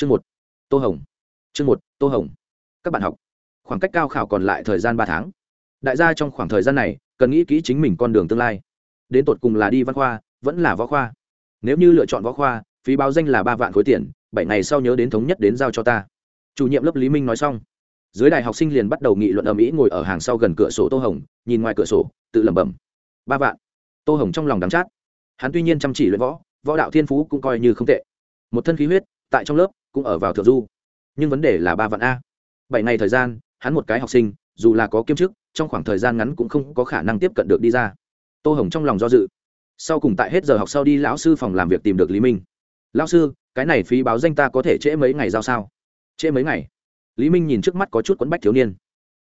chương một, tô hồng. Chương một, tô hồng. Các bạn học, khoảng cách cao khảo còn lại thời gian ba tháng. Đại gia trong khoảng thời gian này, cần nghĩ kỹ chính mình con đường tương lai. Đến tột cùng là đi văn khoa, vẫn là võ khoa. Nếu như lựa chọn võ khoa, phí báo danh là ba vạn khối tiền, bảy ngày sau nhớ đến thống nhất đến giao cho ta. Chủ nhiệm lớp lý minh nói xong. Dưới đại học sinh liền bắt đầu nghị luận ở mỹ ngồi ở hàng sau gần cửa sổ tô hồng, nhìn ngoài cửa sổ, tự lẩm bẩm. Ba vạn. Tô hồng trong lòng đắm chát. Hắn tuy nhiên chăm chỉ luyện võ võ đạo thiên phú cũng coi như không tệ. Một thân khí huyết tại trong lớp, cũng ở vào thượng du. Nhưng vấn đề là ba vạn a. Bảy ngày thời gian, hắn một cái học sinh, dù là có kiêm chức, trong khoảng thời gian ngắn cũng không có khả năng tiếp cận được đi ra. Tô hồng trong lòng do dự. Sau cùng tại hết giờ học sau đi lão sư phòng làm việc tìm được lý minh. Lão sư, cái này phí báo danh ta có thể trễ mấy ngày giao sao? Trễ mấy ngày? Lý minh nhìn trước mắt có chút quấn bách thiếu niên.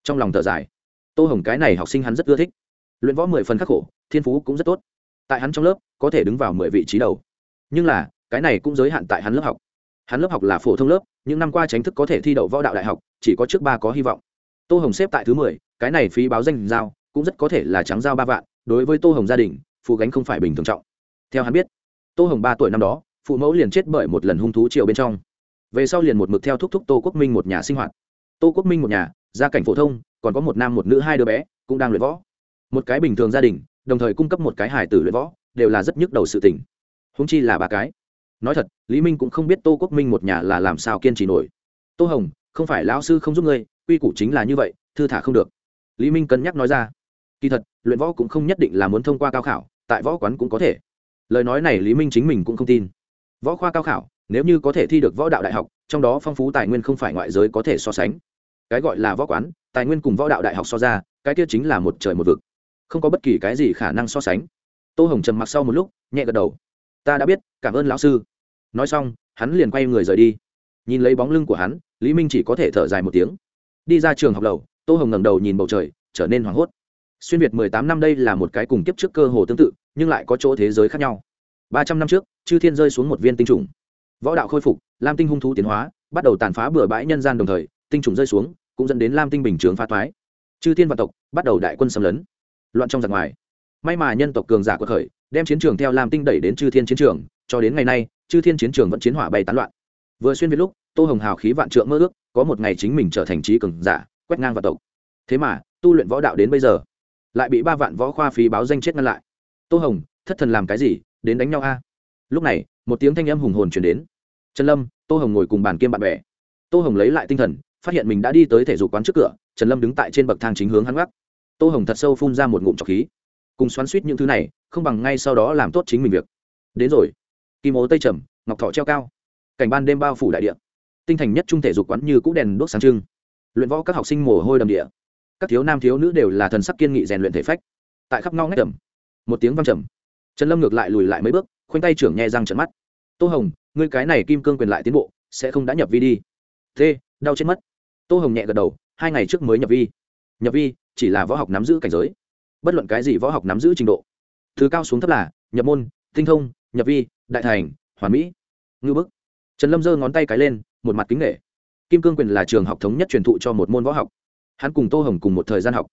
Trong lòng thở dài. Tô hồng cái này học sinh hắn rất ưa thích. Luyện võ mười phần khắc khổ, thiên phú cũng rất tốt. Tại hắn trong lớp, có thể đứng vào mười vị trí đầu. Nhưng là, cái này cũng giới hạn tại hắn lớp học hắn lớp học là phổ thông lớp, những năm qua tránh thức có thể thi đậu võ đạo đại học, chỉ có trước ba có hy vọng. Tô hồng xếp tại thứ mười, cái này phí báo danh giao, cũng rất có thể là trắng giao ba vạn, đối với tô hồng gia đình phụ gánh không phải bình thường trọng. Theo hắn biết, tô hồng ba tuổi năm đó, phụ mẫu liền chết bởi một lần hung thú triều bên trong. Về sau liền một mực theo thúc thúc tô quốc minh một nhà sinh hoạt. Tô quốc minh một nhà, gia cảnh phổ thông, còn có một nam một nữ hai đứa bé, cũng đang luyện võ. Một cái bình thường gia đình, đồng thời cung cấp một cái hải tử luyện võ, đều là rất nhức đầu sự tình. Húng chi là ba cái nói thật, lý minh cũng không biết tô quốc minh một nhà là làm sao kiên trì nổi. Tô hồng, không phải lão sư không giúp ngươi, quy củ chính là như vậy, thư thả không được. Lý minh cân nhắc nói ra. Kỳ thật, luyện võ cũng không nhất định là muốn thông qua cao khảo, tại võ quán cũng có thể. Lời nói này lý minh chính mình cũng không tin. Võ khoa cao khảo, nếu như có thể thi được võ đạo đại học, trong đó phong phú tài nguyên không phải ngoại giới có thể so sánh. Cái gọi là võ quán, tài nguyên cùng võ đạo đại học so ra, cái kia chính là một trời một vực. Không có bất kỳ cái gì khả năng so sánh. Tô hồng trầm mặc sau một lúc, nhẹ gật đầu ta đã biết, cảm ơn lão sư. Nói xong, hắn liền quay người rời đi. Nhìn lấy bóng lưng của hắn, lý minh chỉ có thể thở dài một tiếng. Đi ra trường học lầu, tô hồng ngẩng đầu nhìn bầu trời, trở nên hoảng hốt. Xuyên việt mười tám năm đây là một cái cùng kiếp trước cơ hồ tương tự, nhưng lại có chỗ thế giới khác nhau. ba trăm năm trước, chư thiên rơi xuống một viên tinh trùng. Võ đạo khôi phục, lam tinh hung thú tiến hóa, bắt đầu tàn phá bừa bãi nhân gian đồng thời, tinh trùng rơi xuống, cũng dẫn đến lam tinh bình chướng phá thoái chư thiên vạn tộc bắt đầu đại quân xâm lấn. Loạn trong giặc ngoài. May mà nhân tộc cường giả của khởi đem chiến trường theo lam tinh đẩy đến chư thiên chiến trường, cho đến ngày nay, chư thiên chiến trường vẫn chiến hỏa bay tán loạn. Vừa xuyên việt lúc, tô hồng hào khí vạn trượng mơ ước, có một ngày chính mình trở thành trí cường giả, quét ngang và tộc. Thế mà, tu luyện võ đạo đến bây giờ, lại bị ba vạn võ khoa phí báo danh chết ngăn lại. Tô hồng, thất thần làm cái gì, đến đánh nhau a? Lúc này, một tiếng thanh âm hùng hồn chuyển đến. Trần lâm, tô hồng ngồi cùng bàn kiêm bạn bè. Tô hồng lấy lại tinh thần, phát hiện mình đã đi tới thể dục quán trước cửa, trần lâm đứng tại trên bậc thang chính hướng hắn gác. Tô hồng thật sâu phun ra một ngụm trọc khí cùng xoắn suýt những thứ này, không bằng ngay sau đó làm tốt chính mình việc. Đến rồi. Kim ố tây trầm, ngọc thọ treo cao. Cảnh ban đêm bao phủ đại địa. Tinh thành nhất trung thể dục quán như cũ đèn đốt sáng trưng. Luyện võ các học sinh mồ hôi đầm địa. Các thiếu nam thiếu nữ đều là thần sắc kiên nghị rèn luyện thể phách. Tại khắp ngao ngách trầm, một tiếng văng trầm. Trần lâm ngược lại lùi lại mấy bước, khoanh tay trưởng nhẹ răng trận mắt. Tô hồng, ngươi cái này kim cương quyền lại tiến bộ, sẽ không đã nhập vi đi. Thế, đau chết mất. Tô hồng nhẹ gật đầu, hai ngày trước mới nhập vi. Nhập vi chỉ là võ học nắm giữ cảnh giới bất luận cái gì võ học nắm giữ trình độ. Thứ cao xuống thấp là nhập môn, tinh thông, nhập vi, đại thành, hoàn mỹ. Ngư bức. Trần lâm giơ ngón tay cái lên, một mặt kính nghệ kim cương quyền là trường học thống nhất truyền thụ cho một môn võ học. Hắn cùng tô hồng cùng một thời gian học.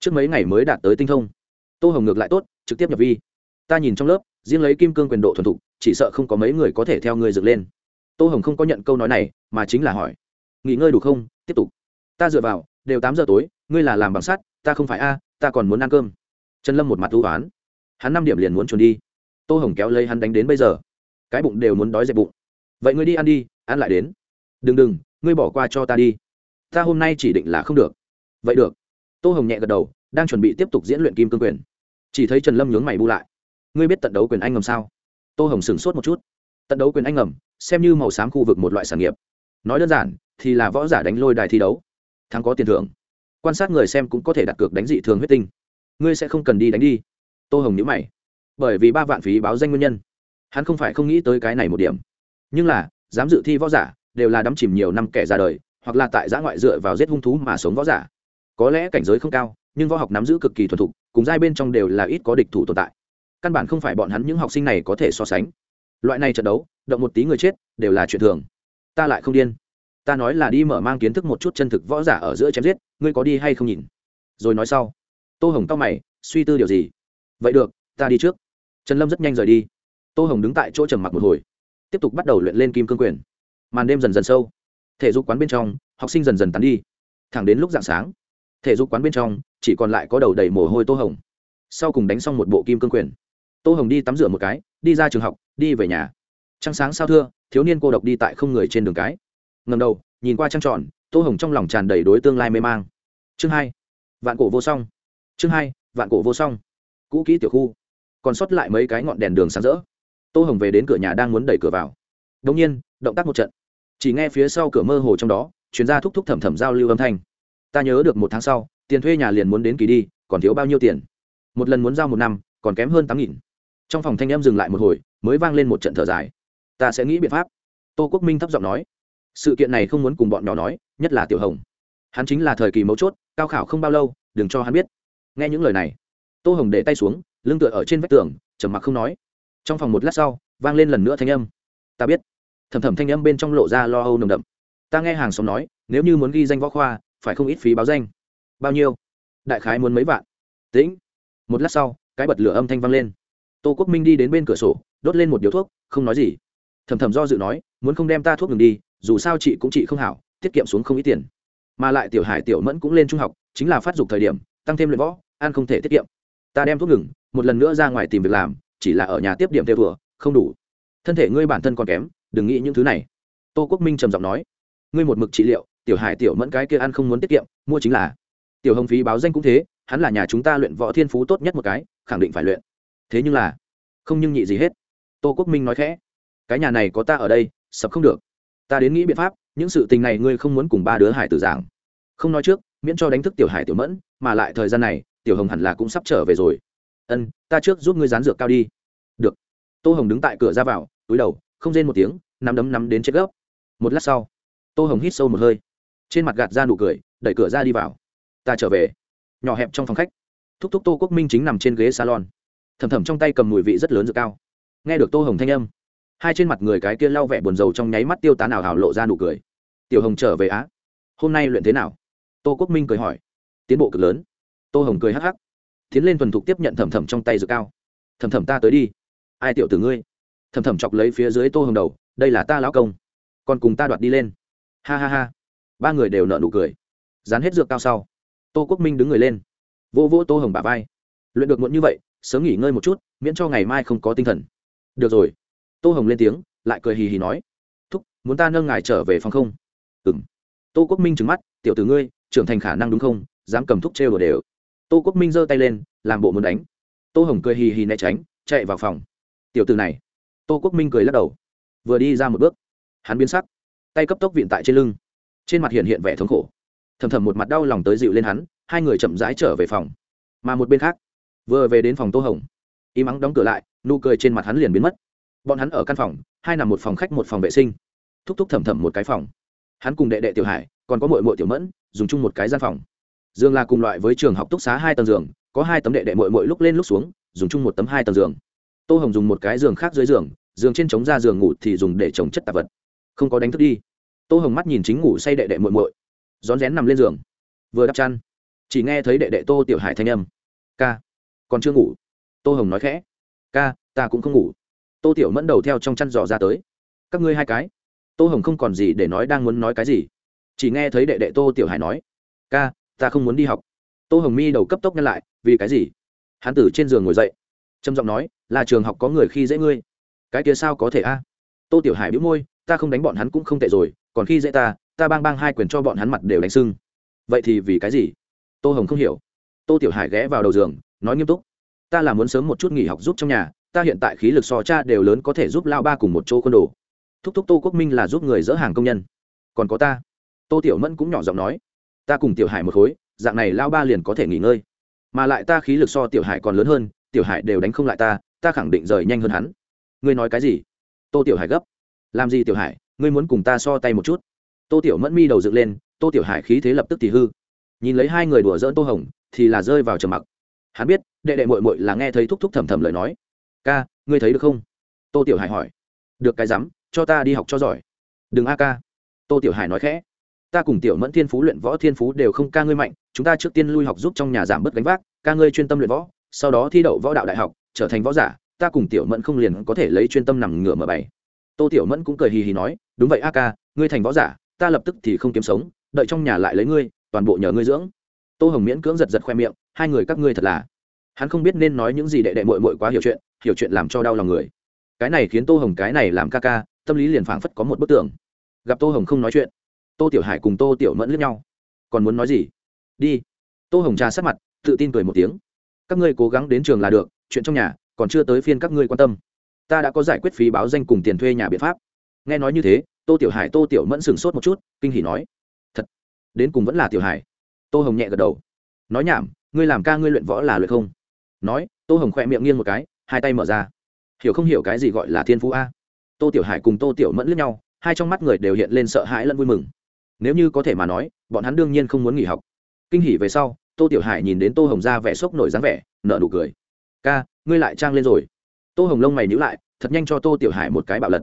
Trước mấy ngày mới đạt tới tinh thông. Tô hồng ngược lại tốt, trực tiếp nhập vi. Ta nhìn trong lớp, riêng lấy kim cương quyền độ thuần thục, chỉ sợ không có mấy người có thể theo người dựng lên. Tô hồng không có nhận câu nói này, mà chính là hỏi. Nghỉ ngơi đủ không? Tiếp tục. Ta dựa vào, đều tám giờ tối, ngươi là làm bằng sắt, ta không phải a ta còn muốn ăn cơm. Trần lâm một mặt thú oán. Hắn năm điểm liền muốn trốn đi. Tô hồng kéo lấy hắn đánh đến bây giờ, cái bụng đều muốn đói dẹp bụng. Vậy ngươi đi ăn đi, ăn lại đến. Đừng đừng, ngươi bỏ qua cho ta đi. Ta hôm nay chỉ định là không được. Vậy được. Tô hồng nhẹ gật đầu, đang chuẩn bị tiếp tục diễn luyện kim cương quyền. Chỉ thấy trần lâm nhướng mày bu lại. Ngươi biết tận đấu quyền anh ngầm sao? Tô hồng sửng sốt một chút. Tận đấu quyền anh ngầm, xem như màu xám khu vực một loại sản nghiệp. Nói đơn giản, thì là võ giả đánh lôi đài thi đấu. Thắng có tiền thưởng quan sát người xem cũng có thể đặt cược đánh dị thường huyết tinh. Ngươi sẽ không cần đi đánh đi. Tô hồng nhữ mày. Bởi vì ba vạn phí báo danh nguyên nhân. Hắn không phải không nghĩ tới cái này một điểm. Nhưng là, dám dự thi võ giả, đều là đắm chìm nhiều năm kẻ ra đời, hoặc là tại giã ngoại dựa vào giết hung thú mà sống võ giả. Có lẽ cảnh giới không cao, nhưng võ học nắm giữ cực kỳ thuần thục, cùng giai bên trong đều là ít có địch thủ tồn tại. Căn bản không phải bọn hắn những học sinh này có thể so sánh. Loại này trận đấu, động một tí người chết, đều là chuyện thường. Ta lại không điên ta nói là đi mở mang kiến thức một chút chân thực võ giả ở giữa chém giết, ngươi có đi hay không nhìn? Rồi nói sau. Tô hồng tóc mày, suy tư điều gì? Vậy được, ta đi trước. Trần lâm rất nhanh rời đi. Tô hồng đứng tại chỗ trầm mặc một hồi, tiếp tục bắt đầu luyện lên kim cương quyền. Màn đêm dần dần sâu. Thể dục quán bên trong, học sinh dần dần tắn đi. Thẳng đến lúc dạng sáng, thể dục quán bên trong, chỉ còn lại có đầu đầy mồ hôi tô hồng. Sau cùng đánh xong một bộ kim cương quyền. Tô hồng đi tắm rửa một cái, đi ra trường học, đi về nhà. Trăng sáng sao thưa, thiếu niên cô độc đi tại không người trên đường cái ngầm đầu, nhìn qua trăng tròn, tô hồng trong lòng tràn đầy đối tương lai mê mang. Chương hai, vạn cổ vô song. Chương hai, vạn cổ vô song. Cũ kỹ tiểu khu. Còn sót lại mấy cái ngọn đèn đường sáng rỡ. Tô hồng về đến cửa nhà đang muốn đẩy cửa vào. Đ ỗ n g nhiên, động tác một trận. Chỉ nghe phía sau cửa mơ hồ trong đó chuyến ra thúc thúc thẩm thẩm giao lưu âm thanh. Ta nhớ được một tháng sau, tiền thuê nhà liền muốn đến kỳ đi, còn thiếu bao nhiêu tiền? Một lần muốn giao một năm, còn kém hơn tám nghìn. Trong phòng thanh em dừng lại một hồi, mới vang lên một trận thở dài. Ta sẽ nghĩ biện pháp. Tô quốc minh thấp giọng nói sự kiện này không muốn cùng bọn nhỏ nói, nhất là tiểu hồng. Hắn chính là thời kỳ mấu chốt, cao khảo không bao lâu, đừng cho hắn biết. Nghe những lời này, tô hồng để tay xuống, lưng tựa ở trên vách tường, trầm mặc không nói. Trong phòng một lát sau, vang lên lần nữa thanh âm. Ta biết. Thầm thầm thanh âm bên trong lộ ra lo âu nồng đậm. Ta nghe hàng xóm nói, nếu như muốn ghi danh võ khoa, phải không ít phí báo danh. Bao nhiêu? Đại khái muốn mấy vạn. Tĩnh một lát sau, cái bật lửa âm thanh vang lên. Tô quốc minh đi đến bên cửa sổ, đốt lên một điếu thuốc, không nói gì. Thầm thầm do dự nói, muốn không đem ta thuốc ngừng đi dù sao chị cũng chị không hảo, tiết kiệm xuống không ít tiền. Mà lại tiểu hải, tiểu mẫn cũng lên trung học, chính là phát dục thời điểm, tăng thêm luyện võ, ăn không thể tiết kiệm. Ta đem thuốc ngừng, một lần nữa ra ngoài tìm việc làm, chỉ là ở nhà tiếp điểm theo thừa, không đủ. Thân thể ngươi bản thân còn kém, đừng nghĩ những thứ này. Tô quốc minh trầm giọng nói. Ngươi một mực trị liệu, tiểu hải, tiểu mẫn cái kia ăn không muốn tiết kiệm, mua chính là. Tiểu hồng phí báo danh cũng thế, hắn là nhà chúng ta luyện võ thiên phú tốt nhất một cái, khẳng định phải luyện. Thế nhưng là, không nhưng nhị gì hết. Tô quốc minh nói khẽ. Cái nhà này có ta ở đây, sập không được ta đến nghĩ biện pháp, những sự tình này ngươi không muốn cùng ba đứa hải tử giảng. Không nói trước, miễn cho đánh thức tiểu hải tiểu mẫn, mà lại thời gian này, tiểu hồng hẳn là cũng sắp trở về rồi. Ân, ta trước giúp ngươi dán dược cao đi. Được. Tô hồng đứng tại cửa ra vào, túi đầu, không rên một tiếng, nắm đấm nắm đến chết gốc một lát sau, tô hồng hít sâu một hơi. Trên mặt gạt ra nụ cười, đẩy cửa ra đi vào. Ta trở về. Nhỏ hẹp trong phòng khách. Thúc thúc tô quốc minh chính nằm trên ghế salon. Thầm thầm trong tay cầm mùi vị rất lớn dược cao. Nghe được tô hồng thanh âm hai trên mặt người cái kia lau vẻ buồn rầu trong nháy mắt tiêu tán nào hào lộ ra nụ cười. Tiểu hồng trở về á? Hôm nay luyện thế nào? Tô quốc minh cười hỏi. Tiến bộ cực lớn. Tô hồng cười hắc hắc. Tiến lên thuần thục tiếp nhận thầm thầm trong tay dược cao. Thầm thầm ta tới đi. Ai tiểu tử ngươi? Thầm thầm chọc lấy phía dưới tô hồng đầu. Đây là ta lão công. Còn cùng ta đoạt đi lên. Ha ha ha. Ba người đều nợ nụ cười. Dán hết dược cao sau. Tô quốc minh đứng người lên. Vô vô tô hồng bà vai. Luyện được muộn như vậy, sớm nghỉ ngơi một chút, miễn cho ngày mai không có tinh thần. Được rồi tô hồng lên tiếng, lại cười hì hì nói, thúc, muốn ta nâng ngài trở về phòng không? Ừ m tô quốc minh trừng mắt, tiểu tử ngươi, trưởng thành khả năng đúng không? Dám cầm thúc trêu đồ đều. Tô quốc minh giơ tay lên, làm bộ muốn đánh. Tô hồng cười hì hì né tránh, chạy vào phòng. Tiểu tử này. Tô quốc minh cười lắc đầu. Vừa đi ra một bước, hắn biến sắc, tay cấp tốc viện tại trên lưng. Trên mặt hiện hiện vẻ thống khổ. Thầm thầm một mặt đau lòng tới dịu lên hắn, hai người chậm rãi trở về phòng. Mà một bên khác, vừa về đến phòng tô hồng, im ắng đóng cửa lại, nụ cười trên mặt hắn liền biến mất bọn hắn ở căn phòng, hai nằm một phòng khách một phòng vệ sinh. Thúc thúc thẩm thẩm một cái phòng. Hắn cùng đệ đệ tiểu hải, còn có mội mội tiểu mẫn, dùng chung một cái gian phòng. Dương là cùng loại với trường học túc xá hai tầng giường, có hai tấm đệ đệ mội mội lúc lên lúc xuống, dùng chung một tấm hai tầng giường. Tô hồng dùng một cái giường khác dưới giường giường trên chống ra giường ngủ thì dùng để trồng chất tạp vật. Không có đánh thức đi. Tô hồng mắt nhìn chính ngủ say đệ đệ mội mội rón rén nằm lên giường. Vừa đắp chăn, chỉ nghe thấy đệ đệ tô tiểu hải thanh âm. Ca, còn chưa ngủ? Tô hồng nói khẽ. Ca, ta cũng không ngủ tô tiểu mẫn đầu theo trong chăn giò ra tới. Các ngươi hai cái. Tô hồng không còn gì để nói đang muốn nói cái gì. Chỉ nghe thấy đệ đệ tô tiểu hải nói, ca, ta không muốn đi học. Tô hồng mi đầu cấp tốc nhăn lại, vì cái gì? Hán tử trên giường ngồi dậy, trầm giọng nói, là trường học có người khi dễ ngươi. Cái kia sao có thể a? Tô tiểu hải bĩu môi, ta không đánh bọn hắn cũng không tệ rồi, còn khi dễ ta ta bang bang hai quyền cho bọn hắn mặt đều đánh sưng. Vậy thì vì cái gì? Tô hồng không hiểu. Tô tiểu hải ghé vào đầu giường, nói nghiêm túc, ta là muốn sớm một chút nghỉ học giúp trong nhà ta hiện tại khí lực so cha đều lớn có thể giúp lao ba cùng một chỗ côn đồ. Thúc thúc tô quốc minh là giúp người dỡ hàng công nhân. Còn có ta? Tô tiểu mẫn cũng nhỏ giọng nói. Ta cùng tiểu hải một khối, dạng này lao ba liền có thể nghỉ ngơi. Mà lại ta khí lực so tiểu hải còn lớn hơn, tiểu hải đều đánh không lại ta ta khẳng định rời nhanh hơn hắn. Ngươi nói cái gì? Tô tiểu hải gấp. Làm gì tiểu hải? Ngươi muốn cùng ta so tay một chút? Tô tiểu mẫn mi đầu dựng lên, tô tiểu hải khí thế lập tức thì hư. Nhìn lấy hai người đùa dỡn tô hồng, thì là rơi vào trầm mặc. Hắn biết, đệ đệ mội mội là nghe thấy thúc thúc thầm thầm lời nói ca, ngươi thấy được không? Tô tiểu hải hỏi. Được cái rắm, cho ta đi học cho giỏi. Đừng a ca. Tô tiểu hải nói khẽ. Ta cùng tiểu mẫn thiên phú luyện võ thiên phú đều không ca ngươi mạnh, chúng ta trước tiên lui học giúp trong nhà giảm bớt gánh vác, ca ngươi chuyên tâm luyện võ, sau đó thi đậu võ đạo đại học, trở thành võ giả, ta cùng tiểu mẫn không liền có thể lấy chuyên tâm nằm ngửa mở bày. Tô tiểu mẫn cũng cười hì hì nói, đúng vậy a ca, ngươi thành võ giả, ta lập tức thì không kiếm sống, đợi trong nhà lại lấy ngươi, toàn bộ nhờ ngươi dưỡng. Tô hồng miễn cưỡng giật giật khoe miệng, hai người các ngươi thật là hắn không biết nên nói những gì đệ đệ mội mội quá hiểu chuyện hiểu chuyện làm cho đau lòng người. Cái này khiến tô hồng, cái này làm ca ca, tâm lý liền phảng phất có một bức tường. Gặp tô hồng không nói chuyện, tô tiểu hải cùng tô tiểu mẫn lướt nhau. Còn muốn nói gì? Đi. Tô hồng trà sát mặt, tự tin cười một tiếng. Các ngươi cố gắng đến trường là được, chuyện trong nhà, còn chưa tới phiên các ngươi quan tâm. Ta đã có giải quyết phí báo danh cùng tiền thuê nhà biện pháp. Nghe nói như thế, tô tiểu hải, tô tiểu mẫn sửng sốt một chút, kinh hỉ nói. Thật, đến cùng vẫn là tiểu hải. Tô hồng nhẹ gật đầu. Nói nhảm, ngươi làm ca ngươi luyện võ là luyện không? Nói, tô hồng khoe miệng nghiêng một cái, hai tay mở ra. Hiểu không hiểu cái gì gọi là thiên phú a? Tô tiểu hải cùng tô tiểu mẫn lướt nhau, hai trong mắt người đều hiện lên sợ hãi lẫn vui mừng. Nếu như có thể mà nói, bọn hắn đương nhiên không muốn nghỉ học. Kinh hỉ về sau, tô tiểu hải nhìn đến tô hồng ra vẻ sốc nổi dáng vẻ nợ nụ cười. Ca, ngươi lại trang lên rồi. Tô hồng lông mày nhữ lại, thật nhanh cho tô tiểu hải một cái bạo lật.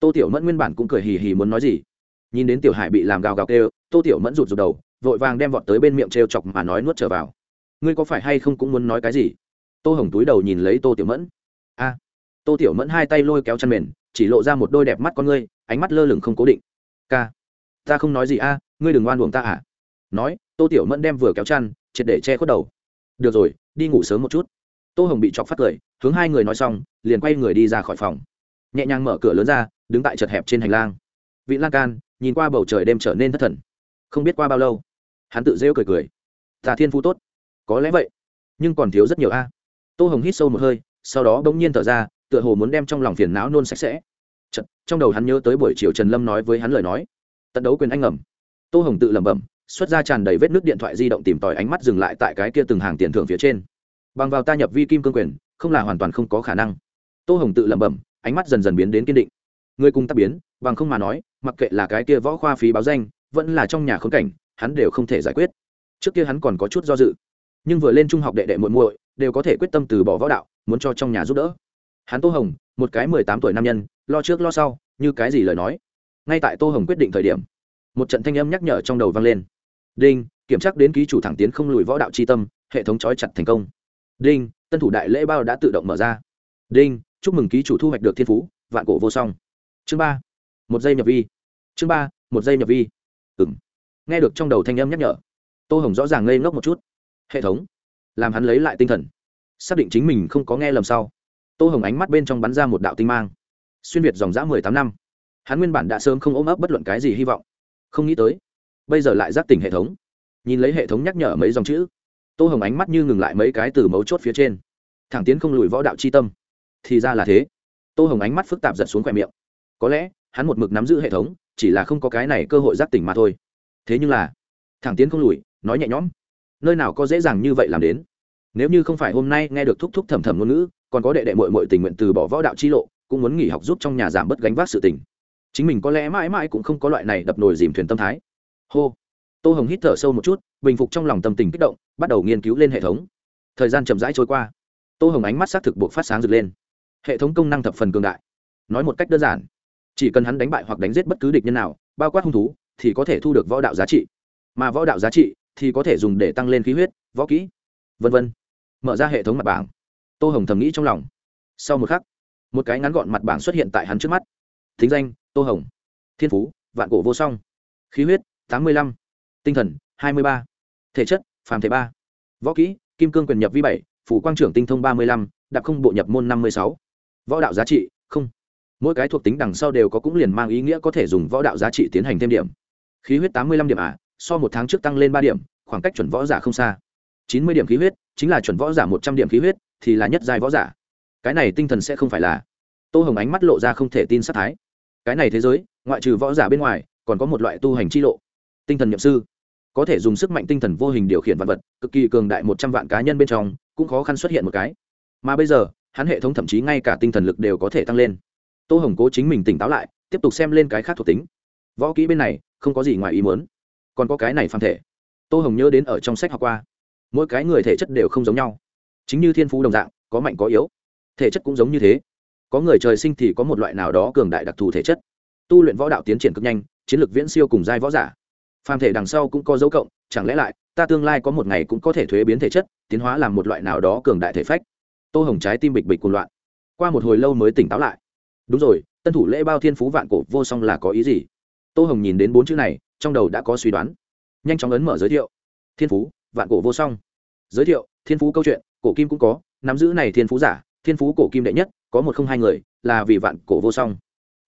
Tô tiểu mẫn nguyên bản cũng cười hì hì muốn nói gì. Nhìn đến tiểu hải bị làm gào gào kêu, tô tiểu mẫn rụt rụt đầu, vội vàng đem vọt tới bên miệng t r e o chọc mà nói nuốt trở vào. Ngươi có phải hay không cũng muốn nói cái gì? Tô hồng túi đầu nhìn lấy tô tiểu mẫn. A. Tô tiểu mẫn hai tay lôi kéo chăn mền, chỉ lộ ra một đôi đẹp mắt con ngươi, ánh mắt lơ lửng không cố định. Ca ta không nói gì a, ngươi đừng oan buồng ta à. Nói, tô tiểu mẫn đem vừa kéo chăn, triệt để che khuất đầu. Được rồi, đi ngủ sớm một chút. Tô hồng bị chọc phát cười, hướng hai người nói xong, liền quay người đi ra khỏi phòng. Nhẹ nhàng mở cửa lớn ra, đứng tại chật hẹp trên hành lang. Vị lan can, nhìn qua bầu trời đêm trở nên thất thần. Không biết qua bao lâu, hắn tự rêu cười cười. Tà thiên phú tốt, có lẽ vậy, nhưng còn thiếu rất nhiều a tô hồng hít sâu một hơi sau đó bỗng nhiên thở ra tựa hồ muốn đem trong lòng phiền não nôn sạch sẽ. Chật, trong đầu hắn nhớ tới buổi chiều trần lâm nói với hắn lời nói. Tận đấu quyền anh ngầm tô hồng tự lẩm bẩm xuất ra tràn đầy vết nước điện thoại di động tìm tòi ánh mắt dừng lại tại cái kia từng hàng tiền thưởng phía trên. Bằng vào ta nhập vi kim cương quyền không là hoàn toàn không có khả năng. Tô hồng tự lẩm bẩm ánh mắt dần dần biến đến kiên định. Người cùng tác biến bằng không mà nói mặc kệ là cái kia võ khoa phí báo danh vẫn là trong nhà khốn cảnh hắn đều không thể giải quyết. Trước kia hắn còn có chút do dự nhưng vừa lên trung học đệ đệ muội muội đều có thể quyết tâm từ bỏ võ đạo, muốn cho trong nhà giúp đỡ. Hắn tô hồng, một cái mười tám tuổi nam nhân, lo trước lo sau, như cái gì lời nói. Ngay tại tô hồng quyết định thời điểm, một trận thanh âm nhắc nhở trong đầu vang lên. Đinh, kiểm tra đến ký chủ thẳng tiến không lùi võ đạo c h i tâm, hệ thống trói chặt thành công. Đinh, tân thủ đại lễ bao đã tự động mở ra. Đinh, chúc mừng ký chủ thu hoạch được thiên phú, vạn cổ vô song. Chương ba, một giây nhập vi. Chương ba, một giây nhập vi. Ừng nghe được trong đầu thanh âm nhắc nhở, tô hồng rõ ràng ngây ngốc một chút. Hệ thống làm hắn lấy lại tinh thần. Xác định chính mình không có nghe lầm sau, tô hồng ánh mắt bên trong bắn ra một đạo tinh mang. Xuyên việt dòng dã mười tám năm. Hắn nguyên bản đã sớm không ôm ấp bất luận cái gì hy vọng. Không nghĩ tới, bây giờ lại giác tỉnh hệ thống. Nhìn lấy hệ thống nhắc nhở mấy dòng chữ, tô hồng ánh mắt như ngừng lại mấy cái từ mấu chốt phía trên. Thẳng tiến không lùi võ đạo c h i tâm. Thì ra là thế. Tô hồng ánh mắt phức tạp giật xuống khoe miệng. Có lẽ, hắn một mực nắm giữ hệ thống, chỉ là không có cái này cơ hội giác tỉnh mà thôi. Thế nhưng là, thẳng tiến không lùi, nói nhẹ nhõm nơi nào có dễ dàng như vậy làm đến? Nếu như không phải hôm nay nghe được thúc thúc thầm thầm ngôn ngữ, còn có đệ đệ mội mội tình nguyện từ bỏ võ đạo chi lộ, cũng muốn nghỉ học giúp trong nhà giảm bớt gánh vác sự tình. Chính mình có lẽ mãi mãi cũng không có loại này đập nồi dìm thuyền tâm thái. Hô. Tô hồng hít thở sâu một chút, bình phục trong lòng tâm tình kích động, bắt đầu nghiên cứu lên hệ thống. Thời gian chậm rãi trôi qua. Tô hồng ánh mắt xác thực buộc phát sáng rực lên. Hệ thống công năng thập phần cường đại. Nói một cách đơn giản, chỉ cần hắn đánh bại hoặc đánh giết bất cứ địch nhân nào, bao quát hung thú, thì có thể thu được võ đạo giá trị. Mà võ đạo giá trị thì có thể dùng để tăng lên khí huyết, võ kỹ v v mở ra hệ thống mặt bảng. Tô hồng thầm nghĩ trong lòng. Sau một khắc, một cái ngắn gọn mặt bảng xuất hiện tại hắn trước mắt. Thính danh, tô hồng. Thiên phú, vạn cổ vô song. Khí huyết, tám mươi lăm. Tinh thần, hai mươi ba. Thể chất, phàm thể ba. Võ kỹ, kim cương quyền nhập vi bảy, phủ quang trưởng tinh thông ba mươi lăm, đặc không bộ nhập môn năm mươi sáu. Võ đạo giá trị, không. Mỗi cái thuộc tính đằng sau đều có cũng liền mang ý nghĩa có thể dùng võ đạo giá trị tiến hành thêm điểm. Khí huyết tám mươi lăm điểm à so một tháng trước tăng lên ba điểm, khoảng cách chuẩn võ giả không xa. Chín mươi điểm khí huyết, chính là chuẩn võ giả một trăm điểm khí huyết, thì là nhất giai võ giả. Cái này tinh thần sẽ không phải là. Tô hồng ánh mắt lộ ra không thể tin sát thái. Cái này thế giới, ngoại trừ võ giả bên ngoài, còn có một loại tu hành chi lộ. Tinh thần nhậm sư. Có thể dùng sức mạnh tinh thần vô hình điều khiển vật vật, cực kỳ cường đại một trăm vạn cá nhân bên trong, cũng khó khăn xuất hiện một cái. Mà bây giờ, hắn hệ thống thậm chí ngay cả tinh thần lực đều có thể tăng lên. Tô hồng cố chính mình tỉnh táo lại, tiếp tục xem lên cái khác thuộc tính. Võ kỹ bên này, không có gì ngoài ý muốn còn có cái này phàm thể. Tô hồng nhớ đến ở trong sách học qua. Mỗi cái người thể chất đều không giống nhau. Chính như thiên phú đồng dạng, có mạnh có yếu. Thể chất cũng giống như thế. Có người trời sinh thì có một loại nào đó cường đại đặc thù thể chất. Tu luyện võ đạo tiến triển cực nhanh, chiến lược viễn siêu cùng giai võ giả. Phàm thể đằng sau cũng có dấu cộng, chẳng lẽ lại, ta tương lai có một ngày cũng có thể thuế biến thể chất, tiến hóa làm một loại nào đó cường đại thể phách? Tô hồng trái tim bịch bịch cuồng loạn. Qua một hồi lâu mới tỉnh táo lại. Đúng rồi, tân thủ lễ bao thiên phú vạn cổ vô song là có ý gì? Tô hồng nhìn đến bốn chữ này trong đầu đã có suy đoán. Nhanh chóng ấn mở giới thiệu. Thiên phú, vạn cổ vô song. Giới thiệu, thiên phú câu chuyện, cổ kim cũng có, nắm giữ này thiên phú giả, thiên phú cổ kim đệ nhất, có một không hai người, là vì vạn cổ vô song.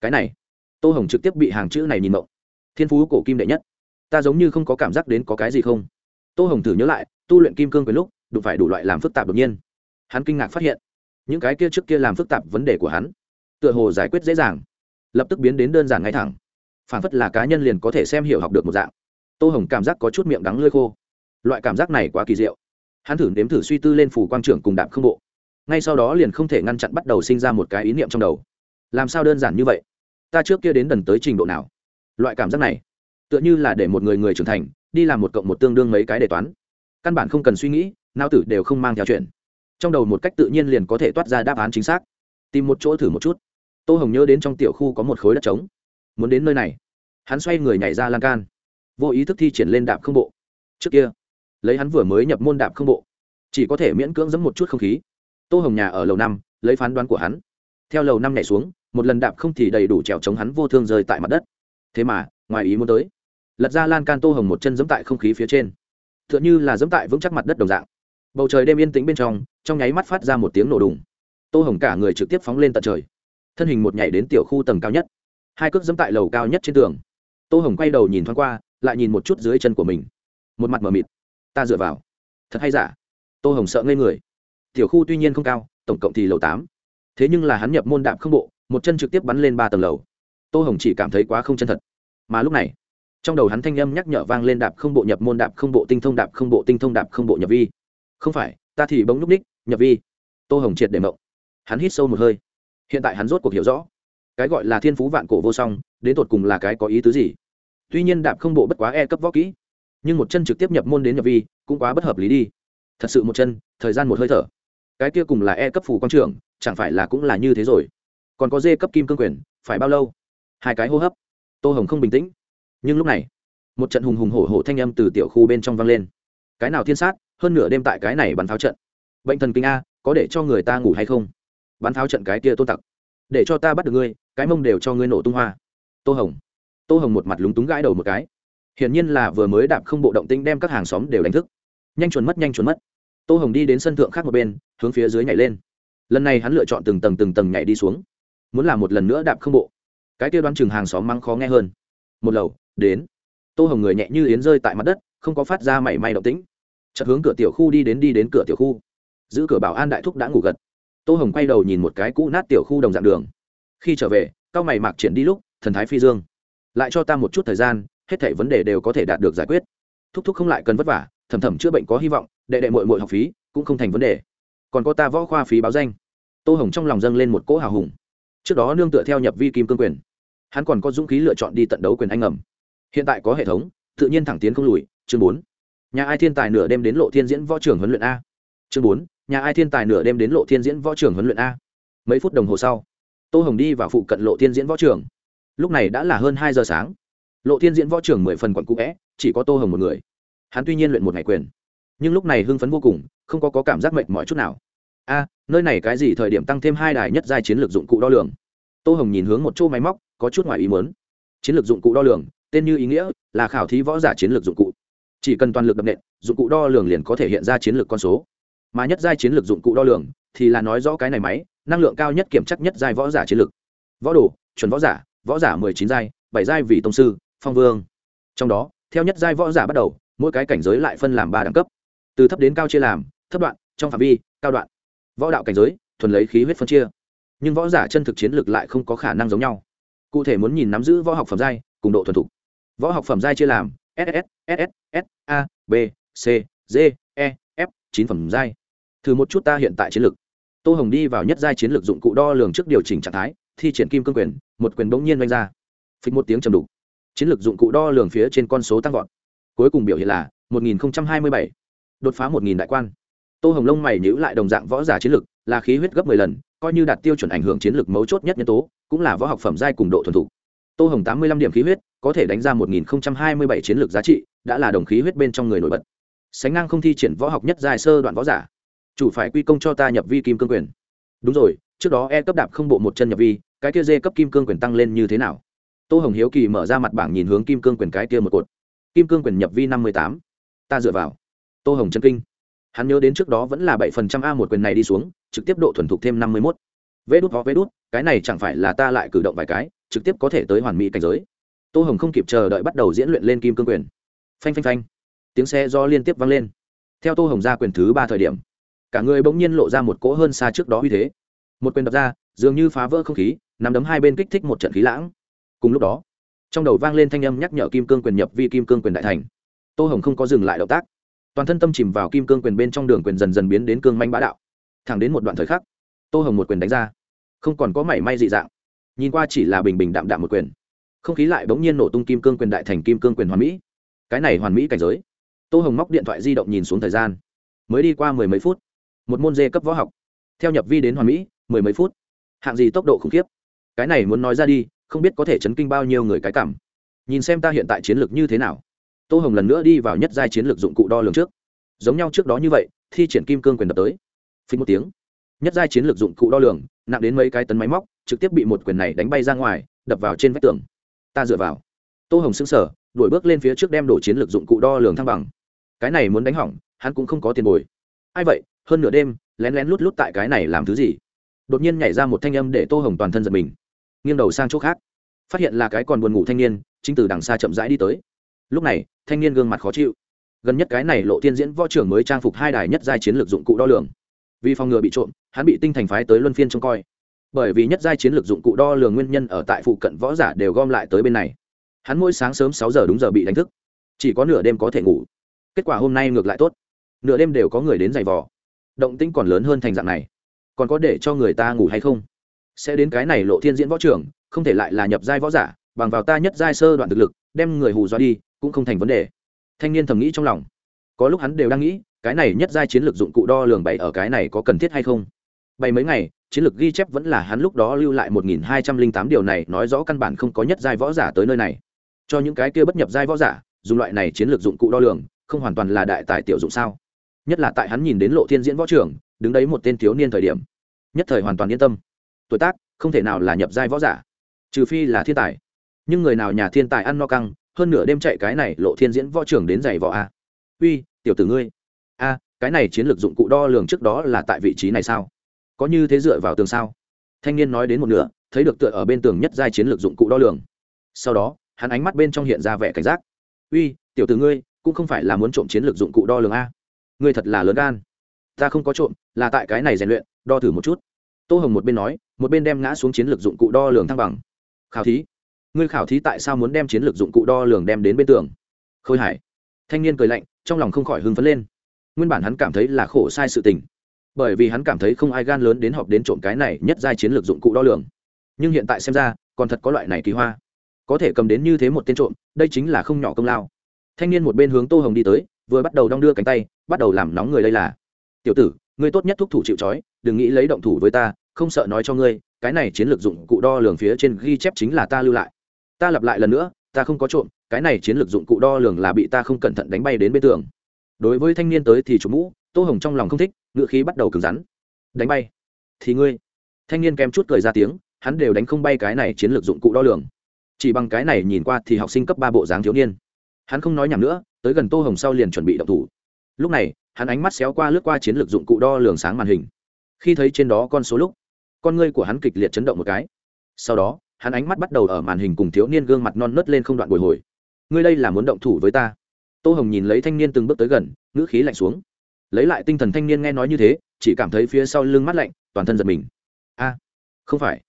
Cái này, tô hồng trực tiếp bị hàng chữ này nhìn mộng. Thiên phú cổ kim đệ nhất. Ta giống như không có cảm giác đến có cái gì không. Tô hồng thử nhớ lại, tu luyện kim cương với lúc, đụng phải đủ loại làm phức tạp đột nhiên. Hắn kinh ngạc phát hiện, những cái kia trước kia làm phức tạp vấn đề của hắn, tựa hồ giải quyết dễ dàng, lập tức biến đến đơn giản ngay thẳng phản phất là cá nhân liền có thể xem hiểu học được một dạng. Tô hồng cảm giác có chút miệng đắng lơi khô. Loại cảm giác này quá kỳ diệu. Hắn thử nếm thử suy tư lên phủ quang trưởng cùng đạm không bộ. Ngay sau đó liền không thể ngăn chặn bắt đầu sinh ra một cái ý niệm trong đầu. Làm sao đơn giản như vậy? Ta trước kia đến đần tới trình độ nào? Loại cảm giác này, tựa như là để một người người trưởng thành, đi làm một cộng một tương đương mấy cái đề toán. Căn bản không cần suy nghĩ nao tử đều không mang theo chuyện. Trong đầu một cách tự nhiên liền có thể toát ra đáp án chính xác. Tìm một chỗ thử một chút. Tô hồng nhớ đến trong tiểu khu có một khối đất trống muốn đến nơi này. Hắn xoay người nhảy ra lan can. Vô ý thức thi triển lên đạp không bộ. Trước kia, lấy hắn vừa mới nhập môn đạp không bộ, chỉ có thể miễn cưỡng dẫm một chút không khí. Tô hồng nhà ở lầu năm, lấy phán đoán của hắn. Theo lầu năm nhảy xuống, một lần đạp không thì đầy đủ trèo chống hắn vô thương rơi tại mặt đất. Thế mà, ngoài ý muốn tới, lật ra lan can tô hồng một chân dẫm tại không khí phía trên. T h ư ợ n như là dẫm tại vững chắc mặt đất đồng dạng. Bầu trời đêm yên tĩnh bên trong trong nháy mắt phát ra một tiếng nổ đùng. Tô hồng cả người trực tiếp phóng lên tận trời. Thân hình một nhảy đến tiểu khu tầng cao nhất hai cước dẫm tại lầu cao nhất trên tường. Tô hồng quay đầu nhìn thoáng qua, lại nhìn một chút dưới chân của mình. Một mặt mờ mịt. Ta dựa vào. Thật hay giả? Tô hồng sợ ngây người. Tiểu khu tuy nhiên không cao, tổng cộng thì lầu tám. Thế nhưng là hắn nhập môn đạp không bộ, một chân trực tiếp bắn lên ba tầng lầu. Tô hồng chỉ cảm thấy quá không chân thật. Mà lúc này, trong đầu hắn thanh âm nhắc nhở vang lên đạp không bộ nhập môn đạp không bộ tinh thông đạp không bộ tinh thông đạp không bộ nhập vi. Không phải, ta thì bỗng núp ních, nhập vi. Tô hồng triệt để mộng. Hắn hít sâu một hơi. Hiện tại hắn rốt cuộc hiểu rõ cái gọi là thiên phú vạn cổ vô song, đến tột cùng là cái có ý tứ gì? Tuy nhiên đạp không bộ bất quá e cấp võ kỹ, nhưng một chân trực tiếp nhập môn đến nhập vi, cũng quá bất hợp lý đi. Thật sự một chân, thời gian một hơi thở. Cái kia cùng là e cấp phủ quang trưởng, chẳng phải là cũng là như thế rồi. Còn có dê cấp kim cương quyền, phải bao lâu? Hai cái hô hấp. Tô hồng không bình tĩnh. Nhưng lúc này, một trận hùng hùng hổ hổ thanh âm từ tiểu khu bên trong vang lên. Cái nào thiên sát, hơn nửa đêm tại cái này bắn pháo trận. Bệnh thần kinh a, có để cho người ta ngủ hay không? Bắn pháo trận cái kia tôn tặc. Để cho ta bắt được ngươi cái mông đều cho ngươi nổ tung hoa. Tô hồng. Tô hồng một mặt lúng túng gãi đầu một cái. Hiển nhiên là vừa mới đạp không bộ động tĩnh đem các hàng xóm đều đánh thức. Nhanh chuẩn mất, nhanh chuẩn mất. Tô hồng đi đến sân thượng khác một bên, hướng phía dưới nhảy lên. Lần này hắn lựa chọn từng tầng từng tầng nhảy đi xuống. Muốn làm một lần nữa đạp không bộ, cái kia đoán chừng hàng xóm mắng khó nghe hơn. Một lầu, đến. Tô hồng người nhẹ như yến rơi tại mặt đất, không có phát ra mảy may động tĩnh. Chợt hướng cửa tiểu khu đi đến đi đến cửa tiểu khu. Giữ cửa bảo an đại thúc đã ngủ gật. Tô hồng quay đầu nhìn một cái cũ nát tiểu khu đồng dạng đường khi trở về, cao mày mạc triển đi lúc, thần thái phi dương. Lại cho ta một chút thời gian, hết thảy vấn đề đều có thể đạt được giải quyết. Thúc thúc không lại cần vất vả, thầm thầm chữa bệnh có hy vọng, đệ đệ mội mội học phí, cũng không thành vấn đề. Còn có ta võ khoa phí báo danh. Tô hồng trong lòng dâng lên một cỗ hào hùng. Trước đó nương tựa theo nhập vi kim cương quyền. Hắn còn có dũng khí lựa chọn đi tận đấu quyền anh ngầm. Hiện tại có hệ thống, tự nhiên thẳng tiến không lùi, chương bốn. Nhà ai thiên tài nửa đêm đến lộ thiên diễn võ trường huấn luyện a. Chương bốn, nhà ai thiên tài nửa đêm đến lộ thiên diễn võ trường huấn luyện a. Mấy phút đồng hồ sau tô hồng đi vào phụ cận lộ thiên diễn võ trường. Lúc này đã là hơn hai giờ sáng. Lộ thiên diễn võ trường mười phần quận cũ vẽ chỉ có tô hồng một người. Hắn tuy nhiên luyện một ngày quyền nhưng lúc này hưng phấn vô cùng không có, có cảm giác mệt mỏi chút nào. A nơi này cái gì thời điểm tăng thêm hai đài nhất giai chiến lược dụng cụ đo lường? Tô hồng nhìn hướng một chỗ máy móc có chút ngoài ý muốn. Chiến lược dụng cụ đo lường tên như ý nghĩa là khảo thí võ giả chiến lược dụng cụ. Chỉ cần toàn lực đập nện dụng cụ đo lường liền có thể hiện ra chiến lược con số. Mà nhất giai chiến lược dụng cụ đo lường thì là nói rõ cái này máy năng lượng cao nhất kiểm chắc nhất giai võ giả chiến lược võ đồ, chuẩn võ giả võ giả mười chín giai, bảy giai vị tông sư, phong vương. Trong đó, theo nhất giai võ giả bắt đầu, mỗi cái cảnh giới lại phân làm ba đẳng cấp. Từ thấp đến cao chia làm, thấp đoạn, trong phạm vi, cao đoạn. Võ đạo cảnh giới, thuần lấy khí huyết phân chia. Nhưng võ giả chân thực chiến lược lại không có khả năng giống nhau. Cụ thể muốn nhìn nắm giữ võ học phẩm giai, cùng độ thuần thục. Võ học phẩm giai chia làm ss ss s a, b, c, d e f, chín phẩm giai. Thử một chút ta hiện tại chiến lược tô hồng đi vào nhất giai chiến lược dụng cụ đo lường trước điều chỉnh trạng thái, thi triển kim cương quyền, một quyền bỗng nhiên oanh ra. Phịch một tiếng trầm đục. Chiến lược dụng cụ đo lường phía trên con số tăng vọt. Cuối cùng biểu hiện là một nghìn hai mươi bảy. Đột phá một nghìn đại quan. Tô hồng lông mày nhữ lại đồng dạng võ giả chiến lược, là khí huyết gấp mười lần, coi như đạt tiêu chuẩn ảnh hưởng chiến lược mấu chốt nhất nhân tố, cũng là võ học phẩm giai cùng độ thuần thục. Tô hồng tám mươi lăm điểm khí huyết, có thể đánh ra một nghìn hai mươi bảy chiến lược giá trị, đã là đồng khí huyết bên trong người nổi bật. Sánh ngang không thi triển võ học nhất dài sơ đoạn võ giả chủ phải quy công cho ta nhập vi kim cương quyền. Đúng rồi, trước đó e cấp đạp không bộ một chân nhập vi, cái kia dê cấp kim cương quyền tăng lên như thế nào? Tô hồng hiếu kỳ mở ra mặt bảng nhìn hướng kim cương quyền cái kia một cột. Kim cương quyền nhập vi năm mươi tám. Ta dựa vào. Tô hồng chân kinh. Hắn nhớ đến trước đó vẫn là bảy phần trăm a một quyền này đi xuống, trực tiếp độ thuần thục thêm năm mươi mốt. Vê đút ho vê đút, cái này chẳng phải là ta lại cử động vài cái, trực tiếp có thể tới hoàn mỹ cảnh giới. Tô hồng không kịp chờ đợi bắt đầu diễn luyện lên kim cương quyền. Phanh phanh phanh. Tiếng xe do liên tiếp vang lên. Theo tô hồng ra quyền thứ ba thời điểm cả người bỗng nhiên lộ ra một cỗ hơn xa trước đó uy thế. Một quyền đập ra, dường như phá vỡ không khí nằm đấm hai bên kích thích một trận khí lãng. Cùng lúc đó, trong đầu vang lên thanh âm nhắc nhở kim cương quyền nhập vi kim cương quyền đại thành. Tô hồng không có dừng lại động tác. Toàn thân tâm chìm vào kim cương quyền bên trong đường quyền dần dần biến đến cương manh bá đạo. Thẳng đến một đoạn thời khắc, tô hồng một quyền đánh ra. Không còn có mảy may dị dạng. Nhìn qua chỉ là bình bình đạm đạm một quyền. Không khí lại bỗng nhiên nổ tung kim cương quyền đại thành, kim cương quyền hoàn mỹ. Cái này hoàn mỹ cảnh giới. Tô hồng móc điện thoại di động nhìn xuống thời gian. Mới đi qua mười mấy phút một môn dê cấp võ học. Theo nhập vi đến hoàn mỹ, mười mấy phút. Hạng gì tốc độ khủng khiếp. Cái này muốn nói ra đi, không biết có thể chấn kinh bao nhiêu người cái cảm. Nhìn xem ta hiện tại chiến lược như thế nào. Tô hồng lần nữa đi vào nhất giai chiến lược dụng cụ đo lường trước. Giống nhau trước đó như vậy, thi triển kim cương quyền đập tới. Phí một tiếng. Nhất giai chiến lược dụng cụ đo lường, nặng đến mấy cái tấn máy móc, trực tiếp bị một quyền này đánh bay ra ngoài, đập vào trên vách tường. Ta dựa vào. Tô hồng xứng sở đuổi bước lên phía trước đem đổ chiến lược dụng cụ đo lường thăng bằng. Cái này muốn đánh hỏng, hắn cũng không có tiền bồi. Ai vậy? Hơn nửa đêm, lén lén lút lút tại cái này làm thứ gì? Đột nhiên nhảy ra một thanh âm để tô hồng toàn thân giật mình. Nghiêng đầu sang chỗ khác. Phát hiện là cái còn buồn ngủ thanh niên, chính từ đằng xa chậm rãi đi tới. Lúc này, thanh niên gương mặt khó chịu. Gần nhất cái này lộ tiên diễn võ trưởng mới trang phục hai đài nhất giai chiến lược dụng cụ đo lường. Vì phòng ngừa bị trộm, hắn bị tinh thành phái tới luân phiên trông coi. Bởi vì nhất giai chiến lược dụng cụ đo lường nguyên nhân ở tại phụ cận võ giả đều gom lại tới bên này. Hắn mỗi sáng sớm sáu giờ đúng giờ bị đánh thức. Chỉ có nửa đêm có thể ngủ. Kết quả hôm nay ngược lại tốt. Nửa đêm đều có người đến giày vò động tĩnh còn lớn hơn thành dạng này. Còn có để cho người ta ngủ hay không? Sẽ đến cái này lộ thiên diễn võ trưởng, không thể lại là nhập giai võ giả, bằng vào ta nhất giai sơ đoạn thực lực, đem người hù dọa đi, cũng không thành vấn đề. Thanh niên thầm nghĩ trong lòng. Có lúc hắn đều đang nghĩ, cái này nhất giai chiến lược dụng cụ đo lường bày ở cái này có cần thiết hay không? Bày mấy ngày, chiến lược ghi chép vẫn là hắn lúc đó lưu lại một nghìn hai trăm linh tám điều này nói rõ căn bản không có nhất giai võ giả tới nơi này. Cho những cái kia bất nhập giai võ giả, dùng loại này chiến lược dụng cụ đo lường, không hoàn toàn là đại tài tiểu dụng sao? Nhất là tại hắn nhìn đến lộ thiên diễn võ trưởng đứng đấy một tên thiếu niên thời điểm. Nhất thời hoàn toàn yên tâm. Tuổi tác, không thể nào là nhập giai võ giả. Trừ phi là thiên tài. Nhưng người nào nhà thiên tài ăn no căng, hơn nửa đêm chạy cái này lộ thiên diễn võ trưởng đến giày võ a. Uy, tiểu tử ngươi. A, cái này chiến lược dụng cụ đo lường trước đó là tại vị trí này sao? Có như thế dựa vào tường sao? Thanh niên nói đến một nửa, thấy được tựa ở bên tường nhất giai chiến lược dụng cụ đo lường. Sau đó, hắn ánh mắt bên trong hiện ra vẻ cảnh giác. Uy, tiểu tử ngươi, cũng không phải là muốn trộm chiến lược dụng cụ đo lường a ngươi thật là lớn gan. Ta không có trộm, là tại cái này rèn luyện, đo thử một chút. Tô hồng một bên nói, một bên đem ngã xuống chiến lược dụng cụ đo lường thăng bằng. Khảo thí. Ngươi khảo thí tại sao muốn đem chiến lược dụng cụ đo lường đem đến bên tường? Khôi hải. Thanh niên cười lạnh, trong lòng không khỏi hưng phấn lên. Nguyên bản hắn cảm thấy là khổ sai sự tình. Bởi vì hắn cảm thấy không ai gan lớn đến họp đến trộm cái này nhất giai chiến lược dụng cụ đo lường. Nhưng hiện tại xem ra, còn thật có loại này kỳ hoa. Có thể cầm đến như thế một tên trộm, đây chính là không nhỏ công lao. Thanh niên một bên hướng tô hồng đi tới vừa bắt đầu đong đưa cánh tay, bắt đầu làm nóng người đây là. Tiểu tử, ngươi tốt nhất thúc thủ chịu trói, đừng nghĩ lấy động thủ với ta, không sợ nói cho ngươi, cái này chiến lược dụng cụ đo lường phía trên ghi chép chính là ta lưu lại. Ta lặp lại lần nữa, ta không có trộm, cái này chiến lược dụng cụ đo lường là bị ta không cẩn thận đánh bay đến bên tường. Đối với thanh niên tới thì chủ mũ, tô hồng trong lòng không thích, ngựa khí bắt đầu cứng rắn. Đánh bay? Thì ngươi. Thanh niên kém chút cười ra tiếng, hắn đều đánh không bay cái này chiến lược dụng cụ đo lường. Chỉ bằng cái này nhìn qua thì học sinh cấp ba bộ dáng thiếu niên. Hắn không nói nhầm nữa tới gần tô hồng sau liền chuẩn bị động thủ. Lúc này, hắn ánh mắt xéo qua lướt qua chiến lược dụng cụ đo lường sáng màn hình. Khi thấy trên đó con số lúc, con ngươi của hắn kịch liệt chấn động một cái. Sau đó, hắn ánh mắt bắt đầu ở màn hình cùng thiếu niên gương mặt non nớt lên không đoạn bồi hồi. Ngươi đây là muốn động thủ với ta? Tô hồng nhìn lấy thanh niên từng bước tới gần, ngữ khí lạnh xuống. Lấy lại tinh thần thanh niên nghe nói như thế, chỉ cảm thấy phía sau lưng mắt lạnh, toàn thân giật mình. A, không phải.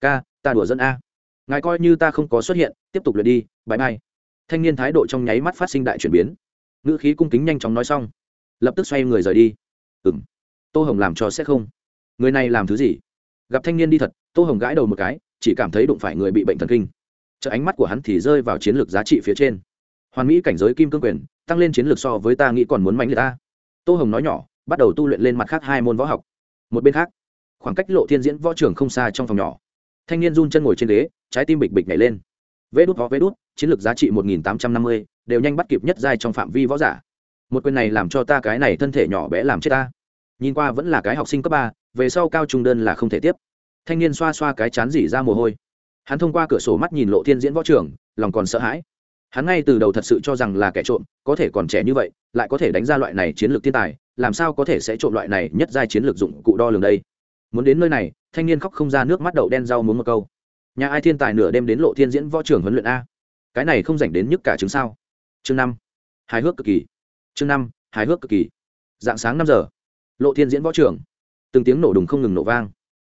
Ca, ta đùa dẫn a. Ngài coi như ta không có xuất hiện, tiếp tục luyện đi bãi mai thanh niên thái độ trong nháy mắt phát sinh đại chuyển biến. Ngữ khí cung kính nhanh chóng nói xong. Lập tức xoay người rời đi. Ừ m tô hồng làm cho sẽ không. Người này làm thứ gì? Gặp thanh niên đi thật, tô hồng gãi đầu một cái, chỉ cảm thấy đụng phải người bị bệnh thần kinh. Chợ ánh mắt của hắn thì rơi vào chiến lược giá trị phía trên. Hoàn mỹ cảnh giới kim cương quyền, tăng lên chiến lược so với ta nghĩ còn muốn mạnh người ta. Tô hồng nói nhỏ, bắt đầu tu luyện lên mặt khác hai môn võ học. Một bên khác, khoảng cách lộ thiên diễn võ trường không xa trong phòng nhỏ. Thanh niên run chân ngồi trên ghế, trái tim bịch bịch nhảy lên vê đút võ vê đút chiến lược giá trị một nghìn tám trăm năm mươi, đều nhanh bắt kịp nhất giai trong phạm vi võ giả. Một quyền này làm cho ta cái này thân thể nhỏ bé làm chết ta. Nhìn qua vẫn là cái học sinh cấp ba, về sau cao trung đơn là không thể tiếp. Thanh niên xoa xoa cái chán dỉ ra mồ hôi. Hắn thông qua cửa sổ mắt nhìn lộ thiên diễn võ trường lòng còn sợ hãi. Hắn ngay từ đầu thật sự cho rằng là kẻ trộm, có thể còn trẻ như vậy, lại có thể đánh ra loại này chiến lược thiên tài, làm sao có thể sẽ trộm loại này nhất giai chiến lược dụng cụ đo lường đây? Muốn đến nơi này, thanh niên khóc không ra nước mắt đậu đen rau muốn một câu nhà ai thiên tài nửa đêm đến lộ thiên diễn võ trường huấn luyện a? Cái này không dành đến nhức cả chứng sao? Chương năm. Hài hước cực kỳ. Chương năm, hài hước cực kỳ. Dạng sáng năm giờ, lộ thiên diễn võ trường. Từng tiếng nổ đùng không ngừng nổ vang.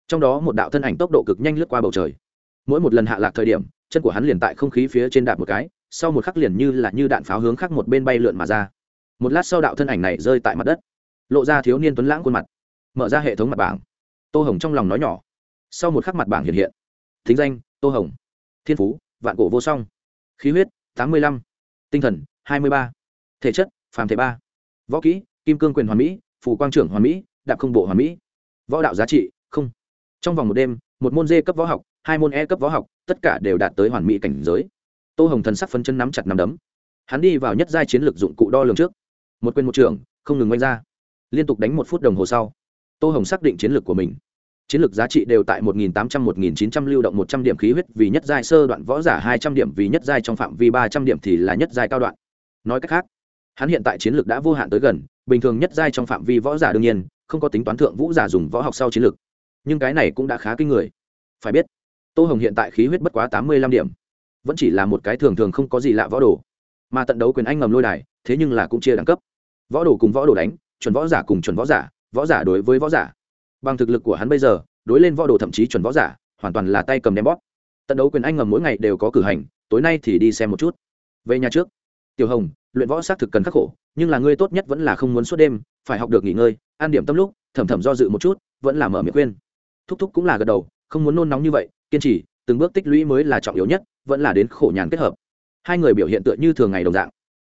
Trong đó một đạo thân ảnh tốc độ cực nhanh lướt qua bầu trời. Mỗi một lần hạ lạc thời điểm, chân của hắn liền tại không khí phía trên đạp một cái, sau một khắc liền như là như đạn pháo hướng khác một bên bay lượn mà ra. Một lát sau đạo thân ảnh này rơi tại mặt đất, lộ ra thiếu niên tuấn lãng khuôn mặt, mở ra hệ thống mặt bảng. Tô hồng trong lòng nói nhỏ. Sau một khắc mặt bảng hiện hiện thính danh, tô hồng. Thiên phú, vạn cổ vô song. Khí huyết, tám mươi lăm. Tinh thần, hai mươi ba. Thể chất, phàm thể ba. Võ kỹ, kim cương quyền hoàn mỹ, phù quang trưởng hoàn mỹ, đạp không bộ hoàn mỹ. Võ đạo giá trị, không. Trong vòng một đêm, một môn d cấp võ học, hai môn e cấp võ học, tất cả đều đạt tới hoàn mỹ cảnh giới. Tô hồng thần sắc phân chân nắm chặt nắm đấm. Hắn đi vào nhất giai chiến lược dụng cụ đo lường trước. Một quyền một trưởng không ngừng oanh ra. Liên tục đánh một phút đồng hồ sau, tô hồng xác định chiến lược của mình chiến lược giá trị đều tại 1.800-1.900 lưu động 100 điểm khí huyết, vì nhất giai sơ đoạn võ giả 200 điểm, vì nhất giai trong phạm vi 300 điểm thì là nhất giai cao đoạn. Nói cách khác, hắn hiện tại chiến lược đã vô hạn tới gần, bình thường nhất giai trong phạm vi võ giả đương nhiên, không có tính toán thượng vũ giả dùng võ học sau chiến lược. Nhưng cái này cũng đã khá kinh người. Phải biết, tô hồng hiện tại khí huyết bất quá 85 điểm, vẫn chỉ là một cái thường thường không có gì lạ võ đồ. Mà tận đấu quyền anh ngầm lôi đài, thế nhưng là cũng chia đẳng cấp. Võ đồ cùng võ đồ đánh, chuẩn võ giả cùng chuẩn võ giả võ giả đối với võ giả bằng thực lực của hắn bây giờ, đối lên võ đồ thậm chí chuẩn võ giả, hoàn toàn là tay cầm đem bóp. Tận đấu quyền anh ngầm mỗi ngày đều có cử hành, tối nay thì đi xem một chút. Về nhà trước. Tiểu hồng, luyện võ xác thực cần khắc khổ, nhưng là ngươi tốt nhất vẫn là không muốn suốt đêm, phải học được nghỉ ngơi an điểm tâm lúc, thầm thầm do dự một chút, vẫn là mở miệng khuyên. Thúc thúc cũng là gật đầu, không muốn nôn nóng như vậy, kiên trì, từng bước tích lũy mới là trọng yếu nhất, vẫn là đến khổ nhàn kết hợp. Hai người biểu hiện tựa như thường ngày đồng dạng.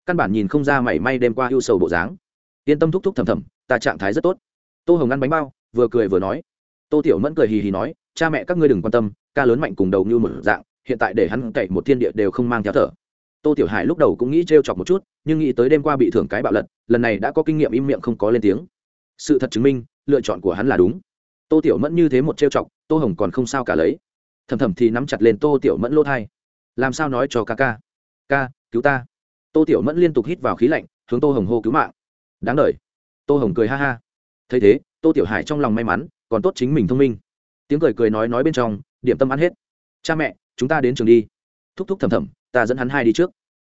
Căn bản nhìn không ra mảy may đêm qua ưu sầu bộ dáng. Yên tâm thúc thúc thầm thầm, ta trạng thái rất tốt. Tô hồng ăn bánh bao vừa cười vừa nói. Tô tiểu mẫn cười hì hì nói, cha mẹ các ngươi đừng quan tâm, ca lớn mạnh cùng đầu như một dạng, hiện tại để hắn cậy một thiên địa đều không mang theo thở. Tô tiểu hải lúc đầu cũng nghĩ t chọc một chút, nhưng nghĩ tới đêm qua bị thưởng cái bạo lật, lần này đã có kinh nghiệm im miệng không có lên tiếng. Sự thật chứng minh, lựa chọn của hắn là đúng. Tô tiểu mẫn như thế một t chọc, tô hồng còn không sao cả lấy. Thầm thầm thì nắm chặt lên tô tiểu mẫn lỗ thai. Làm sao nói cho ca ca? Ca, cứu ta. Tô tiểu mẫn liên tục hít vào khí lạnh, hướng tô hồng hô cứu mạng. Đáng đ tô hồng cười ha ha. Thấy thế tô tiểu hải trong lòng may mắn, còn tốt chính mình thông minh. Tiếng cười cười nói nói bên trong, điểm tâm ăn hết. Cha mẹ, chúng ta đến trường đi. Thúc thúc thầm thầm, ta dẫn hắn hai đi trước.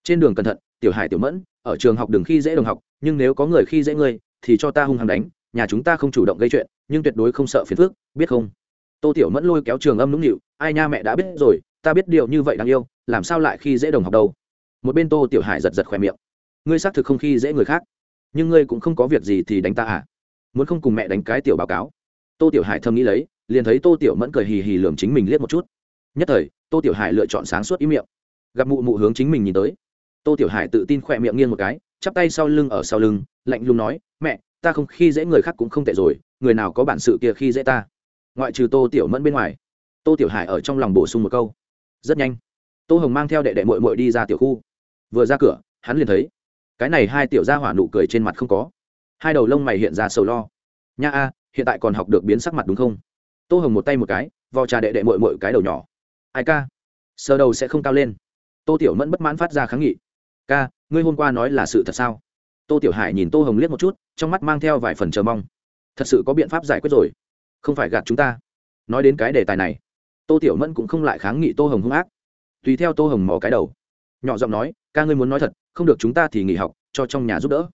Trên đường cẩn thận, tiểu hải tiểu mẫn, ở trường học đường khi dễ đồng học, nhưng nếu có người khi dễ ngươi, thì cho ta hung hăng đánh, nhà chúng ta không chủ động gây chuyện, nhưng tuyệt đối không sợ phiền phức, biết không? Tô tiểu mẫn lôi kéo trường âm nũng nịu, ai nha mẹ đã biết rồi, ta biết điều như vậy đáng yêu, làm sao lại khi dễ đồng học đâu? Một bên tô tiểu hải giật giật khỏe miệng. Ngươi xác thực không khi dễ người khác, nhưng ngươi cũng không có việc gì thì đánh ta à? Muốn không cùng mẹ đánh cái tiểu báo cáo. Tô tiểu hải thầm nghĩ lấy, liền thấy tô tiểu mẫn cười hì hì lường chính mình liếc một chút. Nhất thời, tô tiểu hải lựa chọn sáng suốt ý miệng. Gặp mụ mụ hướng chính mình nhìn tới, tô tiểu hải tự tin khỏe miệng nghiêng một cái, chắp tay sau lưng ở sau lưng, lạnh lùng nói, mẹ, ta không khi dễ người khác cũng không tệ rồi, người nào có bản sự kia khi dễ ta? Ngoại trừ tô tiểu mẫn bên ngoài, tô tiểu hải ở trong lòng bổ sung một câu, rất nhanh. Tô hồng mang theo đệ đệ mội mội đi ra tiểu khu. Vừa ra cửa, hắn liền thấy, cái này hai tiểu gia hỏa nụ cười trên mặt không có hai đầu lông mày hiện ra sầu lo. Nha a, hiện tại còn học được biến sắc mặt đúng không? Tô hồng một tay một cái, vò trà đệ đệ mội mội cái đầu nhỏ. Ai ca? Sờ đầu sẽ không cao lên. Tô tiểu mẫn bất mãn phát ra kháng nghị. Ca, ngươi hôm qua nói là sự thật sao? Tô tiểu hải nhìn tô hồng liếc một chút, trong mắt mang theo vài phần chờ mong. Thật sự có biện pháp giải quyết rồi. Không phải gạt chúng ta. Nói đến cái đề tài này, tô tiểu mẫn cũng không lại kháng nghị tô hồng hung ác. Tùy theo tô hồng mò cái đầu, nhỏ giọng nói, ca ngươi muốn nói thật, không được chúng ta thì nghỉ học, cho trong nhà giúp đỡ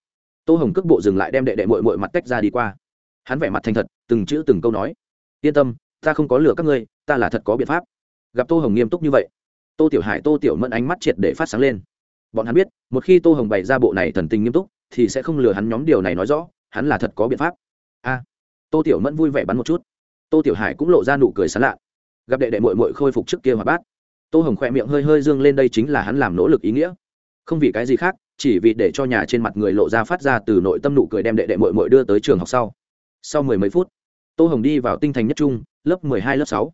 tô hồng cước bộ dừng lại đem đệ đệ mội mội mặt tách ra đi qua. Hắn vẻ mặt thành thật, từng chữ từng câu nói. Yên tâm, ta không có lừa các ngươi, ta là thật có biện pháp. Gặp tô hồng nghiêm túc như vậy, tô tiểu hải, tô tiểu mẫn ánh mắt triệt để phát sáng lên. Bọn hắn biết, một khi tô hồng bày ra bộ này thần tình nghiêm túc, thì sẽ không lừa hắn nhóm điều này nói rõ, hắn là thật có biện pháp. A! Tô tiểu mẫn vui vẻ bắn một chút. Tô tiểu hải cũng lộ ra nụ cười sán lạ. Gặp đệ đệ mội mội khôi phục trước kia hoạt bát, tô hồng khỏe miệng hơi hơi dương lên đây chính là hắn làm nỗ lực ý nghĩa. Không vì cái gì khác chỉ vì để cho nhà trên mặt người lộ ra phát ra từ nội tâm nụ cười đem đệ đệ mội mội đưa tới trường học sau. Sau mười mấy phút, tô hồng đi vào tinh thành nhất trung, lớp mười hai, lớp sáu.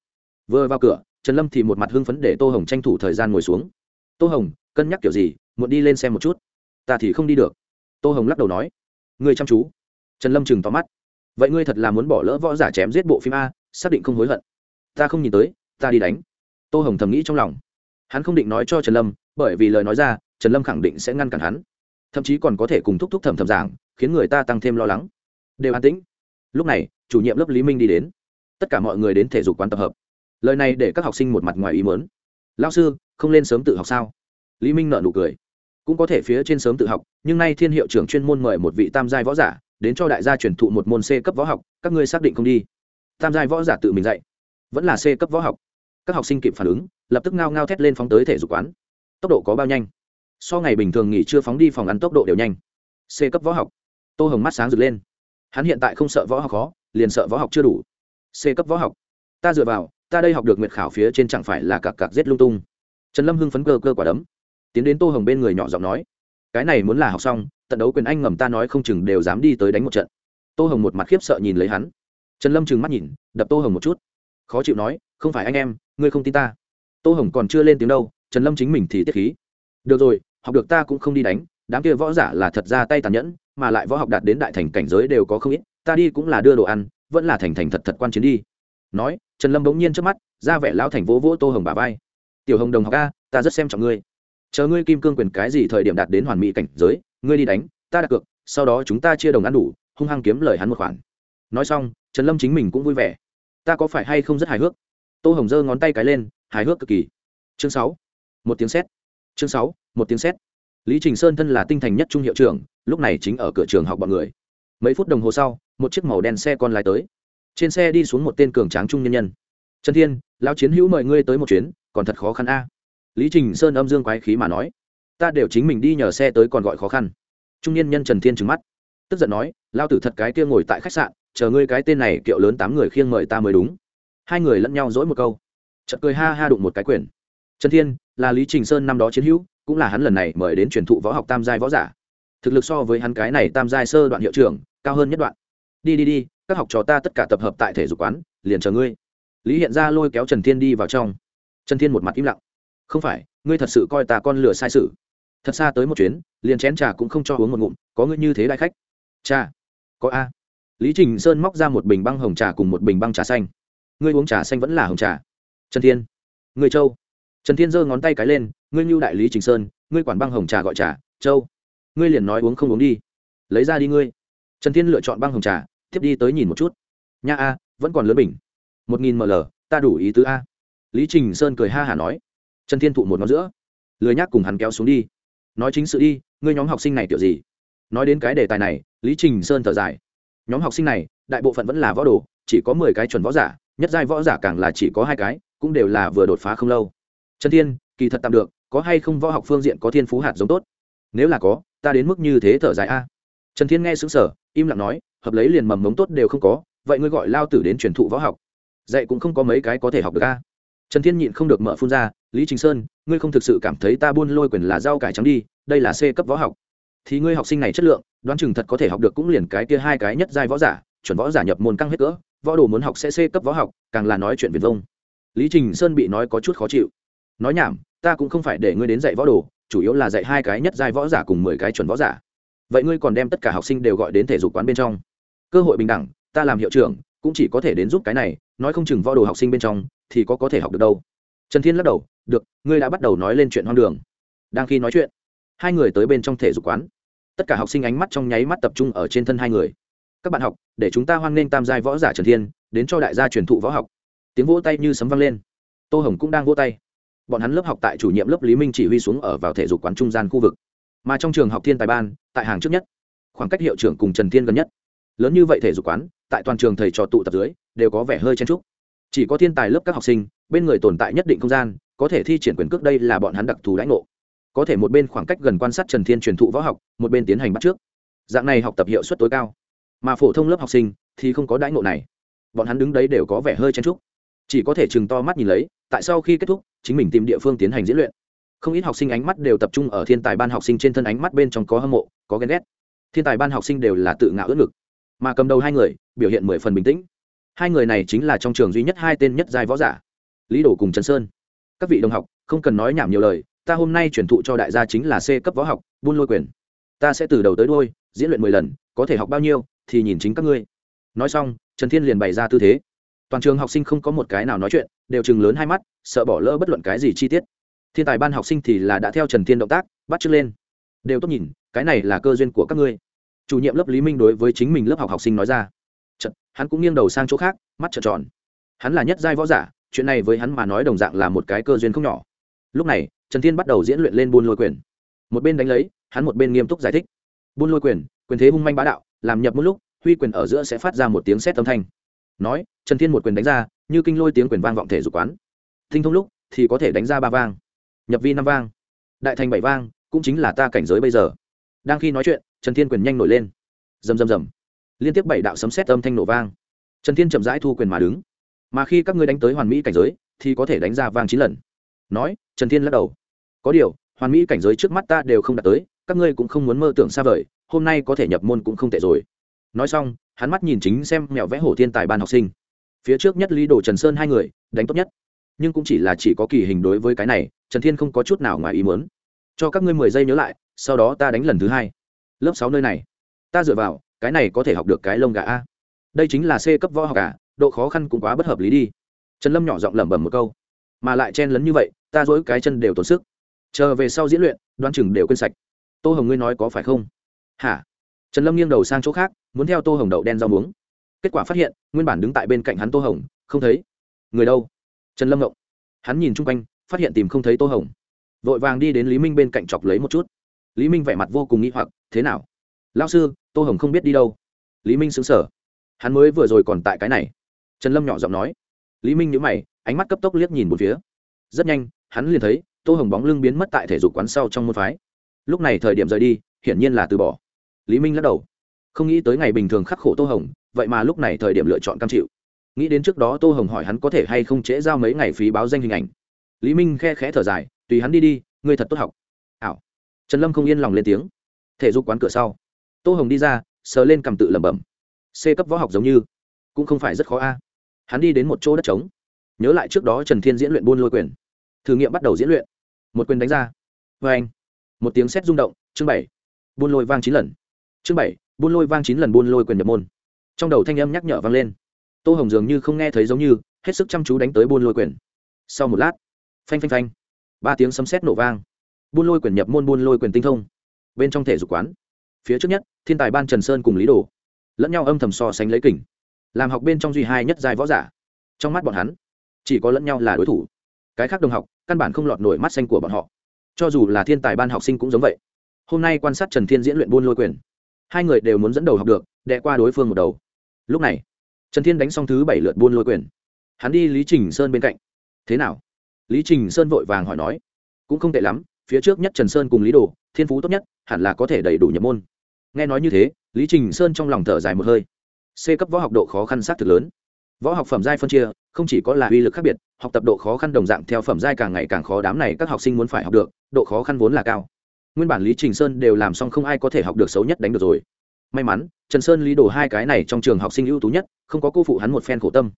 Vừa vào cửa, trần lâm thì một mặt hưng phấn để tô hồng tranh thủ thời gian ngồi xuống. Tô hồng, cân nhắc kiểu gì muốn đi lên xem một chút. Ta thì không đi được. Tô hồng lắc đầu nói. Ngươi chăm chú. Trần lâm chừng tóm mắt. Vậy ngươi thật là muốn bỏ lỡ võ giả chém giết bộ phim a, xác định không hối hận. Ta không nhìn tới, ta đi đánh. Tô hồng thầm nghĩ trong lòng. Hắn không định nói cho trần lâm, bởi vì lời nói ra trần lâm khẳng định sẽ ngăn cản hắn. Thậm chí còn có thể cùng thúc thúc thầm thầm giảng, khiến người ta tăng thêm lo lắng. Đều an tĩnh. Lúc này, chủ nhiệm lớp lý minh đi đến. Tất cả mọi người đến thể dục quán tập hợp. Lời này để các học sinh một mặt ngoài ý mớn lao sư, không lên sớm tự học sao? Lý minh nợ nụ cười. Cũng có thể phía trên sớm tự học, nhưng nay thiên hiệu trưởng chuyên môn mời một vị tam giai võ giả, đến cho đại gia truyền thụ một môn c cấp võ học, các ngươi xác định không đi? Tam giai võ giả tự mình dạy. Vẫn là c cấp võ học. Các học sinh kịp phản ứng, lập tức ngao ngao thét lên phóng tới thể dục quán. Tốc độ có bao nhanh? So ngày bình thường nghỉ chưa phóng đi phòng ăn tốc độ đều nhanh. C cấp võ học. Tô hồng mắt sáng rực lên. Hắn hiện tại không sợ võ học khó, liền sợ võ học chưa đủ. C cấp võ học. Ta dựa vào, ta đây học được nguyệt khảo phía trên chẳng phải là cặp cặp giết lung tung. Trần lâm hưng phấn cơ cơ quả đấm. Tiến đến tô hồng bên người nhỏ giọng nói. Cái này muốn là học xong, tận đấu quyền anh ngầm ta nói không chừng đều dám đi tới đánh một trận. Tô hồng một mặt khiếp sợ nhìn lấy hắn. Trần lâm trừng mắt nhìn, đập tô hồng một chút. Khó chịu nói, không phải anh em, ngươi không tin ta. Tô hồng còn chưa lên tiếng đâu, trần lâm chính mình thì tiết khí được rồi, học được ta cũng không đi đánh, đám kia võ giả là thật ra tay tàn nhẫn, mà lại võ học đạt đến đại thành cảnh giới đều có không ít, ta đi cũng là đưa đồ ăn, vẫn là thành thành thật thật quan chiến đi. Nói, trần lâm bỗng nhiên trước mắt, ra vẻ lão thành vỗ vỗ tô hồng bà vai. Tiểu hồng đồng học a, ta rất xem trọng ngươi. Chờ ngươi kim cương quyền cái gì thời điểm đạt đến hoàn mỹ cảnh giới, ngươi đi đánh, ta đặt cược, sau đó chúng ta chia đồng ăn đủ, hung hăng kiếm lời hắn một khoản. Nói xong, trần lâm chính mình cũng vui vẻ. Ta có phải hay không rất hài hước? Tô hồng giơ ngón tay cái lên, hài hước cực kỳ. Chương sáu, một tiếng sét chương sáu, một tiếng xét lý trình sơn thân là tinh thành nhất trung hiệu trưởng, lúc này chính ở cửa trường học bọn người. Mấy phút đồng hồ sau, một chiếc màu đen xe con lái tới. Trên xe đi xuống một tên cường tráng trung nhân nhân. Trần thiên, lão chiến hữu mời ngươi tới một chuyến, còn thật khó khăn a. Lý trình sơn âm dương quái khí mà nói. Ta đều chính mình đi nhờ xe tới còn gọi khó khăn. Trung niên nhân trần thiên trừng mắt. Tức giận nói lao tử thật cái kia ngồi tại khách sạn, chờ ngươi cái tên này kiệu lớn tám người khiêng mời ta mới đúng. Hai người lẫn nhau dỗi một câu. Chợt cười ha ha đụng một cái quyền trần thiên là lý trình sơn năm đó chiến hữu, cũng là hắn lần này mời đến truyền thụ võ học tam giai võ giả. Thực lực so với hắn cái này tam giai sơ đoạn hiệu trưởng, cao hơn nhất đoạn. Đi đi đi, các học trò ta tất cả tập hợp tại thể dục quán, liền chờ ngươi. Lý hiện ra lôi kéo trần thiên đi vào trong. Trần thiên một mặt im lặng. Không phải, ngươi thật sự coi ta con lửa sai sự. Thật xa tới một chuyến, liền chén trà cũng không cho uống một ngụm, có ngươi như thế đại khách. Cha, có a. Lý trình sơn móc ra một bình băng hồng trà cùng một bình băng trà xanh. Ngươi uống trà xanh vẫn là hồng trà. Trần thiên người châu trần thiên giơ ngón tay cái lên, ngươi như đại lý trình sơn, ngươi quản băng hồng trà gọi trà, châu. Ngươi liền nói uống không uống đi. Lấy ra đi ngươi. Trần thiên lựa chọn băng hồng trà, tiếp đi tới nhìn một chút. Nha a, vẫn còn lớn bình. Một nghìn ml, ta đủ ý tứ a. Lý trình sơn cười ha hả nói. Trần thiên thụ một ngón giữa. Lười nhác cùng hắn kéo xuống đi. Nói chính sự đi, ngươi nhóm học sinh này kiểu gì? Nói đến cái đề tài này, lý trình sơn thở dài. Nhóm học sinh này, đại bộ phận vẫn là võ đồ, chỉ có mười cái chuẩn võ giả, nhất giai võ giả càng là chỉ có hai cái, cũng đều là vừa đột phá không lâu trần thiên, kỳ thật tạm được, có hay không võ học phương diện có thiên phú hạt giống tốt? Nếu là có, ta đến mức như thế thở dài a. Trần thiên nghe xứng sở im lặng nói, hợp lấy liền mầm mống tốt đều không có, vậy ngươi gọi lao tử đến truyền thụ võ học. Dạy cũng không có mấy cái có thể học được a. Trần thiên nhịn không được mở phun ra, lý chính sơn, ngươi không thực sự cảm thấy ta buôn lôi quyền là rau cải trắng đi, đây là c cấp võ học. Thì ngươi học sinh này chất lượng, đoán chừng thật có thể học được cũng liền cái kia hai cái nhất giai võ giả, chuẩn võ giả nhập môn căng hết cỡ, võ đồ muốn học sẽ c cấp võ học, càng là nói chuyện viền vông. Lý trình sơn bị nói có chút khó chịu nói nhảm, ta cũng không phải để ngươi đến dạy võ đồ, chủ yếu là dạy hai cái nhất giai võ giả cùng mười cái chuẩn võ giả. Vậy ngươi còn đem tất cả học sinh đều gọi đến thể dục quán bên trong. Cơ hội bình đẳng, ta làm hiệu trưởng, cũng chỉ có thể đến giúp cái này, nói không chừng võ đồ học sinh bên trong, thì có có thể học được đâu. Trần thiên lắc đầu, được, ngươi đã bắt đầu nói lên chuyện hoang đường. Đang khi nói chuyện, hai người tới bên trong thể dục quán. Tất cả học sinh ánh mắt trong nháy mắt tập trung ở trên thân hai người. Các bạn học, để chúng ta hoan nghênh tam giai võ giả trần thiên, đến cho đại gia truyền thụ võ học. Tiếng vỗ tay như sấm vang lên. Tô hồng cũng đang vỗ tay bọn hắn lớp học tại chủ nhiệm lớp lý minh chỉ huy xuống ở vào thể dục quán trung gian khu vực. Mà trong trường học thiên tài ban, tại hàng trước nhất, khoảng cách hiệu trưởng cùng trần thiên gần nhất. Lớn như vậy thể dục quán, tại toàn trường thầy trò tụ tập dưới, đều có vẻ hơi chen trúc chỉ có thiên tài lớp các học sinh, bên người tồn tại nhất định không gian, có thể thi triển quyền cước đây là bọn hắn đặc thù lãnh ngộ. Có thể một bên khoảng cách gần quan sát trần thiên truyền thụ võ học, một bên tiến hành bắt trước. Dạng này học tập hiệu suất tối cao. Mà phổ thông lớp học sinh thì không có đãi ngộ này. Bọn hắn đứng đấy đều có vẻ hơi chen trúc chỉ có thể chừng to mắt nhìn lấy, tại sau khi kết thúc, chính mình tìm địa phương tiến hành diễn luyện. Không ít học sinh ánh mắt đều tập trung ở thiên tài ban học sinh trên thân ánh mắt bên trong có hâm mộ, có ghen ghét. Thiên tài ban học sinh đều là tự ngạo ướt ngực, mà cầm đầu hai người, biểu hiện mười phần bình tĩnh. Hai người này chính là trong trường duy nhất hai tên nhất giai võ giả, lý đổ cùng trần sơn. Các vị đồng học, không cần nói nhảm nhiều lời, ta hôm nay chuyển thụ cho đại gia chính là c cấp võ học, buôn lôi quyền. Ta sẽ từ đầu tới đôi diễn luyện mười lần, có thể học bao nhiêu, thì nhìn chính các ngươi. Nói xong, trần thiên liền bày ra tư thế toàn trường học sinh không có một cái nào nói chuyện đều chừng lớn hai mắt sợ bỏ lỡ bất luận cái gì chi tiết. Thiên tài ban học sinh thì là đã theo trần thiên động tác bắt chước lên. Đều tốt nhìn cái này là cơ duyên của các ngươi. Chủ nhiệm lớp lý minh đối với chính mình lớp học học sinh nói ra. Chật, hắn cũng nghiêng đầu sang chỗ khác mắt trợn tròn. Hắn là nhất giai võ giả chuyện này với hắn mà nói đồng dạng là một cái cơ duyên không nhỏ. Lúc này trần thiên bắt đầu diễn luyện lên buôn lôi quyền. Một bên đánh lấy hắn một bên nghiêm túc giải thích. Buôn lôi quyền quyền thế hung manh bá đạo làm nhập một lúc huy quyền ở giữa sẽ phát ra một tiếng xét âm thanh nói, trần thiên một quyền đánh ra, như kinh lôi tiếng quyền vang vọng thể dục quán. Thinh thông lúc, thì có thể đánh ra ba vang. Nhập vi năm vang. Đại thành bảy vang, cũng chính là ta cảnh giới bây giờ. Đang khi nói chuyện, trần thiên quyền nhanh nổi lên. Rầm rầm rầm. Liên tiếp bảy đạo sấm sét âm thanh nổ vang. Trần thiên chậm rãi thu quyền mà đứng. Mà khi các ngươi đánh tới hoàn mỹ cảnh giới, thì có thể đánh ra vang chín lần. Nói, trần thiên lắc đầu. Có điều, hoàn mỹ cảnh giới trước mắt ta đều không đạt tới, các ngươi cũng không muốn mơ tưởng xa vời, hôm nay có thể nhập môn cũng không tệ rồi. Nói xong hắn mắt nhìn chính xem mẹo vẽ hổ thiên tài ban học sinh. Phía trước nhất lý đồ trần sơn hai người, đánh tốt nhất. Nhưng cũng chỉ là chỉ có kỳ hình đối với cái này, trần thiên không có chút nào ngoài ý muốn. Cho các ngươi mười giây nhớ lại, sau đó ta đánh lần thứ hai. Lớp sáu nơi này. Ta dựa vào, cái này có thể học được cái lông gà a. Đây chính là c cấp võ học à độ khó khăn cũng quá bất hợp lý đi. Trần lâm nhỏ giọng lẩm bẩm một câu. Mà lại chen lấn như vậy, ta dỗi cái chân đều tốn sức. Chờ về sau diễn luyện đoan chừng đều quên sạch. Tô hồng ngươi nói có phải không? Hả? Trần lâm nghiêng đầu sang chỗ khác, muốn theo tô hồng đậu đen rau muống. Kết quả phát hiện, nguyên bản đứng tại bên cạnh hắn tô hồng, không thấy. Người đâu? Trần lâm ngộng. Hắn nhìn chung quanh, phát hiện tìm không thấy tô hồng. Vội vàng đi đến lý minh bên cạnh chọc lấy một chút. Lý minh vẻ mặt vô cùng nghĩ hoặc, thế nào? Lao sư, tô hồng không biết đi đâu. Lý minh xứng sở hắn mới vừa rồi còn tại cái này. Trần lâm nhỏ giọng nói. Lý minh nhữ mày, ánh mắt cấp tốc liếc nhìn một phía. Rất nhanh, hắn liền thấy tô hồng bóng lưng biến mất tại thể dục quán sau trong môn phái. Lúc này thời điểm rời đi, hiển nhiên là từ bỏ lý minh lắc đầu. Không nghĩ tới ngày bình thường khắc khổ tô hồng, vậy mà lúc này thời điểm lựa chọn cam chịu. Nghĩ đến trước đó tô hồng hỏi hắn có thể hay không trễ giao mấy ngày phí báo danh hình ảnh. Lý minh khe khẽ thở dài, tùy hắn đi đi, ngươi thật tốt học. Ảo. Trần lâm không yên lòng lên tiếng. Thể dục quán cửa sau. Tô hồng đi ra, sờ lên cầm tự lẩm bẩm. C cấp võ học giống như, cũng không phải rất khó a. Hắn đi đến một chỗ đất trống. Nhớ lại trước đó trần thiên diễn luyện buôn lôi quyền. Thử nghiệm bắt đầu diễn luyện. Một quyền đánh ra. Vê anh một tiếng sét rung động, chương bảy. Buôn lôi vang chín lần chương bảy, buôn lôi vang chín lần buôn lôi quyền nhập môn. Trong đầu thanh âm nhắc nhở vang lên. Tô hồng dường như không nghe thấy giống như, hết sức chăm chú đánh tới buôn lôi quyền. Sau một lát, phanh phanh phanh, ba tiếng sấm sét nổ vang. Buôn lôi quyền nhập môn buôn lôi quyền tinh thông. Bên trong thể dục quán, phía trước nhất, thiên tài ban trần sơn cùng lý đồ, lẫn nhau âm thầm so sánh lấy kỉnh làm học bên trong duy hai nhất giai võ giả. Trong mắt bọn hắn, chỉ có lẫn nhau là đối thủ. Cái khác đồng học, căn bản không lọt nổi mắt xanh của bọn họ. Cho dù là thiên tài ban học sinh cũng giống vậy. Hôm nay quan sát trần thiên diễn luyện buôn lôi quyền hai người đều muốn dẫn đầu học được đẻ qua đối phương một đầu. Lúc này, trần thiên đánh xong thứ bảy lượt buôn lôi quyền. Hắn đi lý trình sơn bên cạnh. Thế nào? Lý trình sơn vội vàng hỏi nói. Cũng không tệ lắm, phía trước nhất trần sơn cùng lý đồ, thiên phú tốt nhất, hẳn là có thể đầy đủ nhập môn. Nghe nói như thế, lý trình sơn trong lòng thở dài một hơi. C cấp võ học độ khó khăn sát thực lớn. Võ học phẩm giai phân chia, không chỉ có là uy lực khác biệt, học tập độ khó khăn đồng dạng theo phẩm giai càng ngày càng khó, đám này các học sinh muốn phải học được, độ khó khăn vốn là cao nguyên bản lý trình sơn đều làm xong không ai có thể học được xấu nhất đánh được rồi. May mắn, trần sơn lý đồ hai cái này trong trường học sinh ưu tú nhất, không có cô phụ hắn một phen khổ tâm.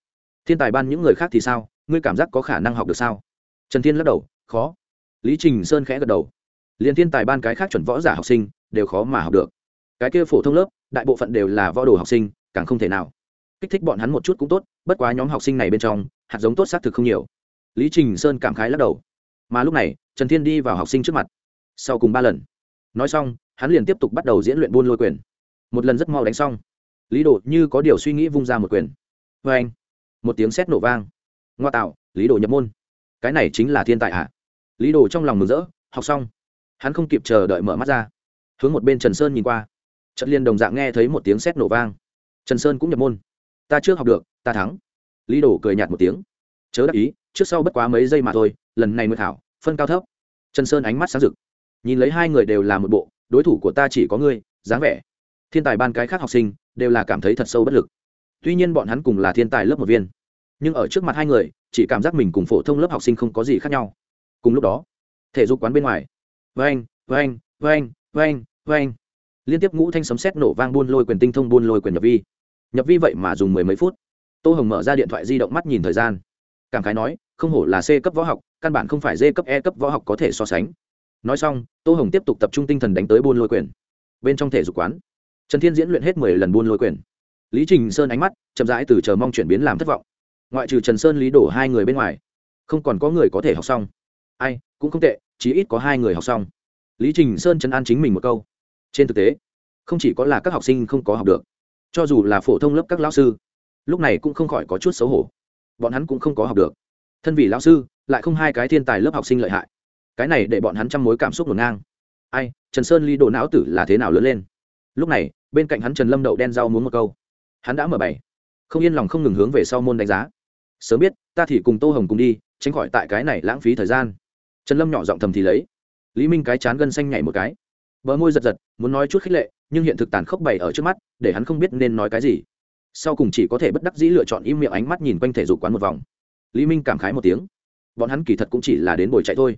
Thiên tài ban những người khác thì sao? Ngươi cảm giác có khả năng học được sao? Trần thiên lắc đầu, khó. Lý trình sơn khẽ gật đầu. Liền thiên tài ban cái khác chuẩn võ giả học sinh, đều khó mà học được. Cái kia phổ thông lớp, đại bộ phận đều là võ đồ học sinh, càng không thể nào. Kích thích bọn hắn một chút cũng tốt, bất quá nhóm học sinh này bên trong, hạt giống tốt xác thực không nhiều. Lý trình sơn cảm khái lắc đầu. Mà lúc này, trần thiên đi vào học sinh trước mặt sau cùng ba lần. Nói xong, hắn liền tiếp tục bắt đầu diễn luyện buôn lôi quyền. Một lần rất mau đánh xong. Lý đồ như có điều suy nghĩ vung ra một quyền. Vê anh, một tiếng sét nổ vang. Ngoa tạo, lý đồ nhập môn. Cái này chính là thiên tài ạ. À? lý đồ trong lòng mừng rỡ, học xong. Hắn không kịp chờ đợi mở mắt ra. Hướng một bên trần sơn nhìn qua. Trận liên đồng dạng nghe thấy một tiếng sét nổ vang. Trần sơn cũng nhập môn. Ta chưa học được, ta thắng. Lý đồ cười nhạt một tiếng. Chớ đắc ý, trước sau bất quá mấy giây mà thôi, lần này mới thảo phân cao thấp. Trần sơn ánh mắt sáng rực nhìn lấy hai người đều là một bộ, đối thủ của ta chỉ có ngươi, dáng vẻ. Thiên tài ban cái khác học sinh, đều là cảm thấy thật sâu bất lực. Tuy nhiên bọn hắn cùng là thiên tài lớp một viên. Nhưng ở trước mặt hai người, chỉ cảm giác mình cùng phổ thông lớp học sinh không có gì khác nhau. Cùng lúc đó, thể dục quán bên ngoài. Vang vang vang vang vang liên tiếp ngũ thanh sấm sét nổ vang buôn lôi quyền tinh thông buôn lôi quyền nhập vi. Nhập vi vậy mà dùng mười mấy phút. Tô hồng mở ra điện thoại di động mắt nhìn thời gian. Cảm khái nói, không hổ là c cấp võ học, căn bản không phải d cấp e cấp võ học có thể so sánh nói xong, tô hồng tiếp tục tập trung tinh thần đánh tới buôn lôi quyền. Bên trong thể dục quán, trần thiên diễn luyện hết mười lần buôn lôi quyền. Lý trình sơn ánh mắt chậm rãi từ chờ mong chuyển biến làm thất vọng. Ngoại trừ trần sơn lý đổ hai người bên ngoài, không còn có người có thể học xong. Ai, cũng không tệ, chí ít có hai người học xong. Lý trình sơn chấn an chính mình một câu. Trên thực tế, không chỉ có là các học sinh không có học được, cho dù là phổ thông lớp các lão sư, lúc này cũng không khỏi có chút xấu hổ. Bọn hắn cũng không có học được. Thân vì lão sư, lại không hai cái thiên tài lớp học sinh lợi hại cái này để bọn hắn trăm mối cảm xúc ngổn ngang. Ai, trần sơn ly đồ não tử là thế nào lớn lên? Lúc này, bên cạnh hắn trần lâm đậu đen rau muốn một câu. Hắn đã mở bảy không yên lòng không ngừng hướng về sau môn đánh giá. Sớm biết, ta thì cùng tô hồng cùng đi, tránh khỏi tại cái này lãng phí thời gian. Trần lâm nhỏ giọng thầm thì lấy. Lý minh cái chán gân xanh nhảy một cái. Bờ môi giật giật, muốn nói chút khích lệ, nhưng hiện thực tàn khốc bày ở trước mắt, để hắn không biết nên nói cái gì. Sau cùng chỉ có thể bất đắc dĩ lựa chọn im miệng ánh mắt nhìn quanh thể dục quán một vòng. Lý minh cảm khái một tiếng. Bọn hắn kỳ thật cũng chỉ là đến bồi chạy thôi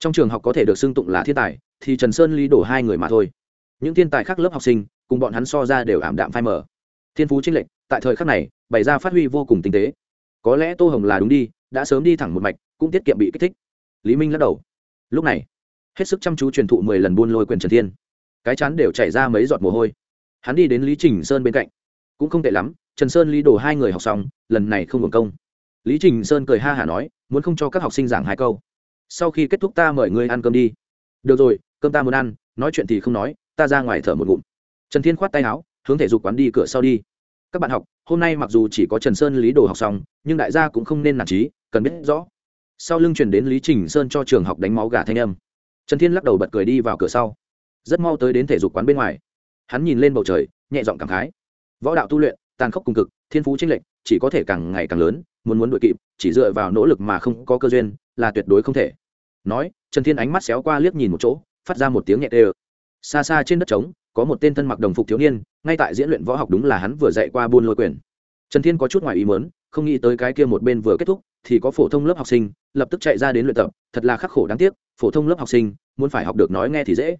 trong trường học có thể được xưng tụng là thiên tài, thì trần sơn lý đổ hai người mà thôi. Những thiên tài khác lớp học sinh, cùng bọn hắn so ra đều ảm đạm phai mờ. Thiên phú trinh lệnh tại thời khắc này, bày ra phát huy vô cùng tinh tế. Có lẽ tô hồng là đúng đi, đã sớm đi thẳng một mạch, cũng tiết kiệm bị kích thích. Lý minh lắc đầu. Lúc này, hết sức chăm chú truyền thụ mười lần buôn lôi quyền trần thiên. Cái chán đều chảy ra mấy giọt mồ hôi. Hắn đi đến lý trình sơn bên cạnh. Cũng không tệ lắm, trần sơn lý đổ hai người học xong, lần này không hưởng công. Lý trình sơn cười ha hả nói, muốn không cho các học sinh giảng hai câu sau khi kết thúc ta mời ngươi ăn cơm đi. Được rồi, cơm ta muốn ăn, nói chuyện thì không nói, ta ra ngoài thở một ngụm. Trần thiên khoát tay áo, hướng thể dục quán đi cửa sau đi. Các bạn học, hôm nay mặc dù chỉ có trần sơn lý đồ học xong, nhưng đại gia cũng không nên nản trí, cần biết rõ. Sau lưng chuyển đến lý trình sơn cho trường học đánh máu gà thanh âm. Trần thiên lắc đầu bật cười đi vào cửa sau. Rất mau tới đến thể dục quán bên ngoài. Hắn nhìn lên bầu trời, nhẹ giọng cảm khái. Võ đạo tu luyện, tàn khốc cùng cực, thiên phú tranh lệch chỉ có thể càng ngày càng lớn, muốn muốn đuổi kịp, chỉ dựa vào nỗ lực mà không có cơ duyên, là tuyệt đối không thể. Nói, trần thiên ánh mắt xéo qua liếc nhìn một chỗ, phát ra một tiếng nhẹ tê ơ. Xa xa trên đất trống, có một tên thân mặc đồng phục thiếu niên, ngay tại diễn luyện võ học đúng là hắn vừa dạy qua buôn lôi quyền. Trần thiên có chút ngoài ý mớn không nghĩ tới cái kia một bên vừa kết thúc, thì có phổ thông lớp học sinh, lập tức chạy ra đến luyện tập, thật là khắc khổ đáng tiếc, phổ thông lớp học sinh, muốn phải học được nói nghe thì dễ.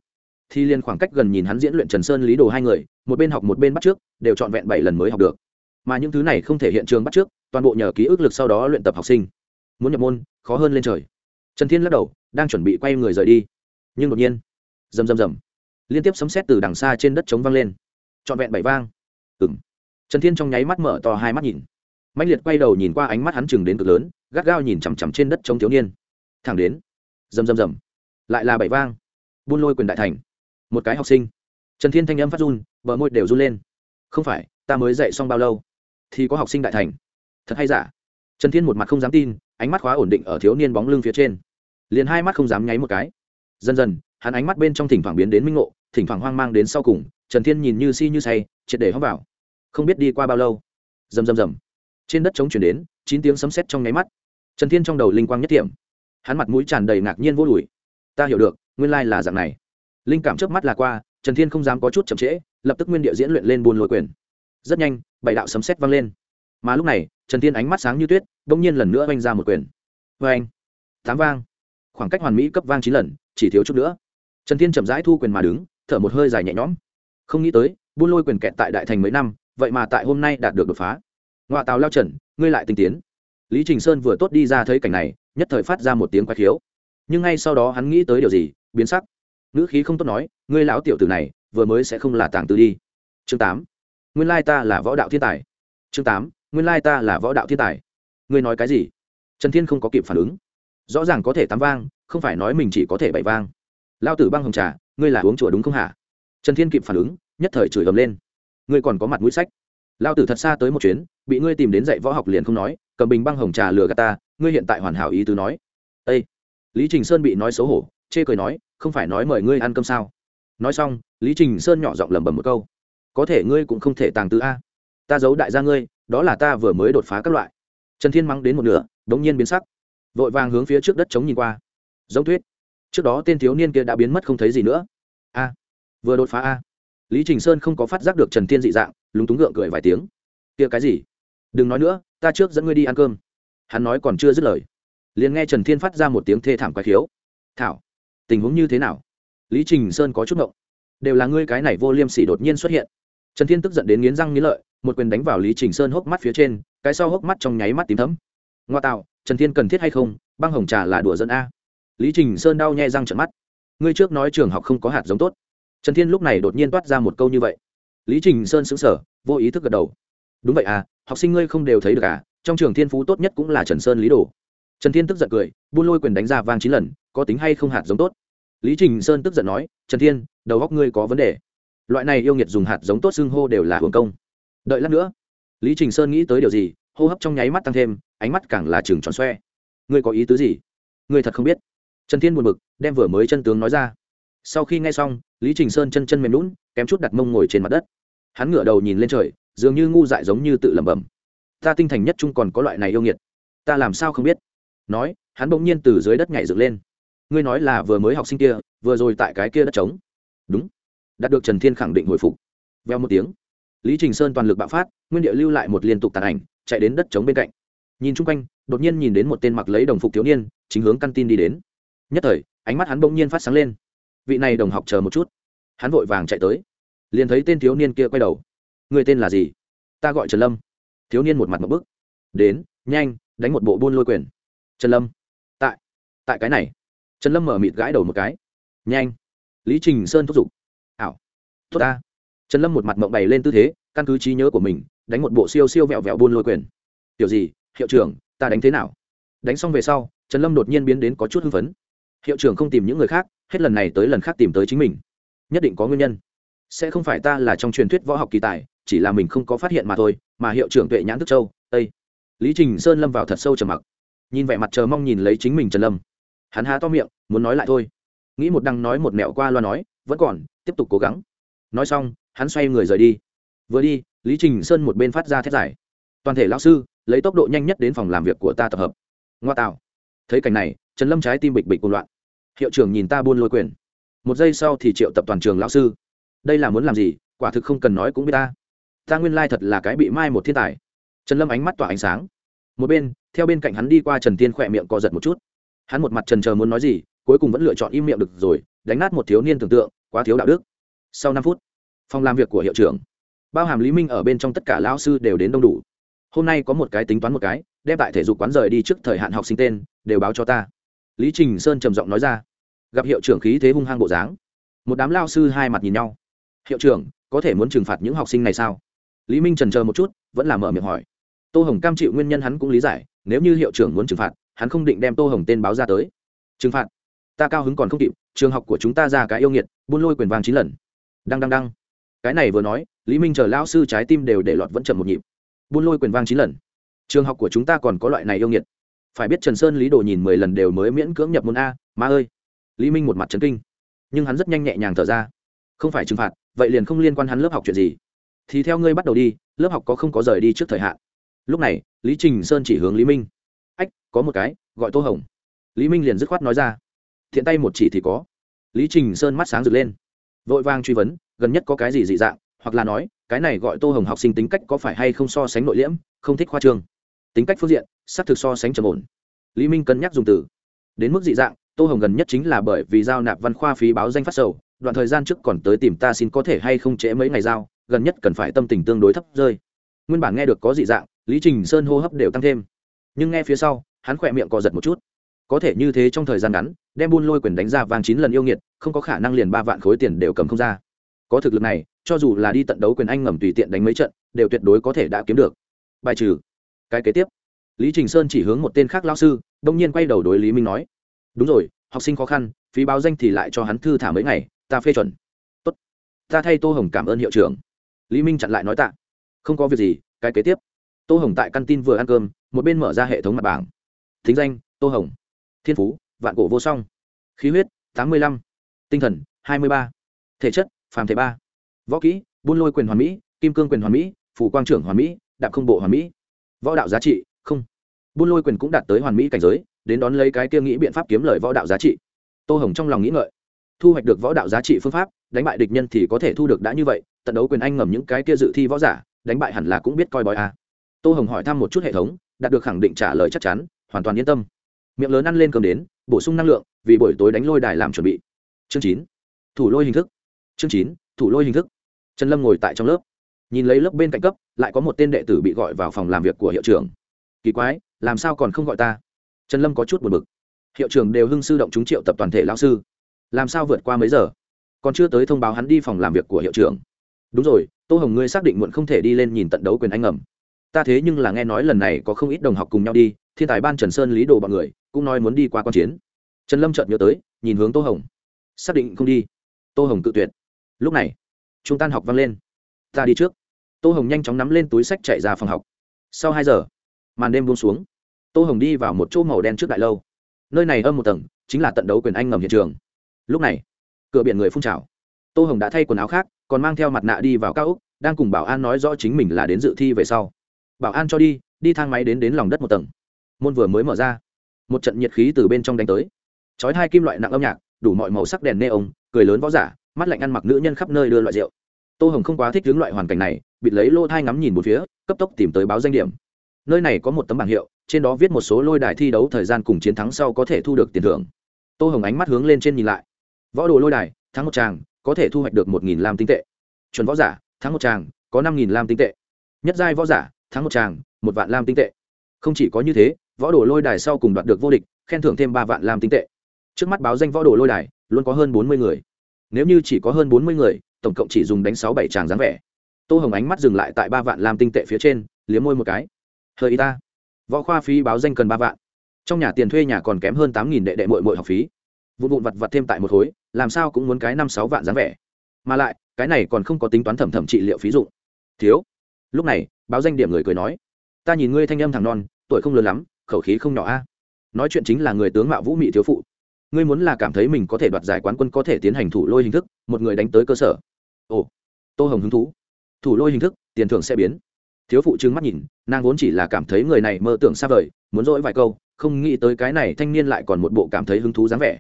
Thì liên khoảng cách gần nhìn hắn diễn luyện trần sơn lý đồ hai người, một bên học một bên bắt trước, đều trọn vẹn bảy lần mới học được mà những thứ này không thể hiện trường bắt trước, toàn bộ nhờ ký ức lực sau đó luyện tập học sinh. Muốn nhập môn, khó hơn lên trời. Trần thiên lắc đầu, đang chuẩn bị quay người rời đi. Nhưng đột nhiên, rầm rầm rầm, liên tiếp sấm sét từ đằng xa trên đất trống vang lên. Trọn vẹn bảy vang. Ừng trần thiên trong nháy mắt mở to hai mắt nhìn. Mạnh liệt quay đầu nhìn qua ánh mắt hắn chừng đến cực lớn, gắt gao nhìn chằm chằm trên đất trống thiếu niên. Thẳng đến, rầm rầm rầm, lại là bảy vang. Buôn lôi quyền đại thành. Một cái học sinh. Trần thiên thanh âm phát run, bờ môi đều run lên. Không phải, ta mới dạy xong bao lâu? Thì có học sinh đại thành. Thật hay giả? Trần thiên một mặt không dám tin, ánh mắt khóa ổn định ở thiếu niên bóng lưng phía trên. Liền hai mắt không dám nháy một cái. Dần dần, hắn ánh mắt bên trong thỉnh thoảng biến đến minh ngộ, thỉnh thoảng hoang mang đến sau cùng, trần thiên nhìn như si như say, triệt để hóc vào. Không biết đi qua bao lâu. Rầm rầm rầm. Trên đất trống chuyển đến, chín tiếng sấm sét trong nháy mắt. Trần thiên trong đầu linh quang nhất điểm hắn mặt mũi tràn đầy ngạc nhiên vô lùi. Ta hiểu được, nguyên lai là dạng này. Linh cảm trước mắt là qua, trần thiên không dám có chút chậm trễ, lập tức nguyên địa diễn luyện lên buôn lôi quyền rất nhanh, bảy đạo sấm sét vang lên. Mà lúc này, trần thiên ánh mắt sáng như tuyết đ ỗ n g nhiên lần nữa oanh ra một quyền. Vê anh, tám vang. Khoảng cách hoàn mỹ cấp vang chín lần, chỉ thiếu chút nữa. Trần thiên chậm rãi thu quyền mà đứng, thở một hơi dài nhẹ nhõm. Không nghĩ tới, buôn lôi quyền kẹt tại đại thành mấy năm, vậy mà tại hôm nay đạt được đột phá. Ngoại tàu lao trần, ngươi lại tinh tiến. Lý trình sơn vừa tốt đi ra thấy cảnh này, nhất thời phát ra một tiếng quái khiếu. Nhưng ngay sau đó hắn nghĩ tới điều gì, biến sắc. Ngữ khí không tốt nói, ngươi lão tiểu tử này, vừa mới sẽ không là tàng tư đi. Chương tám nguyên lai ta là võ đạo thiên tài. Chương tám, nguyên lai ta là võ đạo thiên tài. Ngươi nói cái gì? Trần thiên không có kịp phản ứng. Rõ ràng có thể tám vang, không phải nói mình chỉ có thể bảy vang. Lao tử băng hồng trà, ngươi là uống chùa đúng không hả? Trần thiên kịp phản ứng, nhất thời chửi ầm lên. Ngươi còn có mặt mũi sách. Lao tử thật xa tới một chuyến, bị ngươi tìm đến dạy võ học liền không nói, cầm bình băng hồng trà lừa gạt ta, ngươi hiện tại hoàn hảo ý tứ nói. Â lý trình sơn bị nói xấu hổ, chê cười nói, không phải nói mời ngươi ăn cơm sao? Nói xong, lý trình sơn nhỏ giọng lẩm bẩm một câu có thể ngươi cũng không thể tàng tư a. Ta giấu đại gia ngươi, đó là ta vừa mới đột phá các loại. Trần thiên mắng đến một nửa đ ố n g nhiên biến sắc. Vội vàng hướng phía trước đất chống nhìn qua. Giống thuyết trước đó tên thiếu niên kia đã biến mất không thấy gì nữa. A. Vừa đột phá a. Lý trình sơn không có phát giác được trần thiên dị dạng, lúng túng gượng cười vài tiếng. Kia cái gì? Đừng nói nữa, ta trước dẫn ngươi đi ăn cơm. Hắn nói còn chưa dứt lời, liền nghe trần thiên phát ra một tiếng thê thảm quái khiếu. Thảo, tình huống như thế nào? Lý trình sơn có chút ngộng. Đều là ngươi cái này vô liêm sỉ đột nhiên xuất hiện trần thiên tức giận đến nghiến răng nghiến lợi, một quyền đánh vào lý trình sơn hốc mắt phía trên, cái sau hốc mắt trong nháy mắt tím thấm ngoa tạo, trần thiên cần thiết hay không? Băng hồng trà là đùa dân a. Lý trình sơn đau nhẹ răng trận mắt. Ngươi trước nói trường học không có hạt giống tốt. Trần thiên lúc này đột nhiên toát ra một câu như vậy. Lý trình sơn sững sờ, vô ý thức gật đầu. Đúng vậy à học sinh ngươi không đều thấy được à trong trường thiên phú tốt nhất cũng là trần sơn lý đồ. Trần thiên tức giận cười, buôn lôi quyền đánh ra vang chín lần, có tính hay không hạt giống tốt? Lý trình sơn tức giận nói, trần thiên, đầu góc ngươi có vấn đề loại này yêu nghiệt dùng hạt giống tốt xưng hô đều là hưởng công. Đợi lát nữa, lý trình sơn nghĩ tới điều gì, hô hấp trong nháy mắt tăng thêm, ánh mắt càng là chừng tròn xoe. Ngươi có ý tứ gì? Ngươi thật không biết. Trần thiên buồn bực, đem vừa mới chân tướng nói ra. Sau khi nghe xong, lý trình sơn chân chân mềm lún kém chút đặt mông ngồi trên mặt đất. Hắn ngửa đầu nhìn lên trời, dường như ngu dại giống như tự lẩm bẩm. Ta tinh thành nhất trung còn có loại này yêu nghiệt. Ta làm sao không biết? Nói, hắn bỗng nhiên từ dưới đất nhảy dựng lên. Ngươi nói là vừa mới học sinh kia, vừa rồi tại cái kia đất trống. Đúng đạt được trần thiên khẳng định hồi phục. Veo một tiếng, lý trình sơn toàn lực bạo phát, nguyên địa lưu lại một liên tục tàn ảnh, chạy đến đất trống bên cạnh. Nhìn chung quanh, đột nhiên nhìn đến một tên mặc lấy đồng phục thiếu niên, chính hướng căn tin đi đến. Nhất thời, ánh mắt hắn bỗng nhiên phát sáng lên. Vị này đồng học chờ một chút. Hắn vội vàng chạy tới. Liền thấy tên thiếu niên kia quay đầu. Người tên là gì? Ta gọi trần lâm. Thiếu niên một mặt một bức. Đến, nhanh, đánh một bộ buôn lôi quyền. Trần lâm. Tại tại cái này. Trần lâm mở mịt gãi đầu một cái. Nhanh. Lý trình sơn thúc giục tốt ta. Trần lâm một mặt mộng bày lên tư thế, căn cứ trí nhớ của mình, đánh một bộ siêu siêu vẹo vẹo buôn lôi quyền. Kiểu gì, hiệu trưởng, ta đánh thế nào? Đánh xong về sau, trần lâm đột nhiên biến đến có chút hưng phấn. Hiệu trưởng không tìm những người khác, hết lần này tới lần khác tìm tới chính mình. Nhất định có nguyên nhân. Sẽ không phải ta là trong truyền thuyết võ học kỳ tài, chỉ là mình không có phát hiện mà thôi, mà hiệu trưởng tuệ nhãn thức châu tây lý trình sơn lâm vào thật sâu trầm mặc. Nhìn vẻ mặt chờ mong nhìn lấy chính mình trần lâm. Hắn há to miệng, muốn nói lại thôi. Nghĩ một đăng nói một mẹo qua loa nói, vẫn còn, tiếp tục cố gắng nói xong, hắn xoay người rời đi. Vừa đi, lý trình sơn một bên phát ra thét giải toàn thể lão sư, lấy tốc độ nhanh nhất đến phòng làm việc của ta tập hợp. Ngoa tạo. Thấy cảnh này, trần lâm trái tim bịch bịch cuồng loạn. Hiệu trưởng nhìn ta buôn lôi quyền. Một giây sau thì triệu tập toàn trường lão sư. Đây là muốn làm gì? Quả thực không cần nói cũng biết ta. Ta nguyên lai thật là cái bị mai một thiên tài. Trần lâm ánh mắt tỏa ánh sáng. Một bên, theo bên cạnh hắn đi qua trần tiên khỏe miệng co giật một chút. Hắn một mặt trần chờ muốn nói gì, cuối cùng vẫn lựa chọn im miệng được rồi, đánh nát một thiếu niên tưởng tượng, quá thiếu đạo đức sau năm phút, phòng làm việc của hiệu trưởng, bao hàm lý minh ở bên trong tất cả lão sư đều đến đông đủ. Hôm nay có một cái tính toán một cái, đem tại thể dục quán rời đi trước thời hạn học sinh tên, đều báo cho ta. Lý trình sơn trầm giọng nói ra. Gặp hiệu trưởng khí thế hung hăng bộ dáng, một đám lao sư hai mặt nhìn nhau. Hiệu trưởng, có thể muốn trừng phạt những học sinh này sao? Lý minh trần chờ một chút, vẫn là mở miệng hỏi. Tô hồng cam chịu nguyên nhân hắn cũng lý giải, nếu như hiệu trưởng muốn trừng phạt, hắn không định đem tô hồng tên báo ra tới. Trừng phạt? Ta cao hứng còn không kịp, trường học của chúng ta ra cái yêu nghiệt, buôn lôi quyền vàng chín lần đăng đăng đăng. Cái này vừa nói, lý minh chờ lao sư trái tim đều để lọt vẫn chậm một nhịp. Buôn lôi quyền vang chín lần. Trường học của chúng ta còn có loại này yêu nghiệt. Phải biết trần sơn lý đồ nhìn mười lần đều mới miễn cưỡng nhập môn a ma ơi. Lý minh một mặt trấn kinh. Nhưng hắn rất nhanh nhẹ nhàng thở ra. Không phải trừng phạt, vậy liền không liên quan hắn lớp học chuyện gì. Thì theo ngươi bắt đầu đi, lớp học có không có rời đi trước thời hạn. Lúc này, lý trình sơn chỉ hướng lý minh. Ách, có một cái, gọi tô hồng. Lý minh liền dứt khoát nói ra. Thiện tay một chỉ thì có. Lý trình sơn mắt sáng rực lên vội vang truy vấn, gần nhất có cái gì dị dạng, hoặc là nói, cái này gọi tô hồng học sinh tính cách có phải hay không so sánh nội liễm, không thích khoa trương. Tính cách phương diện s ắ c thực so sánh trầm ổn. Lý minh cân nhắc dùng từ. Đến mức dị dạng, tô hồng gần nhất chính là bởi vì giao nạp văn khoa phí báo danh phát sầu, đoạn thời gian trước còn tới tìm ta xin có thể hay không trễ mấy ngày giao, gần nhất cần phải tâm tình tương đối thấp rơi. Nguyên bản nghe được có dị dạng, lý trình sơn hô hấp đều tăng thêm. Nhưng nghe phía sau, hắn khỏe miệng cò giật một chút có thể như thế trong thời gian ngắn, đem buôn lôi quyền đánh ra vàng chín lần yêu nghiệt, không có khả năng liền ba vạn khối tiền đều cầm không ra. Có thực lực này, cho dù là đi tận đấu quyền anh ngầm tùy tiện đánh mấy trận, đều tuyệt đối có thể đã kiếm được. Bài trừ. Cái kế tiếp. Lý trình sơn chỉ hướng một tên khác lao sư, đông nhiên quay đầu đối lý minh nói, đúng rồi, học sinh khó khăn, phí báo danh thì lại cho hắn thư thả mấy ngày, ta phê chuẩn. Tốt. Ta thay tô hồng cảm ơn hiệu trưởng. Lý minh chặn lại nói tạ. Không có việc gì, cái kế tiếp. Tô hồng tại căn tin vừa ăn cơm, một bên mở ra hệ thống mặt bảng. Thính danh, tô hồng thiên phú, vạn cổ vô song. Khí huyết, tám mươi lăm. Tinh thần, hai mươi ba. Thể chất, phàm thể ba. Võ kỹ, buôn lôi quyền hoàn mỹ, kim cương quyền hoàn mỹ, phủ quang trưởng hoàn mỹ đạp không bộ hoàn mỹ. Võ đạo giá trị, không. Buôn lôi quyền cũng đạt tới hoàn mỹ cảnh giới, đến đón lấy cái kia nghĩ biện pháp kiếm lời võ đạo giá trị. Tô hồng trong lòng nghĩ ngợi. Thu hoạch được võ đạo giá trị phương pháp, đánh bại địch nhân thì có thể thu được đã như vậy, tận đấu quyền anh ngầm những cái kia dự thi võ giả, đánh bại hẳn là cũng biết coi bói à. tô hồng hỏi thăm một chút hệ thống, đạt được khẳng định trả lời chắc chắn, hoàn toàn yên tâm miệng lớn ăn lên cơm đến, bổ sung năng lượng, vì buổi tối đánh lôi đài làm chuẩn bị. Chương chín, thủ lôi hình thức. Chương chín, thủ lôi hình thức. Trần lâm ngồi tại trong lớp, nhìn lấy lớp bên cạnh cấp, lại có một tên đệ tử bị gọi vào phòng làm việc của hiệu trưởng. Kỳ quái, làm sao còn không gọi ta? Trần lâm có chút buồn b ự c hiệu trưởng đều hưng sư động chúng triệu tập toàn thể lao sư. Làm sao vượt qua mấy giờ? Còn chưa tới thông báo hắn đi phòng làm việc của hiệu trưởng. Đúng rồi, tô hồng ngươi xác định muộn không thể đi lên nhìn tận đấu quyền anh ngầm. Ta thế nhưng là nghe nói lần này có không ít đồng học cùng nhau đi, thiên tài ban trần sơn lý đồ bọn người cũng nói muốn đi qua quan chiến. Trần lâm chợt nhớ tới, nhìn hướng tô hồng. Xác định không đi. Tô hồng cự tuyệt. Lúc này chúng tan học văng lên. Ta đi trước. Tô hồng nhanh chóng nắm lên túi sách chạy ra phòng học. Sau hai giờ, màn đêm buông xuống. Tô hồng đi vào một chỗ màu đen trước đại lâu. Nơi này âm một tầng, chính là tận đấu quyền anh ngầm hiện trường. Lúc này, cửa biển người phun trào. Tô hồng đã thay quần áo khác, còn mang theo mặt nạ đi vào cao úc đang cùng bảo an nói rõ chính mình là đến dự thi về sau. Bảo an cho đi đi thang máy đến đến lòng đất một tầng. Môn vừa mới mở ra một trận nhiệt khí từ bên trong đánh tới. Chói hai kim loại nặng âm nhạc, đủ mọi màu sắc đèn nê ông cười lớn võ giả, mắt lạnh ăn mặc nữ nhân khắp nơi đưa loại rượu. Tô hồng không quá thích hướng loại hoàn cảnh này, bịt lấy lô thai ngắm nhìn một phía, cấp tốc tìm tới báo danh điểm. Nơi này có một tấm bảng hiệu, trên đó viết một số lôi đài thi đấu thời gian cùng chiến thắng sau có thể thu được tiền thưởng. Tô hồng ánh mắt hướng lên trên nhìn lại. Võ đồ lôi đài, thắng một tràng, có thể thu hoạch được một nghìn lam tinh tệ. Chuẩn võ giả, thắng một tràng, có năm nghìn lam tinh tệ. Nhất giai võ giả, thắng một tràng, một vạn lam tinh tệ. Không chỉ có như thế võ đồ lôi đài sau cùng đoạt được vô địch, khen thưởng thêm ba vạn làm tinh tệ. Trước mắt báo danh võ đồ lôi đài, luôn có hơn bốn mươi người. Nếu như chỉ có hơn bốn mươi người, tổng cộng chỉ dùng đánh sáu bảy tràng dáng vẻ. Tô hồng ánh mắt dừng lại tại ba vạn làm tinh tệ phía trên, liếm môi một cái. Hơi y ta. Võ khoa phí báo danh cần ba vạn. Trong nhà tiền thuê nhà còn kém hơn tám nghìn đệ đệ mội mội học phí. Vụn vụn vặt vặt thêm tại một khối, làm sao cũng muốn cái năm sáu vạn dáng vẻ. Mà lại, cái này còn không có tính toán thẩm thẩm trị liệu phí dụng. Thiếu. Lúc này, báo danh điểm người cười nói, ta nhìn ngươi thanh âm thằng non, tuổi không lớn lắm khẩu khí không nhỏ a. Nói chuyện chính là người tướng mạo vũ mị thiếu phụ. Ngươi muốn là cảm thấy mình có thể đoạt giải quán quân có thể tiến hành thủ lôi hình thức, một người đánh tới cơ sở. Ồ, tô hồng hứng thú. Thủ lôi hình thức, tiền thưởng sẽ biến. Thiếu phụ trừng mắt nhìn, nàng vốn chỉ là cảm thấy người này mơ tưởng xa vời, muốn dỗi vài câu, không nghĩ tới cái này thanh niên lại còn một bộ cảm thấy hứng thú dáng vẻ.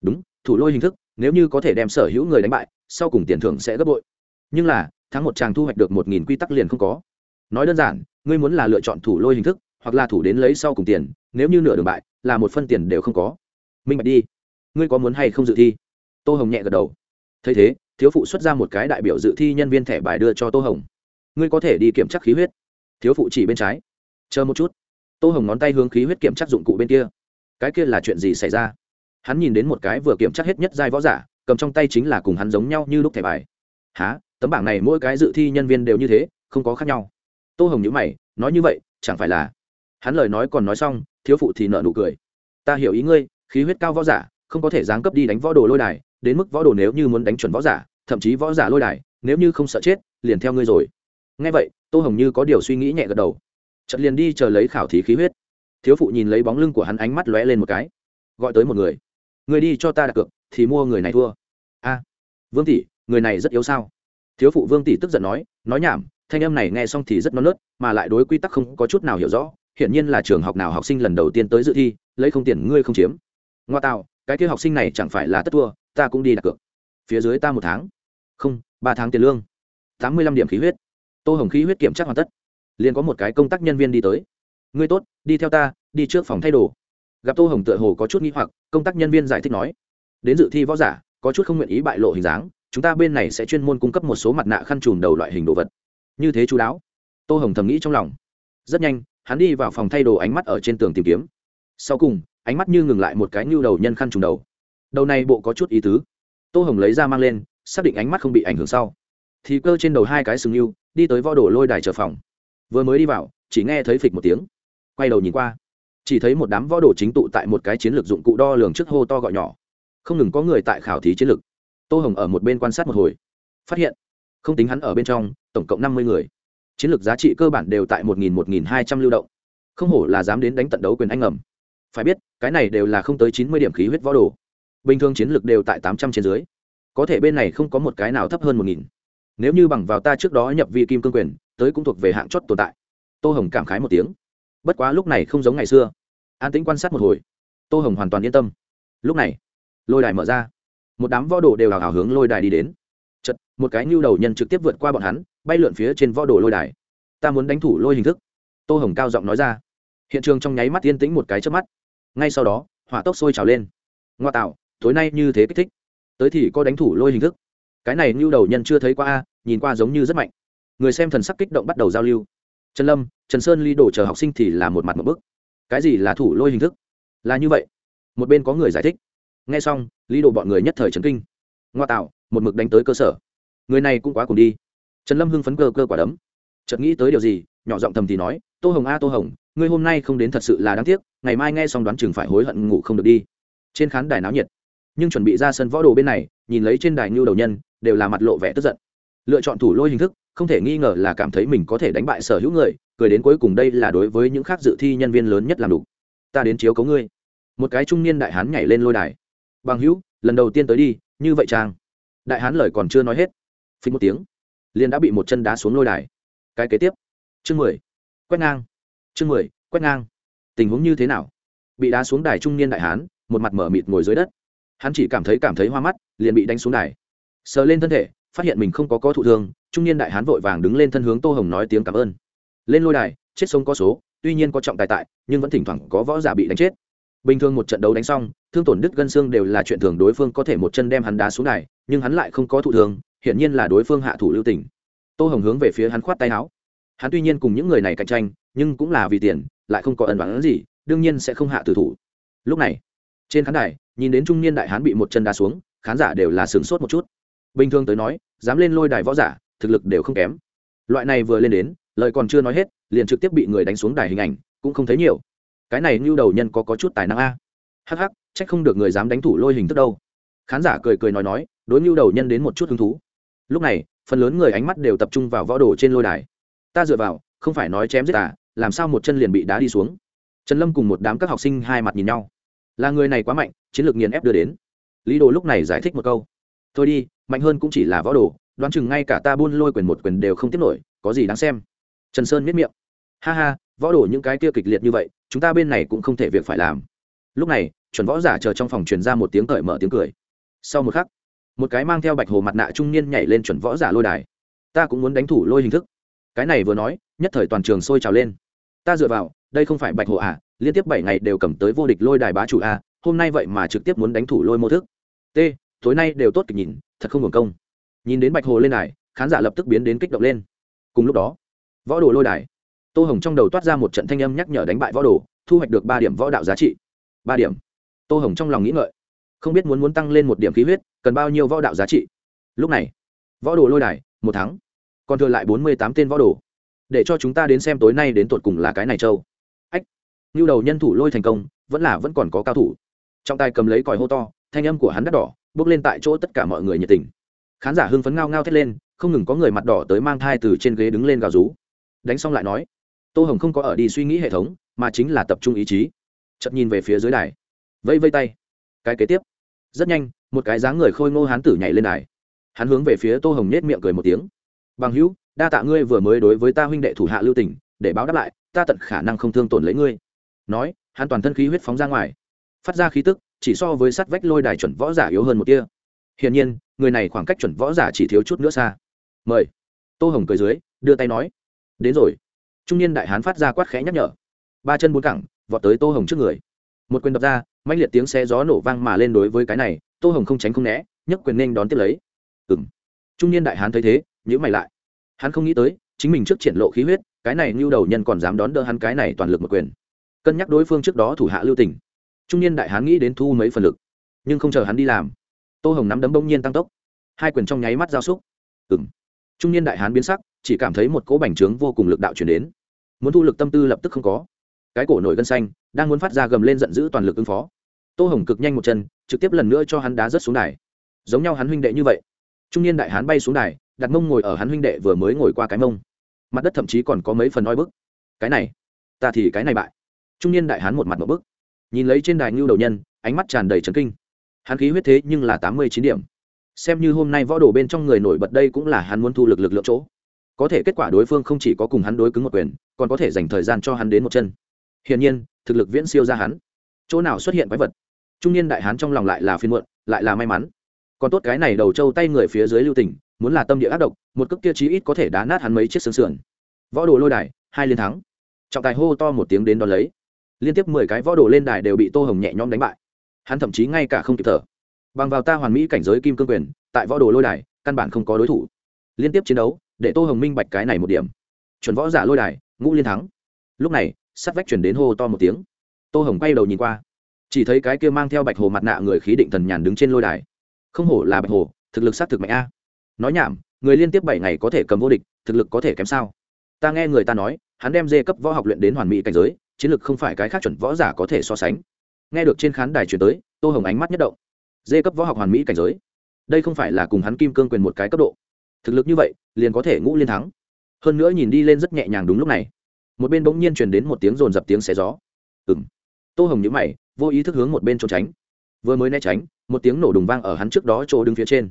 Đúng, thủ lôi hình thức, nếu như có thể đem sở hữu người đánh bại, sau cùng tiền thưởng sẽ gấp bội. Nhưng là, tháng một chàng thu hoạch được một nghìn quy tắc liền không có. Nói đơn giản, ngươi muốn là lựa chọn thủ lôi hình thức hoặc là thủ đến lấy sau cùng tiền, nếu như nửa đường bại, là một phân tiền đều không có. Minh bạch đi. Ngươi có muốn hay không dự thi? Tô hồng nhẹ gật đầu. Thấy thế, thiếu phụ xuất ra một cái đại biểu dự thi nhân viên thẻ bài đưa cho tô hồng. Ngươi có thể đi kiểm tra khí huyết. Thiếu phụ chỉ bên trái. Chờ một chút. Tô hồng ngón tay hướng khí huyết kiểm tra dụng cụ bên kia. Cái kia là chuyện gì xảy ra? Hắn nhìn đến một cái vừa kiểm tra hết nhất giai võ giả, cầm trong tay chính là cùng hắn giống nhau như lúc thẻ bài. Há tấm bảng này mỗi cái dự thi nhân viên đều như thế, không có khác nhau. Tô hồng nhữ mày, nói như vậy, chẳng phải là hắn lời nói còn nói xong, thiếu phụ thì nợ nụ cười. Ta hiểu ý ngươi, khí huyết cao võ giả, không có thể giáng cấp đi đánh võ đồ lôi đài, đến mức võ đồ nếu như muốn đánh chuẩn võ giả, thậm chí võ giả lôi đài, nếu như không sợ chết, liền theo ngươi rồi. Nghe vậy, tô hồng như có điều suy nghĩ nhẹ gật đầu. Chật liền đi chờ lấy khảo thí khí huyết. Thiếu phụ nhìn lấy bóng lưng của hắn ánh mắt lóe lên một cái. Gọi tới một người. Người đi cho ta đặt cược, thì mua người này thua. A, vương tỷ, người này rất yếu sao? Thiếu phụ vương tỷ tức giận nói nói nhảm, thanh âm này nghe xong thì rất non nớt, mà lại đối quy tắc không có chút nào hiểu rõ hiển nhiên là trường học nào học sinh lần đầu tiên tới dự thi, lấy không tiền ngươi không chiếm. Ngoa tạo, cái kia học sinh này chẳng phải là tất thua, ta cũng đi đặt cược. Phía dưới ta một tháng. Không, ba tháng tiền lương. Tám mươi lăm điểm khí huyết. Tô hồng khí huyết kiểm tra hoàn tất. Liền có một cái công tác nhân viên đi tới. Ngươi tốt, đi theo ta, đi trước phòng thay đồ. Gặp tô hồng tựa hồ có chút n g h i hoặc, công tác nhân viên giải thích nói. Đến dự thi võ giả, có chút không nguyện ý bại lộ hình dáng, chúng ta bên này sẽ chuyên môn cung cấp một số mặt nạ khăn trùm đầu loại hình đồ vật. Như thế chú đáo. Tô hồng thầm nghĩ trong lòng. Rất nhanh hắn đi vào phòng thay đồ ánh mắt ở trên tường tìm kiếm. Sau cùng, ánh mắt như ngừng lại một cái nhu đầu nhân khăn trùng đầu. Đầu này bộ có chút ý tứ. Tô hồng lấy ra mang lên, xác định ánh mắt không bị ảnh hưởng sau. Thì cơ trên đầu hai cái sừng nhu, đi tới võ đồ lôi đài chờ phòng. Vừa mới đi vào, chỉ nghe thấy phịch một tiếng. Quay đầu nhìn qua, chỉ thấy một đám võ đồ chính tụ tại một cái chiến lược dụng cụ đo lường trước hô to gọi nhỏ. Không ngừng có người tại khảo thí chiến lược. Tô hồng ở một bên quan sát một hồi, phát hiện, không tính hắn ở bên trong, tổng cộng năm mươi người chiến lược giá trị cơ bản đều tại một nghìn một nghìn hai trăm lưu động. Không hổ là dám đến đánh tận đấu quyền anh ngầm. Phải biết, cái này đều là không tới chín mươi điểm khí huyết võ đồ. Bình thường chiến lược đều tại tám trăm trên dưới. Có thể bên này không có một cái nào thấp hơn một nghìn. Nếu như bằng vào ta trước đó nhập vi kim cương quyền, tới cũng thuộc về hạng chót tồn tại. Tô hồng cảm khái một tiếng. Bất quá lúc này không giống ngày xưa. An tĩnh quan sát một hồi. Tô hồng hoàn toàn yên tâm. Lúc này, lôi đài mở ra. Một đám võ đồ đều hào hào hướng lôi đài đi đến một cái nhu đầu nhân trực tiếp vượt qua bọn hắn, bay lượn phía trên võ đồ lôi đài. Ta muốn đánh thủ lôi hình thức. Tô hồng cao giọng nói ra. Hiện trường trong nháy mắt yên tĩnh một cái trước mắt. Ngay sau đó, hỏa tốc sôi trào lên. Ngoa tạo, tối nay như thế kích thích. Tới thì có đánh thủ lôi hình thức. Cái này nhu đầu nhân chưa thấy qua a, nhìn qua giống như rất mạnh. Người xem thần sắc kích động bắt đầu giao lưu. Trần lâm, trần sơn ly đổ chờ học sinh thì là một mặt một bức. Cái gì là thủ lôi hình thức? Là như vậy. Một bên có người giải thích. Nghe xong, lý đồ bọn người nhất thời trấn kinh. Ngoa tạo, một mực đánh tới cơ sở người này cũng quá cùng đi. Trần lâm hưng phấn cơ cơ quả đấm. Chợt nghĩ tới điều gì, nhỏ giọng thầm thì nói, tô hồng a, tô hồng, ngươi hôm nay không đến thật sự là đáng tiếc, ngày mai nghe xong đoán chừng phải hối hận ngủ không được đi. Trên khán đài náo nhiệt. Nhưng chuẩn bị ra sân võ đồ bên này, nhìn lấy trên đài ngưu đầu nhân, đều là mặt lộ vẻ tức giận. Lựa chọn thủ lôi hình thức, không thể nghi ngờ là cảm thấy mình có thể đánh bại sở hữu người, cười đến cuối cùng đây là đối với những khác dự thi nhân viên lớn nhất làm đủ. Ta đến chiếu cấu ngươi. Một cái trung niên đại hán nhảy lên lôi đài. Bằng hữu, lần đầu tiên tới đi, như vậy trang đại hán lời còn chưa nói hết phí một tiếng, liền đã bị một chân đá xuống lôi đài. Cái kế tiếp, chương mười, quét ngang. Chương mười, quét ngang. Tình huống như thế nào? Bị đá xuống đài trung niên đại hán, một mặt mở mịt ngồi dưới đất. Hắn chỉ cảm thấy cảm thấy hoa mắt, liền bị đánh xuống đài. Sờ lên thân thể, phát hiện mình không có có thụ thương, trung niên đại hán vội vàng đứng lên thân hướng tô hồng nói tiếng cảm ơn. Lên lôi đài, chết sống có số, tuy nhiên có trọng tài tại, nhưng vẫn thỉnh thoảng có võ giả bị đánh chết. Bình thường một trận đấu đánh xong, thương tổn đứt gân xương đều là chuyện thường đối phương có thể một chân đem hắn đá xuống đài, nhưng hắn lại không có thụ thương hiển nhiên là đối phương hạ thủ lưu tình. Tô hồng hướng về phía hắn khoát tay áo. Hắn tuy nhiên cùng những người này cạnh tranh, nhưng cũng là vì tiền, lại không có ẩn đoán gì, đương nhiên sẽ không hạ tử thủ. Lúc này, trên khán đài, nhìn đến trung niên đại hán bị một chân đá xuống, khán giả đều là sửng sốt một chút. Bình thường tới nói, dám lên lôi đài võ giả, thực lực đều không kém. Loại này vừa lên đến, lời còn chưa nói hết, liền trực tiếp bị người đánh xuống đài hình ảnh, cũng không thấy nhiều. Cái này như đầu nhân có có chút tài năng a. Hắc hắc trách không được người dám đánh thủ lôi hình thức đâu. Khán giả cười cười nói nói, đối như đầu nhân đến một chút hứng thú lúc này, phần lớn người ánh mắt đều tập trung vào võ đồ trên lôi đài. Ta dựa vào, không phải nói chém giết à làm sao một chân liền bị đá đi xuống? Trần lâm cùng một đám các học sinh hai mặt nhìn nhau. Là người này quá mạnh, chiến lược nghiền ép đưa đến. Lý đồ lúc này giải thích một câu. Thôi đi, mạnh hơn cũng chỉ là võ đồ, đoán chừng ngay cả ta buôn lôi quyền một quyền đều không tiếp nổi, có gì đáng xem? Trần sơn miết miệng. Ha ha, võ đồ những cái kia kịch liệt như vậy, chúng ta bên này cũng không thể việc phải làm. Lúc này, chuẩn võ giả chờ trong phòng truyền ra một tiếng cởi mở tiếng cười. Sau một khắc một cái mang theo bạch hồ mặt nạ trung niên nhảy lên chuẩn võ giả lôi đài. Ta cũng muốn đánh thủ lôi hình thức. Cái này vừa nói, nhất thời toàn trường sôi trào lên. Ta dựa vào, đây không phải bạch hồ à liên tiếp bảy ngày đều cầm tới vô địch lôi đài bá chủ a hôm nay vậy mà trực tiếp muốn đánh thủ lôi mô thức. T, tối nay đều tốt kịch nhìn, thật không hưởng công. Nhìn đến bạch hồ lên đài, khán giả lập tức biến đến kích động lên. Cùng lúc đó, võ đồ lôi đài. Tô hồng trong đầu toát ra một trận thanh âm nhắc nhở đánh bại võ đồ, thu hoạch được ba điểm võ đạo giá trị. Ba điểm. Tô hồng trong lòng nghĩ ngợi không biết muốn muốn tăng lên một điểm khí huyết, cần bao nhiêu võ đạo giá trị. Lúc này, võ đồ lôi đài, một tháng còn thừa lại bốn mươi tám tên võ đồ. Để cho chúng ta đến xem tối nay đến tột cùng là cái này châu ách như đầu nhân thủ lôi thành công, vẫn là vẫn còn có cao thủ. Trong tay cầm lấy còi hô to, thanh âm của hắn đắt đỏ, bước lên tại chỗ tất cả mọi người nhiệt tình. Khán giả hưng phấn ngao ngao thét lên, không ngừng có người mặt đỏ tới mang thai từ trên ghế đứng lên gào rú. Đánh xong lại nói, tô hồng không có ở đi suy nghĩ hệ thống, mà chính là tập trung ý chí. Chậm nhìn về phía dưới đài. Vây vây tay. Cái kế tiếp rất nhanh, một cái dáng người khôi ngô hán tử nhảy lên đài. Hắn hướng về phía tô hồng nết miệng cười một tiếng. Bằng hữu, đa tạ ngươi vừa mới đối với ta huynh đệ thủ hạ lưu tỉnh để báo đáp lại, ta tận khả năng không thương tổn lấy ngươi. Nói, hắn toàn thân khí huyết phóng ra ngoài. Phát ra khí tức, chỉ so với sắt vách lôi đài chuẩn võ giả yếu hơn một tia. Hiển nhiên, người này khoảng cách chuẩn võ giả chỉ thiếu chút nữa xa. Mời. Tô hồng cười dưới, đưa tay nói. Đến rồi. Trung niên đại hán phát ra quát khẽ nhắc nhở. Ba chân bốn cẳng, vọt tới tô hồng trước người một quyền đập ra mạnh liệt tiếng xe gió nổ vang mà lên đối với cái này, tô hồng không tránh không né, nhấc quyền nên đón tiếp lấy. Ừ m trung niên đại hán thấy thế nhữ mày lại. Hắn không nghĩ tới, chính mình trước triển lộ khí huyết, cái này như đầu nhân còn dám đón đỡ hắn cái này toàn lực một quyền. Cân nhắc đối phương trước đó thủ hạ lưu tình. Trung niên đại hán nghĩ đến thu mấy phần lực, nhưng không chờ hắn đi làm. Tô hồng nắm đấm bỗng nhiên tăng tốc. Hai quyền trong nháy mắt giao xúc. Ừ m trung niên đại hán biến sắc, chỉ cảm thấy một cỗ bành trướng vô cùng lực đạo chuyển đến. Muốn thu lực tâm tư lập tức không có. Cái cổ nổi gân xanh đang muốn phát ra gầm lên giận dữ toàn lực ứng phó. Tô hồng cực nhanh một chân, trực tiếp lần nữa cho hắn đá rớt xuống đài. Giống nhau hắn huynh đệ như vậy, trung niên đại hán bay xuống đài, đặt mông ngồi ở hắn huynh đệ vừa mới ngồi qua cái mông. Mặt đất thậm chí còn có mấy phần oi bức. Cái này, ta thì cái này bại. Trung niên đại hán một mặt một bức, nhìn lấy trên đài ngưu đầu nhân, ánh mắt tràn đầy trấn kinh. Hắn khí huyết thế nhưng là tám mươi chín điểm. Xem như hôm nay võ đồ bên trong người nổi bật đây cũng là hắn muốn thu lực lực lượng chỗ. Có thể kết quả đối phương không chỉ có cùng hắn đối cứng một quyền, còn có thể dành thời gian cho hắn đến một chân. Hiển nhiên thực lực viễn siêu ra hắn. Chỗ nào xuất hiện quái vật, trung niên đại hán trong lòng lại là phiên muộn, lại là may mắn. Còn tốt cái này đầu trâu tay người phía dưới lưu tỉnh muốn là tâm địa ác độc, một cước kia chí ít có thể đá nát hắn mấy chiếc xương sườn. Võ đồ lôi đài, hai liên thắng. Trọng tài hô to một tiếng đến đón lấy. Liên tiếp mười cái võ đồ lên đài đều bị tô hồng nhẹ nhõm đánh bại. Hắn thậm chí ngay cả không kịp thở. Bằng vào ta hoàn mỹ cảnh giới kim cương quyền, tại võ đồ lôi đài, căn bản không có đối thủ. Liên tiếp chiến đấu, để tô hồng minh bạch cái này một điểm. Chuẩn võ giả lôi đài, ngũ liên thắng. Lúc này sắt vách chuyển đến hô to một tiếng. Tô hồng quay đầu nhìn qua, chỉ thấy cái kia mang theo bạch hồ mặt nạ người khí định thần nhàn đứng trên lôi đài. Không hổ là bạch hồ, thực lực s á t thực mạnh a. Nói nhảm, người liên tiếp bảy ngày có thể cầm vô địch, thực lực có thể kém sao? Ta nghe người ta nói, hắn đem dê cấp võ học luyện đến hoàn mỹ cảnh giới, chiến lược không phải cái khác chuẩn võ giả có thể so sánh. Nghe được trên khán đài chuyển tới, tô hồng ánh mắt nhất động. Dê cấp võ học hoàn mỹ cảnh giới? Đây không phải là cùng hắn kim cương quyền một cái cấp độ. Thực lực như vậy, liền có thể ngũ liên thắng. Hơn nữa nhìn đi lên rất nhẹ nhàng đúng lúc này một bên bỗng nhiên truyền đến một tiếng rồn dập tiếng xé gió. Ừ m tô hồng nhữ mày, vô ý thức hướng một bên trốn tránh. Vừa mới né tránh, một tiếng nổ đùng vang ở hắn trước đó chỗ đứng phía trên.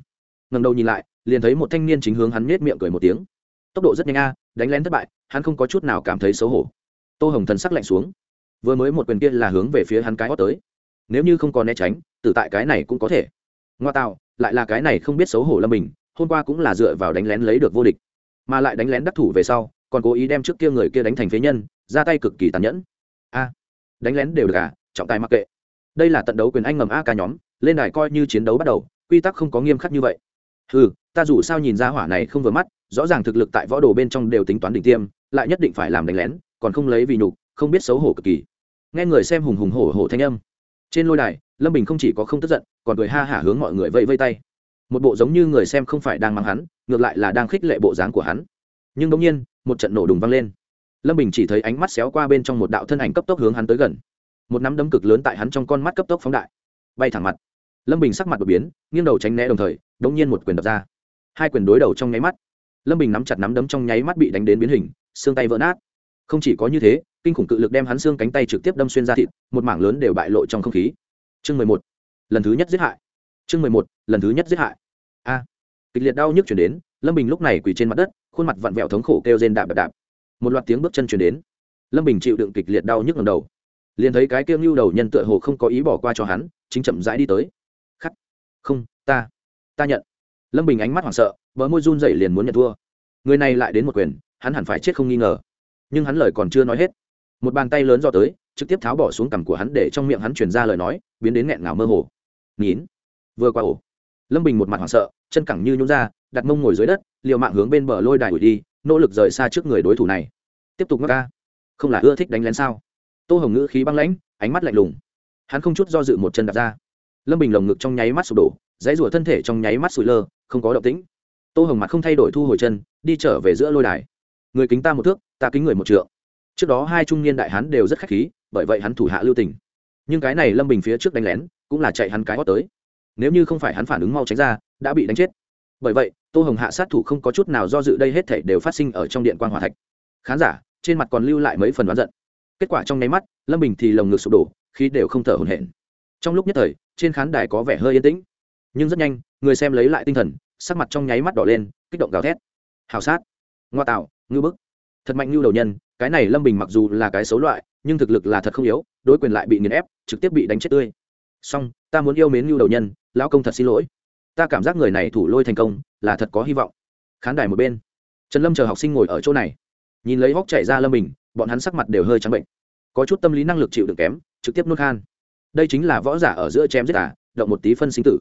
Ngầm đầu nhìn lại, liền thấy một thanh niên chính hướng hắn nết miệng cười một tiếng. Tốc độ rất nhanh a, đánh lén thất bại, hắn không có chút nào cảm thấy xấu hổ. Tô hồng thần sắc lạnh xuống. Vừa mới một quyền kia là hướng về phía hắn cái hót tới. Nếu như không có né tránh tự tại cái này cũng có thể. Ngoa tạo, lại là cái này không biết xấu hổ lâm mình, hôm qua cũng là dựa vào đánh lén lấy được vô địch. Mà lại đánh lén đắc thủ về sau còn cố ý đem trước kia người kia đánh thành phế nhân, ra tay cực kỳ tàn nhẫn. A, đánh lén đều được à trọng tài mặc kệ. Đây là tận đấu quyền anh ngầm a ca nhóm, lên đài coi như chiến đấu bắt đầu, quy tắc không có nghiêm khắc như vậy. Ừ ta dù sao nhìn ra hỏa này không vừa mắt, rõ ràng thực lực tại võ đồ bên trong đều tính toán đỉnh tiêm, lại nhất định phải làm đánh lén, còn không lấy vì nhục, không biết xấu hổ cực kỳ. Nghe người xem hùng hùng hổ hổ thanh âm. Trên lôi đài, lâm bình không chỉ có không tức giận, còn cười ha hả hướng mọi người vẫy vây tay. Một bộ giống như người xem không phải đang mắng hắn, ngược lại là đang khích lệ bộ dáng của hắn. Nhưng đ ỗ n g nhiên một trận nổ đùng vang lên. Lâm bình chỉ thấy ánh mắt xéo qua bên trong một đạo thân ảnh cấp tốc hướng hắn tới gần. Một nắm đấm cực lớn tại hắn trong con mắt cấp tốc phóng đại. Bay thẳng mặt. Lâm bình sắc mặt đột biến, nghiêng đầu tránh né đồng thời đ ỗ n g nhiên một quyền đập ra. Hai quyền đối đầu trong nháy mắt. Lâm bình nắm chặt nắm đấm trong nháy mắt bị đánh đến biến hình, xương tay vỡ nát. Không chỉ có như thế, kinh khủng cự lực đem hắn xương cánh tay trực tiếp đâm xuyên ra thịt, một mảng lớn đều bại lộ trong không khí. Chương mười một. Lần thứ nhất giết hại. Chương mười một, lần thứ nhất giết hại. A. Kịch liệt đau nhức chuyển đến lâm bình lúc này quỳ trên mặt đất, khuôn mặt vặn vẹo thống khổ kêu rên đạp đạp đạp. Một loạt tiếng bước chân chuyển đến. Lâm bình chịu đựng kịch liệt đau nhức ngầm đầu. Liền thấy cái kêu ngưu đầu nhân tựa hồ không có ý bỏ qua cho hắn, chính chậm rãi đi tới. Khắc. Không, ta. Ta nhận. Lâm bình ánh mắt hoảng sợ vỡ môi run dậy liền muốn nhận thua. Người này lại đến một quyền, hắn hẳn phải chết không nghi ngờ. Nhưng hắn lời còn chưa nói hết. Một bàn tay lớn do tới, trực tiếp tháo bỏ xuống cằm của hắn để trong miệng hắn truyền ra lời nói, biến đến nghẹn ngào mơ hồ. Nhín vừa qua ổ. Lâm bình một mặt hoảng sợ, chân cẳng như nhún ra đặt mông ngồi dưới đất, liều mạng hướng bên bờ lôi đài ủi đi, nỗ lực rời xa trước người đối thủ này. Tiếp tục ngất ca. Không là ưa thích đánh lén sao? Tô hồng ngữ khí băng lãnh, ánh mắt lạnh lùng. Hắn không chút do dự một chân đặt ra. Lâm bình lồng ngực trong nháy mắt sụp đổ, dãy rủa thân thể trong nháy mắt sụi lơ, không có động tĩnh. Tô hồng mặt không thay đổi thu hồi chân, đi trở về giữa lôi đài. Người kính ta một thước, ta kính người một trượng. Trước đó hai trung niên đại hắn đều rất khách khí, bởi vậy hắn thủ hạ lưu tình. Nhưng cái này lâm bình phía trước đánh lén, cũng là chạy hắn cái hót tới. Nếu như không phải hắn phản ứng mau tránh ra, đã bị đánh chết bởi vậy, tô hồng hạ sát thủ không có chút nào do dự đây hết thể đều phát sinh ở trong điện quan hòa thạch. Khán giả, trên mặt còn lưu lại mấy phần đoán giận. Kết quả trong nháy mắt, lâm bình thì lồng ngực sụp đổ khi đều không thở hổn hển. Trong lúc nhất thời, trên khán đài có vẻ hơi yên tĩnh. Nhưng rất nhanh, người xem lấy lại tinh thần, sắc mặt trong nháy mắt đỏ lên, kích động gào thét. Hào sát. Ngoa tạo, ngư bức. Thật mạnh như đầu nhân, cái này lâm bình mặc dù là cái xấu loại, nhưng thực lực là thật không yếu, đối quyền lại bị nghiền ép, trực tiếp bị đánh chết tươi. Song ta muốn yêu mến như đầu nhân, lão công thật xin lỗi ta cảm giác người này thủ lôi thành công, là thật có hy vọng. Khán đài một bên. Trần lâm chờ học sinh ngồi ở chỗ này. Nhìn lấy hóc chạy ra lâm bình, bọn hắn sắc mặt đều hơi trắng bệnh. Có chút tâm lý năng lực chịu đựng kém, trực tiếp nuốt khan. Đây chính là võ giả ở giữa chém giết à động một tí phân sinh tử.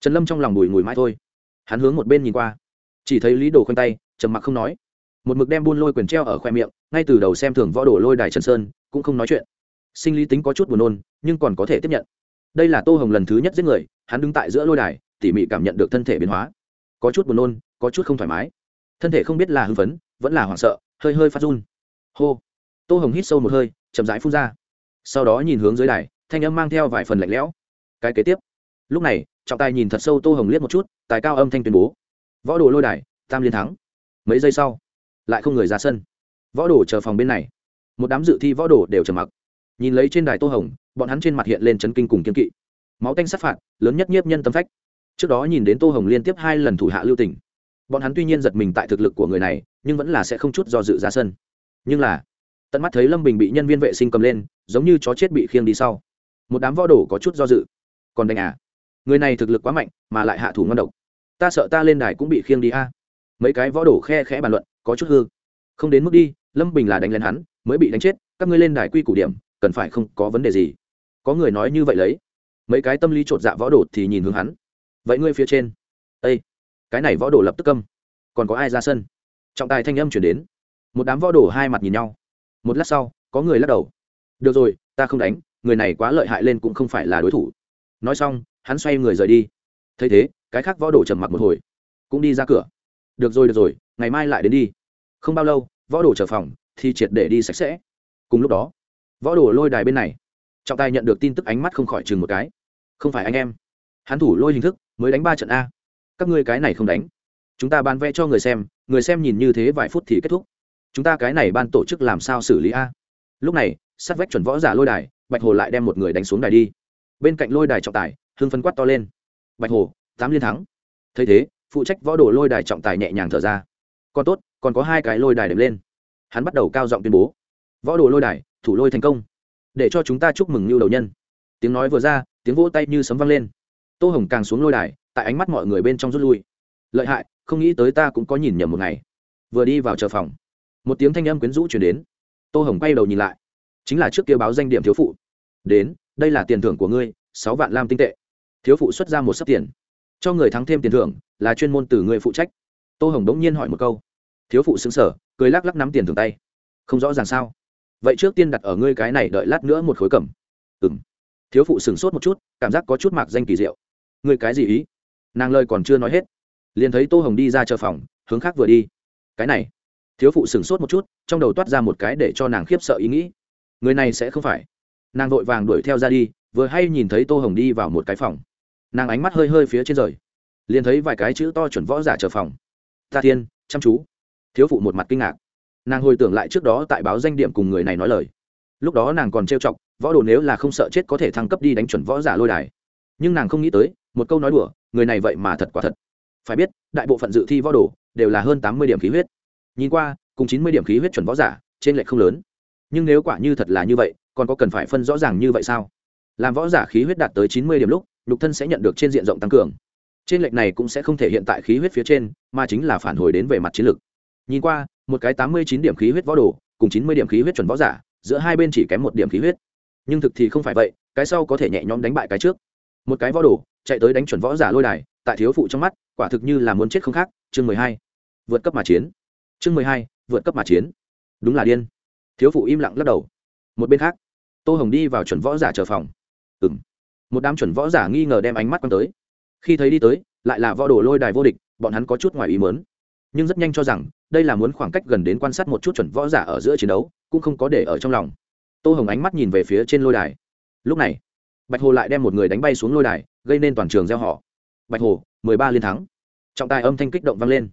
Trần lâm trong lòng bùi ngùi mãi thôi. Hắn hướng một bên nhìn qua. Chỉ thấy lý đồ khoanh tay, trầm mặc không nói. Một mực đem buôn lôi quyền treo ở khoe miệng, ngay từ đầu xem thường võ đồ lôi đài trần sơn, cũng không nói chuyện. Sinh lý tính có chút buồn nôn, nhưng còn có thể tiếp nhận. Đây là tô hồng lần thứ nhất giết người, hắn đứng tại giữa lôi đài tỉ mỉ cảm nhận được thân thể biến hóa. Có chút buồn nôn, có chút không thoải mái. Thân thể không biết là hưng phấn, vẫn là hoảng sợ, hơi hơi phát run. Hô. Tô hồng hít sâu một hơi, chậm rãi phun ra. Sau đó nhìn hướng dưới đài, thanh âm mang theo vài phần lạnh lẽo. Cái kế tiếp. Lúc này, trọng tài nhìn thật sâu tô hồng liếc một chút, tài cao âm thanh tuyên bố. Võ đồ lôi đài, tam liên thắng. Mấy giây sau, lại không người ra sân. Võ đồ chờ phòng bên này. Một đám dự thi võ đồ đều trầm mặc. Nhìn lấy trên đài tô hồng, bọn hắn trên mặt hiện lên chấn kinh cùng kiên kỵ. Máu tanh sát phạt, lớn nhất nhiếp nhân tâm phách trước đó nhìn đến tô hồng liên tiếp hai lần thủ hạ lưu tỉnh bọn hắn tuy nhiên giật mình tại thực lực của người này, nhưng vẫn là sẽ không chút do dự ra sân. Nhưng là, tận mắt thấy lâm bình bị nhân viên vệ sinh cầm lên, giống như chó chết bị khiêng đi sau. Một đám võ đồ có chút do dự. Còn đánh à? Người này thực lực quá mạnh, mà lại hạ thủ ngon độc. Ta sợ ta lên đài cũng bị khiêng đi a. Mấy cái võ đồ khe khẽ bàn luận, có chút hư. Không đến mức đi, lâm bình là đánh lên hắn, mới bị đánh chết, các ngươi lên đài quy củ điểm, cần phải không có vấn đề gì. Có người nói như vậy lấy. Mấy cái tâm lý chột dạ võ đồ thì nhìn hướng hắn vậy ngươi phía trên. Ây cái này võ đồ lập tức câm. Còn có ai ra sân? Trọng tài thanh âm chuyển đến. Một đám võ đồ hai mặt nhìn nhau. Một lát sau, có người lắc đầu. Được rồi, ta không đánh, người này quá lợi hại lên cũng không phải là đối thủ. Nói xong, hắn xoay người rời đi. Thấy thế, cái khác võ đồ trầm mặc một hồi, cũng đi ra cửa. Được rồi được rồi, ngày mai lại đến đi. Không bao lâu, võ đồ trở phòng, thì triệt để đi sạch sẽ. Cùng lúc đó, võ đồ lôi đài bên này. Trọng tài nhận được tin tức ánh mắt không khỏi chừng một cái. Không phải anh em. Hắn thủ lôi hình thức mới đánh ba trận a. Các ngươi cái này không đánh. Chúng ta bán vé cho người xem người xem nhìn như thế vài phút thì kết thúc. Chúng ta cái này ban tổ chức làm sao xử lý a? Lúc này, sát vách chuẩn võ giả lôi đài, bạch hồ lại đem một người đánh xuống đài đi. Bên cạnh lôi đài trọng tài, hưng phân quát to lên. Bạch hồ, tám liên thắng. Thấy thế, phụ trách võ đồ lôi đài trọng tài nhẹ nhàng thở ra. Còn tốt, còn có hai cái lôi đài đệm lên. Hắn bắt đầu cao giọng tuyên bố. Võ đồ lôi đài, thủ lôi thành công. Để cho chúng ta chúc mừng như đầu nhân. Tiếng nói vừa ra, tiếng vỗ tay như sấm vang lên tô hồng càng xuống lôi đài, tại ánh mắt mọi người bên trong rút lui. Lợi hại, không nghĩ tới ta cũng có nhìn nhầm một ngày. Vừa đi vào chờ phòng, một tiếng thanh âm quyến rũ chuyển đến. Tô hồng quay đầu nhìn lại. Chính là trước kia báo danh điểm thiếu phụ. Đến, đây là tiền thưởng của ngươi, sáu vạn lam tinh tệ. Thiếu phụ xuất ra một sấp tiền. Cho người thắng thêm tiền thưởng, là chuyên môn từ người phụ trách. Tô hồng đống nhiên hỏi một câu. Thiếu phụ xứng sở cười lắc lắc nắm tiền thưởng tay. Không rõ ràng sao? Vậy trước tiên đặt ở ngươi cái này đợi lát nữa một khối cầm. Ừ m thiếu phụ sửng sốt một chút, cảm giác có chút mạc danh kỳ diệu ngươi cái gì ý? Nàng lời còn chưa nói hết, liền thấy tô hồng đi ra chờ phòng, hướng khác vừa đi. Cái này, thiếu phụ sửng sốt một chút, trong đầu toát ra một cái để cho nàng khiếp sợ ý nghĩ. Người này sẽ không phải. Nàng vội vàng đuổi theo ra đi, vừa hay nhìn thấy tô hồng đi vào một cái phòng. Nàng ánh mắt hơi hơi phía trên rời, liền thấy vài cái chữ to chuẩn võ giả chờ phòng. Ta thiên, chăm chú. Thiếu phụ một mặt kinh ngạc. Nàng hồi tưởng lại trước đó tại báo danh điểm cùng người này nói lời. Lúc đó nàng còn trêu chọc, võ đồ nếu là không sợ chết có thể thăng cấp đi đánh chuẩn võ giả lôi đài nhưng nàng không nghĩ tới, một câu nói đùa, người này vậy mà thật quả thật. Phải biết, đại bộ phận dự thi võ đồ đều là hơn tám mươi điểm khí huyết. Nhìn qua, cùng chín mươi điểm khí huyết chuẩn võ giả, trên lệch không lớn. Nhưng nếu quả như thật là như vậy, còn có cần phải phân rõ ràng như vậy sao? Làm võ giả khí huyết đạt tới chín mươi điểm lúc, nhục thân sẽ nhận được trên diện rộng tăng cường. Trên lệch này cũng sẽ không thể hiện tại khí huyết phía trên, mà chính là phản hồi đến về mặt chiến lược. Nhìn qua, một cái tám mươi chín điểm khí huyết võ đồ, cùng chín mươi điểm khí huyết chuẩn võ giả, giữa hai bên chỉ kém một điểm khí huyết. Nhưng thực thì không phải vậy, cái sau có thể nhẹ nhõm đánh bại cái trước một cái võ đồ, chạy tới đánh chuẩn võ giả lôi đài, tại thiếu phụ trong mắt, quả thực như là muốn chết không khác, chương mười hai, vượt cấp mà chiến. Chương mười hai, vượt cấp mà chiến. Đúng là điên. Thiếu phụ im lặng lắc đầu. Một bên khác, tô hồng đi vào chuẩn võ giả chờ phòng. Ừ m một đám chuẩn võ giả nghi ngờ đem ánh mắt quăng tới. Khi thấy đi tới, lại là võ đồ lôi đài vô địch, bọn hắn có chút ngoài ý mớn nhưng rất nhanh cho rằng, đây là muốn khoảng cách gần đến quan sát một chút chuẩn võ giả ở giữa chiến đấu, cũng không có để ở trong lòng. Tô hồng ánh mắt nhìn về phía trên lôi đài. Lúc này bạch hồ lại đem một người đánh bay xuống lôi đài, gây nên toàn trường gieo họ. Bạch hồ, mười ba liên thắng. Trọng tài âm thanh kích động vang lên.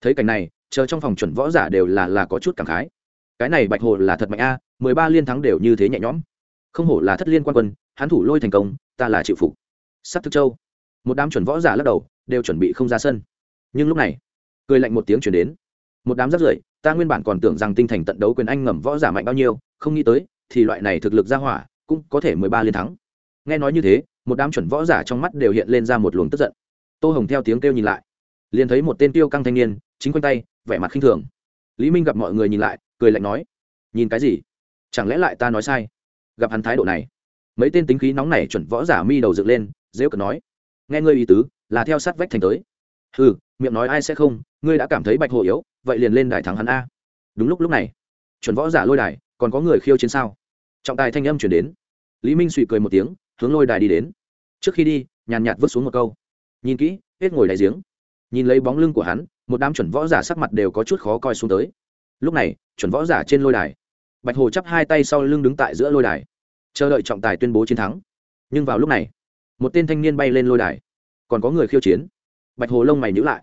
Thấy cảnh này, chờ trong phòng chuẩn võ giả đều là là có chút cảm khái. Cái này bạch hồ là thật mạnh a, mười ba liên thắng đều như thế nhẹ nhõm. Không hổ là thất liên quan quân hắn thủ lôi thành công, ta là chịu phục. Sắc thức châu. Một đám chuẩn võ giả lắc đầu, đều chuẩn bị không ra sân. Nhưng lúc này, cười lạnh một tiếng chuyển đến. Một đám rất rưởi, ta nguyên bản còn tưởng rằng tinh thành tận đấu quyền anh ngầm võ giả mạnh bao nhiêu, không nghĩ tới, thì loại này thực lực ra hỏa, cũng có thể mười ba liên thắng nghe nói như thế, một đám chuẩn võ giả trong mắt đều hiện lên ra một luồng tức giận. Tô hồng theo tiếng kêu nhìn lại, liền thấy một tên tiêu căng thanh niên, chính quanh tay, vẻ mặt khinh thường. Lý minh gặp mọi người nhìn lại, cười lạnh nói, nhìn cái gì? Chẳng lẽ lại ta nói sai? Gặp hắn thái độ này. Mấy tên tính khí nóng này chuẩn võ giả mi đầu dựng lên dễ cợt nói, nghe ngươi ý tứ, là theo sát vách thành tới. Ừ miệng nói ai sẽ không, ngươi đã cảm thấy bạch hồ yếu, vậy liền lên đài thắng hắn a. Đúng lúc lúc này, chuẩn võ giả lôi đài, còn có người khiêu chiến sao? Trọng tài thanh âm chuyển đến. Lý minh suy cười một tiếng hướng lôi đài đi đến. Trước khi đi, nhàn nhạt vứt xuống một câu. Nhìn kỹ, hết ngồi đáy giếng. Nhìn lấy bóng lưng của hắn, một đám chuẩn võ giả sắc mặt đều có chút khó coi xuống tới. Lúc này, chuẩn võ giả trên lôi đài. Bạch hồ chắp hai tay sau lưng đứng tại giữa lôi đài. Chờ đợi trọng tài tuyên bố chiến thắng. Nhưng vào lúc này, một tên thanh niên bay lên lôi đài. Còn có người khiêu chiến. Bạch hồ lông mày nhữ lại.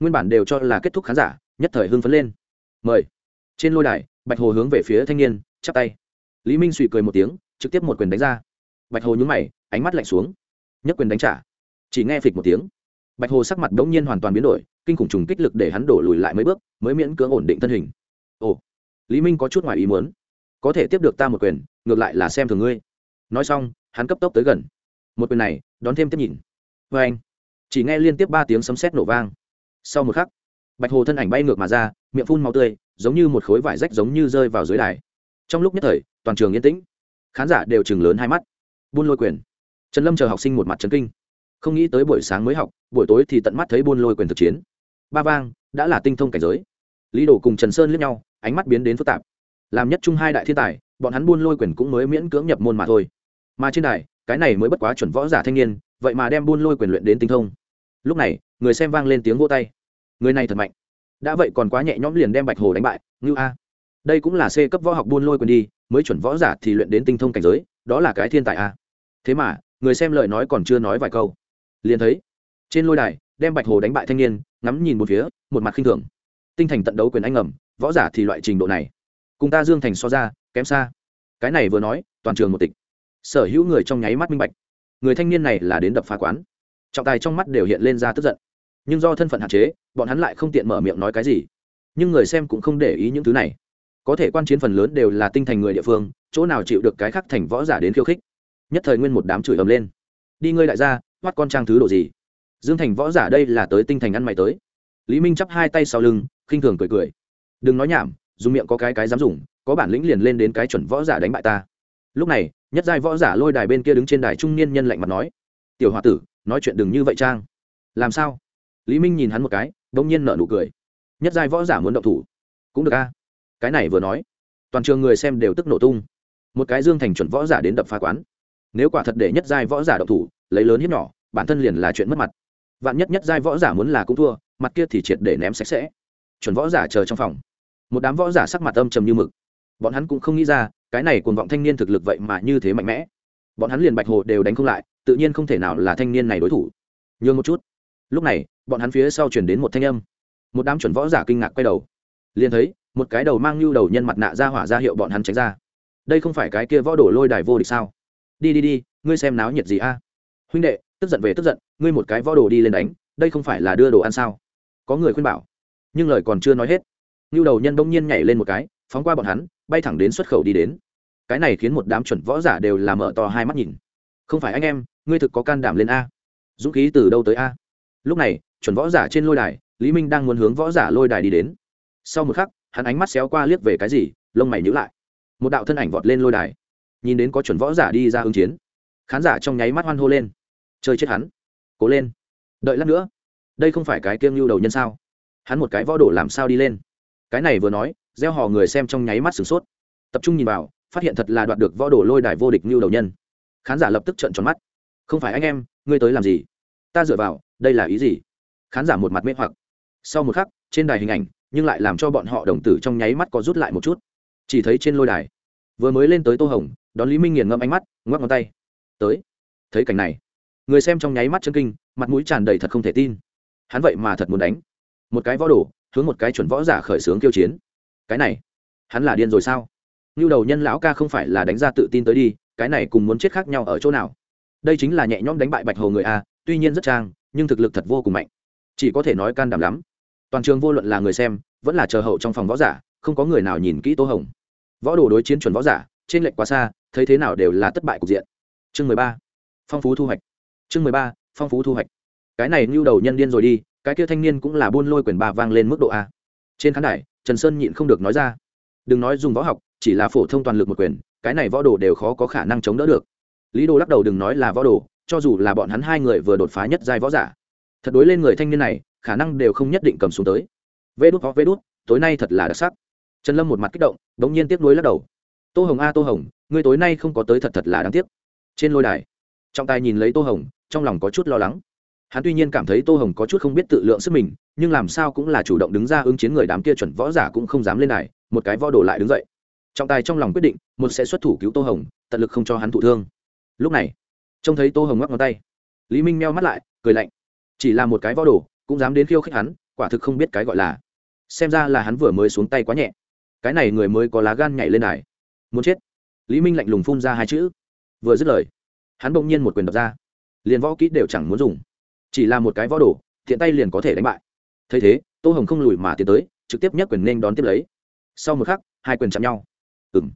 Nguyên bản đều cho là kết thúc khán giả, nhất thời hưng phấn lên. Mời. Trên lôi đài, bạch hồ hướng về phía thanh niên, chắp tay. Lý minh suy cười một tiếng, trực tiếp một quyền đánh ra bạch hồ nhúng mày, ánh mắt lạnh xuống. Nhất quyền đánh trả. Chỉ nghe phịch một tiếng. Bạch hồ sắc mặt đ ỗ n g nhiên hoàn toàn biến đổi, kinh khủng trùng kích lực để hắn đổ lùi lại mấy bước, mới miễn cưỡng ổn định thân hình. Ồ, lý minh có chút ngoài ý muốn. Có thể tiếp được ta một quyền, ngược lại là xem thường ngươi. Nói xong, hắn cấp tốc tới gần. Một quyền này, đón thêm tiếp nhìn. Vê anh, chỉ nghe liên tiếp ba tiếng sấm sét nổ vang. Sau một khắc, bạch hồ thân ảnh bay ngược mà ra, miệng phun màu tươi, giống như một khối vải rách giống như rơi vào dưới đài. Trong lúc nhất thời, toàn trường yên tĩnh. Khán giả đều chừng lớn hai mắt buôn lôi quyền. Trần lâm chờ học sinh một mặt trấn kinh. Không nghĩ tới buổi sáng mới học, buổi tối thì tận mắt thấy buôn lôi quyền thực chiến. Ba vang, đã là tinh thông cảnh giới. Lý đồ cùng trần sơn liếc nhau, ánh mắt biến đến phức tạp. Làm nhất chung hai đại thiên tài, bọn hắn buôn lôi quyền cũng mới miễn cưỡng nhập môn mà thôi. Mà trên đài, cái này mới bất quá chuẩn võ giả thanh niên, vậy mà đem buôn lôi quyền luyện đến tinh thông. Lúc này, người xem vang lên tiếng vô tay. Người này thật mạnh. Đã vậy còn quá nhẹ nhõm liền đem bạch hồ đánh bại, ngưu a. Đây cũng là c cấp võ học buôn lôi quyền đi, mới chuẩn võ giả thì luyện đến tinh thông cảnh giới, đó là cái thiên tài a thế mà, người xem lời nói còn chưa nói vài câu. Liền thấy, trên lôi đài, đem bạch hồ đánh bại thanh niên, ngắm nhìn một phía, một mặt khinh thường. Tinh thành tận đấu quyền anh ngầm, võ giả thì loại trình độ này. Cùng ta dương thành so ra, kém xa. Cái này vừa nói, toàn trường một tịch. Sở hữu người trong nháy mắt minh bạch. Người thanh niên này là đến đập phá quán. Trọng tài trong mắt đều hiện lên ra tức giận. Nhưng do thân phận hạn chế, bọn hắn lại không tiện mở miệng nói cái gì. Nhưng người xem cũng không để ý những thứ này. Có thể quan chiến phần lớn đều là tinh thành người địa phương, chỗ nào chịu được cái khắc thành võ giả đến khiêu khích nhất thời nguyên một đám chửi ầm lên. Đi ngươi đại gia mắt con trang thứ đồ gì? Dương thành võ giả đây là tới tinh thành ăn mày tới. Lý minh chắp hai tay sau lưng, khinh thường cười cười. Đừng nói nhảm, dùng miệng có cái cái dám dùng, có bản lĩnh liền lên đến cái chuẩn võ giả đánh bại ta. Lúc này, nhất giai võ giả lôi đài bên kia đứng trên đài trung niên nhân lạnh mặt nói. Tiểu h tử, nói chuyện đừng như vậy trang. Làm sao? Lý minh nhìn hắn một cái đ ỗ n g nhiên nở nụ cười. Nhất giai võ giả muốn động thủ. Cũng được a. Cái này vừa nói, toàn trường người xem đều tức nổ tung. Một cái dương thành chuẩn võ giả đến đập phá quán nếu quả thật để nhất giai võ giả động thủ, lấy lớn hiếp nhỏ, bản thân liền là chuyện mất mặt. Vạn nhất nhất giai võ giả muốn là cũng thua, mặt kia thì triệt để ném sạch sẽ. Chuẩn võ giả chờ trong phòng. Một đám võ giả sắc mặt âm trầm như mực. Bọn hắn cũng không nghĩ ra, cái này cuồng vọng thanh niên thực lực vậy mà như thế mạnh mẽ. Bọn hắn liền bạch hồ đều đánh không lại, tự nhiên không thể nào là thanh niên này đối thủ. Nhường một chút. Lúc này, bọn hắn phía sau chuyển đến một thanh âm. Một đám chuẩn võ giả kinh ngạc quay đầu. Liền thấy, một cái đầu mang lưu đầu nhân mặt nạ ra hỏa ra hiệu bọn hắn tránh ra. Đây không phải cái kia võ đổ lôi đài vô địch sao? Đi đi đi, ngươi xem náo nhiệt gì a. Huynh đệ, tức giận về tức giận, ngươi một cái võ đồ đi lên đánh, đây không phải là đưa đồ ăn sao? Có người khuyên bảo, nhưng lời còn chưa nói hết. Lưu đầu nhân bỗng nhiên nhảy lên một cái, phóng qua bọn hắn, bay thẳng đến xuất khẩu đi đến. Cái này khiến một đám chuẩn võ giả đều làm mở to hai mắt nhìn. Không phải anh em, ngươi thực có can đảm lên a. Dũng khí từ đâu tới a? Lúc này, chuẩn võ giả trên lôi đài, lý minh đang muốn hướng võ giả lôi đài đi đến. Sau một khắc, hắn ánh mắt xéo qua liếc về cái gì, lông mày nhữ lại. Một đạo thân ảnh vọt lên lôi đài nhìn đến có chuẩn võ giả đi ra ứng chiến. Khán giả trong nháy mắt hoan hô lên. Chơi chết hắn. Cố lên. Đợi lát nữa. Đây không phải cái kiêng lưu đầu nhân sao? Hắn một cái võ đổ làm sao đi lên? Cái này vừa nói, gieo hò người xem trong nháy mắt sửng sốt. Tập trung nhìn vào, phát hiện thật là đoạt được võ đổ lôi đài vô địch lưu đầu nhân. Khán giả lập tức trợn tròn mắt. Không phải anh em, ngươi tới làm gì? Ta dựa vào, đây là ý gì? Khán giả một mặt mê hoặc. Sau một khắc, trên đài hình ảnh, nhưng lại làm cho bọn họ đồng tử trong nháy mắt có rút lại một chút. Chỉ thấy trên lôi đài, vừa mới lên tới tô hồng đón lý minh nghiền ngâm ánh mắt ngoắc ngón tay tới thấy cảnh này người xem trong nháy mắt chân kinh mặt mũi tràn đầy thật không thể tin hắn vậy mà thật muốn đánh một cái võ đồ hướng một cái chuẩn võ giả khởi xướng kiêu chiến cái này hắn là điên rồi sao như đầu nhân lão ca không phải là đánh ra tự tin tới đi cái này cùng muốn chết khác nhau ở chỗ nào đây chính là nhẹ nhõm đánh bại bạch hồ người a tuy nhiên rất trang nhưng thực lực thật vô cùng mạnh chỉ có thể nói can đảm lắm toàn trường vô luận là người xem vẫn là chờ hậu trong phòng võ giả không có người nào nhìn kỹ tô hồng võ đồ đối chiến chuẩn võ giả trên lệnh quá xa thấy thế nào đều là thất bại cục diện. Chương mười ba, phong phú thu hoạch. Chương mười ba, phong phú thu hoạch. Cái này như đầu nhân điên rồi đi, cái kia thanh niên cũng là buôn lôi quyền bà vang lên mức độ a. Trên khán đài, trần sơn nhịn không được nói ra. Đừng nói dùng võ học, chỉ là phổ thông toàn lực một quyền, cái này võ đồ đều khó có khả năng chống đỡ được. Lý đồ lắc đầu đừng nói là võ đồ, cho dù là bọn hắn hai người vừa đột phá nhất giai võ giả. Thật đối lên người thanh niên này, khả năng đều không nhất định cầm xuống tới. Vê đút vó vê đút, tối nay thật là đặc sắc. Trần lâm một mặt kích động đ ỗ n g nhiên tiếc nuối lắc đầu. Tô hồng a, tô hồng ngươi tối nay không có tới thật thật là đáng tiếc. Trên lôi đài, trọng tài nhìn lấy tô hồng, trong lòng có chút lo lắng. Hắn tuy nhiên cảm thấy tô hồng có chút không biết tự lượng sức mình, nhưng làm sao cũng là chủ động đứng ra ứng chiến người đám kia chuẩn võ giả cũng không dám lên đài, một cái võ đổ lại đứng dậy. Trọng tài trong lòng quyết định, một sẽ xuất thủ cứu tô hồng, tận lực không cho hắn thụ thương. Lúc này, trông thấy tô hồng ngoắc ngón tay, lý minh meo mắt lại, cười lạnh. Chỉ là một cái võ đồ, cũng dám đến khiêu khích hắn, quả thực không biết cái gọi là. Xem ra là hắn vừa mới xuống tay quá nhẹ. Cái này người mới có lá gan nhảy lên đài. Muốn chết lý minh lạnh lùng phun ra hai chữ. Vừa dứt lời, hắn bỗng nhiên một quyền đập ra. Liền võ kỹ đều chẳng muốn dùng. Chỉ là một cái võ đồ, thiện tay liền có thể đánh bại. Thấy thế, tô hồng không lùi mà tiến tới, trực tiếp nhấc quyền nên đón tiếp lấy. Sau một khắc, hai quyền chạm nhau. Ừng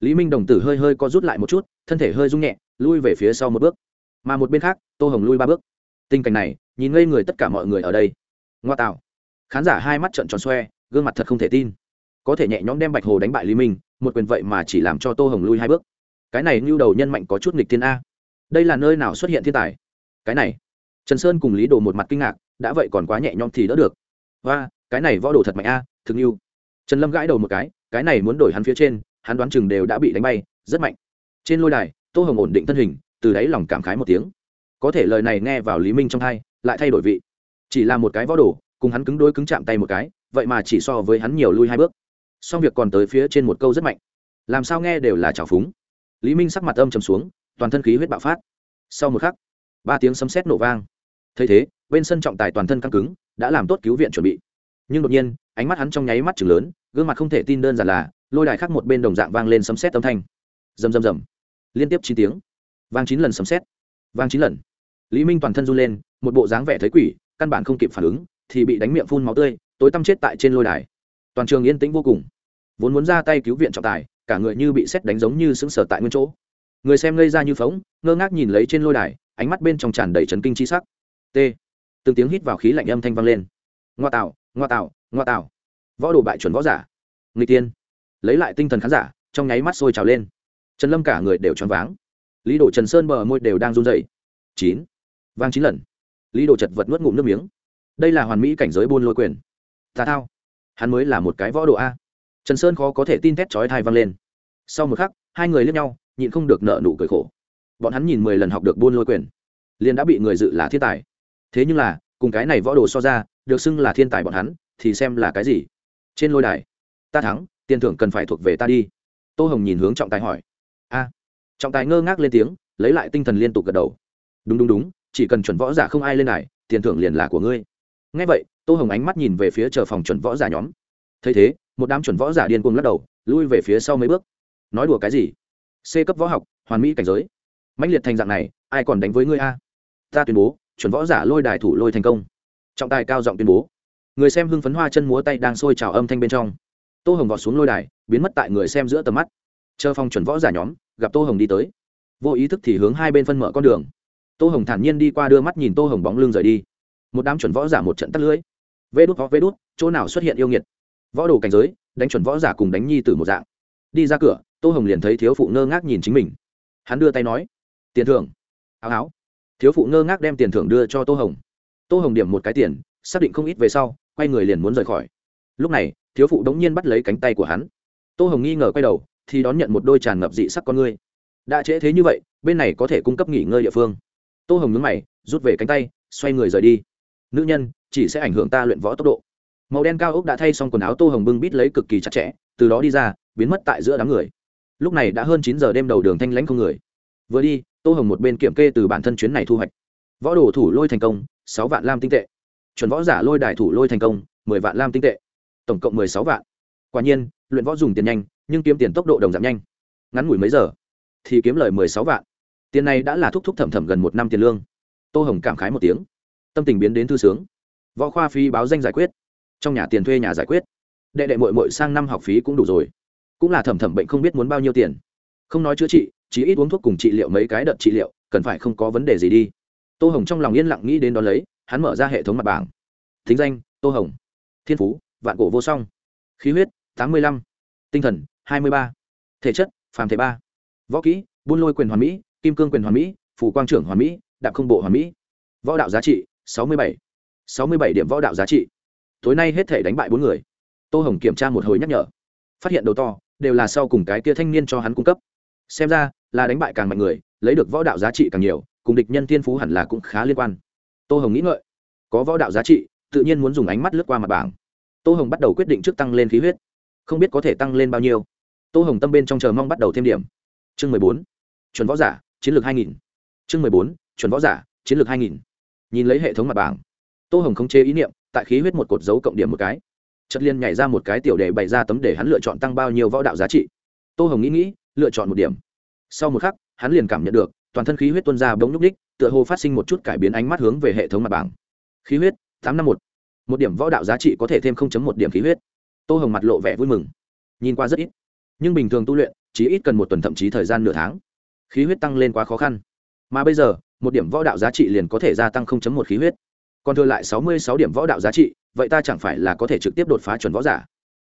lý minh đồng tử hơi hơi co rút lại một chút, thân thể hơi rung nhẹ, lui về phía sau một bước. Mà một bên khác, tô hồng lui ba bước. Tình cảnh này, nhìn ngây người tất cả mọi người ở đây. Ngoa tạo. Khán giả hai mắt trợn tròn xoe, gương mặt thật không thể tin. Có thể nhẹ nhõm đem bạch hồ đánh bại lý minh một quyền vậy mà chỉ làm cho tô hồng lui hai bước. Cái này như đầu nhân mạnh có chút nghịch thiên a. Đây là nơi nào xuất hiện thiên tài? Cái này. Trần sơn cùng lý đồ một mặt kinh ngạc, đã vậy còn quá nhẹ nhõm thì đỡ được. Và cái này võ đồ thật mạnh a, thực như trần lâm gãi đầu một cái cái này muốn đổi hắn phía trên, hắn đoán chừng đều đã bị đánh bay, rất mạnh. Trên lôi đài, tô hồng ổn định thân hình, từ đáy lòng cảm khái một tiếng. Có thể lời này nghe vào lý minh trong thai lại thay đổi vị. Chỉ là một cái võ đồ, cùng hắn cứng đôi cứng chạm tay một cái, vậy mà chỉ so với hắn nhiều lui hai bước xong việc còn tới phía trên một câu rất mạnh. Làm sao nghe đều là trào phúng. Lý minh sắc mặt âm trầm xuống, toàn thân khí huyết bạo phát. Sau một khắc, ba tiếng sấm sét nổ vang. Thấy thế, bên sân trọng tài toàn thân căng cứng, đã làm tốt cứu viện chuẩn bị. Nhưng đột nhiên, ánh mắt hắn trong nháy mắt chừng lớn, gương mặt không thể tin đơn giản là, lôi đài khác một bên đồng dạng vang lên sấm sét âm thanh. Rầm rầm rầm. Liên tiếp chín tiếng. Vang chín lần sấm sét. Vang chín lần. Lý minh toàn thân run lên, một bộ dáng vẻ thấy quỷ, căn bản không kịp phản ứng, thì bị đánh miệng phun máu tươi, tối tăm chết tại trên lôi đài. Toàn trường yên tĩnh vô cùng vốn muốn ra tay cứu viện trọng tài, cả người như bị xét đánh giống như sững sờ tại nguyên chỗ. Người xem ngây ra như phóng, ngơ ngác nhìn lấy trên lôi đài, ánh mắt bên trong tràn đầy trấn kinh chi sắc. T. Từng tiếng hít vào khí lạnh âm thanh vang lên. Ngoa tạo ngoa tạo ngoa tạo. Võ đồ bại chuẩn võ giả. Người tiên. Lấy lại tinh thần khán giả, trong nháy mắt sôi trào lên. Trần lâm cả người đều choáng váng. Lý đồ trần sơn bờ môi đều đang run dậy chín. Vang chín lần. Lý đồ chật vật nuốt ngụm nước miếng. Đây là hoàn mỹ cảnh giới buôn lôi quyền. Tà thao. Hắn mới là một cái võ đồ a trần sơn khó có thể tin thét chói thai vang lên. Sau một khắc, hai người liếc nhau, nhịn không được nợ nụ cười khổ. Bọn hắn nhìn mười lần học được buôn lôi quyền, liền đã bị người dự là thiên tài. Thế nhưng là, cùng cái này võ đồ so ra, được xưng là thiên tài bọn hắn, thì xem là cái gì? Trên lôi đài, ta thắng, tiền thưởng cần phải thuộc về ta đi. Tô hồng nhìn hướng trọng tài hỏi. A. Trọng tài ngơ ngác lên tiếng, lấy lại tinh thần liên tục gật đầu. Đúng đúng đúng, chỉ cần chuẩn võ giả không ai lên đài, tiền thưởng liền là của ngươi. Ngay vậy, tô hồng ánh mắt nhìn về phía chờ phòng chuẩn võ giả nhóm. Thấy thế một đám chuẩn võ giả điên cuồng lắc đầu, lui về phía sau mấy bước. Nói đùa cái gì? C cấp võ học, hoàn mỹ cảnh giới. Mãnh liệt thành dạng này, ai còn đánh với ngươi a? Ta tuyên bố, chuẩn võ giả lôi đài thủ lôi thành công. Trọng tài cao giọng tuyên bố. Người xem hưng phấn hoa chân múa tay đang sôi trào âm thanh bên trong. Tô hồng vọt xuống lôi đài, biến mất tại người xem giữa tầm mắt. Chờ phòng chuẩn võ giả nhóm, gặp tô hồng đi tới. Vô ý thức thì hướng hai bên phân mở con đường. Tô hồng thản nhiên đi qua đưa mắt nhìn tô hồng bóng lưng rời đi. Một đám chuẩn võ giả một trận tắt lưới vê đút có vê đút, chỗ nào xuất hiện yêu nghiệt? Võ đồ cảnh giới, đánh chuẩn võ giả cùng đánh nhi tử một dạng. Đi ra cửa, tô hồng liền thấy thiếu phụ ngơ ngác nhìn chính mình. Hắn đưa tay nói, tiền thưởng. Áo áo thiếu phụ ngơ ngác đem tiền thưởng đưa cho tô hồng. Tô hồng điểm một cái tiền, xác định không ít về sau, quay người liền muốn rời khỏi. Lúc này, thiếu phụ đống nhiên bắt lấy cánh tay của hắn. Tô hồng nghi ngờ quay đầu, thì đón nhận một đôi tràn ngập dị sắc con ngươi. Đã trễ thế như vậy, bên này có thể cung cấp nghỉ ngơi địa phương. Tô hồng nhúng mày, rút về cánh tay, xoay người rời đi. Nữ nhân, chỉ sẽ ảnh hưởng ta luyện võ tốc độ màu đen cao ốc đã thay xong quần áo tô hồng bưng bít lấy cực kỳ chặt chẽ, từ đó đi ra, biến mất tại giữa đám người. Lúc này đã hơn chín giờ đêm đầu đường thanh lãnh không người. Vừa đi, tô hồng một bên kiểm kê từ bản thân chuyến này thu hoạch. Võ đồ thủ lôi thành công, sáu vạn lam tinh tệ. Chuẩn võ giả lôi đài thủ lôi thành công, mười vạn lam tinh tệ. Tổng cộng mười sáu vạn. Quả nhiên, luyện võ dùng tiền nhanh, nhưng kiếm tiền tốc độ đồng giảm nhanh. Ngắn ngủi mấy giờ? Thì kiếm lời mười sáu vạn. Tiền này đã là thúc thúc thẩm thẩm gần một năm tiền lương. Tô hồng cảm khái một tiếng. Tâm tình biến đến thư sướng. Võ khoa phí báo danh giải quyết trong nhà tiền thuê nhà giải quyết. Đệ đệ mội mội sang năm học phí cũng đủ rồi. Cũng là thẩm thẩm bệnh không biết muốn bao nhiêu tiền. Không nói chữa trị, chỉ ít uống thuốc cùng trị liệu mấy cái đợt trị liệu, cần phải không có vấn đề gì đi. Tô hồng trong lòng yên lặng nghĩ đến đó lấy, hắn mở ra hệ thống mặt bảng. Thính danh, tô hồng. Thiên phú, vạn cổ vô song. Khí huyết, tám mươi lăm. Tinh thần, hai mươi ba. Thể chất, phàm thể ba. Võ kỹ, buôn lôi quyền hoàn mỹ, kim cương quyền hoàn mỹ, phủ quang trưởng hoàn mỹ, đạp không bộ hoàn mỹ. Võ đạo giá trị, sáu mươi bảy. Sáu mươi bảy điểm võ đạo giá trị tối nay hết thể đánh bại bốn người. Tô hồng kiểm tra một hồi nhắc nhở. Phát hiện đầu to, đều là sau cùng cái kia thanh niên cho hắn cung cấp. Xem ra, là đánh bại càng mạnh người, lấy được võ đạo giá trị càng nhiều, cùng địch nhân tiên phú hẳn là cũng khá liên quan. Tô hồng nghĩ ngợi. Có võ đạo giá trị, tự nhiên muốn dùng ánh mắt lướt qua mặt bảng. Tô hồng bắt đầu quyết định trước tăng lên khí huyết. Không biết có thể tăng lên bao nhiêu. Tô hồng tâm bên trong chờ mong bắt đầu thêm điểm. Chương mười bốn. Chuẩn võ giả, chiến lược hai nghìn. Chương mười bốn. Chuẩn võ giả, chiến lược hai nghìn. Nhìn lấy hệ thống mặt bảng tô hồng khống chế ý niệm, tại khí huyết một cột dấu cộng điểm một cái. Chất liên nhảy ra một cái tiểu đề bày ra tấm để hắn lựa chọn tăng bao nhiêu võ đạo giá trị. Tô hồng nghĩ nghĩ, lựa chọn một điểm. Sau một khắc, hắn liền cảm nhận được, toàn thân khí huyết tuân ra bỗng nhúc ních tựa hồ phát sinh một chút cải biến ánh mắt hướng về hệ thống mặt bảng. Khí huyết, tám năm một. Một điểm võ đạo giá trị có thể thêm một điểm khí huyết. Tô hồng mặt lộ vẻ vui mừng. Nhìn qua rất ít. Nhưng bình thường tu luyện, chỉ ít cần một tuần thậm chí thời gian nửa tháng. Khí huyết tăng lên quá khó khăn. Mà bây giờ, một điểm võ đạo giá trị liền có thể gia tăng một khí huyết còn thừa lại sáu mươi sáu điểm võ đạo giá trị, vậy ta chẳng phải là có thể trực tiếp đột phá chuẩn võ giả?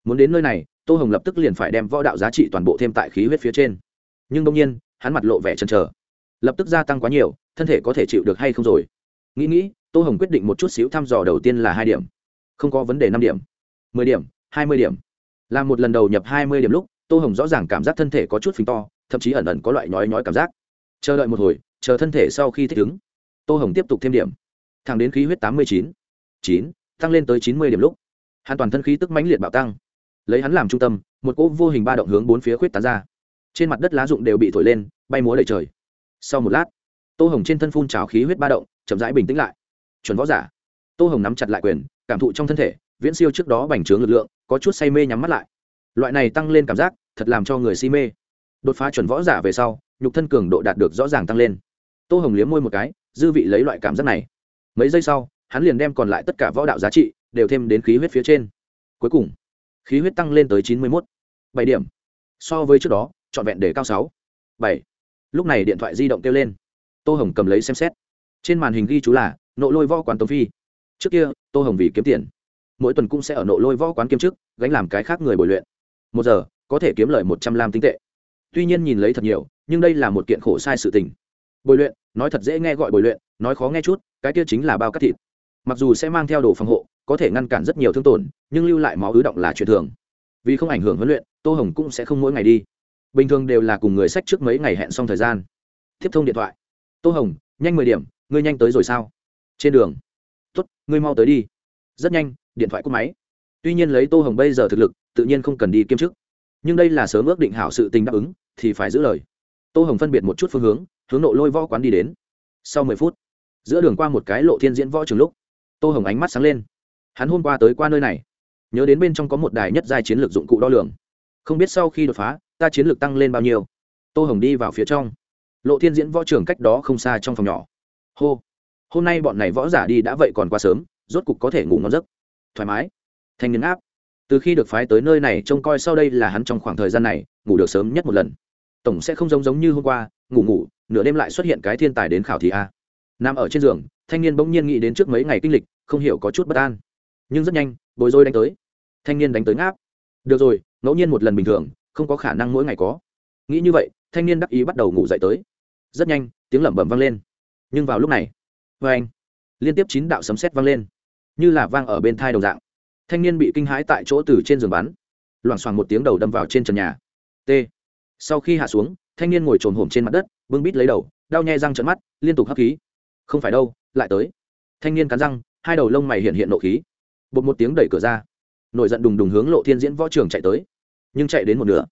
Muốn đến nơi này, tô hồng lập tức liền phải đem võ đạo giá trị toàn bộ thêm tại khí huyết phía trên. Nhưng đông nhiên, hắn mặt lộ vẻ chần chờ. Lập tức gia tăng quá nhiều, thân thể có thể chịu được hay không rồi? Nghĩ nghĩ, tô hồng quyết định một chút xíu thăm dò đầu tiên là hai điểm. Không có vấn đề năm điểm, mười điểm, hai mươi điểm. Làm một lần đầu nhập hai mươi điểm lúc, tô hồng rõ ràng cảm giác thân thể có chút phình to, thậm chí ẩn ẩn có loại nhói nhói cảm giác. Chờ đợi một hồi, chờ thân thể sau khi thích ứng, tô hồng tiếp tục thêm điểm thẳng đến khí huyết tám mươi chín chín, tăng lên tới chín mươi điểm lúc. Hắn toàn thân khí tức mãnh liệt bạo tăng. Lấy hắn làm trung tâm, một cỗ vô hình ba động hướng bốn phía khuyết tán ra. Trên mặt đất lá rụng đều bị thổi lên, bay múa đầy trời. Sau một lát, tô hồng trên thân phun trào khí huyết ba động, chậm rãi bình tĩnh lại. Chuẩn võ giả. Tô hồng nắm chặt lại quyền, cảm thụ trong thân thể, viễn siêu trước đó bành trướng lực lượng, có chút say mê nhắm mắt lại. Loại này tăng lên cảm giác, thật làm cho người si mê. Đột phá chuẩn võ giả về sau, nhục thân cường độ đạt được rõ ràng tăng lên. Tô hồng liếm môi một cái, dư vị lấy loại cảm giác này mấy giây sau, hắn liền đem còn lại tất cả võ đạo giá trị đều thêm đến khí huyết phía trên. Cuối cùng, khí huyết tăng lên tới chín mươi một bảy điểm. So với trước đó, trọn vẹn để cao sáu. Bảy. Lúc này điện thoại di động kêu lên. Tô hồng cầm lấy xem xét. Trên màn hình ghi chú là nộ lôi võ quán tống phi. Trước kia, tô hồng vì kiếm tiền. Mỗi tuần cũng sẽ ở nộ lôi võ quán kiếm chức, gánh làm cái khác người bồi luyện. Một giờ, có thể kiếm lời một trăm lam tinh tệ. Tuy nhiên nhìn lấy thật nhiều, nhưng đây là một kiện khổ sai sự tình. Bồi luyện, nói thật dễ nghe gọi bồi luyện, nói khó nghe chút cái kia chính là bao cắt thịt. Mặc dù sẽ mang theo đồ phòng hộ, có thể ngăn cản rất nhiều thương tổn, nhưng lưu lại máu ứ động là chuyện thường. Vì không ảnh hưởng huấn luyện, tô hồng cũng sẽ không mỗi ngày đi. Bình thường đều là cùng người sách trước mấy ngày hẹn xong thời gian. Tiếp thông điện thoại. Tô hồng, nhanh mười điểm, ngươi nhanh tới rồi sao? Trên đường. Tuất ngươi mau tới đi. Rất nhanh, điện thoại cúp máy. Tuy nhiên lấy tô hồng bây giờ thực lực, tự nhiên không cần đi kiêm chức. Nhưng đây là sớm ước định hảo sự tình đáp ứng, thì phải giữ lời. Tô hồng phân biệt một chút phương hướng hướng nội lôi võ quán đi đến. Sau mười phút giữa đường qua một cái lộ thiên diễn võ trường lúc, tô hồng ánh mắt sáng lên. Hắn hôm qua tới qua nơi này, nhớ đến bên trong có một đài nhất giai chiến lược dụng cụ đo lường. Không biết sau khi đột phá, ta chiến lược tăng lên bao nhiêu? Tô hồng đi vào phía trong. Lộ thiên diễn võ trường cách đó không xa trong phòng nhỏ. Hô, hôm nay bọn này võ giả đi đã vậy còn quá sớm, rốt cục có thể ngủ ngon giấc. Thoải mái. Thanh niên áp. Từ khi được phái tới nơi này trông coi sau đây là hắn trong khoảng thời gian này, ngủ được sớm nhất một lần. Tổng sẽ không giống giống như hôm qua, ngủ ngủ, nửa đêm lại xuất hiện cái thiên tài đến khảo thí a nằm ở trên giường, thanh niên bỗng nhiên nghĩ đến trước mấy ngày kinh lịch, không hiểu có chút bất an. Nhưng rất nhanh, bồi dối đánh tới. Thanh niên đánh tới ngáp. Được rồi, ngẫu nhiên một lần bình thường, không có khả năng mỗi ngày có. Nghĩ như vậy, thanh niên đắc ý bắt đầu ngủ dậy tới. Rất nhanh, tiếng lẩm bẩm vang lên. Nhưng vào lúc này vê anh, liên tiếp chín đạo sấm sét vang lên. Như là vang ở bên thai đồng dạng. Thanh niên bị kinh hãi tại chỗ từ trên giường bắn. Loảng xoảng một tiếng đầu đâm vào trên trần nhà. T. Sau khi hạ xuống, thanh niên ngồi trồn hổm trên mặt đất, bưng bít lấy đầu, đau nhai răng trận mắt, liên tục hấp khí không phải đâu, lại tới. Thanh niên cắn răng, hai đầu lông mày hiện hiện nộ khí. Bột một tiếng đẩy cửa ra. Nổi giận đùng đùng hướng lộ thiên diễn võ trường chạy tới. Nhưng chạy đến một nửa.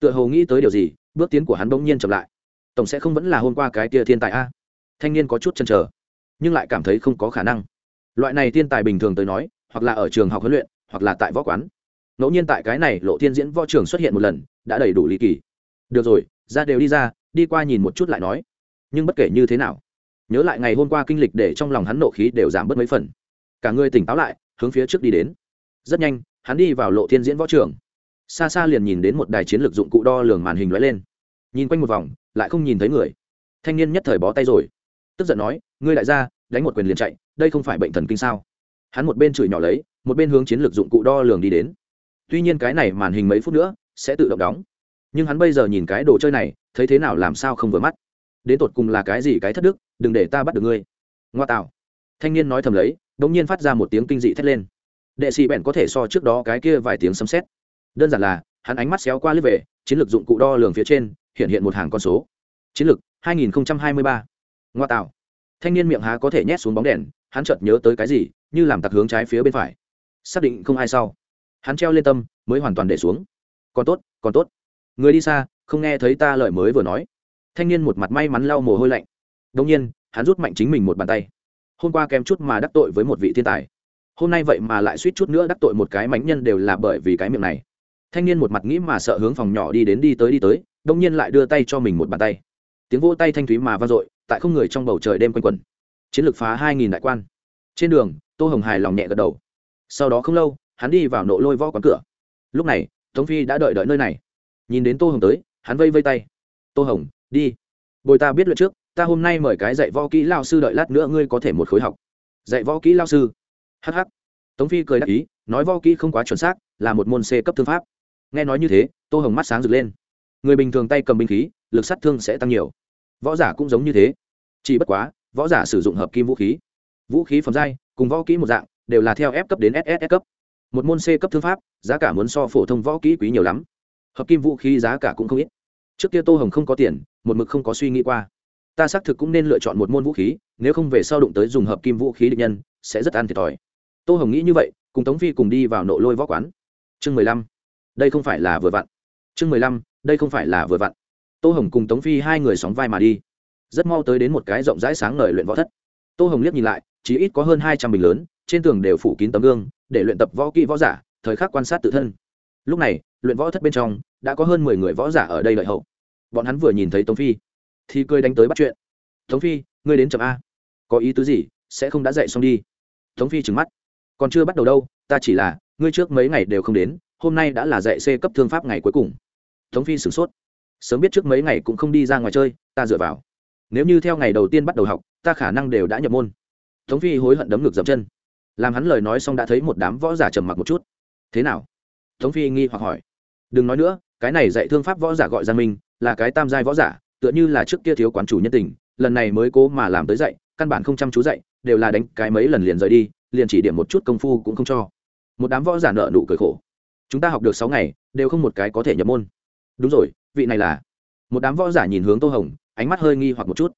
Tựa hồ nghĩ tới điều gì, bước tiến của hắn bỗng nhiên chậm lại. Tổng sẽ không vẫn là hôm qua cái tia thiên tài a? Thanh niên có chút chăn trở nhưng lại cảm thấy không có khả năng. Loại này thiên tài bình thường tới nói, hoặc là ở trường học huấn luyện, hoặc là tại võ quán. Ngẫu nhiên tại cái này lộ thiên diễn võ trường xuất hiện một lần, đã đầy đủ lý kỳ. Được rồi, ra đều đi ra, đi qua nhìn một chút lại nói. Nhưng bất kể như thế nào nhớ lại ngày hôm qua kinh lịch để trong lòng hắn nộ khí đều giảm bớt mấy phần. Cả người tỉnh táo lại, hướng phía trước đi đến. Rất nhanh, hắn đi vào lộ thiên diễn võ trường. Xa xa liền nhìn đến một đài chiến lược dụng cụ đo lường màn hình lóe lên. Nhìn quanh một vòng, lại không nhìn thấy người. Thanh niên nhất thời bó tay rồi. Tức giận nói, ngươi lại ra đánh một quyền liền chạy, đây không phải bệnh thần kinh sao? Hắn một bên chửi nhỏ lấy, một bên hướng chiến lược dụng cụ đo lường đi đến. Tuy nhiên cái này màn hình mấy phút nữa sẽ tự động đóng. Nhưng hắn bây giờ nhìn cái đồ chơi này, thấy thế nào làm sao không vừa mắt đến tột cùng là cái gì cái thất đức, đừng để ta bắt được ngươi. Ngoa tạo. Thanh niên nói thầm lấy đ ỗ n g nhiên phát ra một tiếng kinh dị thét lên. Đệ sĩ bèn có thể so trước đó cái kia vài tiếng sấm xét đơn giản là, hắn ánh mắt xéo qua lướt về, chiến lược dụng cụ đo lường phía trên, hiện hiện một hàng con số. Chiến lược 2023. ngoa tạo. Thanh niên miệng há có thể nhét xuống bóng đèn, hắn chợt nhớ tới cái gì, như làm tặc hướng trái phía bên phải. Xác định không ai sau. Hắn treo lên tâm, mới hoàn toàn để xuống. Còn tốt còn tốt. Người đi xa, không nghe thấy ta lời mới vừa nói thanh niên một mặt may mắn lau mồ hôi lạnh. Đông nhiên, hắn rút mạnh chính mình một bàn tay. Hôm qua kém chút mà đắc tội với một vị thiên tài. Hôm nay vậy mà lại suýt chút nữa đắc tội một cái mánh nhân đều là bởi vì cái miệng này. Thanh niên một mặt nghĩ mà sợ hướng phòng nhỏ đi đến đi tới đi tới đông nhiên lại đưa tay cho mình một bàn tay. Tiếng vỗ tay thanh thúy mà vang dội, tại không người trong bầu trời đêm quanh quẩn. Chiến lược phá hai nghìn đại quan. Trên đường, tô hồng hài lòng nhẹ gật đầu. Sau đó không lâu, hắn đi vào nộ lôi võ quán cửa. Lúc này, tống phi đã đợi đợi nơi này. Nhìn đến tô hồng tới, hắn vây vây tay. Tô hồng đi. Bồi ta biết luyện trước, ta hôm nay mời cái dạy võ kỹ lao sư đợi lát nữa ngươi có thể một khối học. Dạy võ kỹ lao sư. Hh tống phi cười đáp ý, nói võ kỹ không quá chuẩn xác, là một môn c cấp thương pháp. Nghe nói như thế, tô hồng mắt sáng rực lên. Người bình thường tay cầm binh khí, lực sát thương sẽ tăng nhiều. Võ giả cũng giống như thế. Chỉ bất quá, võ giả sử dụng hợp kim vũ khí. Vũ khí phẩm giai, cùng võ kỹ một dạng, đều là theo f cấp đến ss cấp. Một môn c cấp thương pháp, giá cả muốn so phổ thông võ kỹ quý nhiều lắm. Hợp kim vũ khí giá cả cũng không ít trước kia tô hồng không có tiền, một mực không có suy nghĩ qua. Ta xác thực cũng nên lựa chọn một môn vũ khí, nếu không về sau đụng tới dùng hợp kim vũ khí địch nhân, sẽ rất ăn thiệt thòi. Tô hồng nghĩ như vậy, cùng tống phi cùng đi vào nội lôi võ quán. Chương mười lăm. Đây không phải là vừa vặn. Chương mười lăm, đây không phải là vừa vặn. Tô hồng cùng tống phi hai người sóng vai mà đi. Rất mau tới đến một cái rộng rãi sáng ngời luyện võ thất. Tô hồng liếc nhìn lại, chỉ ít có hơn hai trăm bình lớn, trên tường đều phủ kín tấm gương, để luyện tập võ kỹ võ giả, thời khắc quan sát tự thân lúc này, luyện võ thất bên trong, đã có hơn mười người võ giả ở đây đợi hậu. Bọn hắn vừa nhìn thấy tống phi, thì cười đánh tới bắt chuyện. Tống phi, ngươi đến chậm a. Có ý tứ gì? Sẽ không đã dạy xong đi. Tống phi trừng mắt. Còn chưa bắt đầu đâu, ta chỉ là, ngươi trước mấy ngày đều không đến, hôm nay đã là dạy c cấp thương pháp ngày cuối cùng. Tống phi sửng sốt. Sớm biết trước mấy ngày cũng không đi ra ngoài chơi, ta dựa vào. Nếu như theo ngày đầu tiên bắt đầu học, ta khả năng đều đã nhập môn. Tống phi hối hận đấm ngược dập chân. Làm hắn lời nói xong đã thấy một đám võ giả trầm mặc một chút. Thế nào? Tống phi nghi hoặc hỏi. Đừng nói nữa, cái này dạy thương pháp võ giả gọi giang minh, là cái tam giai võ giả, tựa như là trước kia thiếu quán chủ nhân tình, lần này mới cố mà làm tới dạy, căn bản không chăm chú dạy, đều là đánh cái mấy lần liền rời đi, liền chỉ điểm một chút công phu cũng không cho. Một đám võ giả nợ nụ cười khổ. Chúng ta học được sáu ngày, đều không một cái có thể nhập môn. Đúng rồi, vị này là. Một đám võ giả nhìn hướng tô hồng, ánh mắt hơi nghi hoặc một chút.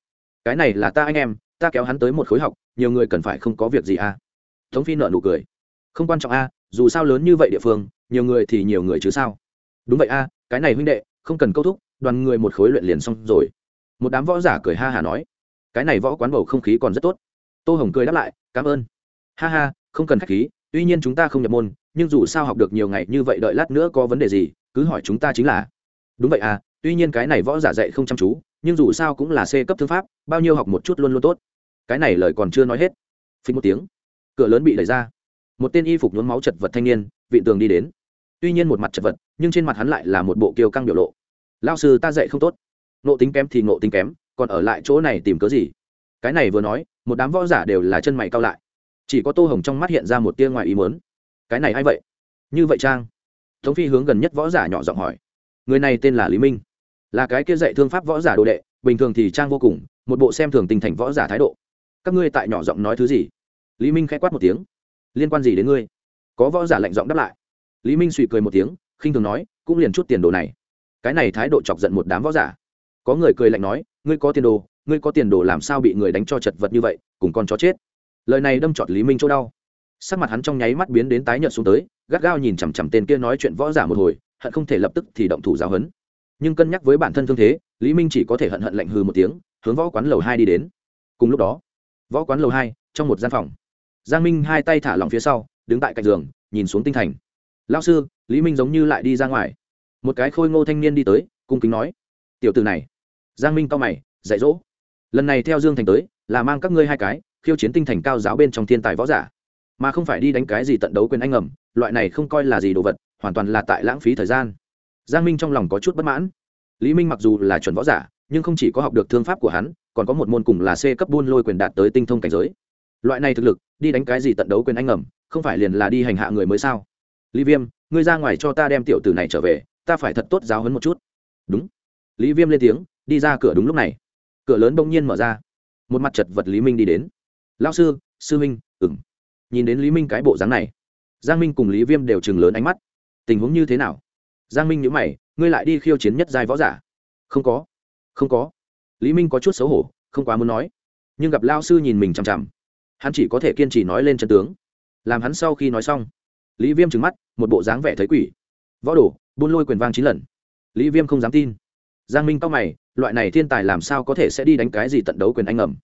Cái này là ta anh em, ta kéo hắn tới một khối học, nhiều người cần phải không có việc gì à? Tống phi nợ nụ cười. Không quan trọng a dù sao lớn như vậy địa phương nhiều người thì nhiều người chứ sao? Đúng vậy a, cái này huynh đệ, không cần câu thúc, đoàn người một khối luyện liền xong rồi. Một đám võ giả cười ha hà nói, cái này võ quán bầu không khí còn rất tốt. Tô hồng cười đáp lại, cảm ơn. Ha ha, không cần k h á c h khí, tuy nhiên chúng ta không nhập môn, nhưng dù sao học được nhiều ngày như vậy đợi lát nữa có vấn đề gì, cứ hỏi chúng ta chính là. Đúng vậy à tuy nhiên cái này võ giả dạy không chăm chú, nhưng dù sao cũng là c cấp thư pháp, bao nhiêu học một chút luôn luôn tốt. Cái này lời còn chưa nói hết. Phí một tiếng, cửa lớn bị đẩy ra. Một tên y phục nhuốm máu chật vật thanh niên vị tường đi đến tuy nhiên một mặt chật vật, nhưng trên mặt hắn lại là một bộ kiêu căng biểu lộ. Lao sư ta dạy không tốt. Nộ tính kém thì nộ tính kém, còn ở lại chỗ này tìm cớ gì? Cái này vừa nói, một đám võ giả đều là chân mày cao lại. Chỉ có tô hồng trong mắt hiện ra một tia ngoài ý mớn cái này a i vậy? Như vậy trang. Tống phi hướng gần nhất võ giả nhỏ giọng hỏi. Người này tên là lý minh. Là cái kia dạy thương pháp võ giả đồ đệ, bình thường thì trang vô cùng, một bộ xem thường tình thành võ giả thái độ. Các ngươi tại nhỏ giọng nói thứ gì? Lý minh k h ẽ quát một tiếng. Liên quan gì đến ngươi? Có võ giả lạnh giọng đáp lại lý minh suy cười một tiếng, khinh thường nói, cũng liền chút tiền đồ này. Cái này thái độ chọc giận một đám võ giả. Có người cười lạnh nói, ngươi có tiền đồ, ngươi có tiền đồ làm sao bị người đánh cho chật vật như vậy, cùng con chó chết. Lời này đâm trọt lý minh chỗ đau. Sắc mặt hắn trong nháy mắt biến đến tái nhợt xuống tới, gắt gao nhìn chằm chằm tên kia nói chuyện võ giả một hồi, hận không thể lập tức thì động thủ giáo hấn nhưng cân nhắc với bản thân thương thế, lý minh chỉ có thể hận hận lạnh hư một tiếng, hướng võ quán lầu hai đi đến. Cùng lúc đó, võ quán lầu hai, trong một gian phòng, giang minh hai tay thả lỏng phía sau, đứng tại cạnh giường, nhìn xuống tinh thành lao sư, lý minh giống như lại đi ra ngoài. Một cái khôi ngô thanh niên đi tới, cung kính nói, tiểu từ này. Giang minh cao mày, dạy dỗ, lần này theo dương thành tới, là mang các ngươi hai cái, khiêu chiến tinh thành cao giáo bên trong thiên tài võ giả. Mà không phải đi đánh cái gì tận đấu quyền anh ngầm, loại này không coi là gì đồ vật, hoàn toàn là tại lãng phí thời gian. Giang minh trong lòng có chút bất mãn. Lý minh mặc dù là chuẩn võ giả, nhưng không chỉ có học được thương pháp của hắn, còn có một môn cùng là c cấp buôn lôi quyền đạt tới tinh thông cảnh giới. Loại này thực lực, đi đánh cái gì tận đấu quyền anh ngầm, không phải liền là đi hành hạ người mới sao? Lý viêm, ngươi ra ngoài cho ta đem tiểu tử này trở về, ta phải thật tốt giáo hấn một chút. Đúng. Lý viêm lên tiếng, đi ra cửa đúng lúc này. Cửa lớn bỗng nhiên mở ra. Một mặt chật vật lý minh đi đến. Lao sư sư minh ừng nhìn đến lý minh cái bộ dáng này, giang minh cùng lý viêm đều chừng lớn ánh mắt. Tình huống như thế nào? Giang minh nhữ mày, ngươi lại đi khiêu chiến nhất giai võ giả? Không có. Không có. Lý minh có chút xấu hổ, không quá muốn nói. Nhưng gặp lao sư nhìn mình chằm chằm, hắn chỉ có thể kiên trì nói lên chân tướng. Làm hắn sau khi nói xong lý viêm trừng mắt, một bộ dáng vẻ thấy quỷ. Võ đồ, buôn lôi quyền vang chín lần. Lý viêm không dám tin. Giang minh tóc mày, loại này thiên tài làm sao có thể sẽ đi đánh cái gì tận đấu quyền anh ngầm?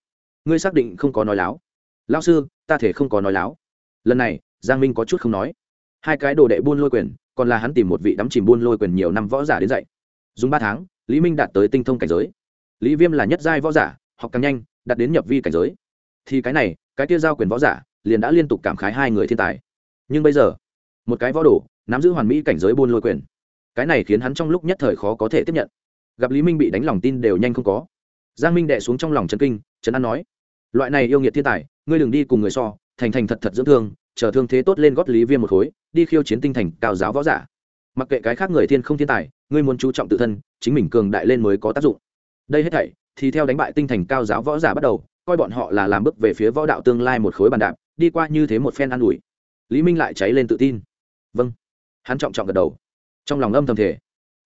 Ngươi xác định không có nói láo. Lao sư, ta thể không có nói láo. Lần này, giang minh có chút không nói. Hai cái đồ đệ buôn lôi quyền, còn là hắn tìm một vị đắm chìm buôn lôi quyền nhiều năm võ giả đến dạy. Dùng ba tháng, lý minh đạt tới tinh thông cảnh giới. Lý viêm là nhất giai võ giả, học càng nhanh, đạt đến nhập vi cảnh giới. Thì cái này, cái kia giao quyền võ giả, liền đã liên tục cảm khái hai người thiên tài. Nhưng bây giờ một cái võ đồ, nắm giữ hoàn mỹ cảnh giới buôn lôi quyền. Cái này khiến hắn trong lúc nhất thời khó có thể tiếp nhận. Gặp lý minh bị đánh lòng tin đều nhanh không có. Giang minh đệ xuống trong lòng trấn kinh trấn an nói, loại này yêu nghiệt thiên tài, ngươi đừng đi cùng người so, thành thành thật thật dưỡng thương, chờ thương thế tốt lên gót lý viêm một khối, đi khiêu chiến tinh thành cao giáo võ giả. Mặc kệ cái khác người thiên không thiên tài, ngươi muốn chú trọng tự thân, chính mình cường đại lên mới có tác dụng. Đây hết thảy, thì theo đánh bại tinh thành cao giáo võ giả bắt đầu, coi bọn họ là làm bước về phía võ đạo tương lai một khối bàn đạp, đi qua như thế một phen an ủi. Lý minh lại cháy lên tự tin vâng. Hắn trọng trọng gật đầu. Trong lòng âm thầm thể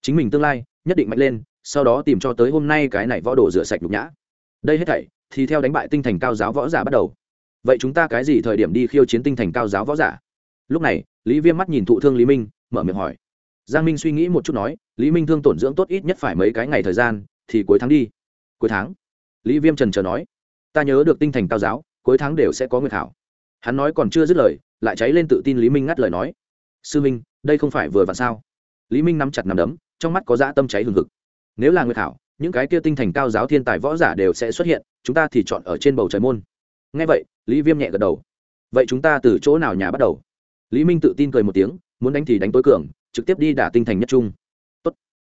chính mình tương lai, nhất định mạnh lên, sau đó tìm cho tới hôm nay cái này võ đồ rửa sạch nhục nhã. Đây hết thảy, thì theo đánh bại tinh thành cao giáo võ giả bắt đầu. Vậy chúng ta cái gì thời điểm đi khiêu chiến tinh thành cao giáo võ giả? Lúc này, lý viêm mắt nhìn thụ thương lý minh, mở miệng hỏi. Giang minh suy nghĩ một chút nói, lý minh thương tổn dưỡng tốt ít nhất phải mấy cái ngày thời gian, thì cuối tháng đi. Cuối tháng? Lý viêm trần chờ nói. Ta nhớ được tinh thành cao giáo, cuối tháng đều sẽ có nguyệt thảo hắn nói còn chưa dứt lời, lại cháy lên tự tin lý minh ngắt lời nói sư minh, đây không phải vừa vặn sao? Lý minh nắm chặt nằm đấm, trong mắt có dã tâm cháy hừng hực. Nếu là nguyệt hảo những cái kia tinh thành cao giáo thiên tài võ giả đều sẽ xuất hiện, chúng ta thì chọn ở trên bầu trời môn. Ngay vậy, lý viêm nhẹ gật đầu. Vậy chúng ta từ chỗ nào nhà bắt đầu? Lý minh tự tin cười một tiếng, muốn đánh thì đánh tối cường, trực tiếp đi đả tinh thành nhất trung. Tốt.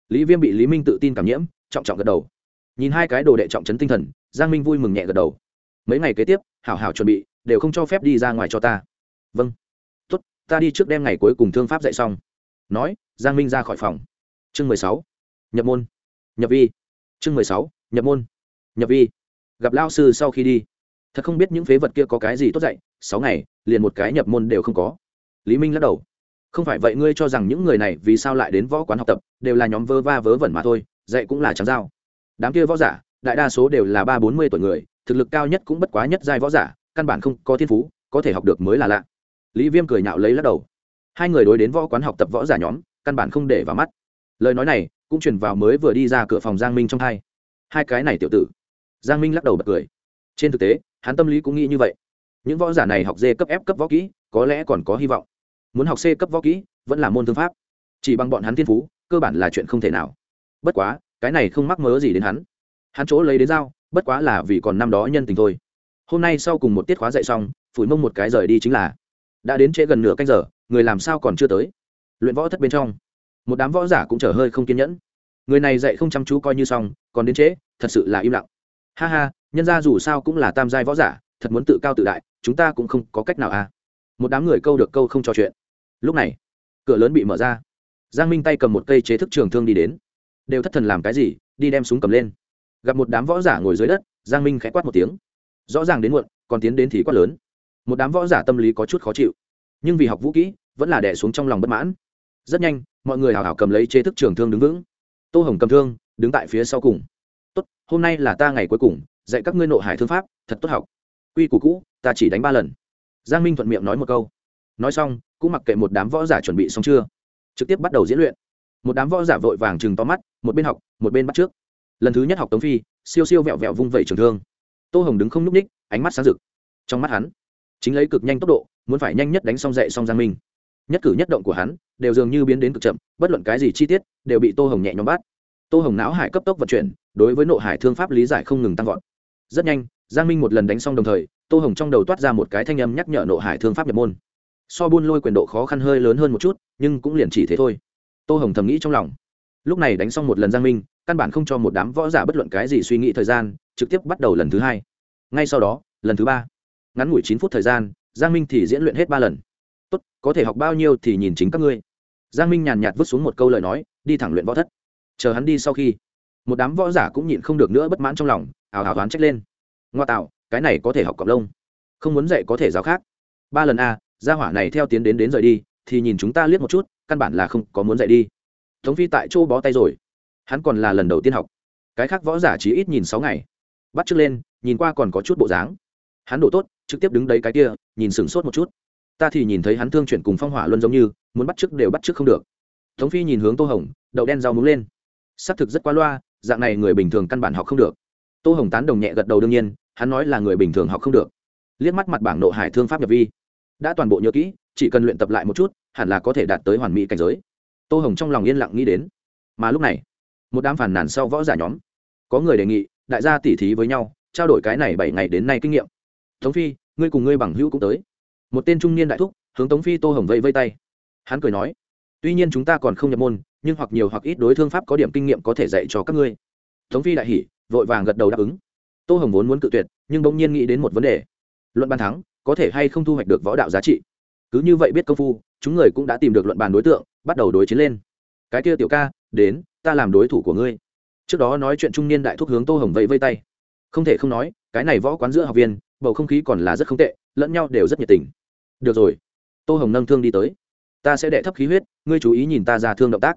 lý viêm bị lý minh tự tin cảm nhiễm, trọng trọng gật đầu. Nhìn hai cái đồ đệ trọng trấn tinh thần, giang minh vui mừng nhẹ gật đầu. Mấy ngày kế tiếp, hảo hảo chuẩn bị, đều không cho phép đi ra ngoài cho ta. Vâng ta đi trước đêm ngày cuối cùng thương pháp dạy xong. Nói, giang minh ra khỏi phòng. Chương mười sáu. Nhập môn. Nhập vi. Chương mười sáu. Nhập môn. Nhập vi. Gặp lao sư sau khi đi. Thật không biết những phế vật kia có cái gì tốt dạy, sáu ngày, liền một cái nhập môn đều không có. Lý minh lắc đầu. Không phải vậy ngươi cho rằng những người này vì sao lại đến võ quán học tập, đều là nhóm vơ va vớ vẩn mà thôi, dạy cũng là trắng dao. Đám kia võ giả, đại đa số đều là ba bốn mươi tuổi người, thực lực cao nhất cũng bất quá nhất giai võ giả, căn bản không có thiên phú, có thể học được mới là lạ lý viêm cười nhạo lấy lắc đầu. Hai người đối đến võ quán học tập võ giả nhóm, căn bản không để vào mắt. Lời nói này cũng truyền vào mới vừa đi ra cửa phòng giang minh trong hai. Hai cái này tiểu tử. Giang minh lắc đầu bật cười. Trên thực tế, hắn tâm lý cũng nghĩ như vậy. Những võ giả này học d cấp f cấp võ kỹ, có lẽ còn có hy vọng. Muốn học c cấp võ kỹ, vẫn là môn thương pháp. Chỉ bằng bọn hắn thiên phú, cơ bản là chuyện không thể nào. Bất quá, cái này không mắc mớ gì đến hắn. Hắn chỗ lấy đến dao, bất quá là vì còn năm đó nhân tình thôi. Hôm nay sau cùng một tiết khóa dạy xong, phủi mông một cái rời đi chính là đã đến trễ gần nửa canh giờ, người làm sao còn chưa tới? Luyện võ thất bên trong, một đám võ giả cũng trở hơi không kiên nhẫn. Người này dạy không chăm chú coi như xong, còn đến trễ, thật sự là im lặng. Ha ha, nhân ra dù sao cũng là tam giai võ giả, thật muốn tự cao tự đại, chúng ta cũng không có cách nào à. Một đám người câu được câu không trò chuyện. Lúc này, cửa lớn bị mở ra. Giang minh tay cầm một cây chế thức trường thương đi đến. Đều thất thần làm cái gì, đi đem súng cầm lên. Gặp một đám võ giả ngồi dưới đất, giang minh khẽ quát một tiếng. Rõ ràng đến muộn, còn tiến đến thì quát lớn một đám võ giả tâm lý có chút khó chịu. Nhưng vì học vũ kỹ, vẫn là đẻ xuống trong lòng bất mãn. Rất nhanh, mọi người hào hào cầm lấy chế thức trường thương đứng vững. Tô hồng cầm thương, đứng tại phía sau cùng. Tốt, hôm nay là ta ngày cuối cùng, dạy các ngươi nộ hải thương pháp, thật tốt học. Quy củ cũ, ta chỉ đánh ba lần. Giang minh thuận miệng nói một câu. Nói xong, cũng mặc kệ một đám võ giả chuẩn bị xong chưa. Trực tiếp bắt đầu diễn luyện. Một đám võ giả vội vàng chừng to mắt, một bên học, một bên bắt trước. Lần thứ nhất học tống phi, siêu siêu vẹo vẹo vung vẩy trường thương. Tô hồng đứng không n ú c ních ánh mắt sáng rực. Trong mắt hắn chính lấy cực nhanh tốc độ, muốn phải nhanh nhất đánh xong dậy xong giang minh. Nhất cử nhất động của hắn đều dường như biến đến cực chậm, bất luận cái gì chi tiết đều bị tô hồng nhẹ nhõm bắt. Tô hồng não hải cấp tốc vận chuyển, đối với nộ hải thương pháp lý giải không ngừng tăng vọt. Rất nhanh, giang minh một lần đánh xong đồng thời, tô hồng trong đầu toát ra một cái thanh âm nhắc nhở nộ hải thương pháp nhập môn. So buôn lôi quyền độ khó khăn hơi lớn hơn một chút, nhưng cũng liền chỉ thế thôi. Tô hồng thầm nghĩ trong lòng. Lúc này đánh xong một lần giang minh, căn bản không cho một đám võ giả bất luận cái gì suy nghĩ thời gian, trực tiếp bắt đầu lần thứ hai. Ngay sau đó, lần thứ ba ngắn ngủi chín phút thời gian, giang minh thì diễn luyện hết ba lần. Tốt, có thể học bao nhiêu thì nhìn chính các ngươi. Giang minh nhàn nhạt vứt xuống một câu lời nói, đi thẳng luyện võ thất. Chờ hắn đi sau khi, một đám võ giả cũng nhịn không được nữa bất mãn trong lòng, ào ào toán trách lên. Ngoa tạo, cái này có thể học cọc lông. Không muốn dạy có thể giáo khác. Ba lần a gia hỏa này theo tiến đến đến rời đi, thì nhìn chúng ta liếc một chút, căn bản là không có muốn dạy đi. Thống phi tại chỗ bó tay rồi. Hắn còn là lần đầu tiên học. Cái khác võ giả chỉ ít nhìn sáu ngày. Bắt trước lên, nhìn qua còn có chút bộ dáng. Hắn đổ tốt trực tiếp đứng đấy cái kia, nhìn sửng sốt một chút. Ta thì nhìn thấy hắn thương chuyển cùng phong hỏa luân giống như, muốn bắt trước đều bắt trước không được. Thống phi nhìn hướng tô hồng, đậu đen rau muống lên. Xác thực rất qua loa, dạng này người bình thường căn bản học không được. Tô hồng tán đồng nhẹ gật đầu đương nhiên, hắn nói là người bình thường học không được. Liếc mắt mặt bảng nộ hải thương pháp nhập vi. Đã toàn bộ nhớ kỹ, chỉ cần luyện tập lại một chút, hẳn là có thể đạt tới hoàn mỹ cảnh giới. Tô hồng trong lòng yên lặng nghĩ đến. Mà lúc này, một đám phản nàn sau võ giả nhóm, có người đề nghị, đại gia tỉ thí với nhau, trao đổi cái này bảy ngày đến nay kinh nghiệm tống phi, ngươi cùng ngươi bằng hữu cũng tới. Một tên trung niên đại thúc, hướng tống phi tô hồng vây vây tay. Hắn cười nói, tuy nhiên chúng ta còn không nhập môn, nhưng hoặc nhiều hoặc ít đối thương pháp có điểm kinh nghiệm có thể dạy cho các ngươi. Tống phi đại hỉ, vội vàng gật đầu đáp ứng. Tô hồng vốn muốn cự tuyệt, nhưng bỗng nhiên nghĩ đến một vấn đề. Luận bàn thắng, có thể hay không thu hoạch được võ đạo giá trị? Cứ như vậy biết công phu, chúng người cũng đã tìm được luận bàn đối tượng, bắt đầu đối chiến lên. Cái kia tiểu ca, đến, ta làm đối thủ của ngươi. Trước đó nói chuyện trung niên đại thúc hướng tô hồng vẫy vây tay. Không thể không nói, cái này võ quán giữa học viên bầu không khí còn là rất không tệ, lẫn nhau đều rất nhiệt tình. Được rồi, tô hồng nâng thương đi tới. Ta sẽ đệ thấp khí huyết, ngươi chú ý nhìn ta ra thương động tác.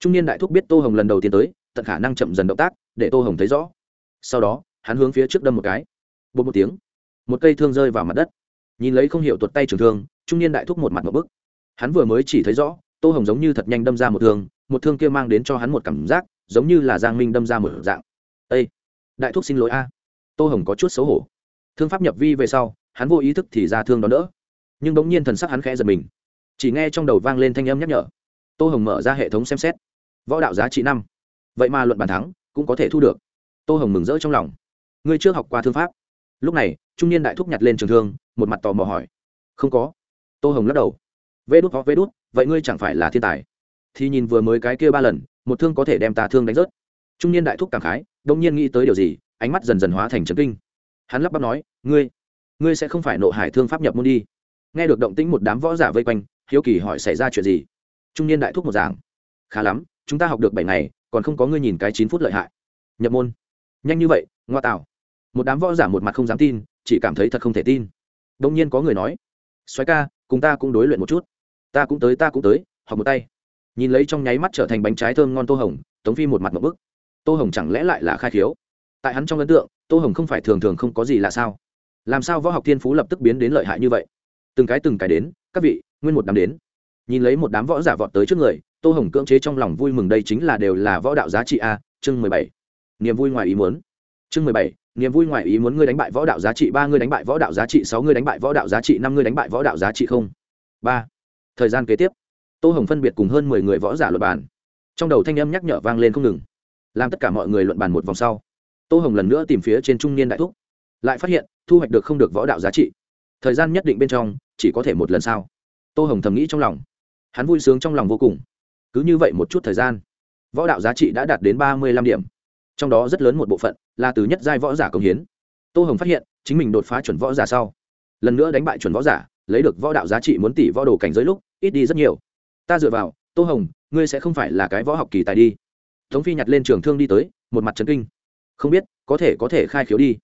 Trung niên đại thúc biết tô hồng lần đầu tiên tới, tận khả năng chậm dần động tác, để tô hồng thấy rõ. Sau đó, hắn hướng phía trước đâm một cái. Bột một tiếng, một cây thương rơi vào mặt đất. Nhìn lấy không hiểu tuột tay trường thương, trung niên đại thúc một mặt một bức. Hắn vừa mới chỉ thấy rõ, tô hồng giống như thật nhanh đâm ra một thương một thương kia mang đến cho hắn một cảm giác, giống như là giang minh đâm ra một dạng. Ây đại thúc xin lỗi a. Tô hồng có chút xấu hổ thương pháp nhập vi về sau, hắn vô ý thức thì ra thương đó nữa. Nhưng bỗng nhiên thần sắc hắn khẽ giật mình. Chỉ nghe trong đầu vang lên thanh âm nhắc nhở. Tô hồng mở ra hệ thống xem xét. Võ đạo giá trị năm. Vậy mà luận bàn thắng cũng có thể thu được. Tô hồng mừng rỡ trong lòng. Ngươi chưa học qua thương pháp. Lúc này, trung niên đại thúc nhặt lên trường thương, một mặt tò mò hỏi. Không có. Tô hồng lắc đầu. Vê đút có vê đút, vậy ngươi chẳng phải là thiên tài. Thì nhìn vừa mới cái kia ba lần, một thương có thể đem ta thương đánh rớt. Trung niên đại thúc cảm khái đông nhiên nghĩ tới điều gì, ánh mắt dần dần hóa thành trấn kinh hắn lắp bắp nói, ngươi ngươi sẽ không phải nộ hải thương pháp nhập môn đi. Nghe được động tĩnh một đám võ giả vây quanh, hiếu kỳ hỏi xảy ra chuyện gì? Trung niên đại thúc một giảng khá lắm, chúng ta học được bảy ngày, còn không có ngươi nhìn cái chín phút lợi hại. Nhập môn. Nhanh như vậy, ngoa tạo. Một đám võ giả một mặt không dám tin, chỉ cảm thấy thật không thể tin. Đông nhiên có người nói xoáy ca, cùng ta cũng đối luyện một chút. Ta cũng tới, ta cũng tới, học một tay. Nhìn lấy trong nháy mắt trở thành bánh trái thơm ngon tô hồng, tống phi một mặt một bức. Tô hồng chẳng lẽ lại là khai khiếu? Tại hắn trong ấn tượng tô hồng không phải thường thường không có gì là sao? Làm sao võ học thiên phú lập tức biến đến lợi hại như vậy? Từng cái từng cái đến, các vị, nguyên một đám đến. Nhìn lấy một đám võ giả vọt tới trước người, tô hồng cưỡng chế trong lòng vui mừng đây chính là đều là võ đạo giá trị a, chương mười bảy. Niềm vui ngoài ý muốn. Chương mười bảy, niềm vui ngoài ý muốn ngươi đánh bại võ đạo giá trị ba, ngươi đánh bại võ đạo giá trị sáu, ngươi đánh bại võ đạo giá trị năm, ngươi đánh bại võ đạo giá trị không? Ba. Thời gian kế tiếp, tô hồng phân biệt cùng hơn mười người võ giả luật bàn. Trong đầu thanh âm nhắc nhở vang lên không ngừng. Làm tất cả mọi người luận bàn một vòng sau tô hồng lần nữa tìm phía trên trung niên đại thúc, lại phát hiện thu hoạch được không được võ đạo giá trị. Thời gian nhất định bên trong, chỉ có thể một lần sau tô hồng thầm nghĩ trong lòng. Hắn vui sướng trong lòng vô cùng. Cứ như vậy một chút thời gian, võ đạo giá trị đã đạt đến ba mươi lăm điểm. Trong đó rất lớn một bộ phận là từ nhất giai võ giả công hiến. Tô hồng phát hiện, chính mình đột phá chuẩn võ giả sau, lần nữa đánh bại chuẩn võ giả, lấy được võ đạo giá trị muốn tỷ võ đồ cảnh giới lúc, ít đi rất nhiều. Ta dựa vào, tô hồng, ngươi sẽ không phải là cái võ học kỳ tài đi. Tống phi nhặt lên trường thương đi tới, một mặt trấn kinh không biết, có thể có thể khai khiếu đi.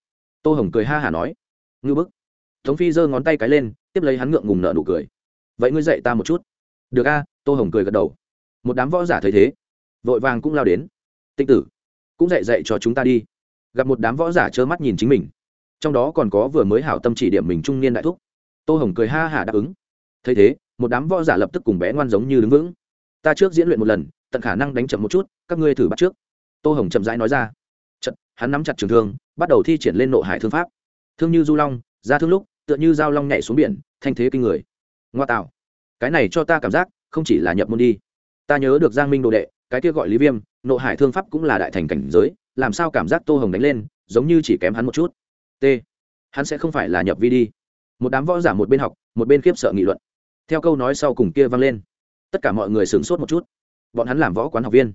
Tô hồng cười ha hả nói. Ngư bức. Tống phi giơ ngón tay cái lên, tiếp lấy hắn ngượng ngùng nợ nụ cười. Vậy ngươi dạy ta một chút. Được a, tô hồng cười gật đầu. Một đám võ giả thấy thế, vội vàng cũng lao đến. Tinh tử, cũng dạy dạy cho chúng ta đi. Gặp một đám võ giả trơ mắt nhìn chính mình. Trong đó còn có vừa mới hảo tâm chỉ điểm mình trung niên đại thúc. Tô hồng cười ha hả đáp ứng. Thấy thế, một đám võ giả lập tức cùng bé ngoan giống như đứng vững. Ta trước diễn luyện một lần, tận khả năng đánh chậm một chút, các ngươi thử bắt trước. Tô hồng chậm rãi nói ra hắn nắm chặt trường thương, bắt đầu thi triển lên nộ hải thương pháp. Thương như du long, ra thương lúc, tựa như dao long nhảy xuống biển, thanh thế kinh người. Ngoa tạo. Cái này cho ta cảm giác, không chỉ là nhập môn đi. Ta nhớ được giang minh đồ đệ, cái kia gọi lý viêm nộ hải thương pháp cũng là đại thành cảnh giới, làm sao cảm giác tô hồng đánh lên, giống như chỉ kém hắn một chút. T. Hắn sẽ không phải là nhập vi đi. Một đám võ giả một bên học, một bên khiếp sợ nghị luận. Theo câu nói sau cùng kia vang lên. Tất cả mọi người sửng sốt một chút. Bọn hắn làm võ quán học viên.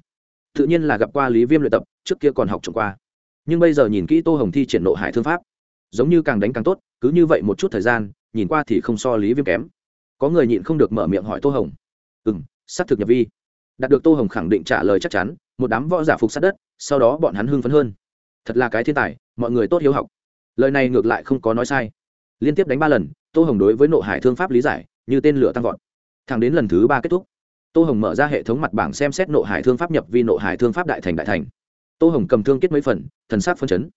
Tự nhiên là gặp qua lý viêm luyện tập, trước kia còn học trộm qua nhưng bây giờ nhìn kỹ tô hồng thi triển nộ hải thương pháp, giống như càng đánh càng tốt, cứ như vậy một chút thời gian, nhìn qua thì không so lý viêm kém. Có người nhịn không được mở miệng hỏi tô hồng. Ừ m s á t thực nhập vi. Đạt được tô hồng khẳng định trả lời chắc chắn, một đám võ giả phục sát đất, sau đó bọn hắn hưng phấn hơn. Thật là cái thiên tài, mọi người tốt hiếu học. Lời này ngược lại không có nói sai. Liên tiếp đánh ba lần, tô hồng đối với nộ hải thương pháp lý giải, như tên lửa tăng vọt. Thẳng đến lần thứ ba kết thúc, tô hồng mở ra hệ thống mặt bảng xem xét nộ hải thương pháp nhập vi nộ hải thương pháp đại thành đại thành tô hồng cầm thương kết mấy phần, thần sát phân chấn.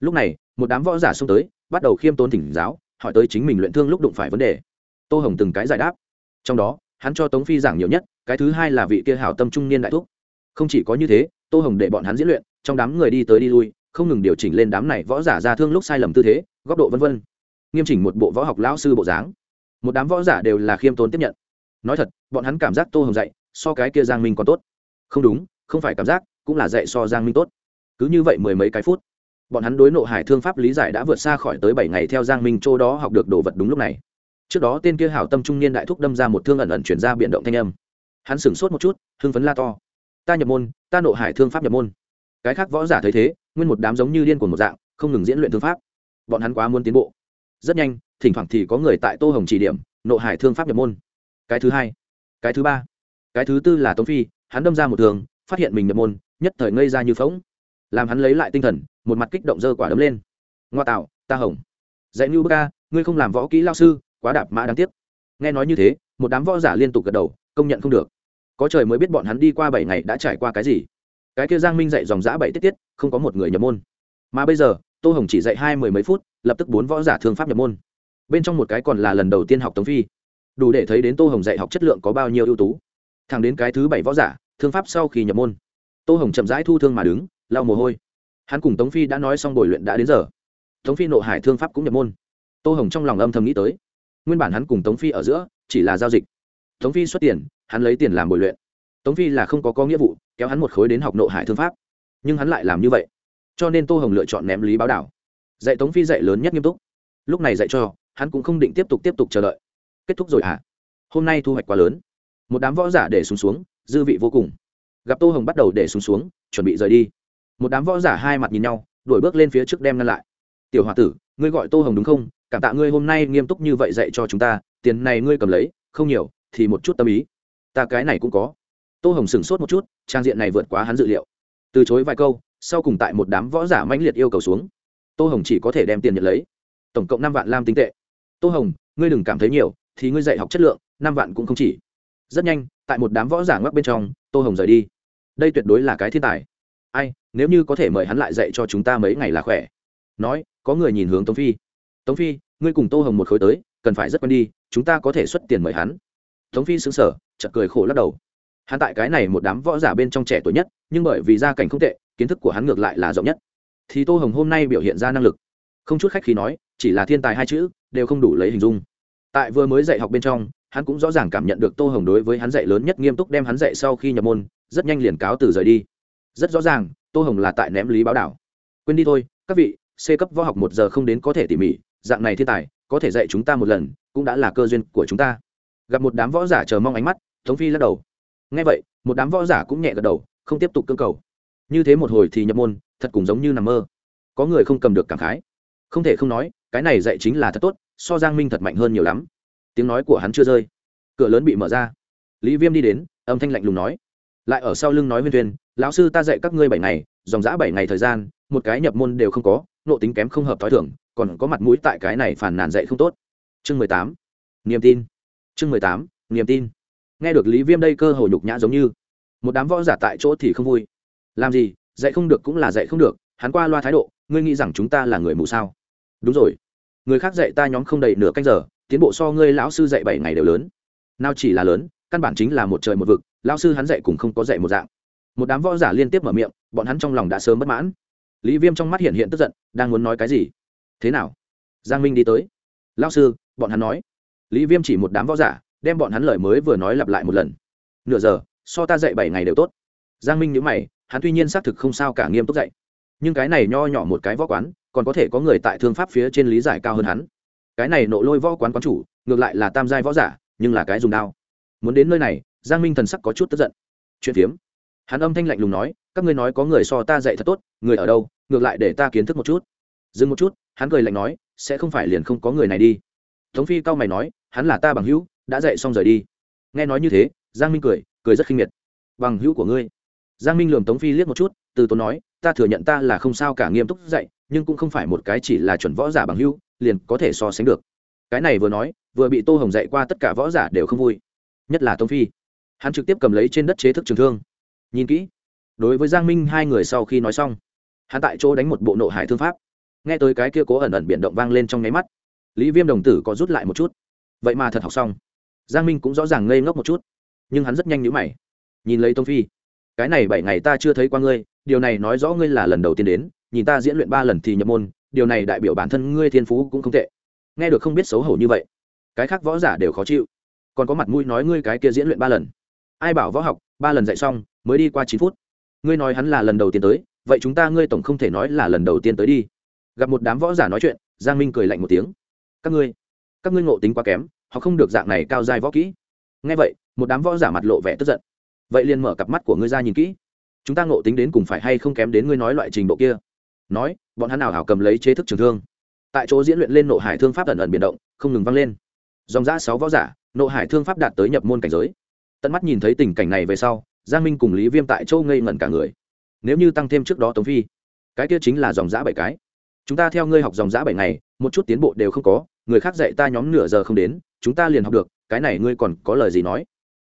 Lúc này, một đám võ giả xông tới, bắt đầu khiêm tốn thỉnh giáo, hỏi tới chính mình luyện thương lúc đụng phải vấn đề. Tô hồng từng cái giải đáp. Trong đó, hắn cho tống phi giảng nhiều nhất, cái thứ hai là vị kia hảo tâm trung niên đại thúc. Không chỉ có như thế, tô hồng để bọn hắn diễn luyện, trong đám người đi tới đi lui, không ngừng điều chỉnh lên đám này võ giả ra thương lúc sai lầm tư thế, góc độ v v nghiêm chỉnh một bộ võ học lão sư bộ dáng. Một đám võ giả đều là khiêm tốn tiếp nhận. Nói thật, bọn hắn cảm giác tô hồng dạy, so cái kia giang minh còn tốt. Không đúng, không phải cảm giác cũng là dạy so giang minh tốt. Cứ như vậy mười mấy cái phút, bọn hắn đối nộ hải thương pháp lý giải đã vượt xa khỏi tới bảy ngày theo giang minh châu đó học được đồ vật đúng lúc này. Trước đó tên kia hảo tâm trung niên đại thúc đâm ra một thương ẩn ẩn chuyển ra biện động thanh âm. Hắn sửng sốt một chút, hưng phấn la to. Ta nhập môn, ta nộ hải thương pháp nhập môn. Cái khác võ giả thấy thế, nguyên một đám giống như điên của một dạng, không ngừng diễn luyện thương pháp. Bọn hắn quá muốn tiến bộ. Rất nhanh, thỉnh thoảng thì có người tại tô hồng chỉ điểm, nộ hải thương pháp nhập môn. Cái thứ hai, cái thứ ba, cái thứ tư là tống phi, hắn đâm ra một thường phát hiện mình nhập môn, nhất thời ngây ra như phóng làm hắn lấy lại tinh thần, một mặt kích động dơ quả đấm lên. Ngoa tạo, ta hồng dạy như bơ ca ngươi không làm võ kỹ lao sư, quá đạp mã đáng tiếc. Nghe nói như thế, một đám võ giả liên tục gật đầu, công nhận không được. Có trời mới biết bọn hắn đi qua bảy ngày đã trải qua cái gì. Cái kia giang minh dạy dòng giã bảy tiết tiết, không có một người nhập môn. Mà bây giờ, tô hồng chỉ dạy hai mười mấy phút, lập tức bốn võ giả thương pháp nhập môn. Bên trong một cái còn là lần đầu tiên học tống phi. Đủ để thấy đến tô hồng dạy học chất lượng có bao nhiêu ưu tú. Thẳng đến cái thứ bảy võ giả thương pháp sau khi nhập môn. Tô hồng chậm rãi thu thương mà đứng, lau mồ hôi. Hắn cùng tống phi đã nói xong buổi luyện đã đến giờ. Tống phi nộ hải thương pháp cũng nhập môn. Tô hồng trong lòng âm thầm nghĩ tới. Nguyên bản hắn cùng tống phi ở giữa, chỉ là giao dịch. Tống phi xuất tiền, hắn lấy tiền làm buổi luyện. Tống phi là không có có nghĩa vụ, kéo hắn một khối đến học nộ hải thương pháp. Nhưng hắn lại làm như vậy. Cho nên tô hồng lựa chọn ném lý báo đảo. Dạy tống phi dạy lớn nhất nghiêm túc. Lúc này dạy cho, hắn cũng không định tiếp tục tiếp tục chờ đợi. Kết thúc rồi hả? Hôm nay thu hoạch quá lớn. Một đám võ giả để xuống xuống dư vị vô cùng. Gặp tô hồng bắt đầu để xuống xuống, chuẩn bị rời đi. Một đám võ giả hai mặt nhìn nhau đổi bước lên phía trước đem ngăn lại. Tiểu h o a tử, ngươi gọi tô hồng đúng không? Cảm tạ ngươi hôm nay nghiêm túc như vậy dạy cho chúng ta, tiền này ngươi cầm lấy, không nhiều, thì một chút tâm ý. Ta cái này cũng có. Tô hồng sửng sốt một chút, trang diện này vượt quá hắn dự liệu. Từ chối vài câu, sau cùng tại một đám võ giả mãnh liệt yêu cầu xuống. Tô hồng chỉ có thể đem tiền nhận lấy. Tổng cộng năm vạn lam tinh tệ. Tô hồng, ngươi đừng cảm thấy nhiều, thì ngươi dạy học chất lượng, năm vạn cũng không chỉ. Rất nhanh tại một đám võ giả ngoắc bên trong, tô hồng rời đi. Đây tuyệt đối là cái thiên tài. Ai, nếu như có thể mời hắn lại dạy cho chúng ta mấy ngày là khỏe. Nói, có người nhìn hướng tống phi. Tống phi, ngươi cùng tô hồng một khối tới, cần phải rất quen đi, chúng ta có thể xuất tiền mời hắn. Tống phi xứng sở chợt cười khổ lắc đầu. Hắn tại cái này một đám võ giả bên trong trẻ tuổi nhất, nhưng bởi vì gia cảnh không tệ, kiến thức của hắn ngược lại là rộng nhất. Thì tô hồng hôm nay biểu hiện ra năng lực. Không chút khách khí nói, chỉ là thiên tài hai chữ, đều không đủ lấy hình dung. Tại vừa mới dạy học bên trong hắn cũng rõ ràng cảm nhận được tô hồng đối với hắn dạy lớn nhất nghiêm túc đem hắn dạy sau khi nhập môn, rất nhanh liền cáo từ rời đi. Rất rõ ràng, tô hồng là tại ném lý báo đảo. Quên đi thôi, các vị, c cấp võ học một giờ không đến có thể tỉ mỉ, dạng này thiên tài, có thể dạy chúng ta một lần, cũng đã là cơ duyên của chúng ta. Gặp một đám võ giả chờ mong ánh mắt, tống phi lắc đầu. Ngay vậy, một đám võ giả cũng nhẹ gật đầu, không tiếp tục cơ cầu. Như thế một hồi thì nhập môn, thật cũng giống như nằm mơ. Có người không cầm được cảm khái. Không thể không nói, cái này dạy chính là thật tốt, so giang minh thật mạnh hơn nhiều lắm tiếng nói của hắn chưa rơi. Cửa lớn bị mở ra. Lý viêm đi đến, âm thanh lạnh lùng nói. Lại ở sau lưng nói nguyên thuyền, lão sư ta dạy các ngươi bảy ngày, dòng dã bảy ngày thời gian, một cái nhập môn đều không có, nộ tính kém không hợp t h o i thưởng còn có mặt mũi tại cái này phản nàn dạy không tốt. Chương mười tám. Niềm tin. Chương mười tám. Niềm tin. Nghe được lý viêm đây cơ hồ nhục nhã giống như, một đám võ giả tại chỗ thì không vui. Làm gì, dạy không được cũng là dạy không được, hắn qua loa thái độ, ngươi nghĩ rằng chúng ta là người mù sao? Đúng rồi, người khác dạy ta nhóm không đầy nửa canh giờ tiến bộ so ngươi lão sư dạy bảy ngày đều lớn. Nào chỉ là lớn, căn bản chính là một trời một vực, lão sư hắn dạy cũng không có dạy một dạng. Một đám võ giả liên tiếp mở miệng, bọn hắn trong lòng đã sớm bất mãn. Lý viêm trong mắt hiện hiện tức giận, đang muốn nói cái gì? Thế nào? Giang minh đi tới. Lão sư, bọn hắn nói. Lý viêm chỉ một đám võ giả, đem bọn hắn lời mới vừa nói lặp lại một lần. Nửa giờ, so ta dạy bảy ngày đều tốt. Giang minh nhớ mày, hắn tuy nhiên xác thực không sao cả, nghiêm túc dạy. Nhưng cái này nho nhỏ một cái võ quán, còn có thể có người tại thương pháp phía trên lý giải cao hơn hắn cái này nộ lôi võ quán quán chủ, ngược lại là tam giai võ giả, nhưng là cái dùng đao. Muốn đến nơi này, giang minh thần sắc có chút tức giận. Chuyện phiếm. Hắn âm thanh lạnh lùng nói, các ngươi nói có người so ta dạy thật tốt, người ở đâu, ngược lại để ta kiến thức một chút. Dừng một chút, hắn cười lạnh nói, sẽ không phải liền không có người này đi. Tống phi cao mày nói, hắn là ta bằng hữu, đã dạy xong rời đi. Nghe nói như thế, giang minh cười cười rất khinh miệt. Bằng hữu của ngươi. Giang minh lường tống phi liếc một chút, từ tốn nói, ta thừa nhận ta là không sao cả nghiêm túc dạy, nhưng cũng không phải một cái chỉ là chuẩn võ giả bằng hữu liền có thể so sánh được. Cái này vừa nói, vừa bị tô hồng dạy qua tất cả võ giả đều không vui. Nhất là tông phi. Hắn trực tiếp cầm lấy trên đất chế thức trường thương. Nhìn kỹ. Đối với giang minh hai người sau khi nói xong, hắn tại chỗ đánh một bộ nộ hải thương pháp. Nghe tới cái kia cố ẩn ẩn biển động vang lên trong nháy mắt, lý viêm đồng tử có rút lại một chút. Vậy mà thật học xong. Giang minh cũng rõ ràng ngây ngốc một chút, nhưng hắn rất nhanh nhữ mày. Nhìn lấy tông phi, cái này bảy ngày ta chưa thấy qua ngươi, điều này nói rõ ngươi là lần đầu tiên đến, nhìn ta diễn luyện ba lần thì nhập môn điều này đại biểu bản thân ngươi thiên phú cũng không tệ. Nghe được không biết xấu hổ như vậy, cái khác võ giả đều khó chịu. Còn có mặt mũi nói ngươi cái kia diễn luyện ba lần. Ai bảo võ học, ba lần dạy xong, mới đi qua chín phút. Ngươi nói hắn là lần đầu tiên tới, vậy chúng ta ngươi tổng không thể nói là lần đầu tiên tới đi. Gặp một đám võ giả nói chuyện, giang minh cười lạnh một tiếng. Các ngươi các ngươi ngộ tính quá kém, họ không được dạng này cao dài võ kỹ. Nghe vậy, một đám võ giả mặt lộ vẻ tức giận. Vậy liền mở cặp mắt của ngươi ra nhìn kỹ. Chúng ta ngộ tính đến cùng phải hay không kém đến ngươi nói loại trình độ kia? Nói, bọn hắn nào hảo cầm lấy chế thức trường thương. Tại chỗ diễn luyện lên nộ hải thương pháp ẩn ẩn biển động, không ngừng vang lên. Dòng giã sáu võ giả, nộ hải thương pháp đạt tới nhập môn cảnh giới. Tận mắt nhìn thấy tình cảnh này về sau, giang minh cùng lý viêm tại châu ngây ngẩn cả người. Nếu như tăng thêm trước đó tống phi, cái kia chính là dòng giã bảy cái. Chúng ta theo ngươi học dòng giã bảy ngày, một chút tiến bộ đều không có, người khác dạy ta nhóm nửa giờ không đến, chúng ta liền học được, cái này ngươi còn có lời gì nói?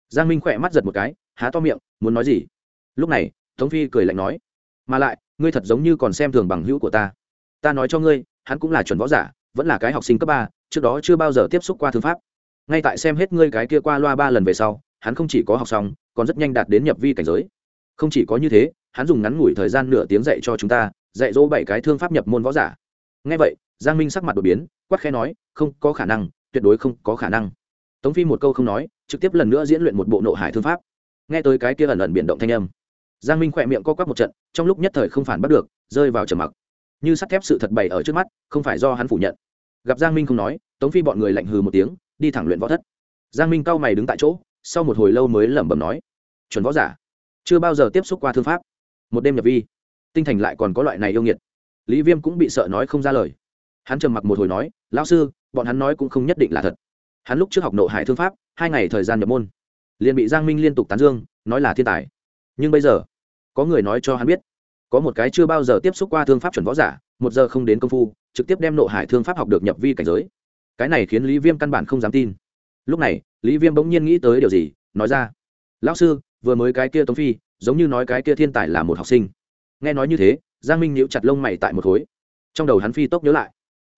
Giang minh khỏe mắt giật một cái, há to miệng, muốn nói gì? Lúc này, tống phi cười lạnh nói mà lại, ngươi thật giống như còn xem thường bằng hữu của ta. Ta nói cho ngươi, hắn cũng là chuẩn võ giả, vẫn là cái học sinh cấp ba, trước đó chưa bao giờ tiếp xúc qua thư pháp. Ngay tại xem hết ngươi cái kia qua loa ba lần về sau, hắn không chỉ có học xong, còn rất nhanh đạt đến nhập vi cảnh giới. Không chỉ có như thế, hắn dùng ngắn ngủi thời gian nửa tiếng dạy cho chúng ta, dạy dỗ bảy cái thương pháp nhập môn võ giả. Ngay vậy, giang minh sắc mặt đột biến quắc Khe nói, không có khả năng, tuyệt đối không có khả năng. Tống phi một câu không nói, trực tiếp lần nữa diễn luyện một bộ nộ hải thương pháp. Nghe tới cái kia ẩn ẩn biển động thanh âm giang minh khỏe miệng co quắp một trận, trong lúc nhất thời không phản bắt được, rơi vào trầm mặc. Như sắt thép sự thật bày ở trước mắt, không phải do hắn phủ nhận. Gặp giang minh không nói, tống phi bọn người lạnh hừ một tiếng, đi thẳng luyện võ thất. Giang minh cao mày đứng tại chỗ, sau một hồi lâu mới lẩm bẩm nói, chuẩn võ giả, chưa bao giờ tiếp xúc qua thương pháp. Một đêm nhập vi, tinh thành lại còn có loại này yêu nghiệt. Lý viêm cũng bị sợ nói không ra lời. Hắn trầm mặc một hồi nói, lão sư, bọn hắn nói cũng không nhất định là thật. Hắn lúc trước học nộ hải thương pháp, hai ngày thời gian nhập môn, liền bị giang minh liên tục tán dương, nói là thiên tài nhưng bây giờ, có người nói cho hắn biết, có một cái chưa bao giờ tiếp xúc qua thương pháp chuẩn võ giả, một giờ không đến công phu, trực tiếp đem nộ hải thương pháp học được nhập vi cảnh giới. Cái này khiến lý viêm căn bản không dám tin. Lúc này, lý viêm bỗng nhiên nghĩ tới điều gì, nói ra, lão sư, vừa mới cái kia tống phi, giống như nói cái kia thiên tài là một học sinh. Nghe nói như thế, giang minh nhíu chặt lông mày tại một khối. Trong đầu hắn phi tốc nhớ lại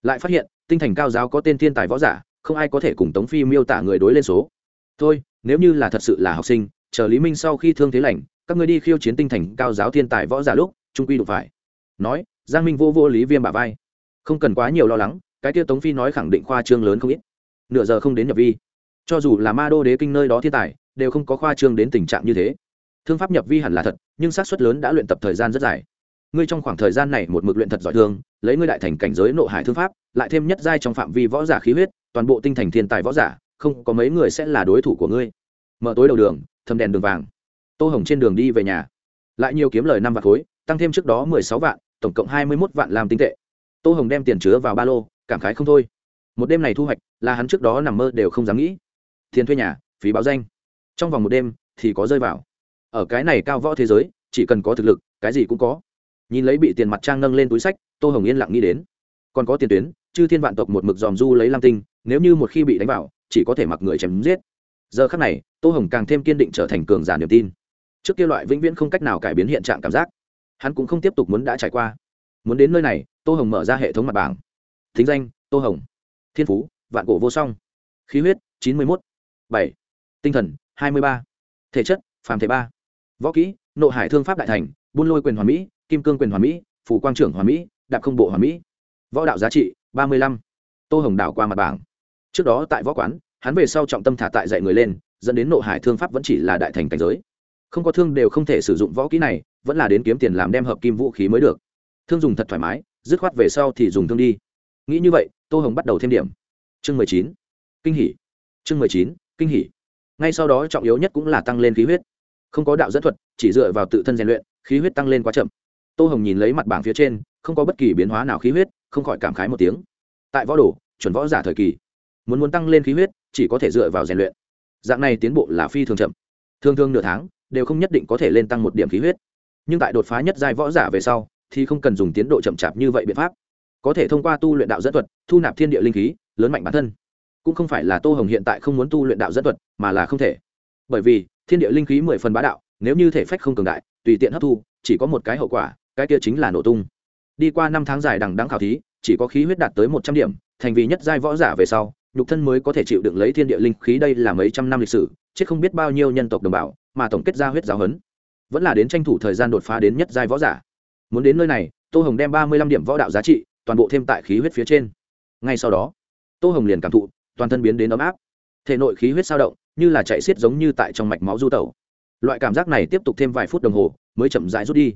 lại phát hiện, tinh thành cao giáo có tên thiên tài võ giả, không ai có thể cùng tống phi miêu tả người đối lên số. Thôi, nếu như là thật sự là học sinh chờ lý minh sau khi thương thế lành, các ngươi đi khiêu chiến tinh thành cao giáo thiên tài võ giả lúc, trung quy đủ phải. Nói, giang minh vô vô lý viêm bà vai. Không cần quá nhiều lo lắng, cái kia tống phi nói khẳng định khoa trương lớn không ít. Nửa giờ không đến nhập vi. Cho dù là ma đô đế kinh nơi đó thiên tài, đều không có khoa trương đến tình trạng như thế. Thương pháp nhập vi hẳn là thật, nhưng xác suất lớn đã luyện tập thời gian rất dài. Ngươi trong khoảng thời gian này một mực luyện thật giỏi thương, lấy ngươi đại thành cảnh giới nộ hải thương pháp, lại thêm nhất giai trong phạm vi võ giả khí huyết, toàn bộ tinh thành thiên tài võ giả, không có mấy người sẽ là đối thủ của ngươi. Mở tối đầu đường thâm đèn đường vàng. Tô hồng trên đường đi về nhà. Lại nhiều kiếm lời năm vạn khối, tăng thêm trước đó mười sáu vạn, tổng cộng hai mươi mốt vạn làm tinh tệ. Tô hồng đem tiền chứa vào ba lô, cảm khái không thôi. Một đêm này thu hoạch, là hắn trước đó nằm mơ đều không dám nghĩ. Tiền thuê nhà, phí báo danh. Trong vòng một đêm, thì có rơi vào. Ở cái này cao võ thế giới, chỉ cần có thực lực, cái gì cũng có. Nhìn lấy bị tiền mặt trang nâng lên túi sách, tô hồng yên lặng nghĩ đến. Còn có tiền tuyến, chư thiên vạn tộc một mực dòm du lấy lam tinh, nếu như một khi bị đánh vào, chỉ có thể mặc người chém giết giờ khắc này, tô hồng càng thêm kiên định trở thành cường giả niềm tin. Trước kia loại vĩnh viễn không cách nào cải biến hiện trạng cảm giác, hắn cũng không tiếp tục muốn đã trải qua. Muốn đến nơi này, tô hồng mở ra hệ thống mặt bảng. Thính danh, tô hồng. Thiên phú, vạn cổ vô song. Khí huyết, chín mươi một bảy. Tinh thần, hai mươi ba. Thể chất, phàm thể ba. Võ kỹ, nộ hải thương pháp đại thành, buôn lôi quyền hoàn mỹ, kim cương quyền hoàn mỹ phủ quang trưởng hoàn mỹ, đạp không bộ hoàn mỹ. Võ đạo giá trị, ba mươi lăm. Tô hồng đảo qua mặt bảng. Trước đó tại võ quán hắn về sau trọng tâm thả tại dạy người lên, dẫn đến nộ hải thương pháp vẫn chỉ là đại thành cảnh giới. Không có thương đều không thể sử dụng võ kỹ này, vẫn là đến kiếm tiền làm đem hợp kim vũ khí mới được. Thương dùng thật thoải mái, dứt khoát về sau thì dùng thương đi. Nghĩ như vậy, tô hồng bắt đầu thêm điểm. Chương mười chín. Kinh hỷ chương mười chín, kinh hỷ ngay sau đó trọng yếu nhất cũng là tăng lên khí huyết. Không có đạo dẫn thuật, chỉ dựa vào tự thân rèn luyện, khí huyết tăng lên quá chậm. Tô hồng nhìn lấy mặt bảng phía trên, không có bất kỳ biến hóa nào khí huyết, không khỏi cảm khái một tiếng. Tại võ đồ, chuẩn võ giả thời kỳ, muốn muốn tăng lên khí huyết chỉ có thể dựa vào rèn luyện. Dạng này tiến bộ là phi thường chậm. Thường thường nửa tháng đều không nhất định có thể lên tăng một điểm khí huyết. Nhưng tại đột phá nhất giai võ giả về sau thì không cần dùng tiến độ chậm chạp như vậy biện pháp. Có thể thông qua tu luyện đạo dẫn thuật, thu nạp thiên địa linh khí, lớn mạnh bản thân. Cũng không phải là tô hồng hiện tại không muốn tu luyện đạo dẫn thuật, mà là không thể. Bởi vì, thiên địa linh khí mười phần bá đạo, nếu như thể phách không cường đại, tùy tiện hấp thu, chỉ có một cái hậu quả, cái kia chính là nổ tung. Đi qua năm tháng dài đằng đắng khảo thí, chỉ có khí huyết đạt tới một trăm điểm, thành vì nhất giai võ giả về sau nhục thân mới có thể chịu đựng lấy thiên địa linh khí đây là mấy trăm năm lịch sử, chết không biết bao nhiêu nhân tộc đồng bào, mà tổng kết ra huyết giáo huấn. Vẫn là đến tranh thủ thời gian đột phá đến nhất giai võ giả. Muốn đến nơi này, tô hồng đem ba mươi lăm điểm võ đạo giá trị, toàn bộ thêm tại khí huyết phía trên. Ngay sau đó, tô hồng liền cảm thụ, toàn thân biến đến ấm áp. Thể nội khí huyết sao động, như là chạy xiết giống như tại trong mạch máu du tẩu. Loại cảm giác này tiếp tục thêm vài phút đồng hồ, mới chậm rãi rút đi.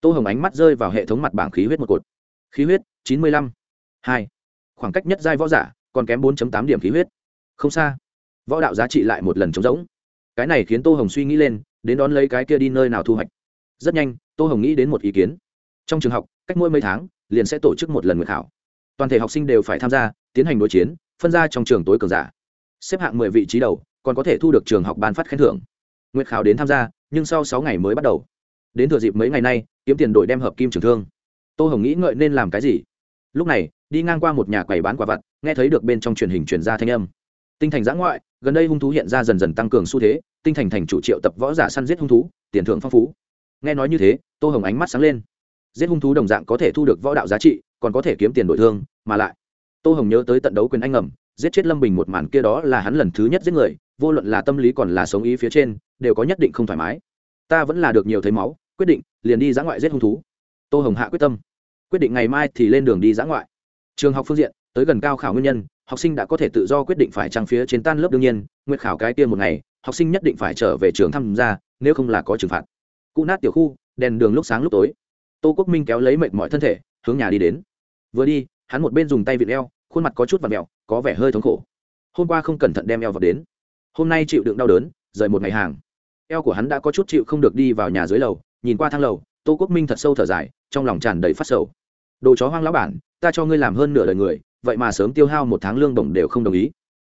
Tô hồng ánh mắt rơi vào hệ thống mặt bảng khí huyết một cột. Khí huyết, chín mươi lăm, hai. Khoảng cách nhất giai võ giả còn kém bốn tám điểm khí huyết. Không xa. Võ đạo giá trị lại một lần trống rỗng. Cái này khiến tô hồng suy nghĩ lên, đến đón lấy cái kia đi nơi nào thu hoạch. Rất nhanh, tô hồng nghĩ đến một ý kiến. Trong trường học, cách mỗi mấy tháng, liền sẽ tổ chức một lần nguyện khảo. Toàn thể học sinh đều phải tham gia, tiến hành đối chiến, phân ra trong trường tối cường giả. Xếp hạng mười vị trí đầu, còn có thể thu được trường học ban phát khen thưởng. Nguyện khảo đến tham gia, nhưng sau sáu ngày mới bắt đầu. Đến thừa dịp mấy ngày nay, kiếm tiền đổi đem hợp kim trường thương. Tô hồng nghĩ ngợi nên làm cái gì? Lúc này, đi ngang qua một nhà quầy bán quả vặt nghe thấy được bên trong truyền hình truyền ra thanh âm. Tinh thành giã ngoại, gần đây hung thú hiện ra dần dần tăng cường xu thế, tinh thành thành chủ triệu tập võ giả săn giết hung thú, tiền thưởng phong phú. Nghe nói như thế, tô hồng ánh mắt sáng lên. Giết hung thú đồng dạng có thể thu được võ đạo giá trị, còn có thể kiếm tiền đổi thương, mà lại, tô hồng nhớ tới tận đấu quyền anh ngầm, giết chết lâm bình một màn kia đó là hắn lần thứ nhất giết người, vô luận là tâm lý còn là sống ý phía trên, đều có nhất định không thoải mái. Ta vẫn là được nhiều thấy máu, quyết định liền đi giã ngoại giết hung thú. Tô hồng hạ quyết tâm. Quyết định ngày mai thì lên đường đi giã ngoại. Trường học phương diện tới gần cao khảo nguyên nhân, học sinh đã có thể tự do quyết định phải trang phía trên tan lớp đương nhiên nguyện khảo cái kia một ngày, học sinh nhất định phải trở về trường tham gia, nếu không là có trừng phạt. Cụ nát tiểu khu, đèn đường lúc sáng lúc tối. Tô quốc minh kéo lấy mệt mọi thân thể, hướng nhà đi đến. Vừa đi, hắn một bên dùng tay vịt eo, khuôn mặt có chút và mẹo, có vẻ hơi thống khổ. Hôm qua không cẩn thận đem eo vào đến. Hôm nay chịu đựng đau đớn, rời một ngày hàng. Eo của hắn đã có chút chịu không được đi vào nhà dưới lầu, nhìn qua thang lầu, tô quốc minh thật sâu thở dài, trong lòng tràn đầy phát sầu. Đồ chó hoang lão bản, ta cho ngươi làm hơn nửa đời người vậy mà sớm tiêu hao một tháng lương đồng đều không đồng ý.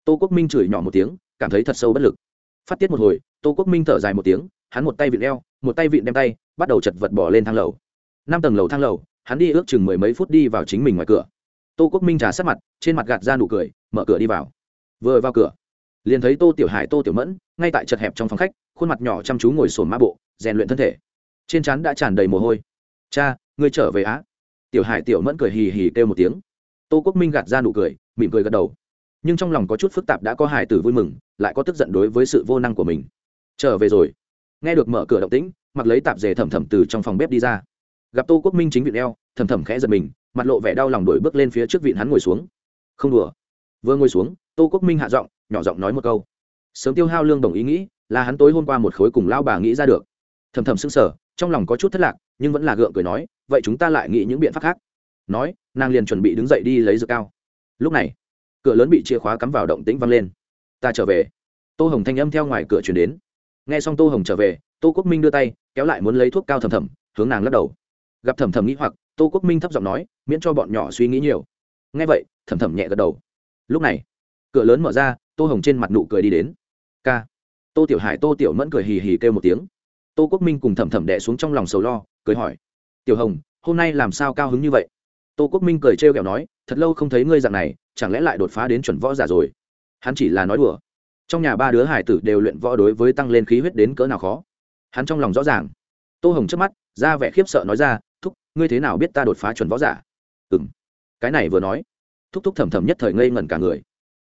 Tô quốc minh chửi nhỏ một tiếng, cảm thấy thật sâu bất lực. Phát tiết một hồi, tô quốc minh thở dài một tiếng, hắn một tay vịn eo, một tay vịn đem tay, bắt đầu chật vật bỏ lên thang lầu. Năm tầng lầu thang lầu, hắn đi ước chừng mười mấy phút đi vào chính mình ngoài cửa. Tô quốc minh trà sát mặt, trên mặt gạt ra nụ cười, mở cửa đi vào. Vừa vào cửa, liền thấy tô tiểu hải, tô tiểu mẫn, ngay tại chật hẹp trong phòng khách, khuôn mặt nhỏ chăm chú ngồi sồn mã bộ, rèn luyện thân thể. Trên trán đã tràn đầy mồ hôi. Cha, ngươi trở về á? Tiểu hải, tiểu mẫn cười hì hì kêu một tiếng tô quốc minh gạt ra nụ cười, mỉm cười gật đầu. Nhưng trong lòng có chút phức tạp đã có hài tử vui mừng, lại có tức giận đối với sự vô năng của mình. Trở về rồi. Nghe được mở cửa động tĩnh, mặc lấy tạp dề thầm thầm từ trong phòng bếp đi ra. Gặp tô quốc minh chính viện eo thầm thầm khẽ giật mình, mặt lộ vẻ đau lòng đổi bước lên phía trước vịn hắn ngồi xuống. Không đùa. Vừa ngồi xuống, tô quốc minh hạ giọng, nhỏ giọng nói một câu. Sớm tiêu hao lương đồng ý nghĩ, là hắn tối hôm qua một khối cùng lao bà nghĩ ra được. Thầm thầm sững sờ, trong lòng có chút thất lạc, nhưng vẫn là gượng cười nói, vậy chúng ta lại nghĩ những biện pháp khác. Nói nàng liền chuẩn bị đứng dậy đi lấy dược cao. Lúc này, cửa lớn bị chìa khóa cắm vào động tĩnh văng lên. Ta trở về. Tô hồng thanh âm theo ngoài cửa chuyển đến. Nghe xong tô hồng trở về, tô quốc minh đưa tay, kéo lại muốn lấy thuốc cao thầm thầm, hướng nàng lắc đầu. Gặp thầm thầm nghĩ hoặc, tô quốc minh thấp giọng nói, miễn cho bọn nhỏ suy nghĩ nhiều. Nghe vậy, thầm thầm nhẹ gật đầu. Lúc này, cửa lớn mở ra, tô hồng trên mặt nụ cười đi đến. K tô tiểu hải, tô tiểu mẫn cười hì hì kêu một tiếng. Tô quốc minh cùng thầm thầm đẻ xuống trong lòng sầu lo, cười hỏi. Tiểu hồng, hôm nay làm sao cao hứng như vậy? Tô quốc minh cười trêu kẹo nói, thật lâu không thấy ngươi dạng này, chẳng lẽ lại đột phá đến chuẩn võ giả rồi? Hắn chỉ là nói đùa. Trong nhà ba đứa hải tử đều luyện võ đối với tăng lên khí huyết đến cỡ nào khó. Hắn trong lòng rõ ràng. Tô hồng trước mắt, ra vẻ khiếp sợ nói ra, thúc, ngươi thế nào biết ta đột phá chuẩn võ giả? Ừ m cái này vừa nói, thúc thúc thầm thầm nhất thời ngây ngẩn cả người.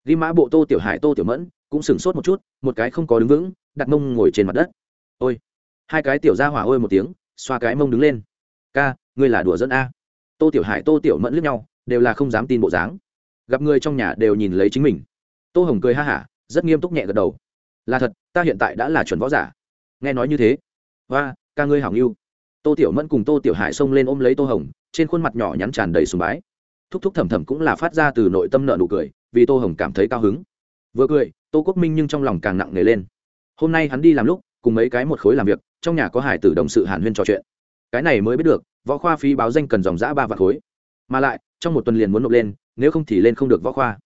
Ghi mã bộ tô tiểu hải, tô tiểu mẫn cũng sửng sốt một chút, một cái không có đứng vững, đặt mông ngồi trên mặt đất. Ôi. Hai cái tiểu ra hỏa ôi một tiếng, xoa cái mông đứng lên. Ca, ngươi là đùa dẫn a? Tô tiểu hải, tô tiểu mẫn lướt nhau, đều là không dám tin bộ dáng. Gặp người trong nhà đều nhìn lấy chính mình. Tô hồng cười ha hả, rất nghiêm túc nhẹ gật đầu. Là thật, ta hiện tại đã là chuẩn võ giả. Nghe nói như thế. Và ca ngươi hảo nghiêu tô tiểu mẫn cùng tô tiểu hải xông lên ôm lấy tô hồng, trên khuôn mặt nhỏ nhắn tràn đầy sùng bái. Thúc thúc thầm thầm cũng là phát ra từ nội tâm nợ nụ cười, vì tô hồng cảm thấy cao hứng. Vừa cười, tô quốc minh nhưng trong lòng càng nặng nề lên. Hôm nay hắn đi làm lúc, cùng mấy cái một khối làm việc, trong nhà có hải tử đồng sự hàn huyên trò chuyện cái này mới biết được, võ khoa phí báo danh cần dòng giã ba vạn khối. Mà lại, trong một tuần liền muốn nộp lên, nếu không thì lên không được võ khoa.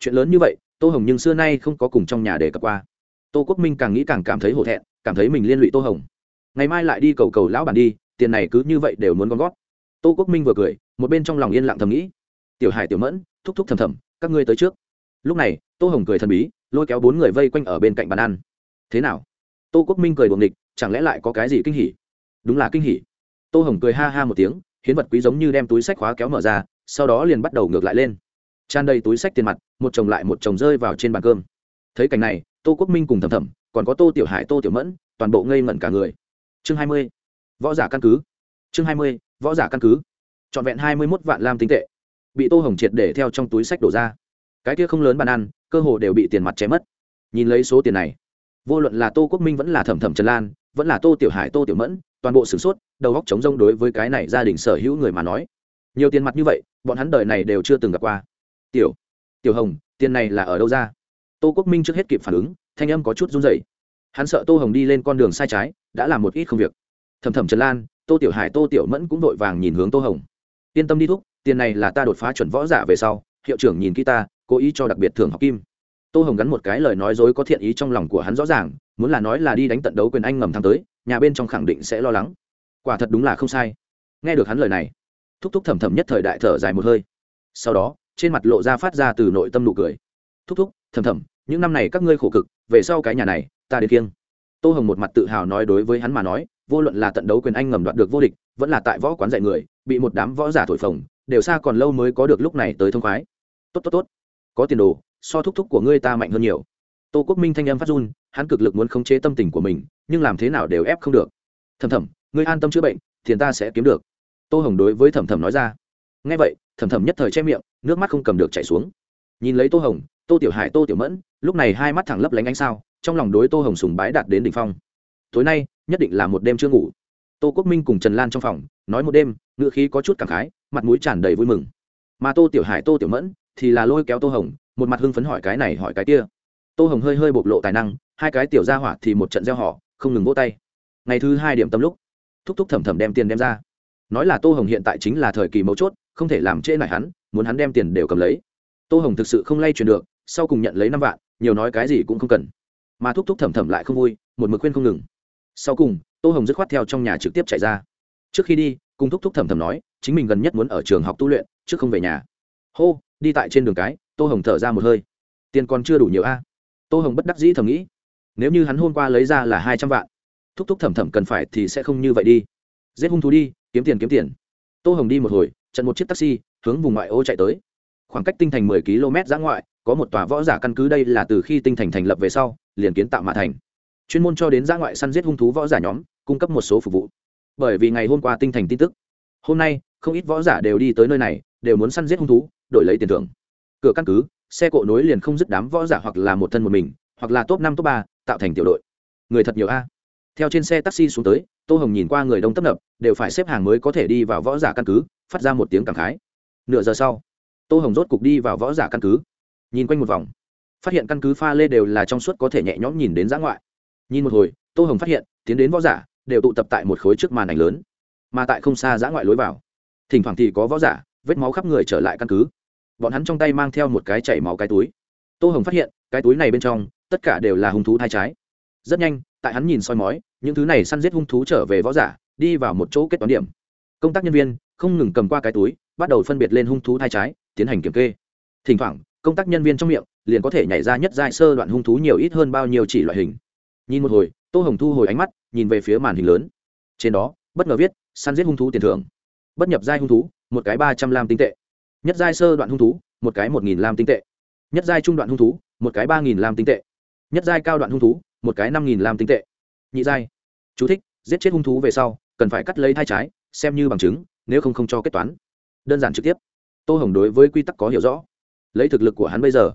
Chuyện lớn như vậy, tô hồng nhưng xưa nay không có cùng trong nhà để cập qua. Tô quốc minh càng nghĩ càng cảm thấy hổ thẹn, cảm thấy mình liên lụy tô hồng. Ngày mai lại đi cầu cầu lão bản đi, tiền này cứ như vậy đều muốn gom gót tô quốc minh vừa cười, một bên trong lòng yên lặng thầm nghĩ. Tiểu hải tiểu mẫn, thúc thúc thầm thầm, các ngươi tới trước. Lúc này, tô hồng cười thần bí, lôi kéo bốn người vây quanh ở bên cạnh bàn ăn. Thế nào? Tô quốc minh cười buồng địch chẳng lẽ lại có cái gì kinh hỉ? Đúng là kinh hỉ tô hồng cười ha ha một tiếng, hiến vật quý giống như đem túi sách khóa kéo mở ra, sau đó liền bắt đầu ngược lại lên. Tràn đầy túi sách tiền mặt, một chồng lại một chồng rơi vào trên bàn cơm. Thấy cảnh này, tô quốc minh cùng thầm thầm, còn có tô tiểu hải, tô tiểu mẫn, toàn bộ ngây ngẩn cả người. Chương hai mươi, võ giả căn cứ. Chương hai mươi, võ giả căn cứ. Trọn vẹn hai mươi mốt vạn lam tinh tệ. Bị tô hồng triệt để theo trong túi sách đổ ra. Cái kia không lớn bàn ăn, cơ hồ đều bị tiền mặt chém mất. Nhìn lấy số tiền này, vô luận là tô quốc minh vẫn là thẩm thẩm trần lan, vẫn là tô tiểu hải, tô tiểu mẫn toàn bộ sửng sốt, đầu góc chống rông đối với cái này gia đình sở hữu người mà nói. Nhiều tiền mặt như vậy, bọn hắn đời này đều chưa từng gặp qua. Tiểu tiểu hồng, tiền này là ở đâu ra? Tô quốc minh trước hết kịp phản ứng, thanh âm có chút run rẩy. Hắn sợ tô hồng đi lên con đường sai trái, đã làm một ít không việc. Thầm thầm trần lan, tô tiểu hải, tô tiểu mẫn cũng vội vàng nhìn hướng tô hồng. Yên tâm đi thúc, tiền này là ta đột phá chuẩn võ giả về sau, hiệu trưởng nhìn kỹ ta, cố ý cho đặc biệt thưởng học kim. Tô hồng gắn một cái lời nói dối có thiện ý trong lòng của hắn rõ ràng, muốn là nói là đi đánh tận đấu quyền anh ngầm thắng tới nhà bên trong khẳng định sẽ lo lắng. Quả thật đúng là không sai. Nghe được hắn lời này, thúc thúc thầm thầm nhất thời đại thở dài một hơi. Sau đó, trên mặt lộ ra phát ra từ nội tâm nụ cười. Thúc thúc, thầm thầm, những năm này các ngươi khổ cực, về sau cái nhà này, ta đến kiêng. Tô hồng một mặt tự hào nói đối với hắn mà nói, vô luận là tận đấu quyền anh ngầm đoạt được vô địch, vẫn là tại võ quán dạy người, bị một đám võ giả thổi phồng, đều xa còn lâu mới có được lúc này tới thông khoái. Tốt tốt tốt. Có tiền đồ, so thúc thúc của ngươi ta mạnh hơn nhiều tô quốc minh thanh âm phát run, hắn cực lực muốn khống chế tâm tình của mình, nhưng làm thế nào đều ép không được. Thầm thầm ngươi an tâm chữa bệnh, tiền ta sẽ kiếm được. Tô hồng đối với thầm thầm nói ra. Ngay vậy thầm thầm nhất thời che miệng, nước mắt không cầm được chảy xuống. Nhìn lấy tô hồng, tô tiểu hải, tô tiểu mẫn, lúc này hai mắt thẳng lấp lánh ánh sao, trong lòng đối tô hồng sùng bái đạt đến đ ỉ n h phong. Tối nay, nhất định là một đêm chưa ngủ. Tô quốc minh cùng trần lan trong phòng, nói một đêm, ngựa khí có chút cảm khái, mặt mũi tràn đầy vui mừng. Mà tô tiểu hải, tô tiểu mẫn thì là lôi kéo tô hồng, một mặt hưng phấn hỏi cái này hỏi cái kia tô hồng hơi hơi bộc lộ tài năng, hai cái tiểu ra hỏa thì một trận gieo họ, không ngừng vỗ tay. Ngày thứ hai điểm tâm lúc, thúc thúc thầm thầm đem tiền đem ra. Nói là tô hồng hiện tại chính là thời kỳ mấu chốt, không thể làm trễ nải hắn, muốn hắn đem tiền đều cầm lấy. Tô hồng thực sự không lay truyền được, sau cùng nhận lấy năm vạn, nhiều nói cái gì cũng không cần. Mà thúc thúc thầm thầm lại không vui, một mực khuyên không ngừng. Sau cùng, tô hồng dứt khoát theo trong nhà trực tiếp chạy ra. Trước khi đi, cùng thúc thúc thầm thầm nói, chính mình gần nhất muốn ở trường học tu luyện chứ không về nhà. Hô, đi tại trên đường cái, tô hồng thở ra một hơi. Tiền còn chưa đủ nhiều a tô hồng bất đắc dĩ thầm nghĩ, nếu như hắn hôm qua lấy ra là hai trăm vạn, thúc thúc thẩm thẩm cần phải thì sẽ không như vậy đi. Giết hung thú đi, kiếm tiền kiếm tiền. Tô hồng đi một hồi, chặn một chiếc taxi, hướng vùng ngoại ô chạy tới. Khoảng cách tinh thành mười km giã ngoại, có một tòa võ giả căn cứ đây là từ khi tinh thành thành lập về sau, liền kiến tạo mạ thành. Chuyên môn cho đến giã ngoại săn giết hung thú võ giả nhóm, cung cấp một số phục vụ. Bởi vì ngày hôm qua tinh thành tin tức, hôm nay không ít võ giả đều đi tới nơi này, đều muốn săn giết hung thú, đổi lấy tiền thưởng. Cửa căn cứ xe cộ nối liền không dứt đám võ giả hoặc là một thân một mình, hoặc là top năm, top ba, tạo thành tiểu đội. Người thật nhiều a. Theo trên xe taxi xuống tới, tô hồng nhìn qua người đông tấp nập, đều phải xếp hàng mới có thể đi vào võ giả căn cứ, phát ra một tiếng cảm khái. Nửa giờ sau, tô hồng rốt cục đi vào võ giả căn cứ. Nhìn quanh một vòng, phát hiện căn cứ pha lê đều là trong suốt có thể nhẹ nhõm nhìn đến giã ngoại. Nhìn một hồi, tô hồng phát hiện, tiến đến võ giả, đều tụ tập tại một khối trước màn ảnh lớn. Mà tại không xa giã ngoại lối vào, thỉnh thoảng thì có võ giả vết máu khắp người trở lại căn cứ bọn hắn trong tay mang theo một cái chảy máu cái túi. Tô hồng phát hiện, cái túi này bên trong, tất cả đều là hung thú thai trái. Rất nhanh, tại hắn nhìn soi mói, những thứ này săn giết hung thú trở về võ giả, đi vào một chỗ kết toán điểm. Công tác nhân viên, không ngừng cầm qua cái túi, bắt đầu phân biệt lên hung thú thai trái, tiến hành kiểm kê. Thỉnh thoảng, công tác nhân viên trong miệng, liền có thể nhảy ra nhất giai sơ đoạn hung thú nhiều ít hơn bao nhiêu chỉ loại hình. Nhìn một hồi, tô hồng thu hồi ánh mắt, nhìn về phía màn hình lớn. Trên đó, bất ngờ viết, săn giết hung thú tiền thưởng. Bất nhập giai hung thú, một cái ba trăm lam tinh tệ nhất giai sơ đoạn hung thú, một cái một nghìn lam tinh tệ. Nhất giai trung đoạn hung thú, một cái ba nghìn lam tinh tệ. Nhất giai cao đoạn hung thú, một cái năm nghìn lam tinh tệ. Nhị giai. Chú thích, giết chết hung thú về sau, cần phải cắt lấy thai trái, xem như bằng chứng, nếu không không cho kết toán. Đơn giản trực tiếp. Tô hồng đối với quy tắc có hiểu rõ. Lấy thực lực của hắn bây giờ,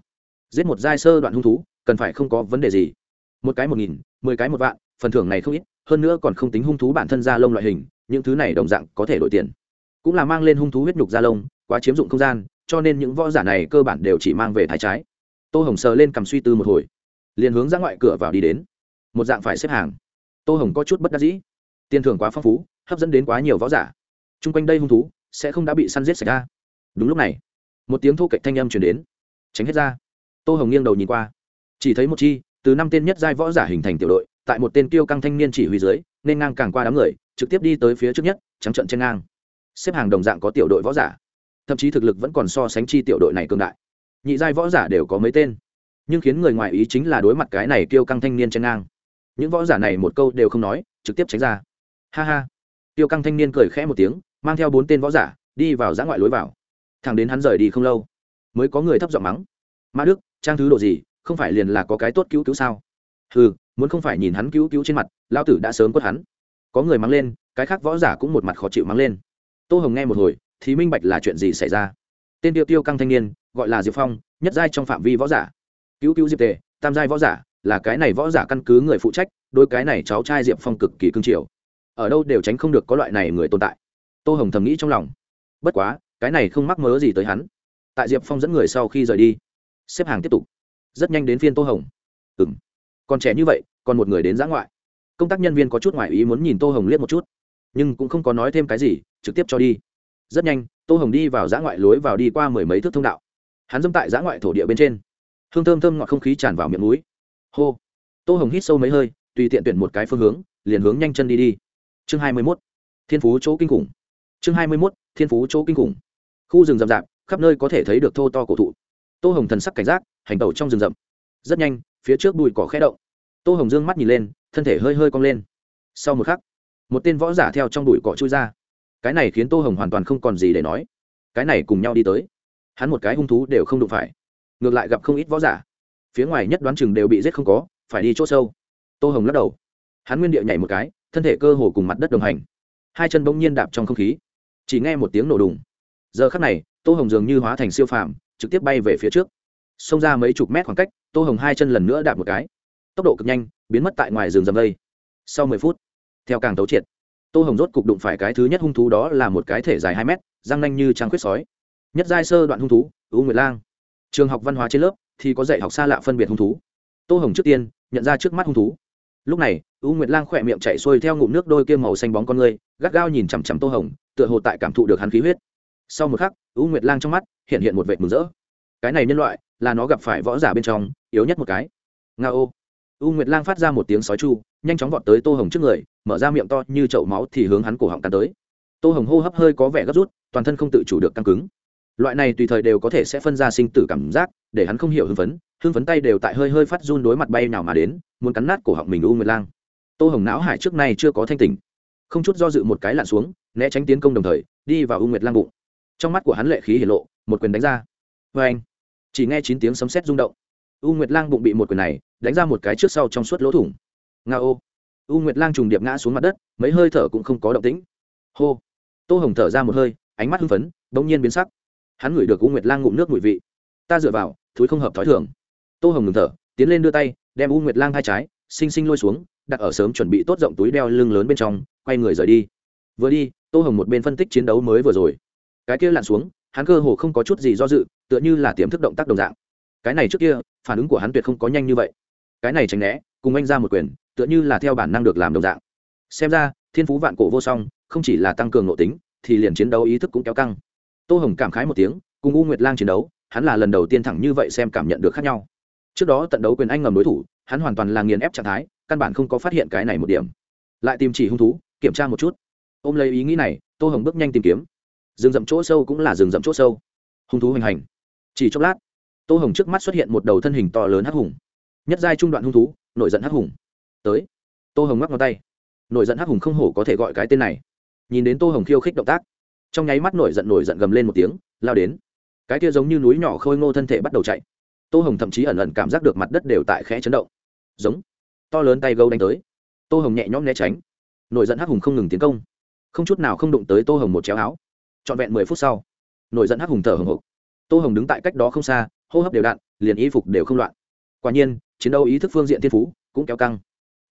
giết một giai sơ đoạn hung thú, cần phải không có vấn đề gì. Một cái một nghìn, mười cái một vạn, phần thưởng này không ít, hơn nữa còn không tính hung thú bản thân da lông loại hình, những thứ này đồng dạng có thể đổi tiền. Cũng là mang lên hung thú huyết nhục da lông quá chiếm dụng không gian, cho nên những võ giả này cơ bản đều chỉ mang về thái trái. Tô hồng sờ lên cầm suy tư một hồi, liền hướng ra ngoại cửa vào đi đến. Một dạng phải xếp hàng. Tô hồng có chút bất đắc dĩ. Tiền thưởng quá phong phú, hấp dẫn đến quá nhiều võ giả. T r u n g quanh đây hung thú, sẽ không đã bị săn giết xảy ra. Đúng lúc này, một tiếng thô cạnh thanh âm chuyển đến. Tránh hết ra. Tô hồng nghiêng đầu nhìn qua. Chỉ thấy một chi, từ năm tên nhất giai võ giả hình thành tiểu đội, tại một tên kiêu căng thanh niên chỉ huy dưới, nên ngang càng qua đám người, trực tiếp đi tới phía trước nhất, trắng trận trên ngang. Xếp hàng đồng dạng có tiểu đội võ giả thậm chí thực lực vẫn còn so sánh chi tiểu đội này cương đại. Nhị giai võ giả đều có mấy tên, nhưng khiến người ngoài ý chính là đối mặt cái này tiêu căng thanh niên trên ngang. Những võ giả này một câu đều không nói, trực tiếp tránh ra. Ha ha. Tiêu căng thanh niên cười khẽ một tiếng, mang theo bốn tên võ giả, đi vào giã ngoại lối vào. Thằng đến hắn rời đi không lâu, mới có người thấp giọng mắng. Ma đức, trang thứ độ gì, không phải liền là có cái tốt cứu cứu sao? Ừ muốn không phải nhìn hắn cứu cứu trên mặt lao tử đã sớm quất hắn. Có người mắng lên, cái khác võ giả cũng một mặt khó chịu mắng lên. Tô hồng nghe một hồi thì minh bạch là chuyện gì xảy ra. Tên tiêu tiêu căng thanh niên, gọi là diệp phong, nhất giai trong phạm vi võ giả. Cứu cứu diệp tề, tam giai võ giả, là cái này võ giả căn cứ người phụ trách đôi cái này cháu trai diệp phong cực kỳ cương triều ở đâu đều tránh không được có loại này người tồn tại. Tô hồng thầm nghĩ trong lòng. Bất quá, cái này không mắc mớ gì tới hắn. Tại diệp phong dẫn người sau khi rời đi, xếp hàng tiếp tục. Rất nhanh đến phiên tô hồng. Ừ m còn trẻ như vậy, còn một người đến giã ngoại. Công tác nhân viên có chút ngoại ý muốn nhìn tô hồng liếc một chút, nhưng cũng không có nói thêm cái gì, trực tiếp cho đi rất nhanh, tô hồng đi vào giã ngoại lối vào đi qua mười mấy thước thông đạo. Hắn dâm tại giã ngoại thổ địa bên trên. Hương thơm thơm ngọt không khí tràn vào miệng núi hô. Tô hồng hít sâu mấy hơi, tùy tiện tuyển một cái phương hướng, liền hướng nhanh chân đi đi. Chương hai mươi mốt. Thiên phú chỗ kinh khủng. Chương hai mươi mốt. Thiên phú chỗ kinh khủng. Khu rừng rậm rạp, khắp nơi có thể thấy được thô to cổ thụ. Tô hồng thần sắc cảnh giác, hành tẩu trong rừng rậm. Rất nhanh, phía trước bụi cỏ khẽ động. Tô hồng dương mắt nhìn lên, thân thể hơi hơi cong lên. Sau một khắc, một tên võ giả theo trong bụi cỏ chui ra cái này khiến tô hồng hoàn toàn không còn gì để nói. Cái này cùng nhau đi tới. Hắn một cái hung thú đều không đụng phải. Ngược lại gặp không ít võ giả. Phía ngoài nhất đoán chừng đều bị giết không có, phải đi chỗ sâu. Tô hồng lắc đầu. Hắn nguyên địa nhảy một cái, thân thể cơ hồ cùng mặt đất đồng hành. Hai chân bỗng nhiên đạp trong không khí. Chỉ nghe một tiếng nổ đùng. Giờ khắc này, tô hồng dường như hóa thành siêu phàm, trực tiếp bay về phía trước. Xông ra mấy chục mét khoảng cách, tô hồng hai chân lần nữa đạp một cái. Tốc độ cực nhanh, biến mất tại ngoài rừng rầm đây. Sau mười phút, theo càng tấu triệt tô hồng rốt cục đụng phải cái thứ nhất hung thú đó là một cái thể dài hai mét, răng nanh như trăng khuyết sói. Nhất giai sơ đoạn hung thú, u nguyệt lang. Trường học văn hóa trên lớp thì có dạy học xa lạ phân biệt hung thú. Tô hồng trước tiên nhận ra trước mắt hung thú. Lúc này, u nguyệt lang khỏe miệng chạy xuôi theo ngụm nước đôi kia màu xanh bóng con người, gắt gao nhìn chằm chằm tô hồng, tựa hồ tại cảm thụ được hắn khí huyết. Sau một khắc, u nguyệt lang trong mắt hiện hiện một vệ mừng rỡ. Cái này nhân loại là nó gặp phải võ giả bên trong, yếu nhất một cái. Nga ô u nguyệt lang phát ra một tiếng sói chu, nhanh chóng vọt tới tô hồng trước người mở ra miệng to như chậu máu thì hướng hắn cổ họng cắn tới. Tô hồng hô hấp hơi có vẻ gấp rút, toàn thân không tự chủ được căng cứng. Loại này tùy thời đều có thể sẽ phân ra sinh tử cảm giác, để hắn không hiểu hưng phấn hưng phấn tay đều tại hơi hơi phát run đối mặt bay nào mà đến, muốn cắn nát cổ họng mình u nguyệt lang. Tô hồng não hải trước nay chưa có thanh tình không chút do dự một cái lặn xuống, né tránh tiến công đồng thời, đi vào u nguyệt lang bụng. Trong mắt của hắn lệ khí hiển lộ, một quyền đánh ra. Vê anh, chỉ nghe chín tiếng sấm sét rung động. U nguyệt lang bụng bị một quyền này, đánh ra một cái trước sau trong suốt lỗ thủng. Nga ô u nguyệt lang trùng điệp ngã xuống mặt đất, mấy hơi thở cũng không có động tĩnh. Hô. Tô hồng thở ra một hơi, ánh mắt hưng phấn đ ỗ n g nhiên biến sắc. Hắn ngửi được u nguyệt lang ngụm nước ngụy vị. Ta dựa vào, thúi không hợp t h ó i thường. Tô hồng ngừng thở, tiến lên đưa tay, đem u nguyệt lang hai trái, xinh xinh lôi xuống, đặt ở sớm chuẩn bị tốt rộng túi đeo lưng lớn bên trong, quay người rời đi. Vừa đi, tô hồng một bên phân tích chiến đấu mới vừa rồi. Cái kia lặn xuống, hắn cơ hồ không có chút gì do dự, tựa như là tiềm thức động tác đồng dạng. Cái này trước kia, phản ứng của hắn tuyệt không có nhanh như vậy. Cái này tránh né, cùng anh ra một quyền tựa như là theo bản năng được làm đồng dạng. Xem ra, thiên phú vạn cổ vô song, không chỉ là tăng cường nội tính, thì liền chiến đấu ý thức cũng kéo căng. Tô hồng cảm khái một tiếng, cùng u nguyệt lang chiến đấu, hắn là lần đầu tiên thẳng như vậy xem cảm nhận được khác nhau. Trước đó tận đấu quyền anh ngầm đối thủ, hắn hoàn toàn là nghiền ép trạng thái, căn bản không có phát hiện cái này một điểm. Lại tìm chỉ hung thú, kiểm tra một chút. Ôm lấy ý nghĩ này, tô hồng bước nhanh tìm kiếm. Rừng rậm chỗ sâu cũng là rừng rậm chỗ sâu. Hung thú hành hành. Chỉ chốc lát, tô hồng trước mắt xuất hiện một đầu thân hình to lớn hắc hùng. Nhất giai trung đoạn hung thú, nổi giận hắc hùng tới. Tô hồng ngắc ngón tay. Nổi giận hắc hùng không hổ có thể gọi cái tên này. Nhìn đến tô hồng khiêu khích động tác, trong nháy mắt nổi giận nổi giận gầm lên một tiếng, lao đến. Cái kia giống như núi nhỏ khôi ngô thân thể bắt đầu chạy. Tô hồng thậm chí ẩn ẩn cảm giác được mặt đất đều tại khẽ chấn động. Giống. To lớn tay gấu đánh tới. Tô hồng nhẹ nhõm né tránh. Nổi giận hắc hùng không ngừng tiến công. Không chút nào không đụng tới tô hồng một chéo áo. Trọn vẹn mười phút sau, nổi giận hắc hùng thở hồng hộc. Tô hồng đứng tại cách đó không xa, hô hấp đều đặn, liền y phục đều không loạn. Quả nhiên, chiến đấu ý thức phương diện thiên phú cũng kéo căng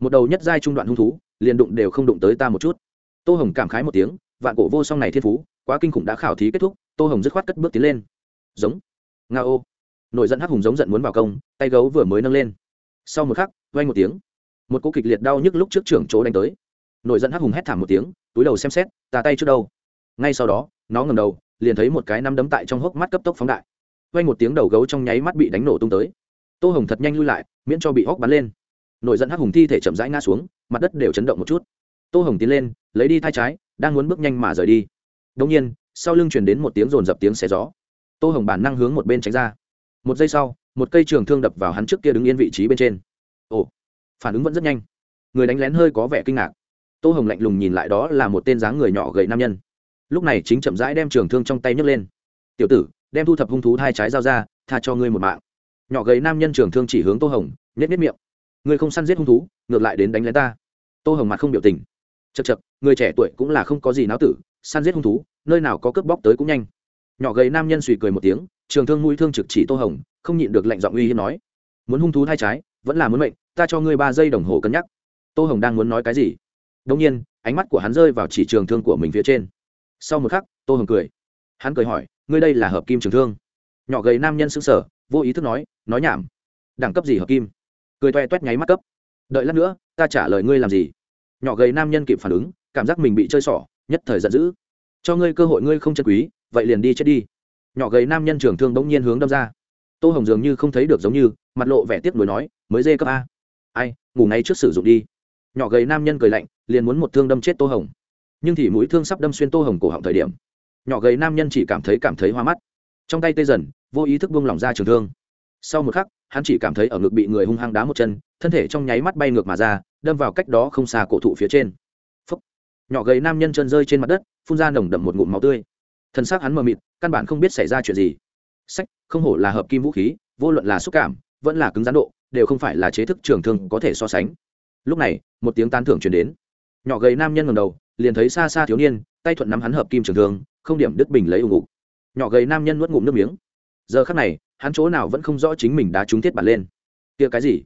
một đầu nhất giai trung đoạn hung thú, liền đụng đều không đụng tới ta một chút. Tô hồng cảm khái một tiếng, vạn cổ vô song này thiên phú, quá kinh khủng đã khảo thí kết thúc, tô hồng dứt khoát cất bước tiến lên. Giống. Nga ô. Nổi giận hắc hùng giống giận muốn vào công, tay gấu vừa mới nâng lên. Sau một khắc vay một tiếng. Một cú kịch liệt đau nhức lúc trước trưởng chỗ đánh tới. Nổi giận hắc hùng hét thảm một tiếng, túi đầu xem xét tà tay trước đâu? Ngay sau đó, nó ngầm đầu, liền thấy một cái nắm đấm tại trong hốc mắt cấp tốc phóng đại. Vay một tiếng đầu gấu trong nháy mắt bị đánh nổ tung tới. Tô hồng thật nhanh lui lại, miễn cho bị hốc bắn lên nổi giận hắc hùng thi thể chậm rãi ngã xuống, mặt đất đều chấn động một chút. Tô hồng tiến lên, lấy đi thai trái, đang muốn bước nhanh mà rời đi. Đông nhiên, sau lưng chuyển đến một tiếng rồn dập tiếng xé gió. Tô hồng bản năng hướng một bên tránh ra. Một giây sau, một cây trường thương đập vào hắn trước kia đứng yên vị trí bên trên. Ồ, phản ứng vẫn rất nhanh. Người đánh lén hơi có vẻ kinh ngạc. Tô hồng lạnh lùng nhìn lại đó là một tên dáng người nhỏ gầy nam nhân. Lúc này chính chậm rãi đem trường thương trong tay nhấc lên. Tiểu tử, đem thu thập hung thú hai trái dao ra, tha cho ngươi một mạng. Nhỏ gầy nam nhân trường thương chỉ hướng tô hồng nhét nhét miệng ngươi không săn giết hung thú, ngược lại đến đánh lén ta. Tô hồng mặt không biểu tình. Chật chật người trẻ tuổi cũng là không có gì náo tử, săn giết hung thú, nơi nào có cướp bóc tới cũng nhanh. Nhỏ gầy nam nhân suy cười một tiếng, trường thương mũi thương trực chỉ tô hồng, không nhịn được lệnh giọng uy hiếp nói. Muốn hung thú thay trái, vẫn là muốn mệnh, ta cho ngươi ba giây đồng hồ cân nhắc. Tô hồng đang muốn nói cái gì? Đông nhiên, ánh mắt của hắn rơi vào chỉ trường thương của mình phía trên. Sau một khắc, tô hồng cười. Hắn cười hỏi, ngươi đây là hợp kim trường thương? Nhỏ gầy nam nhân xứng sở vô ý thức nói nói nhảm. Đẳng cấp gì hợp kim? Cười toe toét nháy mắt cấp. Đợi lát nữa, ta trả lời ngươi làm gì? Nhỏ gầy nam nhân kịp phản ứng, cảm giác mình bị chơi xỏ, nhất thời giận dữ. Cho ngươi cơ hội ngươi không chân quý, vậy liền đi chết đi. Nhỏ gầy nam nhân trường thương bỗng nhiên hướng đâm ra. Tô hồng dường như không thấy được giống như, mặt lộ vẻ tiếc nuối nói, mới dê cấp a. Ai, ngủ ngay trước sử dụng đi. Nhỏ gầy nam nhân cười lạnh, liền muốn một thương đâm chết tô hồng. Nhưng thì mũi thương sắp đâm xuyên tô hồng cổ họng thời điểm, nhỏ gầy nam nhân chỉ cảm thấy cảm thấy hoa mắt. Trong tay tê dần, vô ý thức buông lỏng ra trường thương. Sau một khắc hắn chỉ cảm thấy ở ngực bị người hung hăng đá một chân, thân thể trong nháy mắt bay ngược mà ra, đâm vào cách đó không xa cổ thụ phía trên. Phúc. nhỏ gầy nam nhân chân rơi trên mặt đất, phun ra nồng đậm một ngụm máu tươi. Thân xác hắn mờ mịt, căn bản không biết xảy ra chuyện gì. Sách, không hổ là hợp kim vũ khí, vô luận là xúc cảm, vẫn là cứng rắn độ, đều không phải là chế thức trường thương có thể so sánh. Lúc này, một tiếng tán thưởng truyền đến. Nhỏ gầy nam nhân ngầm đầu, liền thấy xa xa thiếu niên, tay thuận nắm hắn hợp kim trường thương, không điểm đứt bình lấy ủng ngục. Nhỏ gầy nam nhân nuốt ngụm nước miếng. Giờ khắc này hắn chỗ nào vẫn không rõ chính mình đã trúng thiết bản lên. Kia cái gì?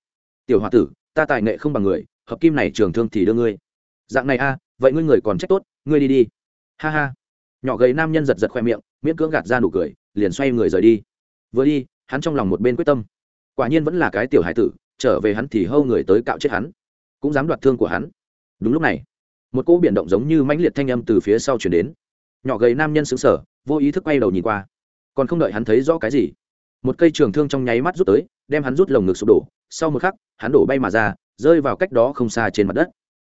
Tiểu h tử, ta tài nghệ không bằng người, hợp kim này trường thương thì đưa ngươi. Dạng này a, vậy ngươi người còn trách tốt, ngươi đi đi. Ha ha. Nhỏ gầy nam nhân giật giật khoe miệng, miễn cưỡng gạt ra nụ cười, liền xoay người rời đi. Vừa đi, hắn trong lòng một bên quyết tâm. Quả nhiên vẫn là cái tiểu hải tử, trở về hắn thì hâu người tới cạo chết hắn. Cũng dám đoạt thương của hắn. Đúng lúc này, một cỗ biển động giống như mãnh liệt thanh âm từ phía sau chuyển đến. Nhỏ gầy nam nhân xứng sở vô ý thức quay đầu nhìn qua. Còn không đợi hắn thấy rõ cái gì một cây trường thương trong nháy mắt rút tới, đem hắn rút lồng ngực sụp đổ. Sau một khắc, hắn đổ bay mà ra, rơi vào cách đó không xa trên mặt đất.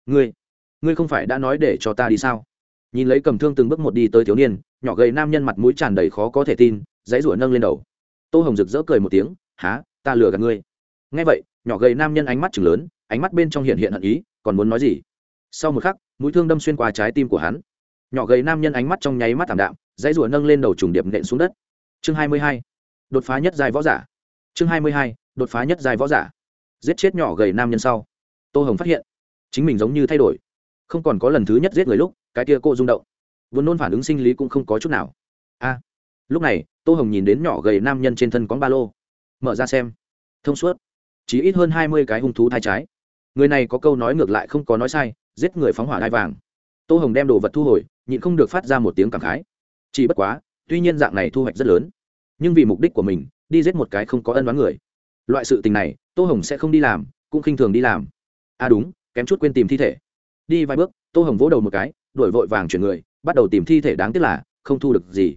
Ngươi ngươi không phải đã nói để cho ta đi sao? Nhìn lấy cầm thương từng bước một đi tới thiếu niên, nhỏ gầy nam nhân mặt mũi tràn đầy khó có thể tin, dãy rủa nâng lên đầu. Tô hồng rực rỡ cười một tiếng há ta lừa gạt ngươi. Ngay vậy, nhỏ gầy nam nhân ánh mắt chừng lớn, ánh mắt bên trong hiện hiện hận ý, còn muốn nói gì? Sau một khắc, mũi thương đâm xuyên qua trái tim của hắn. Nhỏ gầy nam nhân ánh mắt trong nháy mắt thảm đạm, dãy rủa nâng lên đầu trùng điệp nện xuống đất. Chương hai mươi hai đột phá nhất giai võ giả. Chương hai mươi hai, đột phá nhất giai võ giả. Giết chết nhỏ gầy nam nhân sau, tô hồng phát hiện, chính mình giống như thay đổi. Không còn có lần thứ nhất giết người lúc, cái kia cô rung động. Vốn nôn phản ứng sinh lý cũng không có chút nào. A, lúc này, tô hồng nhìn đến nhỏ gầy nam nhân trên thân con ba lô. Mở ra xem. Thông suốt. Chỉ ít hơn hai mươi cái hung thú thai trái. Người này có câu nói ngược lại không có nói sai, giết người phóng hỏa đai vàng. Tô hồng đem đồ vật thu hồi, nhịn không được phát ra một tiếng cảm khái. Chỉ bất quá, tuy nhiên dạng này thu hoạch rất lớn nhưng vì mục đích của mình, đi giết một cái không có ân đoán người. Loại sự tình này, tô hồng sẽ không đi làm, cũng khinh thường đi làm. À đúng, kém chút quên tìm thi thể. Đi vài bước, tô hồng vỗ đầu một cái đổi vội vàng chuyển người, bắt đầu tìm thi thể đáng tiếc là, không thu được gì.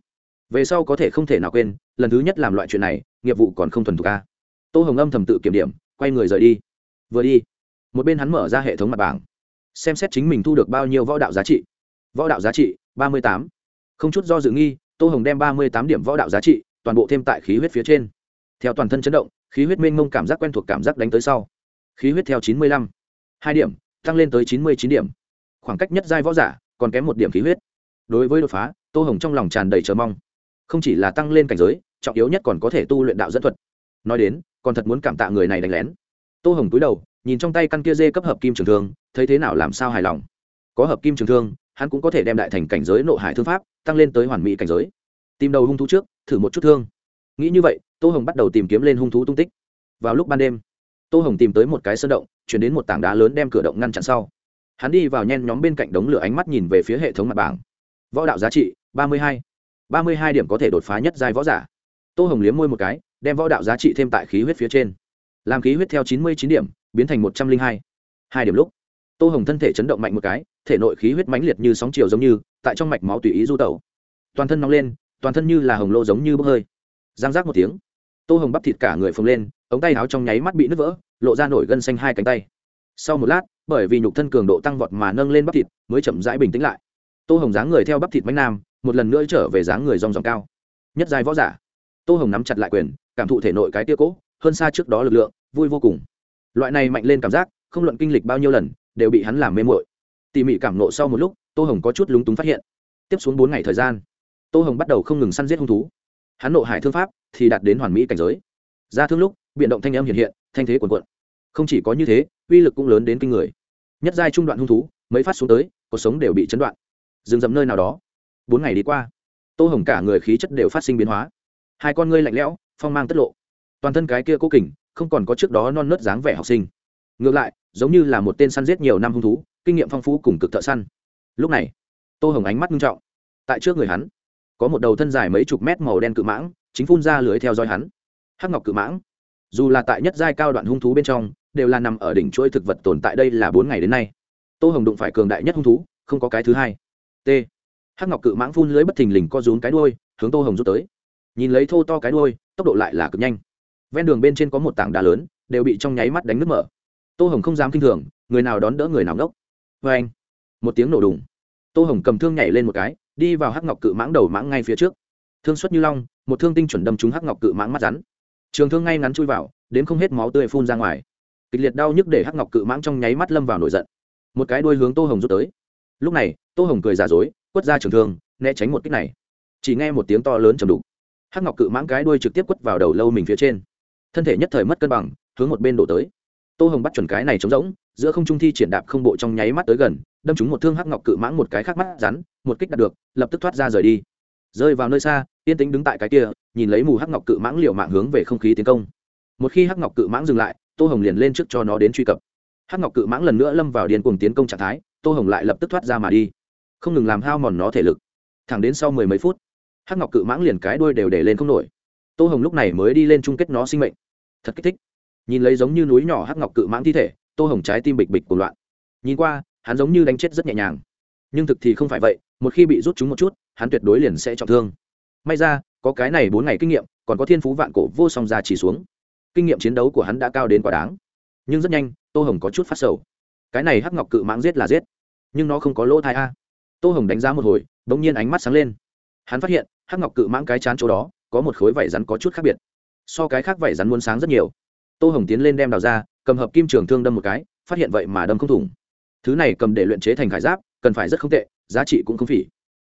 Về sau có thể không thể nào quên, lần thứ nhất làm loại chuyện này, nghiệp vụ còn không thuần thục ca tô hồng âm thầm tự kiểm điểm, quay người rời đi. Vừa đi, một bên hắn mở ra hệ thống mặt bảng, xem xét chính mình thu được bao nhiêu võ đạo giá trị. Võ đạo giá trị, ba mươi tám. Không chút do dự nghi, tô hồng đem ba mươi tám điểm võ đạo giá trị toàn bộ thêm tại khí huyết phía trên. Theo toàn thân chấn động, khí huyết mênh mông cảm giác quen thuộc cảm giác đánh tới sau. Khí huyết theo chín mươi lăm, hai điểm, tăng lên tới chín mươi chín điểm. Khoảng cách nhất giai võ giả còn kém một điểm khí huyết. Đối với đột phá, tô hồng trong lòng tràn đầy chờ mong. Không chỉ là tăng lên cảnh giới, trọng yếu nhất còn có thể tu luyện đạo dẫn thuật. Nói đến, còn thật muốn cảm tạ người này đánh lén. Tô hồng cúi đầu, nhìn trong tay căn kia dê cấp hợp kim trường thương, thấy thế nào làm sao hài lòng. Có hợp kim trường thương, hắn cũng có thể đem đại thành cảnh giới nộ hải thương pháp, tăng lên tới hoàn mỹ cảnh giới. Tìm đầu hung thú trước thử một chút thương. Nghĩ như vậy, tô hồng bắt đầu tìm kiếm lên hung thú tung tích. Vào lúc ban đêm, tô hồng tìm tới một cái sơn động, chuyển đến một tảng đá lớn đem cửa động ngăn chặn sau. Hắn đi vào nhen nhóm bên cạnh đống lửa ánh mắt nhìn về phía hệ thống mặt bảng. Võ đạo giá trị, ba mươi hai. ba mươi hai điểm có thể đột phá nhất giai võ giả. Tô hồng liếm môi một cái, đem võ đạo giá trị thêm tại khí huyết phía trên. Làm khí huyết theo chín mươi chín điểm, biến thành một trăm linh hai. Hai điểm lúc, tô hồng thân thể chấn động mạnh một cái, thể nội khí huyết mãnh liệt như sóng chiều giống như, tại trong mạch máu tùy ý du tẩu. Toàn thân nóng lên toàn thân như là hồng lô giống như bốc hơi. Giang giác một tiếng, tô hồng bắp thịt cả người phồng lên, ống tay áo trong nháy mắt bị nứt vỡ, lộ ra nổi gân xanh hai cánh tay. Sau một lát, bởi vì nhục thân cường độ tăng vọt mà nâng lên bắp thịt, mới chậm rãi bình tĩnh lại. Tô hồng dáng người theo bắp thịt bánh nam, một lần nữa trở về dáng người rong ròng cao. Nhất dài võ giả. Tô hồng nắm chặt lại quyền, cảm thụ thể nội cái tia cỗ hơn xa trước đó lực lượng, vui vô cùng. Loại này mạnh lên cảm giác, không luận kinh lịch bao nhiêu lần, đều bị hắn làm mê mội tỉ mỉ cảm nộ sau một lúc, tô hồng có chút lúng túng phát hiện. Tiếp xuống bốn ngày thời gian tô hồng bắt đầu không ngừng săn giết hung thú. Hắn nộ hải thương pháp thì đạt đến hoàn mỹ cảnh giới. Ra thương lúc biện động thanh âm hiện hiện, thanh thế quần quận không chỉ có như thế, uy lực cũng lớn đến kinh người. Nhất giai trung đoạn hung thú, mấy phát xuống tới, cuộc sống đều bị chấn đoạn. Dừng dầm nơi nào đó. Bốn ngày đi qua, tô hồng cả người khí chất đều phát sinh biến hóa. Hai con ngươi lạnh lẽo, phong mang tất lộ. Toàn thân cái kia cố kỉnh không còn có trước đó non nớt dáng vẻ học sinh. Ngược lại, giống như là một tên săn giết nhiều năm hung thú, kinh nghiệm phong phú cùng cực thợ săn. Lúc này, tô hồng ánh mắt nghiêm trọng. Tại trước người hắn có một đầu thân dài mấy chục mét màu đen cự mãng, chính phun ra lưới theo dõi hắn. Hắc ngọc cự mãng, dù là tại nhất giai cao đoạn hung thú bên trong, đều là nằm ở đỉnh chuỗi thực vật tồn tại đây là bốn ngày đến nay. Tô hồng đụng phải cường đại nhất hung thú, không có cái thứ hai. T. Hắc ngọc cự mãng phun lưới bất thình lình co rún cái đuôi, hướng tô hồng rút tới. Nhìn lấy thô to cái đuôi, tốc độ lại là cực nhanh. Ven đường bên trên có một tảng đá lớn, đều bị trong nháy mắt đánh nước mở. Tô hồng không dám k i n h thường, người nào đón đỡ người nào ngốc. Vê anh một tiếng nổ đùng. Tô hồng cầm thương nhảy lên một cái đi vào hắc ngọc cự mãng đầu mãng ngay phía trước. Thương xuất như long, một thương tinh chuẩn đâm trúng hắc ngọc cự mãng mắt rắn. Trường thương ngay ngắn chui vào đến không hết máu tươi phun ra ngoài. Kịch liệt đau nhức để hắc ngọc cự mãng trong nháy mắt lâm vào nổi giận. Một cái đuôi hướng tô hồng rút tới. Lúc này, tô hồng cười giả dối, quất ra trường thương, né tránh một kích này. Chỉ nghe một tiếng to lớn chầm đục. Hắc ngọc cự mãng cái đuôi trực tiếp quất vào đầu lâu mình phía trên. Thân thể nhất thời mất cân bằng, hướng một bên đổ tới. Tô hồng bắt chuẩn cái này trống rỗng giữa không trung thi triển đạp không bộ trong nháy mắt tới gần, đâm trúng một thương hắc ngọc cự mãng một cái khác mắt rắn, một kích đạt được, lập tức thoát ra rời đi. Rơi vào nơi xa, yên tĩnh đứng tại cái kia, nhìn lấy mù hắc ngọc cự mãng liều mạng hướng về không khí tiến công. Một khi hắc ngọc cự mãng dừng lại, tô hồng liền lên trước cho nó đến truy cập. Hắc ngọc cự mãng lần nữa lâm vào điên cuồng tiến công trạng thái, tô hồng lại lập tức thoát ra mà đi. Không ngừng làm hao mòn nó thể lực. Thẳng đến sau mười mấy phút, hắc ngọc cự mãng liền cái đuôi đều để lên không nổi. Tô hồng lúc này mới đi lên chung kết nó sinh mệnh. Thật kích thích. Nhìn lấy giống như núi nhỏ hắc ngọc cự mãng thi thể tô hồng trái tim bịch bịch của loạn. Nhìn qua, hắn giống như đánh chết rất nhẹ nhàng. Nhưng thực thì không phải vậy, một khi bị rút chúng một chút, hắn tuyệt đối liền sẽ trọng thương. May ra, có cái này bốn ngày kinh nghiệm, còn có thiên phú vạn cổ vô song ra chỉ xuống. Kinh nghiệm chiến đấu của hắn đã cao đến quá đáng. Nhưng rất nhanh, tô hồng có chút phát sầu. Cái này hắc ngọc cự mãng giết là giết, nhưng nó không có lỗ thai a. Tô hồng đánh giá một hồi đ ỗ n g nhiên ánh mắt sáng lên. Hắn phát hiện, hắc ngọc cự mãng cái chán chỗ đó, có một khối vảy rắn có chút khác biệt. So cái khác vảy rắn muốn sáng rất nhiều. Tô hồng tiến lên đem đào ra cầm hợp kim trường thương đâm một cái, phát hiện vậy mà đâm không thủng. Thứ này cầm để luyện chế thành khải giáp, cần phải rất không tệ, giá trị cũng không phỉ.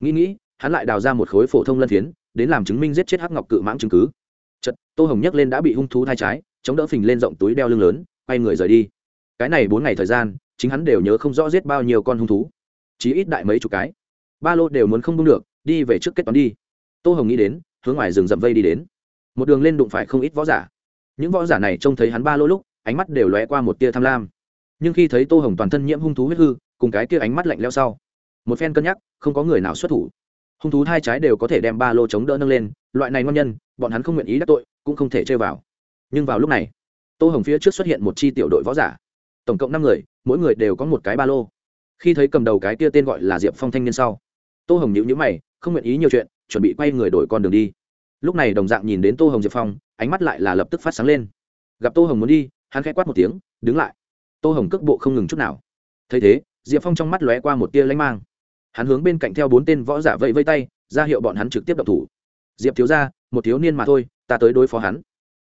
Nghĩ nghĩ, hắn lại đào ra một khối phổ thông lân phiến, đến làm chứng minh giết chết hắc ngọc cự mãng chứng cứ. Chật tô hồng nhấc lên đã bị hung thú thai trái, chống đỡ phình lên rộng túi đeo lưng lớn, quay người rời đi. Cái này bốn ngày thời gian, chính hắn đều nhớ không rõ giết bao nhiêu con hung thú. Chí ít đại mấy chục cái. Ba lô đều muốn không bung được, đi về trước kết toán đi. Tô hồng nghĩ đến, hướng ngoài rừng rậm vây đi đến. Một đường lên đụng phải không ít võ giả. Những võ giả này trông thấy hắn ba lô lúc ánh mắt đều lóe qua một tia tham lam. Nhưng khi thấy tô hồng toàn thân nhiễm hung thú huyết hư, cùng cái tia ánh mắt lạnh leo sau, một phen cân nhắc, không có người nào xuất thủ. Hung thú hai trái đều có thể đem ba lô chống đỡ nâng lên, loại này ngon nhân, bọn hắn không nguyện ý đắc tội, cũng không thể chơi vào. Nhưng vào lúc này, tô hồng phía trước xuất hiện một chi tiểu đội võ giả. Tổng cộng năm người, mỗi người đều có một cái ba lô. Khi thấy cầm đầu cái kia tên gọi là diệp phong thanh niên sau, tô hồng nhịu nhữ mày, không nguyện ý nhiều chuyện, chuẩn bị quay người đổi con đường đi. Lúc này đồng dạng nhìn đến tô hồng diệp phong, ánh mắt lại là lập tức phát sáng lên. Gặp tô hồng muốn đi hắn khẽ quát một tiếng, đứng lại. Tô hồng cước bộ không ngừng chút nào. Thấy thế, diệp phong trong mắt lóe qua một tia lanh mang. Hắn hướng bên cạnh theo bốn tên võ giả vẫy vây tay, ra hiệu bọn hắn trực tiếp đập thủ. Diệp thiếu ra một thiếu niên mà thôi, ta tới đối phó hắn.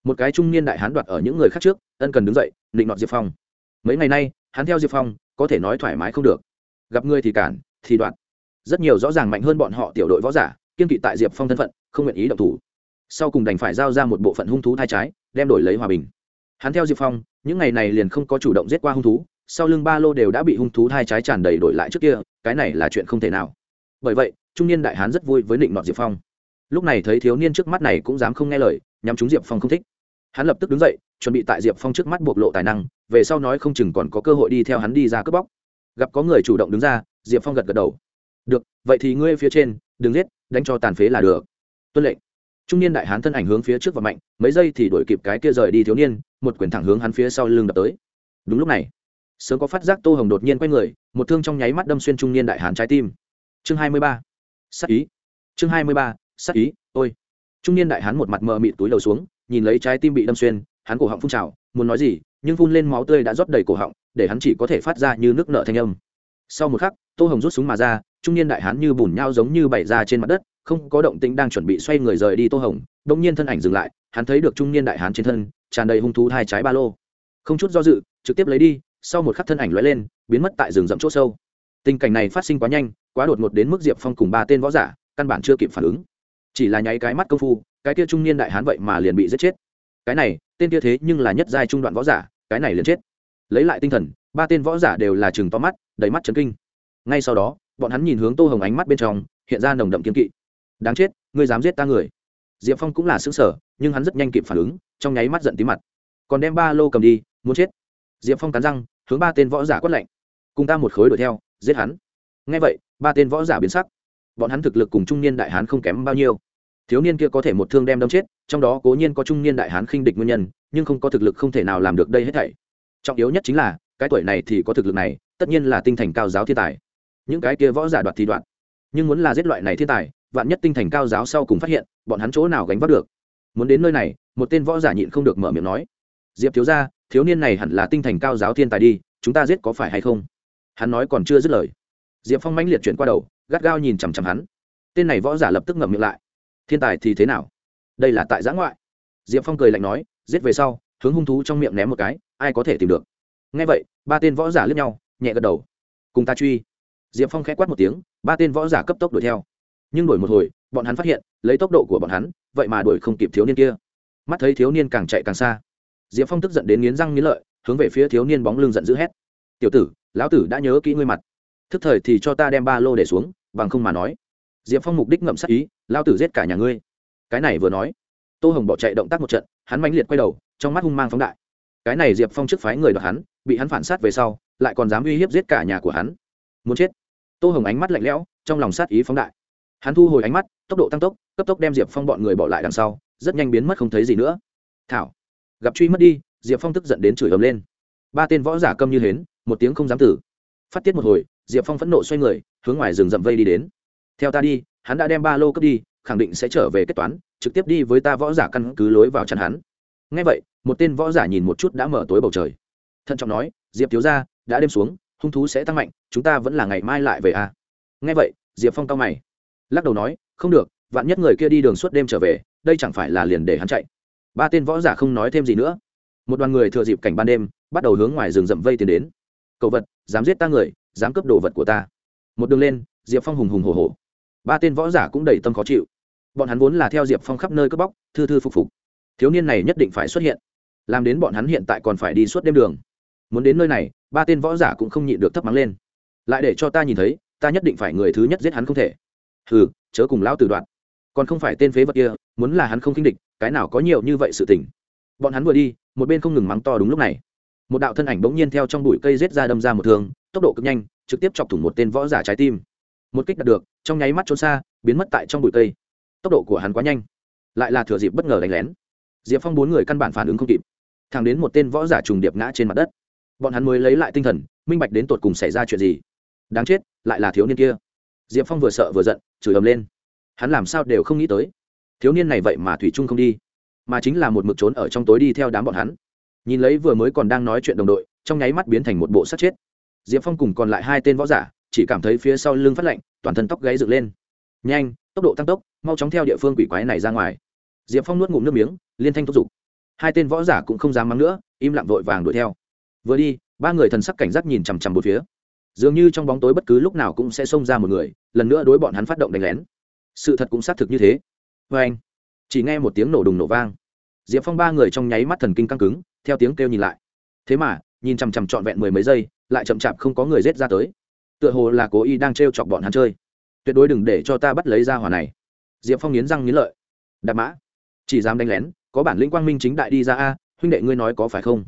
Một cái trung niên đại hán đoạt ở những người khác trước, ân cần đứng dậy, định nọt diệp phong. Mấy ngày nay, hắn theo diệp phong, có thể nói thoải mái không được. Gặp người thì cản, thì đoạt. Rất nhiều rõ ràng mạnh hơn bọn họ tiểu đội võ giả, kiên kỵ tại diệp phong thân phận, không nguyện ý động thủ. Sau cùng đành phải giao ra một bộ phận hung thú thai trái, đem đổi lấy hòa bình hắn theo diệp phong, những ngày này liền không có chủ động giết qua hung thú, sau lưng ba lô đều đã bị hung thú thai trái tràn đầy đổi lại trước kia, cái này là chuyện không thể nào. Bởi vậy, trung niên đại hán rất vui với định nọt diệp phong. Lúc này thấy thiếu niên trước mắt này cũng dám không nghe lời nhằm chúng diệp phong không thích. Hắn lập tức đứng dậy, chuẩn bị tại diệp phong trước mắt bộc lộ tài năng, về sau nói không chừng còn có cơ hội đi theo hắn đi ra cướp bóc. Gặp có người chủ động đứng ra, diệp phong gật gật đầu. Được, vậy thì ngươi phía trên, đừng giết, đánh cho tàn phế là được. Tuân lệnh trung niên đại hán thân ảnh hướng phía trước và mạnh, mấy giây thì đuổi kịp cái kia rời đi thiếu niên, một quyền thẳng hướng hắn phía sau lưng đập tới. Đúng lúc này, sớm có phát giác tô hồng đột nhiên quay người, một thương trong nháy mắt đâm xuyên trung niên đại hán trái tim. Chương hai mươi ba sắc ý. Chương hai mươi ba sắc ý, ôi. Trung niên đại hán một mặt mờ mịt túi đầu xuống, nhìn lấy trái tim bị đâm xuyên, hắn cổ họng phun trào, muốn nói gì, nhưng phun lên máu tươi đã rót đầy cổ họng, để hắn chỉ có thể phát ra như nước nợ thanh âm. Sau một khắc, tô hồng rút súng mà ra, trung niên đại hán như bùn nhau giống như bày ra trên mặt đất không có động tĩnh đang chuẩn bị xoay người rời đi tô hồng đông nhiên thân ảnh dừng lại, hắn thấy được trung niên đại hán trên thân, tràn đầy hung thú hai trái ba lô. Không chút do dự, trực tiếp lấy đi, sau một khắc thân ảnh lóe lên, biến mất tại rừng rậm chỗ sâu. Tình cảnh này phát sinh quá nhanh, quá đột ngột đến mức diệp phong cùng ba tên võ giả, căn bản chưa kịp phản ứng. Chỉ là nháy cái mắt công phu, cái kia trung niên đại hán vậy mà liền bị giết chết. Cái này, tên kia thế nhưng là nhất giai trung đoạn võ giả, cái này liền chết. Lấy lại tinh thần, ba tên võ giả đều là chừng to mắt, đầy mắt chấn kinh. Ngay sau đó, bọn hắn nhìn hướng tô hồng ánh mắt bên trong, hiện ra nồng đậm kiên kỵ đáng chết, ngươi dám giết ta người. Diệp phong cũng là xứng sở nhưng hắn rất nhanh kịp phản ứng, trong nháy mắt giận tí mặt. Còn đem ba lô cầm đi, muốn chết. Diệp phong cắn răng, hướng ba tên võ giả quất lạnh. Cùng ta một khối đuổi theo, giết hắn. Ngay vậy, ba tên võ giả biến sắc. Bọn hắn thực lực cùng trung niên đại hán không kém bao nhiêu. Thiếu niên kia có thể một thương đem đâm chết, trong đó cố nhiên có trung niên đại hán khinh địch nguyên nhân, nhưng không có thực lực không thể nào làm được đây hết thảy. Trọng yếu nhất chính là, cái tuổi này thì có thực lực này, tất nhiên là tinh thành cao giáo thiên tài. Những cái kia võ giả đoạt thì đoạt. Nhưng muốn là giết loại này thiên tài vạn nhất tinh thành cao giáo sau cùng phát hiện, bọn hắn chỗ nào gánh vác được? Muốn đến nơi này, một tên võ giả nhịn không được mở miệng nói. Diệp thiếu ra thiếu niên này hẳn là tinh thành cao giáo thiên tài đi, chúng ta giết có phải hay không? Hắn nói còn chưa dứt lời. Diệp phong mãnh liệt chuyển qua đầu, gắt gao nhìn chằm chằm hắn. Tên này võ giả lập tức ngậm miệng lại. Thiên tài thì thế nào? Đây là tại giã ngoại. Diệp phong cười lạnh nói, giết về sau, hướng hung thú trong miệng ném một cái, ai có thể tìm được? Ngay vậy, ba tên võ giả lướt nhau, nhẹ gật đầu. Cùng ta truy. Diệp phong k h ẽ quát một tiếng, ba tên võ giả cấp tốc đuổi theo nhưng đổi một hồi, bọn hắn phát hiện, lấy tốc độ của bọn hắn, vậy mà đuổi không kịp thiếu niên kia. Mắt thấy thiếu niên càng chạy càng xa. Diệp phong tức giận đến nghiến răng nghiến lợi, hướng về phía thiếu niên bóng lưng giận dữ hét. Tiểu tử, lão tử đã nhớ kỹ ngươi mặt. Thức thời thì cho ta đem ba lô để xuống, bằng không mà nói. Diệp phong mục đích ngậm sắc ý lao tử giết cả nhà ngươi. Cái này vừa nói, tô hồng bỏ chạy động tác một trận, hắn mãnh liệt quay đầu, trong mắt hung mang phóng đại. Cái này diệp phong trước phái người đoạt hắn, bị hắn phản sát về sau, lại còn dám uy hiếp giết cả nhà của hắn. Muốn chết. Tô hồng ánh mắt lạnh lẽo, trong lòng sát ý phóng đại hắn thu hồi ánh mắt, tốc độ tăng tốc, cấp tốc đem diệp phong bọn người bỏ lại đằng sau, rất nhanh biến mất không thấy gì nữa. Thảo, gặp truy mất đi. Diệp phong tức giận đến chửi ấm lên. Ba tên võ giả câm như hến, một tiếng không dám tử. Phát tiết một hồi, diệp phong phẫn nộ xoay người, hướng ngoài rừng rậm vây đi đến. Theo ta đi, hắn đã đem ba lô cướp đi, khẳng định sẽ trở về kết toán, trực tiếp đi với ta võ giả căn cứ lối vào chặn hắn. Ngay vậy, một tên võ giả nhìn một chút đã mở tối bầu trời. Thận trọng nói, diệp thiếu ra đã đêm xuống, hung thú sẽ tăng mạnh, chúng ta vẫn là ngày mai lại về à. ngay vậy, diệp phong cao mày lắc đầu nói, không được, vạn nhất người kia đi đường suốt đêm trở về, đây chẳng phải là liền để hắn chạy. Ba tên võ giả không nói thêm gì nữa. Một đoàn người thừa dịp cảnh ban đêm, bắt đầu hướng ngoài rừng rậm vây tiến đến. Cậu vật, dám giết ta người, dám cướp đồ vật của ta. Một đường lên, diệp phong hùng hùng hồ hồ ba tên võ giả cũng đầy tâm khó chịu. Bọn hắn vốn là theo diệp phong khắp nơi cướp bóc, thư thư phục phục. Thiếu niên này nhất định phải xuất hiện. Làm đến bọn hắn hiện tại còn phải đi suốt đêm đường. Muốn đến nơi này, ba tên võ giả cũng không nhịn được thấp mắng lên. Lại để cho ta nhìn thấy, ta nhất định phải người thứ nhất giết hắn không thể hừ, chớ cùng lão tử đoạn còn không phải tên phế vật kia, muốn là hắn không khinh địch, cái nào có nhiều như vậy sự tình. Bọn hắn vừa đi, một bên không ngừng mắng to đúng lúc này. Một đạo thân ảnh bỗng nhiên theo trong bụi cây rết ra đâm ra một thương, tốc độ cực nhanh, trực tiếp chọc thủng một tên võ giả trái tim. Một kích đạt được, trong nháy mắt trốn xa, biến mất tại trong bụi cây. Tốc độ của hắn quá nhanh, lại là thừa dịp bất ngờ đánh lén. Diệp phong bốn người căn bản phản ứng không kịp, thẳng đến một tên võ giả trùng điệp ngã trên mặt đất. Bọn hắn mới lấy lại tinh thần, minh bạch đến tột cùng xảy ra chuyện gì. Đáng chết, lại là thiếu niên kia diệp phong vừa sợ vừa giận, chửi ầm lên. Hắn làm sao đều không nghĩ tới. Thiếu niên này vậy mà thủy trung không đi, mà chính là một mực trốn ở trong tối đi theo đám bọn hắn. Nhìn lấy vừa mới còn đang nói chuyện đồng đội, trong nháy mắt biến thành một bộ sát chết. Diệp phong cùng còn lại hai tên võ giả, chỉ cảm thấy phía sau lưng phát lạnh, toàn thân tóc gáy dựng lên. Nhanh, tốc độ tăng tốc, mau chóng theo địa phương quỷ quái này ra ngoài. Diệp phong nuốt ngụm nước miếng, liên thanh thúc giục. Hai tên võ giả cũng không dám mắng nữa, im lặng vội vàng đuổi theo. Vừa đi, ba người thần sắc cảnh giác nhìn chằm chằm một phía dường như trong bóng tối bất cứ lúc nào cũng sẽ xông ra một người, lần nữa đối bọn hắn phát động đánh lén. Sự thật cũng xác thực như thế. Vê anh, chỉ nghe một tiếng nổ đùng nổ vang. Diệp phong ba người trong nháy mắt thần kinh căng cứng, theo tiếng kêu nhìn lại. Thế mà, nhìn chằm chằm trọn vẹn mười mấy giây, lại chậm chạp không có người rết ra tới. Tựa hồ là cố ý đang t r e o chọc bọn hắn chơi. Tuyệt đối đừng để cho ta bắt lấy ra hỏa này. Diệp phong nghiến răng nghiến lợi. Đạp mã. Chỉ dám đánh lén, có bản lĩnh quang minh chính đại đi ra a, huynh đệ ngươi nói có phải không?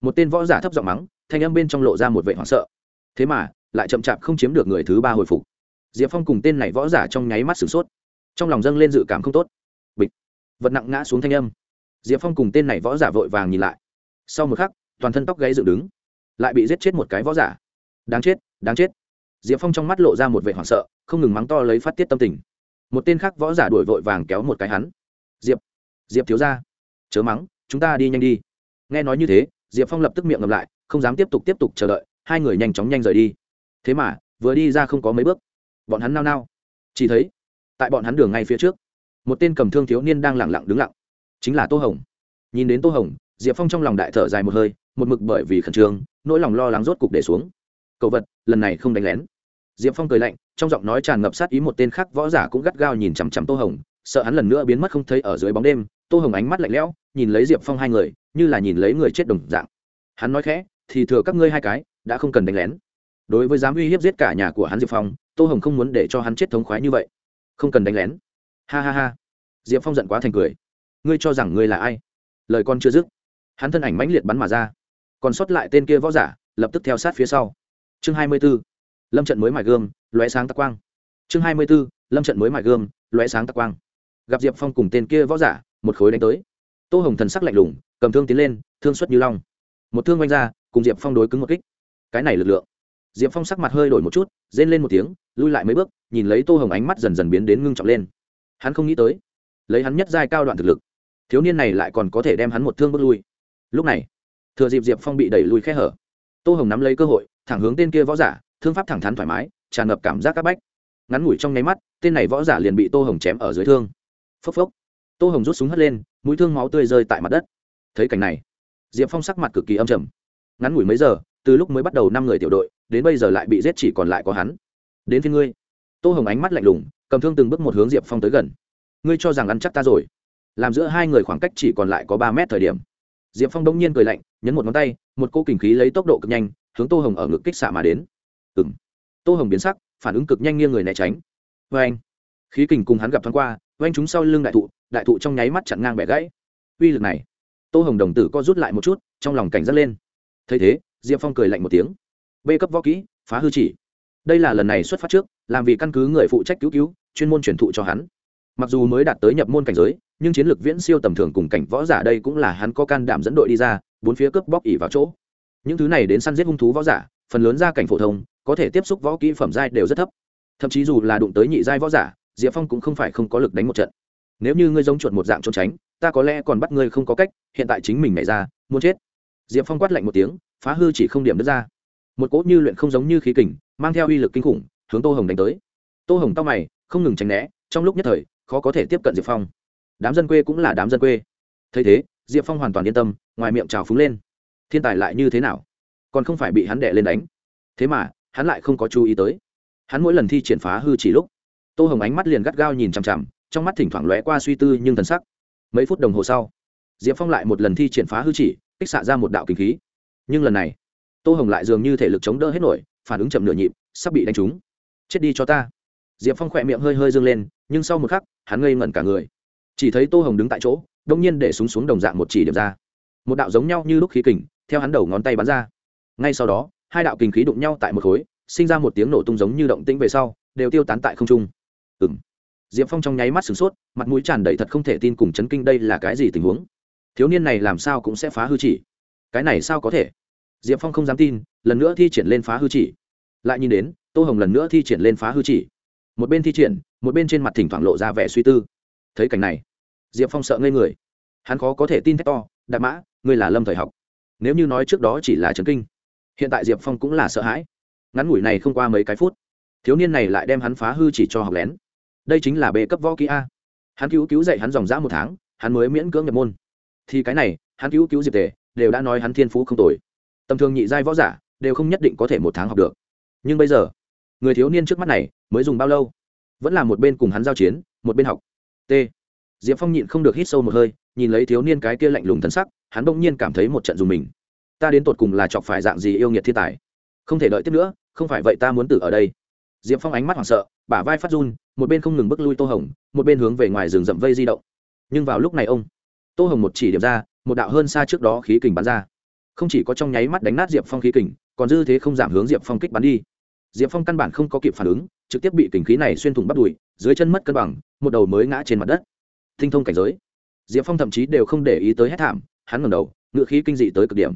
Một tên võ giả thấp giọng mắng, thanh âm bên trong lộ ra một vệ hoảng sợ thế mà, lại chậm chạp không chiếm được người thứ ba hồi phục. Diệp phong cùng tên này võ giả trong nháy mắt sửng sốt. Trong lòng dâng lên dự cảm không tốt. Bịch. Vật nặng ngã xuống thanh âm. Diệp phong cùng tên này võ giả vội vàng nhìn lại. Sau một khắc, toàn thân tóc gáy dựng đứng. Lại bị giết chết một cái võ giả. Đáng chết đáng chết. Diệp phong trong mắt lộ ra một vệ hoảng sợ, không ngừng mắng to lấy phát tiết tâm tình. Một tên khác võ giả đuổi vội vàng kéo một cái hắn. Diệp. Diệp thiếu ra chớ mắng, chúng ta đi nhanh đi. Nghe nói như thế, diệp phong lập tức miệng ngầm lại, không dám tiếp tục tiếp tục chờ đợi hai người nhanh chóng nhanh rời đi. Thế mà, vừa đi ra không có mấy bước, bọn hắn nao nao. Chỉ thấy, tại bọn hắn đường ngay phía trước, một tên cầm thương thiếu niên đang lẳng lặng đứng lặng, chính là tô hồng. Nhìn đến tô hồng, diệp phong trong lòng đại thở dài một hơi, một mực bởi vì khẩn trương, nỗi lòng lo lắng rốt cục để xuống. Cậu vật, lần này không đánh lén. Diệp phong cười lạnh, trong giọng nói tràn ngập sát ý một tên khác võ giả cũng gắt gao nhìn chằm chằm tô hồng, sợ hắn lần nữa biến mất không thấy ở dưới bóng đêm. Tô hồng ánh mắt lạnh lẽo, nhìn lấy diệp phong hai người, như là nhìn lấy người chết đồng dạng. Hắn nói khẽ, thì thừa các ngươi hai cái đã không cần đánh lén. Đối với dám uy hiếp giết cả nhà của hắn diệp phong, tô hồng không muốn để cho hắn chết thống khoái như vậy. Không cần đánh lén. Ha ha ha. Diệp phong giận quá thành cười. Ngươi cho rằng ngươi là ai? Lời con chưa dứt, hắn thân ảnh mãnh liệt bắn mà ra. Còn sót lại tên kia võ giả, lập tức theo sát phía sau. Chương hai mươi b ố lâm trận mới mài gương, lóe sáng tắc quang. Chương hai mươi b ố lâm trận mới mài gương, lóe sáng tắc quang. Gặp diệp phong cùng tên kia võ giả, một khối đánh tới. Tô hồng thần sắc lạnh lùng, cầm thương tiến lên, thương xuất như long. Một thương oanh ra, cùng diệp phong đối cứng một kích cái này lực lượng. Diệp phong sắc mặt hơi đổi một chút, rên lên một tiếng, lui lại mấy bước, nhìn lấy tô hồng ánh mắt dần dần biến đến ngưng trọng lên. Hắn không nghĩ tới, lấy hắn nhất giai cao đoạn thực lực, thiếu niên này lại còn có thể đem hắn một thương bước lui. Lúc này, thừa dịp diệp phong bị đẩy lui khe hở, tô hồng nắm lấy cơ hội, thẳng hướng tên kia võ giả, thương pháp thẳng thắn thoải mái, tràn ngập cảm giác c áp bách. Ngắn ngủi trong nháy mắt, tên này võ giả liền bị tô hồng chém ở dưới thương. Phốc phốc. Tô hồng rút súng hất lên, mũi thương máu tươi rơi tại mặt đất. Thấy cảnh này, diệp phong sắc mặt cực kỳ âm trầm. Ngắn ngủi mấy giờ từ lúc mới bắt đầu năm người tiểu đội, đến bây giờ lại bị giết chỉ còn lại có hắn. Đến phía ngươi. Tô hồng ánh mắt lạnh lùng, cầm thương từng bước một hướng diệp phong tới gần. Ngươi cho rằng ăn chắc ta rồi. Làm giữa hai người khoảng cách chỉ còn lại có ba mét thời điểm. Diệp phong đông nhiên cười lạnh, nhấn một ngón tay, một cô kình khí lấy tốc độ cực nhanh, hướng tô hồng ở ngực kích xạ mà đến. Ừ m tô hồng biến sắc, phản ứng cực nhanh nghiêng người né tránh. Vê anh khí kình cùng hắn gặp thoáng qua vê anh chúng sau lưng đại thụ đại thụ trong nháy mắt chặn ngang bẻ gãy. Uy lực này. Tô hồng đồng tử co rút lại một chút, trong lòng cảnh giác lên. Thấy thế diệp phong cười lạnh một tiếng. B cấp võ kỹ, phá hư chỉ. Đây là lần này xuất phát trước, làm vì căn cứ người phụ trách cứu cứu, chuyên môn truyền thụ cho hắn. Mặc dù mới đạt tới nhập môn cảnh giới, nhưng chiến lược viễn siêu tầm thường cùng cảnh võ giả đây cũng là hắn có can đảm dẫn đội đi ra, bốn phía cướp bóc ỉ vào chỗ. Những thứ này đến săn giết hung thú võ giả, phần lớn ra cảnh phổ thông, có thể tiếp xúc võ kỹ phẩm giai đều rất thấp. Thậm chí dù là đụng tới nhị giai võ giả, diệp phong cũng không phải không có lực đánh một trận. Nếu như ngươi giống chuột một dạng trốn tránh, ta có lẽ còn bắt ngươi không có cách, hiện tại chính mình nảy ra, muốn chết. Diệp phong quát lạnh một tiếng phá hư chỉ không điểm đứt ra. Một cỗ như luyện không giống như khí kình, mang theo uy lực kinh khủng, hướng tô hồng đánh tới. Tô hồng tóc mày, không ngừng tránh né, trong lúc nhất thời, khó có thể tiếp cận diệp phong. Đám dân quê cũng là đám dân quê. Thấy thế, diệp phong hoàn toàn yên tâm, ngoài miệng trào phúng lên. Thiên tài lại như thế nào? Còn không phải bị hắn đẻ lên đánh. Thế mà, hắn lại không có chú ý tới. Hắn mỗi lần thi triển phá hư chỉ lúc, tô hồng ánh mắt liền gắt gao nhìn chằm chằm, trong mắt thỉnh thoảng lóe qua suy tư nhưng thần sắc. Mấy phút đồng hồ sau, diệp phong lại một lần thi triển phá hư chỉ, kích xạ ra một đạo kinh khí nhưng lần này, tô hồng lại dường như thể lực chống đỡ hết nổi, phản ứng chậm nửa nhịp, sắp bị đánh trúng. Chết đi cho ta. Diệp phong khỏe miệng hơi hơi dâng lên, nhưng sau một khắc, hắn ngây ngẩn cả người. Chỉ thấy tô hồng đứng tại chỗ, đông nhiên để súng xuống đồng dạng một chỉ điểm ra. Một đạo giống nhau như lúc khí kình, theo hắn đầu ngón tay bắn ra. Ngay sau đó, hai đạo kình khí đụng nhau tại một khối, sinh ra một tiếng nổ tung giống như động tĩnh về sau, đều tiêu tán tại không trung. Ừng diệp phong trong nháy mắt sửng sốt, mặt mũi tràn đầy thật không thể tin cùng chấn kinh đây là cái gì tình huống. Thiếu niên này làm sao cũng sẽ phá hư chỉ cái này sao có thể? Diệp phong không dám tin, lần nữa thi triển lên phá hư chỉ. Lại nhìn đến, tô hồng lần nữa thi triển lên phá hư chỉ. Một bên thi triển, một bên trên mặt thỉnh thoảng lộ ra vẻ suy tư. Thấy cảnh này, diệp phong sợ ngây người. Hắn khó có thể tin thét to, đạp mã, ngươi là lâm thời học. Nếu như nói trước đó chỉ là trấn kinh, hiện tại diệp phong cũng là sợ hãi. Ngắn ngủi này không qua mấy cái phút, thiếu niên này lại đem hắn phá hư chỉ cho học lén. Đây chính là bê cấp võ kỹ a. Hắn cứu cứu dạy hắn dòng dã một tháng, hắn mới miễn cưỡng nhập môn. Thì cái này, hắn cứu cứu diệp tề đều đã nói hắn thiên phú không tồi. Tầm thường nhị giai võ giả đều không nhất định có thể một tháng học được. Nhưng bây giờ, người thiếu niên trước mắt này mới dùng bao lâu? Vẫn là một bên cùng hắn giao chiến, một bên học. T. Diệp phong nhịn không được hít sâu một hơi, nhìn lấy thiếu niên cái kia lạnh lùng thân sắc, hắn bỗng nhiên cảm thấy một trận dùng mình. Ta đến tột cùng là chọc phải dạng gì yêu nghiệt thiên tài? Không thể đợi tiếp nữa, không phải vậy ta muốn tử ở đây. Diệp phong ánh mắt hoảng sợ, bả vai phát run, một bên không ngừng bước lui tô hồng, một bên hướng về ngoài rừng rậm vây di động. Nhưng vào lúc này ông, tô hồng một chỉ điểm ra một đạo hơn xa trước đó khí kình bắn ra. Không chỉ có trong nháy mắt đánh nát diệp phong khí kình, còn dư thế không giảm hướng diệp phong kích bắn đi. Diệp phong căn bản không có kịp phản ứng, trực tiếp bị kình khí này xuyên thủng bắt đùi, dưới chân mất cân bằng, một đầu mới ngã trên mặt đất. Tinh thông cảnh giới. Diệp phong thậm chí đều không để ý tới hết thảm, hắn ngẩng đầu, ngựa khí kinh dị tới cực điểm.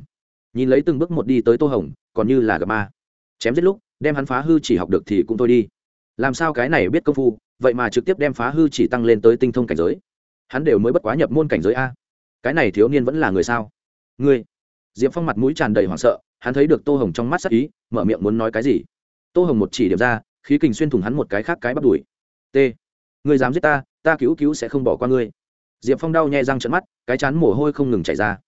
Nhìn lấy từng bước một đi tới tô hồng, còn như là gặp ma. Chém giết lúc, đem hắn phá hư chỉ học được thì cũng thôi đi. Làm sao cái này biết công phu, vậy mà trực tiếp đem phá hư chỉ tăng lên tới tinh thông cảnh giới. Hắn đều mới bất quá nhập môn cảnh giới a cái này thiếu niên vẫn là người sao? Ngươi? Diệp phong mặt mũi tràn đầy hoảng sợ, hắn thấy được tô hồng trong mắt sắc ý, mở miệng muốn nói cái gì? Tô hồng một chỉ điểm ra, khí kình xuyên thủng hắn một cái khác cái bắt đùi. T. Ngươi dám giết ta ta cứu cứu sẽ không bỏ qua ngươi. Diệp phong đau nhẹ răng trận mắt, cái chán mồ hôi không ngừng chảy ra.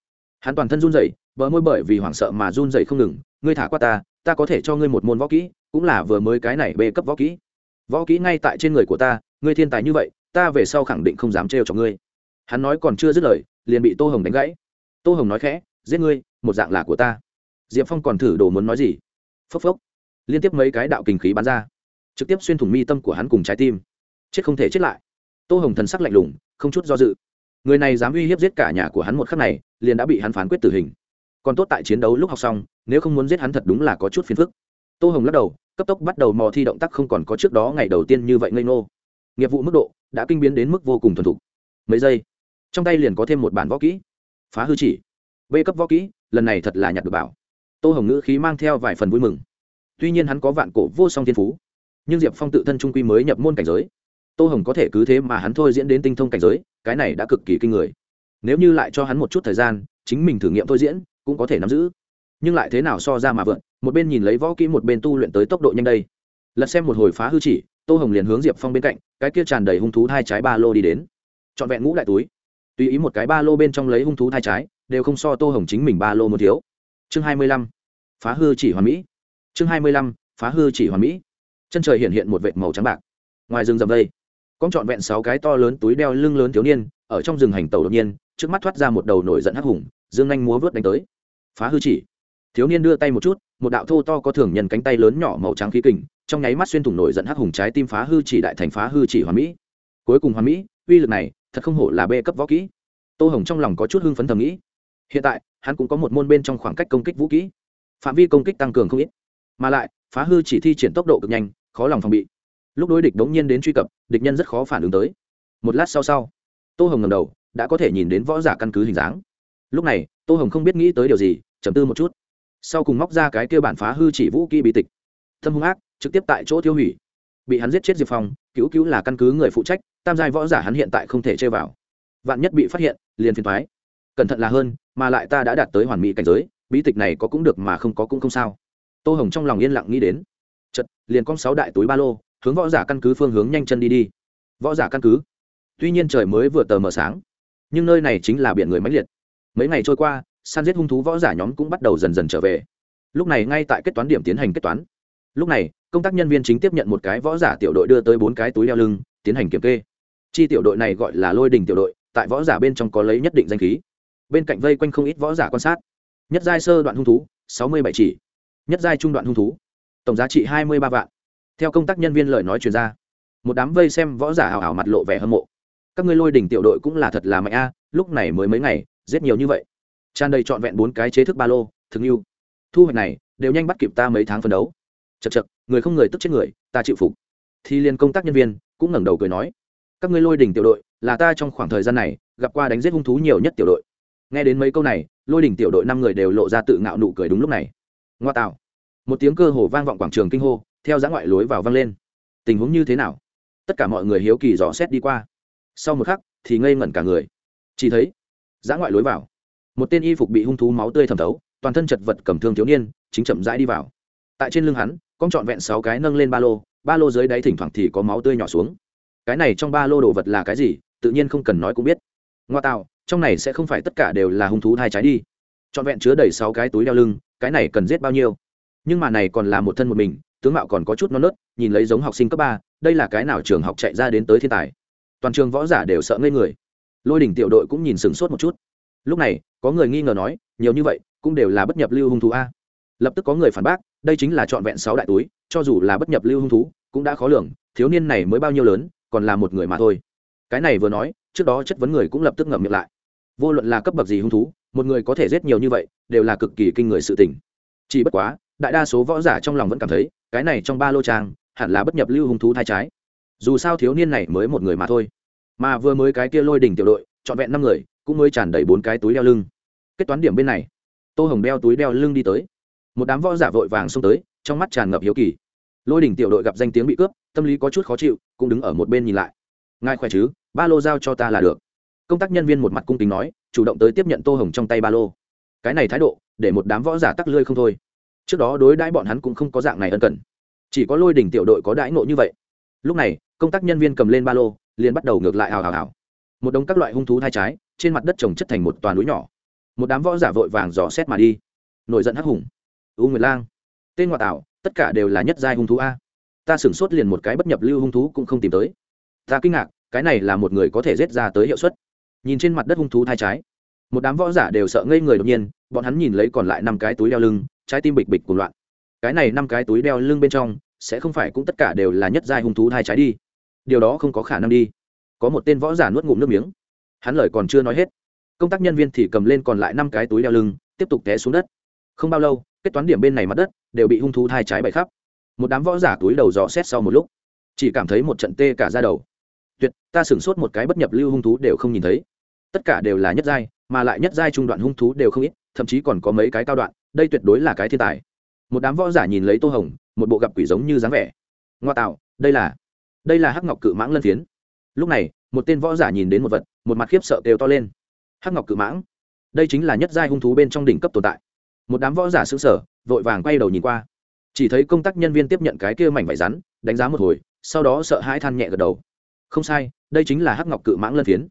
Hắn toàn thân run rẩy, bờ môi bởi vì hoảng sợ mà run rẩy không ngừng, ngươi thả qua ta ta có thể cho ngươi một môn võ kỹ, cũng là vừa mới cái này bê cấp võ kỹ. Võ kỹ ngay tại trên người của ta, ngươi thiên tài như vậy, ta về sau khẳng định không dám trêu cho ngươi hắn nói còn chưa dứt lời, liền bị tô hồng đánh gãy. Tô hồng nói khẽ, giết ngươi, một dạng là của ta. Diệp phong còn thử đồ muốn nói gì? Phốc phốc. Liên tiếp mấy cái đạo kinh khí bắn ra. Trực tiếp xuyên thủng mi tâm của hắn cùng trái tim. Chết không thể chết lại. Tô hồng thần sắc lạnh lùng, không chút do dự. Người này dám uy hiếp giết cả nhà của hắn một khắc này, liền đã bị hắn phán quyết tử hình. Còn tốt tại chiến đấu lúc học xong, nếu không muốn giết hắn thật đúng là có chút phiền phức. Tô hồng lắc đầu, cấp tốc bắt đầu mò thi động tác không còn có trước đó ngày đầu tiên như vậy ngây ngô. Nghiệp vụ mức độ đã kinh biến đến mức vô cùng thuần thục. Mấy giây trong tay liền có thêm một bản võ kỹ. Phá hư chỉ. B cấp võ kỹ, lần này thật là nhặt được bảo. Tô hồng ngữ khí mang theo vài phần vui mừng. Tuy nhiên hắn có vạn cổ vô song thiên phú, nhưng diệp phong tự thân trung quy mới nhập môn cảnh giới. Tô hồng có thể cứ thế mà hắn thôi diễn đến tinh thông cảnh giới, cái này đã cực kỳ kinh người. Nếu như lại cho hắn một chút thời gian, chính mình thử nghiệm thôi diễn, cũng có thể nắm giữ. Nhưng lại thế nào so ra mà vượn, một bên nhìn lấy võ kỹ một bên tu luyện tới tốc độ nhanh đây. Lật xem một hồi phá hư chỉ, tô hồng liền hướng diệp phong bên cạnh, cái kia tràn đầy hung thú hai trái ba lô đi đến. Trọn vẹn ngũ lại túi tùy ý một cái ba lô bên trong lấy hung thú thai trái, đều không so tô hồng chính mình ba lô một thiếu. Chương hai mươi lăm, phá hư chỉ hoàn mỹ. Chương hai mươi lăm, phá hư chỉ hoàn mỹ. Chân trời hiện hiện một vệt màu trắng bạc. Ngoài rừng rậm đây, con trọn vẹn sáu cái to lớn túi đeo lưng lớn thiếu niên, ở trong rừng hành tàu đột nhiên, trước mắt thoát ra một đầu nổi giận hắc hùng, dương anh múa vớt đánh tới. Phá hư chỉ. Thiếu niên đưa tay một chút, một đạo thô to có thường nhân cánh tay lớn nhỏ màu trắng khí kình, trong nháy mắt xuyên thủng nổi giận hắc hùng trái tim phá hư chỉ đại thành phá hư chỉ hoàn mỹ. Cuối cùng hoàn mỹ uy lực này, thật không hổ là bê cấp võ kỹ. Tô hồng trong lòng có chút hưng phấn thầm nghĩ. Hiện tại, hắn cũng có một môn bên trong khoảng cách công kích vũ kỹ. Phạm vi công kích tăng cường không ít. Mà lại, phá hư chỉ thi triển tốc độ cực nhanh, khó lòng phòng bị. Lúc đối địch đống nhiên đến truy cập, địch nhân rất khó phản ứng tới. Một lát sau sau, tô hồng ngầm đầu, đã có thể nhìn đến võ giả căn cứ hình dáng. Lúc này, tô hồng không biết nghĩ tới điều gì chầm tư một chút. Sau cùng móc ra cái kia bản phá hư chỉ vũ kỹ bị tịch. Thâm hung ác, trực tiếp tại chỗ tiêu hủy. Bị hắn giết chết diệp phong cứu cứu là căn cứ người phụ trách, tam giai võ giả hắn hiện tại không thể chơi vào. Vạn nhất bị phát hiện, liền phiền thoái cẩn thận là hơn, mà lại ta đã đạt tới hoàn mỹ cảnh giới, bí tịch này có cũng được mà không có cũng không sao. Tô hồng trong lòng yên lặng nghĩ đến. Chật liền con sáu đại túi ba lô, hướng võ giả căn cứ phương hướng nhanh chân đi đi. Võ giả căn cứ. Tuy nhiên trời mới vừa tờ mờ sáng, nhưng nơi này chính là biển người mãnh liệt. Mấy ngày trôi qua, săn giết hung thú võ giả nhóm cũng bắt đầu dần dần trở về. Lúc này ngay tại kết toán điểm tiến hành kết toán. Lúc này công tác nhân viên chính tiếp nhận một cái võ giả tiểu đội đưa tới bốn cái túi đeo lưng, tiến hành kiểm kê. Chi tiểu đội này gọi là lôi đình tiểu đội, tại võ giả bên trong có lấy nhất định danh khí. Bên cạnh vây quanh không ít võ giả quan sát. Nhất giai sơ đoạn hung thú, sáu mươi bảy chỉ. Nhất giai trung đoạn hung thú, tổng giá trị hai mươi ba vạn. Theo công tác nhân viên lời nói chuyên ra, một đám vây xem võ giả hào hào mặt lộ vẻ hâm mộ. Các ngươi lôi đỉnh tiểu đội cũng là thật là mạnh a, lúc này mới mấy ngày, giết nhiều như vậy. Tràn đầy trọn vẹn bốn cái chế thức ba lô, thương yêu. Thu hoạch này, đều nhanh bắt kịp ta mấy tháng phân đấu. Chật chật người không người tức chết người, ta chịu phục. Thì liên công tác nhân viên cũng ngẩng đầu cười nói, các ngươi lôi đỉnh tiểu đội, là ta trong khoảng thời gian này gặp qua đánh giết hung thú nhiều nhất tiểu đội. Nghe đến mấy câu này, lôi đỉnh tiểu đội năm người đều lộ ra tự ngạo nụ cười đúng lúc này. Ngoa tạo. Một tiếng cơ hồ vang vọng quảng trường kinh hô, theo giã ngoại lối vào vang lên. Tình huống như thế nào? Tất cả mọi người hiếu kỳ dò xét đi qua. Sau một khắc, thì ngây ngẩn cả người. Chỉ thấy giã ngoại lối vào. Một tên y phục bị hung thú máu tươi thẩm thấu, toàn thân chật vật cầm thương thiếu niên, chính chậm rãi đi vào tại trên lưng hắn con trọn vẹn sáu cái nâng lên ba lô ba lô dưới đáy thỉnh thoảng thì có máu tươi nhỏ xuống. Cái này trong ba lô đồ vật là cái gì, tự nhiên không cần nói cũng biết. Ngoa tạo, trong này sẽ không phải tất cả đều là hung thú thai trái đi. Trọn vẹn chứa đầy sáu cái túi đeo lưng, cái này cần giết bao nhiêu? Nhưng mà này còn là một thân một mình, tướng mạo còn có chút non nớt, nhìn lấy giống học sinh cấp ba, đây là cái nào trường học chạy ra đến tới thiên tài? Toàn trường võ giả đều sợ ngây người. Lôi đỉnh tiểu đội cũng nhìn sửng sốt một chút. Lúc này, có người nghi ngờ nói, nhiều như vậy, cũng đều là bất nhập lưu hung thú a lập tức có người phản bác, đây chính là trọn vẹn sáu đại túi, cho dù là bất nhập lưu hung thú, cũng đã khó lường, thiếu niên này mới bao nhiêu lớn, còn là một người mà thôi. Cái này vừa nói, trước đó chất vấn người cũng lập tức ngậm miệng lại. Vô luận là cấp bậc gì hung thú, một người có thể giết nhiều như vậy, đều là cực kỳ kinh người sự tình. Chỉ bất quá, đại đa số võ giả trong lòng vẫn cảm thấy, cái này trong ba lô trang, hẳn là bất nhập lưu hung thú thai trái. Dù sao thiếu niên này mới một người mà thôi. Mà vừa mới cái kia lôi đỉnh tiểu đội, trọn vẹn năm người, cũng mới tràn đầy bốn cái túi đeo lưng. Kết toán điểm bên này. Tô hồng đeo túi đeo lưng đi tới một đám võ giả vội vàng xông tới, trong mắt tràn ngập hiếu kỳ. Lôi đỉnh tiểu đội gặp danh tiếng bị cướp, tâm lý có chút khó chịu, cũng đứng ở một bên nhìn lại. Ngài khỏe chứ? Ba lô giao cho ta là được. Công tác nhân viên một mặt cung kính nói, chủ động tới tiếp nhận tô hồng trong tay ba lô. Cái này thái độ, để một đám võ giả tắc lươi không thôi. Trước đó đối đãi bọn hắn cũng không có dạng này ân cần. Chỉ có lôi đỉnh tiểu đội có đãi nộ như vậy. Lúc này, công tác nhân viên cầm lên ba lô, liền bắt đầu ngược lại hào hào hào. Một đống các loại hung thú thai trái, trên mặt đất trồng chất thành một toàn núi nhỏ. Một đám võ giả vội vàng dò xét mà đi. Nổi giận hắc hùng u nguyệt lang. Tên ngoại tạo tất cả đều là nhất giai hung thú a. Ta sửng sốt liền một cái bất nhập lưu hung thú cũng không tìm tới. Ta kinh ngạc, cái này là một người có thể giết ra tới hiệu suất. Nhìn trên mặt đất hung thú thai trái, một đám võ giả đều sợ ngây người đột nhiên, bọn hắn nhìn lấy còn lại năm cái túi đeo lưng, trái tim bịch bịch cùng loạn. Cái này năm cái túi đeo lưng bên trong, sẽ không phải cũng tất cả đều là nhất giai hung thú thai trái đi. Điều đó không có khả năng đi. Có một tên võ giả nuốt ngụm nước miếng. Hắn lời còn chưa nói hết, công tác nhân viên thì cầm lên còn lại năm cái túi đeo lưng, tiếp tục té xuống đất không bao lâu, kết toán điểm bên này mặt đất đều bị hung thú thai trái bày khắp. Một đám võ giả túi đầu dò xét sau một lúc, chỉ cảm thấy một trận tê cả ra đầu. Tuyệt, ta sửng sốt một cái bất nhập lưu hung thú đều không nhìn thấy. Tất cả đều là nhất giai, mà lại nhất giai trung đoạn hung thú đều không ít, thậm chí còn có mấy cái cao đoạn, đây tuyệt đối là cái thiên tài. Một đám võ giả nhìn lấy tô hồng, một bộ gặp quỷ giống như dáng vẻ. Ngoa tạo, đây là đây là hắc ngọc cự mãng lân phiến. Lúc này, một tên võ giả nhìn đến một vật, một mặt khiếp sợ kêu to lên. Hắc ngọc cự mãng, đây chính là nhất giai hung thú bên trong đỉnh cấp tồn tại một đám võ giả xứng sở, vội vàng quay đầu nhìn qua. Chỉ thấy công tác nhân viên tiếp nhận cái kia mảnh vải rắn, đánh giá một hồi, sau đó sợ hãi than nhẹ gật đầu. Không sai, đây chính là hắc ngọc cự mãng lân phiến.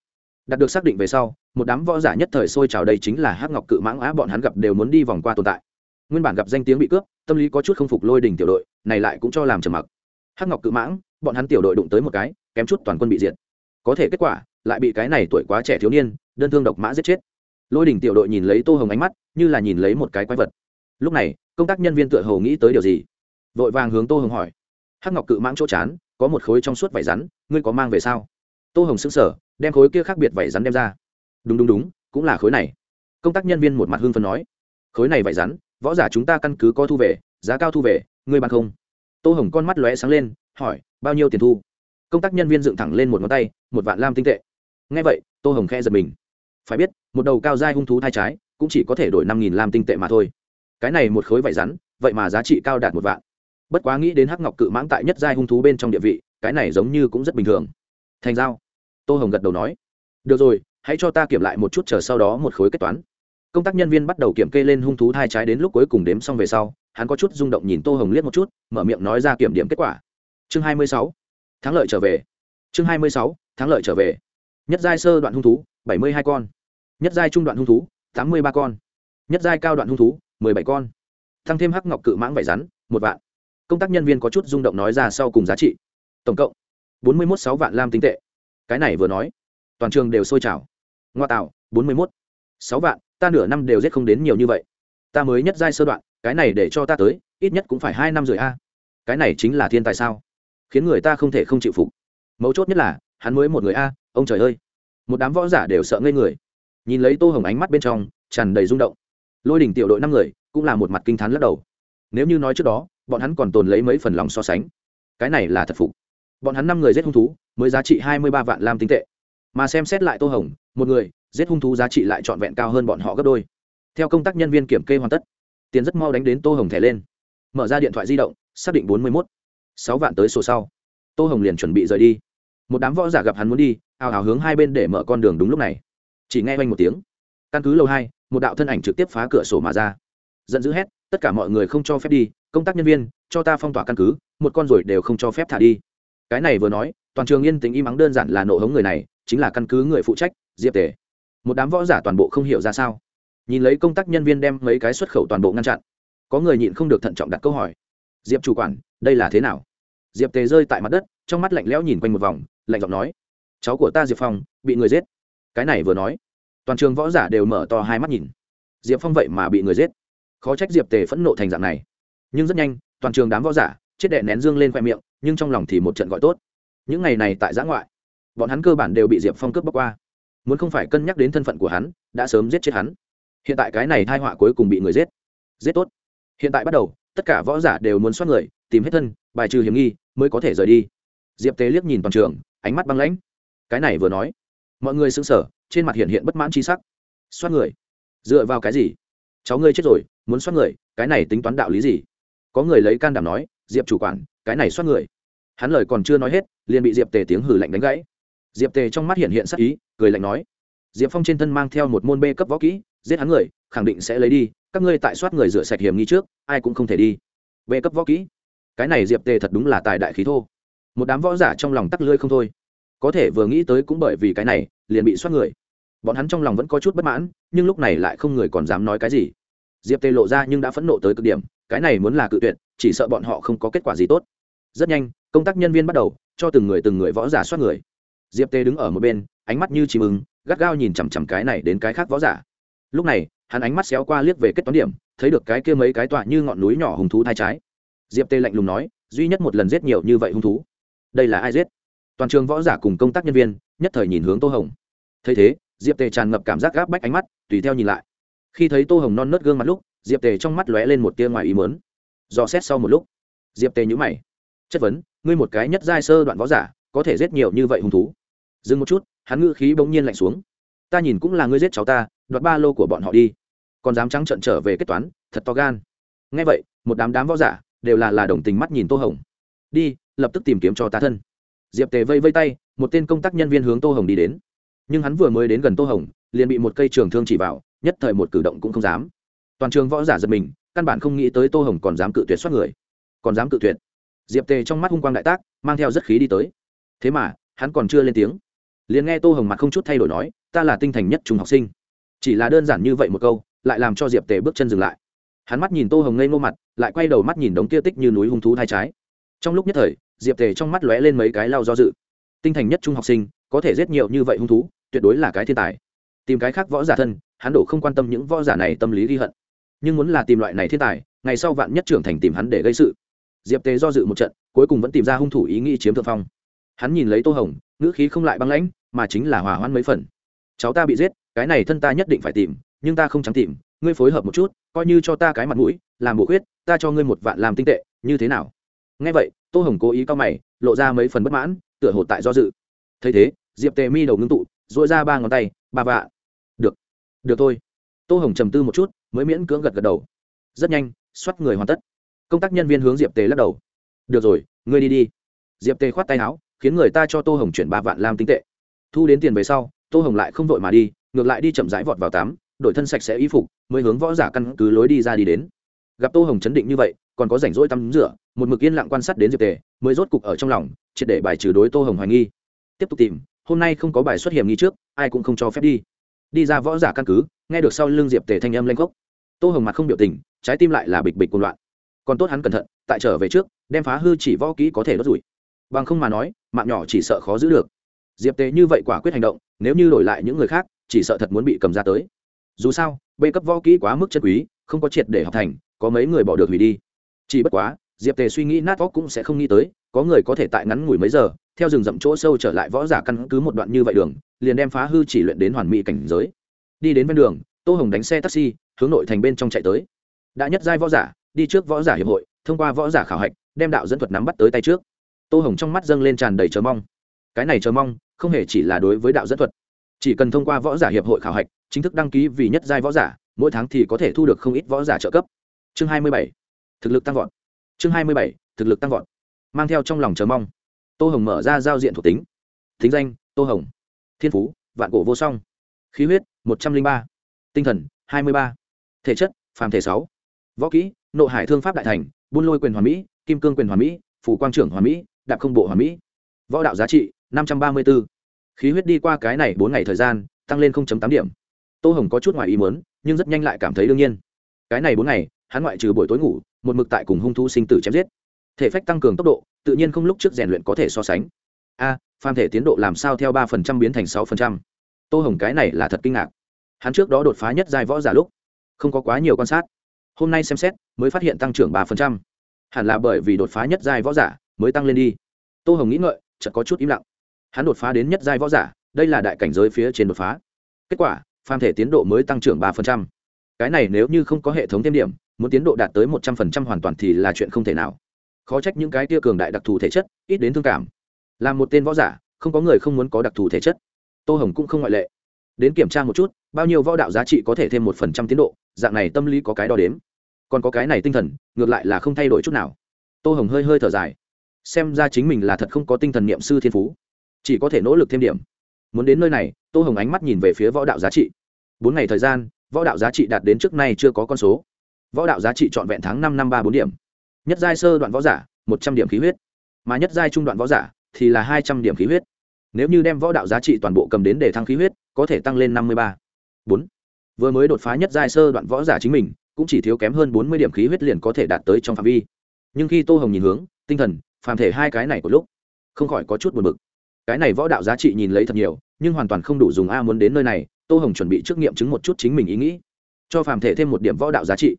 Đạt được xác định về sau, một đám võ giả nhất thời sôi trào đây chính là hắc ngọc cự mãng á, bọn hắn gặp đều muốn đi vòng qua tồn tại. Nguyên bản gặp danh tiếng bị cướp, tâm lý có chút không phục lôi đình tiểu đội, này lại cũng cho làm trầm mặc. Hắc ngọc cự mãng, bọn hắn tiểu đội đụng tới một cái, kém chút toàn quân bị diệt. Có thể kết quả, lại bị cái này tuổi quá trẻ thiếu niên, đơn thương độc mã giết chết lôi đỉnh tiểu đội nhìn lấy tô hồng ánh mắt, như là nhìn lấy một cái quái vật. Lúc này, công tác nhân viên tựa hồ nghĩ tới điều gì? Vội vàng hướng tô hồng hỏi. Hắc ngọc cự mãng chỗ chán, có một khối trong suốt vải rắn, ngươi có mang về sao? Tô hồng xứng sở đem khối kia khác biệt vải rắn đem ra. Đúng đúng đúng, cũng là khối này. Công tác nhân viên một mặt hưng phân nói. Khối này vải rắn, võ giả chúng ta căn cứ có thu về, giá cao thu về, ngươi bằng không? Tô hồng con mắt lóe sáng lên, hỏi, bao nhiêu tiền thu? Công tác nhân viên dựng thẳng lên một ngón tay, một vạn lam tinh tệ. Ngay vậy, tô hồng khe giật mình. Phải biết một đầu cao dai hung thú thai trái, cũng chỉ có thể đổi năm nghìn lam tinh tệ mà thôi. Cái này một khối vải rắn, vậy mà giá trị cao đạt một vạn. Bất quá nghĩ đến hắc ngọc cự mãng tại nhất giai hung thú bên trong địa vị, cái này giống như cũng rất bình thường. Thành giao. Tô hồng gật đầu nói. Được rồi, hãy cho ta kiểm lại một chút chờ sau đó một khối kết toán. Công tác nhân viên bắt đầu kiểm kê lên hung thú thai trái đến lúc cuối cùng đếm xong về sau, hắn có chút rung động nhìn tô hồng liếc một chút, mở miệng nói ra kiểm điểm kết quả. Chương hai mươi sáu. Thắng lợi trở về. Chương hai mươi sáu. Thắng lợi trở về. Nhất giai sơ đoạn hung thú, bảy mươi hai con nhất giai trung đoạn hung thú, tám mươi ba con. Nhất giai cao đoạn hung thú, mười bảy con. Thăng thêm hắc ngọc cự mãng vải rắn, một vạn. Công tác nhân viên có chút rung động nói ra sau cùng giá trị. Tổng cộng, bốn mươi một sáu vạn lam tinh tệ. Cái này vừa nói, toàn trường đều sôi trào. Ngoa tạo, bốn mươi một sáu vạn, ta nửa năm đều giết không đến nhiều như vậy. Ta mới nhất giai sơ đoạn, cái này để cho ta tới, ít nhất cũng phải hai năm rưỡi a. Cái này chính là thiên tài sao? Khiến người ta không thể không chịu phục. Mấu chốt nhất là, hắn mới một người a, ông trời ơi. Một đám võ giả đều sợ ngây người nhìn lấy tô hồng ánh mắt bên trong, tràn đầy rung động. Lôi đỉnh tiểu đội năm người, cũng là một mặt kinh t h á n lắc đầu. Nếu như nói trước đó, bọn hắn còn tồn lấy mấy phần lòng so sánh. Cái này là thật phục. Bọn hắn năm người giết hung thú, mới giá trị hai mươi ba vạn lam tinh tệ. Mà xem xét lại tô hồng, một người, giết hung thú giá trị lại trọn vẹn cao hơn bọn họ gấp đôi. Theo công tác nhân viên kiểm kê hoàn tất, tiền rất mau đánh đến tô hồng thẻ lên. Mở ra điện thoại di động, xác định bốn mươi một sáu vạn tới sổ sau. Tô hồng liền chuẩn bị rời đi. Một đám võ giả gặp hắn muốn đi, ào ào hướng hai bên để mở con đường đúng lúc này chỉ nghe oanh một tiếng. Căn cứ lâu hai, một đạo thân ảnh trực tiếp phá cửa sổ mà ra. Giận dữ hét, tất cả mọi người không cho phép đi, công tác nhân viên, cho ta phong tỏa căn cứ, một con ruồi đều không cho phép thả đi. Cái này vừa nói, toàn trường yên tĩnh im mắng đơn giản là nộ hống người này, chính là căn cứ người phụ trách, diệp tề. Một đám võ giả toàn bộ không hiểu ra sao. Nhìn lấy công tác nhân viên đem mấy cái xuất khẩu toàn bộ ngăn chặn, có người nhịn không được thận trọng đặt câu hỏi. Diệp chủ quản, đây là thế nào? Diệp tề rơi tại mặt đất, trong mắt lạnh lẽo nhìn quanh một vòng, lạnh giọng nói, cháu của ta diệp phong, bị người giết cái này vừa nói, toàn trường võ giả đều mở to hai mắt nhìn. Diệp phong vậy mà bị người giết. Khó trách diệp tề phẫn nộ thành dạng này. Nhưng rất nhanh, toàn trường đám võ giả, chết đệ nén dương lên khoe miệng, nhưng trong lòng thì một trận gọi tốt. Những ngày này tại giã ngoại, bọn hắn cơ bản đều bị diệp phong cướp bóc qua. Muốn không phải cân nhắc đến thân phận của hắn, đã sớm giết chết hắn. Hiện tại cái này thai họa cuối cùng bị người giết. Giết tốt. Hiện tại bắt đầu, tất cả võ giả đều muốn xoát người, tìm hết thân, bài trừ hiểm nghi, mới có thể rời đi. Diệp tế liếc nhìn toàn trường, ánh mắt băng lãnh. Cái này vừa nói mọi người sững sở trên mặt hiện hiện bất mãn c h i sắc. Xoát người. Dựa vào cái gì? Cháu ngươi chết rồi, muốn xoát người, cái này tính toán đạo lý gì? Có người lấy can đảm nói, diệp chủ quản, cái này xoát người. Hắn lời còn chưa nói hết, liền bị diệp tề tiếng hử lạnh đánh gãy. Diệp tề trong mắt hiện hiện sắc ý, cười lạnh nói, diệp phong trên thân mang theo một môn bê cấp võ kỹ, giết hắn người, khẳng định sẽ lấy đi, các ngươi tại soát người rửa sạch hiểm nghi trước, ai cũng không thể đi. Bê cấp võ kỹ. Cái này diệp tề thật đúng là tài đại khí thô. Một đám võ giả trong lòng tắc lưỡi không thôi có thể vừa nghĩ tới cũng bởi vì cái này, liền bị xoát người. Bọn hắn trong lòng vẫn có chút bất mãn, nhưng lúc này lại không người còn dám nói cái gì. Diệp Tê lộ ra nhưng đã phẫn nộ tới cực điểm, cái này muốn là cự tuyệt, chỉ sợ bọn họ không có kết quả gì tốt. Rất nhanh, công tác nhân viên bắt đầu, cho từng người từng người võ giả soát người. Diệp Tê đứng ở một bên, ánh mắt như chìm ứng gắt gao nhìn chằm chằm cái này đến cái khác võ giả. Lúc này, hắn ánh mắt xéo qua liếc về kết toán điểm, thấy được cái kia mấy cái tọa như ngọn núi nhỏ hùng thú thai trái. Diệp tê lạnh lùng nói, duy nhất một lần giết nhiều như vậy hung thú. Đây là ai giết? Toàn trường võ giả cùng công tác nhân viên nhất thời nhìn hướng tô hồng thấy thế diệp tề tràn ngập cảm giác gáp bách ánh mắt tùy theo nhìn lại khi thấy tô hồng non nớt gương mặt lúc diệp tề trong mắt lóe lên một tia ngoài ý mớn dò xét sau một lúc diệp tề nhữ mày chất vấn ngươi một cái nhất giai sơ đoạn võ giả có thể giết nhiều như vậy hung thú dừng một chút hắn ngữ khí bỗng nhiên lạnh xuống ta nhìn cũng là ngươi giết cháu ta đoạt ba lô của bọn họ đi còn dám trắng trợn trở về kết toán thật to gan ngay vậy, một đám đám võ giả đều là là đồng tình mắt nhìn tô hồng. Đi, lập tức tìm kiếm cho ta thân diệp tề vây vây tay, một tên công tác nhân viên hướng tô hồng đi đến. Nhưng hắn vừa mới đến gần tô hồng, liền bị một cây trường thương chỉ vào, nhất thời một cử động cũng không dám. Toàn trường võ giả giật mình, căn bản không nghĩ tới tô hồng còn dám cự tuyệt xuất người. Còn dám cự tuyệt. Diệp tề trong mắt hung quang đại tác, mang theo rất khí đi tới. Thế mà, hắn còn chưa lên tiếng. Liền nghe tô hồng mặt không chút thay đổi nói, ta là tinh thành nhất trung học sinh. Chỉ là đơn giản như vậy một câu, lại làm cho diệp tề bước chân dừng lại. Hắn mắt nhìn tô hồng ngây ngô mặt, lại quay đầu mắt nhìn đống kia tích như núi hung thú thai trái. Trong lúc nhất thời diệp tề trong mắt lóe lên mấy cái lao do dự tinh thành nhất trung học sinh có thể giết nhiều như vậy hung thú tuyệt đối là cái thiên tài tìm cái khác võ giả thân hắn đổ không quan tâm những võ giả này tâm lý ghi hận nhưng muốn là tìm loại này thiên tài ngày sau vạn nhất trưởng thành tìm hắn để gây sự diệp tề do dự một trận cuối cùng vẫn tìm ra hung thủ ý nghĩ chiếm thượng phong hắn nhìn lấy tô hồng ngữ khí không lại băng lãnh mà chính là hòa hoãn mấy phần cháu ta bị giết cái này thân ta nhất định phải tìm nhưng ta không trắng tìm ngươi phối hợp một chút coi như cho ta cái mặt mũi làm bộ khuyết ta cho ngươi một vạn làm tinh tệ như thế nào nghe vậy, tô hồng cố ý cao mày, lộ ra mấy phần bất mãn, tựa hồ tại do dự. Thấy thế, diệp tề mi đầu ngưng tụ dội ra ba ngón tay ba vạ. Được được thôi. Tô hồng trầm tư một chút, mới miễn cưỡng gật gật đầu. Rất nhanh xoắt người hoàn tất. Công tác nhân viên hướng diệp tề lắc đầu. Được rồi, ngươi đi đi. Diệp tề khoát tay áo, khiến người ta cho tô hồng chuyển ba vạn lam tinh tệ. Thu đến tiền về sau, tô hồng lại không vội mà đi, ngược lại đi chậm rãi vọt vào tắm, đổi thân sạch sẽ y phục, mới hướng võ giả căn cứ lối đi ra đi đến. Gặp tô hồng chấn định như vậy còn có rảnh rỗi tắm rửa, một mực yên lặng quan sát đến diệp tề, mới rốt cục ở trong lòng, triệt để bài trừ đối tô hồng hoài nghi. Tiếp tục tìm, hôm nay không có bài xuất hiểm nghi trước, ai cũng không cho phép đi. Đi ra võ giả căn cứ, nghe được sau lưng diệp tề thanh âm lanh gốc tô hồng mặt không biểu tình, trái tim lại là bịch bịch cuồng loạn. Còn tốt hắn cẩn thận, tại trở về trước, đem phá hư chỉ võ kỹ có thể đốt rủi. Bằng không mà nói, mạng nhỏ chỉ sợ khó giữ được. Diệp tề như vậy quả quyết hành động, nếu như đổi lại những người khác, chỉ sợ thật muốn bị cầm ra tới. Dù sao b cấp võ kỹ quá mức chân quý, không có triệt để học thành, có mấy người bỏ được hủy đi chỉ bất quá, diệp tề suy nghĩ nát vóc cũng sẽ không nghĩ tới, có người có thể tại ngắn ngủi mấy giờ, theo rừng rậm chỗ sâu trở lại võ giả căn cứ một đoạn như vậy đường, liền đem phá hư chỉ luyện đến hoàn mỹ cảnh giới. Đi đến bên đường, tô hồng đánh xe taxi, hướng nội thành bên trong chạy tới. Đã nhất giai võ giả, đi trước võ giả hiệp hội, thông qua võ giả khảo hạch, đem đạo dẫn thuật nắm bắt tới tay trước. Tô hồng trong mắt dâng lên tràn đầy chờ mong. Cái này chờ mong, không hề chỉ là đối với đạo dẫn thuật. Chỉ cần thông qua võ giả hiệp hội khảo hạch, chính thức đăng ký vì nhất giai võ giả, mỗi tháng thì có thể thu được không ít võ giả trợ cấp. Chương hai mươi bảy thực lực tăng vọt. Chương hai mươi bảy, thực lực tăng vọt. Mang theo trong lòng chờ mong. Tô hồng mở ra giao diện thuộc tính. Thính danh, tô hồng. Thiên phú, vạn cổ vô song. Khí huyết, một trăm linh ba. Tinh thần, hai mươi ba. Thể chất, phàm thể sáu. Võ kỹ, nộ hải thương pháp đại thành, buôn lôi quyền hoàn mỹ, kim cương quyền hoàn mỹ, phủ quang trưởng hoàn mỹ, đạp không bộ hoàn mỹ. Võ đạo giá trị, năm trăm ba mươi b ố khí huyết đi qua cái này bốn ngày thời gian, tăng lên tám điểm. Tô hồng có chút ngoài ý muốn, nhưng rất nhanh lại cảm thấy đương nhiên. Cái này bốn ngày, hắn ngoại trừ buổi tối ngủ một mực tại cùng hung thú sinh tử chém giết. Thể phách tăng cường tốc độ tự nhiên không lúc trước rèn luyện có thể so sánh. A à, phàm thể tiến độ làm sao theo ba phần trăm biến thành sáu phần trăm? Tô hồng cái này là thật kinh ngạc. Hắn trước đó đột phá nhất giai võ giả lúc không có quá nhiều quan sát. Hôm nay xem xét mới phát hiện tăng trưởng ba phần trăm. Hẳn là bởi vì đột phá nhất giai võ giả mới tăng lên đi. Tô hồng nghĩ ngợi chợt có chút im lặng. Hắn đột phá đến nhất giai võ giả đây là đại cảnh giới phía trên đột phá. Kết quả phàm thể tiến độ mới tăng trưởng ba phần trăm. Cái này nếu như không có hệ thống thêm điểm muốn tiến độ đạt tới một trăm phần trăm hoàn toàn thì là chuyện không thể nào. Khó trách những cái tia cường đại đặc thù thể chất, ít đến thương cảm. Là một tên võ giả, không có người không muốn có đặc thù thể chất. Tô hồng cũng không ngoại lệ. Đến kiểm tra một chút, bao nhiêu võ đạo giá trị có thể thêm một phần trăm tiến độ, dạng này tâm lý có cái đo đếm. Còn có cái này tinh thần, ngược lại là không thay đổi chút nào. Tô hồng hơi hơi thở dài. Xem ra chính mình là thật không có tinh thần niệm sư thiên phú. Chỉ có thể nỗ lực thêm điểm. Muốn đến nơi này, tô hồng ánh mắt nhìn về phía võ đạo giá trị. Bốn ngày thời gian, võ đạo giá trị đạt đến trước nay chưa có con số võ đạo giá trị trọn vẹn tháng năm năm ba bốn điểm. Nhất giai sơ đoạn võ giả, một trăm điểm khí huyết. Mà nhất giai trung đoạn võ giả thì là hai trăm điểm khí huyết. Nếu như đem võ đạo giá trị toàn bộ cầm đến để thăng khí huyết, có thể tăng lên năm mươi ba. Bốn. Vừa mới đột phá nhất giai sơ đoạn võ giả chính mình, cũng chỉ thiếu kém hơn bốn mươi điểm khí huyết liền có thể đạt tới trong phạm vi. Nhưng khi tô hồng nhìn hướng, tinh thần, phàm thể hai cái này của lúc, không khỏi có chút buồn bực. Cái này võ đạo giá trị nhìn lấy thật nhiều, nhưng hoàn toàn không đủ dùng a muốn đến nơi này, tô hồng chuẩn bị trước nghiệm chứng một chút chính mình ý nghĩ. Cho phàm thể thêm một điểm võ đạo giá trị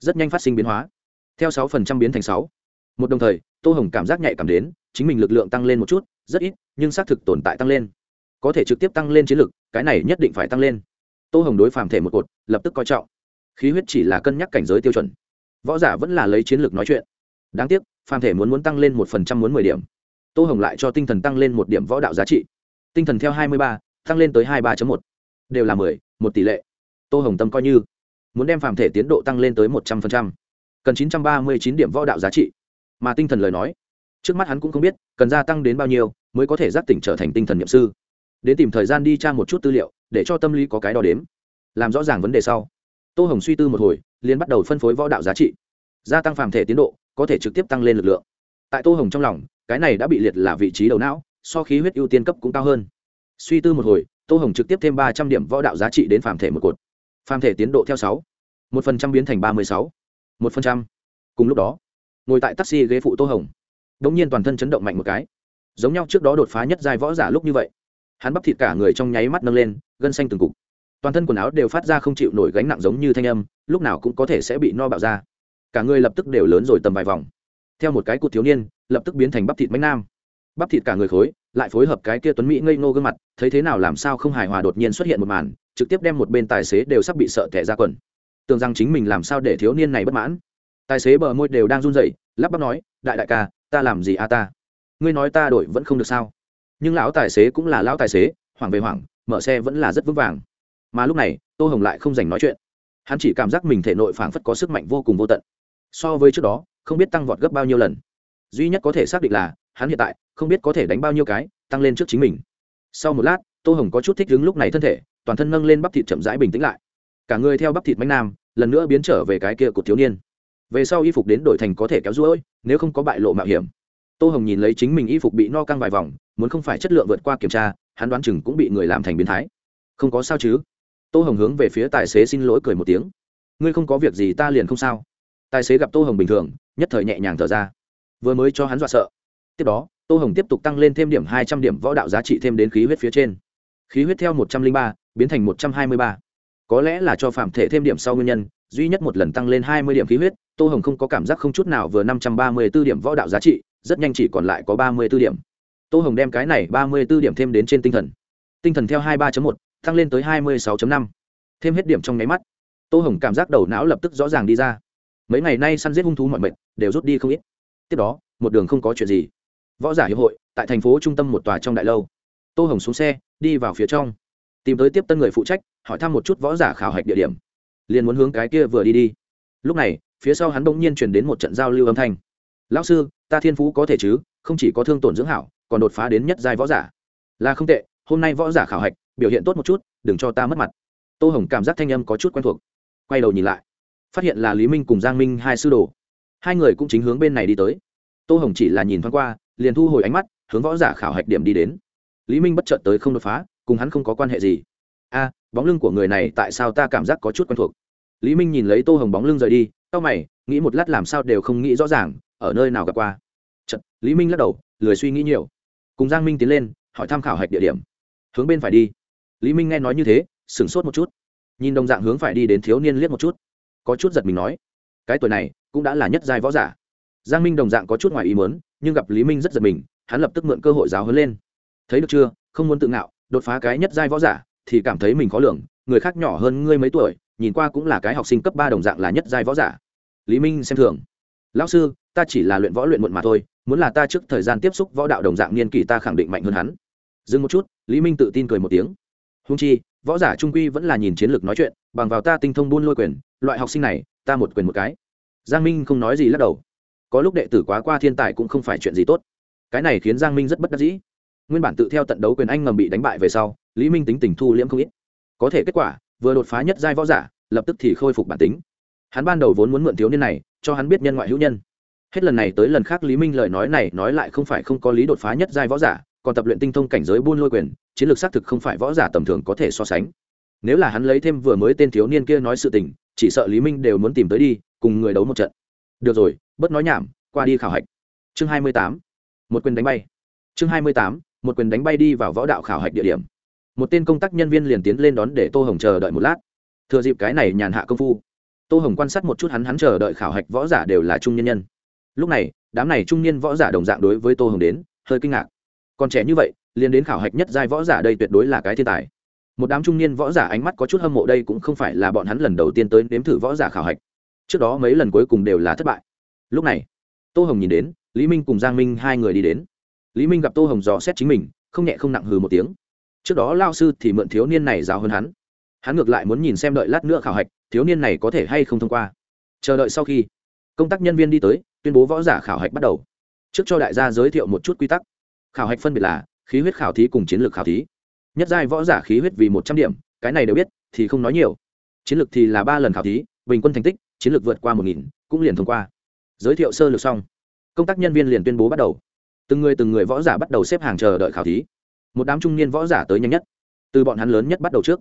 rất nhanh phát sinh biến hóa. Theo sáu phần trăm biến thành sáu. Một đồng thời, tô hồng cảm giác nhạy cảm đến, chính mình lực lượng tăng lên một chút, rất ít, nhưng xác thực tồn tại tăng lên. Có thể trực tiếp tăng lên chiến lực, cái này nhất định phải tăng lên. Tô hồng đối phàm thể một cột, lập tức coi trọng. Khí huyết chỉ là cân nhắc cảnh giới tiêu chuẩn. Võ giả vẫn là lấy chiến lược nói chuyện. Đáng tiếc, phàm thể muốn muốn tăng lên một phần trăm muốn mười điểm. Tô hồng lại cho tinh thần tăng lên một điểm võ đạo giá trị. Tinh thần theo hai mươi ba, tăng lên tới hai mươi ba một. Đều là mười, một tỷ lệ. Tô hồng tâm coi như muốn đem phàm thể tiến độ tăng lên tới một trăm phần trăm, cần chín trăm ba mươi chín điểm võ đạo giá trị. Mà tinh thần lời nói, trước mắt hắn cũng không biết, cần gia tăng đến bao nhiêu mới có thể giác tỉnh trở thành tinh thần n i ệ m sư. Đến tìm thời gian đi tra một chút tư liệu, để cho tâm lý có cái đo đếm, làm rõ ràng vấn đề sau. Tô hồng suy tư một hồi, liền bắt đầu phân phối võ đạo giá trị. Gia tăng phàm thể tiến độ, có thể trực tiếp tăng lên lực lượng. Tại tô hồng trong lòng, cái này đã bị liệt là vị trí đầu não, so khí huyết ưu tiên cấp cũng cao hơn. Suy tư một hồi, tô hồng trực tiếp thêm ba trăm điểm võ đạo giá trị đến phàm thể một cột phàm thể tiến độ theo sáu. Một phần trăm biến thành ba mươi sáu. Một phần trăm. Cùng lúc đó, ngồi tại taxi ghế phụ tô hồng đ ỗ n g nhiên toàn thân chấn động mạnh một cái. Giống nhau trước đó đột phá nhất giai võ giả lúc như vậy, hắn bắp thịt cả người trong nháy mắt nâng lên, gân xanh từng cục. Toàn thân quần áo đều phát ra không chịu nổi gánh nặng giống như thanh âm, lúc nào cũng có thể sẽ bị no bạo ra. Cả người lập tức đều lớn rồi tầm vài vòng. Theo một cái cụt thiếu niên, lập tức biến thành bắp thịt bánh nam. Bắp thịt cả người khối, lại phối hợp cái kia tuấn mỹ ngây ngô gương mặt, thấy thế nào làm sao không hài hòa đột nhiên xuất hiện một màn trực tiếp đem một bên tài xế đều sắp bị sợ thẻ ra quần. Tưởng rằng chính mình làm sao để thiếu niên này bất mãn. Tài xế bờ môi đều đang run rẩy, lắp bắp nói, đại đại ca, ta làm gì a ta? Ngươi nói ta đổi vẫn không được sao? Nhưng lão tài xế cũng là lão tài xế, hoảng về hoảng, mở xe vẫn là rất vững vàng. Mà lúc này, tô hồng lại không dành nói chuyện. Hắn chỉ cảm giác mình thể nội phảng phất có sức mạnh vô cùng vô tận. So với trước đó, không biết tăng vọt gấp bao nhiêu lần. Duy nhất có thể xác định là, hắn hiện tại không biết có thể đánh bao nhiêu cái, tăng lên trước chính mình. Sau một lát, tô hồng có chút thích đứng lúc này thân thể toàn thân nâng lên bắp thịt chậm rãi bình tĩnh lại. Cả người theo bắp thịt mánh nam, lần nữa biến trở về cái kia của thiếu niên. Về sau y phục đến đổi thành có thể kéo ruỗi nếu không có bại lộ mạo hiểm. Tô hồng nhìn lấy chính mình y phục bị no căng vài vòng, muốn không phải chất lượng vượt qua kiểm tra, hắn đoán chừng cũng bị người làm thành biến thái. Không có sao chứ? Tô hồng hướng về phía tài xế xin lỗi cười một tiếng. Ngươi không có việc gì ta liền không sao. Tài xế gặp tô hồng bình thường, nhất thời nhẹ nhàng thở ra. Vừa mới cho hắn dọa sợ. Tiếp đó, tô hồng tiếp tục tăng lên thêm điểm hai trăm điểm võ đạo giá trị thêm đến khí huyết phía trên. Khí huyết theo một trăm linh ba biến thành một trăm hai mươi ba. Có lẽ là cho phạm thể thêm điểm sau nguyên nhân, duy nhất một lần tăng lên hai mươi điểm khí huyết, tô hồng không có cảm giác không chút nào vừa năm trăm ba mươi b ố điểm võ đạo giá trị, rất nhanh chỉ còn lại có ba mươi b ố điểm. Tô hồng đem cái này ba mươi b ố điểm thêm đến trên tinh thần. Tinh thần theo hai mươi ba một, tăng lên tới hai mươi sáu năm. Thêm hết điểm trong nháy mắt, tô hồng cảm giác đầu não lập tức rõ ràng đi ra. Mấy ngày nay săn giết hung thú mọi mệnh đều rút đi không ít. Tiếp đó, một đường không có chuyện gì. Võ giả hiệp hội, tại thành phố trung tâm một tòa trong đại lâu. Tô hồng xuống xe, đi vào phía trong tìm tới tiếp tân người phụ trách, hỏi thăm một chút võ giả khảo hạch địa điểm. Liền muốn hướng cái kia vừa đi đi. Lúc này, phía sau hắn bỗng nhiên chuyển đến một trận giao lưu âm thanh. Lão sư, ta thiên phú có thể chứ, không chỉ có thương tổn dưỡng hảo, còn đột phá đến nhất giai võ giả. Là không tệ, hôm nay võ giả khảo hạch, biểu hiện tốt một chút, đừng cho ta mất mặt. Tô hồng cảm giác thanh âm có chút quen thuộc. Quay đầu nhìn lại, phát hiện là lý minh cùng giang minh hai sư đồ. Hai người cũng chính hướng bên này đi tới. Tô hồng chỉ là nhìn thoáng qua, liền thu hồi ánh mắt, hướng võ giả khảo hạch điểm đi đến. Lý minh bất chợt tới không đột phá cùng hắn không có quan hệ gì. A bóng lưng của người này tại sao ta cảm giác có chút quen thuộc? Lý minh nhìn lấy tô hồng bóng lưng rời đi c mày nghĩ một lát làm sao đều không nghĩ rõ ràng ở nơi nào gặp qua. Chật, lý minh lắc đầu lười suy nghĩ nhiều. Cùng giang minh tiến lên hỏi tham khảo hạch địa điểm. Hướng bên phải đi. Lý minh nghe nói như thế sửng sốt một chút. Nhìn đồng dạng hướng phải đi đến thiếu niên liếc một chút. Có chút giật mình nói cái tuổi này cũng đã là nhất giai võ giả. Giang minh đồng dạng có chút ngoài ý mớn nhưng gặp lý minh rất giật mình hắn lập tức mượn cơ hội giáo hấn lên. Thấy được chưa? Không muốn tự ngạo đột phá cái nhất giai võ giả, thì cảm thấy mình khó lường, người khác nhỏ hơn ngươi mấy tuổi, nhìn qua cũng là cái học sinh cấp ba đồng dạng là nhất giai võ giả. Lý minh xem thường. Lão sư, ta chỉ là luyện võ luyện muộn mà thôi, muốn là ta trước thời gian tiếp xúc võ đạo đồng dạng niên kỷ ta khẳng định mạnh hơn hắn. Dừng một chút, lý minh tự tin cười một tiếng. Húng chi, võ giả trung quy vẫn là nhìn chiến lược nói chuyện, bằng vào ta tinh thông buôn lôi quyền, loại học sinh này, ta một quyền một cái. Giang minh không nói gì lắc đầu. Có lúc đệ tử quá qua thiên tài cũng không phải chuyện gì tốt. Cái này khiến giang minh rất bất đắc dĩ nguyên bản tự theo tận đấu quyền anh ngầm bị đánh bại về sau, lý minh tính tình thu liễm không ít. Có thể kết quả, vừa đột phá nhất giai võ giả, lập tức thì khôi phục bản tính. Hắn ban đầu vốn muốn mượn thiếu niên này, cho hắn biết nhân ngoại hữu nhân. Hết lần này tới lần khác lý minh lời nói này nói lại không phải không có lý đột phá nhất giai võ giả, còn tập luyện tinh thông cảnh giới buôn lôi quyền, chiến lược xác thực không phải võ giả tầm thường có thể so sánh. Nếu là hắn lấy thêm vừa mới tên thiếu niên kia nói sự tình, chỉ sợ lý minh đều muốn tìm tới đi, cùng người đấu một trận. Được rồi, bớt nói nhảm, qua đi khảo hạch. Chương hai mươi tám. Một quyền đánh bay. Chương hai mươi tám một quyền đánh bay đi vào võ đạo khảo hạch địa điểm. Một tên công tác nhân viên liền tiến lên đón để tô hồng chờ đợi một lát. Thừa dịp cái này nhàn hạ công phu, tô hồng quan sát một chút hắn hắn chờ đợi khảo hạch võ giả đều là trung nhân nhân. Lúc này, đám này trung niên võ giả đồng dạng đối với tô hồng đến, hơi kinh ngạc. Còn trẻ như vậy, liền đến khảo hạch nhất giai võ giả đây tuyệt đối là cái thiên tài. Một đám trung niên võ giả ánh mắt có chút hâm mộ đây cũng không phải là bọn hắn lần đầu tiên tới nếm thử võ giả khảo hạch. Trước đó mấy lần cuối cùng đều là thất bại. Lúc này, tô hồng nhìn đến lý minh cùng giang minh hai người đi đến lý minh gặp tô hồng dò xét chính mình, không nhẹ không nặng hừ một tiếng. Trước đó lao sư thì mượn thiếu niên này giáo hơn hắn. Hắn ngược lại muốn nhìn xem đợi lát nữa khảo hạch, thiếu niên này có thể hay không thông qua. Chờ đợi sau khi công tác nhân viên đi tới, tuyên bố võ giả khảo hạch bắt đầu. Trước cho đại gia giới thiệu một chút quy tắc. Khảo hạch phân biệt là khí huyết khảo thí cùng chiến lược khảo thí. Nhất giai võ giả khí huyết vì một trăm điểm, cái này đều biết, thì không nói nhiều. Chiến lược thì là ba lần khảo thí, bình quân thành tích, chiến lược vượt qua một nghìn, cũng liền thông qua. Giới thiệu sơ lược xong. Công tác nhân viên liền tuyên bố bắt đầu từng người từng người võ giả bắt đầu xếp hàng chờ đợi khảo thí. Một đám trung niên võ giả tới nhanh nhất. Từ bọn hắn lớn nhất bắt đầu trước.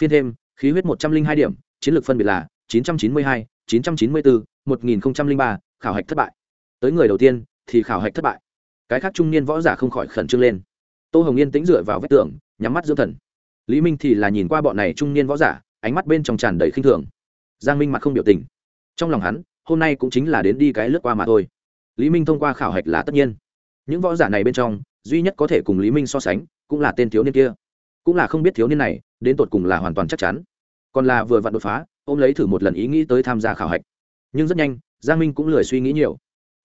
Phiên thêm, khí huyết một trăm linh hai điểm, chiến lược phân biệt là chín trăm chín mươi hai, chín trăm chín mươi bốn, một nghìn ba, khảo hạch thất bại. Tới người đầu tiên thì khảo hạch thất bại. Cái khác trung niên võ giả không khỏi khẩn trương lên. Tô hồng yên tĩnh dựa vào vách tường, nhắm mắt dưỡng thần. Lý minh thì là nhìn qua bọn này trung niên võ giả, ánh mắt bên trong tràn đầy khinh thường. Giang minh mặt không biểu tình. Trong lòng hắn, hôm nay cũng chính là đến đi cái lướt qua mà thôi. Lý minh thông qua khảo hạch là tất nhiên những võ giả này bên trong, duy nhất có thể cùng lý minh so sánh, cũng là tên thiếu niên kia. Cũng là không biết thiếu niên này, đến tột cùng là hoàn toàn chắc chắn. Còn là vừa vặn đột phá, ôm lấy thử một lần ý nghĩ tới tham gia khảo hạch. Nhưng rất nhanh, giang minh cũng lười suy nghĩ nhiều.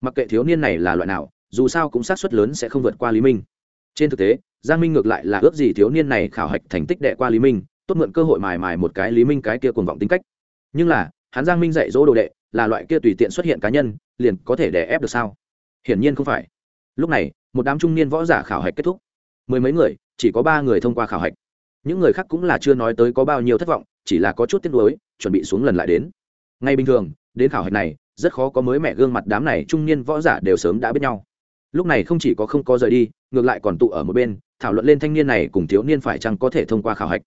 Mặc kệ thiếu niên này là loại nào, dù sao cũng sát suất lớn sẽ không vượt qua lý minh. Trên thực tế, giang minh ngược lại là ước gì thiếu niên này khảo hạch thành tích đệ qua lý minh, tốt mượn cơ hội mài mài một cái lý minh cái kia cuồng vọng tính cách. Nhưng là, hắn giang minh dạy dỗ đồ đệ, là loại kia tùy tiện xuất hiện cá nhân, liền có thể đè ép được sao? Hiển nhiên không phải lúc này, một đám trung niên võ giả khảo hạch kết thúc. Mười mấy người, chỉ có ba người thông qua khảo hạch. Những người khác cũng là chưa nói tới có bao nhiêu thất vọng, chỉ là có chút tiếc nuối, chuẩn bị xuống lần lại đến. Ngay bình thường, đến khảo hạch này, rất khó có mới mẹ gương mặt đám này trung niên võ giả đều sớm đã biết nhau. Lúc này không chỉ có không có rời đi, ngược lại còn tụ ở một bên, thảo luận lên thanh niên này cùng thiếu niên phải chăng có thể thông qua khảo hạch.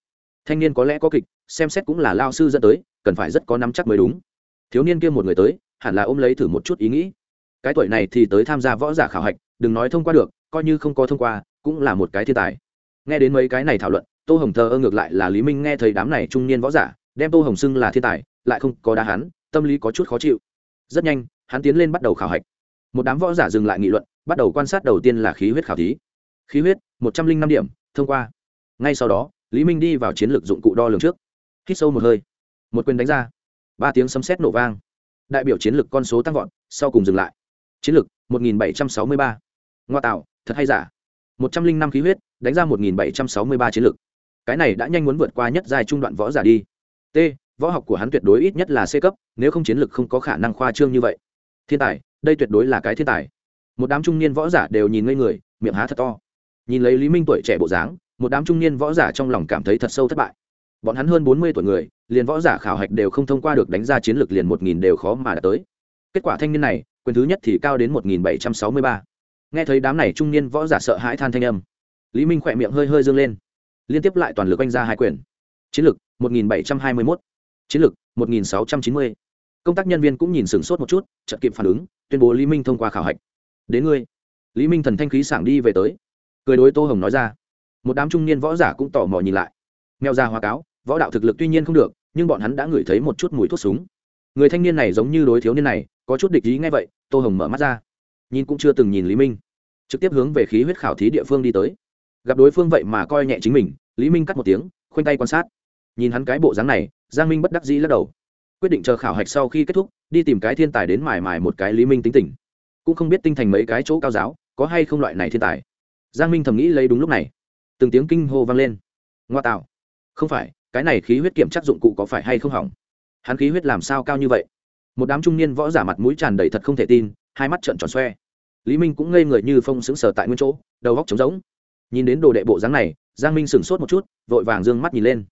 Thanh niên có lẽ có kịch, xem xét cũng là lao sư dẫn tới, cần phải rất có nắm chắc mới đúng. Thiếu niên kia một người tới, hẳn là ôm lấy thử một chút ý nghĩ. Cái tuổi này thì tới tham gia võ giả khảo hạch đừng nói thông qua được, coi như không có thông qua, cũng là một cái thiên tài. Nghe đến mấy cái này thảo luận, tô hồng thờ ơ ngược lại là lý minh nghe thấy đám này trung niên võ giả, đem tô hồng xưng là thiên tài, lại không có đá hắn, tâm lý có chút khó chịu. Rất nhanh, hắn tiến lên bắt đầu khảo hạch. Một đám võ giả dừng lại nghị luận, bắt đầu quan sát đầu tiên là khí huyết khảo thí. Khí huyết, một trăm linh năm điểm, thông qua. Ngay sau đó, lý minh đi vào chiến lược dụng cụ đo lường trước. Hít sâu một hơi. Một quyền đánh ra. Ba tiếng sấm sét nổ vang. Đại biểu chiến lược con số tăng vọt, sau cùng dừng lại. Chiến lược một nghìn bảy trăm sáu mươi ba. Ngoa tạo, thật hay giả? một trăm linh năm khí huyết, đánh ra một nghìn bảy trăm sáu mươi ba chiến lược cái này đã nhanh muốn vượt qua nhất dài trung đoạn võ giả đi. T, võ học của hắn tuyệt đối ít nhất là c cấp, nếu không chiến lược không có khả năng khoa trương như vậy. Thiên tài, đây tuyệt đối là cái thiên tài. Một đám trung niên võ giả đều nhìn ngây người, miệng há thật to. Nhìn lấy lý minh tuổi trẻ bộ dáng, một đám trung niên võ giả trong lòng cảm thấy thật sâu thất bại. Bọn hắn hơn bốn mươi tuổi người, liền võ giả khảo hạch đều không thông qua được đánh ra chiến lược liền một nghìn đều khó mà đã tới. Kết quả thanh niên này quyền thứ nhất thì cao đến một nghìn bảy trăm sáu mươi ba. Nghe thấy đám này trung niên võ giả sợ hãi than thanh âm, lý minh khỏe miệng hơi hơi dương lên, liên tiếp lại toàn lực oanh ra hai quyền. Chiến lược một nghìn bảy trăm hai mươi mốt. Chiến lược một nghìn sáu trăm chín mươi. Công tác nhân viên cũng nhìn sửng sốt một chút, chợt kịp phản ứng, tuyên bố lý minh thông qua khảo hạch. Đến ngươi. Lý minh thần thanh khí sảng đi về tới. Cười đối tô hồng nói ra. Một đám trung niên võ giả cũng tò mò nhìn lại. Mèo ra hoa cáo, võ đạo thực lực tuy nhiên không được, nhưng bọn hắn đã ngửi thấy một chút mùi thuốc súng. Người thanh niên này giống như đối thiếu niên này có chút địch ý ngay vậy, tô hồng mở mắt ra. Nhìn cũng chưa từng nhìn lý minh. Trực tiếp hướng về khí huyết khảo thí địa phương đi tới. Gặp đối phương vậy mà coi nhẹ chính mình, lý minh cắt một tiếng, khoanh tay quan sát. Nhìn hắn cái bộ dáng này, giang minh bất đắc dĩ lắc đầu. Quyết định chờ khảo hạch sau khi kết thúc, đi tìm cái thiên tài đến mài mài một cái lý minh tính tình. Cũng không biết tinh thành mấy cái chỗ cao giáo, có hay không loại này thiên tài. Giang minh thầm nghĩ lấy đúng lúc này. Từng tiếng kinh hô vang lên. Ngoa tạo. Không phải, cái này khí huyết kiểm chắc dụng cụ có phải hay không hỏng? Hắn khí huyết làm sao cao như vậy? Một đám trung niên võ giả mặt mũi tràn đầy thật không thể tin, hai mắt trợn tròn xoe. Lý minh cũng ngây người như phong sững sờ tại nguyên chỗ, đầu góc trống rỗng. Nhìn đến đồ đệ bộ dáng này, giang minh sửng sốt một chút, vội vàng d ư ơ n g mắt nhìn lên.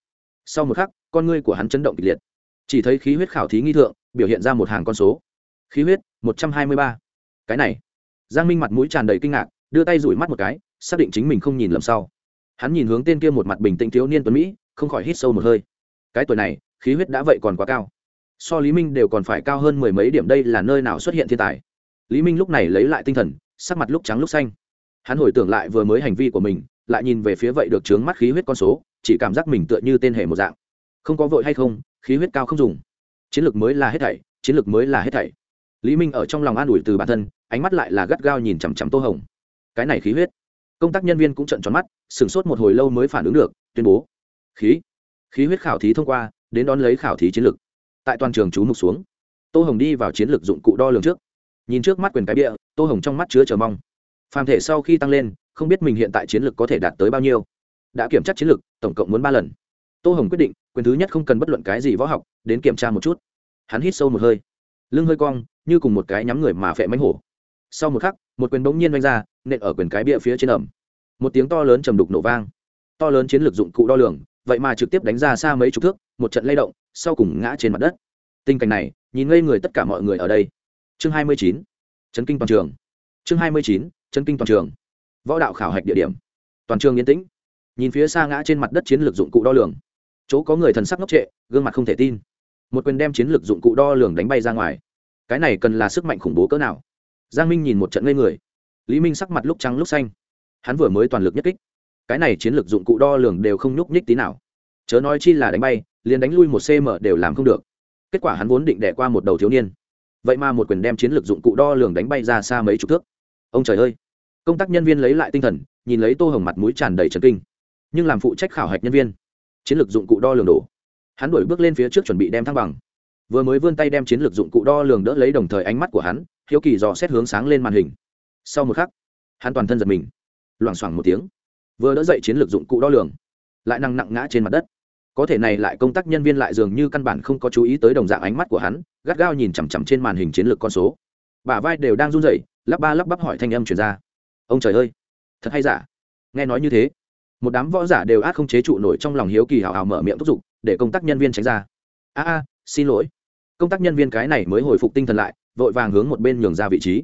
Sau một khắc, con ngươi của hắn chấn động kịch liệt. Chỉ thấy khí huyết khảo thí nghi thượng, biểu hiện ra một hàng con số. Khí huyết, một trăm hai mươi ba. Cái này. Giang minh mặt mũi tràn đầy kinh ngạc, đưa tay rủi mắt một cái, xác định chính mình không nhìn lầm sau. Hắn nhìn hướng tên kia một mặt bình tĩnh thiếu niên tuấn mỹ, không khỏi hít sâu một hơi. Cái tuổi này, khí huyết đã vậy còn quá cao so lý minh đều còn phải cao hơn mười mấy điểm đây là nơi nào xuất hiện thiên tài. Lý minh lúc này lấy lại tinh thần, sắc mặt lúc trắng lúc xanh. Hắn hồi tưởng lại vừa mới hành vi của mình, lại nhìn về phía vậy được trướng mắt khí huyết con số, chỉ cảm giác mình tựa như tên hề một dạng. Không có vội hay không, khí huyết cao không dùng. Chiến lược mới là hết thảy, chiến lược mới là hết thảy. Lý minh ở trong lòng an ủi từ bản thân, ánh mắt lại là gắt gao nhìn chằm chằm tô hồng. Cái này khí huyết. Công tác nhân viên cũng trận tròn mắt, sửng sốt một hồi lâu mới phản ứng được, tuyên bố. Khí. Khí huyết khảo thí thông qua, đến đón lấy khảo thí chiến lược tại toàn trường chú mục xuống. Tô hồng đi vào chiến lược dụng cụ đo lường trước. Nhìn trước mắt quyền cái bịa, tô hồng trong mắt chứa chờ mong. Phàm thể sau khi tăng lên, không biết mình hiện tại chiến lược có thể đạt tới bao nhiêu. Đã kiểm tra chiến lược, tổng cộng muốn ba lần. Tô hồng quyết định, quyền thứ nhất không cần bất luận cái gì võ học, đến kiểm tra một chút. Hắn hít sâu một hơi. Lưng hơi cong, như cùng một cái nhắm người mà phệ mánh hổ. Sau một khắc, một quyền bỗng nhiên oanh ra, nện ở quyền cái bịa phía trên ẩm. Một tiếng to lớn trầm đục nổ vang. To lớn chiến lược dụng cụ đo lường, vậy mà trực tiếp đánh ra xa mấy chục thước, một trận lay động sau cùng ngã trên mặt đất. Tình cảnh này, nhìn ngây người tất cả mọi người ở đây. Chương hai mươi chín, chấn kinh toàn trường. Chương hai mươi chín, chấn kinh toàn trường. Võ đạo khảo hạch địa điểm. Toàn trường yên tĩnh. Nhìn phía xa ngã trên mặt đất chiến lược dụng cụ đo lường. Chỗ có người thần sắc ngốc trệ, gương mặt không thể tin. Một quyền đem chiến lược dụng cụ đo lường đánh bay ra ngoài. Cái này cần là sức mạnh khủng bố cỡ nào? Giang minh nhìn một trận ngây người. Lý minh sắc mặt lúc trắng lúc xanh. Hắn vừa mới toàn lực nhất kích. Cái này chiến lược dụng cụ đo lường đều không nhúc nhích tí nào. Chớ nói chi là đánh bay liền đánh lui một cm đều làm không được. Kết quả hắn vốn định đẻ qua một đầu thiếu niên. Vậy mà một quyền đem chiến lược dụng cụ đo lường đánh bay ra xa mấy chục thước. Ông trời ơi! Công tác nhân viên lấy lại tinh thần, nhìn lấy tô hồng mặt mũi tràn đầy trần kinh. Nhưng làm phụ trách khảo hạch nhân viên, chiến lược dụng cụ đo lường đổ. Hắn đuổi bước lên phía trước chuẩn bị đem thăng bằng. Vừa mới vươn tay đem chiến lược dụng cụ đo lường đỡ lấy đồng thời ánh mắt của hắn, hiếu kỳ dò xét hướng sáng lên màn hình. Sau một khắc, hắn toàn thân giật mình. Loảng xoảng một tiếng. Vừa đỡ dậy chiến lược dụng cụ đo lường, lại năng nặng ngã trên mặt đất có thể này lại công tác nhân viên lại dường như căn bản không có chú ý tới đồng dạng ánh mắt của hắn, gắt gao nhìn chằm chằm trên màn hình chiến lược con số. Bả vai đều đang run rẩy, lắp ba lắp bắp hỏi thanh âm chuyển ra. Ông trời ơi, thật hay giả? Nghe nói như thế, một đám võ giả đều át không chế trụ nổi trong lòng hiếu kỳ hào hào mở miệng thúc giục, để công tác nhân viên tránh ra. A a, xin lỗi. Công tác nhân viên cái này mới hồi phục tinh thần lại, vội vàng hướng một bên nhường ra vị trí.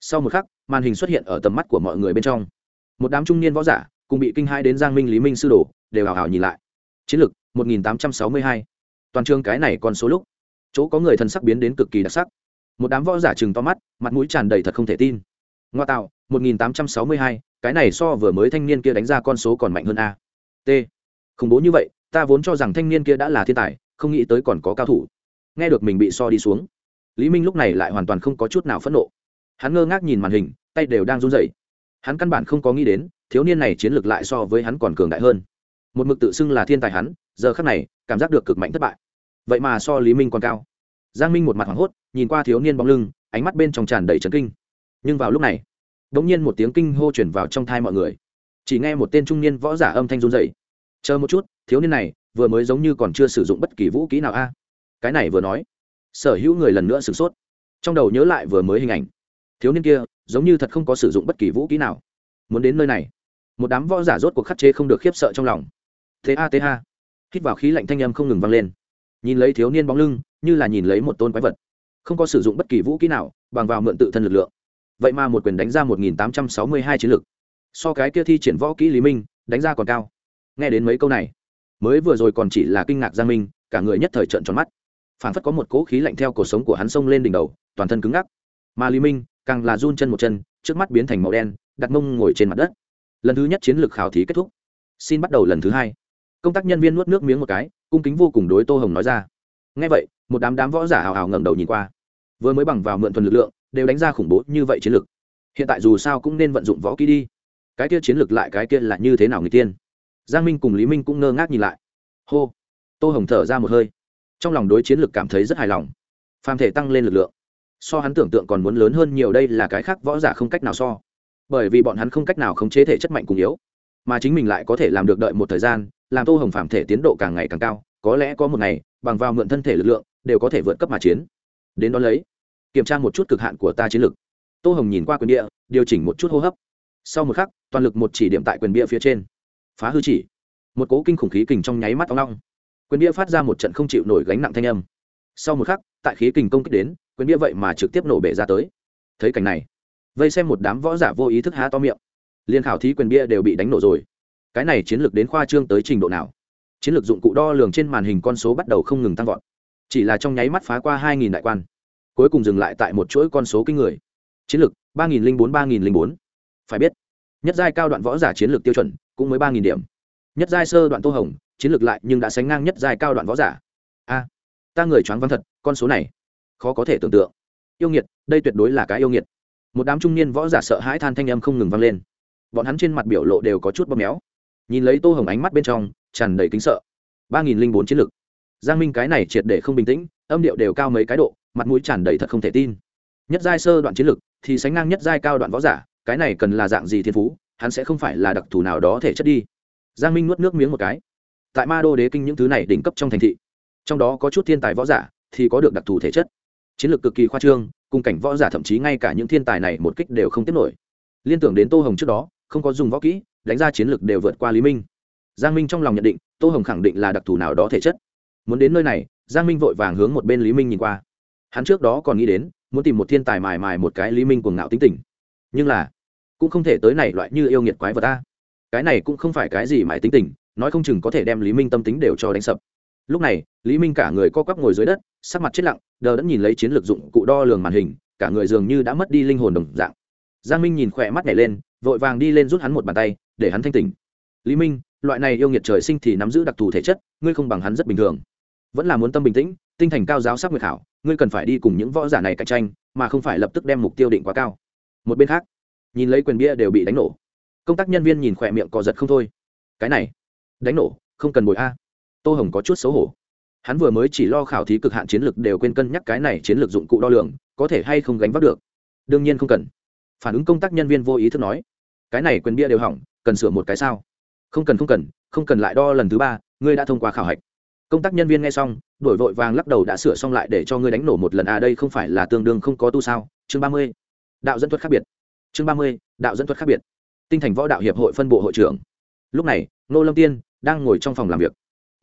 Sau một khắc, màn hình xuất hiện ở tầm mắt của mọi người bên trong. Một đám trung niên võ giả, cùng bị kinh hai đến giang minh, lý minh sư đồ, đều hào hào nhìn lại. Chiến lược 1862. toàn trường cái này còn số lúc. Chỗ có người thần sắc biến đến cực kỳ đặc sắc. Một đám võ giả trừng to mắt mặt mũi tràn đầy thật không thể tin. Ngoa tạo 1862, cái này so vừa mới thanh niên kia đánh ra con số còn mạnh hơn a. T. Không bố như vậy ta vốn cho rằng thanh niên kia đã là thiên tài không nghĩ tới còn có cao thủ. Nghe được mình bị so đi xuống. Lý minh lúc này lại hoàn toàn không có chút nào phẫn nộ. Hắn ngơ ngác nhìn màn hình tay đều đang run rẩy. Hắn căn bản không có nghĩ đến thiếu niên này chiến lược lại so với hắn còn cường đại hơn. Một mực tự xưng là thiên tài hắn giờ khắc này, cảm giác được cực mạnh thất bại. Vậy mà so lý minh còn cao. Giang minh một mặt hoảng hốt, nhìn qua thiếu niên bóng lưng, ánh mắt bên trong tràn đầy trấn kinh. Nhưng vào lúc này đ ỗ n g nhiên một tiếng kinh hô chuyển vào trong thai mọi người. Chỉ nghe một tên trung niên võ giả âm thanh run dậy chờ một chút, thiếu niên này vừa mới giống như còn chưa sử dụng bất kỳ vũ kỹ nào a. Cái này vừa nói, sở hữu người lần nữa sửng sốt. Trong đầu nhớ lại vừa mới hình ảnh. Thiếu niên kia giống như thật không có sử dụng bất kỳ vũ kỹ nào. Muốn đến nơi này. Một đám võ giả rốt cuộc khắc chế không được khiếp sợ trong lòng. Thế a thế a hít vào khí lạnh thanh âm không ngừng vang lên. Nhìn lấy thiếu niên bóng lưng, như là nhìn lấy một tôn quái vật. Không có sử dụng bất kỳ vũ kỹ nào, bằng vào mượn tự thân lực lượng. Vậy mà một quyền đánh ra một nghìn tám trăm sáu mươi hai chiến lực. So cái kia thi triển võ kỹ lý minh, đánh ra còn cao. Nghe đến mấy câu này, mới vừa rồi còn chỉ là kinh ngạc giang minh, cả người nhất thời trợn tròn mắt. Phản phất có một cỗ khí lạnh theo cuộc sống của hắn xông lên đỉnh đầu, toàn thân cứng ngắc. Mà lý minh, càng là run chân một chân, trước mắt biến thành màu đen, đặt mông ngồi trên mặt đất. Lần thứ nhất chiến lược khảo thí kết thúc. Xin bắt đầu lần thứ hai công tác nhân viên nuốt nước miếng một cái, cung kính vô cùng đối tô hồng nói ra. Ngay vậy, một đám đám võ giả hào hào ngẩng đầu nhìn qua. Vừa mới bằng vào mượn thuần lực lượng, đều đánh ra khủng bố như vậy chiến lược hiện tại dù sao cũng nên vận dụng võ kỹ đi. Cái kia chiến lược lại cái kia là như thế nào người tiên? Giang minh cùng lý minh cũng ngơ ngác nhìn lại. Hô. Tô hồng thở ra một hơi. Trong lòng đối chiến lược cảm thấy rất hài lòng. Phàm thể tăng lên lực lượng. So hắn tưởng tượng còn muốn lớn hơn nhiều đây là cái khác võ giả không cách nào so. Bởi vì bọn hắn không cách nào khống chế thể chất mạnh cùng yếu, mà chính mình lại có thể làm được đợi một thời gian làm tô hồng phạm thể tiến độ càng ngày càng cao, có lẽ có một ngày, bằng vào mượn thân thể lực lượng, đều có thể vượt cấp mà chiến. Đến đó lấy, kiểm tra một chút cực hạn của ta chiến lực. Tô hồng nhìn qua quyền địa, điều chỉnh một chút hô hấp. Sau một khắc, toàn lực một chỉ điểm tại quyền bia phía trên. Phá hư chỉ. Một cố kinh khủng khí kình trong nháy mắt ong long quyền bia phát ra một trận không chịu nổi gánh nặng thanh âm. Sau một khắc, tại khí kình công kích đến, quyền bia vậy mà trực tiếp nổ bể ra tới. Thấy cảnh này, vây xem một đám võ giả vô ý thức há to miệng. Liên khảo thí quyền bia đều bị đánh nổ rồi cái này chiến lược đến khoa trương tới trình độ nào? Chiến lược dụng cụ đo lường trên màn hình con số bắt đầu không ngừng tăng vọt. Chỉ là trong nháy mắt phá qua hai nghìn đại quan, cuối cùng dừng lại tại một chuỗi con số kinh người. Chiến lược, ba nghìn lẻ bốn, ba nghìn lẻ bốn. Phải biết, nhất giai cao đoạn võ giả chiến lược tiêu chuẩn cũng mới ba nghìn điểm. Nhất giai sơ đoạn tô hồng, chiến lược lại nhưng đã sánh ngang nhất giai cao đoạn võ giả. A, ta người choáng vắng thật, con số này khó có thể tưởng tượng. Yêu nghiệt, đây tuyệt đối là cái yêu nghiệt. Một đám trung niên võ giả sợ hãi than thanh âm không ngừng vang lên. Bọn hắn trên mặt biểu lộ đều có chút bóp méo nhìn lấy tô hồng ánh mắt bên trong, tràn đầy kính sợ. ba nghìn linh bốn chiến lược giang minh cái này triệt để không bình tĩnh, âm điệu đều cao mấy cái độ, mặt mũi tràn đầy thật không thể tin. Nhất giai sơ đoạn chiến lược thì sánh ngang nhất giai cao đoạn võ giả, cái này cần là dạng gì thiên phú, hắn sẽ không phải là đặc thù nào đó thể chất đi. Giang minh nuốt nước miếng một cái. Tại ma đô đế kinh những thứ này đỉnh cấp trong thành thị, trong đó có chút thiên tài võ giả thì có được đặc thù thể chất. Chiến lược cực kỳ khoa trương, cùng cảnh võ giả thậm chí ngay cả những thiên tài này một kích đều không tiếp nổi. Liên tưởng đến tô hồng trước đó, không có dùng võ kỹ đánh ra chiến lược đều vượt qua lý minh. Giang minh trong lòng nhận định, tô hồng khẳng định là đặc thù nào đó thể chất. Muốn đến nơi này, giang minh vội vàng hướng một bên lý minh nhìn qua. Hắn trước đó còn nghĩ đến, muốn tìm một thiên tài mài mài một cái lý minh cuồng ngạo tính tình. Nhưng là, cũng không thể tới này loại như yêu nghiệt quái vật ta. Cái này cũng không phải cái gì mài tính tình, nói không chừng có thể đem lý minh tâm tính đều cho đánh sập. Lúc này, lý minh cả người co quắp ngồi dưới đất, sắc mặt chết lặng, đờ đẫn nhìn lấy chiến lược dụng cụ đo lường màn hình, cả người dường như đã mất đi linh hồn đồng dạng. Giang minh nhìn khỏe mắt nhảy lên, vội vàng đi lên rút hắn một bàn tay để hắn thanh tỉnh. Lý minh, loại này yêu nghiệt trời sinh thì nắm giữ đặc thù thể chất, ngươi không bằng hắn rất bình thường. Vẫn là muốn tâm bình tĩnh, tinh thành cao giáo sắc nguyệt khảo, ngươi cần phải đi cùng những võ giả này cạnh tranh, mà không phải lập tức đem mục tiêu định quá cao. Một bên khác, nhìn lấy quyền bia đều bị đánh nổ. Công tác nhân viên nhìn khỏe miệng cò giật không thôi. Cái này, đánh nổ, không cần bồi a. Tô hồng có chút xấu hổ. Hắn vừa mới chỉ lo khảo thí cực hạn chiến lược đều quên cân nhắc cái này chiến lược dụng cụ đo lường, có thể hay không gánh vác được? Đương nhiên không cần. Phản ứng công tác nhân viên vô ý thức nói. Cái này quyền bia đều hỏng cần sửa một cái sao? Không cần không cần không cần lại đo lần thứ ba, ngươi đã thông qua khảo hạch. Công tác nhân viên nghe xong, đổi vội vàng lắc đầu đã sửa xong lại để cho ngươi đánh nổ một lần. À đây không phải là tương đương không có tu sao? Chương ba mươi. Đạo dẫn thuật khác biệt. Chương ba mươi, đạo dẫn thuật khác biệt. Tinh thành võ đạo hiệp hội phân bộ hội trưởng. Lúc này nô lâm tiên đang ngồi trong phòng làm việc.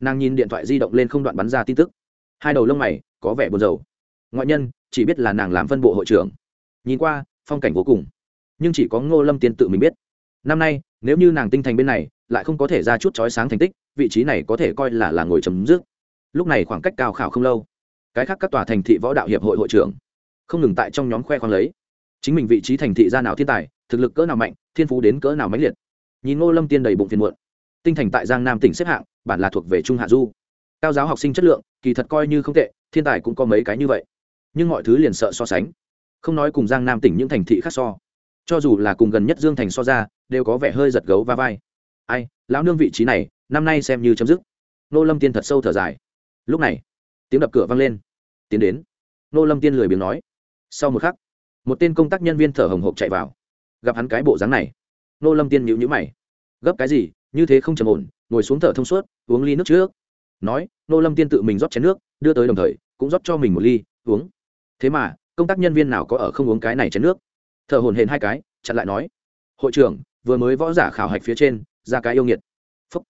Nàng nhìn điện thoại di động lên không đoạn bắn ra tin tức. Hai đầu lông mày có vẻ buồn rầu. Ngoại nhân chỉ biết là nàng làm phân bộ hội trưởng. Nhìn qua, phong cảnh vô cùng. Nhưng chỉ có ngô lâm tiên tự mình biết. Năm nay nếu như nàng tinh thành bên này, lại không có thể ra chút chói sáng thành tích, vị trí này có thể coi là là ngồi chấm dứt. Lúc này khoảng cách cao khảo không lâu. Cái khác các tòa thành thị võ đạo hiệp hội hội trưởng không ngừng tại trong nhóm khoe khoang lấy. Chính mình vị trí thành thị ra nào thiên tài, thực lực cỡ nào mạnh, thiên phú đến cỡ nào mãnh liệt. Nhìn ngô lâm tiên đầy bụng phiền muộn. Tinh thành tại giang nam tỉnh xếp hạng, bản là thuộc về trung hạ du. Cao giáo học sinh chất lượng, kỳ thật coi như không tệ, thiên tài cũng có mấy cái như vậy. Nhưng mọi thứ liền sợ so sánh. Không nói cùng giang nam tỉnh những thành thị khác so. Cho dù là cùng gần nhất dương thành so ra đều có vẻ hơi giật gấu va vai. Ai, lão nương vị trí này, năm nay xem như chấm dứt. Nô lâm tiên thật sâu thở dài. Lúc này, tiếng đập cửa vang lên. Tiến đến. Nô lâm tiên lười biếng nói. Sau một khắc, một tên công tác nhân viên thở hồng hộc chạy vào. Gặp hắn cái bộ dáng này, nô lâm tiên nhịu nhữ mày. Gấp cái gì, như thế không trầm ổn, ngồi xuống thở thông suốt, uống ly nước trước. Nói, nô lâm tiên tự mình rót chén nước, đưa tới đồng thời, cũng rót cho mình một ly, uống. Thế mà, công tác nhân viên nào có ở không uống cái này chén nước? Thở hồn hển hai cái, chặn lại nói. Hội trưởng vừa mới võ giả khảo hạch phía trên, ra cái yêu nghiệt. Phúc.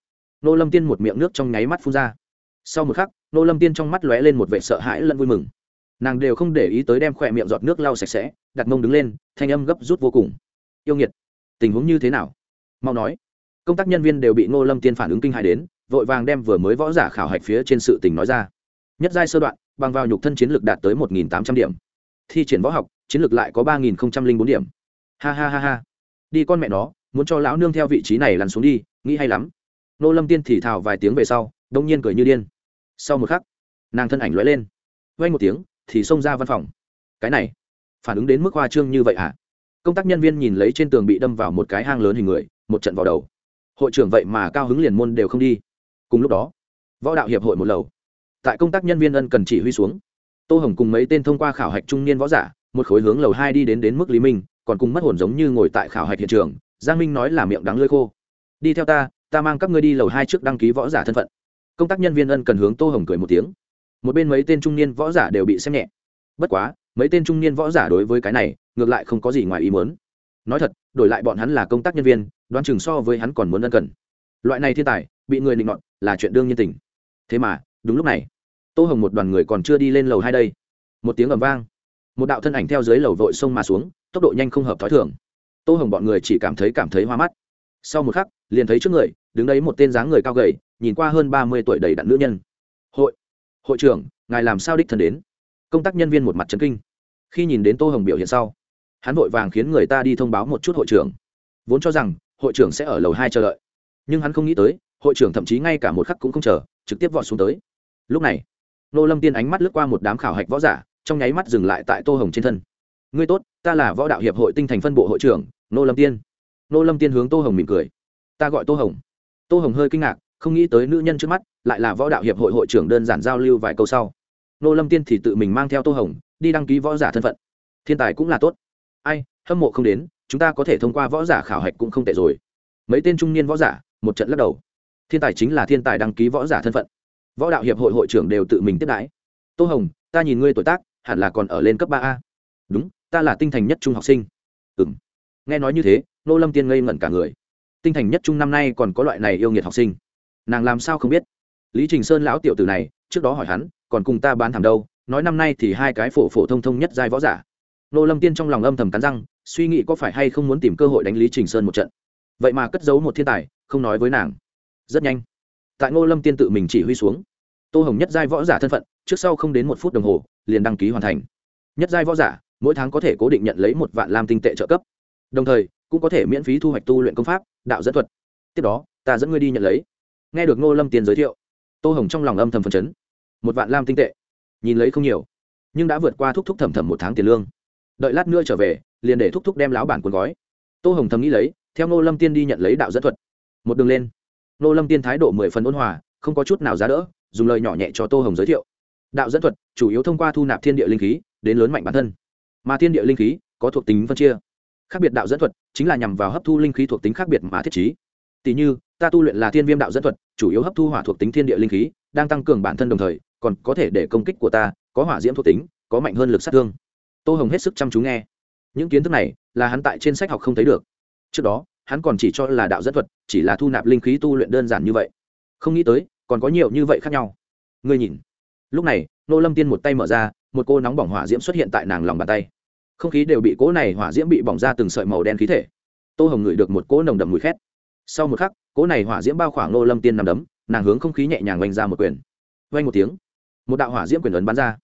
Nô lâm tiên một miệng nước trong nháy mắt phun ra. Sau một khắc, nô lâm tiên trong mắt lóe lên một vẻ sợ hãi lẫn vui mừng. Nàng đều không để ý tới đem khỏe miệng giọt nước lau sạch sẽ, đặt mông đứng lên, thanh âm gấp rút vô cùng. Yêu nghiệt, tình huống như thế nào? Mau nói. Công tác nhân viên đều bị nô lâm tiên phản ứng kinh hại đến, vội vàng đem vừa mới võ giả khảo hạch phía trên sự tình nói ra. Nhất giai sơ đoạn, bằng vào nhục thân chiến lược đạt tới một nghìn tám trăm điểm. Thi triển võ học, chiến lược lại có ba nghìn bốn điểm. Ha ha ha ha. Đi con mẹ nó muốn cho lão nương theo vị trí này lăn xuống đi, nghĩ hay lắm. Nô lâm tiên thì thào vài tiếng về sau, đông nhiên cười như điên. Sau một khắc, nàng thân ảnh lóe lên. Vay một tiếng, thì xông ra văn phòng. Cái này, phản ứng đến mức hoa trương như vậy hả? Công tác nhân viên nhìn lấy trên tường bị đâm vào một cái hang lớn hình người, một trận vào đầu. Hội trưởng vậy mà cao hứng liền môn đều không đi. Cùng lúc đó, võ đạo hiệp hội một lầu. Tại công tác nhân viên ân cần chỉ huy xuống, tô hồng cùng mấy tên thông qua khảo hạch trung niên võ giả, một khối hướng lầu hai đi đến đến mức lý minh, còn cùng mất hồn giống như ngồi tại khảo hạch hiện trường giang minh nói là miệng đắng lơi khô. Đi theo ta ta mang các ngươi đi lầu hai trước đăng ký võ giả thân phận. Công tác nhân viên ân cần hướng tô hồng cười một tiếng. Một bên mấy tên trung niên võ giả đều bị xem nhẹ. Bất quá, mấy tên trung niên võ giả đối với cái này, ngược lại không có gì ngoài ý muốn. Nói thật, đổi lại bọn hắn là công tác nhân viên, đoán chừng so với hắn còn muốn ân cần. Loại này thiên tài, bị người định ngọn là chuyện đương nhiên tình. Thế mà, đúng lúc này, tô hồng một đoàn người còn chưa đi lên lầu hai đây. Một tiếng ầm vang. Một đạo thân ảnh theo dưới lầu vội sông mà xuống, tốc độ nhanh không hợp t h ó i thường tô hồng bọn người chỉ cảm thấy cảm thấy hoa mắt. Sau một khắc, liền thấy trước người, đứng đấy một tên dáng người cao gầy, nhìn qua hơn ba mươi tuổi đầy đặn nữ nhân. Hội hội trưởng, ngài làm sao đích thân đến? Công tác nhân viên một mặt trấn kinh. Khi nhìn đến tô hồng biểu hiện sau, hắn vội vàng khiến người ta đi thông báo một chút hội trưởng. Vốn cho rằng, hội trưởng sẽ ở lầu hai chờ đợi. Nhưng hắn không nghĩ tới, hội trưởng thậm chí ngay cả một khắc cũng không chờ, trực tiếp vọt xuống tới. Lúc này, nô lâm tiên ánh mắt lướt qua một đám khảo hạch võ giả, trong nháy mắt dừng lại tại tô hồng trên thân. Ngươi tốt, ta là võ đạo hiệp hội tinh thành phân bộ hội trưởng nô lâm tiên. Nô lâm tiên hướng tô hồng mỉm cười. Ta gọi tô hồng. Tô hồng hơi kinh ngạc, không nghĩ tới nữ nhân trước mắt, lại là võ đạo hiệp hội hội trưởng đơn giản giao lưu vài câu sau. Nô lâm tiên thì tự mình mang theo tô hồng, đi đăng ký võ giả thân phận. Thiên tài cũng là tốt. Ai, hâm mộ không đến, chúng ta có thể thông qua võ giả khảo hạch cũng không tệ rồi. Mấy tên trung niên võ giả, một trận lắc đầu. Thiên tài chính là thiên tài đăng ký võ giả thân phận. Võ đạo hiệp hội hội trưởng đều tự mình tiếp đãi. Tô hồng, ta nhìn ngươi tuổi tác, hẳn là còn ở lên cấp ba a. Đúng, ta là tinh thành nhất trung học sinh. Ừ m nghe nói như thế, nô lâm tiên ngây ngẩn cả người. Tinh thành nhất trung năm nay còn có loại này yêu nghiệt học sinh. Nàng làm sao không biết? Lý trình sơn lão tiểu tử này, trước đó hỏi hắn, còn cùng ta bán thảm đâu, nói năm nay thì hai cái phổ phổ thông thông nhất giai võ giả. Nô lâm tiên trong lòng âm thầm cắn răng, suy nghĩ có phải hay không muốn tìm cơ hội đánh lý trình sơn một trận. Vậy mà cất giấu một thiên tài, không nói với nàng. Rất nhanh, tại ngô lâm tiên tự mình chỉ huy xuống. Tô hồng nhất giai võ giả thân phận, trước sau không đến một phút đồng hồ, liền đăng ký hoàn thành. Nhất giai võ giả, mỗi tháng có thể cố định nhận lấy một vạn lam tinh tệ trợ cấp đồng thời, cũng có thể miễn phí thu hoạch tu luyện công pháp, đạo dẫn thuật. Tiếp đó, ta dẫn ngươi đi nhận lấy. Nghe được ngô lâm tiền giới thiệu, tô hồng trong lòng âm thầm phần chấn. Một vạn lam tinh tệ. Nhìn lấy không nhiều, nhưng đã vượt qua thúc thúc thẩm thẩm một tháng tiền lương. Đợi lát nữa trở về, liền để thúc thúc đem láo bản cuốn gói. Tô hồng thầm nghĩ lấy, theo ngô lâm tiên đi nhận lấy đạo dẫn thuật. Một đường lên, ngô lâm tiên thái độ mười phần ôn hòa, không có chút nào giá đỡ, dùng lời nhỏ nhẹ cho tô hồng giới thiệu. Đạo dẫn thuật, chủ yếu thông qua thu nạp thiên địa linh khí, đến lớn mạnh bản thân. Mà thiên địa linh khí, có thuộc tính phân chia khác biệt đạo dẫn thuật chính là nhằm vào hấp thu linh khí thuộc tính khác biệt mà thiết trí. Tỷ như, ta tu luyện là thiên viêm đạo dẫn thuật, chủ yếu hấp thu hỏa thuộc tính thiên địa linh khí, đang tăng cường bản thân đồng thời, còn có thể để công kích của ta có hỏa diễm thuộc tính, có mạnh hơn lực sát thương. Tô hồng hết sức chăm chú nghe. Những kiến thức này là hắn tại trên sách học không thấy được. Trước đó, hắn còn chỉ cho là đạo dẫn thuật chỉ là thu nạp linh khí tu luyện đơn giản như vậy. Không nghĩ tới, còn có nhiều như vậy khác nhau. Ngươi nhìn. Lúc này, nô lâm tiên một tay mở ra, một cô nóng bỏng hỏa diễm xuất hiện tại nàng lòng bàn tay không khí đều bị cỗ này hỏa diễm bị bỏng ra từng sợi màu đen khí thể. Tô hồng ngửi được một cỗ nồng đậm mùi khét. Sau một khắc, cỗ này hỏa diễm bao khoảng nô lâm tiên nằm đấm, nàng hướng không khí nhẹ nhàng oanh ra một quyền. Oanh một tiếng, một đạo hỏa diễm quyền ấn bắn ra.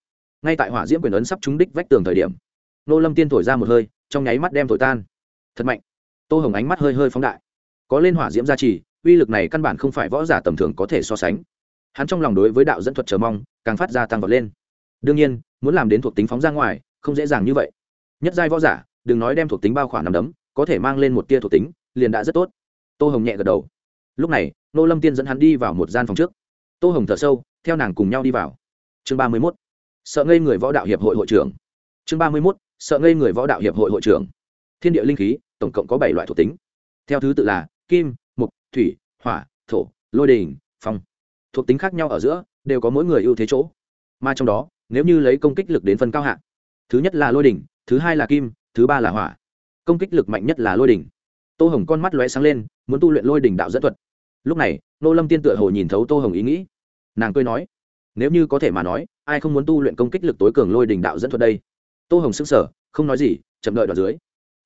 Ngay tại hỏa diễm quyền ấn sắp trúng đích vách tường thời điểm nô lâm tiên thổi ra một hơi, trong nháy mắt đem thổi tan. Thật mạnh. Tô hồng ánh mắt hơi hơi phóng đại. Có lên hỏa diễm gia trì, uy lực này căn bản không phải võ giả tầm thường có thể so sánh. Hắn trong lòng đối với đạo dẫn thuật chờ mong, càng phát ra tăng vọt lên. Đương nhiên, muốn làm đến thuộc tính phóng ra ngoài, không dễ dàng như vậy nhất giai võ giả, đừng nói đem thuộc tính bao khoản nằm đấm, có thể mang lên một tia thuộc tính, liền đã rất tốt. Tô hồng nhẹ gật đầu. Lúc này, nô lâm tiên dẫn hắn đi vào một gian phòng trước. Tô hồng thở sâu, theo nàng cùng nhau đi vào. Chương ba mươi mốt. Sợ ngây người võ đạo hiệp hội hội trưởng. Chương ba mươi mốt. Sợ ngây người võ đạo hiệp hội hội trưởng. Thiên địa linh khí, tổng cộng có bảy loại thuộc tính. Theo thứ tự là kim mục thủy, hỏa, thổ, lôi đình, phong. Thuộc tính khác nhau ở giữa, đều có mỗi người ưu thế chỗ. Mà trong đó, nếu như lấy công kích lực đến phân cao hạng thứ nhất là lôi đỉnh thứ hai là kim, thứ ba là hỏa. Công kích lực mạnh nhất là lôi đỉnh. Tô hồng con mắt lóe sáng lên, muốn tu luyện lôi đỉnh đạo dẫn thuật. Lúc này, nô lâm tiên tựa hồ nhìn thấu tô hồng ý nghĩ. Nàng cười nói, nếu như có thể mà nói, ai không muốn tu luyện công kích lực tối cường lôi đỉnh đạo dẫn thuật đây? Tô hồng sững sờ, không nói gì, chậm đợi đoạn dưới.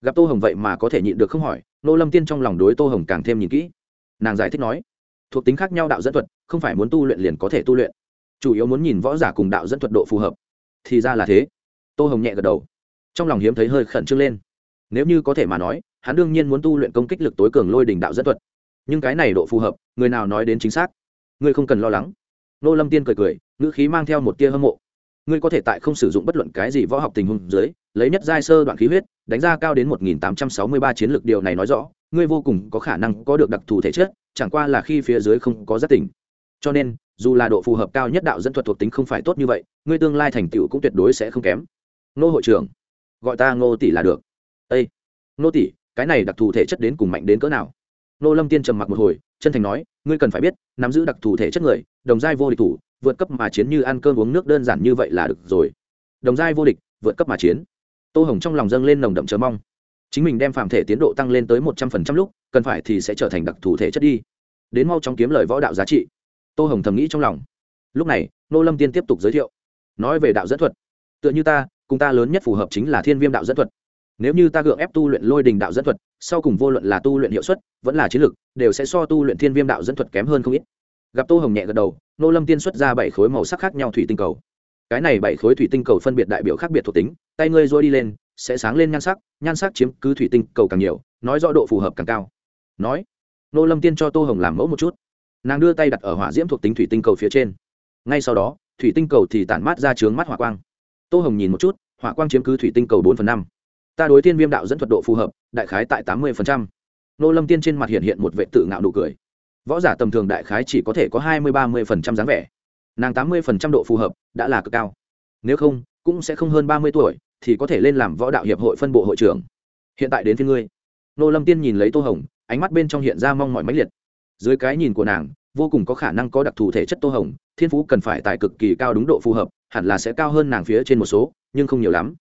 Gặp tô hồng vậy mà có thể nhịn được không hỏi, nô lâm tiên trong lòng đối tô hồng càng thêm nhìn kỹ. Nàng giải thích nói, thuộc tính khác nhau đạo dẫn thuật, không phải muốn tu luyện liền có thể tu luyện. Chủ yếu muốn nhìn võ giả cùng đạo dẫn thuật độ phù hợp. Thì ra là thế. Tô hồng nhẹ gật đầu trong lòng hiếm thấy hơi khẩn trương lên. Nếu như có thể mà nói, hắn đương nhiên muốn tu luyện công kích lực tối cường lôi đình đạo dẫn thuật. Nhưng cái này độ phù hợp, người nào nói đến chính xác? Ngươi không cần lo lắng. Nô lâm tiên cười cười, ngữ khí mang theo một tia hâm mộ. Ngươi có thể tại không sử dụng bất luận cái gì võ học tình huống dưới, lấy nhất giai sơ đoạn khí huyết, đánh ra cao đến một nghìn tám trăm sáu mươi ba chiến lược điều này nói rõ, ngươi vô cùng có khả năng có được đặc thù thể chất, chẳng qua là khi phía dưới không có giác tỉnh. Cho nên, dù là độ phù hợp cao nhất đạo dẫn thuật thuộc tính không phải tốt như vậy, ngươi tương lai thành tựu cũng tuyệt đối sẽ không kém. Nô hội trưởng gọi ta ngô tỷ là được. Ây Ngô tỷ, cái này đặc thù thể chất đến cùng mạnh đến cỡ nào? Nô lâm tiên trầm mặc một hồi, chân thành nói, ngươi cần phải biết, nắm giữ đặc thù thể chất người, đồng giai vô địch thủ, vượt cấp mà chiến như ăn cơm uống nước đơn giản như vậy là được rồi. Đồng giai vô địch, vượt cấp mà chiến. Tô hồng trong lòng dâng lên nồng đậm chờ mong. Chính mình đem phạm thể tiến độ tăng lên tới một trăm phần trăm lúc, cần phải thì sẽ trở thành đặc thù thể chất đi. Đến mau chóng kiếm lời võ đạo giá trị. Tô hồng thầm nghĩ trong lòng. Lúc này nô lâm tiên tiếp tục giới thiệu. Nói về đạo dẫn thuật. Tựa như ta cùng ta lớn nhất phù hợp chính là thiên viêm đạo dẫn thuật. Nếu như ta gượng ép tu luyện lôi đình đạo dẫn thuật, sau cùng vô luận là tu luyện hiệu suất, vẫn là chiến lược đều sẽ so tu luyện thiên viêm đạo dẫn thuật kém hơn không ít. Gặp tô hồng nhẹ gật đầu, nô lâm tiên xuất ra bảy khối màu sắc khác nhau thủy tinh cầu. Cái này bảy khối thủy tinh cầu phân biệt đại biểu khác biệt thuộc tính, tay ngươi dôi đi lên, sẽ sáng lên nhan sắc nhan sắc chiếm cứ thủy tinh cầu càng nhiều, nói rõ độ phù hợp càng cao. Nói, nô lâm tiên cho tô hồng làm mẫu một chút. Nàng đưa tay đặt ở hỏa diễm thuộc tính thủy tinh cầu phía trên. Ngay sau đó, thủy tinh cầu thì tản mát ra trướng mắt hỏa quang tô hồng nhìn một chút, hỏa quang chiếm cứ thủy tinh cầu bốn phần năm. Ta đối tiên viêm đạo dẫn thuật độ phù hợp, đại khái tại tám mươi phần trăm. nô lâm tiên trên mặt hiện hiện một vệ tự ngạo nụ cười. Võ giả tầm thường đại khái chỉ có thể có hai mươi ba mươi phần trăm dáng vẻ. Nàng tám mươi phần trăm độ phù hợp, đã là cực cao. Nếu không, cũng sẽ không hơn ba mươi tuổi, thì có thể lên làm võ đạo hiệp hội phân bộ hội trưởng. Hiện tại đến phía ngươi. Nô lâm tiên nhìn lấy tô hồng, ánh mắt bên trong hiện ra mong mỏi mãnh liệt. Dưới cái nhìn của nàng, vô cùng có khả năng có đặc thù thể chất tô hồng thiên phú cần phải tại cực kỳ cao đúng độ phù hợp, hẳn là sẽ cao hơn nàng phía trên một số, nhưng không nhiều lắm.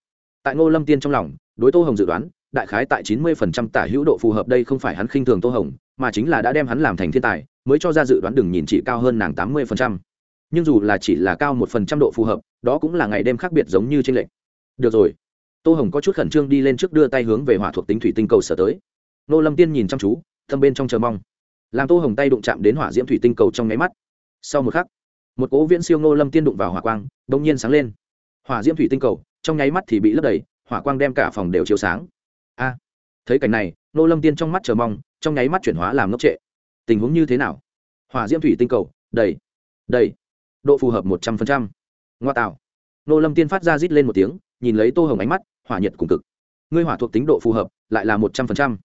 Tại ngô lâm tiên trong lòng, đối tô hồng dự đoán, đại khái tại chín mươi phần trăm tả hữu độ phù hợp đây không phải hắn khinh thường tô hồng, mà chính là đã đem hắn làm thành thiên tài, mới cho ra dự đoán đừng nhìn chỉ cao hơn nàng tám mươi phần trăm. Nhưng dù là chỉ là cao một phần trăm độ phù hợp, đó cũng là ngày đêm khác biệt giống như tranh lệch. Được rồi. Tô hồng có chút khẩn trương đi lên trước đưa tay hướng về hỏa thuộc tính thủy tinh cầu sở tới. Nô lâm tiên nhìn chăm chú, thâm bên trong chờ mong. Làm tô hồng tay đụng chạm đến hỏa diễm thủy tinh cầu trong nháy mắt. Sau một khắc một cố viễn siêu nô lâm tiên đụng vào hỏa quang bỗng nhiên sáng lên. Hỏa diễm thủy tinh cầu, trong nháy mắt thì bị lấp đầy, hỏa quang đem cả phòng đều chiếu sáng. A! Thấy cảnh này nô lâm tiên trong mắt chờ mong, trong nháy mắt chuyển hóa làm ngốc trệ. Tình huống như thế nào? Hỏa diễm thủy tinh cầu, đầy đầy. Độ phù hợp một trăm phần trăm. Ngoa tạo. Nô lâm tiên phát ra rít lên một tiếng, nhìn lấy tô hồng ánh mắt, hỏa nhiệt cùng cực. Ngươi hỏa thuộc tính độ phù hợp, lại là một trăm phần trăm.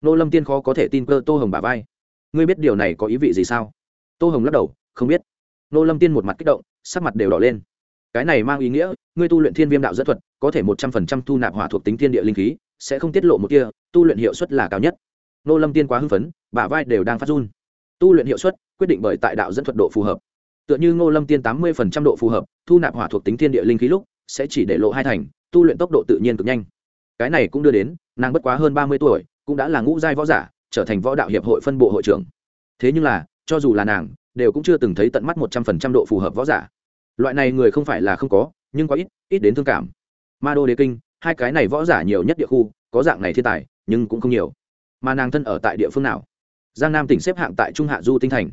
Nô lâm tiên khó có thể tin cơ tô hồng bà vai. Ngươi biết điều này có ý vị gì sao? Tô hồng lắc đầu, không biết nô lâm tiên một mặt kích động, sắc mặt đều đỏ lên. Cái này mang ý nghĩa, ngươi tu luyện thiên viêm đạo dẫn thuật, có thể một trăm phần trăm thu nạp hỏa thuộc tính thiên địa linh khí, sẽ không tiết lộ một kia tu luyện hiệu suất là cao nhất. Nô lâm tiên quá hưng phấn, bả vai đều đang phát run. Tu luyện hiệu suất, quyết định bởi tại đạo dẫn thuật độ phù hợp. Tựa như ngô lâm tiên tám mươi phần trăm độ phù hợp, thu nạp hỏa thuộc tính thiên địa linh khí lúc, sẽ chỉ để lộ hai thành, tu luyện tốc độ tự nhiên cực nhanh. Cái này cũng đưa đến, nàng bất quá hơn ba mươi tuổi, cũng đã là ngũ giai võ giả, trở thành võ đạo hiệp hội phân bộ hội trưởng. Thế nhưng là, cho dù là nàng đều cũng chưa từng thấy tận mắt một trăm phần trăm độ phù hợp võ giả. Loại này người không phải là không có, nhưng có ít ít đến thương cảm. Ma đô đế kinh, hai cái này võ giả nhiều nhất địa khu, có dạng này thiên tài, nhưng cũng không nhiều. Mà nàng thân ở tại địa phương nào? Giang nam tỉnh xếp hạng tại trung hạ du tinh thành.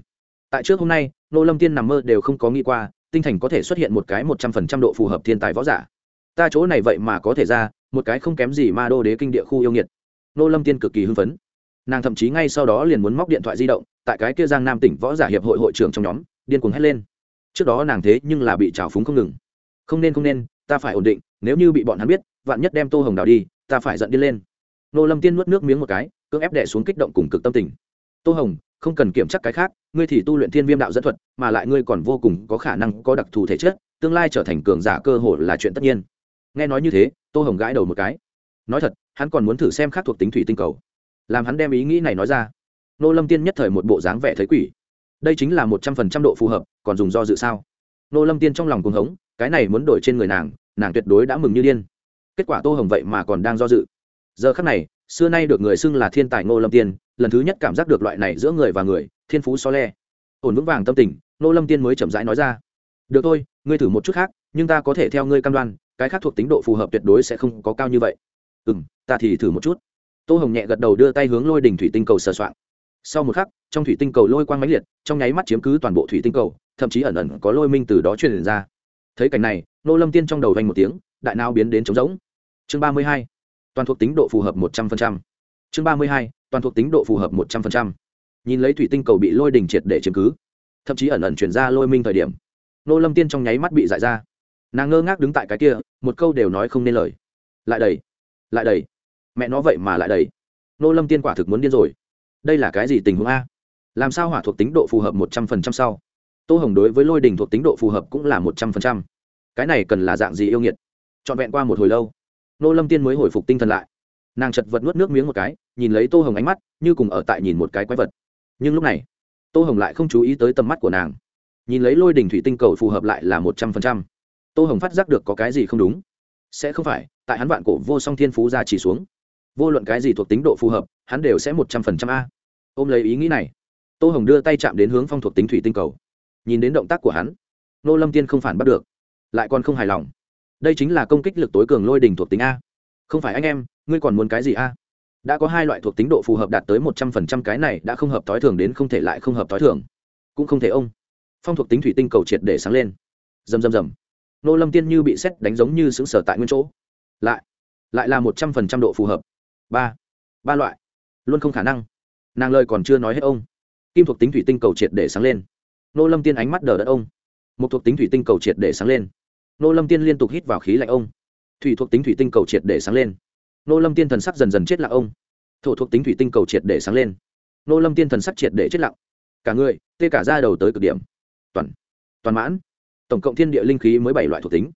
Tại trước hôm nay, nô lâm tiên nằm mơ đều không có nghĩ qua, tinh thành có thể xuất hiện một cái một trăm phần trăm độ phù hợp thiên tài võ giả. Ta chỗ này vậy mà có thể ra, một cái không kém gì ma đô đế kinh địa khu yêu nghiệt. Nô lâm tiên cực kỳ hưng phấn. Nàng thậm chí ngay sau đó liền muốn móc điện thoại di động tại cái kia giang nam tỉnh võ giả hiệp hội hội trưởng trong nhóm, điên cuồng hét lên. Trước đó nàng thế nhưng là bị trào phúng không ngừng. Không nên không nên, ta phải ổn định, nếu như bị bọn hắn biết, vạn nhất đem tô hồng đào đi, ta phải giận đi lên. Nô lâm tiên nuốt nước miếng một cái, cưỡng ép đẻ xuống kích động cùng cực tâm tình. Tô hồng, không cần kiểm chắc cái khác, ngươi thì tu luyện thiên viêm đạo dẫn thuật, mà lại ngươi còn vô cùng có khả năng có đặc thù thể chất, tương lai trở thành cường giả cơ hội là chuyện tất nhiên. Nghe nói như thế, tô hồng gãi đầu một cái. Nói thật, hắn còn muốn thử xem khác thuộc tính thủy tinh cầu. Làm hắn đem ý nghĩ này nói ra nô lâm tiên nhất thời một bộ dáng vẻ thấy quỷ. Đây chính là một trăm phần trăm độ phù hợp, còn dùng do dự sao? Nô lâm tiên trong lòng cuồng hống, cái này muốn đổi trên người nàng nàng tuyệt đối đã mừng như điên. Kết quả tô hồng vậy mà còn đang do dự. Giờ khắc này, xưa nay được người xưng là thiên tài ngô lâm tiên, lần thứ nhất cảm giác được loại này giữa người và người, thiên phú so le. Ổn vững vàng tâm tình ngô lâm tiên mới chậm rãi nói ra. Được thôi, ngươi thử một chút khác, nhưng ta có thể theo ngươi cam đoan, cái khác thuộc tính độ phù hợp tuyệt đối sẽ không có cao như vậy. Ừ m ta thì thử một chút. Tô hồng nhẹ gật đầu đưa tay hướng lôi đỉnh thủy tinh cầu sờ soạn sau một khắc, trong thủy tinh cầu lôi quang mãnh liệt, trong nháy mắt chiếm cứ toàn bộ thủy tinh cầu, thậm chí ẩn ẩn có lôi minh từ đó truyền ra. Thấy cảnh này, nô lâm tiên trong đầu vanh một tiếng, đại nao biến đến trống rỗng. Chương ba mươi hai, toàn thuộc tính độ phù hợp một trăm linh chương ba mươi hai, toàn thuộc tính độ phù hợp một trăm linh nhìn lấy thủy tinh cầu bị lôi đình triệt để chiếm cứ, thậm chí ẩn ẩn chuyển ra lôi minh thời điểm, nô lâm tiên trong nháy mắt bị dại ra. Nàng ngơ ngác đứng tại cái kia, một câu đều nói không nên lời. Lại đầy lại đầy. Mẹ nó vậy mà lại đầy. Nô lâm tiên quả thực muốn điên rồi đây là cái gì tình huống a? Làm sao hỏa thuộc tính độ phù hợp một trăm phần trăm sau? Tô hồng đối với lôi đình thuộc tính độ phù hợp cũng là một trăm phần trăm. Cái này cần là dạng gì yêu nghiệt? Trọn vẹn qua một hồi lâu, nô lâm tiên mới hồi phục tinh thần lại. Nàng chật vật nuốt nước miếng một cái, nhìn lấy tô hồng ánh mắt, như cùng ở tại nhìn một cái quái vật. Nhưng lúc này, tô hồng lại không chú ý tới tầm mắt của nàng. Nhìn lấy lôi đình thủy tinh cầu phù hợp lại là một trăm phần trăm. Tô hồng phát giác được có cái gì không đúng. Sẽ không phải, tại hắn vạn cổ vô song thiên phú ra chỉ xuống. Vô luận cái gì thuộc tính độ phù hợp hắn đều sẽ một trăm phần trăm a. Ôm lấy ý nghĩ này, tô hồng đưa tay chạm đến hướng phong thuộc tính thủy tinh cầu. Nhìn đến động tác của hắn, nô lâm tiên không phản bắt được, lại còn không hài lòng. Đây chính là công kích lực tối cường lôi đình thuộc tính a. Không phải anh em, ngươi còn muốn cái gì a? Đã có hai loại thuộc tính độ phù hợp đạt tới một trăm phần trăm cái này đã không hợp t ố i thường đến không thể lại không hợp t ố i thường. Cũng không thể ông. Phong thuộc tính thủy tinh cầu triệt để sáng lên. Rầm rầm rầm. Nô lâm tiên như bị xét đánh giống như xứng sở tại nguyên chỗ. Lại lại là một trăm phần trăm độ phù hợp. Ba ba loại luôn không khả năng. Nàng lời còn chưa nói hết ông. Kim thuộc tính thủy tinh cầu triệt để sáng lên. Nô lâm tiên ánh mắt đờ đẫn ông. Một thuộc tính thủy tinh cầu triệt để sáng lên. Nô lâm tiên liên tục hít vào khí lạnh ông. Thủy thuộc tính thủy tinh cầu triệt để sáng lên. Nô lâm tiên thần sắc dần dần chết lặng ông. Thổ thuộc tính thủy tinh cầu triệt để sáng lên. Nô lâm tiên thần sắc triệt để chết lặng. Cả người, tê cả ra đầu tới cực điểm. Toàn toàn mãn. Tổng cộng thiên địa linh khí mới bảy loại thuộc tính.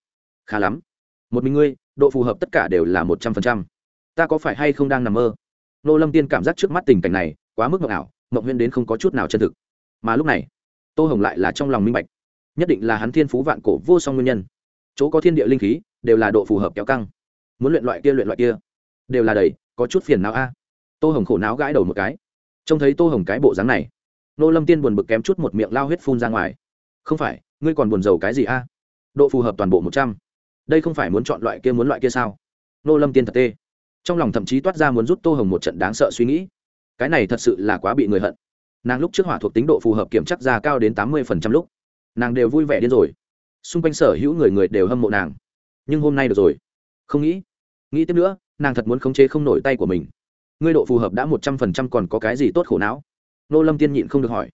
Khá lắm. Một mình ngươi, độ phù hợp tất cả đều là một trăm phần trăm. Ta có phải hay không đang nằm mơ? Nô lâm tiên cảm giác trước mắt tình cảnh này quá mức mộng ảo, mộng huyên đến không có chút nào chân thực. Mà lúc này, tô hồng lại là trong lòng minh bạch, nhất định là hắn thiên phú vạn cổ vô song nguyên nhân. Chỗ có thiên địa linh khí, đều là độ phù hợp kéo căng. Muốn luyện loại kia luyện loại kia, đều là đầy, có chút phiền não a. Tô hồng khổ não gãi đầu một cái. Trông thấy tô hồng cái bộ dáng này, nô lâm tiên buồn bực kém chút một miệng lao huyết phun ra ngoài. Không phải, ngươi còn buồn giàu cái gì a? Độ phù hợp toàn bộ một trăm. Đây không phải muốn chọn loại kia muốn loại kia sao? Nô lâm tiên thật tê trong lòng thậm chí toát ra muốn rút tô hồng một trận đáng sợ suy nghĩ. Cái này thật sự là quá bị người hận. Nàng lúc trước hỏa thuộc tính độ phù hợp kiểm chắc ra cao đến tám mươi phần trăm lúc, nàng đều vui vẻ đến rồi. Xung quanh sở hữu người người đều hâm mộ nàng. Nhưng hôm nay được rồi. Không nghĩ nghĩ tiếp nữa, nàng thật muốn khống chế không nổi tay của mình. Ngươi độ phù hợp đã một trăm phần trăm còn có cái gì tốt khổ não? Nô lâm tiên nhịn không được hỏi.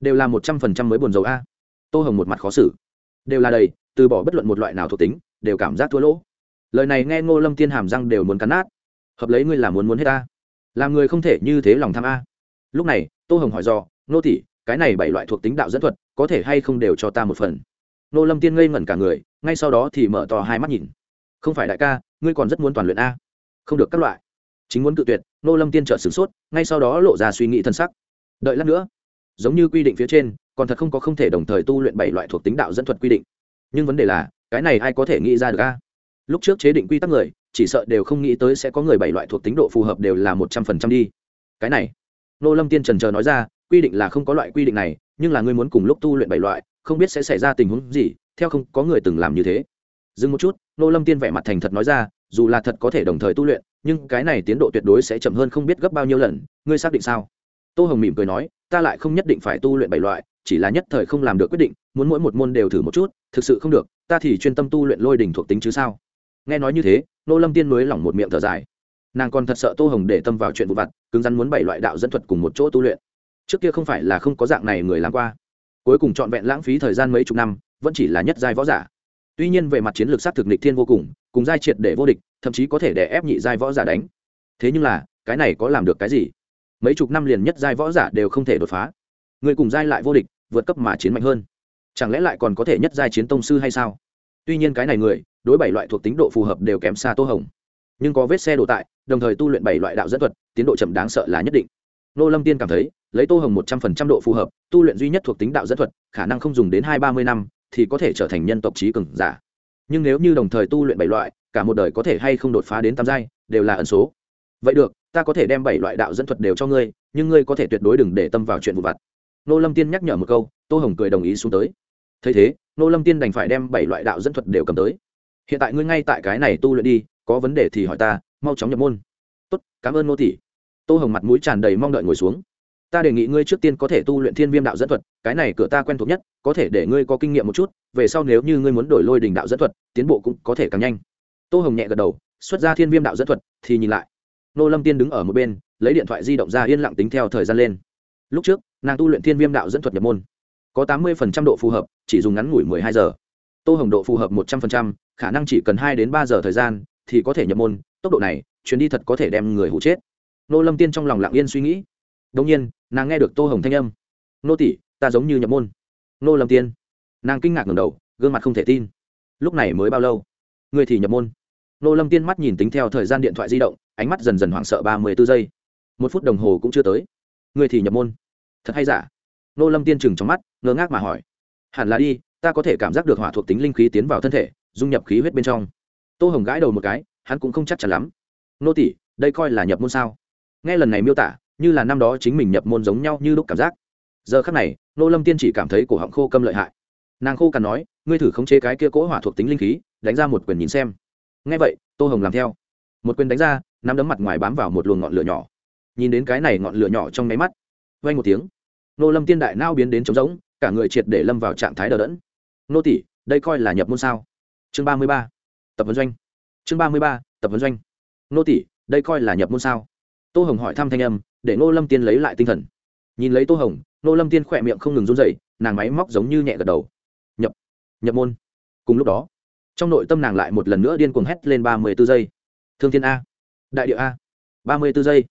Đều là một trăm phần trăm mới buồn dầu a. Tô hồng một mặt khó xử. Đều là đầy, từ bỏ bất luận một loại nào thuộc tính, đều cảm giác thua lỗ. Lời này nghe ngô lâm tiên hàm răng đều muốn cắn nát hợp lấy ngươi là muốn muốn hết ta. Làm người không thể như thế lòng tham a. Lúc này, tô hồng hỏi do nô tỷ cái này bảy loại thuộc tính đạo dẫn thuật, có thể hay không đều cho ta một phần? Nô lâm tiên ngây ngẩn cả người, ngay sau đó thì mở to hai mắt nhìn. Không phải đại ca, ngươi còn rất muốn toàn luyện a. Không được các loại. Chính muốn cự tuyệt, nô lâm tiên trợ sửng sốt, ngay sau đó lộ ra suy nghĩ thân sắc. Đợi lát nữa. Giống như quy định phía trên, còn thật không có không thể đồng thời tu luyện bảy loại thuộc tính đạo dẫn thuật quy định. Nhưng vấn đề là, cái này ai có thể nghĩ ra được a? Lúc trước chế định quy tắc người chỉ sợ đều không nghĩ tới sẽ có người bảy loại thuộc tính độ phù hợp đều là một trăm phần trăm đi. Cái này, nô lâm tiên trần chờ nói ra, quy định là không có loại quy định này, nhưng là ngươi muốn cùng lúc tu luyện bảy loại, không biết sẽ xảy ra tình huống gì, theo không, có người từng làm như thế. Dừng một chút, nô lâm tiên vẻ mặt thành thật nói ra, dù là thật có thể đồng thời tu luyện, nhưng cái này tiến độ tuyệt đối sẽ chậm hơn không biết gấp bao nhiêu lần, ngươi xác định sao? Tô hồng mỉm cười nói, ta lại không nhất định phải tu luyện bảy loại, chỉ là nhất thời không làm được quyết định, muốn mỗi một môn đều thử một chút, thực sự không được, ta thì chuyên tâm tu luyện lôi đỉnh thuộc tính chứ sao? Nghe nói như thế, nô lâm tiên mới lỏng một miệng thở dài. Nàng còn thật sợ tô hồng để tâm vào chuyện vụ vặt, cứng rắn muốn bảy loại đạo dẫn thuật cùng một chỗ tu luyện. Trước kia không phải là không có dạng này người làm qua. Cuối cùng trọn vẹn lãng phí thời gian mấy chục năm, vẫn chỉ là nhất giai võ giả. Tuy nhiên về mặt chiến lược sát thực nịch thiên vô cùng cùng giai triệt để vô địch, thậm chí có thể để ép nhị giai võ giả đánh. Thế nhưng là, cái này có làm được cái gì? Mấy chục năm liền nhất giai võ giả đều không thể đột phá. Người cùng giai lại vô địch, vượt cấp mà chiến mạnh hơn. Chẳng lẽ lại còn có thể nhất giai chiến tông sư hay sao? Tuy nhiên cái này người đối bảy loại thuộc tính độ phù hợp đều kém xa tô hồng. Nhưng có vết xe đổ tại, đồng thời tu luyện bảy loại đạo dẫn thuật, tiến độ chậm đáng sợ là nhất định. Nô lâm tiên cảm thấy, lấy tô hồng một trăm phần trăm độ phù hợp, tu luyện duy nhất thuộc tính đạo dẫn thuật, khả năng không dùng đến hai ba mươi năm, thì có thể trở thành nhân tộc trí cường giả. Nhưng nếu như đồng thời tu luyện bảy loại, cả một đời có thể hay không đột phá đến tam giai, đều là ẩn số. Vậy được, ta có thể đem bảy loại đạo dẫn thuật đều cho ngươi, nhưng ngươi có thể tuyệt đối đừng để tâm vào chuyện vụ vặt. Nô lâm tiên nhắc nhở một câu, tô hồng cười đồng ý xuống tới. Thấy thế, nô lâm tiên đành phải đem bảy loại đạo dẫn thuật đều cầm tới hiện tại ngươi ngay tại cái này tu luyện đi, có vấn đề thì hỏi ta, mau chóng nhập môn. Tốt, cảm ơn nô tỷ. Tô hồng mặt mũi tràn đầy mong đợi ngồi xuống. Ta đề nghị ngươi trước tiên có thể tu luyện thiên viêm đạo dẫn thuật, cái này cửa ta quen thuộc nhất, có thể để ngươi có kinh nghiệm một chút, về sau nếu như ngươi muốn đổi lôi đình đạo dẫn thuật, tiến bộ cũng có thể càng nhanh. Tô hồng nhẹ gật đầu, xuất ra thiên viêm đạo dẫn thuật, thì nhìn lại. Nô lâm tiên đứng ở một bên, lấy điện thoại di động ra yên lặng tính theo thời gian lên. Lúc trước, nàng tu luyện thiên viêm đạo dẫn thuật nhập môn, có tám mươi độ phù hợp, chỉ dùng ngắn ngủi mười hai giờ tô hồng độ phù hợp một trăm linh khả năng chỉ cần hai đến ba giờ thời gian thì có thể nhập môn, tốc độ này, chuyến đi thật có thể đem người hụ chết. Nô lâm tiên trong lòng lặng yên suy nghĩ. Đông nhiên, nàng nghe được tô hồng thanh âm. Nô tỷ, ta giống như nhập môn. Nô lâm tiên. Nàng kinh ngạc ngầm đầu, gương mặt không thể tin. Lúc này mới bao lâu? Người thì nhập môn. Nô lâm tiên mắt nhìn tính theo thời gian điện thoại di động, ánh mắt dần dần hoảng sợ ba mươi b ố giây. Một phút đồng hồ cũng chưa tới. Người thì nhập môn. Thật hay giả? Nô lâm tiên chừng trong mắt, ngơ ngác mà hỏi. Hẳn là đi ta có thể cảm giác được hỏa thuộc tính linh khí tiến vào thân thể, dung nhập khí huyết bên trong. Tô hồng gãi đầu một cái, hắn cũng không chắc chắn lắm. Nô tỷ đây coi là nhập môn sao? Nghe lần này miêu tả, như là năm đó chính mình nhập môn giống nhau như lúc cảm giác. Giờ khắc này, nô lâm tiên chỉ cảm thấy cổ họng khô câm lợi hại. Nàng khô cằn nói, ngươi thử khống chế cái kia cỗ hỏa thuộc tính linh khí, đánh ra một quyền nhìn xem. Nghe vậy, tô hồng làm theo. Một quyền đánh ra, nắm đấm mặt ngoài bám vào một luồng ngọn lửa nhỏ. Nhìn đến cái này ngọn lửa nhỏ trong máy mắt vay một tiếng. Nô lâm tiên đại nao biến đến trống rỗng, cả người triệt để lâm vào trạng thái đờ đẫn nô tỷ đây coi là nhập môn sao? Chương ba mươi ba, tập vấn doanh. Chương ba mươi ba, tập vấn doanh. Nô tỷ đây coi là nhập môn sao? Tô hồng hỏi thăm thanh âm, để nô lâm tiên lấy lại tinh thần. Nhìn lấy tô hồng nô lâm tiên khỏe miệng không ngừng run dậy nàng máy móc giống như nhẹ gật đầu. Nhập nhập môn. Cùng lúc đó, trong nội tâm nàng lại một lần nữa điên cuồng hét lên ba mươi b ố giây. Thương thiên a, đại địa a. Ba mươi b ố giây.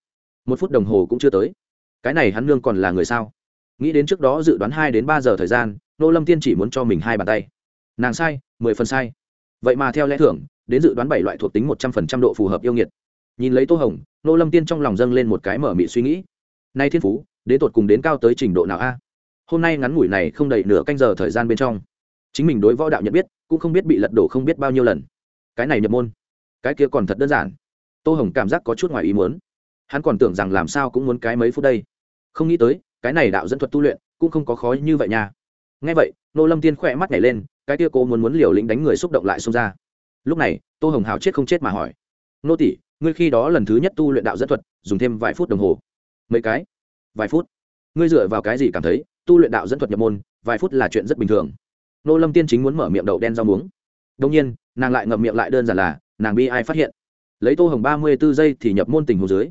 Một phút đồng hồ cũng chưa tới. Cái này hắn nương còn là người sao? Nghĩ đến trước đó dự đoán hai đến ba giờ thời gian nô lâm tiên chỉ muốn cho mình hai bàn tay. Nàng sai, mười phần sai. Vậy mà theo lẽ thưởng, đến dự đoán bảy loại thuộc tính một trăm phần trăm độ phù hợp yêu nghiệt. Nhìn lấy tô hồng, nô lâm tiên trong lòng dâng lên một cái mở mị suy nghĩ. Nay thiên phú, đến tột cùng đến cao tới trình độ nào a? Hôm nay ngắn ngủi này không đầy nửa canh giờ thời gian bên trong, chính mình đối võ đạo nhận biết, cũng không biết bị lật đổ không biết bao nhiêu lần. Cái này nhập môn, cái kia còn thật đơn giản. Tô hồng cảm giác có chút ngoài ý muốn. Hắn còn tưởng rằng làm sao cũng muốn cái mấy phút đây. Không nghĩ tới, cái này đạo dẫn thuật tu luyện cũng không có khó như vậy nha ngay vậy nô lâm tiên khỏe mắt nhảy lên, cái kia cô muốn muốn liều lĩnh đánh người xúc động lại xông ra. Lúc này, tô hồng hào chết không chết mà hỏi. Nô tỷ, ngươi khi đó lần thứ nhất tu luyện đạo dẫn thuật, dùng thêm vài phút đồng hồ. Mấy cái? Vài phút. Ngươi dựa vào cái gì cảm thấy, tu luyện đạo dẫn thuật nhập môn, vài phút là chuyện rất bình thường? Nô lâm tiên chính muốn mở miệng đậu đen rau muống. Đông nhiên, nàng lại ngậm miệng lại đơn giản là, nàng bi ai phát hiện? Lấy tô hồng ba mươi b ố giây thì nhập môn tình hồ dưới,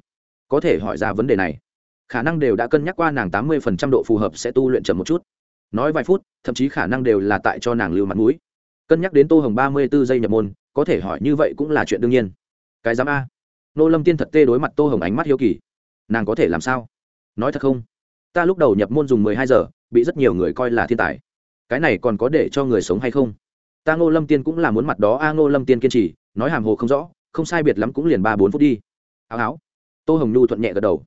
có thể hỏi ra vấn đề này. Khả năng đều đã cân nhắc qua nàng tám mươi phần trăm độ phù hợp sẽ tu luyện chậm một chút nói vài phút, thậm chí khả năng đều là tại cho nàng lưu mặt mũi. Cân nhắc đến tô hồng ba mươi b ố giây nhập môn, có thể hỏi như vậy cũng là chuyện đương nhiên. Cái giám a. Nô lâm tiên thật tê đối mặt tô hồng ánh mắt hiếu kỳ. Nàng có thể làm sao? Nói thật không? Ta lúc đầu nhập môn dùng mười hai giờ, bị rất nhiều người coi là thiên tài. Cái này còn có để cho người sống hay không? Ta ngô lâm tiên cũng là muốn mặt đó a ngô lâm tiên kiên trì, nói hàm hồ không rõ, không sai biệt lắm cũng liền ba bốn phút đi. Áo áo tô hồng nhu thuận nhẹ gật đầu.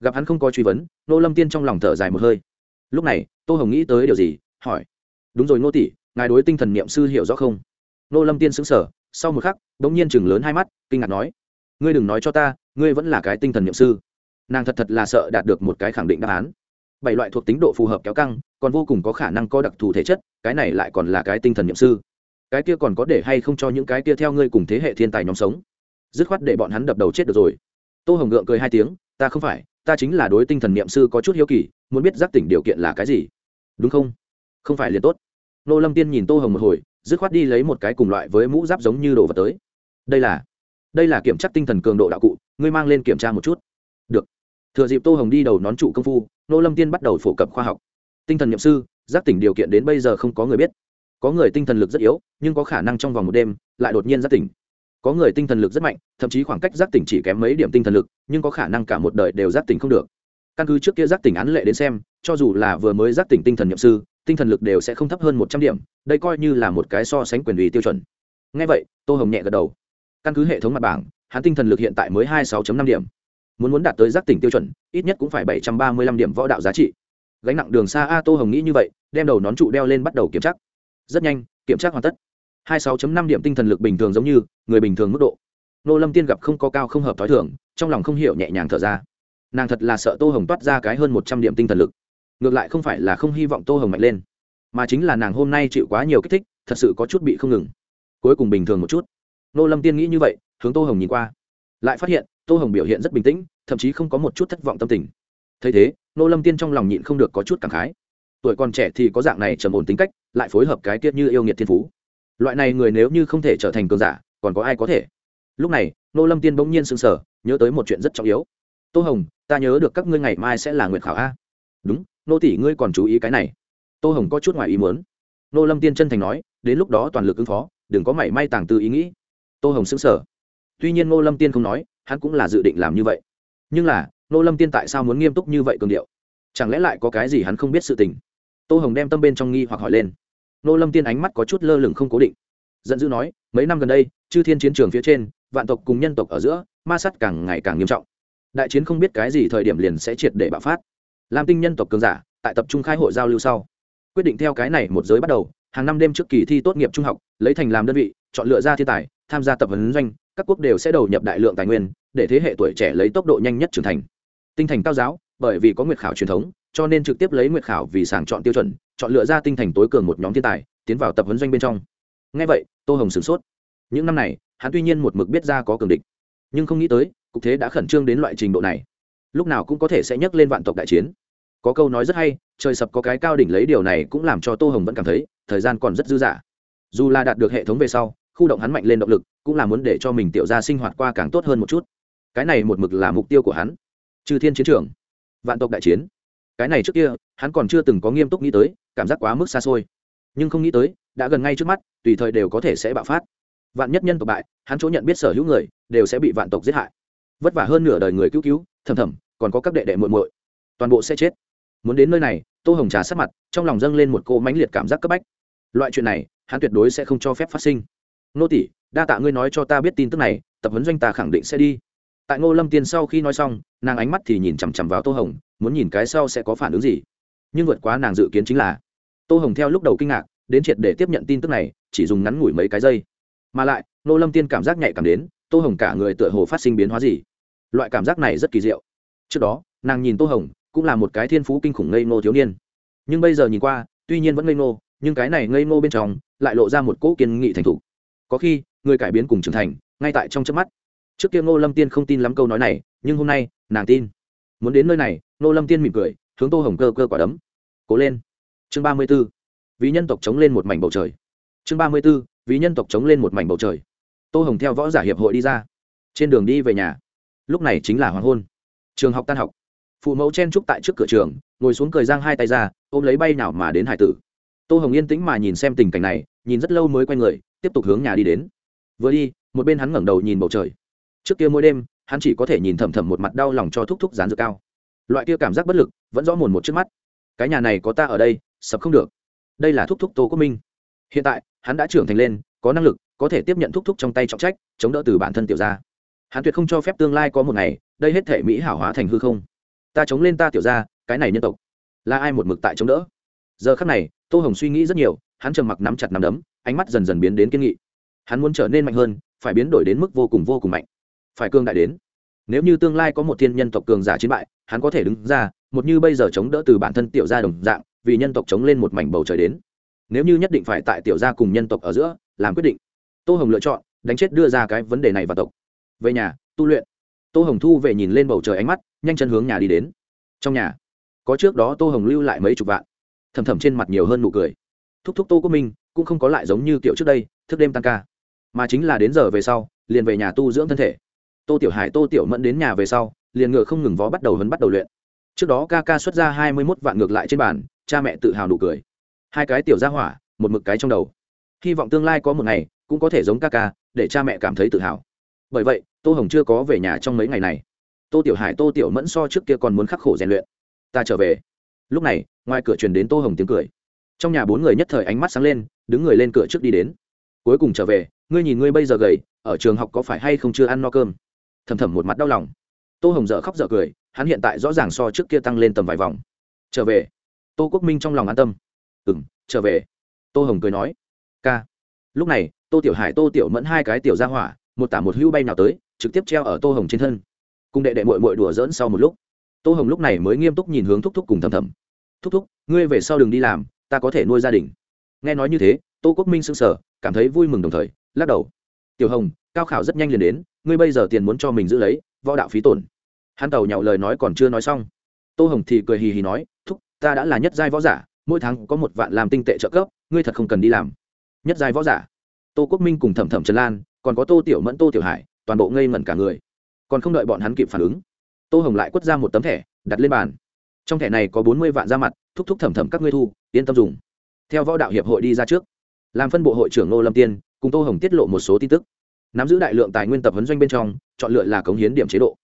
Gặp hắn không có truy vấn, ngô lâm tiên trong lòng thở dài một hơi. Lúc này tô hồng nghĩ tới điều gì? Hỏi. Đúng rồi ngô tỷ ngài đối tinh thần niệm sư hiểu rõ không? Nô lâm tiên xứng sở sau một khắc đ ỗ n g nhiên chừng lớn hai mắt, kinh ngạc nói. Ngươi đừng nói cho ta, ngươi vẫn là cái tinh thần niệm sư. Nàng thật thật là sợ đạt được một cái khẳng định đáp án. Bảy loại thuộc tính độ phù hợp kéo căng, còn vô cùng có khả năng có đặc thù thể chất, cái này lại còn là cái tinh thần niệm sư. Cái kia còn có để hay không cho những cái kia theo ngươi cùng thế hệ thiên tài nhóm sống? Dứt khoát để bọn hắn đập đầu chết được rồi. Tô hồng gượng cười hai tiếng, ta không phải, ta chính là đối tinh thần niệm sư có chút hiếu kỳ, muốn biết giác tỉnh điều kiện là cái gì đúng không? Không phải liền tốt. Nô lâm tiên nhìn tô hồng một hồi, dứt khoát đi lấy một cái cùng loại với mũ giáp giống như đồ vật tới. Đây là đây là kiểm tra tinh thần cường độ đạo cụ, ngươi mang lên kiểm tra một chút. Được. Thừa dịp tô hồng đi đầu nón trụ công phu, nô lâm tiên bắt đầu phổ cập khoa học. Tinh thần nhậm sư, giác tỉnh điều kiện đến bây giờ không có người biết. Có người tinh thần lực rất yếu, nhưng có khả năng trong vòng một đêm, lại đột nhiên giác tỉnh. Có người tinh thần lực rất mạnh, thậm chí khoảng cách giác tỉnh chỉ kém mấy điểm tinh thần lực, nhưng có khả năng cả một đời đều giác tỉnh không được. Căn cứ trước kia giác tỉnh án lệ đến xem cho dù là vừa mới giác tỉnh tinh thần nhậm sư, tinh thần lực đều sẽ không thấp hơn một trăm điểm, đây coi như là một cái so sánh quyền ủy tiêu chuẩn. Ngay vậy, tô hồng nhẹ gật đầu. Căn cứ hệ thống mặt bảng, hắn tinh thần lực hiện tại mới hai sáu năm điểm. Muốn muốn đạt tới giác tỉnh tiêu chuẩn, ít nhất cũng phải bảy trăm ba mươi lăm điểm võ đạo giá trị. Gánh nặng đường xa a tô hồng nghĩ như vậy, đem đầu nón trụ đeo lên bắt đầu kiểm tra. Rất nhanh, kiểm tra hoàn tất. hai sáu năm điểm tinh thần lực bình thường giống như, người bình thường mức độ. Nô lâm tiên gặp không có cao không hợp t h ó i thưởng trong lòng không hiểu nhẹ nhàng thở ra. Nàng thật là sợ tô hồng toát ra cái hơn một trăm điểm tinh thần lực ngược lại không phải là không hy vọng tô hồng mạnh lên, mà chính là nàng hôm nay chịu quá nhiều kích thích, thật sự có chút bị không ngừng. Cuối cùng bình thường một chút. Nô lâm tiên nghĩ như vậy, hướng tô hồng nhìn qua. Lại phát hiện, tô hồng biểu hiện rất bình tĩnh, thậm chí không có một chút thất vọng tâm tình. Thấy thế, nô lâm tiên trong lòng nhịn không được có chút cảm khái. Tuổi còn trẻ thì có dạng này trầm ổn tính cách, lại phối hợp cái tiết như yêu nghiệt thiên phú. Loại này người nếu như không thể trở thành cường giả, còn có ai có thể? Lúc này, nô lâm tiên bỗng nhiên sững sờ, nhớ tới một chuyện rất trọng yếu. Tô hồng, ta nhớ được các ngươi ngày mai sẽ là nguyện khảo a. Đúng nô tỷ ngươi còn chú ý cái này. Tô hồng có chút ngoài ý muốn. Nô lâm tiên chân thành nói, đến lúc đó toàn lực ứng phó, đừng có mảy may tàng tư ý nghĩ. Tô hồng sững sờ. Tuy nhiên nô lâm tiên không nói, hắn cũng là dự định làm như vậy. Nhưng là, nô lâm tiên tại sao muốn nghiêm túc như vậy cường điệu? Chẳng lẽ lại có cái gì hắn không biết sự tình? Tô hồng đem tâm bên trong nghi hoặc hỏi lên. Nô lâm tiên ánh mắt có chút lơ lửng không cố định. Giận dữ nói, mấy năm gần đây, chư thiên chiến trường phía trên, vạn tộc cùng nhân tộc ở giữa, ma sát càng ngày càng nghiêm trọng. Đại chiến không biết cái gì thời điểm liền sẽ triệt để bạo phát làm tinh nhân tộc cường giả, tại tập trung khai hội giao lưu sau, quyết định theo cái này một giới bắt đầu, hàng năm đêm trước kỳ thi tốt nghiệp trung học, lấy thành làm đơn vị, chọn lựa ra thiên tài, tham gia tập huấn doanh, các quốc đều sẽ đầu nhập đại lượng tài nguyên, để thế hệ tuổi trẻ lấy tốc độ nhanh nhất trưởng thành. Tinh thành cao giáo, bởi vì có nguyệt khảo truyền thống, cho nên trực tiếp lấy nguyệt khảo vì sàng chọn tiêu chuẩn, chọn lựa ra tinh thành tối cường một nhóm thiên tài, tiến vào tập huấn doanh bên trong. Ngay vậy, tô hồng sửng sốt. Những năm này, hắn tuy nhiên một mực biết ra có cường địch, nhưng không nghĩ tới, cục thế đã khẩn trương đến loại trình độ này lúc nào cũng có thể sẽ nhấc lên vạn tộc đại chiến. Có câu nói rất hay, trời sập có cái cao đỉnh lấy điều này cũng làm cho tô hồng vẫn cảm thấy thời gian còn rất dư dả. Dù là đạt được hệ thống về sau, khu động hắn mạnh lên động lực, cũng là muốn để cho mình tiểu ra sinh hoạt qua càng tốt hơn một chút. Cái này một mực là mục tiêu của hắn. Trừ thiên chiến trường, vạn tộc đại chiến. Cái này trước kia, hắn còn chưa từng có nghiêm túc nghĩ tới, cảm giác quá mức xa xôi. Nhưng không nghĩ tới, đã gần ngay trước mắt, tùy thời đều có thể sẽ bạo phát. Vạn nhất nhân tộc bại, hắn chỗ nhận biết sở hữu người, đều sẽ bị vạn tộc giết hại. Vất vả hơn nửa đời người cứu cứu thầm thầm, còn có các đệ đệ muội muội. Toàn bộ sẽ chết. Muốn đến nơi này, tô hồng trà sát mặt, trong lòng dâng lên một cô mãnh liệt cảm giác cấp bách. Loại chuyện này, hắn tuyệt đối sẽ không cho phép phát sinh. Nô tỷ đa tạ ngươi nói cho ta biết tin tức này, tập huấn doanh ta khẳng định sẽ đi. Tại ngô lâm tiên sau khi nói xong, nàng ánh mắt thì nhìn chằm chằm vào tô hồng, muốn nhìn cái sau sẽ có phản ứng gì. Nhưng vượt quá nàng dự kiến chính là, tô hồng theo lúc đầu kinh ngạc, đến triệt để tiếp nhận tin tức này, chỉ dùng ngắn ngủi mấy cái giây. Mà lại, ngô lâm tiên cảm giác nhạy cảm đến, tô hồng cả người tựa hồ phát sinh biến hóa gì loại cảm giác này rất kỳ diệu. Trước đó, nàng nhìn tô hồng cũng là một cái thiên phú kinh khủng ngây ngô thiếu niên. Nhưng bây giờ nhìn qua, tuy nhiên vẫn ngây ngô, nhưng cái này ngây ngô bên trong lại lộ ra một cỗ kiên nghị thành thục. Có khi, người cải biến cùng trưởng thành, ngay tại trong trước mắt. Trước kia ngô lâm tiên không tin lắm câu nói này, nhưng hôm nay, nàng tin. Muốn đến nơi này, ngô lâm tiên mỉm cười, hướng tô hồng cơ cơ quả đấm. Cố lên. Chương ba mươi b ố vì nhân tộc chống lên một mảnh bầu trời. Chương ba mươi b ố vì nhân tộc chống lên một mảnh bầu trời. Tô hồng theo võ giả hiệp hội đi ra. Trên đường đi về nhà lúc này chính là hoàng hôn. Trường học tan học. Phụ mẫu chen trúc tại trước cửa trường, ngồi xuống cười giang hai tay ra, ôm lấy bay nào mà đến hải tử. Tô hồng yên tĩnh mà nhìn xem tình cảnh này, nhìn rất lâu mới quay người, tiếp tục hướng nhà đi đến. Vừa đi, một bên hắn ngẩng đầu nhìn bầu trời. Trước kia mỗi đêm, hắn chỉ có thể nhìn thầm thầm một mặt đau lòng cho thúc thúc dán dược cao. Loại kia cảm giác bất lực, vẫn rõ mồn một trước mắt. Cái nhà này có ta ở đây, sập không được. Đây là thúc thúc tô quốc minh. Hiện tại, hắn đã trưởng thành lên, có năng lực, có thể tiếp nhận thúc thúc trong tay trọng trách, chống đỡ từ bản thân tiểu ra hắn tuyệt không cho phép tương lai có một ngày, đây hết thể mỹ hảo hóa thành hư không. Ta chống lên ta tiểu ra cái này nhân tộc. Là ai một mực tại chống đỡ? Giờ khắc này, tô hồng suy nghĩ rất nhiều, hắn trầm mặc nắm chặt nắm đấm, ánh mắt dần dần biến đến kiên nghị. Hắn muốn trở nên mạnh hơn, phải biến đổi đến mức vô cùng vô cùng mạnh. Phải cương đại đến. Nếu như tương lai có một thiên nhân tộc cường giả chiến bại, hắn có thể đứng ra, một như bây giờ chống đỡ từ bản thân tiểu gia đồng dạng, vì nhân tộc chống lên một mảnh bầu trời đến. Nếu như nhất định phải tại tiểu gia cùng nhân tộc ở giữa, làm quyết định. Tô hồng lựa chọn, đánh chết đưa ra cái vấn đề này vào tộc về nhà, tu luyện. Tô hồng thu về nhìn lên bầu trời ánh mắt, nhanh chân hướng nhà đi đến. Trong nhà, có trước đó tô hồng lưu lại mấy chục vạn. Thầm thầm trên mặt nhiều hơn nụ cười. Thúc thúc tô quốc minh, cũng không có lại giống như kiểu trước đây, thức đêm tăng ca. Mà chính là đến giờ về sau, liền về nhà tu dưỡng thân thể. Tô tiểu hải, tô tiểu mẫn đến nhà về sau, liền ngựa không ngừng vó bắt đầu hấn bắt đầu luyện. Trước đó ca ca xuất ra hai mươi mốt vạn ngược lại trên bàn, cha mẹ tự hào nụ cười. Hai cái tiểu ra hỏa, một mực cái trong đầu. Hy vọng tương lai có một ngày, cũng có thể giống ca ca, để cha mẹ cảm thấy tự hào bởi vậy, tô hồng chưa có về nhà trong mấy ngày này. Tô tiểu hải, tô tiểu mẫn so trước kia còn muốn khắc khổ rèn luyện. Ta trở về. Lúc này, ngoài cửa truyền đến tô hồng tiếng cười. Trong nhà bốn người nhất thời ánh mắt sáng lên, đứng người lên cửa trước đi đến. Cuối cùng trở về, ngươi nhìn ngươi bây giờ gầy, ở trường học có phải hay không chưa ăn no cơm? Thầm thầm một mặt đau lòng. Tô hồng dở khóc dở cười, hắn hiện tại rõ ràng so trước kia tăng lên tầm vài vòng. Trở về. Tô quốc minh trong lòng an tâm. Ừ m trở về. Tô hồng cười nói, ca. Lúc này, tô tiểu hải, tô tiểu mẫn hai cái tiểu ra hỏa một tả một hưu bay nào tới trực tiếp treo ở tô hồng trên thân. Cùng đệ đệ mội mội đùa dỡn sau một lúc. Tô hồng lúc này mới nghiêm túc nhìn hướng thúc thúc cùng thầm thầm thúc thúc ngươi về sau đừng đi làm ta có thể nuôi gia đình. Nghe nói như thế tô quốc minh sưng sờ, sở cảm thấy vui mừng đồng thời lắc đầu. Tiểu hồng cao khảo rất nhanh liền đến ngươi bây giờ tiền muốn cho mình giữ lấy võ đạo phí tổn. Hắn tàu nhậu lời nói còn chưa nói xong tô hồng thì cười hì hì nói thúc ta đã là nhất giai võ giả mỗi tháng có một vạn làm tinh tệ trợ cấp ngươi thật không cần đi làm. Nhất giai võ giả? Tô quốc minh cùng thẩm thẩm trần lan còn có tô tiểu mẫn tô tiểu hải, toàn bộ ngây ngẩn cả người. Còn không đợi bọn hắn kịp phản ứng, tô hồng lại quất ra một tấm thẻ, đặt lên bàn. Trong thẻ này có bốn mươi vạn ra mặt, thúc thúc thẩm thẩm các ngươi thu, yên tâm dùng. Theo võ đạo hiệp hội đi ra trước, làm phân bộ hội trưởng ngô lâm tiên, cùng tô hồng tiết lộ một số tin tức. Nắm giữ đại lượng tài nguyên tập huấn doanh bên trong, chọn lựa là cống hiến điểm chế độ.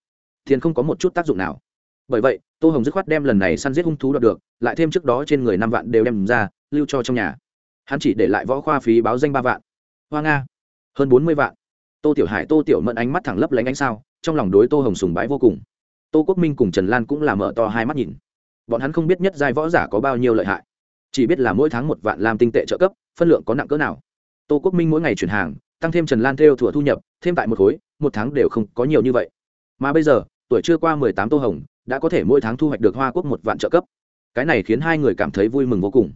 Tiền không có một chút tác dụng nào. Bởi vậy, tô hồng dứt khoát đem lần này săn giết hung thú đoạt được, lại thêm trước đó trên người năm vạn đều đem ra, lưu cho trong nhà. Hắn chỉ để lại võ khoa phí báo danh ba vạn. Hoa nga hơn bốn mươi vạn. Tô tiểu hải, tô tiểu mẫn ánh mắt thẳng lấp lánh ánh sao, trong lòng đối tô hồng sùng bái vô cùng. Tô quốc minh cùng trần lan cũng làm mở to hai mắt nhìn. Bọn hắn không biết nhất giai võ giả có bao nhiêu lợi hại. Chỉ biết là mỗi tháng một vạn làm tinh tệ trợ cấp, phân lượng có nặng cỡ nào. Tô quốc minh mỗi ngày chuyển hàng, tăng thêm trần lan theo thủa thu nhập, thêm tại một khối, một tháng đều không có nhiều như vậy. Mà bây giờ, tuổi chưa qua mười tám tô hồng, đã có thể mỗi tháng thu hoạch được hoa quốc một vạn trợ cấp. Cái này khiến hai người cảm thấy vui mừng vô cùng.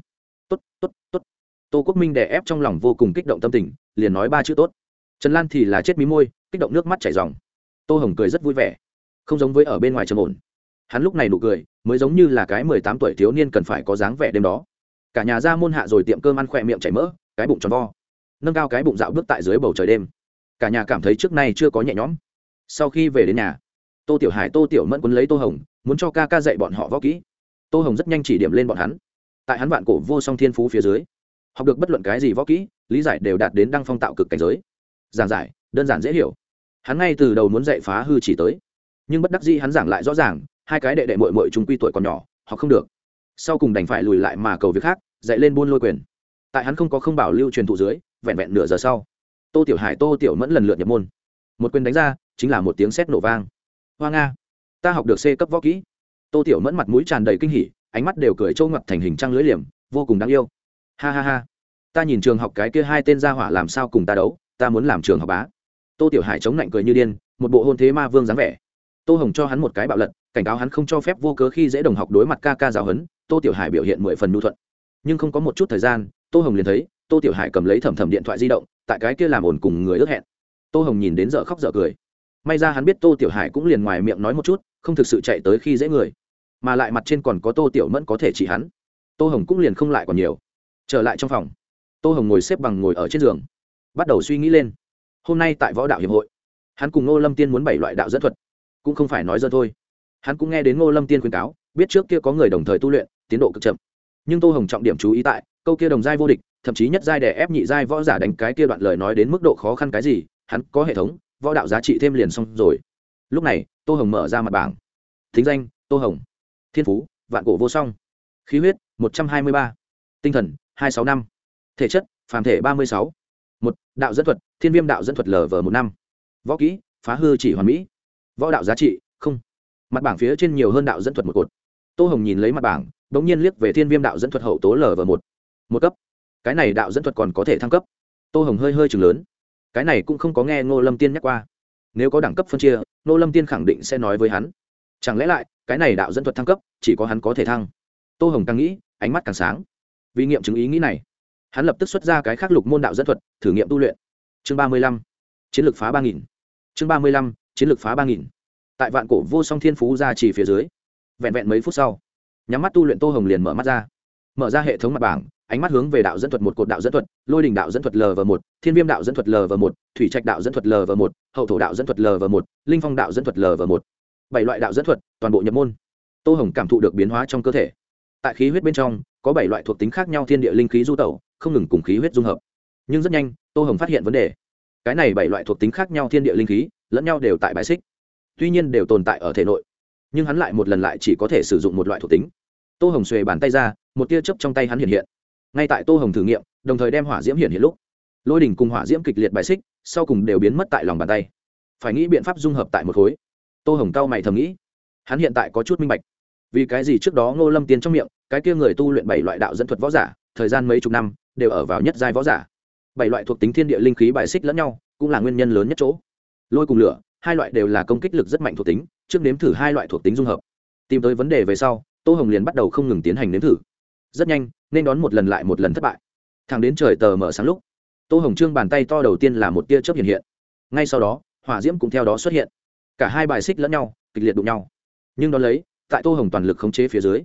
Tốt tốt tốt. Tô quốc minh đè ép trong lòng vô cùng kích động tâm tình liền nói ba chữ tốt. Trần lan thì là chết mí môi, kích động nước mắt chảy dòng tô hồng cười rất vui vẻ. Không giống với ở bên ngoài trầm ổn. Hắn lúc này nụ cười, mới giống như là cái mười tám tuổi thiếu niên cần phải có dáng vẻ đêm đó. Cả nhà ra môn hạ rồi tiệm cơm ăn khỏe miệng chảy mỡ, cái bụng tròn vo. Nâng cao cái bụng dạo bước tại dưới bầu trời đêm. Cả nhà cảm thấy trước nay chưa có nhẹ nhõm. Sau khi về đến nhà, tô tiểu hải, tô tiểu mẫn quấn lấy tô hồng, muốn cho ca ca dạy bọn họ võ kỹ. Tô hồng rất nhanh chỉ điểm lên bọn hắn. Tại hắn vạn cổ vô song thiên phú phía dưới, học được bất luận cái gì võ kỹ lý giải đều đạt đến đăng phong tạo cực cảnh giới. Giảng giải, đơn giản dễ hiểu. Hắn ngay từ đầu muốn dạy phá hư chỉ tới. Nhưng bất đắc dĩ hắn giảng lại rõ ràng, hai cái đệ đệ mội mội chúng quy tuổi còn nhỏ, họ không được. Sau cùng đành phải lùi lại mà cầu việc khác, dạy lên buôn lôi quyền. Tại hắn không có không bảo lưu truyền thụ dưới, vẹn vẹn nửa giờ sau, tô tiểu hải, tô tiểu mẫn lần lượt nhập môn. Một quyền đánh ra, chính là một tiếng sét nổ vang. Hoa nga, ta học được c cấp võ kỹ. Tô tiểu mẫn mặt mũi tràn đầy kinh hỉ, ánh mắt đều cười trâu ngặt thành hình trăng lưới liềm, vô cùng đáng yêu. Ha ha ha ta nhìn trường học cái kia hai tên gia hỏa làm sao cùng ta đấu, ta muốn làm trường học bá. Tô tiểu hải chống lạnh cười như điên, một bộ hôn thế ma vương dáng vẻ. Tô hồng cho hắn một cái bạo lật, cảnh cáo hắn không cho phép vô cớ khi dễ đồng học đối mặt ca ca giáo huấn, tô tiểu hải biểu hiện mười phần nhu thuận. Nhưng không có một chút thời gian, tô hồng liền thấy, tô tiểu hải cầm lấy thầm thầm điện thoại di động, tại cái kia làm ồn cùng người ước hẹn. Tô hồng nhìn đến giờ khóc dở cười. May ra hắn biết tô tiểu hải cũng liền ngoài miệng nói một chút, không thực sự chạy tới khi dễ người. Mà lại mặt trên còn có tô tiểu mẫn có thể chỉ hắn. Tô hồng cũng liền không lại còn nhiều. Trở lại trong phòng tô hồng ngồi xếp bằng ngồi ở trên giường. Bắt đầu suy nghĩ lên. Hôm nay tại võ đạo hiệp hội, hắn cùng ngô lâm tiên muốn bảy loại đạo dẫn thuật, cũng không phải nói dơ thôi. Hắn cũng nghe đến ngô lâm tiên khuyên cáo, biết trước kia có người đồng thời tu luyện, tiến độ cực chậm. Nhưng tô hồng trọng điểm chú ý tại, câu kia đồng giai vô địch, thậm chí nhất giai đè ép nhị giai võ giả đánh cái kia đoạn lời nói đến mức độ khó khăn cái gì, hắn có hệ thống, võ đạo giá trị thêm liền xong rồi. Lúc này, tô hồng mở ra mặt bảng. Thính danh, tô hồng. Thiên phú, vạn cổ vô song. Khí huyết, một trăm hai mươi ba. Tinh thần, hai sáu năm thể chất, phàm thể ba mươi sáu. Một, đạo dẫn thuật, thiên viêm đạo dẫn thuật lv một năm. Võ kỹ, phá hư chỉ hoàn mỹ. Võ đạo giá trị, không. Mặt bảng phía trên nhiều hơn đạo dẫn thuật một cột. Tô hồng nhìn lấy mặt bảng đ ỗ n g nhiên liếc về thiên viêm đạo dẫn thuật hậu tố lv một. Một cấp. Cái này đạo dẫn thuật còn có thể thăng cấp. Tô hồng hơi hơi chừng lớn. Cái này cũng không có nghe ngô lâm tiên nhắc qua. Nếu có đẳng cấp phân chia, ngô lâm tiên khẳng định sẽ nói với hắn. Chẳng lẽ lại, cái này đạo dẫn thuật thăng cấp, chỉ có hắn có thể thăng? Tô hồng càng nghĩ, ánh mắt càng sáng. Vì nghiệm chứng ý nghĩ này hắn lập tức xuất ra cái khắc lục môn đạo dẫn thuật, thử nghiệm tu luyện. Chương ba mươi lăm, chiến lược phá ba nghìn. Chương ba mươi lăm, chiến lược phá ba nghìn. Tại vạn cổ vô song thiên phú ra chỉ phía dưới, vẹn vẹn mấy phút sau, nhắm mắt tu luyện tô hồng liền mở mắt ra. Mở ra hệ thống mặt bảng, ánh mắt hướng về đạo dẫn thuật một cột đạo dẫn thuật, lôi đình đạo dẫn thuật l v một, thiên viêm đạo dẫn thuật l v một, thủy trạch đạo dẫn thuật l v một, hậu thổ đạo dẫn thuật l v một, linh phong đạo dẫn thuật l v một. Bảy loại đạo dẫn thuật, toàn bộ nhập môn. Tô hồng cảm thụ được biến hóa trong cơ thể. Tại khí huyết bên trong, có bảy loại thuộc tính khác nhau thiên địa linh khí du tẩu không ngừng cùng khí huyết dung hợp. Nhưng rất nhanh, tô hồng phát hiện vấn đề. Cái này bảy loại thuộc tính khác nhau thiên địa linh khí, lẫn nhau đều tại bãi xích. Tuy nhiên đều tồn tại ở thể nội, nhưng hắn lại một lần lại chỉ có thể sử dụng một loại thuộc tính. Tô hồng xuề bàn tay ra, một tia chớp trong tay hắn hiện hiện. Ngay tại tô hồng thử nghiệm, đồng thời đem hỏa diễm hiện hiện lúc, lôi đỉnh cùng hỏa diễm kịch liệt bài xích, sau cùng đều biến mất tại lòng bàn tay. Phải nghĩ biện pháp dung hợp tại một khối. Tô hồng cao mày thầm nghĩ. Hắn hiện tại có chút minh bạch. Vì cái gì trước đó ngô lâm tiên trong miệng, cái kia người tu luyện bảy loại đạo dẫn thuật võ giả, thời gian mấy chục năm đều ở vào nhất giai võ giả. Bảy loại thuộc tính thiên địa linh khí bài xích lẫn nhau, cũng là nguyên nhân lớn nhất chỗ. Lôi cùng lửa, hai loại đều là công kích lực rất mạnh thuộc tính, trước nếm thử hai loại thuộc tính dung hợp. Tìm tới vấn đề về sau, tô hồng liền bắt đầu không ngừng tiến hành nếm thử. Rất nhanh, nên đón một lần lại một lần thất bại. Thẳng đến trời tờ mở sáng lúc, tô hồng trương bàn tay to đầu tiên là một tia chớp hiện hiện. Ngay sau đó, hỏa diễm cũng theo đó xuất hiện. Cả hai bài xích lẫn nhau, kịch liệt đụng nhau. Nhưng đón lấy, tại tô hồng toàn lực khống chế phía dưới,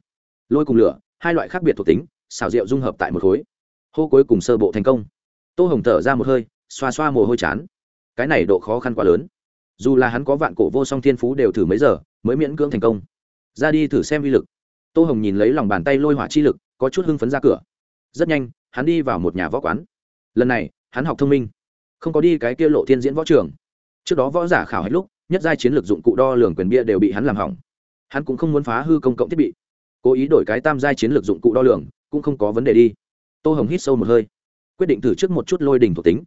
lôi cùng lửa, hai loại khác biệt thuộc tính, xảo diệu dung hợp tại một khối hô cuối cùng sơ bộ thành công. Tô hồng thở ra một hơi, xoa xoa mồ hôi chán. Cái này độ khó khăn quá lớn. Dù là hắn có vạn cổ vô song thiên phú đều thử mấy giờ, mới miễn cưỡng thành công. Ra đi thử xem uy lực. Tô hồng nhìn lấy lòng bàn tay lôi hỏa chi lực, có chút hưng phấn ra cửa. Rất nhanh, hắn đi vào một nhà võ quán. Lần này, hắn học thông minh. Không có đi cái kia lộ thiên diễn võ trường. Trước đó võ giả khảo hết lúc, nhất giai chiến lược dụng cụ đo lường quyền bia đều bị hắn làm hỏng. Hắn cũng không muốn phá hư công cộng thiết bị. Cố ý đổi cái tam giai chiến lược dụng cụ đo lường, cũng không có vấn đề đi tô hồng hít sâu một hơi. Quyết định thử trước một chút lôi đình thuộc tính.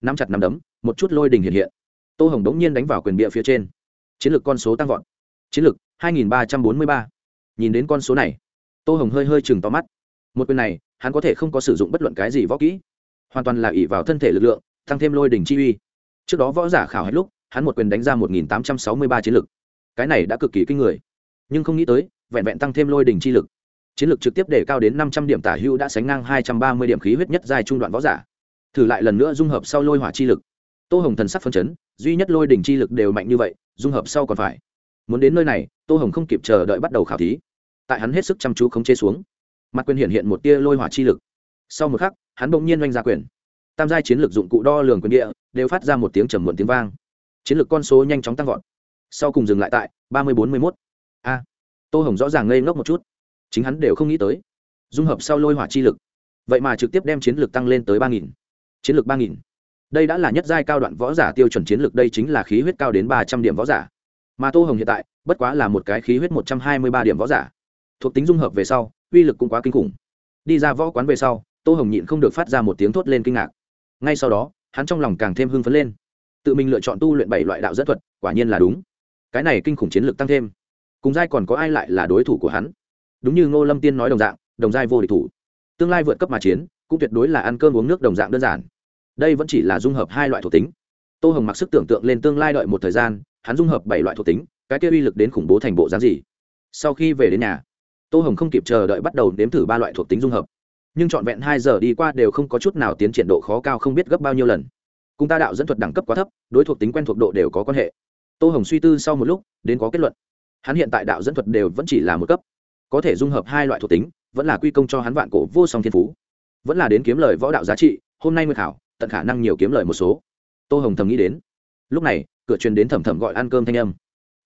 Nắm chặt nắm đấm, một chút lôi đình hiện hiện. Tô hồng đống nhiên đánh vào quyền bịa phía trên. Chiến lược con số tăng vọt. Chiến lược, hai nghìn ba trăm bốn mươi ba. Nhìn đến con số này, tô hồng hơi hơi chừng to mắt. Một quyền này, hắn có thể không có sử dụng bất luận cái gì võ kỹ. Hoàn toàn là ỉ vào thân thể lực lượng, tăng thêm lôi đình chi uy. Trước đó võ giả khảo hết lúc, hắn một quyền đánh ra một nghìn tám trăm sáu mươi ba chiến lược. Cái này đã cực kỳ kinh người. Nhưng không nghĩ tới, vẹn vẹn tăng thêm lôi đình chi lực chiến lược trực tiếp để cao đến năm trăm điểm tả hưu đã sánh ngang hai trăm ba mươi điểm khí huyết nhất giai trung đoạn võ giả. Thử lại lần nữa dung hợp sau lôi hỏa chi lực. Tô hồng thần sắc phân chấn, duy nhất lôi đỉnh chi lực đều mạnh như vậy, dung hợp sau còn phải. Muốn đến nơi này, tô hồng không kịp chờ đợi bắt đầu khảo thí. Tại hắn hết sức chăm chú khống chế xuống, mặt quyền hiện hiện một tia lôi hỏa chi lực. Sau một khắc, hắn bỗng nhiên oanh ra quyền. Tam giai chiến lược dụng cụ đo lường quyền địa, đều phát ra một tiếng trầm muộn tiếng vang. Chiến lược con số nhanh chóng tăng vọt. Sau cùng dừng lại tại ba mươi bốn mươi mốt. A. Tô hồng rõ ràng ngây ngốc một chút chính hắn đều không nghĩ tới. Dung hợp sau lôi hỏa chi lực. Vậy mà trực tiếp đem chiến lược tăng lên tới ba nghìn. Chiến lược ba nghìn. Đây đã là nhất giai cao đoạn võ giả tiêu chuẩn chiến lược đây chính là khí huyết cao đến ba trăm điểm võ giả. Mà tô hồng hiện tại, bất quá là một cái khí huyết một trăm hai mươi ba điểm võ giả. Thuộc tính dung hợp về sau, uy lực cũng quá kinh khủng. Đi ra võ quán về sau, tô hồng nhịn không được phát ra một tiếng thốt lên kinh ngạc. Ngay sau đó, hắn trong lòng càng thêm hưng phấn lên. Tự mình lựa chọn tu luyện bảy loại đạo dẫn thuật, quả nhiên là đúng. Cái này kinh khủng chiến lược tăng thêm. Cùng giai còn có ai lại là đối thủ của hắn? Đúng như ngô lâm tiên nói đồng dạng, đồng giai vô địch thủ. Tương lai vượt cấp mà chiến, cũng tuyệt đối là ăn cơm uống nước đồng dạng đơn giản. Đây vẫn chỉ là dung hợp hai loại thuộc tính. Tô hồng mặc sức tưởng tượng lên tương lai đợi một thời gian, hắn dung hợp bảy loại thuộc tính, cái kia uy lực đến khủng bố thành bộ dáng gì. Sau khi về đến nhà, tô hồng không kịp chờ đợi bắt đầu nếm thử ba loại thuộc tính dung hợp. Nhưng trọn vẹn hai giờ đi qua đều không có chút nào tiến triển độ khó cao không biết gấp bao nhiêu lần. Cùng ta đạo dẫn thuật đẳng cấp quá thấp, đối thuộc tính quen thuộc độ đều có quan hệ. Tô hồng suy tư sau một lúc, đến có kết luận. Hắn hiện tại đạo dẫn thuật đều vẫn chỉ là một cấp có thể dung hợp hai loại thuộc tính, vẫn là quy công cho hắn vạn cổ vô song thiên phú. Vẫn là đến kiếm lời võ đạo giá trị, hôm nay nguyệt thảo tận khả năng nhiều kiếm lời một số. Tô hồng thầm nghĩ đến. Lúc này, cửa truyền đến thẩm thẩm gọi ăn cơm thanh âm.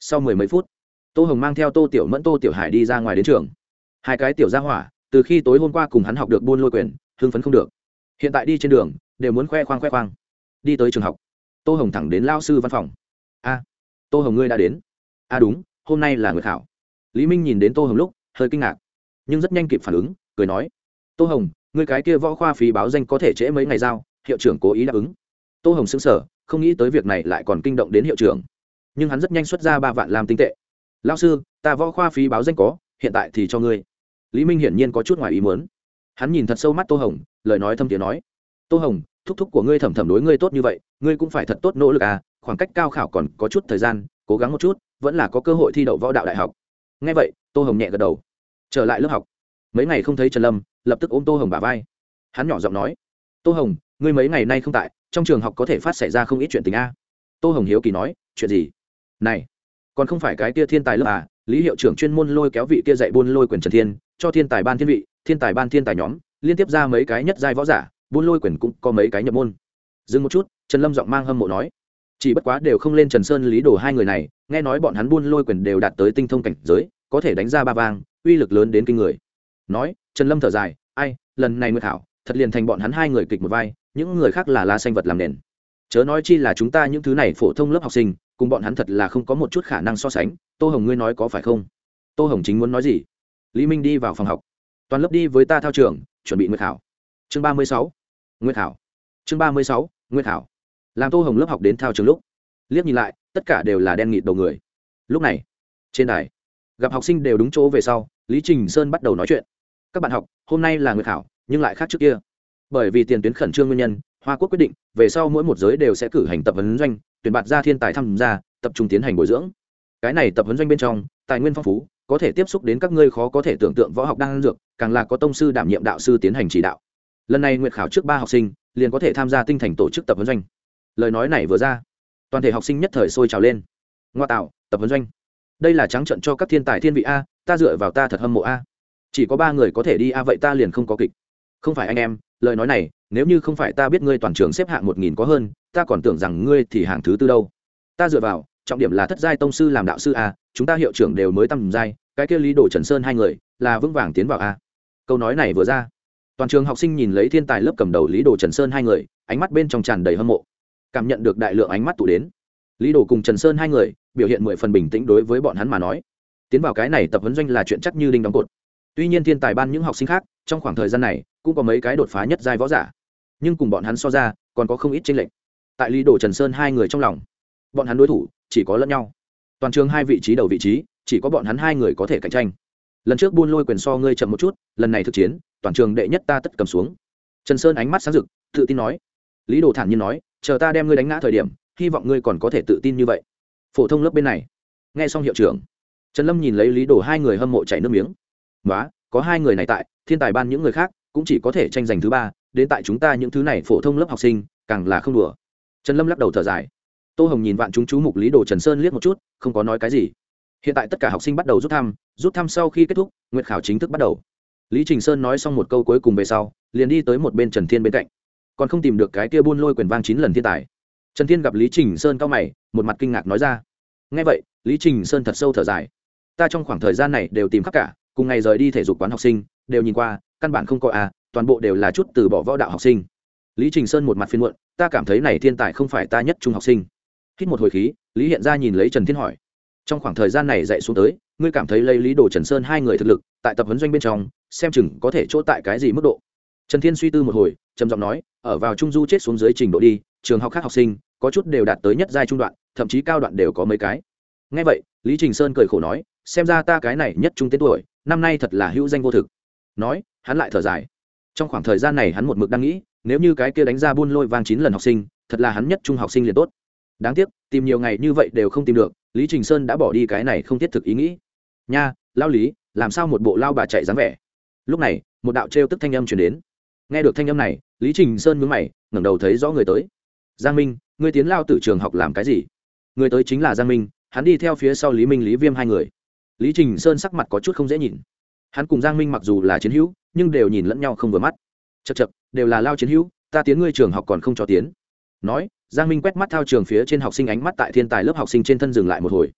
Sau mười mấy phút, tô hồng mang theo tô tiểu mẫn, tô tiểu hải đi ra ngoài đến trường. Hai cái tiểu ra hỏa, từ khi tối hôm qua cùng hắn học được buôn lôi quyền, hưng phấn không được. Hiện tại đi trên đường, đều muốn khoe khoang khoe khoang. Đi tới trường học, tô hồng thẳng đến lao sư văn phòng. A, tô hồng ngươi đã đến. A, đúng, hôm nay là người khảo. Lý minh nhìn đến tô hồng lúc hơi kinh ngạc, nhưng rất nhanh kịp phản ứng, cười nói, tô hồng người cái kia võ khoa phí báo danh có thể trễ mấy ngày giao, hiệu trưởng cố ý đáp ứng. Tô hồng xứng sở không nghĩ tới việc này lại còn kinh động đến hiệu trưởng, nhưng hắn rất nhanh xuất ra ba vạn làm tinh tệ. Lao sư, ta võ khoa phí báo danh có, hiện tại thì cho ngươi. Lý minh hiển nhiên có chút ngoài ý muốn. Hắn nhìn thật sâu mắt tô hồng, lời nói thâm tiếng nói, tô hồng, thúc thúc của ngươi thẩm thẩm đối ngươi tốt như vậy, ngươi cũng phải thật tốt nỗ lực à khoảng cách cao khảo còn có chút thời gian, cố gắng một chút, vẫn là có cơ hội thi đậu võ đạo đại học. Ngay vậy tô hồng nhẹ gật đầu. Trở lại lớp học. Mấy ngày không thấy trần lâm, lập tức ôm tô hồng bà vai. Hắn nhỏ giọng nói, tô hồng, ngươi mấy ngày nay không tại, trong trường học có thể phát xảy ra không ít chuyện tình a. Tô hồng hiếu kỳ nói, chuyện gì? Này, còn không phải cái kia thiên tài lớp à lý hiệu trưởng chuyên môn lôi kéo vị kia dạy buôn lôi quyền trần thiên, cho thiên tài ban thiên vị, thiên tài ban thiên tài nhóm, liên tiếp ra mấy cái nhất giai võ giả, buôn lôi quyền cũng có mấy cái nhập môn. Dừng một chút, trần lâm giọng mang hâm mộ nói, chỉ bất quá đều không lên trần sơn lý đồ hai người này, nghe nói bọn hắn buôn lôi quyền đều đạt tới tinh thông cảnh giới có thể đánh ra ba vang, uy lực lớn đến kinh người. Nói, trần lâm thở dài, ai, lần này nguyệt hảo, thật liền thành bọn hắn hai người kịch một vai, những người khác là la xanh vật làm nền. Chớ nói chi là chúng ta những thứ này phổ thông lớp học sinh, cùng bọn hắn thật là không có một chút khả năng so sánh. Tô hồng ngươi nói có phải không? Tô hồng chính muốn nói gì? Lý minh đi vào phòng học. Toàn lớp đi với ta thao trường, chuẩn bị nguyệt hảo. Chương ba mươi sáu, nguyệt hảo. Chương ba mươi sáu, nguyệt hảo. Làm tô hồng lớp học đến thao trường lúc, liếc nhìn lại, tất cả đều là đen nghịt đầu người. Lúc này, trên đài gặp học sinh đều đúng chỗ về sau, lý trình sơn bắt đầu nói chuyện. Các bạn học, hôm nay là nguyệt khảo, nhưng lại khác trước kia. Bởi vì tiền tuyến khẩn trương nguyên nhân, hoa quốc quyết định, về sau mỗi một giới đều sẽ cử hành tập huấn doanh, tuyển bạt ra thiên tài tham gia, tập trung tiến hành bồi dưỡng. Cái này tập huấn doanh bên trong, tài nguyên phong phú, có thể tiếp xúc đến các ngươi khó có thể tưởng tượng võ học đang dược, càng là có tông sư đảm nhiệm đạo sư tiến hành chỉ đạo. Lần này nguyệt khảo trước ba học sinh, liền có thể tham gia tinh thành tổ chức tập huấn doanh. Lời nói này vừa ra, toàn thể học sinh nhất thời sôi trào lên. Ngoa tạo, tập huấn doanh đây là trắng trận cho các thiên tài thiên vị a, ta dựa vào ta thật hâm mộ a. Chỉ có ba người có thể đi a, vậy ta liền không có kịch. Không phải anh em, lời nói này, nếu như không phải ta biết ngươi toàn trường xếp hạng một nghìn có hơn, ta còn tưởng rằng ngươi thì hạng thứ tư đâu. Ta dựa vào, trọng điểm là thất giai tông sư làm đạo sư a, chúng ta hiệu trưởng đều mới tầm giai, cái kia lý đồ trần sơn hai người, là vững vàng tiến vào a. Câu nói này vừa ra, toàn trường học sinh nhìn lấy thiên tài lớp cầm đầu lý đồ trần sơn hai người, ánh mắt bên trong tràn đầy hâm mộ. Cảm nhận được đại lượng ánh mắt tụ đến. Lý đồ cùng trần sơn hai người biểu hiện mười phần bình tĩnh đối với bọn hắn mà nói. Tiến vào cái này tập huấn doanh là chuyện chắc như đinh đóng cột. Tuy nhiên thiên tài ban những học sinh khác, trong khoảng thời gian này, cũng có mấy cái đột phá nhất giai võ giả. Nhưng cùng bọn hắn so ra, còn có không ít tranh lệch. Tại lý đồ trần sơn hai người trong lòng, bọn hắn đối thủ chỉ có lẫn nhau. Toàn trường hai vị trí đầu vị trí, chỉ có bọn hắn hai người có thể cạnh tranh. Lần trước buôn lôi quyền so ngươi chậm một chút, lần này thực chiến, toàn trường đệ nhất ta tất cầm xuống. Trần sơn ánh mắt sáng rực, tự tin nói. Lý đồ thản nhiên nói, chờ ta đem ngươi đánh ngã thời điểm, hy vọng ngươi còn có thể tự tin như vậy phổ thông lớp bên này. Nghe xong hiệu trưởng, trần lâm nhìn lấy lý đồ hai người hâm mộ chảy nước miếng. Nói có hai người này tại, thiên tài ban những người khác cũng chỉ có thể tranh giành thứ ba, đến tại chúng ta những thứ này phổ thông lớp học sinh, càng là không đùa. Trần lâm lắc đầu thở dài. Tô hồng nhìn vạn chúng chú mục lý đồ trần sơn liếc một chút, không có nói cái gì. Hiện tại tất cả học sinh bắt đầu rút thăm rút thăm sau khi kết thúc, nguyện khảo chính thức bắt đầu. Lý trình sơn nói xong một câu cuối cùng về sau, liền đi tới một bên trần thiên bên cạnh. Còn không tìm được cái kia buôn lôi quyền vang chín lần thiên tài trần thiên gặp lý trình sơn cao mày, một mặt kinh ngạc nói ra. Ngay vậy, lý trình sơn thật sâu thở dài. Ta trong khoảng thời gian này đều tìm khắp cả, cùng ngày rời đi thể dục quán học sinh, đều nhìn qua, căn bản không có à toàn bộ đều là chút từ bỏ võ đạo học sinh. Lý trình sơn một mặt phiên muộn, ta cảm thấy này thiên tài không phải ta nhất trung học sinh. Hít một hồi khí, lý hiện ra nhìn lấy trần thiên hỏi. Trong khoảng thời gian này dạy xuống tới, ngươi cảm thấy lấy lý đồ trần sơn hai người thực lực, tại tập huấn doanh bên trong, xem chừng có thể chỗ tại cái gì mức độ. Trần thiên suy tư một hồi, trầm giọng nói, ở vào trung du chết xuống dưới trình độ đi trường học khác học sinh, có chút đều đạt tới nhất giai trung đoạn, thậm chí cao đoạn đều có mấy cái. Ngay vậy, lý trình sơn cười khổ nói, xem ra ta cái này nhất trung tên tuổi, năm nay thật là hữu danh vô thực. Nói, hắn lại thở dài. Trong khoảng thời gian này hắn một mực đang nghĩ, nếu như cái kia đánh ra buôn lôi vang chín lần học sinh, thật là hắn nhất trung học sinh liền tốt. Đáng tiếc, tìm nhiều ngày như vậy đều không tìm được, lý trình sơn đã bỏ đi cái này không thiết thực ý nghĩ. Nha lao lý, làm sao một bộ lao bà chạy dáng vẻ? Lúc này, một đạo trêu tức thanh âm chuyển đến. Nghe được thanh âm này, lý trình sơn mướn mày, ngẩng đầu thấy rõ người tới giang minh, ngươi tiến lao từ trường học làm cái gì? Người tới chính là giang minh, hắn đi theo phía sau lý minh, lý viêm hai người. Lý trình sơn sắc mặt có chút không dễ nhìn. Hắn cùng giang minh mặc dù là chiến hữu, nhưng đều nhìn lẫn nhau không vừa mắt. Chật chật đều là lao chiến hữu, ta tiến ngươi trường học còn không cho tiến. Nói, giang minh quét mắt thao trường phía trên học sinh ánh mắt tại thiên tài lớp học sinh trên thân dừng lại một hồi.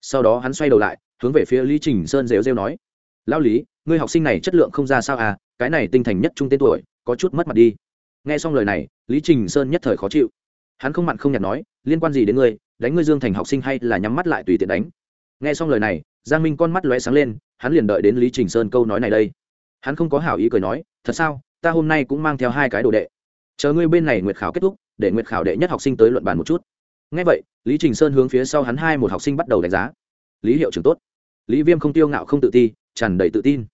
Sau đó hắn xoay đầu lại, hướng về phía lý trình sơn rêu rêu nói, lão lý, ngươi học sinh này chất lượng không ra sao à cái này tinh thành nhất trung tên tuổi, có chút mất mặt đi. Nghe xong lời này, lý trình sơn nhất thời khó chịu hắn không mặn không nhạt nói, liên quan gì đến ngươi? Đánh ngươi dương thành học sinh hay là nhắm mắt lại tùy tiện đánh? Nghe xong lời này, giang minh con mắt lóe sáng lên, hắn liền đợi đến lý trình sơn câu nói này đây. Hắn không có hảo ý cười nói, thật sao? Ta hôm nay cũng mang theo hai cái đồ đệ. Chờ ngươi bên này nguyệt khảo kết thúc, để nguyệt khảo đệ nhất học sinh tới luận bàn một chút. Ngay vậy, lý trình sơn hướng phía sau hắn hai một học sinh bắt đầu đánh giá. Lý hiệu trưởng tốt. Lý viêm không tiêu ngạo không tự ti, tràn đầy tự tin.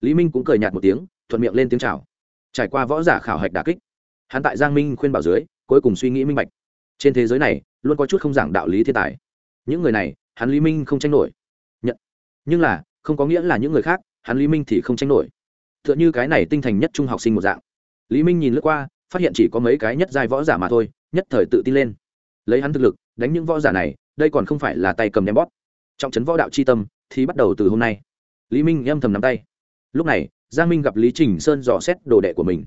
Lý minh cũng cười nhạt một tiếng, thuận miệng lên tiếng chào. Trải qua võ giả khảo hạch đà kích, hắn tại giang minh khuyên bảo dưới cuối cùng suy nghĩ minh bạch. Trên thế giới này, luôn có chút không giảng đạo lý thiên tài. Những người này hắn lý minh không tranh nổi. Nhận. Nhưng là, không có nghĩa là những người khác hắn lý minh thì không tranh nổi. T h ư ợ n h ư cái này tinh thành nhất trung học sinh một dạng. Lý minh nhìn lướt qua, phát hiện chỉ có mấy cái nhất giai võ giả mà thôi, nhất thời tự tin lên. Lấy hắn thực lực, đánh những võ giả này, đây còn không phải là tay cầm ném bóp. Trọng trấn võ đạo c h i tâm, thì bắt đầu từ hôm nay. Lý minh âm thầm nắm tay. Lúc này, giang minh gặp lý trình sơn dò xét đồ đệ của mình.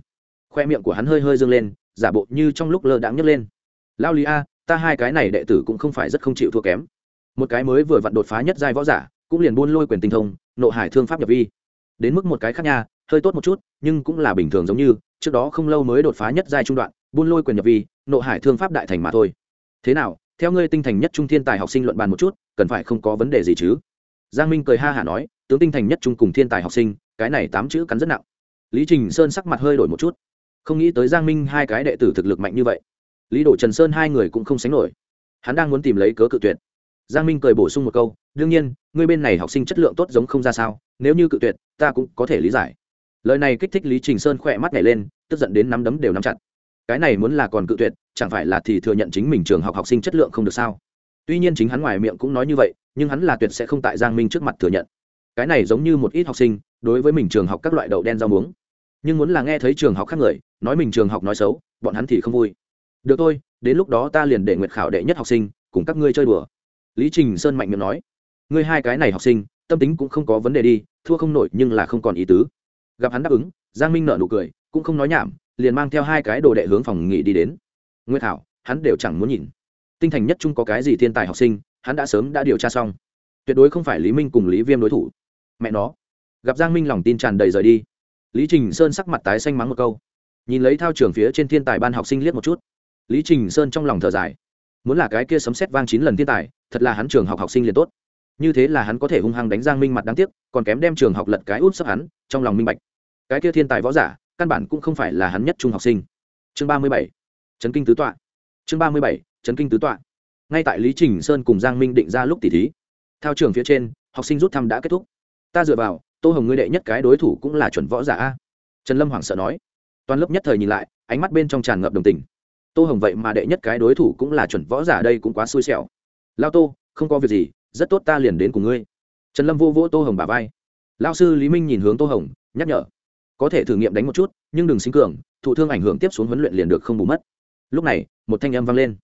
Khoe miệng của hắn hơi hơi dâng lên giả bộ như trong lúc lơ đãng nhấc lên. Lao lý a, ta hai cái này đệ tử cũng không phải rất không chịu thua kém. Một cái mới vừa vặn đột phá nhất giai võ giả, cũng liền buôn lôi quyền tinh thông, nộ hải thương pháp nhập vi. Đến mức một cái khác nha, hơi tốt một chút, nhưng cũng là bình thường giống như, trước đó không lâu mới đột phá nhất giai trung đoạn, buôn lôi quyền nhập vi, nộ hải thương pháp đại thành mà thôi. Thế nào, theo ngươi tinh thành nhất trung thiên tài học sinh luận bàn một chút, cần phải không có vấn đề gì chứ? Giang minh cười ha hả nói, tướng tinh thành nhất trung cùng thiên tài học sinh, cái này tám chữ cắn rất nặng. Lý trình sơn sắc mặt hơi đổi một chút không nghĩ tới giang minh hai cái đệ tử thực lực mạnh như vậy. Lý đổ trần sơn hai người cũng không sánh nổi. Hắn đang muốn tìm lấy cớ cự tuyệt. Giang minh cười bổ sung một câu, đương nhiên, ngươi bên này học sinh chất lượng tốt giống không ra sao, nếu như cự tuyệt, ta cũng có thể lý giải. Lời này kích thích lý trình sơn khỏe mắt nhảy lên, tức giận đến nắm đấm đều nắm chặt. Cái này muốn là còn cự tuyệt, chẳng phải là thì thừa nhận chính mình trường học học sinh chất lượng không được sao? Tuy nhiên chính hắn ngoài miệng cũng nói như vậy, nhưng hắn là tuyệt sẽ không tại giang minh trước mặt thừa nhận. Cái này giống như một ít học sinh, đối với mình trường học các loại đậu đen rau muống nhưng muốn là nghe thấy trường học khác người, nói mình trường học nói xấu, bọn hắn thì không vui. Được thôi, đến lúc đó ta liền để nguyệt khảo đệ nhất học sinh cùng các ngươi chơi đùa. Lý trình sơn mạnh miệng nói, ngươi hai cái này học sinh, tâm tính cũng không có vấn đề đi, thua không nổi nhưng là không còn ý tứ. Gặp hắn đáp ứng, giang minh nợ nụ cười, cũng không nói nhảm, liền mang theo hai cái đồ đệ hướng phòng nghỉ đi đến. Nguyệt thảo hắn đều chẳng muốn nhìn. Tinh thành nhất trung có cái gì thiên tài học sinh, hắn đã sớm đã điều tra xong. Tuyệt đối không phải lý minh cùng lý viêm đối thủ. Mẹ nó. Gặp giang minh lòng tin tràn đầy rời đi lý trình sơn sắc mặt tái xanh mắng một câu. Nhìn lấy thao trường phía trên thiên tài ban học sinh liếc một chút. Lý trình sơn trong lòng thở dài. Muốn là cái kia sấm xét vang chín lần thiên tài, thật là hắn trường học học sinh liền tốt. Như thế là hắn có thể hung hăng đánh giang minh mặt đáng tiếc, còn kém đem trường học lật cái út sấp hắn, trong lòng minh bạch. Cái kia thiên tài võ giả, căn bản cũng không phải là hắn nhất trung học sinh. Chương ba mươi bảy. Trấn kinh tứ tọa. Chương ba mươi bảy. Trấn kinh tứ tọa. Ngay tại lý trình sơn cùng giang minh định ra lúc tỉ thí, thao trường phía trên, học sinh rút thăm đã kết thúc. Ta dựa vào tô hồng ngươi đệ nhất cái đối thủ cũng là chuẩn võ giả a. Trần lâm hoảng sợ nói. Toàn lớp nhất thời nhìn lại, ánh mắt bên trong tràn ngập đồng tình. Tô hồng vậy mà đệ nhất cái đối thủ cũng là chuẩn võ giả đây cũng quá xui xẻo. Lao tô, không có việc gì, rất tốt ta liền đến cùng ngươi. Trần lâm vô vỗ tô hồng bà vai. Lao sư lý minh nhìn hướng tô hồng, nhắc nhở. Có thể thử nghiệm đánh một chút, nhưng đừng sinh cường, thụ thương ảnh hưởng tiếp xuống huấn luyện liền được không bù mất. Lúc này, một thanh âm vang lên.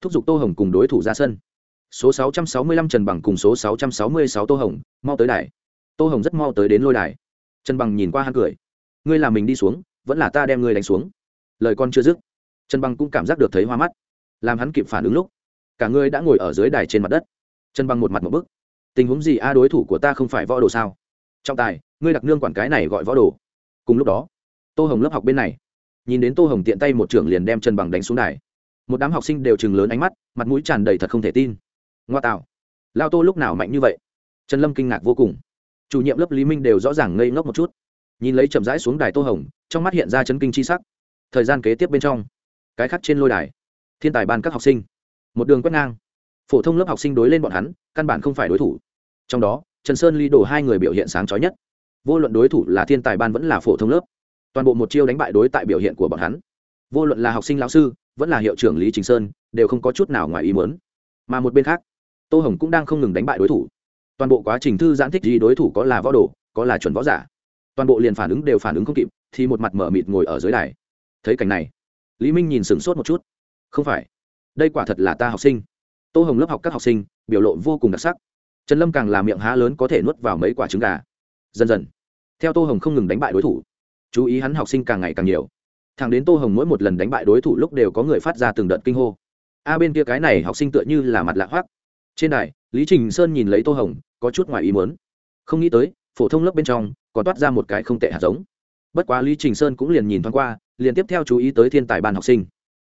Thúc giục tô hồng cùng đối thủ ra sân. Số 665 trần bằng cùng số 666 tô hồng, mau tới đài tô hồng rất mau tới đến lôi đài. Trần bằng nhìn qua hắn cười. Ngươi làm mình đi xuống, vẫn là ta đem ngươi đánh xuống. Lời con chưa dứt, trần bằng cũng cảm giác được thấy hoa mắt. Làm hắn kịp phản ứng lúc, cả ngươi đã ngồi ở dưới đài trên mặt đất. Trần bằng một mặt một bức. Tình huống gì a, đối thủ của ta không phải võ đồ sao? Trọng tài, ngươi đặc nương quản cái này gọi võ đồ. Cùng lúc đó, tô hồng lớp học bên này, nhìn đến tô hồng tiện tay một trưởng liền đem trần bằng đánh xuống đài. Một đám học sinh đều chừng lớn ánh mắt, mặt mũi tràn đầy thật không thể tin. Ngoa tạo, lao tô lúc nào mạnh như vậy? Trần lâm kinh ngạc vô cùng chủ nhiệm lớp lý minh đều rõ ràng ngây ngốc một chút. Nhìn lấy chậm rãi xuống đài tô hồng, trong mắt hiện ra chấn kinh c h i sắc. Thời gian kế tiếp bên trong, cái khác trên lôi đài, thiên tài ban các học sinh, một đường quét ngang. Phổ thông lớp học sinh đối lên bọn hắn, căn bản không phải đối thủ. Trong đó, trần sơn ly đổ hai người biểu hiện sáng trói nhất. Vô luận đối thủ là thiên tài ban vẫn là phổ thông lớp, toàn bộ một chiêu đánh bại đối tại biểu hiện của bọn hắn. Vô luận là học sinh lão sư, vẫn là hiệu trưởng lý trình sơn, đều không có chút nào ngoài ý muốn. Mà một bên khác, tô hồng cũng đang không ngừng đánh bại đối thủ toàn bộ quá trình thư giãn thích gì đối thủ có là võ đồ, có là chuẩn võ giả. Toàn bộ liền phản ứng đều phản ứng không kịp, thì một mặt mở mịt ngồi ở dưới đài. Thấy cảnh này, lý minh nhìn sửng sốt một chút. Không phải, đây quả thật là ta học sinh. Tô hồng lớp học các học sinh, biểu lộ vô cùng đặc sắc. Trần lâm càng là miệng há lớn có thể nuốt vào mấy quả trứng gà. Dần dần, theo tô hồng không ngừng đánh bại đối thủ, chú ý hắn học sinh càng ngày càng nhiều. Thằng đến tô hồng mỗi một lần đánh bại đối thủ lúc đều có người phát ra từng đợt kinh hô. A bên kia cái này học sinh tựa như là mặt lạ hoác trên đài, lý trình sơn nhìn lấy tô hồng có chút ngoài ý muốn. Không nghĩ tới, phổ thông lớp bên trong, còn toát ra một cái không tệ hạt giống. Bất quá lý trình sơn cũng liền nhìn thoáng qua, liền tiếp theo chú ý tới thiên tài ban học sinh.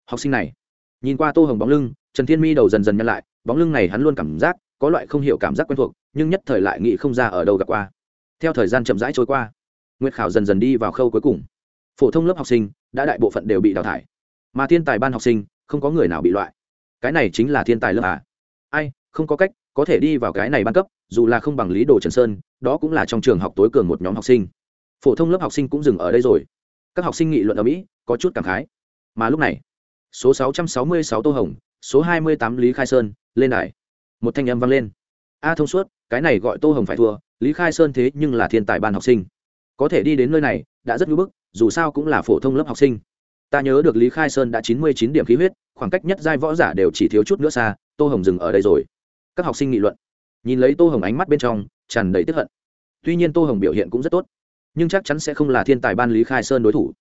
Học sinh này, nhìn qua tô hồng bóng lưng, trần thiên mi đầu dần dần nhăn lại, bóng lưng này hắn luôn cảm giác có loại không hiểu cảm giác quen thuộc, nhưng nhất thời lại nghĩ không ra ở đâu gặp qua. Theo thời gian chậm rãi trôi qua, nguyệt khảo dần dần đi vào khâu cuối cùng. Phổ thông lớp học sinh đã đại bộ phận đều bị đào thải, mà thiên tài ban học sinh không có người nào bị loại. Cái này chính là thiên tài lớp à? Ai không có cách, có thể đi vào cái này ban cấp, dù là không bằng lý đồ trần sơn, đó cũng là trong trường học tối cường một nhóm học sinh. Phổ thông lớp học sinh cũng dừng ở đây rồi. Các học sinh nghị luận ở mỹ, có chút cảm khái. Mà lúc này, số 666 tô hồng, số 28 lý khai sơn, lên đài. Một thanh âm vang lên. A thông suốt, cái này gọi tô hồng phải thua, lý khai sơn thế nhưng là thiên tài ban học sinh. Có thể đi đến nơi này, đã rất ngưỡng bức, dù sao cũng là phổ thông lớp học sinh. Ta nhớ được lý khai sơn đã chín mươi chín điểm khí huyết, khoảng cách nhất giai võ giả đều chỉ thiếu chút nữa xa, tô hồng dừng ở đây rồi các học sinh nghị luận. Nhìn lấy tô hồng ánh mắt bên trong, tràn đầy tiếp hận. Tuy nhiên tô hồng biểu hiện cũng rất tốt, nhưng chắc chắn sẽ không là thiên tài ban lý khai sơn đối thủ.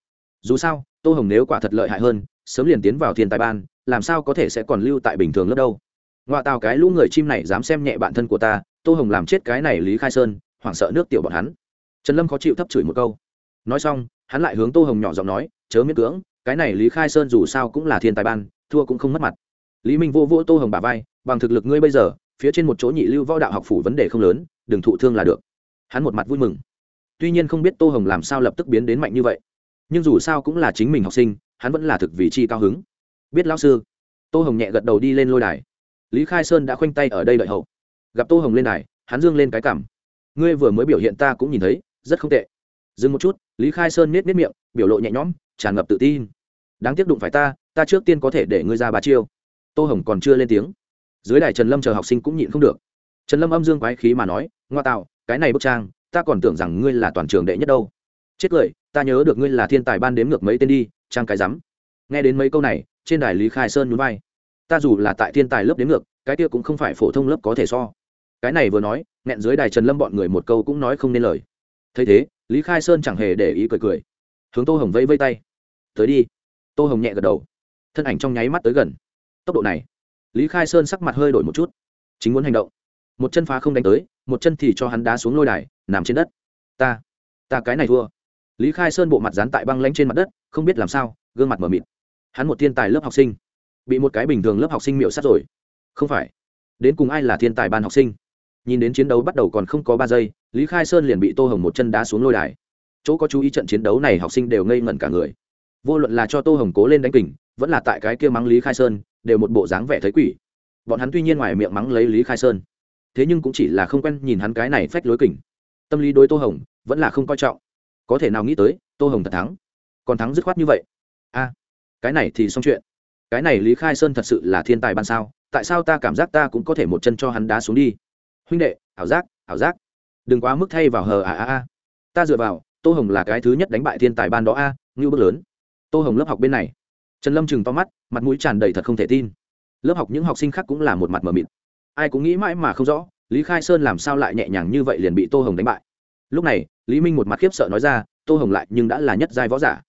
Dù sao, tô hồng nếu quả thật lợi hại hơn, sớm liền tiến vào thiên tài ban, làm sao có thể sẽ còn lưu tại bình thường lớp đâu? Ngoại tào cái lũ người chim này dám xem nhẹ bản thân của ta, tô hồng làm chết cái này lý khai sơn, hoảng sợ nước tiểu bọn hắn. Trần lâm khó chịu thấp chửi một câu. Nói xong, hắn lại hướng tô hồng nhỏ giọng nói, chớ miễn cưỡng, cái này lý khai sơn dù sao cũng là thiên tài ban, thua cũng không mất mặt. Lý minh vô vô tô hồng bà vai, bằng thực lực ngươi bây giờ phía trên một chỗ nhị lưu võ đạo học phủ vấn đề không lớn, đừng thụ thương là được. Hắn một mặt vui mừng. Tuy nhiên không biết tô hồng làm sao lập tức biến đến mạnh như vậy. Nhưng dù sao cũng là chính mình học sinh, hắn vẫn là thực vị chi cao hứng. Biết lão sư. Tô hồng nhẹ gật đầu đi lên lôi đài. Lý khai sơn đã khoanh tay ở đây đợi hậu. Gặp tô hồng lên đài, hắn dương lên cái cảm. Ngươi vừa mới biểu hiện ta cũng nhìn thấy, rất không tệ. Dừng một chút, lý khai sơn nết nết miệng, biểu lộ nhẹ nhõm, tràn ngập tự tin. Đáng tiếc đụng phải ta ta trước tiên có thể để ngươi ra ba chiêu. Tô hồng còn chưa lên tiếng dưới đài trần lâm chờ học sinh cũng nhịn không được. Trần lâm âm dương quái khí mà nói, ngoa tạo, cái này bức trang, ta còn tưởng rằng ngươi là toàn trường đệ nhất đâu. Chết cười, ta nhớ được ngươi là thiên tài ban đếm ngược mấy tên đi, trang cái rắm. Nghe đến mấy câu này, trên đài lý khai sơn nhún vai. Ta dù là tại thiên tài lớp đếm ngược, cái kia cũng không phải phổ thông lớp có thể so. Cái này vừa nói, nghẹn dưới đài trần lâm bọn người một câu cũng nói không nên lời. Thấy thế, lý khai sơn chẳng hề để ý cười cười. Hướng tô hồng vẫy vây tay. Tới đi. Tô hồng nhẹ gật đầu. Thân ảnh trong nháy mắt tới gần. Tốc độ này lý khai sơn sắc mặt hơi đổi một chút. Chính muốn hành động. Một chân phá không đánh tới, một chân thì cho hắn đá xuống lôi đài, nằm trên đất. Ta ta cái này thua. Lý khai sơn bộ mặt dán tại băng lanh trên mặt đất, không biết làm sao, gương mặt mờ mịt. Hắn một thiên tài lớp học sinh. Bị một cái bình thường lớp học sinh miệu sát rồi. Không phải. Đến cùng ai là thiên tài ban học sinh? Nhìn đến chiến đấu bắt đầu còn không có ba giây, lý khai sơn liền bị tô hồng một chân đá xuống lôi đài. Chỗ có chú ý trận chiến đấu này học sinh đều ngây ngẩn cả người. Vô luận là cho tô hồng cố lên đánh kình, vẫn là tại cái kia mắng lý khai sơn đều một bộ dáng vẻ thấy quỷ. Bọn hắn tuy nhiên ngoài miệng mắng lấy lý khai sơn thế nhưng cũng chỉ là không quen nhìn hắn cái này phách lối kỉnh. tâm lý đối tô hồng vẫn là không coi trọng. Có thể nào nghĩ tới tô hồng thật thắng còn thắng dứt khoát như vậy. A cái này thì xong chuyện. Cái này lý khai sơn thật sự là thiên tài ban sao tại sao ta cảm giác ta cũng có thể một chân cho hắn đá xuống đi? Huynh đệ ảo giác ảo giác. Đừng quá mức thay vào hờ à à à ta dựa vào tô hồng là cái thứ nhất đánh bại thiên tài ban đó a à, ngưu bước lớn. Tô hồng lớp học bên này trần lâm chừng to mắt, mặt mũi tràn đầy thật không thể tin. Lớp học những học sinh khác cũng là một mặt mờ mịt. Ai cũng nghĩ mãi mà không rõ, lý khai sơn làm sao lại nhẹ nhàng như vậy liền bị tô hồng đánh bại. Lúc này, lý minh một mặt khiếp sợ nói ra, tô hồng lại nhưng đã là nhất giai võ giả.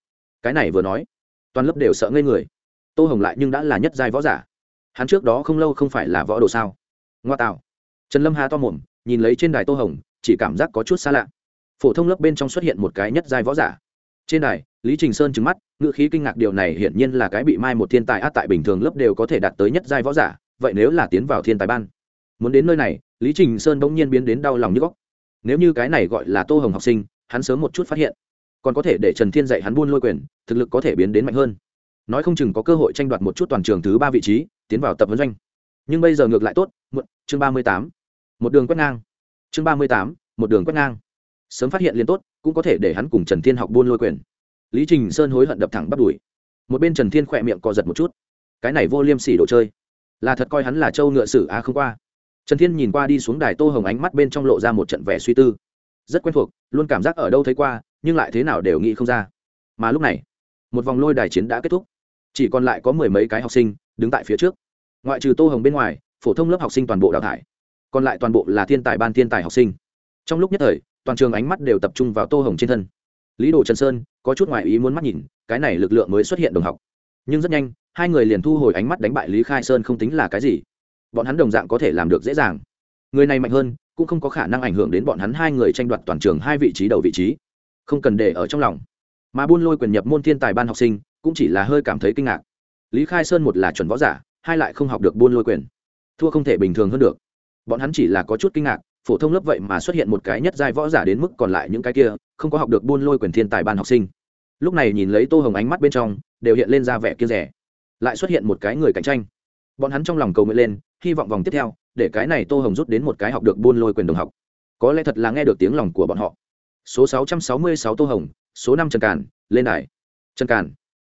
Cái này vừa nói, toàn lớp đều sợ ngây người. Tô hồng lại nhưng đã là nhất giai võ giả. Hắn trước đó không lâu không phải là võ đồ sao? Ngoa tạo. Trần lâm hà to mồm, nhìn lấy trên đài tô hồng, chỉ cảm giác có chút xa lạ. Phổ thông lớp bên trong xuất hiện một cái nhất giai võ giả trên đài, lý trình sơn trứng mắt, ngữ khí kinh ngạc điều này hiển nhiên là cái bị mai một thiên tài át tại bình thường lớp đều có thể đạt tới nhất giai võ giả, vậy nếu là tiến vào thiên tài ban? Muốn đến nơi này, lý trình sơn bỗng nhiên biến đến đau lòng như góc. Nếu như cái này gọi là tô hồng học sinh, hắn sớm một chút phát hiện, còn có thể để trần thiên dạy hắn buôn lôi quyền, thực lực có thể biến đến mạnh hơn. Nói không chừng có cơ hội tranh đoạt một chút toàn trường thứ ba vị trí, tiến vào tập vấn doanh. Nhưng bây giờ ngược lại tốt, muộn, chương ba mươi tám, một đường quét ngang. Chương ba mươi tám, một đường quét ngang sớm phát hiện liên tốt, cũng có thể để hắn cùng trần thiên học buôn lôi quyền. Lý trình sơn hối hận đập thẳng bắt đuổi một bên trần thiên khỏe miệng co giật một chút. Cái này vô liêm sỉ đồ chơi. Là thật coi hắn là trâu ngựa sử á không qua. Trần thiên nhìn qua đi xuống đài tô hồng ánh mắt bên trong lộ ra một trận vẻ suy tư. Rất quen thuộc, luôn cảm giác ở đâu thấy qua, nhưng lại thế nào đều nghĩ không ra. Mà lúc này, một vòng lôi đài chiến đã kết thúc. Chỉ còn lại có mười mấy cái học sinh đứng tại phía trước. Ngoại trừ tô hồng bên ngoài, phổ thông lớp học sinh toàn bộ đào thải. Còn lại toàn bộ là thiên tài ban thiên tài học sinh. Trong lúc nhất thời toàn trường ánh mắt đều tập trung vào tô hồng trên thân. Lý đồ trần sơn có chút ngoại ý muốn mắt nhìn, cái này lực lượng mới xuất hiện đồng học. Nhưng rất nhanh, hai người liền thu hồi ánh mắt đánh bại lý khai sơn không tính là cái gì. Bọn hắn đồng dạng có thể làm được dễ dàng. Người này mạnh hơn, cũng không có khả năng ảnh hưởng đến bọn hắn hai người tranh đoạt toàn trường hai vị trí đầu vị trí. Không cần để ở trong lòng. Mà buôn lôi quyền nhập môn thiên tài ban học sinh, cũng chỉ là hơi cảm thấy kinh ngạc. Lý khai sơn một là chuẩn võ giả, hai lại không học được buôn lôi quyền. Thua không thể bình thường hơn được. Bọn hắn chỉ là có chút kinh ngạc phổ thông lớp vậy mà xuất hiện một cái nhất giai võ giả đến mức còn lại những cái kia, không có học được buôn lôi quyền thiên tài ban học sinh. Lúc này nhìn lấy tô hồng ánh mắt bên trong, đều hiện lên ra vẻ kia rẻ. Lại xuất hiện một cái người cạnh tranh. Bọn hắn trong lòng cầu nguyện lên, hy vọng vòng tiếp theo, để cái này tô hồng rút đến một cái học được buôn lôi quyền đồng học. Có lẽ thật là nghe được tiếng lòng của bọn họ. Số 666 tô hồng, số năm trần càn, lên đài. Trần càn.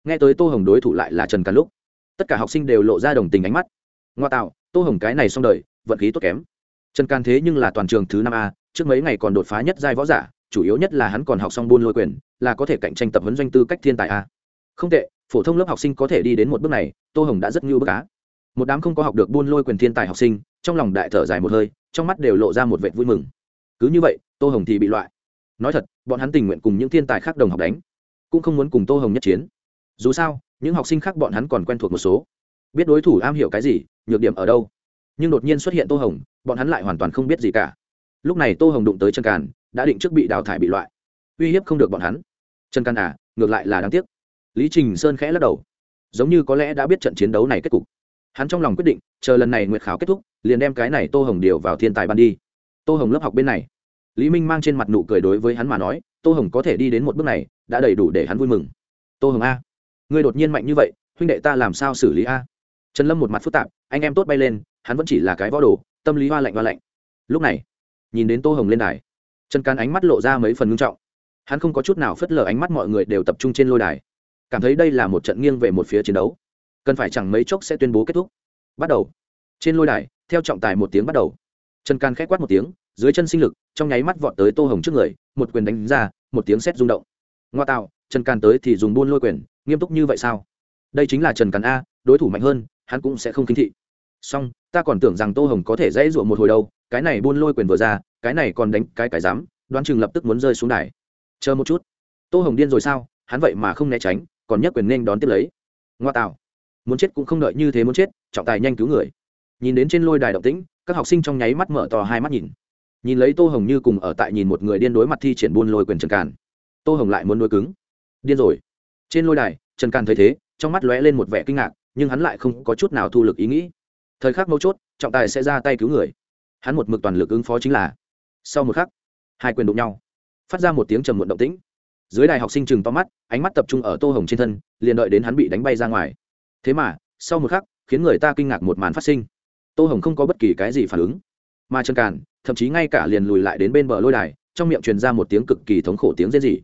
Nghe tới tô hồng đối thủ lại là trần càn lúc, tất cả học sinh đều lộ ra đồng tình ánh mắt. Ngoa tạo, tô hồng cái này xong đời, vận khí tốt kém trần càn thế nhưng là toàn trường thứ năm a, trước mấy ngày còn đột phá nhất giai võ giả, chủ yếu nhất là hắn còn học xong buôn lôi quyền, là có thể cạnh tranh tập huấn doanh tư cách thiên tài a. Không tệ, phổ thông lớp học sinh có thể đi đến một bước này, tô hồng đã rất như bức cá một đám không có học được buôn lôi quyền thiên tài học sinh, trong lòng đại thở dài một hơi, trong mắt đều lộ ra một vẻ vui mừng. Cứ như vậy, tô hồng thì bị loại. Nói thật, bọn hắn tình nguyện cùng những thiên tài khác đồng học đánh, cũng không muốn cùng tô hồng nhất chiến. Dù sao, những học sinh khác bọn hắn còn quen thuộc một số. Biết đối thủ am hiểu cái gì, nhược điểm ở đâu? Nhưng đột nhiên xuất hiện tô hồng, bọn hắn lại hoàn toàn không biết gì cả. Lúc này tô hồng đụng tới chân càn, đã định trước bị đào thải bị loại. Uy hiếp không được bọn hắn. Chân càn à ngược lại là đáng tiếc. Lý trình sơn khẽ lắc đầu. Giống như có lẽ đã biết trận chiến đấu này kết cục. Hắn trong lòng quyết định, chờ lần này nguyệt khảo kết thúc, liền đem cái này tô hồng điều vào thiên tài ban đi. Tô hồng lớp học bên này. Lý minh mang trên mặt nụ cười đối với hắn mà nói, tô hồng có thể đi đến một bước này, đã đầy đủ để hắn vui mừng. Tô hồng a, ngươi đột nhiên mạnh như vậy, huynh đệ ta làm sao xử lý a? Trần lâm một mặt phức tạp anh em tốt bay lên, hắn vẫn chỉ là cái võ đồ, tâm lý hoa lạnh hoa lạnh. Lúc này, nhìn đến tô hồng lên đài, trần can ánh mắt lộ ra mấy phần ngưng trọng. Hắn không có chút nào phớt lờ ánh mắt mọi người đều tập trung trên lôi đài. Cảm thấy đây là một trận nghiêng về một phía chiến đấu. Cần phải chẳng mấy chốc sẽ tuyên bố kết thúc. Bắt đầu. Trên lôi đài, theo trọng tài một tiếng bắt đầu. Trần can k h quát một tiếng, dưới chân sinh lực, trong nháy mắt vọt tới tô hồng trước người, một quyền đánh ra, một tiếng sét rung động. Ngoa tạo, trần can tới thì dùng buôn lôi quyền, nghiêm túc như vậy sao? Đây chính là trần càn a, đối thủ mạnh hơn, hắn cũng sẽ không kinh thị song ta còn tưởng rằng tô hồng có thể dễ ruộng một hồi đâu, cái này buôn lôi quyền vừa ra, cái này còn đánh cái cái dám đoán chừng lập tức muốn rơi xuống đài. Chờ một chút. Tô hồng điên rồi sao, hắn vậy mà không né tránh, còn nhất quyền nên đón tiếp lấy. Ngoa tạo. Muốn chết cũng không đợi như thế muốn chết, trọng tài nhanh cứu người. Nhìn đến trên lôi đài động tĩnh, các học sinh trong nháy mắt mở to hai mắt nhìn. Nhìn lấy tô hồng như cùng ở tại nhìn một người điên đối mặt thi triển buôn lôi quyền trần càn. Tô hồng lại muốn nuôi cứng. Điên rồi. Trên lôi đài, trần càn thấy thế, trong mắt lóe lên một vẻ kinh ngạc, nhưng hắn lại không có chút nào thu lực ý nghĩ thời khắc mấu chốt, trọng tài sẽ ra tay cứu người. Hắn một mực toàn lực ứng phó chính là, sau một khắc, hai quyền đụng nhau, phát ra một tiếng trầm muộn động tĩnh. Dưới đài học sinh chừng to mắt, ánh mắt tập trung ở tô hồng trên thân, liền đợi đến hắn bị đánh bay ra ngoài. Thế mà, sau một khắc, khiến người ta kinh ngạc một màn phát sinh. Tô hồng không có bất kỳ cái gì phản ứng. Mà trần càn, thậm chí ngay cả liền lùi lại đến bên bờ lôi đài, trong miệng truyền ra một tiếng cực kỳ thống khổ tiếng rên rỉ.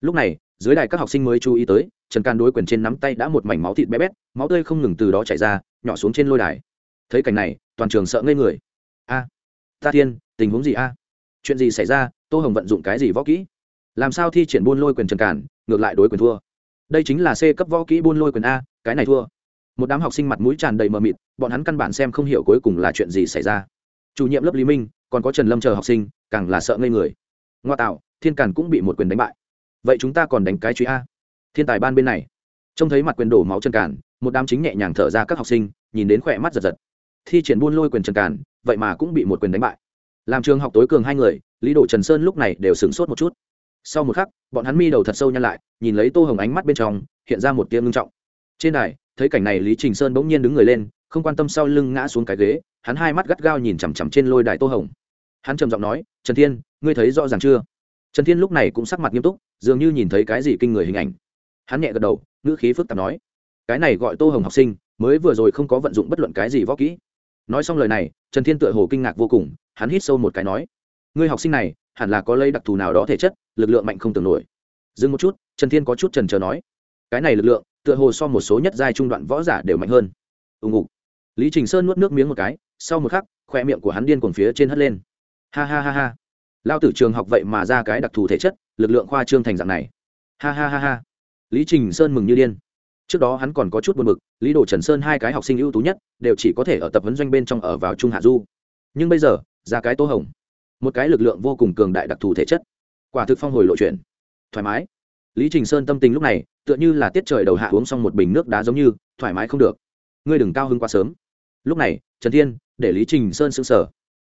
Lúc này, dưới đài các học sinh mới chú ý tới, trần can đối quyền trên nắm tay đã một mảnh máu thịt bé bét, máu tươi không ngừng từ đó chảy ra, nhỏ xuống trên lôi đài thấy cảnh này, toàn trường sợ ngây người. A, ta thiên, tình huống gì a? Chuyện gì xảy ra? Tô hồng vận dụng cái gì võ kỹ? Làm sao thi triển buôn lôi quyền trần cản, ngược lại đối quyền thua? Đây chính là c cấp võ kỹ buôn lôi quyền a, cái này thua. Một đám học sinh mặt mũi tràn đầy mờ mịt, bọn hắn căn bản xem không hiểu cuối cùng là chuyện gì xảy ra. Chủ nhiệm lớp lý minh, còn có trần lâm chờ học sinh, càng là sợ ngây người. Ngoa tạo, thiên càn cũng bị một quyền đánh bại. Vậy chúng ta còn đánh cái truy a? Thiên tài ban bên này. Trông thấy mặt quyền đổ máu chân càn một đám chính nhẹ nhàng thở ra các học sinh, nhìn đến khỏe mắt giật giật thi triển buôn lôi quyền trần càn, vậy mà cũng bị một quyền đánh bại. Làm trường học tối cường hai người, lý đồ trần sơn lúc này đều sửng sốt một chút. Sau một khắc, bọn hắn mi đầu thật sâu nhăn lại, nhìn lấy tô hồng ánh mắt bên trong, hiện ra một tia ngưng trọng. Trên đài, thấy cảnh này lý trình sơn bỗng nhiên đứng người lên, không quan tâm sau lưng ngã xuống cái ghế, hắn hai mắt gắt gao nhìn chằm chằm trên lôi đài tô hồng. Hắn trầm giọng nói, trần thiên, ngươi thấy rõ ràng chưa? Trần thiên lúc này cũng sắc mặt nghiêm túc, dường như nhìn thấy cái gì kinh người hình ảnh. Hắn nhẹ gật đầu, ngữ khí phức tạp nói, cái này gọi tô hồng học sinh, mới vừa rồi không có vận dụng bất luận cái gì võ kỹ nói xong lời này, trần thiên tựa hồ kinh ngạc vô cùng, hắn hít sâu một cái nói, ngươi học sinh này, hẳn là có lấy đặc thù nào đó thể chất, lực lượng mạnh không tưởng nổi. Dừng một chút, trần thiên có chút trần trờ nói, cái này lực lượng, tựa hồ so một số nhất giai trung đoạn võ giả đều mạnh hơn. Ùng ục. Lý trình sơn nuốt nước miếng một cái, sau một khắc, khoe miệng của hắn điên cuồng phía trên hất lên. Ha ha ha ha. Lao tử trường học vậy mà ra cái đặc thù thể chất, lực lượng khoa trương thành dạng này. Ha ha ha ha. Lý trình sơn mừng như điên trước đó hắn còn có chút buồn bực, lý đồ trần sơn hai cái học sinh ưu tú nhất đều chỉ có thể ở tập huấn doanh bên trong ở vào trung hạ du. Nhưng bây giờ ra cái tô hồng một cái lực lượng vô cùng cường đại đặc thù thể chất. Quả thực phong hồi lộ chuyện. Thoải mái. Lý trình sơn tâm tình lúc này tựa như là tiết trời đầu hạ uống xong một bình nước đá giống như thoải mái không được. Ngươi đừng cao hứng quá sớm. Lúc này trần thiên để lý trình sơn sững sờ.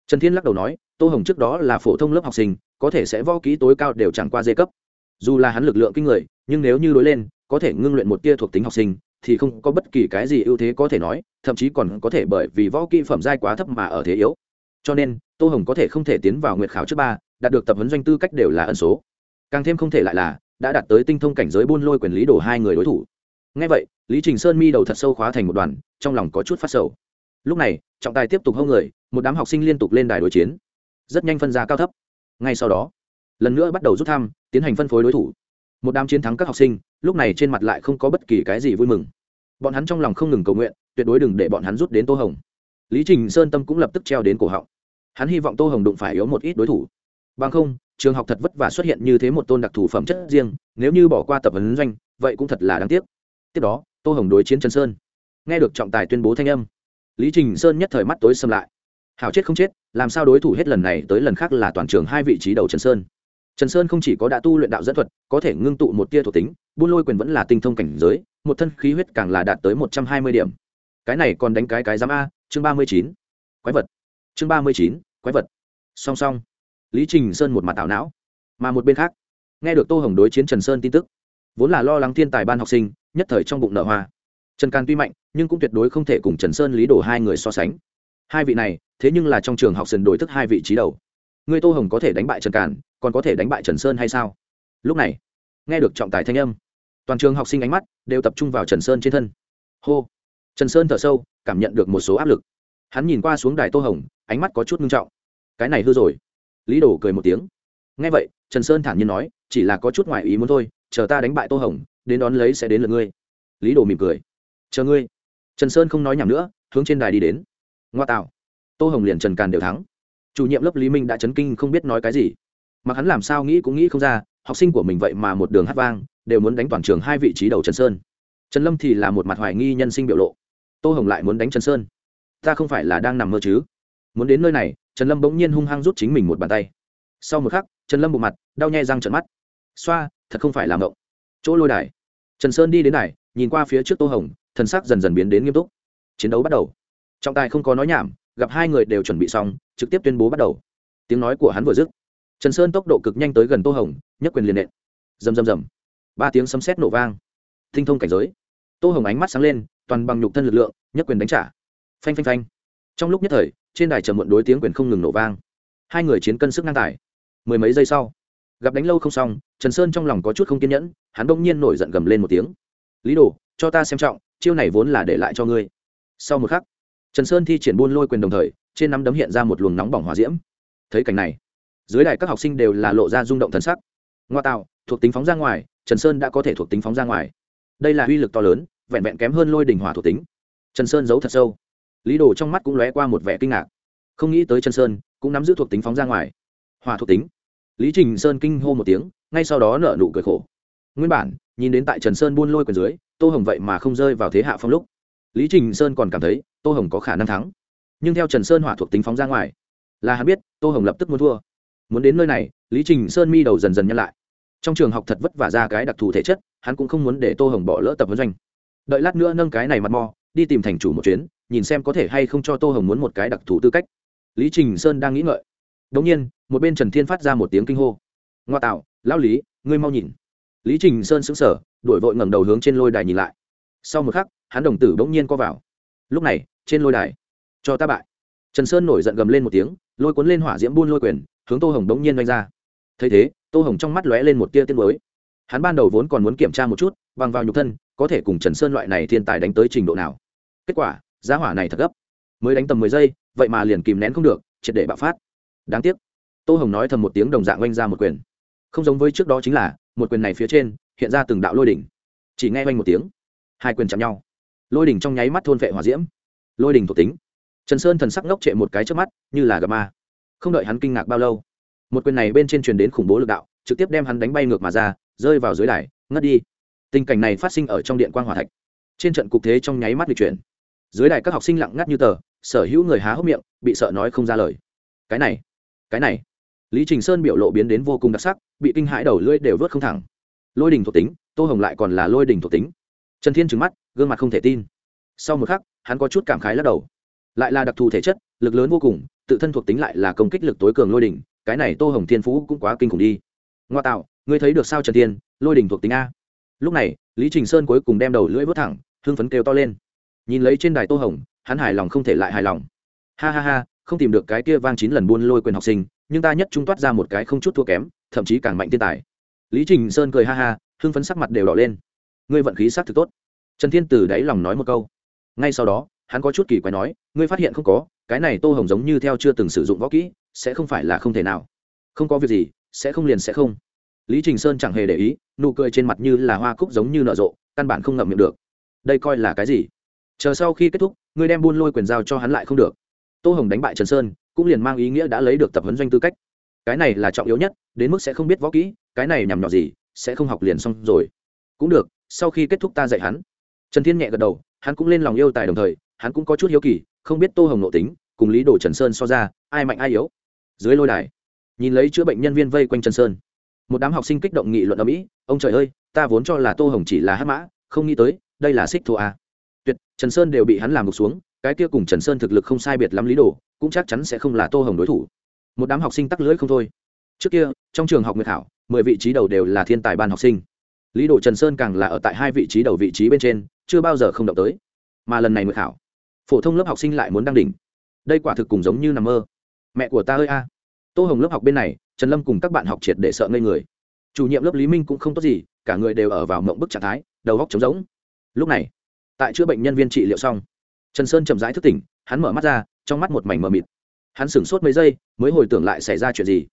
Trần thiên lắc đầu nói tô hồng trước đó là phổ thông lớp học sinh có thể sẽ võ kỹ tối cao đều chẳng qua dê cấp. Dù là hắn lực lượng kinh người nhưng nếu như đối lên có thể ngưng luyện một tia thuộc tính học sinh, thì không có bất kỳ cái gì ưu thế có thể nói, thậm chí còn có thể bởi vì võ kỹ phẩm giai quá thấp mà ở thế yếu. Cho nên, tô hồng có thể không thể tiến vào nguyệt khảo trước ba, đạt được tập huấn doanh tư cách đều là ẩn số. Càng thêm không thể lại là, đã đạt tới tinh thông cảnh giới buôn lôi quyền lý đổ hai người đối thủ. Ngay vậy, lý trình sơn mi đầu thật sâu khóa thành một đoàn, trong lòng có chút phát sầu. Lúc này, trọng tài tiếp tục hông người, một đám học sinh liên tục lên đài đối chiến. Rất nhanh phân ra cao thấp. Ngay sau đó, lần nữa bắt đầu rút thăm, tiến hành phân phối đối thủ một đám chiến thắng các học sinh, lúc này trên mặt lại không có bất kỳ cái gì vui mừng. Bọn hắn trong lòng không ngừng cầu nguyện, tuyệt đối đừng để bọn hắn rút đến tô hồng. Lý trình sơn tâm cũng lập tức treo đến cổ họng. Hắn hy vọng tô hồng đụng phải yếu một ít đối thủ. Bằng không, trường học thật vất vả xuất hiện như thế một tôn đặc thù phẩm chất riêng, nếu như bỏ qua tập vấn doanh, vậy cũng thật là đáng tiếc. Tiếp đó, tô hồng đối chiến trần sơn. Nghe được trọng tài tuyên bố thanh âm, lý trình sơn nhất thời mắt tối xâm lại. Hào chết không chết, làm sao đối thủ hết lần này tới lần khác là toàn trường hai vị trí đầu trần sơn? Trần sơn không chỉ có đã tu luyện đạo dẫn thuật, có thể ngưng tụ một tia thuộc tính, buôn lôi quyền vẫn là tinh thông cảnh giới, một thân khí huyết càng là đạt tới một trăm hai mươi điểm. Cái này còn đánh cái cái giám a, chương ba mươi chín. Quái vật. Chương ba mươi chín, quái vật. Song song. Lý trình sơn một mặt tạo não, mà một bên khác, nghe được tô hồng đối chiến trần sơn tin tức, vốn là lo lắng thiên tài ban học sinh, nhất thời trong bụng nở hoa. Trần càn tuy mạnh, nhưng cũng tuyệt đối không thể cùng trần sơn, lý đồ hai người so sánh. Hai vị này, thế nhưng là trong trường học sần đổi thức hai vị trí đầu người tô hồng có thể đánh bại trần càn, còn có thể đánh bại trần sơn hay sao? Lúc này, nghe được trọng tài thanh âm, toàn trường học sinh ánh mắt đều tập trung vào trần sơn trên thân. Hô! Trần sơn thở sâu, cảm nhận được một số áp lực. Hắn nhìn qua xuống đài tô hồng, ánh mắt có chút ngưng trọng. Cái này hư rồi. Lý đồ cười một tiếng. Nghe vậy, trần sơn thản nhiên nói, chỉ là có chút ngoại ý muốn thôi, chờ ta đánh bại tô hồng, đến đón lấy sẽ đến lượt ngươi. Lý đồ mỉm cười. Chờ ngươi. Trần sơn không nói nhầm nữa, hướng trên đài đi đến. Ngoa tạo. Tô hồng liền trần càn đều thắng chủ nhiệm lớp lý minh đã chấn kinh không biết nói cái gì. Mà hắn làm sao nghĩ cũng nghĩ không ra, học sinh của mình vậy mà một đường hát vang, đều muốn đánh toàn trường hai vị trí đầu trần sơn. Trần lâm thì là một mặt hoài nghi nhân sinh biểu lộ. Tô hồng lại muốn đánh trần sơn. Ta không phải là đang nằm mơ chứ? Muốn đến nơi này, trần lâm bỗng nhiên hung hăng rút chính mình một bàn tay. Sau một khắc, trần lâm bộ mặt, đau nhè răng trận mắt. Xoa, thật không phải là ngộng chỗ lôi đài. Trần sơn đi đến đài, nhìn qua phía trước tô hồng, thần sắc dần dần biến đến nghiêm túc. Chiến đấu bắt đầu. Trọng tài không có nói nhảm gặp hai người đều chuẩn bị xong, trực tiếp tuyên bố bắt đầu. Tiếng nói của hắn vừa dứt, trần sơn tốc độ cực nhanh tới gần tô hồng, nhất quyền liền nện. Rầm rầm rầm. Ba tiếng sấm sét nổ vang. Thinh thông cảnh giới. Tô hồng ánh mắt sáng lên, toàn bằng nhục thân lực lượng, nhất quyền đánh trả. Phanh phanh phanh. Trong lúc nhất thời, trên đài trầm muộn đối tiếng quyền không ngừng nổ vang. Hai người chiến cân sức ngang tài. Mười mấy giây sau, gặp đánh lâu không xong, trần sơn trong lòng có chút không kiên nhẫn, hắn đông nhiên nổi giận gầm lên một tiếng. Lý đồ, cho ta xem trọng, chiêu này vốn là để lại cho ngươi. Sau một khắc trần sơn thi triển buôn lôi quyền đồng thời, trên nắm đấm hiện ra một luồng nóng bỏng hòa diễm. Thấy cảnh này, dưới đài các học sinh đều là lộ ra rung động thần sắc. Ngoa tạo, thuộc tính phóng ra ngoài, trần sơn đã có thể thuộc tính phóng ra ngoài. Đây là uy lực to lớn, vẹn vẹn kém hơn lôi đỉnh hỏa thuộc tính. Trần sơn giấu thật sâu. Lý đồ trong mắt cũng lóe qua một vẻ kinh ngạc. Không nghĩ tới trần sơn cũng nắm giữ thuộc tính phóng ra ngoài. Hỏa thuộc tính. Lý trình sơn kinh hô một tiếng, ngay sau đó nở nụ cười khổ. Nguyên bản, nhìn đến tại trần sơn buôn lôi quyền dưới, tô hồng vậy mà không rơi vào thế hạ phong lúc lý trình sơn còn cảm thấy tô hồng có khả năng thắng. Nhưng theo trần sơn hỏa thuộc tính phóng ra ngoài, là hắn biết tô hồng lập tức muốn thua. Muốn đến nơi này, lý trình sơn mi đầu dần dần nhăn lại. Trong trường học thật vất vả ra cái đặc thù thể chất, hắn cũng không muốn để tô hồng bỏ lỡ tập huấn doanh. Đợi lát nữa nâng cái này mặt mò, đi tìm thành chủ một chuyến, nhìn xem có thể hay không cho tô hồng muốn một cái đặc thù tư cách. Lý trình sơn đang nghĩ ngợi. Đ ỗ n g nhiên, một bên trần thiên phát ra một tiếng kinh hô. Ngoa tạo, lão lý, ngươi mau nhìn. Lý trình sơn sững sờ đổi vội ngẩng đầu hướng trên lôi đài nhìn lại. Sau một khắc hắn đồng tử bỗng nhiên co vào. Lúc này, trên lôi đài, cho ta bại. Trần sơn nổi giận gầm lên một tiếng, lôi cuốn lên hỏa diễm buôn lôi quyền, hướng tô hồng bỗng nhiên đánh ra. Thấy thế, tô hồng trong mắt lóe lên một tia tiên mới hắn ban đầu vốn còn muốn kiểm tra một chút, bằng vào nhục thân, có thể cùng trần sơn loại này thiên tài đánh tới trình độ nào. Kết quả, giá hỏa này thật gấp. Mới đánh tầm mười giây, vậy mà liền kìm nén không được, triệt để bạo phát. Đáng tiếc. Tô hồng nói thầm một tiếng đồng dạng oanh ra một quyền. Không giống với trước đó chính là, một quyền này phía trên, hiện ra từng đạo lôi đỉnh. Chỉ nghe oanh một tiếng, hai quyền chạm nhau lôi đỉnh trong nháy mắt thôn vệ hỏa diễm. Lôi đỉnh thuộc tính. Trần sơn thần sắc ngốc trệ một cái trước mắt, như là gặp ma. Không đợi hắn kinh ngạc bao lâu, một quyền này bên trên truyền đến khủng bố lực đạo, trực tiếp đem hắn đánh bay ngược mà ra, rơi vào dưới đài, ngất đi. Tình cảnh này phát sinh ở trong điện quan hòa thạch. Trên trận cục thế trong nháy mắt lịch chuyển. Dưới đài các học sinh lặng ngắt như tờ, sở hữu người há hốc miệng, bị sợ nói không ra lời. Cái này cái này. Lý trình sơn biểu lộ biến đến vô cùng đặc sắc, bị kinh hãi đầu lưỡi đều vớt không thẳng. Lôi đình thuộc tính, tô hồng lại còn là lôi đình thuộc tính trần thiên trừng mắt, gương mặt không thể tin. Sau một khắc, hắn có chút cảm khái lắc đầu. Lại là đặc thù thể chất, lực lớn vô cùng, tự thân thuộc tính lại là công kích lực tối cường lôi đỉnh, cái này tô hồng thiên phú cũng quá kinh khủng đi. Ngoa tạo, ngươi thấy được sao trần thiên, lôi đỉnh thuộc tính a? Lúc này, lý trình sơn cuối cùng đem đầu lưỡi vớt thẳng, hưng phấn kêu to lên. Nhìn lấy trên đài tô hồng, hắn hài lòng không thể lại hài lòng. Ha ha ha, không tìm được cái kia vang chín lần buôn lôi quyền học sinh, nhưng ta nhất trung toát ra một cái không chút thua kém, thậm chí càng mạnh thiên tài. Lý trình sơn cười ha ha, hưng phấn sắc mặt đều đỏ lên ngươi vận khí s c thực tốt. Trần thiên từ đáy lòng nói một câu. Ngay sau đó, hắn có chút kỳ quái nói, ngươi phát hiện không có, cái này tô hồng giống như theo chưa từng sử dụng võ kỹ, sẽ không phải là không thể nào. Không có việc gì, sẽ không liền sẽ không. Lý trình sơn chẳng hề để ý, nụ cười trên mặt như là hoa cúc giống như nở rộ, căn bản không ngậm miệng được. Đây coi là cái gì? Chờ sau khi kết thúc, ngươi đem buôn lôi quyền giao cho hắn lại không được. Tô hồng đánh bại trần sơn, cũng liền mang ý nghĩa đã lấy được tập huấn doanh tư cách. Cái này là trọng yếu nhất, đến mức sẽ không biết võ kỹ, cái này nhằm nhỏ gì, sẽ không học liền xong rồi. Cũng được sau khi kết thúc ta dạy hắn. Trần thiên nhẹ gật đầu, hắn cũng lên lòng yêu tài đồng thời, hắn cũng có chút hiếu kỳ, không biết tô hồng nộ tính, cùng lý đồ trần sơn so ra, ai mạnh ai yếu. Dưới lôi đài, nhìn lấy chữa bệnh nhân viên vây quanh trần sơn. Một đám học sinh kích động nghị luận ở mỹ ông trời ơi, ta vốn cho là tô hồng chỉ là hát mã, không nghĩ tới, đây là xích thua a. Tuyệt, trần sơn đều bị hắn làm ngục xuống, cái kia cùng trần sơn thực lực không sai biệt lắm lý đồ, cũng chắc chắn sẽ không là tô hồng đối thủ. Một đám học sinh tắc lưỡi không thôi. Trước kia, trong trường học nguyệt thảo mười vị trí đầu đều là thiên tài ban học sinh lý đồ trần sơn càng là ở tại hai vị trí đầu vị trí bên trên chưa bao giờ không động tới. Mà lần này nguyệt khảo, phổ thông lớp học sinh lại muốn đăng đỉnh. Đây quả thực cùng giống như nằm mơ. Mẹ của ta ơi a. Tô hồng lớp học bên này trần lâm cùng các bạn học triệt để sợ ngây người. Chủ nhiệm lớp lý minh cũng không tốt gì cả người đều ở vào mộng bức trạng thái đầu góc trống rỗng. Lúc này tại chữa bệnh nhân viên trị liệu xong trần sơn chậm rãi thức tỉnh hắn mở mắt ra trong mắt một mảnh mờ mịt. Hắn sửng sốt mấy giây mới hồi tưởng lại xảy ra chuyện gì.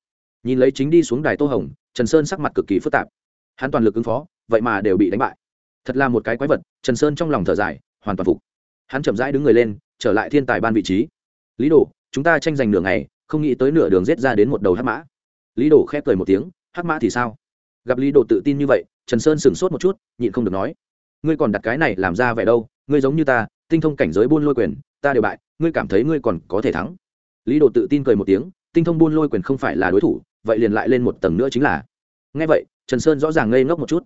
Nhìn lấy chính đi xuống đài tô hồng trần sơn sắc mặt cực kỳ phức tạp hắn toàn lực ứng phó, vậy mà đều bị đánh bại. Thật là một cái quái vật, trần sơn trong lòng thở dài, hoàn toàn phục. Hắn chậm rãi đứng người lên, trở lại thiên tài ban vị trí. Lý đồ, chúng ta tranh giành nửa ngày, không nghĩ tới nửa đường rết ra đến một đầu hát mã. Lý đồ khép cười một tiếng hát mã thì sao? Gặp lý đồ tự tin như vậy, trần sơn sửng sốt một chút, nhịn không được nói, ngươi còn đặt cái này làm ra vẻ đâu, ngươi giống như ta, tinh thông cảnh giới buôn lôi quyền, ta đều bại, ngươi cảm thấy ngươi còn có thể thắng. Lý đồ tự tin cười một tiếng, tinh thông buôn lôi quyền không phải là đối thủ, vậy liền lại lên một tầng nữa chính là. Ngay vậy trần sơn rõ ràng ngây ngốc một chút.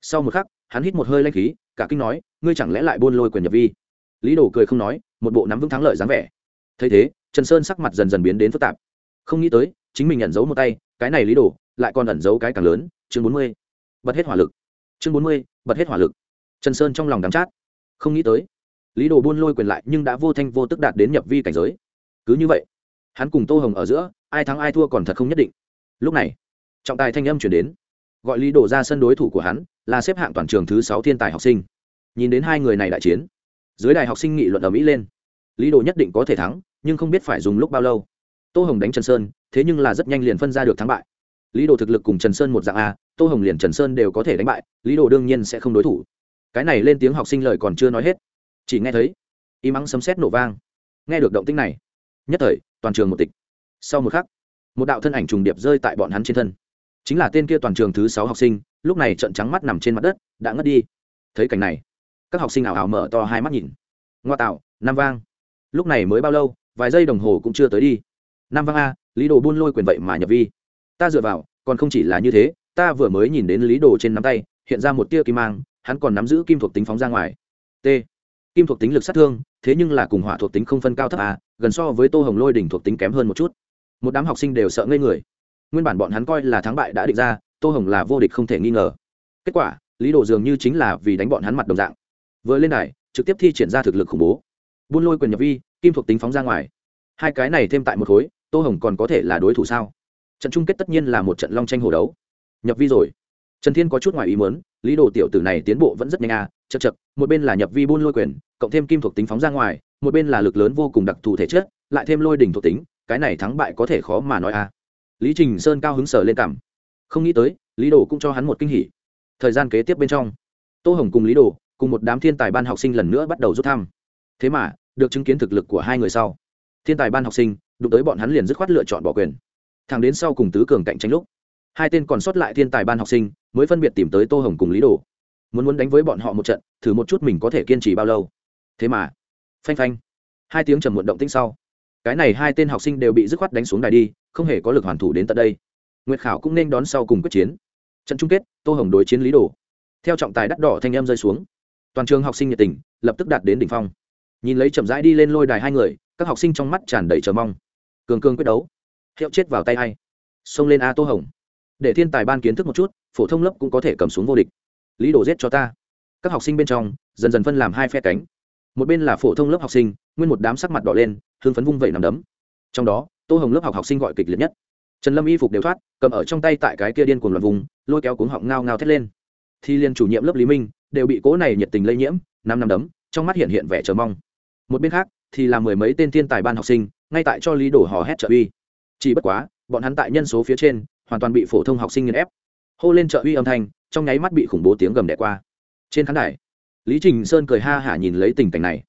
Sau một khắc, hắn hít một hơi lanh khí, cả kinh nói, ngươi chẳng lẽ lại buôn lôi quyền nhập vi? Lý đồ cười không nói, một bộ nắm vững thắng lợi dáng vẻ. Thấy thế, trần sơn sắc mặt dần dần biến đến phức tạp. Không nghĩ tới, chính mình nhận giấu một tay, cái này lý đồ, lại còn ẩn giấu cái càng lớn, chương bốn mươi, bật hết hỏa lực. Chương bốn mươi, bật hết hỏa lực. Trần sơn trong lòng đắm chát. Không nghĩ tới, lý đồ buôn lôi quyền lại nhưng đã vô thanh vô tức đạt đến nhập vi cảnh giới. Cứ như vậy, hắn cùng tô hồng ở giữa, ai thắng ai thua còn thật không nhất định. Lúc này, trọng tài thanh âm chuyển đến gọi lý đồ ra sân đối thủ của hắn là xếp hạng toàn trường thứ sáu thiên tài học sinh. Nhìn đến hai người này đại chiến, dưới đài học sinh nghị luận ở mỹ lên. Lý đồ nhất định có thể thắng, nhưng không biết phải dùng lúc bao lâu. Tô hồng đánh trần sơn, thế nhưng là rất nhanh liền phân ra được thắng bại. Lý đồ thực lực cùng trần sơn một dạng a, tô hồng liền trần sơn đều có thể đánh bại, lý đồ đương nhiên sẽ không đối thủ. Cái này lên tiếng học sinh lời còn chưa nói hết. Chỉ nghe thấy, y mắng sấm sét nổ vang. Nghe được động tích này, nhất thời, toàn trường một tịch. Sau một khắc, một đạo thân ảnh trùng điệp rơi tại bọn hắn trên thân chính là tên kia toàn trường thứ sáu học sinh, lúc này trận trắng mắt nằm trên mặt đất, đã ngất đi. Thấy cảnh này, các học sinh ảo ảo mở to hai mắt nhìn. Ngoa tạo, nam vang. Lúc này mới bao lâu, vài giây đồng hồ cũng chưa tới đi. Nam vang a, lý đồ buôn lôi quyền vậy mà nhập vi. Ta dựa vào, còn không chỉ là như thế, ta vừa mới nhìn đến lý đồ trên nắm tay, hiện ra một tia kim mang, hắn còn nắm giữ kim thuộc tính phóng ra ngoài. T. Kim thuộc tính lực sát thương, thế nhưng là cùng hỏa thuộc tính không phân cao thấp a, gần so với tô hồng lôi đỉnh thuộc tính kém hơn một chút. Một đám học sinh đều sợ ngây người nguyên bản bọn hắn coi là thắng bại đã định ra, tô hồng là vô địch không thể nghi ngờ. Kết quả, lý đồ dường như chính là vì đánh bọn hắn mặt đồng dạng. Vừa lên đài, trực tiếp thi triển ra thực lực khủng bố. Buôn lôi quyền nhập vi, kim thuộc tính phóng ra ngoài. Hai cái này thêm tại một khối, tô hồng còn có thể là đối thủ sao? Trận chung kết tất nhiên là một trận long tranh hồ đấu. Nhập vi rồi. Trần thiên có chút ngoài ý muốn, lý đồ tiểu tử này tiến bộ vẫn rất nhanh à chật chật một bên là nhập vi buôn lôi quyền, cộng thêm kim thuộc tính phóng ra ngoài, một bên là lực lớn vô cùng đặc thù thể chất, lại thêm lôi đỉnh thuộc tính, cái này thắng bại có thể khó mà nói à lý trình sơn cao hứng sở lên cảm. Không nghĩ tới, lý đồ cũng cho hắn một kinh hỉ. Thời gian kế tiếp bên trong, tô hồng cùng lý đồ cùng một đám thiên tài ban học sinh lần nữa bắt đầu rút thăm. Thế mà, được chứng kiến thực lực của hai người sau, thiên tài ban học sinh, đụng tới bọn hắn liền dứt khoát lựa chọn bỏ quyền. Thẳng đến sau cùng tứ cường cạnh tranh lúc, hai tên còn sót lại thiên tài ban học sinh mới phân biệt tìm tới tô hồng cùng lý đồ. Muốn muốn đánh với bọn họ một trận, thử một chút mình có thể kiên trì bao lâu. Thế mà, phanh phanh, hai tiếng trầm muộn động tĩnh sau cái này hai tên học sinh đều bị dứt khoát đánh xuống đài đi, không hề có lực hoàn thủ đến tận đây. Nguyệt khảo cũng nên đón sau cùng quyết chiến. Trận chung kết, tô hồng đối chiến lý đồ. Theo trọng tài đắt đỏ thanh em rơi xuống, toàn trường học sinh nhiệt tình, lập tức đạt đến đỉnh phong. Nhìn lấy chậm rãi đi lên lôi đài hai người, các học sinh trong mắt tràn đầy chờ mong. Cường cường quyết đấu, hiệu chết vào tay hay xông lên a tô hồng. Để thiên tài ban kiến thức một chút, phổ thông lớp cũng có thể cầm xuống vô địch. Lý đồ giết cho ta. Các học sinh bên trong, dần dần phân làm hai phe cánh một bên là phổ thông lớp học sinh, nguyên một đám sắc mặt đỏ lên hương phấn vung vẩy nằm đấm. Trong đó, tô hồng lớp học học sinh gọi kịch liệt nhất. Trần lâm y phục đều thoát, cầm ở trong tay tại cái kia điên cuồng loạn vùng, lôi kéo cuống họng ngao ngao thét lên. Thì liên chủ nhiệm lớp lý minh đều bị cố này nhiệt tình lây nhiễm, năm năm đấm, trong mắt hiện hiện vẻ chờ mong. Một bên khác, thì là mười mấy tên thiên tài ban học sinh, ngay tại cho lý đổ hò hét trợ uy. Chỉ bất quá, bọn hắn tại nhân số phía trên, hoàn toàn bị phổ thông học sinh nghiền ép. Hô lên trợ uy âm thanh, trong nháy mắt bị khủng bố tiếng gầm đẻ qua. Trên khán đài lý trình sơn cười ha hả nhìn lấy tình cảnh này.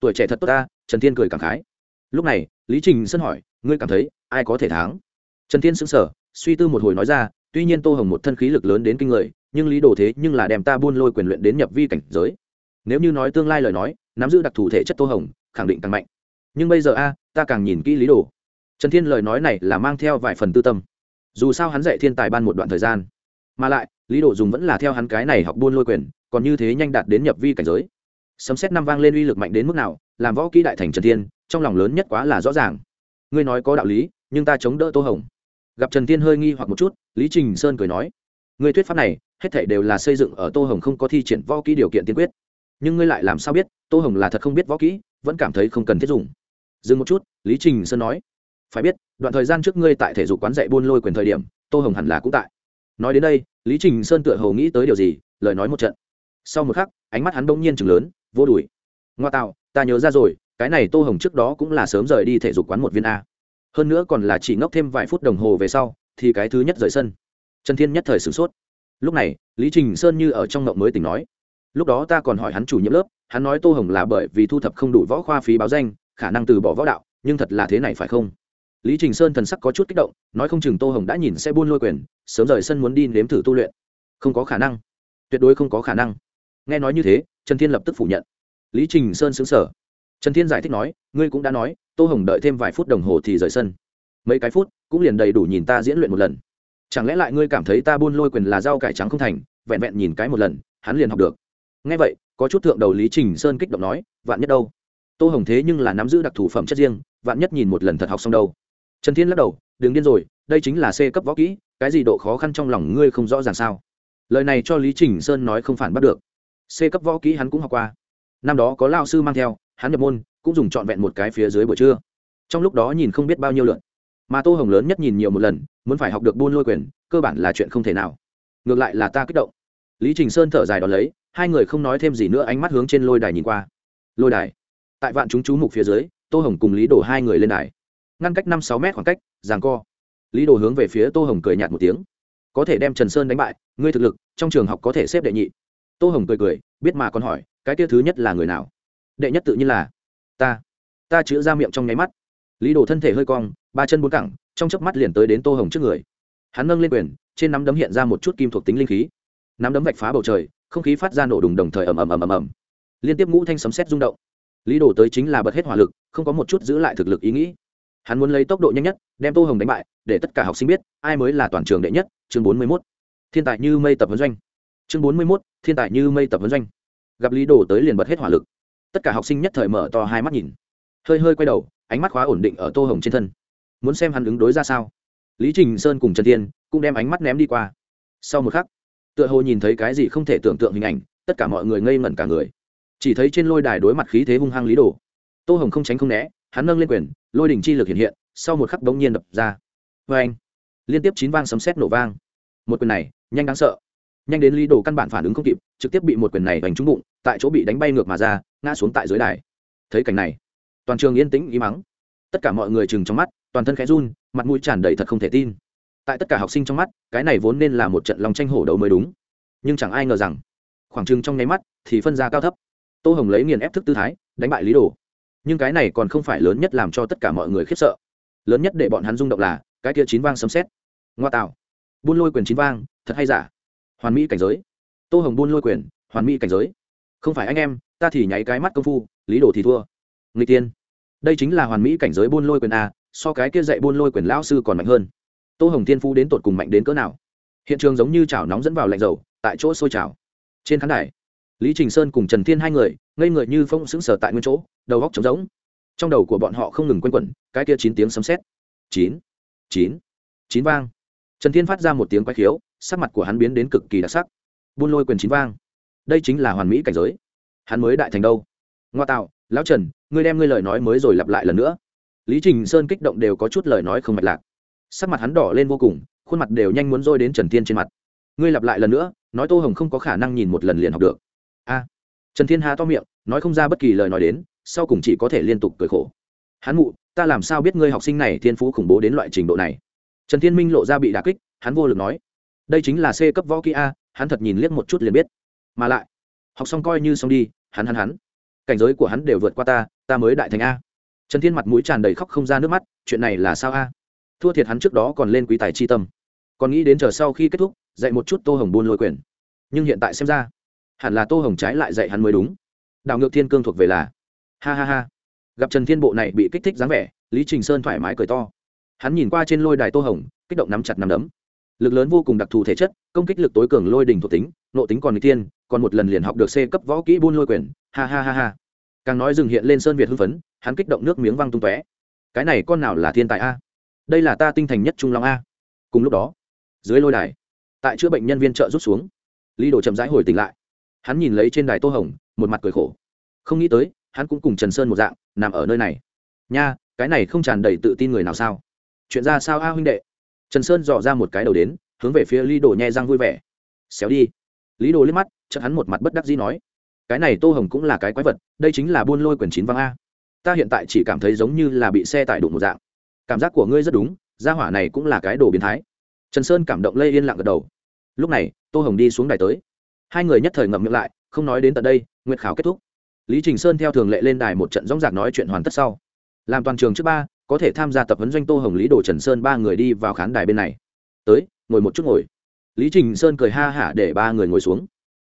Tuổi trẻ thật tốt ta, trần thiên cười cảm khái. Lúc này, lý trình sơn hỏi, ngươi cảm thấy ai có thể thắng? Trần thiên sững sờ, suy tư một hồi nói ra, tuy nhiên tô hồng một thân khí lực lớn đến kinh người, nhưng lý đồ thế nhưng là đem ta buôn lôi quyền luyện đến nhập vi cảnh giới. Nếu như nói tương lai lời nói, nắm giữ đặc thù thể chất tô hồng, khẳng định càng mạnh. Nhưng bây giờ a, ta càng nhìn kỹ lý đồ. Trần thiên lời nói này là mang theo vài phần tư tâm. Dù sao hắn dạy thiên tài ban một đoạn thời gian, mà lại, lý đồ dùng vẫn là theo hắn cái này học buôn lôi quyền còn như thế nhanh đạt đến nhập vi cảnh giới. Sấm xét năm vang lên uy lực mạnh đến mức nào, làm võ kỹ đại thành trần thiên, trong lòng lớn nhất quá là rõ ràng. Ngươi nói có đạo lý, nhưng ta chống đỡ tô hồng. Gặp trần thiên hơi nghi hoặc một chút, lý trình sơn cười nói, ngươi thuyết pháp này, hết thể đều là xây dựng ở tô hồng không có thi triển võ kỹ điều kiện tiên quyết. Nhưng ngươi lại làm sao biết, tô hồng là thật không biết võ kỹ, vẫn cảm thấy không cần thiết dùng. Dừng một chút, lý trình sơn nói, phải biết, đoạn thời gian trước ngươi tại thể dục quán dạy buôn lôi quyền thời điểm, tô hồng hẳn là cũng tại. Nói đến đây, lý trình sơn tựa hầu nghĩ tới điều gì, lời nói một trận sau một khắc, ánh mắt hắn bỗng nhiên chừng lớn, vô đùi. Ngoa tạo, ta nhớ ra rồi, cái này tô hồng trước đó cũng là sớm rời đi thể dục quán một viên a. Hơn nữa còn là chỉ ngốc thêm vài phút đồng hồ về sau, thì cái thứ nhất rời sân. Trần thiên nhất thời sửng sốt. Lúc này, lý trình sơn như ở trong ngộng mới tỉnh nói. Lúc đó ta còn hỏi hắn chủ nhiệm lớp, hắn nói tô hồng là bởi vì thu thập không đủ võ khoa phí báo danh, khả năng từ bỏ võ đạo, nhưng thật là thế này phải không? Lý trình sơn thần sắc có chút kích động, nói không chừng tô hồng đã nhìn sẽ buôn lôi quyền, sớm rời sân muốn đi nếm thử tu luyện. Không có khả năng. Tuyệt đối không có khả năng nghe nói như thế, trần thiên lập tức phủ nhận. Lý trình sơn xứng sở trần thiên giải thích nói, ngươi cũng đã nói, tô hồng đợi thêm vài phút đồng hồ thì rời sân. Mấy cái phút cũng liền đầy đủ nhìn ta diễn luyện một lần. Chẳng lẽ lại ngươi cảm thấy ta buôn lôi quyền là rau cải trắng không thành, vẹn vẹn nhìn cái một lần, hắn liền học được? Ngay vậy, có chút thượng đầu lý trình sơn kích động nói, vạn nhất đâu? Tô hồng thế nhưng là nắm giữ đặc thù phẩm chất riêng, vạn nhất nhìn một lần thật học xong đâu. Trần thiên lắc đầu, đừng điên rồi, đây chính là c cấp võ kỹ, cái gì độ khó khăn trong lòng ngươi không rõ ràng sao? Lời này cho lý trình sơn nói không phản bắt được c cấp võ kỹ hắn cũng học qua. Năm đó có lao sư mang theo, hắn nhập môn, cũng dùng trọn vẹn một cái phía dưới buổi trưa. Trong lúc đó nhìn không biết bao nhiêu lượn mà tô hồng lớn nhất nhìn nhiều một lần, muốn phải học được buôn lôi quyền, cơ bản là chuyện không thể nào. Ngược lại là ta kích động. Lý trình sơn thở dài đ ó lấy, hai người không nói thêm gì nữa ánh mắt hướng trên lôi đài nhìn qua. Lôi đài. Tại vạn chúng chú mục phía dưới, tô hồng cùng lý đổ hai người lên đài. Ngăn cách năm sáu mét khoảng cách, giằng co. Lý đồ hướng về phía tô hồng cười nhạt một tiếng. Có thể đem trần sơn đánh bại, ngươi thực lực, trong trường học có thể xếp đệ nhị tô hồng cười cười, biết mà còn hỏi, cái tia thứ nhất là người nào? Đệ nhất tự nhiên là ta. Ta chữ ra miệng trong nháy mắt. Lý đồ thân thể hơi cong, ba chân bốn cẳng, trong chớp mắt liền tới đến tô hồng trước người. Hắn nâng lên quyền, trên nắm đấm hiện ra một chút kim thuộc tính linh khí. Nắm đấm vạch phá bầu trời, không khí phát ra nổ đùng đồng thời ầm ầm ầm ầm ầm. Liên tiếp ngũ thanh sấm xét rung động. Lý đồ tới chính là bật hết hỏa lực, không có một chút giữ lại thực lực ý nghĩ. Hắn muốn lấy tốc độ nhanh nhất, đem tô hồng đánh bại, để tất cả học sinh biết, ai mới là toàn trường đệ nhất, chương bốn mươi mốt. Thiên tài như mây tập vấn doanh. Chương bốn mươi mốt thiên tài như mây tập vấn doanh. Gặp lý đồ tới liền bật hết hỏa lực. Tất cả học sinh nhất thời mở to hai mắt nhìn. Hơi hơi quay đầu, ánh mắt khóa ổn định ở tô hồng trên thân. Muốn xem hắn ứng đối ra sao? Lý trình sơn cùng trần Thiên cũng đem ánh mắt ném đi qua. Sau một khắc, tựa hồ nhìn thấy cái gì không thể tưởng tượng hình ảnh, tất cả mọi người ngây ngẩn cả người. Chỉ thấy trên lôi đài đối mặt khí thế hung hăng lý đồ. Tô hồng không tránh không né, hắn nâng lên quyền, lôi đỉnh chi lực hiện hiện, sau một khắc đống nhiên đập ra. Vê anh liên tiếp chín vang sấm sét nổ vang. Một quyền này, nhanh đáng sợ nhanh đến lý đồ căn bản phản ứng không kịp, trực tiếp bị một quyền này đánh trúng bụng, tại chỗ bị đánh bay ngược mà ra, ngã xuống tại dưới đài. Thấy cảnh này, toàn trường yên tĩnh ý mắng tất cả mọi người chừng trong mắt, toàn thân khẽ run, mặt mũi tràn đầy thật không thể tin. Tại tất cả học sinh trong mắt, cái này vốn nên là một trận lòng tranh hổ đấu mới đúng. Nhưng chẳng ai ngờ rằng, khoảng chừng trong nháy mắt thì phân ra cao thấp. Tô hồng lấy nghiền ép thức tư thái, đánh bại lý đồ. Nhưng cái này còn không phải lớn nhất làm cho tất cả mọi người khiếp sợ. Lớn nhất để bọn hắn rung động là, cái kia chín vang sấm xét ngoa tạo. Buôn lôi quyền chín vang, thật hay giả? Hoàn mỹ cảnh giới. Tô hồng buôn lôi quyền, hoàn mỹ cảnh giới. Không phải anh em, ta thì nháy cái mắt công phu, lý đồ thì thua. Người tiên. Đây chính là hoàn mỹ cảnh giới buôn lôi quyền a, so cái kia dạy buôn lôi quyền lão sư còn mạnh hơn. Tô hồng thiên phú đến tột cùng mạnh đến cỡ nào? Hiện trường giống như chảo nóng dẫn vào lạnh dầu, tại chỗ sôi chảo trên khán đài, lý trình sơn cùng trần thiên hai người, ngây người như phong sững sờ tại nguyên chỗ, đầu góc trống rỗng. Trong đầu của bọn họ không ngừng quanh quẩn, cái kia chín tiếng sấm sét. Chín. Chín. Chín vang. Trần thiên phát ra một tiếng quay khiếu sắc mặt của hắn biến đến cực kỳ đặc sắc. Buôn lôi quyền chín vang. Đây chính là hoàn mỹ cảnh giới. Hắn mới đại thành đâu? Ngoa tạo, lão trần, ngươi đem ngươi lời nói mới rồi lặp lại lần nữa. Lý trình sơn kích động đều có chút lời nói không mạch lạc. Sắc mặt hắn đỏ lên vô cùng, khuôn mặt đều nhanh muốn rôi đến trần thiên trên mặt. Ngươi lặp lại lần nữa, nói tô hồng không có khả năng nhìn một lần liền học được. A. Trần thiên hà to miệng, nói không ra bất kỳ lời nói đến, sau cùng chỉ có thể liên tục cười khổ. Hắn mụ, ta làm sao biết ngươi học sinh này thiên phú khủng bố đến loại trình độ này? Trần thiên minh lộ ra bị đà kích, hắn vô lực nói đây chính là c cấp võ kỹ a, hắn thật nhìn liếc một chút liền biết. Mà lại, học xong coi như xong đi, hắn hắn hắn. Cảnh giới của hắn đều vượt qua ta ta mới đại thành a. Trần thiên mặt mũi tràn đầy khóc không ra nước mắt, chuyện này là sao a? Thua thiệt hắn trước đó còn lên quý tài chi tâm. Còn nghĩ đến chờ sau khi kết thúc, dạy một chút tô hồng buôn lôi quyền. Nhưng hiện tại xem ra, hẳn là tô hồng trái lại dạy hắn mới đúng. Đảo ngược thiên cương thuộc về là, ha ha ha. Gặp trần thiên bộ này bị kích thích dáng vẻ, lý trình sơn thoải mái cười to. Hắn nhìn qua trên lôi đài tô hồng, kích động nắm chặt nắm đấm lực lớn vô cùng đặc thù thể chất, công kích lực tối cường lôi đình thuộc tính nộ tính còn n tiên còn một lần liền học được c cấp võ kỹ buôn lôi quyền. Ha ha ha ha. Càng nói dừng hiện lên sơn việt hưng phấn, hắn kích động nước miếng văng tung tóe. Cái này con nào là thiên tài a? Đây là ta tinh thành nhất trung long a. Cùng lúc đó, dưới lôi đài, tại chữa bệnh nhân viên trợ rút xuống, lý đồ chậm rãi hồi tỉnh lại. Hắn nhìn lấy trên đài tô hồng, một mặt cười khổ. Không nghĩ tới, hắn cũng cùng trần sơn một dạng, nằm ở nơi này. Nha, cái này không tràn đầy tự tin người nào sao? Chuyện ra sao a huynh đệ? Trần sơn dò ra một cái đầu đến, hướng về phía lý đồ nhẹ răng vui vẻ. Xéo đi. Lý đồ liếc mắt, chợt hắn một mặt bất đắc dĩ nói, cái này tô hồng cũng là cái quái vật, đây chính là buôn lôi quyền chín văng a. Ta hiện tại chỉ cảm thấy giống như là bị xe tải đụng một dạng. Cảm giác của ngươi rất đúng, gia hỏa này cũng là cái đồ biến thái. Trần sơn cảm động lây yên lặng gật đầu. Lúc này, tô hồng đi xuống đài tới. Hai người nhất thời ngậm miệng lại, không nói đến tận đây, nguyệt khảo kết thúc. Lý trình sơn theo thường lệ lên đài một trận rong rạc nói chuyện hoàn tất sau. Làm toàn trường trước ba có thể tham gia tập huấn doanh tô hồng, lý đồ trần sơn ba người đi vào khán đài bên này. Tới, ngồi một chút ngồi. Lý trình sơn cười ha hả để ba người ngồi xuống.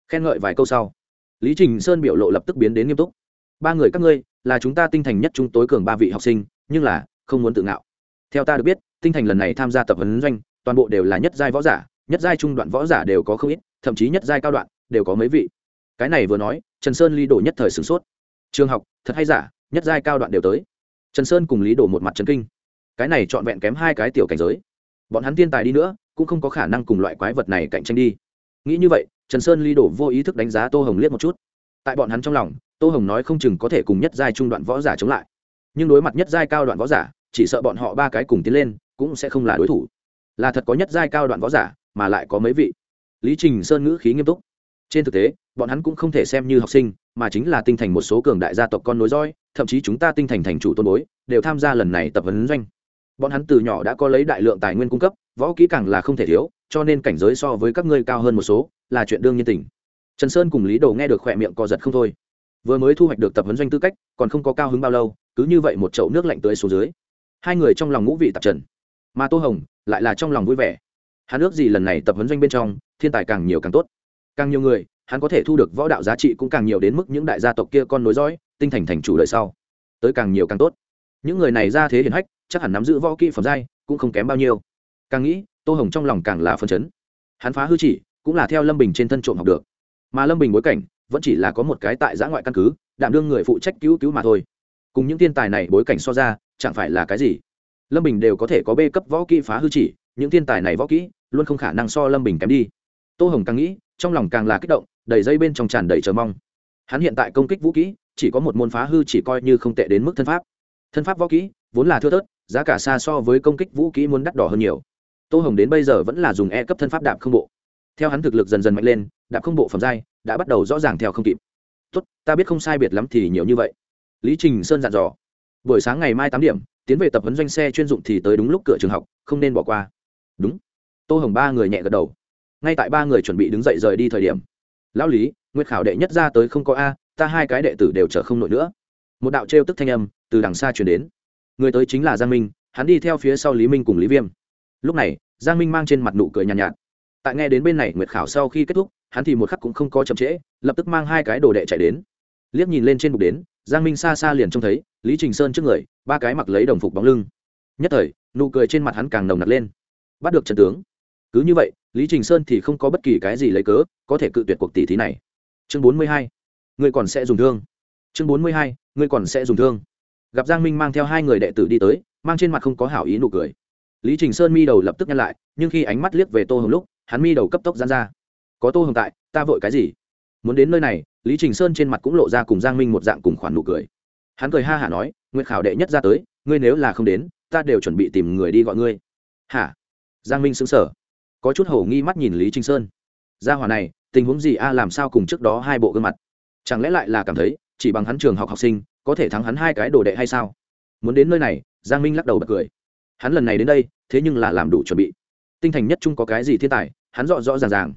Khen ngợi vài câu sau, lý trình sơn biểu lộ lập tức biến đến nghiêm túc. Ba người các ngươi, là chúng ta tinh thành nhất chúng tối cường ba vị học sinh, nhưng là, không muốn tự ngạo. Theo ta được biết, tinh thành lần này tham gia tập huấn doanh, toàn bộ đều là nhất giai võ giả, nhất giai trung đoạn võ giả đều có không ít, thậm chí nhất giai cao đoạn đều có mấy vị. Cái này vừa nói, trần sơn ly đổ nhất thời sửng sốt. Trường học, thật hay giả, nhất giai cao đoạn đều tới trần sơn cùng lý đổ một mặt trần kinh. Cái này trọn vẹn kém hai cái tiểu cảnh giới. Bọn hắn tiên tài đi nữa, cũng không có khả năng cùng loại quái vật này cạnh tranh đi. Nghĩ như vậy, trần sơn Lý đổ vô ý thức đánh giá tô hồng liếc một chút. Tại bọn hắn trong lòng, tô hồng nói không chừng có thể cùng nhất giai trung đoạn võ giả chống lại. Nhưng đối mặt nhất giai cao đoạn võ giả, chỉ sợ bọn họ ba cái cùng tiến lên, cũng sẽ không là đối thủ. Là thật có nhất giai cao đoạn võ giả, mà lại có mấy vị. Lý trình sơn ngữ khí nghiêm túc. Trên thực tế, bọn hắn cũng không thể xem như học sinh, mà chính là tinh thành một số cường đại gia tộc con nối dõi thậm chí chúng ta tinh thành thành chủ tôn bối, đều tham gia lần này tập huấn doanh. Bọn hắn từ nhỏ đã có lấy đại lượng tài nguyên cung cấp, võ kỹ càng là không thể thiếu, cho nên cảnh giới so với các ngươi cao hơn một số, là chuyện đương nhiên tình. Trần sơn cùng lý đồ nghe được khỏe miệng co giật không thôi. Vừa mới thu hoạch được tập huấn doanh tư cách, còn không có cao hứng bao lâu, cứ như vậy một chậu nước lạnh tưới xuống dưới. Hai người trong lòng ngũ vị tạp trần. Mà tô hồng lại là trong lòng vui vẻ. Hắn ước gì lần này tập huấn doanh bên trong, thiên tài càng nhiều càng tốt. Càng nhiều người, hắn có thể thu được võ đạo giá trị cũng càng nhiều đến mức những đại gia tộc kia con nối dõi tinh thành thành chủ đời sau. Tới càng nhiều càng tốt. Những người này ra thế hiển hách, chắc hẳn nắm giữ võ kỹ phẩm giai, cũng không kém bao nhiêu. Càng nghĩ, tô hồng trong lòng càng là phân chấn. Hắn phá hư chỉ, cũng là theo lâm bình trên thân trộm học được. Mà lâm bình bối cảnh, vẫn chỉ là có một cái tại giã ngoại căn cứ đảm đương người phụ trách cứu cứu mà thôi. Cùng những thiên tài này bối cảnh so ra, chẳng phải là cái gì. Lâm bình đều có thể có bê cấp võ kỹ phá hư chỉ, những thiên tài này võ kỹ, luôn không khả năng so lâm bình kém đi. Tô hồng càng nghĩ, trong lòng càng là kích động, đầy dây bên trong tràn đầy chờ mong. Hắn hiện tại công kích vũ kỹ chỉ có một môn phá hư chỉ coi như không tệ đến mức thân pháp. Thân pháp võ kỹ, vốn là thưa thớt, giá cả xa so với công kích vũ kỹ muốn đắt đỏ hơn nhiều. Tô hồng đến bây giờ vẫn là dùng e cấp thân pháp đạp không bộ. Theo hắn thực lực dần dần mạnh lên, đạp không bộ phẩm giai, đã bắt đầu rõ ràng theo không kịp. Tốt, ta biết không sai biệt lắm thì nhiều như vậy. Lý trình sơn dặn dò. Buổi sáng ngày mai tám điểm, tiến về tập huấn doanh xe chuyên dụng thì tới đúng lúc cửa trường học, không nên bỏ qua. Đúng. Tô hồng ba người nhẹ gật đầu. Ngay tại ba người chuẩn bị đứng dậy rời đi thời điểm, lão lý, nguyệt khảo đệ nhất ra tới không có a ta hai cái đệ tử đều chở không nổi nữa. Một đạo trêu tức thanh âm từ đằng xa truyền đến. Người tới chính là giang minh hắn đi theo phía sau lý minh cùng lý viêm. Lúc này giang minh mang trên mặt nụ cười nhàn nhạt, nhạt. Tại nghe đến bên này nguyệt khảo sau khi kết thúc hắn thì một khắc cũng không có chậm trễ lập tức mang hai cái đồ đệ chạy đến. Liếc nhìn lên trên bục đến giang minh xa xa liền trông thấy lý trình sơn trước người ba cái mặc lấy đồng phục bóng lưng. Nhất thời nụ cười trên mặt hắn càng nồng nặc lên. Bắt được trận tướng. Cứ như vậy lý trình sơn thì không có bất kỳ cái gì lấy cớ có thể cự tuyệt cuộc tỷ thí này. Chương bốn mươi hai ngươi còn sẽ dùng thương. Chương bốn mươi hai, ngươi còn sẽ dùng thương. Gặp giang minh mang theo hai người đệ tử đi tới, mang trên mặt không có hảo ý nụ cười. Lý trình sơn mi đầu lập tức nhăn lại, nhưng khi ánh mắt liếc về tô hồng lúc, hắn mi đầu cấp tốc dán ra. Có tô hồng tại, ta vội cái gì? Muốn đến nơi này, lý trình sơn trên mặt cũng lộ ra cùng giang minh một dạng cùng khoản nụ cười. Hắn cười ha hả nói nguyện khảo đệ nhất ra tới, ngươi nếu là không đến, ta đều chuẩn bị tìm người đi gọi ngươi. Hả? Giang minh xứng sở có chút hầu nghi mắt nhìn lý trình sơn. Gia hòa này, tình huống gì a, làm sao cùng trước đó hai bộ gương mặt? Chẳng lẽ lại là cảm thấy, chỉ bằng hắn trường học học sinh, có thể thắng hắn hai cái đồ đệ hay sao? Muốn đến nơi này, giang minh lắc đầu bật cười. Hắn lần này đến đây, thế nhưng là làm đủ chuẩn bị. Tinh thành nhất trung có cái gì thiên tài, hắn rõ rõ ràng ràng.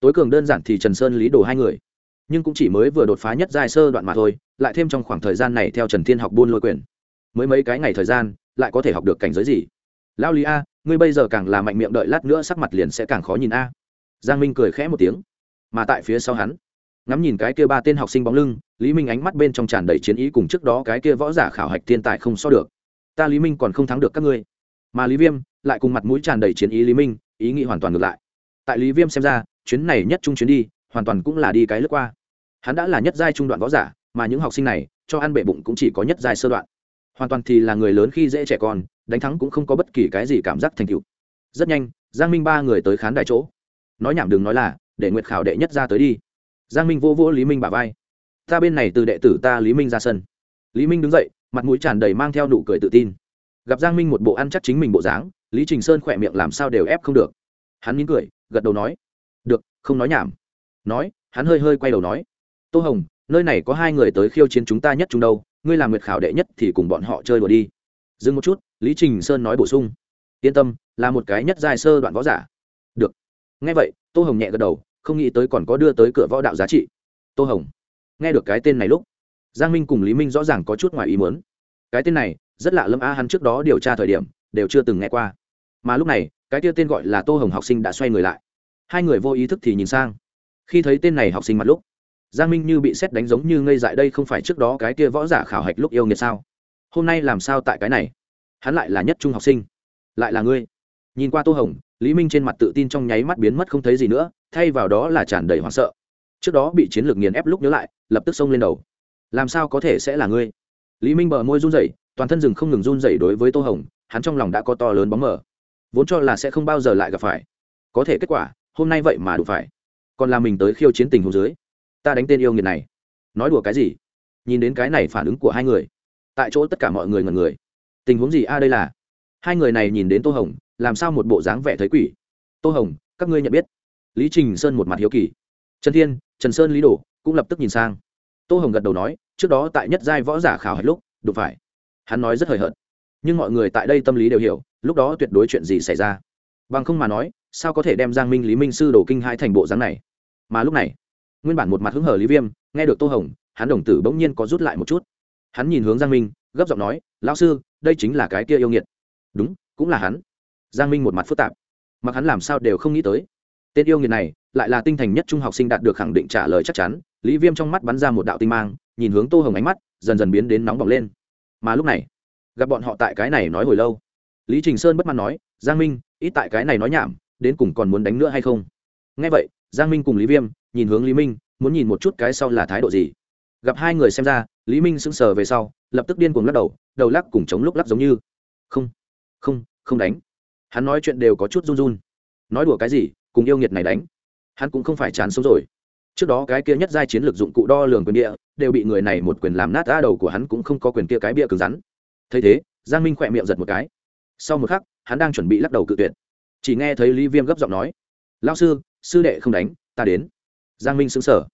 Tối cường đơn giản thì trần sơn, lý đồ hai người. Nhưng cũng chỉ mới vừa đột phá nhất giai sơ đoạn mà thôi, lại thêm trong khoảng thời gian này theo trần thiên học buôn lôi quyền. Mới mấy cái ngày thời gian, lại có thể học được cảnh giới gì? Lao lý a, ngươi bây giờ càng là mạnh miệng đợi lát nữa sắc mặt liền sẽ càng khó nhìn a. Giang minh cười khẽ một tiếng. Mà tại phía sau hắn ngắm nhìn cái kia ba tên học sinh bóng lưng, lý minh ánh mắt bên trong tràn đầy chiến ý cùng trước đó cái kia võ giả khảo hạch thiên tài không so được. Ta lý minh còn không thắng được các ngươi. Mà lý viêm lại cùng mặt mũi tràn đầy chiến ý lý minh, ý nghĩ hoàn toàn ngược lại. Tại lý viêm xem ra, chuyến này nhất trung chuyến đi, hoàn toàn cũng là đi cái lướt qua. Hắn đã là nhất giai trung đoạn võ giả, mà những học sinh này, cho ăn bệ bụng cũng chỉ có nhất giai sơ đoạn. Hoàn toàn thì là người lớn khi dễ trẻ con, đánh thắng cũng không có bất kỳ cái gì cảm giác thành tựu. Rất nhanh, giang minh ba người tới khán đài chỗ. Nói nhảm đừng nói là, để nguyệt khảo đệ nhất ra tới đi giang minh vô vô lý minh bà vai. Ta bên này từ đệ tử ta lý minh ra sân. Lý minh đứng dậy, mặt mũi tràn đầy mang theo nụ cười tự tin. Gặp giang minh một bộ ăn chắc chính mình bộ dáng, lý trình sơn khỏe miệng làm sao đều ép không được. Hắn mỉm cười, gật đầu nói, được, không nói nhảm. Nói, hắn hơi hơi quay đầu nói, tô hồng, nơi này có hai người tới khiêu chiến chúng ta nhất chúng đâu, ngươi làm nguyệt khảo đệ nhất thì cùng bọn họ chơi đùa đi. Dừng một chút, lý trình sơn nói bổ sung, yên tâm, là một cái nhất dài sơ đoạn võ giả. Được. Nghe vậy, tô hồng nhẹ gật đầu không nghĩ tới còn có đưa tới cửa võ đạo giá trị. Tô hồng, nghe được cái tên này lúc, giang minh cùng lý minh rõ ràng có chút ngoài ý muốn. Cái tên này, rất lạ lâm a, hắn trước đó điều tra thời điểm, đều chưa từng nghe qua. Mà lúc này, cái tia tên gọi là tô hồng học sinh đã xoay người lại. Hai người vô ý thức thì nhìn sang. Khi thấy tên này học sinh mặt lúc, giang minh như bị xét đánh giống như ngây dại, đây không phải trước đó cái kia võ giả khảo hạch lúc yêu nghiệt sao? Hôm nay làm sao tại cái này? Hắn lại là nhất trung học sinh, lại là ngươi. Nhìn qua tô hồng, lý minh trên mặt tự tin trong nháy mắt biến mất không thấy gì nữa thay vào đó là tràn đầy hoảng sợ. Trước đó bị chiến lược nghiền ép lúc nhớ lại, lập tức xông lên đầu. Làm sao có thể sẽ là ngươi? Lý minh bờ môi run rẩy, toàn thân rừng không ngừng run rẩy đối với tô hồng, hắn trong lòng đã có to lớn bóng mờ. Vốn cho là sẽ không bao giờ lại gặp phải. Có thể kết quả, hôm nay vậy mà đủ phải. Còn là mình tới khiêu chiến tình hồ dưới. Ta đánh tên yêu nghiệt này. Nói đùa cái gì? Nhìn đến cái này phản ứng của hai người. Tại chỗ tất cả mọi người ngần người. Tình huống gì a đây là? Hai người này nhìn đến tô hồng, làm sao một bộ dáng vẻ thấy quỷ? Tô hồng, các ngươi nhận biết lý trình sơn một mặt hiếu kỳ. Trần thiên, trần sơn, lý đồ cũng lập tức nhìn sang. Tô hồng gật đầu nói, trước đó tại nhất giai võ giả khảo hạch lúc, đụng phải. Hắn nói rất hời hợt. Nhưng mọi người tại đây tâm lý đều hiểu, lúc đó tuyệt đối chuyện gì xảy ra. Bằng không mà nói, sao có thể đem giang minh, lý minh sư đồ kinh hai thành bộ dáng này? Mà lúc này, nguyên bản một mặt hứng hở lý viêm, nghe được tô hồng, hắn đồng tử bỗng nhiên có rút lại một chút. Hắn nhìn hướng giang minh, gấp giọng nói, lão sư, đây chính là cái kia yêu nghiệt. Đúng, cũng là hắn. Giang minh một mặt phức tạp. Mặc hắn làm sao đều không nghĩ tới tên yêu nghiệt này lại là tinh thành nhất trung học sinh đạt được khẳng định trả lời chắc chắn, lý viêm trong mắt bắn ra một đạo tinh mang, nhìn hướng tô hồng ánh mắt, dần dần biến đến nóng bỏng lên. Mà lúc này, gặp bọn họ tại cái này nói hồi lâu, lý trình sơn bất mãn nói, giang minh, ít tại cái này nói nhảm, đến cùng còn muốn đánh nữa hay không? Ngay vậy, giang minh cùng lý viêm nhìn hướng lý minh, muốn nhìn một chút cái sau là thái độ gì. Gặp hai người xem ra, lý minh sững sờ về sau, lập tức điên cuồng lắc đầu đầu lắc cùng chống lúc lắc giống như, không không không đánh. Hắn nói chuyện đều có chút run run. Nói đùa cái gì cùng yêu nghiệt này đánh. Hắn cũng không phải chán sống rồi. Trước đó cái kia nhất giai chiến lược dụng cụ đo lường quyền địa, đều bị người này một quyền làm nát ra đầu của hắn cũng không có quyền kia cái bia cứng rắn. Thấy thế, giang minh khỏe miệng giật một cái. Sau một khắc, hắn đang chuẩn bị lắc đầu cự tuyệt. Chỉ nghe thấy lý viêm gấp giọng nói lao sư sư đệ không đánh, ta đến. Giang minh xứng sở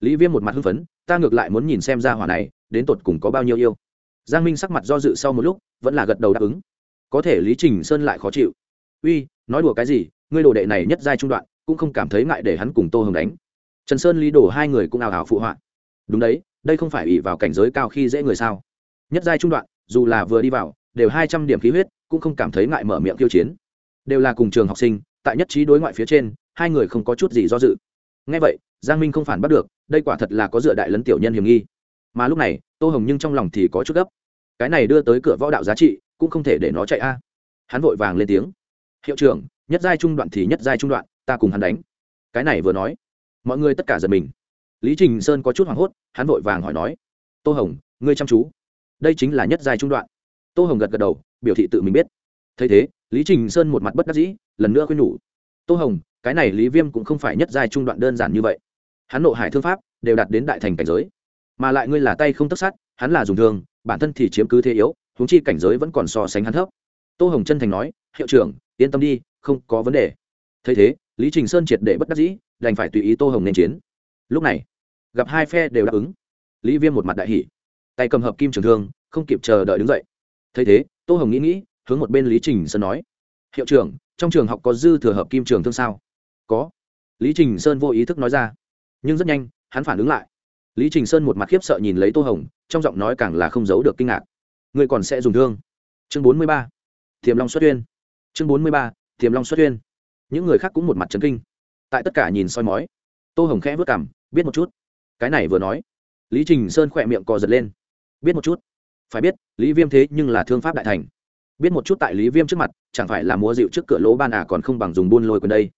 lý viêm một mặt hưng phấn, ta ngược lại muốn nhìn xem ra hỏa này, đến tột cùng có bao nhiêu yêu. Giang minh sắc mặt do dự sau một lúc, vẫn là gật đầu đáp ứng. Có thể lý trình sơn lại khó chịu. Uy, nói đùa cái gì ngươi đồ đệ này nhất giai trung đoạn, cũng không cảm thấy ngại để hắn cùng tô hồng đánh. Trần sơn lý đổ hai người cũng ào ào phụ họa. Đúng đấy, đây không phải ỉ vào cảnh giới cao khi dễ người sao? Nhất giai trung đoạn, dù là vừa đi vào, đều hai trăm điểm khí huyết, cũng không cảm thấy ngại mở miệng tiêu chiến. Đều là cùng trường học sinh, tại nhất trí đối ngoại phía trên, hai người không có chút gì do dự. Ngay vậy, giang minh không phản bắt được, đây quả thật là có dựa đại lấn tiểu nhân hiểm nghi. Mà lúc này, tô hồng nhưng trong lòng thì có chút gấp. Cái này đưa tới cửa võ đạo giá trị, cũng không thể để nó chạy a. Hắn vội vàng lên tiếng. Hiệu trưởng nhất giai trung đoạn thì nhất giai trung đoạn, ta cùng hắn đánh. Cái này vừa nói, mọi người tất cả giật mình. Lý trình sơn có chút hoảng hốt, hắn vội vàng hỏi nói, tô hồng, ngươi chăm chú. Đây chính là nhất giai trung đoạn. Tô hồng gật gật đầu, biểu thị tự mình biết. Thấy thế, lý trình sơn một mặt bất đắc dĩ, lần nữa khuyên nhủ, tô hồng, cái này lý viêm cũng không phải nhất giai trung đoạn đơn giản như vậy. Hắn nộ hải thương pháp đều đạt đến đại thành cảnh giới, mà lại ngươi là tay không tất sát, hắn là dùng thương, bản thân thì chiếm cứ thế yếu húng chi cảnh giới vẫn còn so sánh hắn thấp. Tô hồng chân thành nói, hiệu trưởng yên tâm đi, không có vấn đề. Thấy thế, lý trình sơn triệt để bất đắc dĩ, đành phải tùy ý tô hồng nên chiến. Lúc này, gặp hai phe đều đáp ứng. Lý viêm một mặt đại hỷ tay cầm hợp kim trường thương, không kịp chờ đợi đứng dậy. Thấy thế, tô hồng nghĩ nghĩ, hướng một bên lý trình sơn nói, hiệu trưởng, trong trường học có dư thừa hợp kim trường thương sao? Có. Lý trình sơn vô ý thức nói ra, nhưng rất nhanh, hắn phản ứng lại. Lý trình sơn một mặt khiếp sợ nhìn lấy tô hồng, trong giọng nói càng là không giấu được kinh ngạc. Người còn sẽ dùng thương? Chương bốn mươi ba. Thiềm long xuất tuyên chương bốn mươi ba thiềm long xuất tuyên những người khác cũng một mặt trấn kinh. Tại tất cả nhìn soi mói, tô hồng khẽ vớt cảm biết một chút. Cái này vừa nói, lý trình sơn khỏe miệng cò giật lên. Biết một chút. Phải biết, lý viêm thế nhưng là thương pháp đại thành. Biết một chút tại lý viêm trước mặt, chẳng phải là múa dịu trước cửa lỗ ban à còn không bằng dùng buôn lôi quyền đây.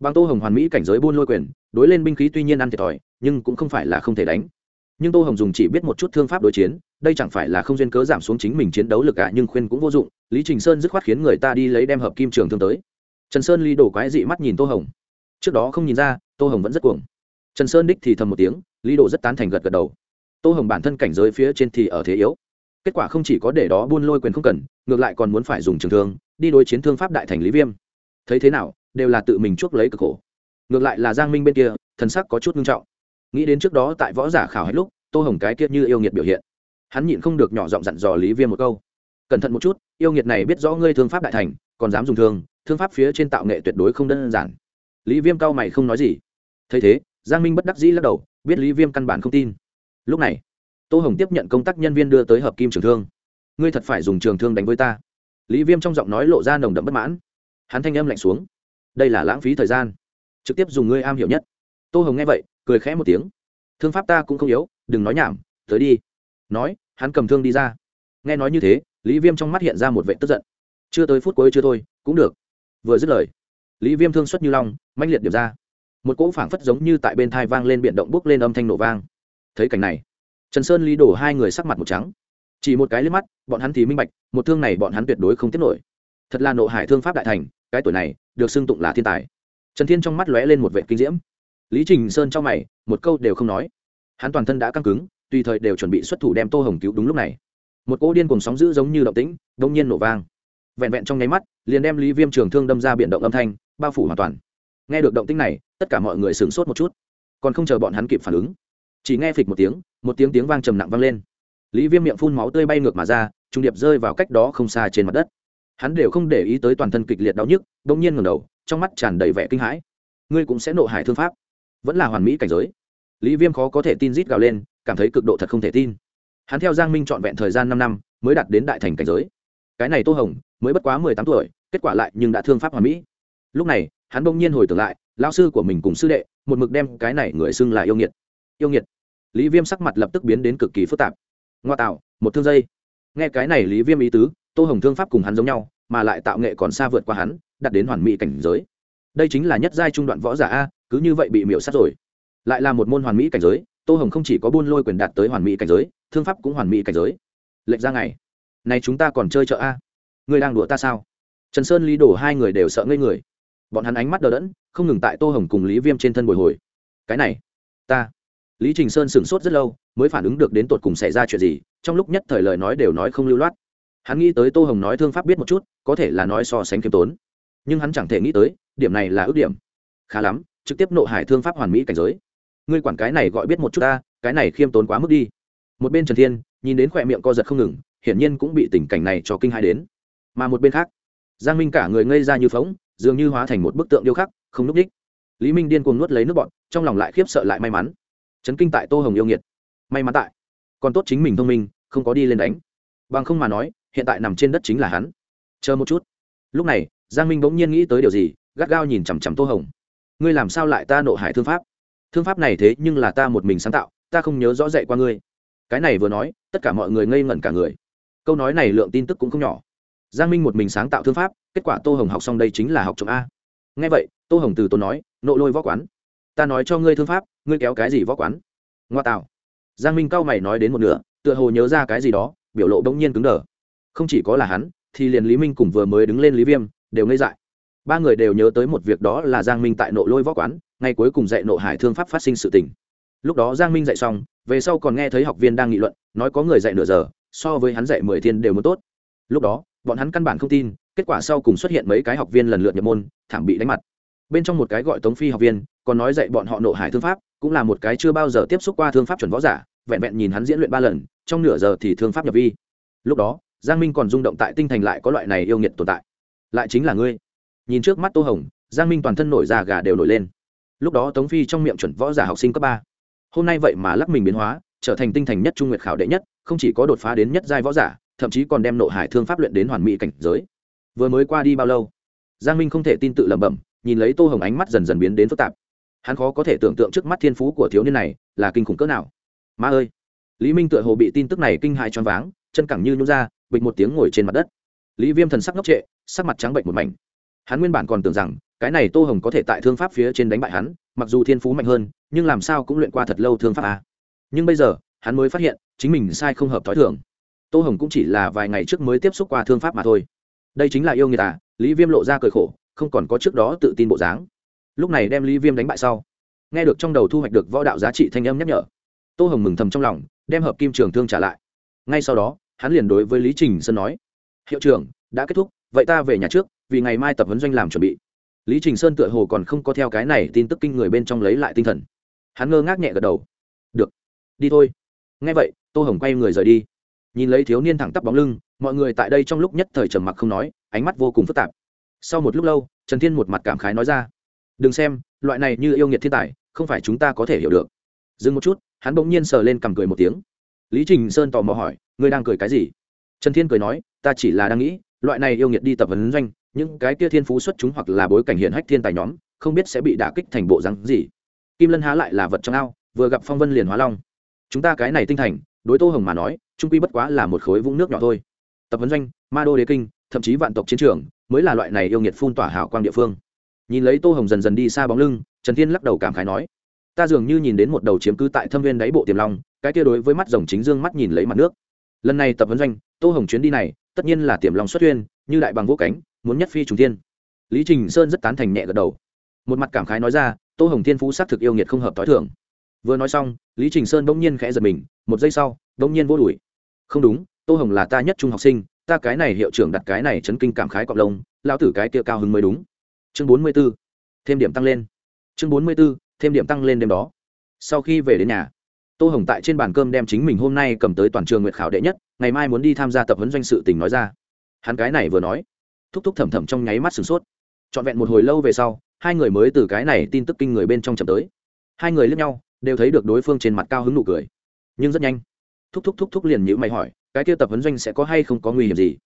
Bằng tô hồng hoàn mỹ cảnh giới buôn lôi quyền, đối lên binh khí tuy nhiên ăn thiệt thòi, nhưng cũng không phải là không thể đánh. Nhưng tô hồng dùng chỉ biết một chút thương pháp đối chiến đây chẳng phải là không duyên cớ giảm xuống chính mình chiến đấu lực cả nhưng khuyên cũng vô dụng. Lý trình sơn dứt khoát khiến người ta đi lấy đem hợp kim trường thương tới. Trần sơn ly đổ quái dị mắt nhìn tô hồng. Trước đó không nhìn ra, tô hồng vẫn rất cuồng. Trần sơn đích thì thầm một tiếng lý đồ rất tán thành gật gật đầu. Tô hồng bản thân cảnh giới phía trên thì ở thế yếu. Kết quả không chỉ có để đó buôn lôi quyền không cần, ngược lại còn muốn phải dùng trường thương, đi đối chiến thương pháp đại thành lý viêm. Thấy thế nào, đều là tự mình chuốc lấy cực khổ. Ngược lại là giang minh bên kia, thần sắc có chút nghiêm trọng. Nghĩ đến trước đó tại võ giả khảo hết lúc, tô hồng cái kia như yêu nghiệt biểu hiện hắn nhịn không được nhỏ giọng dặn dò lý viêm một câu. Cẩn thận một chút, yêu nghiệt này biết rõ ngươi thương pháp đại thành, còn dám dùng thương thương pháp phía trên tạo nghệ tuyệt đối không đơn giản. Lý viêm cao mày không nói gì. Thấy thế, giang minh bất đắc dĩ lắc đầu, biết lý viêm căn bản không tin. Lúc này, tô hồng tiếp nhận công tác nhân viên đưa tới hợp kim trường thương. Ngươi thật phải dùng trường thương đánh với ta. Lý viêm trong giọng nói lộ ra nồng đậm bất mãn. Hắn thanh âm lạnh xuống. Đây là lãng phí thời gian. Trực tiếp dùng ngươi am hiểu nhất. Tô hồng nghe vậy, cười khẽ một tiếng. Thương pháp ta cũng không yếu, đừng nói nhảm, tới đi nói, hắn cầm thương đi ra. Nghe nói như thế, lý viêm trong mắt hiện ra một vệ tức giận. Chưa tới phút cuối chưa thôi, cũng được. Vừa dứt lời, lý viêm thương xuất như long manh liệt điểm ra. Một cỗ phảng phất giống như tại bên thai vang lên biện động bốc lên âm thanh nổ vang. Thấy cảnh này, trần sơn lý đổ hai người sắc mặt một trắng. Chỉ một cái liếc mắt, bọn hắn thì minh bạch, một thương này bọn hắn tuyệt đối không tiếp nổi. Thật là nộ hải thương pháp đại thành, cái tuổi này, được xưng tụng là thiên tài. Trần thiên trong mắt lóe lên một vệ kinh diễm. Lý trình sơn trong mày, một câu đều không nói. Hắn toàn thân đã căng cứng tùy thời đều chuẩn bị xuất thủ đem tô hồng cứu đúng lúc này. Một cỗ điên cùng sóng dữ giống như động tĩnh đông nhiên nổ vang. Vẹn vẹn trong nháy mắt, liền đem lý viêm trường thương đâm ra biển động âm thanh, bao phủ hoàn toàn. Nghe được động tĩnh này, tất cả mọi người sửng sốt một chút. Còn không chờ bọn hắn kịp phản ứng, chỉ nghe phịch một tiếng một tiếng tiếng vang trầm nặng vang lên. Lý viêm miệng phun máu tươi bay ngược mà ra, trung điệp rơi vào cách đó không xa trên mặt đất. Hắn đều không để ý tới toàn thân kịch liệt đau nhức đ ỗ n g nhiên ngầm đầu, trong mắt tràn đầy vẻ kinh hãi. Ngươi cũng sẽ nộ hải thương pháp, vẫn là hoàn mỹ cảnh giới lý viêm khó có thể tin rít gào lên, cảm thấy cực độ thật không thể tin. Hắn theo giang minh trọn vẹn thời gian năm năm, mới đạt đến đại thành cảnh giới. Cái này tô hồng, mới bất quá mười tám tuổi, kết quả lại nhưng đã thương pháp hoàn mỹ. Lúc này, hắn bỗng nhiên hồi tưởng lại lao sư của mình cùng sư đệ, một mực đem cái này người xưng là yêu nghiệt. Yêu nghiệt. Lý viêm sắc mặt lập tức biến đến cực kỳ phức tạp. Ngoa tạo, một thương dây. Nghe cái này lý viêm ý tứ, tô hồng thương pháp cùng hắn giống nhau, mà lại tạo nghệ còn xa vượt qua hắn đặt đến hoàn mỹ cảnh giới. Đây chính là nhất giai trung đoạn võ giả a, cứ như vậy bị miễu sát rồi lại là một môn hoàn mỹ cảnh giới, tô hồng không chỉ có buôn lôi quyền đạt tới hoàn mỹ cảnh giới, thương pháp cũng hoàn mỹ cảnh giới. Lệnh ra ngày. Này chúng ta còn chơi chợ a? Ngươi đang đùa ta sao? Trần sơn, lý đổ hai người đều sợ ngây người. Bọn hắn ánh mắt đờ đẫn, không ngừng tại tô hồng cùng lý viêm trên thân bồi hồi. Cái này, ta. Lý trình sơn sửng sốt rất lâu, mới phản ứng được đến tột cùng xảy ra chuyện gì, trong lúc nhất thời lời nói đều nói không lưu loát. Hắn nghĩ tới tô hồng nói thương pháp biết một chút, có thể là nói so sánh k i ê m tốn. Nhưng hắn chẳng thể nghĩ tới, điểm này là ước điểm. Khá lắm, trực tiếp nộ hải thương pháp hoàn mỹ cảnh giới ngươi quản cái này gọi biết một chút ta, cái này khiêm tốn quá mức đi. Một bên trần thiên, nhìn đến khỏe miệng co giật không ngừng, hiển nhiên cũng bị tình cảnh này cho kinh hai đến. Mà một bên khác, giang minh cả người ngây ra như phóng dường như hóa thành một bức tượng điêu khắc, không núp đích. Lý minh điên cuồng nuốt lấy nước bọn trong lòng lại khiếp sợ lại may mắn. Chấn kinh tại tô hồng yêu nghiệt. May mắn tại. Còn tốt chính mình thông minh, không có đi lên đánh. Bằng không mà nói, hiện tại nằm trên đất chính là hắn. Chờ một chút. Lúc này, giang minh bỗng nhiên nghĩ tới điều gì, gắt gao nhìn chằm chằm tô hồng. Ngươi làm sao lại ta nộ hải thương pháp? Thương pháp này thế nhưng là ta một mình sáng tạo, ta không nhớ rõ dạy qua ngươi. Cái này vừa nói, tất cả mọi người ngây ngẩn cả người. Câu nói này lượng tin tức cũng không nhỏ. Giang minh một mình sáng tạo thương pháp, kết quả tô hồng học xong đây chính là học trộm a. Nghe vậy, tô hồng từ tốn nói, nộ lôi võ quán. Ta nói cho ngươi thương pháp, ngươi kéo cái gì võ quán? Ngoa tạo. Giang minh cao mày nói đến một nửa, tựa hồ nhớ ra cái gì đó, biểu lộ bỗng nhiên cứng đờ. Không chỉ có là hắn, thì liền lý minh cùng vừa mới đứng lên lý viêm, đều ngây dại. Ba người đều nhớ tới một việc đó là giang minh tại nộ lôi võ quán ngày cuối cùng dạy nộ hải thương pháp phát sinh sự tình. Lúc đó giang minh dạy xong, về sau còn nghe thấy học viên đang nghị luận, nói có người dạy nửa giờ, so với hắn dạy mười thiên đều muốn tốt. Lúc đó, bọn hắn căn bản không tin, kết quả sau cùng xuất hiện mấy cái học viên lần lượt nhập môn, thảm bị đánh mặt. Bên trong một cái gọi tống phi học viên, còn nói dạy bọn họ nộ hải thương pháp, cũng là một cái chưa bao giờ tiếp xúc qua thương pháp chuẩn võ giả, vẹn vẹn nhìn hắn diễn luyện ba lần, trong nửa giờ thì thương pháp nhập vi. Lúc đó, giang minh còn rung động tại tinh thành lại có loại này yêu nghiệt tồn tại. Lại chính là ngươi. Nhìn trước mắt tô hồng, giang minh toàn thân nổi da gà đều nổi lên lúc đó tống phi trong miệng chuẩn võ giả học sinh cấp ba. Hôm nay vậy mà lắc mình biến hóa, trở thành tinh thành nhất trung nguyệt khảo đệ nhất, không chỉ có đột phá đến nhất giai võ giả, thậm chí còn đem nộ hải thương pháp luyện đến hoàn mỹ cảnh giới. Vừa mới qua đi bao lâu? Giang minh không thể tin tự lẩm bẩm, nhìn lấy tô hồng ánh mắt dần dần biến đến phức tạp. Hắn khó có thể tưởng tượng trước mắt thiên phú của thiếu niên này là kinh khủng cỡ nào. Ma ơi! Lý minh tựa hồ bị tin tức này kinh hại choáng váng, chân cẳng như nhún ra, bịch một tiếng ngồi trên mặt đất. Lý viêm thần sắc ngốc trệ, sắc mặt trắng bệnh một mảnh. Hắn nguyên bản còn tưởng rằng cái này tô hồng có thể tại thương pháp phía trên đánh bại hắn, mặc dù thiên phú mạnh hơn, nhưng làm sao cũng luyện qua thật lâu thương pháp a nhưng bây giờ, hắn mới phát hiện, chính mình sai không hợp t h ó i thường. Tô hồng cũng chỉ là vài ngày trước mới tiếp xúc qua thương pháp mà thôi. Đây chính là yêu người ta à, lý viêm lộ ra cười khổ, không còn có trước đó tự tin bộ dáng. Lúc này đem lý viêm đánh bại sau, nghe được trong đầu thu hoạch được võ đạo giá trị thanh âm nhắc nhở, tô hồng mừng thầm trong lòng, đem hợp kim trường thương trả lại. Ngay sau đó, hắn liền đối với lý trình sơn nói, hiệu trưởng, đã kết thúc, vậy ta về nhà trước, vì ngày mai tập huấn doanh làm chuẩn bị lý trình sơn tựa hồ còn không có theo cái này tin tức kinh người bên trong lấy lại tinh thần. Hắn ngơ ngác nhẹ gật đầu. Được, đi thôi. Ngay vậy, tô hồng quay người rời đi. Nhìn lấy thiếu niên thẳng tắp bóng lưng, mọi người tại đây trong lúc nhất thời trầm mặc không nói, ánh mắt vô cùng phức tạp. Sau một lúc lâu, trần thiên một mặt cảm khái nói ra, đừng xem, loại này như yêu nghiệt thiên tài, không phải chúng ta có thể hiểu được. Dừng một chút, hắn bỗng nhiên sờ lên cằm cười một tiếng. Lý trình sơn tò mò hỏi, ngươi đang cười cái gì? Trần thiên cười nói, ta chỉ là đang nghĩ, loại này yêu nghiệt đi tập vấn doanh những cái kia thiên phú xuất chúng hoặc là bối cảnh hiện hách thiên tài nhóm, không biết sẽ bị đả kích thành bộ rắn gì. Kim lân há lại là vật trong ao, vừa gặp phong vân liền hóa long. Chúng ta cái này tinh thành, đối tô hồng mà nói, trung quy bất quá là một khối vũng nước nhỏ thôi. Tập vấn doanh, ma đô đế kinh, thậm chí vạn tộc chiến trường, mới là loại này yêu nghiệt phun tỏa hào quang địa phương. Nhìn lấy tô hồng dần dần đi xa bóng lưng, trần thiên lắc đầu cảm khái nói, ta dường như nhìn đến một đầu chiếm cứ tại thâm viên đáy bộ tiềm long, cái kia đối với mắt rồng chính dương mắt nhìn lấy mặt nước. Lần này tập vấn doanh, tô hồng chuyến đi này, tất nhiên là tiềm long xuất huyên, như đại bằng vô cánh muốn nhất phi trùng thiên. Lý trình sơn rất tán thành nhẹ gật đầu. Một mặt cảm khái nói ra, tô hồng thiên phú xác thực yêu nghiệt không hợp t h i thưởng vừa nói xong, lý trình sơn bỗng nhiên khẽ giật mình, một giây sau, bỗng nhiên vô đùi không đúng, tô hồng là ta nhất trung học sinh, ta cái này hiệu trưởng đặt cái này chấn kinh cảm khái cọc lông lao tử cái kia cao hứng mới đúng. Chương bốn mươi b ố thêm điểm tăng lên. Chương bốn mươi b ố thêm điểm tăng lên đêm đó. Sau khi về đến nhà, tô hồng tại trên bàn cơm đem chính mình hôm nay cầm tới toàn trường nguyệt khảo đệ nhất, ngày mai muốn đi tham gia tập huấn doanh sự tình nói ra. Hắn cái này vừa nói thúc thúc thầm thầm trong nháy mắt sửng sốt. Trọn vẹn một hồi lâu về sau, hai người mới từ cái này tin tức kinh người bên trong chậm tới. Hai người lướt nhau, đều thấy được đối phương trên mặt cao hứng nụ cười. Nhưng rất nhanh, thúc thúc thúc thúc liền nhữ mày hỏi, cái kia tập huấn doanh sẽ có hay không có nguy hiểm gì?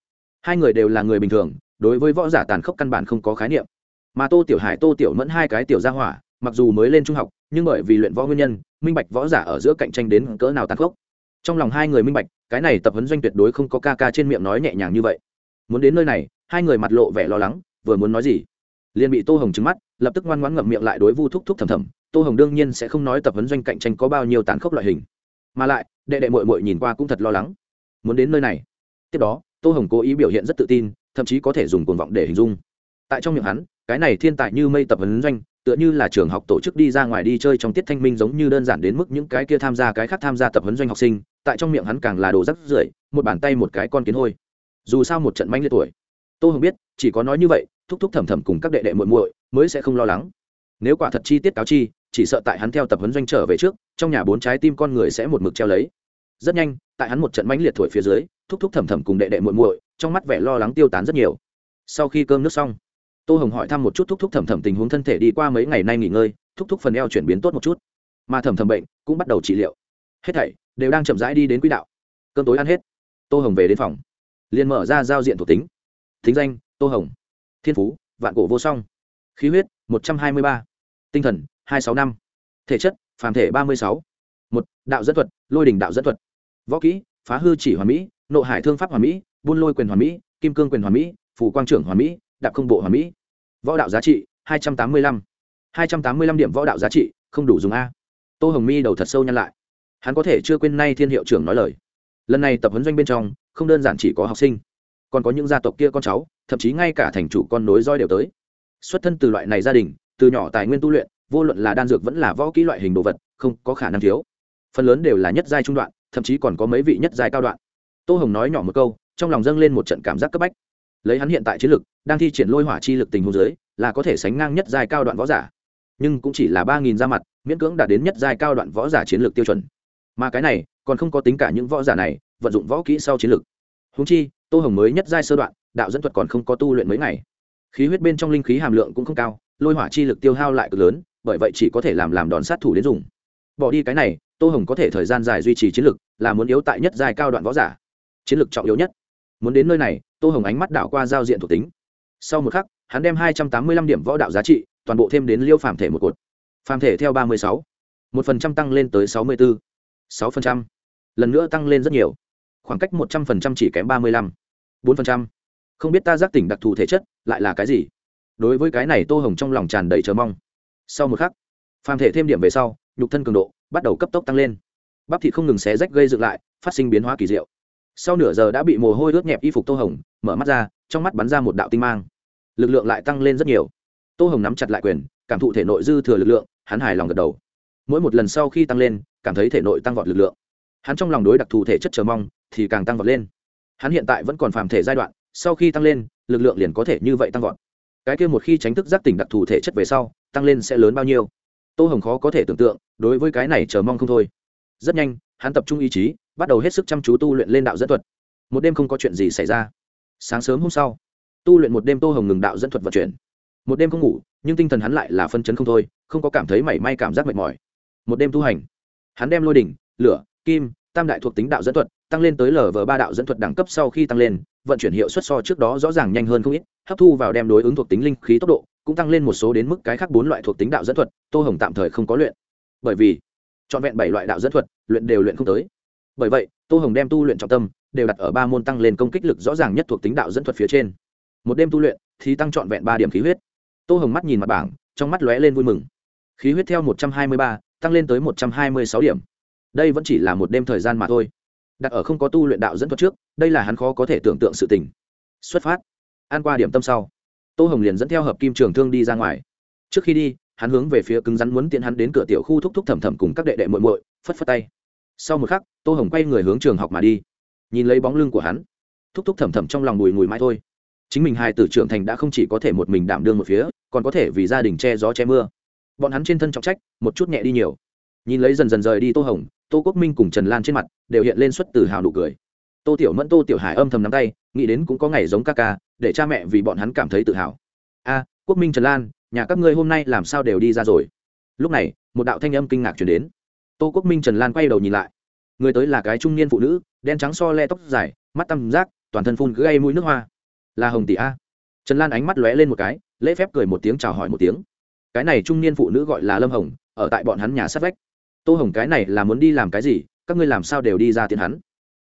Hai người đều là người bình thường, đối với võ giả tàn khốc căn bản không có khái niệm. Mà tô tiểu hải, tô tiểu mẫn hai cái tiểu gia hỏa, mặc dù mới lên trung học, nhưng bởi vì luyện võ nguyên nhân, minh bạch võ giả ở giữa cạnh tranh đến cỡ nào tàn khốc. Trong lòng hai người minh bạch, cái này tập huấn doanh tuyệt đối không có ca ca trên miệng nói nhẹ nhàng như vậy. Muốn đến nơi này hai người mặt lộ vẻ lo lắng, vừa muốn nói gì, liền bị tô hồng trứng mắt, lập tức ngoan ngoãn ngậm miệng lại đối vu thúc thúc thầm thầm, tô hồng đương nhiên sẽ không nói tập huấn doanh cạnh tranh có bao nhiêu tàn khốc loại hình. Mà lại, đệ đệ mội mội nhìn qua cũng thật lo lắng. Muốn đến nơi này. Tiếp đó, tô hồng cố ý biểu hiện rất tự tin, thậm chí có thể dùng cuồng vọng để hình dung. Tại trong miệng hắn, cái này thiên tài như mây tập huấn doanh, tựa như là trường học tổ chức đi ra ngoài đi chơi trong tiết thanh minh giống như đơn giản đến mức những cái kia tham gia cái khác tham gia tập huấn doanh học sinh, tại trong miệng hắn càng là đồ rắc rưởi, một bàn tay một cái con kiến hôi. Dù sao một trận manh liệt tuổi tô hồng biết, chỉ có nói như vậy, thúc thúc thầm thầm cùng các đệ đệ muội muội mới sẽ không lo lắng. Nếu quả thật chi tiết cáo chi, chỉ sợ tại hắn theo tập huấn doanh trở về trước, trong nhà bốn trái tim con người sẽ một mực treo lấy. Rất nhanh, tại hắn một trận mãnh liệt thổi phía dưới, thúc thúc thầm thầm cùng đệ đệ muội muội, trong mắt vẻ lo lắng tiêu tán rất nhiều. Sau khi cơm nước xong, tô hồng hỏi thăm một chút thúc thúc thầm thầm tình huống thân thể đi qua mấy ngày nay nghỉ ngơi, thúc thúc phần eo chuyển biến tốt một chút. Mà thầm thầm bệnh cũng bắt đầu trị liệu. Hết thảy đều đang chậm rãi đi đến quỹ đạo. Cơm tối ăn hết, tô hồng về đến phòng, liền mở ra giao diện thuộc tính thính danh, tô hồng. Thiên phú, vạn cổ vô song. Khí huyết, một trăm hai mươi ba. Tinh thần, hai sáu năm. Thể chất, phàm thể ba mươi sáu. Một, đạo dẫn thuật, lôi đình đạo dẫn thuật. Võ kỹ, phá hư chỉ hoàn mỹ, nộ hải thương pháp hoàn mỹ, buôn lôi quyền hoàn mỹ, kim cương quyền hoàn mỹ phủ quang trưởng hoàn mỹ, đạp không bộ hoàn mỹ. Võ đạo giá trị, hai trăm tám mươi lăm. hai trăm tám mươi lăm điểm võ đạo giá trị, không đủ dùng a. Tô hồng mi đầu thật sâu nhăn lại. Hắn có thể chưa quên nay thiên hiệu trưởng nói lời. Lần này tập huấn doanh bên trong, không đơn giản chỉ có học sinh còn có những gia tộc kia con cháu, thậm chí ngay cả thành chủ con nối roi đều tới. Xuất thân từ loại này gia đình, từ nhỏ tài nguyên tu luyện, vô luận là đan dược vẫn là võ kỹ loại hình đồ vật, không có khả năng thiếu. Phần lớn đều là nhất giai trung đoạn, thậm chí còn có mấy vị nhất giai cao đoạn. Tô hồng nói nhỏ một câu, trong lòng dâng lên một trận cảm giác cấp bách. Lấy hắn hiện tại chiến lực, đang thi triển lôi hỏa chi lực tình huống dưới, là có thể sánh ngang nhất giai cao đoạn võ giả. Nhưng cũng chỉ là ba nghìn ra mặt, miễn cưỡng đạt đến nhất giai cao đoạn võ giả chiến lược tiêu chuẩn. Mà cái này, còn không có tính cả những võ giả này, vận dụng võ kỹ sau chiến lược. Húng chi tô hồng mới nhất giai sơ đoạn, đạo dẫn thuật còn không có tu luyện mấy ngày. Khí huyết bên trong linh khí hàm lượng cũng không cao, lôi hỏa chi lực tiêu hao lại cực lớn, bởi vậy chỉ có thể làm làm đòn sát thủ đến dùng. Bỏ đi cái này, tô hồng có thể thời gian dài duy trì chiến lược là muốn yếu tại nhất giai cao đoạn võ giả. Chiến lược trọng yếu nhất. Muốn đến nơi này, tô hồng ánh mắt đảo qua giao diện thuộc tính. Sau một khắc, hắn đem hai trăm tám mươi lăm điểm võ đạo giá trị, toàn bộ thêm đến liêu phàm thể một cột. Phàm thể theo ba mươi sáu. Một phần trăm tăng lên tới sáu mươi bốn sáu phần trăm. Lần nữa tăng lên rất nhiều khoảng cách một trăm phần trăm chỉ kém ba mươi lăm, bốn phần trăm. Không biết ta giác tỉnh đặc thù thể chất lại là cái gì? Đối với cái này tô hồng trong lòng tràn đầy chờ mong. Sau một khắc, phàm thể thêm điểm về sau, nhục thân cường độ bắt đầu cấp tốc tăng lên. Bắp thịt không ngừng xé rách gây dựng lại, phát sinh biến hóa kỳ diệu. Sau nửa giờ đã bị mồ hôi ướt nhẹp y phục tô hồng mở mắt ra, trong mắt bắn ra một đạo tinh mang. Lực lượng lại tăng lên rất nhiều. Tô hồng nắm chặt lại quyền, cảm thụ thể nội dư thừa lực lượng, hắn hài lòng gật đầu. Mỗi một lần sau khi tăng lên, cảm thấy thể nội tăng vọt lực lượng hắn trong lòng đối đặc thù thể chất chờ mong thì càng tăng vọt lên. Hắn hiện tại vẫn còn phàm thể giai đoạn, sau khi tăng lên, lực lượng liền có thể như vậy tăng vọt. Cái kia một khi tránh thức giác tỉnh đặc thù thể chất về sau, tăng lên sẽ lớn bao nhiêu? Tô hồng khó có thể tưởng tượng, đối với cái này chờ mong không thôi. Rất nhanh, hắn tập trung ý chí, bắt đầu hết sức chăm chú tu luyện lên đạo dẫn thuật. Một đêm không có chuyện gì xảy ra. Sáng sớm hôm sau, tu luyện một đêm tô hồng ngừng đạo dẫn thuật vận chuyển. Một đêm không ngủ, nhưng tinh thần hắn lại là phân chấn không thôi, không có cảm thấy mảy may cảm giác mệt mỏi. Một đêm tu hành, hắn đem lôi đỉnh, lửa kim, tam đại thuộc tính đạo dẫn thuật, tăng lên tới lv ba đạo dẫn thuật đẳng cấp sau khi tăng lên, vận chuyển hiệu suất so trước đó rõ ràng nhanh hơn không ít, hấp thu vào đem đối ứng thuộc tính linh khí tốc độ, cũng tăng lên một số đến mức cái khác bốn loại thuộc tính đạo dẫn thuật, tô hồng tạm thời không có luyện. Bởi vì, trọn vẹn bảy loại đạo dẫn thuật, luyện đều luyện không tới. Bởi vậy, tô hồng đem tu luyện trọng tâm, đều đặt ở ba môn tăng lên công kích lực rõ ràng nhất thuộc tính đạo dẫn thuật phía trên. Một đêm tu luyện, thì tăng trọn vẹn ba điểm khí huyết. Tô hồng mắt nhìn mặt bảng, trong mắt lóe lên vui mừng. Khí huyết theo một trăm hai mươi ba, tăng lên tới một trăm hai mươi sáu điểm đây vẫn chỉ là một đêm thời gian mà thôi. Đặt ở không có tu luyện đạo dẫn thuật trước, đây là hắn khó có thể tưởng tượng sự tình. Xuất phát. An qua điểm tâm sau, tô hồng liền dẫn theo hợp kim trường thương đi ra ngoài. Trước khi đi, hắn hướng về phía cứng rắn muốn tiện hắn đến cửa tiểu khu thúc thúc thẩm thẩm cùng các đệ đệ muội muội, phất phất tay. Sau một khắc, tô hồng quay người hướng trường học mà đi. Nhìn lấy bóng lưng của hắn, thúc thúc thẩm thẩm trong lòng bùi ngùi mãi thôi. Chính mình hai tử trưởng thành đã không chỉ có thể một mình đảm đương một phía, còn có thể vì gia đình che gió che mưa. Bọn hắn trên thân trọng trách, một chút nhẹ đi nhiều. Nhìn lấy dần dần rời đi tô hồng tô quốc minh cùng trần lan trên mặt đều hiện lên suất từ hào nụ cười. Tô tiểu mẫn, tô tiểu hải âm thầm nắm tay, nghĩ đến cũng có ngày giống ca ca, để cha mẹ vì bọn hắn cảm thấy tự hào. A, quốc minh, trần lan, nhà các ngươi hôm nay làm sao đều đi ra rồi? Lúc này, một đạo thanh âm kinh ngạc chuyển đến. Tô quốc minh, trần lan quay đầu nhìn lại. Người tới là cái trung niên phụ nữ, đen trắng so le tóc dài, mắt tăm giác toàn thân phun gây mũi nước hoa. Là hồng tỷ a. Trần lan ánh mắt lóe lên một cái, lễ phép cười một tiếng chào hỏi một tiếng. Cái này trung niên phụ nữ gọi là lâm hồng, ở tại bọn hắn nhà sát vách tô hồng cái này là muốn đi làm cái gì, các ngươi làm sao đều đi ra tiền hắn.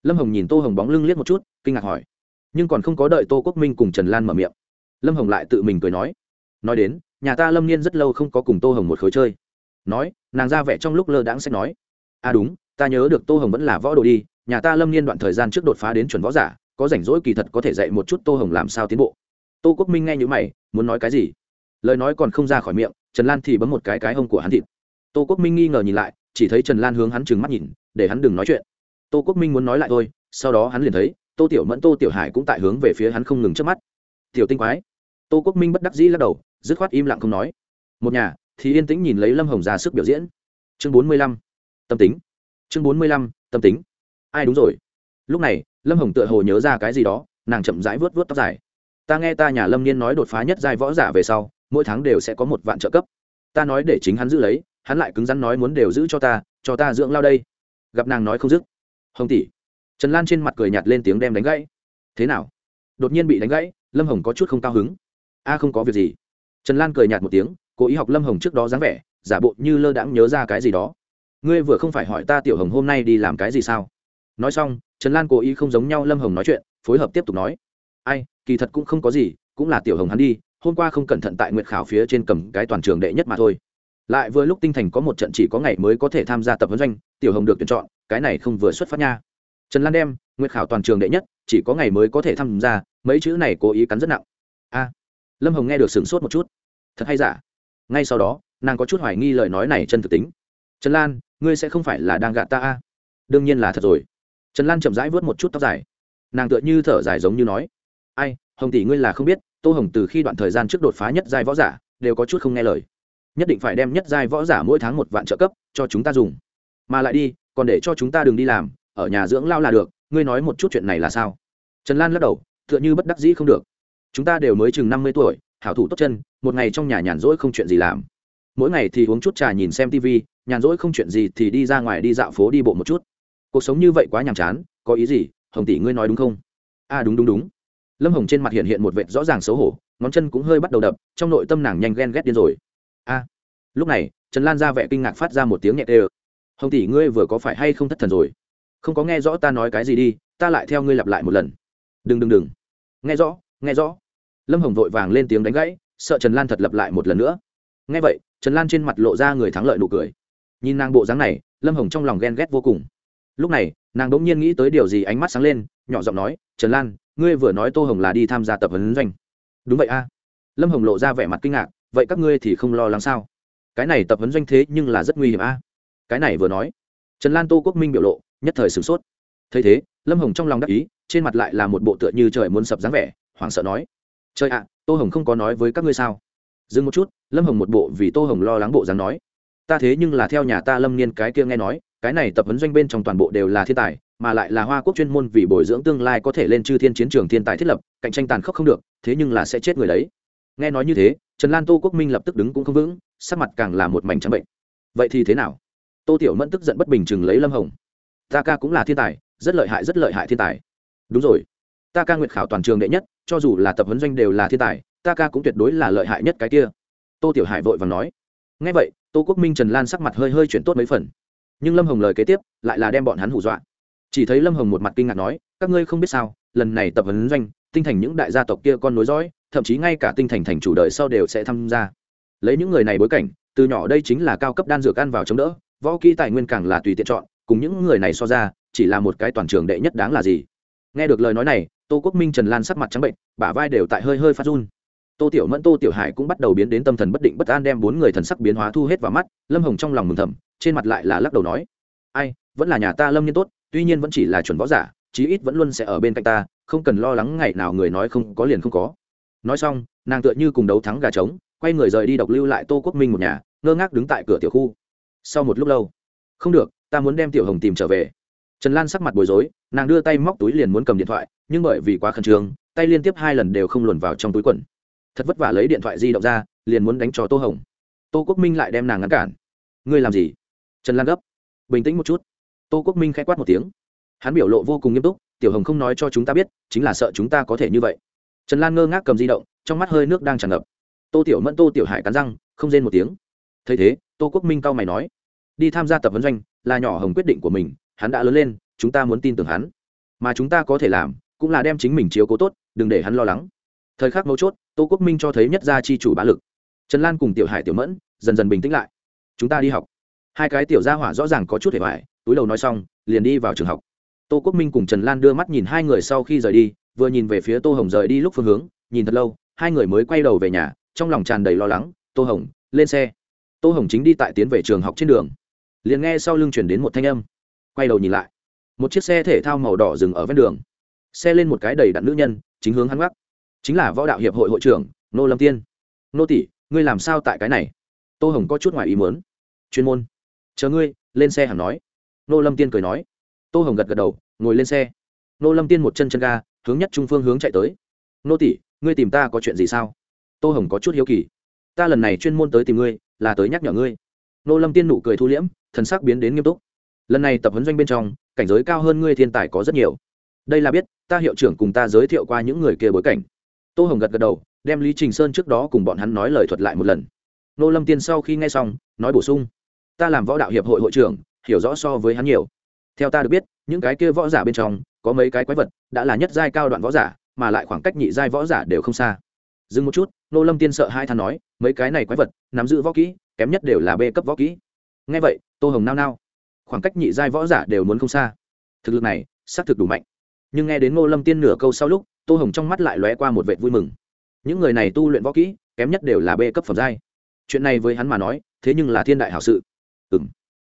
Lâm hồng nhìn tô hồng bóng lưng liếc một chút, kinh ngạc hỏi. Nhưng còn không có đợi tô quốc minh cùng trần lan mở miệng. Lâm hồng lại tự mình cười nói. Nói đến, nhà ta lâm niên rất lâu không có cùng tô hồng một khối chơi. Nói, nàng ra vẻ trong lúc lơ đãng sẽ nói. À đúng, ta nhớ được tô hồng vẫn là võ đồ đi, nhà ta lâm niên đoạn thời gian trước đột phá đến chuẩn võ giả, có rảnh rỗi kỳ thật có thể dạy một chút tô hồng làm sao tiến bộ. Tô quốc minh nghe như mày, muốn nói cái gì? Lời nói còn không ra khỏi miệng, trần lan thì bấm một cái cái hông của hắn thịt. Tô quốc minh nghi ngờ nhìn lại chỉ thấy trần lan hướng hắn trừng mắt nhìn, để hắn đừng nói chuyện. Tô quốc minh muốn nói lại thôi, sau đó hắn liền thấy, tô tiểu mẫn, tô tiểu hải cũng tại hướng về phía hắn không ngừng trước mắt. Tiểu tinh quái. Tô quốc minh bất đắc dĩ lắc đầu, dứt khoát im lặng không nói. Một nhà, thì yên tĩnh nhìn lấy lâm hồng ra sức biểu diễn. Chương bốn mươi lăm, tâm tính. Chương bốn mươi lăm, tâm tính. Ai đúng rồi. Lúc này, lâm hồng tựa hồ nhớ ra cái gì đó, nàng chậm rãi vớt vớt tóc dài. Ta nghe ta nhà lâm niên nói đột phá nhất giai võ giả về sau, mỗi tháng đều sẽ có một vạn trợ cấp. Ta nói để chính hắn giữ lấy hắn lại cứng rắn nói muốn đều giữ cho ta cho ta dưỡng lao đây. Gặp nàng nói không dứt. Hồng tỷ. Trần lan trên mặt cười nhạt lên tiếng đem đánh gãy. Thế nào? Đột nhiên bị đánh gãy, lâm hồng có chút không cao hứng. A, không có việc gì. Trần lan cười nhạt một tiếng, cố ý học lâm hồng trước đó dáng vẻ, giả bộ như lơ đãng nhớ ra cái gì đó. Ngươi vừa không phải hỏi ta tiểu hồng hôm nay đi làm cái gì sao? Nói xong, trần lan cố ý không giống nhau lâm hồng nói chuyện, phối hợp tiếp tục nói. Ai, kỳ thật cũng không có gì, cũng là tiểu hồng hắn đi, hôm qua không cẩn thận tại nguyệt khảo phía trên cầm cái toàn trường đệ nhất mà thôi lại vừa lúc tinh thành có một trận chỉ có ngày mới có thể tham gia tập huấn doanh, tiểu hồng được tuyển chọn, cái này không vừa xuất phát nha. Trần lan đem, nguyệt khảo toàn trường đệ nhất, chỉ có ngày mới có thể tham gia, mấy chữ này cố ý cắn rất nặng. A. Lâm hồng nghe được sửng sốt một chút. Thật hay giả? Ngay sau đó, nàng có chút hoài nghi lời nói này chân thực tính. Trần lan, ngươi sẽ không phải là đang gạt ta a? Đương nhiên là thật rồi. Trần lan chậm rãi vớt một chút tóc dài. Nàng tựa như thở dài giống như nói. Ai, hồng tỷ ngươi là không biết, tô hồng từ khi đoạn thời gian trước đột phá nhất giai võ giả, đều có chút không nghe lời nhất định phải đem nhất giai võ giả mỗi tháng một vạn trợ cấp cho chúng ta dùng. Mà lại đi còn để cho chúng ta đừng đi làm ở nhà dưỡng lao là được ngươi nói một chút chuyện này là sao? Trần lan lắc đầu tựa như bất đắc dĩ không được. Chúng ta đều mới chừng năm mươi tuổi hảo thủ tốt chân một ngày trong nhà nhàn rỗi không chuyện gì làm. Mỗi ngày thì uống chút trà nhìn xem tv nhàn rỗi không chuyện gì thì đi ra ngoài đi dạo phố đi bộ một chút. Cuộc sống như vậy quá nhàm chán có ý gì? Hồng tỷ ngươi nói đúng không? À, đúng đúng đúng. Lâm hồng trên mặt hiện hiện một vệt rõ ràng xấu hổ ngón chân cũng hơi bắt đầu đập trong nội tâm nàng nhanh ghen ghét điên rồi a lúc này, trần lan ra vẻ kinh ngạc phát ra một tiếng nhẹ tê ơ. Hồng tỷ ngươi vừa có phải hay không thất thần rồi? Không có nghe rõ ta nói cái gì đi, ta lại theo ngươi lặp lại một lần. Đừng đừng đừng. Nghe rõ nghe rõ. Lâm hồng vội vàng lên tiếng đánh gãy, sợ trần lan thật lặp lại một lần nữa. Nghe vậy, trần lan trên mặt lộ ra người thắng lợi nụ cười. Nhìn nàng bộ dáng này, lâm hồng trong lòng ghen ghét vô cùng. Lúc này, nàng đ ỗ n g nhiên nghĩ tới điều gì ánh mắt sáng lên, nhỏ giọng nói, trần lan, ngươi vừa nói tô hồng là đi tham gia tập huấn doanh. Đúng vậy a. Lâm hồng lộ ra vẻ mặt kinh ngạc vậy các ngươi thì không lo lắng sao? Cái này tập huấn doanh thế nhưng là rất nguy hiểm a. Cái này vừa nói, trần lan tô quốc minh biểu lộ nhất thời sửng sốt. Thấy thế, lâm hồng trong lòng đắc ý, trên mặt lại là một bộ tựa như trời muốn sập dáng vẻ, hoảng sợ nói, trời ạ à, tô hồng không có nói với các ngươi sao? Dừng một chút, lâm hồng một bộ vì tô hồng lo lắng bộ dáng nói, ta thế nhưng là theo nhà ta lâm niên cái kia nghe nói, cái này tập huấn doanh bên trong toàn bộ đều là thiên tài, mà lại là hoa quốc chuyên môn vì bồi dưỡng tương lai có thể lên chư thiên chiến trường thiên tài thiết lập, cạnh tranh tàn khốc không được, thế nhưng là sẽ chết người đấy nghe nói như thế, trần lan tô quốc minh lập tức đứng cũng không vững, sắc mặt càng là một mảnh trắng bệnh. Vậy thì thế nào? Tô tiểu mẫn tức giận bất bình chừng lấy lâm hồng. Ta ca cũng là thiên tài, rất lợi hại, rất lợi hại thiên tài. Đúng rồi. Ta ca nguyệt khảo toàn trường đệ nhất, cho dù là tập huấn doanh đều là thiên tài, ta ca cũng tuyệt đối là lợi hại nhất cái kia. Tô tiểu hải vội và nói. Ngay vậy, tô quốc minh trần lan sắc mặt hơi hơi chuyển tốt mấy phần. Nhưng lâm hồng lời kế tiếp, lại là đem bọn hắn hù dọa. Chỉ thấy lâm hồng một mặt kinh ngạc nói, các ngươi không biết sao, lần này tập huấn doanh, tinh thành những đại gia tộc kia con nối dõi thậm chí ngay cả tinh thành thành chủ đời sau đều sẽ tham gia. Lấy những người này bối cảnh, từ nhỏ đây chính là cao cấp đan dược ăn vào chống đỡ, võ kỹ tài nguyên càng là tùy tiện chọn, cùng những người này so ra, chỉ là một cái toàn trường đệ nhất đáng là gì? Nghe được lời nói này, tô quốc minh trần lan sắc mặt trắng bệnh, bả vai đều tại hơi hơi phát run. Tô tiểu mẫn, tô tiểu hải cũng bắt đầu biến đến tâm thần bất định bất an đem bốn người thần sắc biến hóa thu hết vào mắt, lâm hồng trong lòng mừng thầm, trên mặt lại là lắc đầu nói, ai, vẫn là nhà ta lâm nhân tốt, tuy nhiên vẫn chỉ là chuẩn võ giả, chí ít vẫn luôn sẽ ở bên cạnh ta, không cần lo lắng ngày nào người nói không có liền không có nói xong, nàng tựa như cùng đấu thắng gà trống, quay người rời đi độc lưu lại tô quốc minh một nhà, ngơ ngác đứng tại cửa tiểu khu. Sau một lúc lâu, không được, ta muốn đem tiểu hồng tìm trở về. Trần lan sắc mặt bối rối, nàng đưa tay móc túi liền muốn cầm điện thoại, nhưng bởi vì quá khẩn trương, tay liên tiếp hai lần đều không luồn vào trong túi quần. Thật vất vả lấy điện thoại di động ra, liền muốn đánh cho tô hồng. Tô quốc minh lại đem nàng ngăn cản. Ngươi làm gì? Trần lan gấp. Bình tĩnh một chút. Tô quốc minh k h ẽ quát một tiếng. Hắn biểu lộ vô cùng nghiêm túc, tiểu hồng không nói cho chúng ta biết, chính là sợ chúng ta có thể như vậy trần lan ngơ ngác cầm di động, trong mắt hơi nước đang tràn ngập. Tô tiểu mẫn, tô tiểu hải cắn răng, không rên một tiếng. Thấy thế, tô quốc minh cau mày nói, đi tham gia tập vấn doanh, là nhỏ hồng quyết định của mình, hắn đã lớn lên, chúng ta muốn tin tưởng hắn. Mà chúng ta có thể làm, cũng là đem chính mình chiếu cố tốt, đừng để hắn lo lắng. Thời khắc mấu chốt, tô quốc minh cho thấy nhất gia chi chủ bá lực. Trần lan cùng tiểu hải, tiểu mẫn, dần dần bình tĩnh lại. Chúng ta đi học. Hai cái tiểu gia hỏa rõ ràng có chút hề hoài, túi đầu nói xong, liền đi vào trường học. Tô quốc minh cùng trần lan đưa mắt nhìn hai người sau khi rời đi vừa nhìn về phía tô hồng rời đi lúc phương hướng, nhìn thật lâu, hai người mới quay đầu về nhà, trong lòng tràn đầy lo lắng, tô hồng, lên xe. Tô hồng chính đi tại tiến về trường học trên đường, liền nghe sau lưng chuyển đến một thanh âm. Quay đầu nhìn lại, một chiếc xe thể thao màu đỏ dừng ở ven đường. Xe lên một cái đầy đặn nữ nhân, chính hướng hắn gác chính là võ đạo hiệp hội hội trưởng nô lâm tiên. Nô tỷ, ngươi làm sao tại cái này? Tô hồng có chút ngoài ý muốn. Chuyên môn, chờ ngươi, lên xe hẳn nói. Nô lâm tiên cười nói. Tô hồng gật gật đầu, ngồi lên xe nô lâm tiên một chân chân ga, hướng nhất trung phương hướng chạy tới. Nô tỷ, ngươi tìm ta có chuyện gì sao? Tô hồng có chút hiếu kỳ. Ta lần này chuyên môn tới tìm ngươi, là tới nhắc nhở ngươi. Nô lâm tiên nụ cười thu liễm, thần sắc biến đến nghiêm túc. Lần này tập huấn doanh bên trong, cảnh giới cao hơn ngươi thiên tài có rất nhiều. Đây là biết, ta hiệu trưởng cùng ta giới thiệu qua những người kia bối cảnh. Tô hồng gật gật đầu, đem lý trình sơn trước đó cùng bọn hắn nói lời thuật lại một lần. Nô lâm tiên sau khi nghe xong, nói bổ sung. Ta làm võ đạo hiệp hội hội trưởng, hiểu rõ so với hắn nhiều. Theo ta được biết, những cái kia võ giả bên trong có mấy cái quái vật, đã là nhất giai cao đoạn võ giả, mà lại khoảng cách nhị giai võ giả đều không xa. Dừng một chút, nô lâm tiên sợ hai than nói, mấy cái này quái vật, nắm giữ võ kỹ, kém nhất đều là b cấp võ kỹ. Ngay vậy, tô hồng nao nao. Khoảng cách nhị giai võ giả đều muốn không xa. Thực lực này, xác thực đủ mạnh. Nhưng nghe đến ngô lâm tiên nửa câu sau lúc, tô hồng trong mắt lại lóe qua một vệ vui mừng. Những người này tu luyện võ kỹ, kém nhất đều là b cấp phẩm giai. Chuyện này với hắn mà nói, thế nhưng là thiên đại hảo sự. Ừ m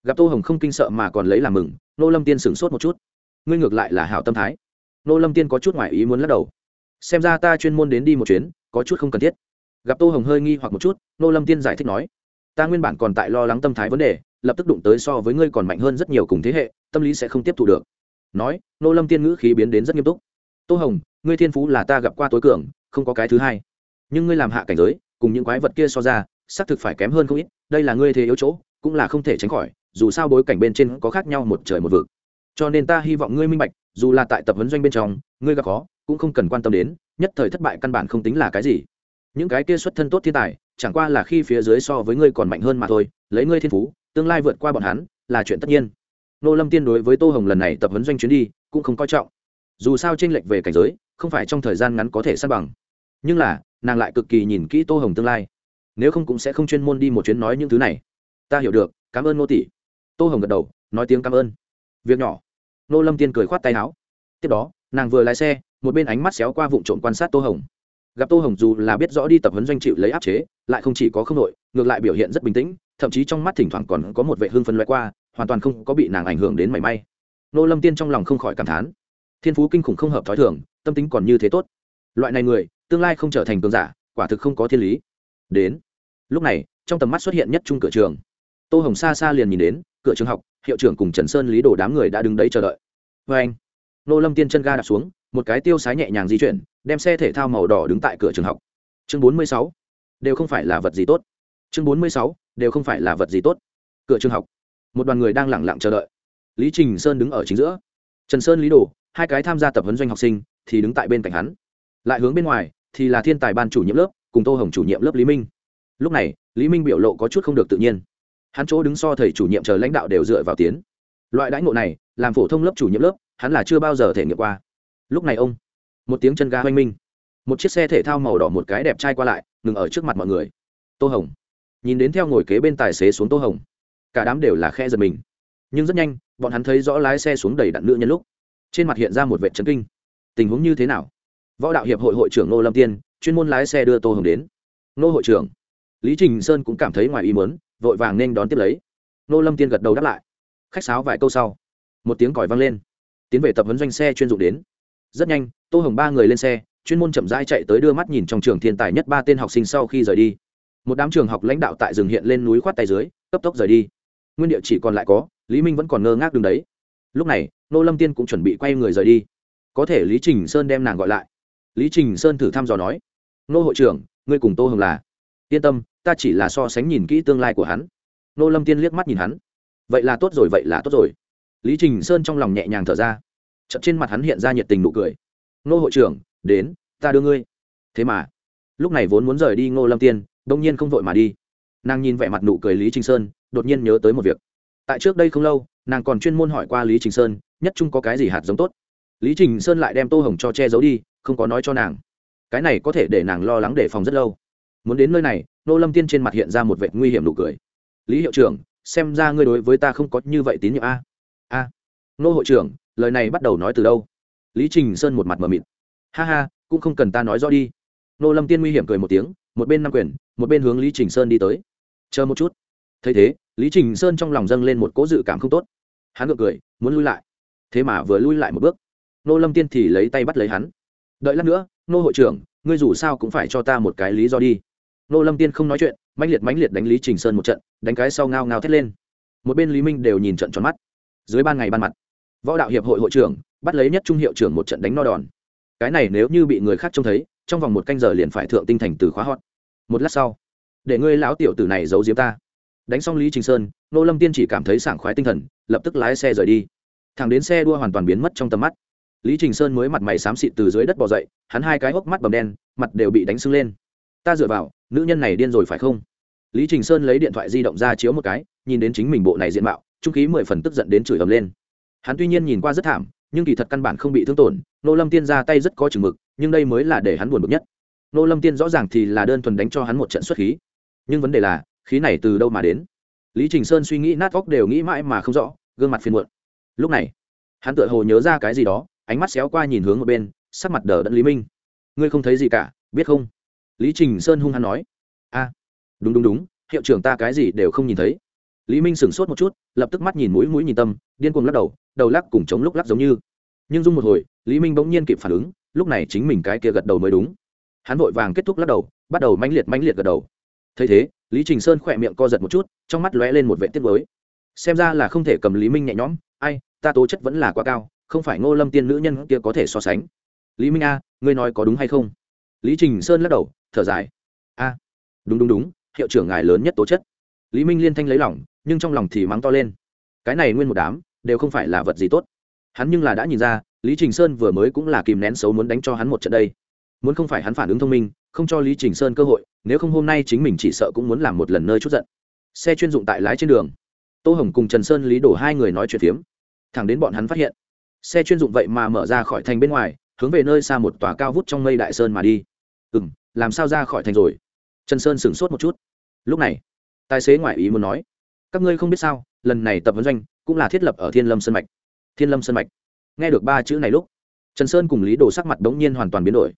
gặp tô hồng không kinh sợ mà còn lấy làm mừng nô lâm tiên sửng sốt một chút ngươi ngược lại là hảo tâm thái. Nô lâm tiên có chút ngoại ý muốn lắc đầu. Xem ra ta chuyên môn đến đi một chuyến, có chút không cần thiết. Gặp tô hồng hơi nghi hoặc một chút, nô lâm tiên giải thích nói, ta nguyên bản còn tại lo lắng tâm thái vấn đề, lập tức đụng tới so với ngươi còn mạnh hơn rất nhiều cùng thế hệ, tâm lý sẽ không tiếp thu được. Nói, nô lâm tiên ngữ khí biến đến rất nghiêm túc. Tô hồng, ngươi thiên phú là ta gặp qua tối cường, không có cái thứ hai. Nhưng ngươi làm hạ cảnh giới, cùng những quái vật kia so ra, xác thực phải kém hơn không ít, đây là ngươi thế yếu chỗ, cũng là không thể tránh khỏi, dù sao bối cảnh bên trên có khác nhau một trời một vực cho nên ta hy vọng ngươi minh bạch, dù là tại tập huấn doanh bên trong, ngươi gặp khó, cũng không cần quan tâm đến, nhất thời thất bại căn bản không tính là cái gì. Những cái kia xuất thân tốt thiên tài, chẳng qua là khi phía dưới so với ngươi còn mạnh hơn mà thôi, lấy ngươi thiên phú, tương lai vượt qua bọn hắn, là chuyện tất nhiên. Nô lâm tiên đối với tô hồng lần này tập huấn doanh chuyến đi, cũng không coi trọng. Dù sao tranh lệch về cảnh giới, không phải trong thời gian ngắn có thể san bằng. Nhưng là, nàng lại cực kỳ nhìn kỹ tô hồng tương lai. Nếu không cũng sẽ không chuyên môn đi một chuyến nói những thứ này. Ta hiểu được, cảm ơn nô tỷ. Tô hồng gật đầu, nói tiếng cảm ơn việc nhỏ. Nô lâm tiên cười khoát tay áo. Tiếp đó nàng vừa lái xe một bên ánh mắt xéo qua vụ trộm quan sát tô hồng. Gặp tô hồng dù là biết rõ đi tập huấn doanh chịu lấy áp chế lại không chỉ có không nội, ngược lại biểu hiện rất bình tĩnh thậm chí trong mắt thỉnh thoảng còn có một vệ hương phân loại qua hoàn toàn không có bị nàng ảnh hưởng đến mảy may. Nô lâm tiên trong lòng không khỏi cảm thán. Thiên phú kinh khủng không hợp t h ó i thường tâm tính còn như thế tốt. Loại này người tương lai không trở thành cường giả quả thực không có thiên lý. Đến. Lúc này trong tầm mắt xuất hiện nhất trung cửa trường. Tô hồng xa xa liền nhìn đến cửa trường học, hiệu trưởng cùng trần sơn, lý đồ đám người đã đứng đấy chờ đợi. Vê anh, nô lâm tiên chân ga đạp xuống, một cái tiêu sái nhẹ nhàng di chuyển, đem xe thể thao màu đỏ đứng tại cửa trường học. Chương bốn mươi sáu, đều không phải là vật gì tốt. Chương bốn mươi sáu, đều không phải là vật gì tốt. Cửa trường học. Một đoàn người đang lẳng lặng chờ đợi. Lý trình sơn đứng ở chính giữa. Trần sơn, lý đồ, hai cái tham gia tập huấn doanh học sinh, thì đứng tại bên cạnh hắn. Lại hướng bên ngoài, thì là thiên tài ban chủ nhiệm lớp, cùng tô hồng chủ nhiệm lớp lý minh. Lúc này, lý minh biểu lộ có chút không được tự nhiên hắn chỗ đứng so thầy chủ nhiệm chờ lãnh đạo đều dựa vào tiến. Loại đãi ngộ này, làm phổ thông lớp chủ nhiệm lớp, hắn là chưa bao giờ thể nghiệm qua. Lúc này ông, một tiếng chân ga hoanh minh. Một chiếc xe thể thao màu đỏ một cái đẹp trai qua lại, ngừng ở trước mặt mọi người. Tô hồng, nhìn đến theo ngồi kế bên tài xế xuống tô hồng, cả đám đều là khe giật mình. Nhưng rất nhanh, bọn hắn thấy rõ lái xe xuống đầy đặn nữ nhân lúc, trên mặt hiện ra một vệ trấn kinh. Tình huống như thế nào? Võ đạo hiệp hội hội trưởng nô lâm tiên, chuyên môn lái xe đưa tô hồng đến. Nô hội trưởng, lý trình sơn cũng cảm thấy ngoài ý muốn vội vàng nên đón tiếp lấy. Nô lâm tiên gật đầu đáp lại. Khách sáo vài câu sau, một tiếng còi vang lên. Tiến về tập huấn doanh xe chuyên dụng đến. Rất nhanh, tô hồng ba người lên xe, chuyên môn chậm rãi chạy tới đưa mắt nhìn trong trường thiên tài nhất ba tên học sinh sau khi rời đi. Một đám trường học lãnh đạo tại rừng hiện lên núi khoát tay dưới, cấp tốc rời đi. Nguyên địa chỉ còn lại có, lý minh vẫn còn ngơ ngác đường đấy. Lúc này, nô lâm tiên cũng chuẩn bị quay người rời đi. Có thể lý trình sơn đem nàng gọi lại. Lý trình sơn thử thăm dò nói, nô hội trưởng, ngươi cùng tô hồng là? Yên tâm, ta chỉ là so sánh nhìn kỹ tương lai của hắn. Nô lâm tiên liếc mắt nhìn hắn. Vậy là tốt rồi, vậy là tốt rồi. Lý trình sơn trong lòng nhẹ nhàng thở ra. Chậm trên mặt hắn hiện ra nhiệt tình nụ cười. Nô hội trưởng, đến, ta đưa ngươi. Thế mà, lúc này vốn muốn rời đi ngô lâm tiên, đông nhiên không vội mà đi. Nàng nhìn vẻ mặt nụ cười lý trình sơn, đột nhiên nhớ tới một việc. Tại trước đây không lâu, nàng còn chuyên môn hỏi qua lý trình sơn, nhất trung có cái gì hạt giống tốt. Lý trình sơn lại đem tô hồng cho che giấu đi, không có nói cho nàng. Cái này có thể để nàng lo lắng đề phòng rất lâu muốn đến nơi này, nô lâm tiên trên mặt hiện ra một vệ nguy hiểm nụ cười. Lý hiệu trưởng, xem ra ngươi đối với ta không có như vậy tín nhiệm a. A. Nô hội trưởng, lời này bắt đầu nói từ đâu? Lý trình sơn một mặt mờ mịt. Ha ha, cũng không cần ta nói rõ đi. Nô lâm tiên nguy hiểm cười một tiếng, một bên năm quyền, một bên hướng lý trình sơn đi tới. Chờ một chút. Thấy thế, lý trình sơn trong lòng dâng lên một cố dự cảm không tốt. Hắn ngược cười, muốn lui lại. Thế mà vừa lui lại một bước, nô lâm tiên thì lấy tay bắt lấy hắn. Đợi lát nữa, nô hội trưởng, ngươi dù sao cũng phải cho ta một cái lý do đi nô lâm tiên không nói chuyện, mãnh liệt mãnh liệt đánh lý trình sơn một trận, đánh cái sau ngao ngao thét lên. Một bên lý minh đều nhìn trận tròn mắt. Dưới ban ngày ban mặt, võ đạo hiệp hội hội trưởng bắt lấy nhất trung hiệu trưởng một trận đánh no đòn. Cái này nếu như bị người khác trông thấy, trong vòng một canh giờ liền phải thượng tinh thành từ khóa hot. Một lát sau, để ngươi lão tiểu tử này giấu diếm ta. Đánh xong lý trình sơn, nô lâm tiên chỉ cảm thấy sảng khoái tinh thần, lập tức lái xe rời đi. Thằng đến xe đua hoàn toàn biến mất trong tầm mắt. Lý trình sơn mới mặt mày xám xịt từ dưới đất bỏ dậy, hắn hai cái hốc mắt bầm đen, mặt đều bị đánh sưng lên. Ta dựa vào nữ nhân này điên rồi phải không? Lý trình sơn lấy điện thoại di động ra chiếu một cái, nhìn đến chính mình bộ này diện mạo, trung khí mười phần tức giận đến chửi ầm lên. Hắn tuy nhiên nhìn qua rất thảm, nhưng kỳ thật căn bản không bị thương tổn, nô lâm tiên ra tay rất có chừng mực, nhưng đây mới là để hắn buồn bực nhất. Nô lâm tiên rõ ràng thì là đơn thuần đánh cho hắn một trận xuất khí. Nhưng vấn đề là, khí này từ đâu mà đến? Lý trình sơn suy nghĩ nát óc đều nghĩ mãi mà không rõ, gương mặt phiền muộn. Lúc này, hắn tựa hồ nhớ ra cái gì đó, ánh mắt xéo qua nhìn hướng một bên, sắc mặt đờ đẫn lý minh. Ngươi không thấy gì cả, biết không? Lý trình sơn hung hăng nói. A, đúng đúng đúng, hiệu trưởng ta cái gì đều không nhìn thấy. Lý minh sửng sốt một chút, lập tức mắt nhìn mũi mũi nhìn tâm, điên cuồng lắc đầu đầu lắc cùng chống lúc lắc giống như. Nhưng dung một hồi, lý minh bỗng nhiên kịp phản ứng, lúc này chính mình cái kia gật đầu mới đúng. Hắn vội vàng kết thúc lắc đầu, bắt đầu manh liệt manh liệt gật đầu. Thấy thế, lý trình sơn khỏe miệng co giật một chút, trong mắt lóe lên một vệ tiết mới xem ra là không thể cầm lý minh nhẹ nhõm, ai, ta tố chất vẫn là quá cao, không phải ngô lâm tiên nữ nhân kia có thể so sánh. Lý minh a, ngươi nói có đúng hay không? Lý trình sơn lắc đầu thở dài. A, đúng đúng đúng, hiệu trưởng ngài lớn nhất tố chất. Lý minh liên thanh lấy lòng, nhưng trong lòng thì mắng to lên. Cái này nguyên một đám, đều không phải là vật gì tốt. Hắn nhưng là đã nhìn ra, lý trình sơn vừa mới cũng là kìm nén xấu muốn đánh cho hắn một trận đây. Muốn không phải hắn phản ứng thông minh, không cho lý trình sơn cơ hội, nếu không hôm nay chính mình chỉ sợ cũng muốn làm một lần nơi chút giận. Xe chuyên dụng tại lái trên đường. Tô hồng cùng trần sơn, lý đổ hai người nói chuyện phiếm. Thẳng đến bọn hắn phát hiện, xe chuyên dụng vậy mà mở ra khỏi thành bên ngoài, hướng về nơi xa một tòa cao vút trong mây đại sơn mà đi. Ừ m làm sao ra khỏi thành rồi? Trần sơn sửng sốt một chút. Lúc này, tài xế ngoại ý muốn nói, các ngươi không biết sao, lần này tập vấn doanh cũng là thiết lập ở thiên lâm sân mạch. Thiên lâm sân mạch. Nghe được ba chữ này lúc, trần sơn cùng lý đồ sắc mặt đ ố n g nhiên hoàn toàn biến đổi.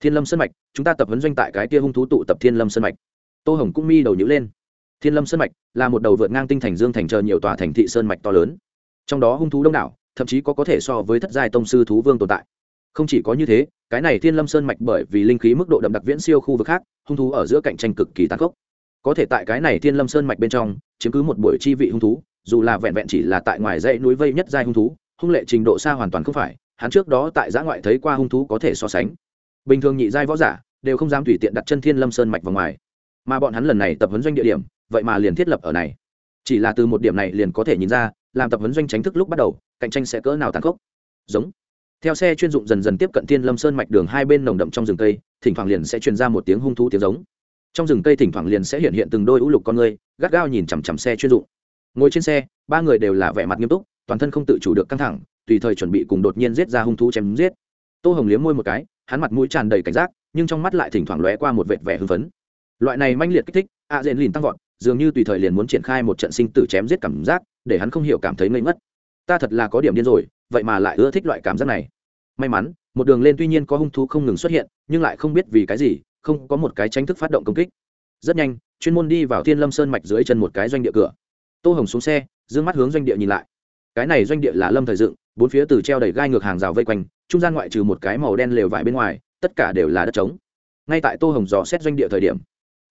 Thiên lâm sân mạch, chúng ta tập vấn doanh tại cái tia hung thú tụ tập thiên lâm sân mạch. Tô hồng cũng mi đầu nhữ lên. Thiên lâm sân mạch là một đầu vượt ngang tinh thành dương thành chờ nhiều tòa thành thị sơn mạch to lớn. Trong đó hung thú đông đảo, thậm chí có có thể so với thất giai tông sư thú vương tồn tại không chỉ có như thế, cái này thiên lâm sơn mạch bởi vì linh khí mức độ đậm đặc viễn siêu khu vực khác, hung thú ở giữa cạnh tranh cực kỳ tàn khốc. Có thể tại cái này thiên lâm sơn mạch bên trong, chiếm cứ một buổi chi vị hung thú, dù là vẹn vẹn chỉ là tại ngoài dãy núi vây nhất giai hung thú, hung lệ trình độ xa hoàn toàn không phải, hắn trước đó tại giã ngoại thấy qua hung thú có thể so sánh. Bình thường nhị giai võ giả đều không dám tùy tiện đặt chân thiên lâm sơn mạch vào ngoài. Mà bọn hắn lần này tập huấn doanh địa điểm, vậy mà liền thiết lập ở này. Chỉ là từ một điểm này liền có thể nhìn ra, làm tập huấn doanh tránh thức lúc bắt đầu, cạnh tranh sẽ cỡ nào tàn khốc. Giống theo xe chuyên dụng dần dần tiếp cận thiên lâm sơn mạch đường hai bên nồng đậm trong rừng cây, thỉnh thoảng liền sẽ truyền ra một tiếng hung thú tiếng giống. Trong rừng cây thỉnh thoảng liền sẽ hiện hiện từng đôi ưu lục con người, gắt gao nhìn chằm chằm xe chuyên dụng. Ngồi trên xe, ba người đều là vẻ mặt nghiêm túc, toàn thân không tự chủ được căng thẳng, tùy thời chuẩn bị cùng đột nhiên giết ra hung thú chém giết. Tô hồng liếm môi một cái, hắn mặt mũi tràn đầy cảnh giác, nhưng trong mắt lại thỉnh thoảng lóe qua một vệt vẻ hưng phấn. Loại này manh liệt kích thích, ạ à dện lìn tăng vọt, dường như tùy thời liền muốn triển khai một trận sinh tử chém giết cảm giác, để hắn không hiểu cảm thấy ngây mất ta thật là có điểm điên rồi vậy mà lại ưa thích loại cảm giác này. May mắn, một đường lên tuy nhiên có hung thú không ngừng xuất hiện, nhưng lại không biết vì cái gì, không có một cái tránh thức phát động công kích. Rất nhanh, chuyên môn đi vào thiên lâm sơn mạch dưới chân một cái doanh địa cửa. Tô hồng xuống xe d ư ơ n g mắt hướng doanh địa nhìn lại. Cái này doanh địa là lâm thời dựng, bốn phía từ treo đầy gai ngược hàng rào vây quanh, trung gian ngoại trừ một cái màu đen lều vải bên ngoài, tất cả đều là đất trống. Ngay tại tô hồng dò xét doanh địa thời điểm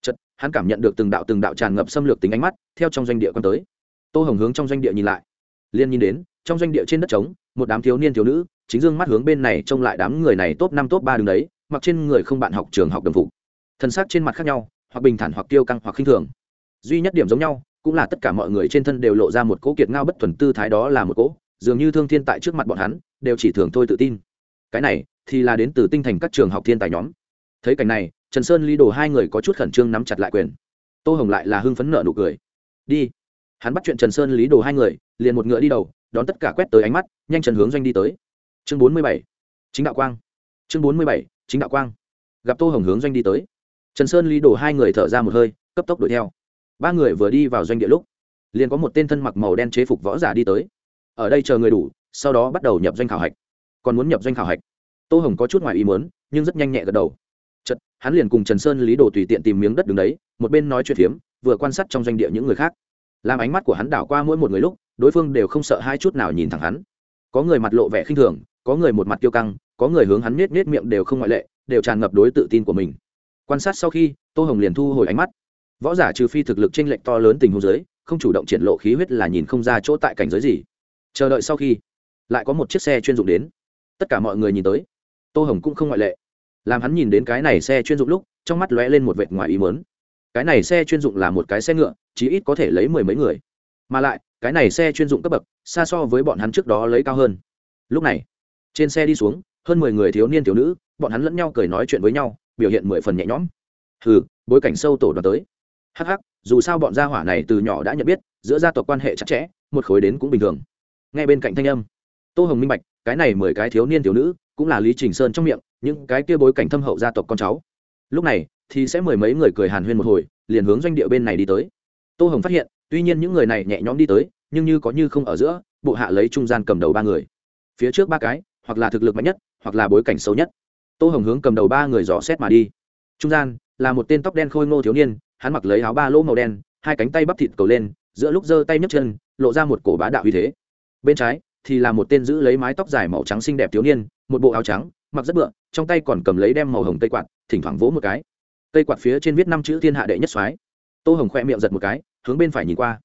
chật hắn cảm nhận được từng đạo từng đạo tràn ngập xâm lược tính ánh mắt theo trong doanh địa quan tới. Tô hồng hướng trong doanh địa nhìn lại liên nhìn đến trong doanh địa trên đất trống, một đám thiếu niên thiếu nữ, chính dương mắt hướng bên này trông lại đám người này top năm top ba đứng đấy, mặc trên người không bạn học trường học đồng phục. Thân xác trên mặt khác nhau, hoặc bình thản hoặc tiêu căng hoặc khinh thường. Duy nhất điểm giống nhau, cũng là tất cả mọi người trên thân đều lộ ra một cỗ kiệt ngao bất thuần tư thái đó là một cỗ, dường như thương thiên tại trước mặt bọn hắn, đều chỉ thường thôi tự tin. Cái này, thì là đến từ tinh thành các trường học thiên tài nhóm. Thấy cảnh này, trần sơn ly đồ hai người có chút khẩn trương nắm chặt lại quyền. Tô hồng lại là hưng phấn nợ nụ cười. Đi. Hắn bắt chuyện trần sơn, lý đồ hai người, liền một ngựa đi đầu đón tất cả quét tới ánh mắt, nhanh chân hướng doanh đi tới. Chương bốn mươi bảy, chính đạo quang. Chương bốn mươi bảy, chính đạo quang. Gặp tô hồng hướng doanh đi tới. Trần sơn lý đổ hai người thở ra một hơi, cấp tốc đuổi theo. Ba người vừa đi vào doanh địa lúc, liền có một tên thân mặc màu đen chế phục võ giả đi tới. Ở đây chờ người đủ, sau đó bắt đầu nhập doanh khảo hạch. Còn muốn nhập doanh khảo hạch. Tô hồng có chút ngoài ý muốn, nhưng rất nhanh nhẹ gật đầu. Chật hắn liền cùng trần sơn lý đồ tùy tiện tìm miếng đất đứng đấy, một bên nói chuyện phiếm, vừa quan sát trong doanh địa những người khác làm ánh mắt của hắn đảo qua mỗi một người lúc, đối phương đều không sợ hai chút nào nhìn thẳng hắn. Có người mặt lộ vẻ khinh thường, có người một mặt tiêu căng, có người hướng hắn nết nết miệng đều không ngoại lệ, đều tràn ngập đối tự tin của mình. Quan sát sau khi, tô hồng liền thu hồi ánh mắt. Võ giả trừ phi thực lực tranh lệch to lớn tình huống giới không chủ động triển lộ khí huyết là nhìn không ra chỗ tại cảnh giới gì. Chờ đợi sau khi, lại có một chiếc xe chuyên dụng đến. Tất cả mọi người nhìn tới. Tô hồng cũng không ngoại lệ. Làm hắn nhìn đến cái này xe chuyên dụng lúc, trong mắt lóe lên một vệt ngoài ý mớn cái này xe chuyên dụng là một cái xe ngựa, chí ít có thể lấy mười mấy người. Mà lại, cái này xe chuyên dụng cấp bậc, xa so với bọn hắn trước đó lấy cao hơn. Lúc này, trên xe đi xuống, hơn mười người thiếu niên thiếu nữ, bọn hắn lẫn nhau cười nói chuyện với nhau, biểu hiện mười phần nhẹ nhõm. Hừ, bối cảnh sâu tổ đoàn tới. Hh dù sao bọn gia hỏa này từ nhỏ đã nhận biết, giữa gia tộc quan hệ chặt chẽ, một khối đến cũng bình thường. Ngay bên cạnh thanh âm, tô hồng minh bạch, cái này mười cái thiếu niên thiếu nữ, cũng là lý trình sơn trong miệng, những cái kia bối cảnh thâm hậu gia tộc con cháu. Lúc này thì sẽ mười mấy người cười hàn huyên một hồi, liền hướng doanh địa bên này đi tới. Tô hồng phát hiện, tuy nhiên những người này nhẹ nhõm đi tới, nhưng như có như không ở giữa, bộ hạ lấy trung gian cầm đầu ba người. Phía trước ba cái, hoặc là thực lực mạnh nhất, hoặc là bối cảnh xấu nhất. Tô hồng hướng cầm đầu ba người dò xét mà đi. Trung gian, là một tên tóc đen khôi ngô thiếu niên, hắn mặc lấy áo ba lỗ màu đen, hai cánh tay bắp thịt cầu lên, giữa lúc giơ tay nhấc chân, lộ ra một cổ bá đạo uy thế. Bên trái, thì là một tên giữ lấy mái tóc dài màu trắng xinh đẹp thiếu niên, một bộ áo trắng, mặc rất bựa, trong tay còn cầm lấy đem màu hồng tây quạt, thỉnh thoảng vỗ một cái cây quạt phía trên viết năm chữ thiên hạ đệ nhất soái. Tô hồng khoe miệng giật một cái, hướng bên phải nhìn qua.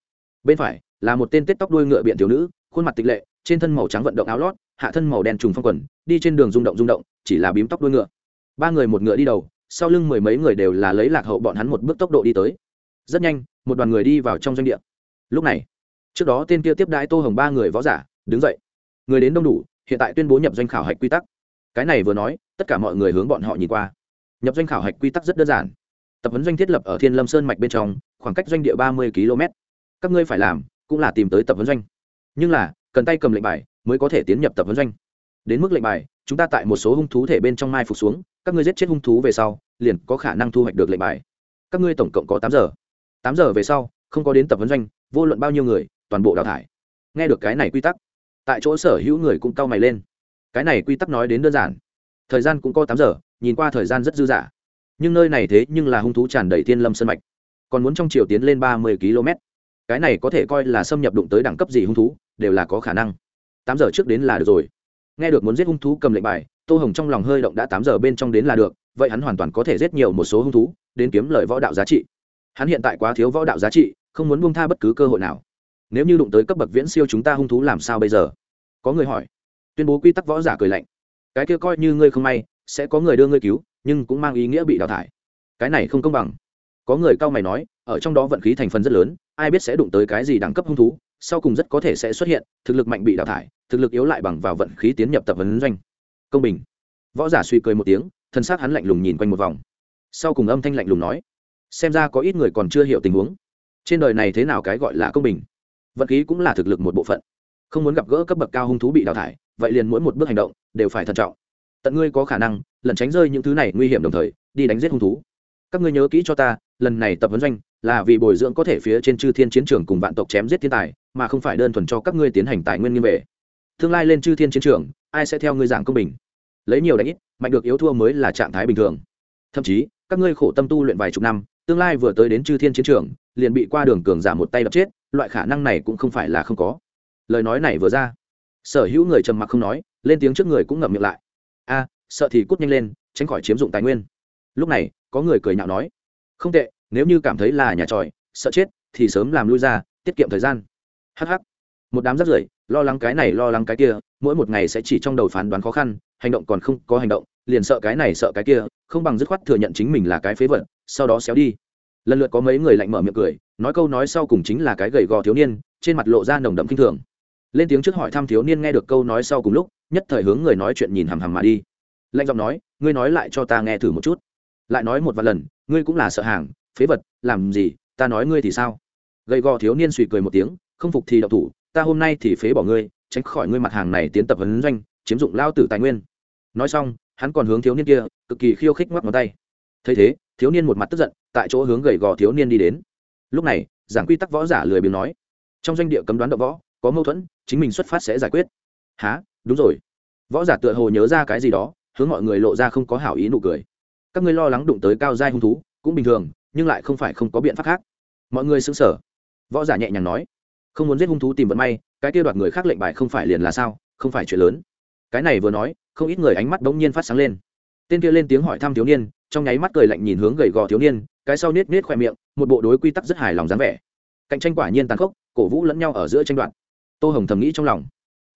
Bên phải, là một tên tết tóc đuôi ngựa biện thiếu nữ, khuôn mặt tịch lệ, trên thân màu trắng vận động áo lót, hạ thân màu đen trùng phong quần, đi trên đường rung động rung động, chỉ là bím tóc đuôi ngựa. Ba người một ngựa đi đầu, sau lưng mười mấy người đều là lấy lạc hậu bọn hắn một bước tốc độ đi tới. Rất nhanh, một đoàn người đi vào trong doanh địa. Lúc này, trước đó tên kia tiếp đãi tô hồng ba người võ giả, đứng dậy. Người đến đông đủ, hiện tại tuyên bố nhập doanh khảo hạch quy tắc. Cái này vừa nói, tất cả mọi người hướng bọn họ nhìn qua nhập doanh khảo hạch quy tắc rất đơn giản. Tập huấn doanh thiết lập ở thiên lâm sơn mạch bên trong, khoảng cách doanh địa ba mươi km. Các ngươi phải làm cũng là tìm tới tập huấn doanh. Nhưng là, cần tay cầm lệnh bài mới có thể tiến nhập tập huấn doanh. Đến mức lệnh bài, chúng ta tại một số hung thú thể bên trong mai phục xuống, các ngươi giết chết hung thú về sau, liền có khả năng thu hoạch được lệnh bài. Các ngươi tổng cộng có tám giờ. Tám giờ về sau, không có đến tập huấn doanh, vô luận bao nhiêu người, toàn bộ đào thải. Nghe được cái này quy tắc, tại chỗ sở hữu người cũng cau mày lên. Cái này quy tắc nói đến đơn giản. Thời gian cũng có tám giờ nhìn qua thời gian rất dư dả. Nhưng nơi này thế nhưng là hung thú tràn đầy thiên lâm sân mạch. Còn muốn trong chiều tiến lên ba mươi km. Cái này có thể coi là xâm nhập đụng tới đẳng cấp gì hung thú, đều là có khả năng. Tám giờ trước đến là được rồi. Nghe được muốn giết hung thú cầm lệnh bài, tô hồng trong lòng hơi động đã tám giờ bên trong đến là được, vậy hắn hoàn toàn có thể giết nhiều một số hung thú, đến kiếm lời võ đạo giá trị. Hắn hiện tại quá thiếu võ đạo giá trị, không muốn buông tha bất cứ cơ hội nào. Nếu như đụng tới cấp bậc viễn siêu chúng ta hung thú làm sao bây giờ? Có người hỏi. Tuyên bố quy tắc võ giả cười lạnh. Cái kia coi như ngươi không may sẽ có người đưa ngươi cứu, nhưng cũng mang ý nghĩa bị đào thải. Cái này không công bằng. Có người cao mày nói, ở trong đó vận khí thành phần rất lớn, ai biết sẽ đụng tới cái gì đẳng cấp hung thú, sau cùng rất có thể sẽ xuất hiện, thực lực mạnh bị đào thải, thực lực yếu lại bằng vào vận khí tiến nhập tập vấn doanh. Công bình. Võ giả suy cười một tiếng, thân xác hắn lạnh lùng nhìn quanh một vòng. Sau cùng âm thanh lạnh lùng nói, xem ra có ít người còn chưa hiểu tình huống. Trên đời này thế nào cái gọi là công bình? Vận khí cũng là thực lực một bộ phận. Không muốn gặp gỡ cấp bậc cao hung thú bị đào thải, vậy liền mỗi một bước hành động đều phải thận trọng tận ngươi có khả năng lẩn tránh rơi những thứ này nguy hiểm đồng thời, đi đánh giết hung thú. Các ngươi nhớ kỹ cho ta, lần này tập huấn doanh là vì bồi dưỡng có thể phía trên chư thiên chiến trường cùng vạn tộc chém giết thiên tài, mà không phải đơn thuần cho các ngươi tiến hành tài nguyên nghiêm vệ tương lai lên chư thiên chiến trường, ai sẽ theo ngươi giảng công bình? Lấy nhiều đánh ít, mạnh được yếu thua mới là trạng thái bình thường. Thậm chí, các ngươi khổ tâm tu luyện vài chục năm, tương lai vừa tới đến chư thiên chiến trường, liền bị qua đường cường giả một tay đập chết, loại khả năng này cũng không phải là không có. Lời nói này vừa ra, sở hữu người trầm mặc không nói, lên tiếng trước người cũng ngậm miệng lại a, sợ thì cút nhanh lên, tránh khỏi chiếm dụng tài nguyên. Lúc này, có người cười nhạo nói, không tệ, nếu như cảm thấy là nhà tròi, sợ chết, thì sớm làm lui ra, tiết kiệm thời gian. Hh một đám rất rưởi, lo lắng cái này, lo lắng cái kia, mỗi một ngày sẽ chỉ trong đầu phán đoán khó khăn, hành động còn không có hành động, liền sợ cái này, sợ cái kia, không bằng dứt khoát thừa nhận chính mình là cái phế vật, sau đó xéo đi. Lần lượt có mấy người lạnh mở miệng cười, nói câu nói sau cùng chính là cái gầy gò thiếu niên, trên mặt lộ ra nồng đậm kinh thường. Lên tiếng trước hỏi thăm thiếu niên nghe được câu nói sau cùng lúc nhất thời hướng người nói chuyện nhìn hằm hằm mà đi. Lạnh giọng nói, ngươi nói lại cho ta nghe thử một chút. Lại nói một vài lần, ngươi cũng là sợ hàng, phế vật, làm gì, ta nói ngươi thì sao? Gầy gò thiếu niên suy cười một tiếng, không phục thì đậu thủ, ta hôm nay thì phế bỏ ngươi, tránh khỏi ngươi mặt hàng này tiến tập vấn doanh, chiếm dụng lao tử tài nguyên. Nói xong, hắn còn hướng thiếu niên kia, cực kỳ khiêu khích ngoắc ngón tay. Thấy thế, thiếu niên một mặt tức giận, tại chỗ hướng gầy gò thiếu niên đi đến. Lúc này, giảng quy tắc võ giả lười biếng nói, trong doanh địa cấm đoán đậu võ, có mâu thuẫn, chính mình xuất phát sẽ giải quyết. Há đúng rồi. Võ giả tựa hồ nhớ ra cái gì đó, hướng mọi người lộ ra không có hảo ý nụ cười. Các ngươi lo lắng đụng tới cao giai hung thú, cũng bình thường, nhưng lại không phải không có biện pháp khác. Mọi người xứng sở võ giả nhẹ nhàng nói, không muốn giết hung thú tìm vận may, cái kia đoạt người khác lệnh bài không phải liền là sao? Không phải chuyện lớn. Cái này vừa nói, không ít người ánh mắt bỗng nhiên phát sáng lên. Tên kia lên tiếng hỏi thăm thiếu niên, trong nháy mắt cười lạnh nhìn hướng gầy gò thiếu niên, cái sau nết nết khoe miệng, một bộ đối quy tắc rất hài lòng dáng vẻ. Cạnh tranh quả nhiên tàn khốc, cổ vũ lẫn nhau ở giữa tranh đoạt. Tô hồng thầm nghĩ trong lòng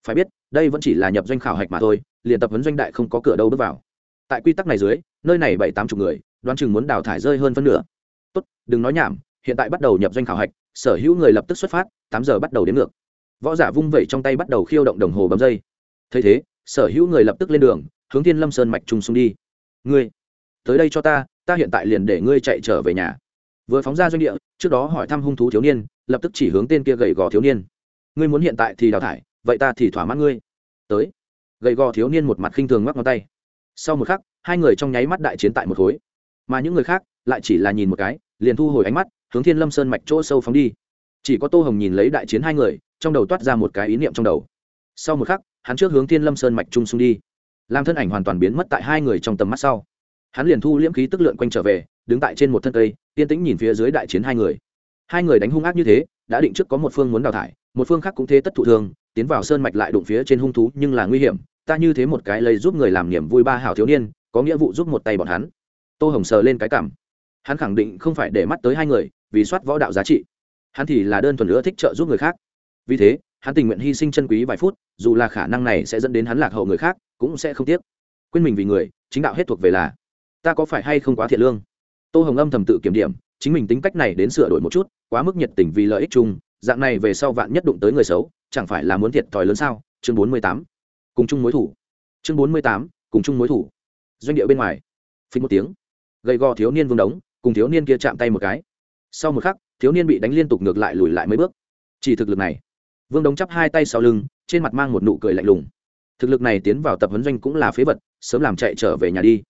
phải biết, đây vẫn chỉ là nhập doanh khảo hạch mà thôi, liền tập huấn doanh đại không có cửa đâu bước vào. Tại quy tắc này dưới, nơi này bảy tám chục người, đoán chừng muốn đào thải rơi hơn phân nửa. Tốt, đừng nói nhảm, hiện tại bắt đầu nhập doanh khảo hạch, sở hữu người lập tức xuất phát, tám giờ bắt đầu đến ngược. Võ giả vung vẩy trong tay bắt đầu khiêu động đồng hồ bấm dây. Thấy thế, sở hữu người lập tức lên đường, hướng thiên lâm sơn mạch trung xuống đi. Ngươi, tới đây cho ta ta hiện tại liền để ngươi chạy trở về nhà. Vừa phóng ra doanh địa, trước đó hỏi thăm hung thú thiếu niên, lập tức chỉ hướng tên kia gầy gò thiếu niên. Ngươi muốn hiện tại thì đào thải vậy ta thì thỏa mãn ngươi. Tới. Gầy gò thiếu niên một mặt khinh thường ngoắc ngón tay. Sau một khắc, hai người trong nháy mắt đại chiến tại một khối. Mà những người khác lại chỉ là nhìn một cái, liền thu hồi ánh mắt, hướng thiên lâm sơn mạch chỗ sâu phóng đi. Chỉ có tô hồng nhìn lấy đại chiến hai người, trong đầu toát ra một cái ý niệm trong đầu. Sau một khắc, hắn trước hướng thiên lâm sơn mạch trung xung đi. Làm thân ảnh hoàn toàn biến mất tại hai người trong tầm mắt sau. Hắn liền thu liễm khí tức lượn quanh trở về, đứng tại trên một thân cây, yên tĩnh nhìn phía dưới đại chiến hai người. Hai người đánh hung ác như thế, đã định trước có một phương muốn đào thải, một phương khác cũng thế tất thụ thương tiến vào sơn mạch lại đụng phía trên hung thú, nhưng là nguy hiểm. Ta như thế một cái lấy giúp người làm niềm vui ba hảo thiếu niên, có nghĩa vụ giúp một tay bọn hắn. Tô hồng sờ lên cái cảm. Hắn khẳng định không phải để mắt tới hai người, vì soát võ đạo giá trị. Hắn thì là đơn thuần nữa thích trợ giúp người khác. Vì thế, hắn tình nguyện hy sinh chân quý vài phút, dù là khả năng này sẽ dẫn đến hắn lạc hậu người khác, cũng sẽ không tiếc. Quên mình vì người, chính đạo hết thuộc về là, ta có phải hay không quá thiện lương? Tô hồng âm thầm tự kiểm điểm, chính mình tính cách này đến sửa đổi một chút, quá mức nhiệt tình vì lợi ích chung dạng này về sau vạn nhất đụng tới người xấu, chẳng phải là muốn thiệt thòi lớn sao? Chương bốn mươi tám. Cùng chung mối thủ. Chương bốn mươi tám, cùng chung mối thủ. Doanh địa bên ngoài. Phí một tiếng. Gầy gò thiếu niên vương đống, cùng thiếu niên kia chạm tay một cái. Sau một khắc, thiếu niên bị đánh liên tục ngược lại lùi lại mấy bước. Chỉ thực lực này. Vương đống chắp hai tay sau lưng, trên mặt mang một nụ cười lạnh lùng. Thực lực này tiến vào tập huấn doanh cũng là phế vật, sớm làm chạy trở về nhà đi.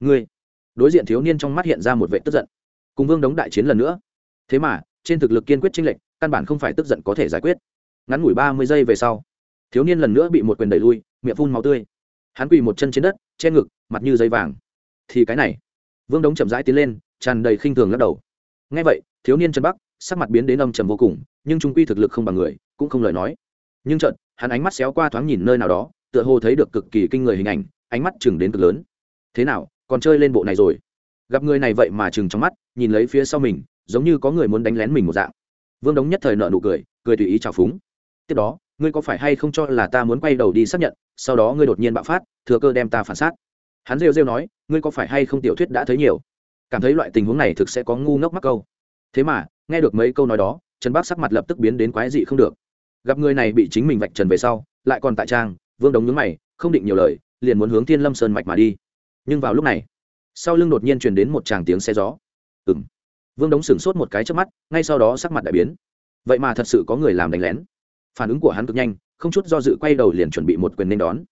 Ngươi. Đối diện thiếu niên trong mắt hiện ra một vệ tức giận. Cùng vương đống đại chiến lần nữa. Thế mà, trên thực lực kiên quyết tranh lệch căn bản không phải tức giận có thể giải quyết. Ngắn ngủi ba mươi giây về sau, thiếu niên lần nữa bị một quyền đẩy lui, miệng phun máu tươi. Hắn quỳ một chân trên đất, che ngực, mặt như dây vàng. Thì cái này, vương đống chậm rãi tiến lên, tràn đầy khinh thường lắc đầu. Ngay vậy, thiếu niên trần bắc, sắc mặt biến đến âm trầm vô cùng, nhưng trung quy thực lực không bằng người, cũng không lời nói. Nhưng trận hắn ánh mắt xéo qua thoáng nhìn nơi nào đó, tựa hồ thấy được cực kỳ kinh người hình ảnh, ánh mắt chừng đến cực lớn. Thế nào, còn chơi lên bộ này rồi? Gặp người này vậy mà chừng trong mắt, nhìn lấy phía sau mình, giống như có người muốn đánh lén mình một dạng vương đống nhất thời nợ nụ cười cười tùy ý trào phúng. Tiếp đó, ngươi có phải hay không cho là ta muốn quay đầu đi xác nhận, sau đó ngươi đột nhiên bạo phát, thừa cơ đem ta phản xác? Hắn rêu rêu nói, ngươi có phải hay không tiểu thuyết đã thấy nhiều? Cảm thấy loại tình huống này thực sẽ có ngu ngốc mắc câu. Thế mà, nghe được mấy câu nói đó, trần bác sắc mặt lập tức biến đến quái dị không được. Gặp người này bị chính mình vạch trần về sau, lại còn tại trang, vương đống nhướng mày, không định nhiều lời, liền muốn hướng thiên lâm sơn mạch mà đi. Nhưng vào lúc này, sau lưng đột nhiên truyền đến một tràng tiếng xe gió. Ừng vương đống sửng sốt một cái trước mắt, ngay sau đó sắc mặt đại biến. Vậy mà thật sự có người làm đánh lén. Phản ứng của hắn cực nhanh, không chút do dự quay đầu liền chuẩn bị một quyền nên đón.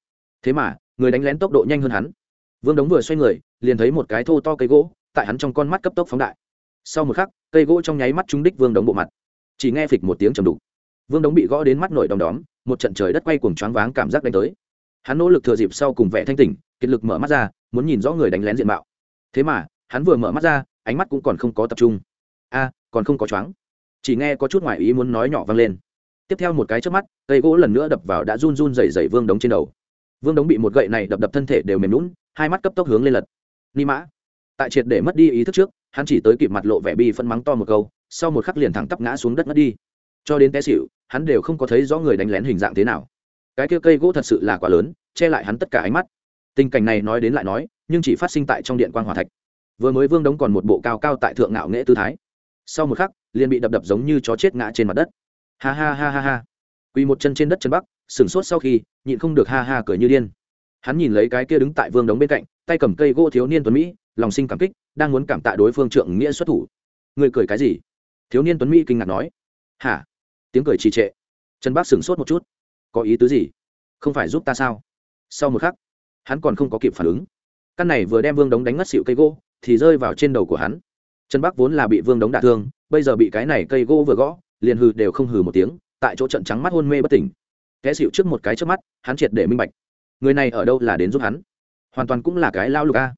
Thế mà, người đánh lén tốc độ nhanh hơn hắn. Vương đống vừa xoay người, liền thấy một cái thô to cây gỗ, tại hắn trong con mắt cấp tốc phóng đại. Sau một khắc, cây gỗ trong nháy mắt trúng đích vương đống bộ mặt. Chỉ nghe phịch một tiếng trầm đục. Vương đống bị gõ đến mắt nổi đom đóm, một trận trời đất quay cuồng choáng váng cảm giác đánh tới. Hắn nỗ lực thừa dịp sau cùng vẻ thanh tỉnh, kiệt lực mở mắt ra, muốn nhìn rõ người đánh lén diện mạo. Thế mà, hắn vừa mở mắt ra ánh mắt cũng còn không có tập trung. A, còn không có choáng. Chỉ nghe có chút ngoại ý muốn nói nhỏ vang lên. Tiếp theo một cái trước mắt, cây gỗ lần nữa đập vào đã run run dày dày vương đống trên đầu. Vương đống bị một gậy này đập đập thân thể đều mềm lún hai mắt cấp tốc hướng lên lật. Ni mã. Tại triệt để mất đi ý thức trước, hắn chỉ tới kịp mặt lộ vẻ bi phân mắng to một câu, sau một khắc liền thẳng tắp ngã xuống đất mất đi. Cho đến té xịu hắn đều không có thấy rõ người đánh lén hình dạng thế nào. Cái kia cây gỗ thật sự là quá lớn, che lại hắn tất cả ánh mắt. Tình cảnh này nói đến lại nói, nhưng chỉ phát sinh tại trong điện quan hòa thạch vừa mới vương đống còn một bộ cao cao tại thượng ngạo nghệ tư thái. Sau một khắc, liền bị đập đập giống như chó chết ngã trên mặt đất. Ha ha ha ha ha. Quỳ một chân trên đất chân bắc, sửng sốt sau khi, nhịn không được ha ha cười như điên. Hắn nhìn lấy cái kia đứng tại vương đống bên cạnh, tay cầm cây gỗ thiếu niên tuấn mỹ, lòng sinh cảm kích, đang muốn cảm tạ đối phương trượng nghĩa xuất thủ. Người cười cái gì? Thiếu niên tuấn mỹ kinh ngạc nói. Hả? Tiếng cười trì trệ. Trần bác sửng sốt một chút. Có ý tứ gì? Không phải giúp ta sao? Sau một khắc, hắn còn không có kịp phản ứng. Căn này vừa đem vương đống đánh ngất xịu cây gỗ thì rơi vào trên đầu của hắn. Trần bắc vốn là bị vương đống đả thương, bây giờ bị cái này cây gỗ vừa gõ, liền hừ đều không hừ một tiếng, tại chỗ trận trắng mắt hôn mê bất tỉnh. Té xịu trước một cái trước mắt, hắn triệt để minh bạch. Người này ở đâu là đến giúp hắn? Hoàn toàn cũng là cái lao lục a.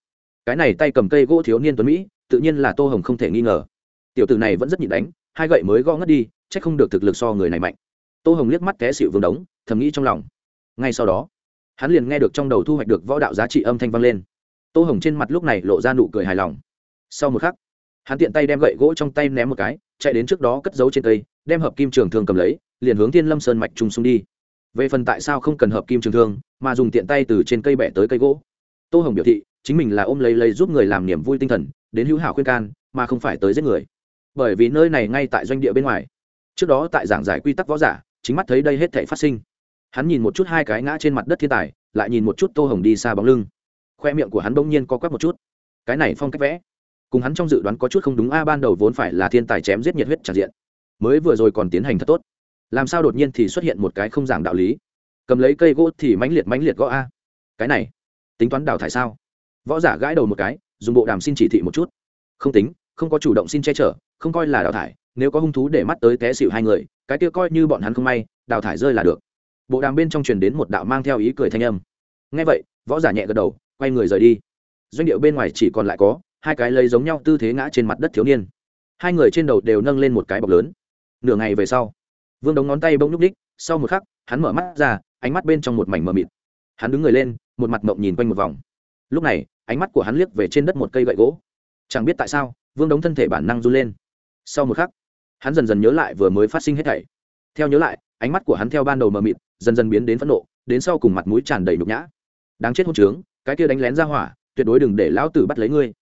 Cái này tay cầm cây gỗ thiếu niên tuấn mỹ, tự nhiên là tô hồng không thể nghi ngờ. Tiểu tử này vẫn rất nhịn đánh, hai gậy mới gõ ngất đi c h ắ c không được thực lực so người này mạnh. Tô hồng liếc mắt té xịu vương đống, thầm nghĩ trong lòng. Ngay sau đó, hắn liền nghe được trong đầu thu hoạch được võ đạo giá trị âm thanh vang lên tô hồng trên mặt lúc này lộ ra nụ cười hài lòng. Sau một khắc, hắn tiện tay đem gậy gỗ trong tay ném một cái, chạy đến trước đó cất giấu trên cây, đem hợp kim trường thương cầm lấy, liền hướng thiên lâm sơn mạch trùng xung đi. Về phần tại sao không cần hợp kim trường thương, mà dùng tiện tay từ trên cây bẻ tới cây gỗ. Tô hồng biểu thị, chính mình là ôm lấy lấy giúp người làm niềm vui tinh thần, đến hữu hảo khuyên can, mà không phải tới giết người. Bởi vì nơi này ngay tại doanh địa bên ngoài. Trước đó tại giảng giải quy tắc võ giả, chính mắt thấy đây hết thể phát sinh. Hắn nhìn một chút hai cái ngã trên mặt đất thiên tài, lại nhìn một chút tô hồng đi xa bóng lưng khoe miệng của hắn bỗng nhiên co quắp một chút. Cái này phong cách vẽ, cùng hắn trong dự đoán có chút không đúng. A, ban đầu vốn phải là thiên tài chém giết nhiệt huyết tràn diện, mới vừa rồi còn tiến hành thật tốt. Làm sao đột nhiên thì xuất hiện một cái không giảng đạo lý? Cầm lấy cây gỗ thì mãnh liệt mãnh liệt gõ a. Cái này, tính toán đào thải sao? Võ giả gãi đầu một cái, dùng bộ đàm xin chỉ thị một chút. Không tính, không có chủ động xin che chở, không coi là đào thải. Nếu có hung thú để mắt tới té xịu hai người, cái kia coi như bọn hắn không may, đào thải rơi là được. Bộ đàm bên trong truyền đến một đạo mang theo ý cười thanh âm. Ngay vậy, võ giả nhẹ gật đầu quay người rời đi. Doanh điệu bên ngoài chỉ còn lại có hai cái lấy giống nhau tư thế ngã trên mặt đất thiếu niên. Hai người trên đầu đều nâng lên một cái bọc lớn. Nửa ngày về sau, vương đống ngón tay bỗng nhúc ních sau một khắc, hắn mở mắt ra, ánh mắt bên trong một mảnh mờ mịt. Hắn đứng người lên, một mặt mộng nhìn quanh một vòng. Lúc này, ánh mắt của hắn liếc về trên đất một cây gậy gỗ. Chẳng biết tại sao, vương đống thân thể bản năng run lên. Sau một khắc, hắn dần dần nhớ lại vừa mới phát sinh hết thảy. Theo nhớ lại, ánh mắt của hắn theo ban đầu mờ mịt, dần dần biến đến phẫn nộ, đến sau cùng mặt mũi tràn đầy nhục nhã. Đáng chết hôn trướng cái kia đánh lén ra hỏa, tuyệt đối đừng để lão tử bắt lấy ngươi.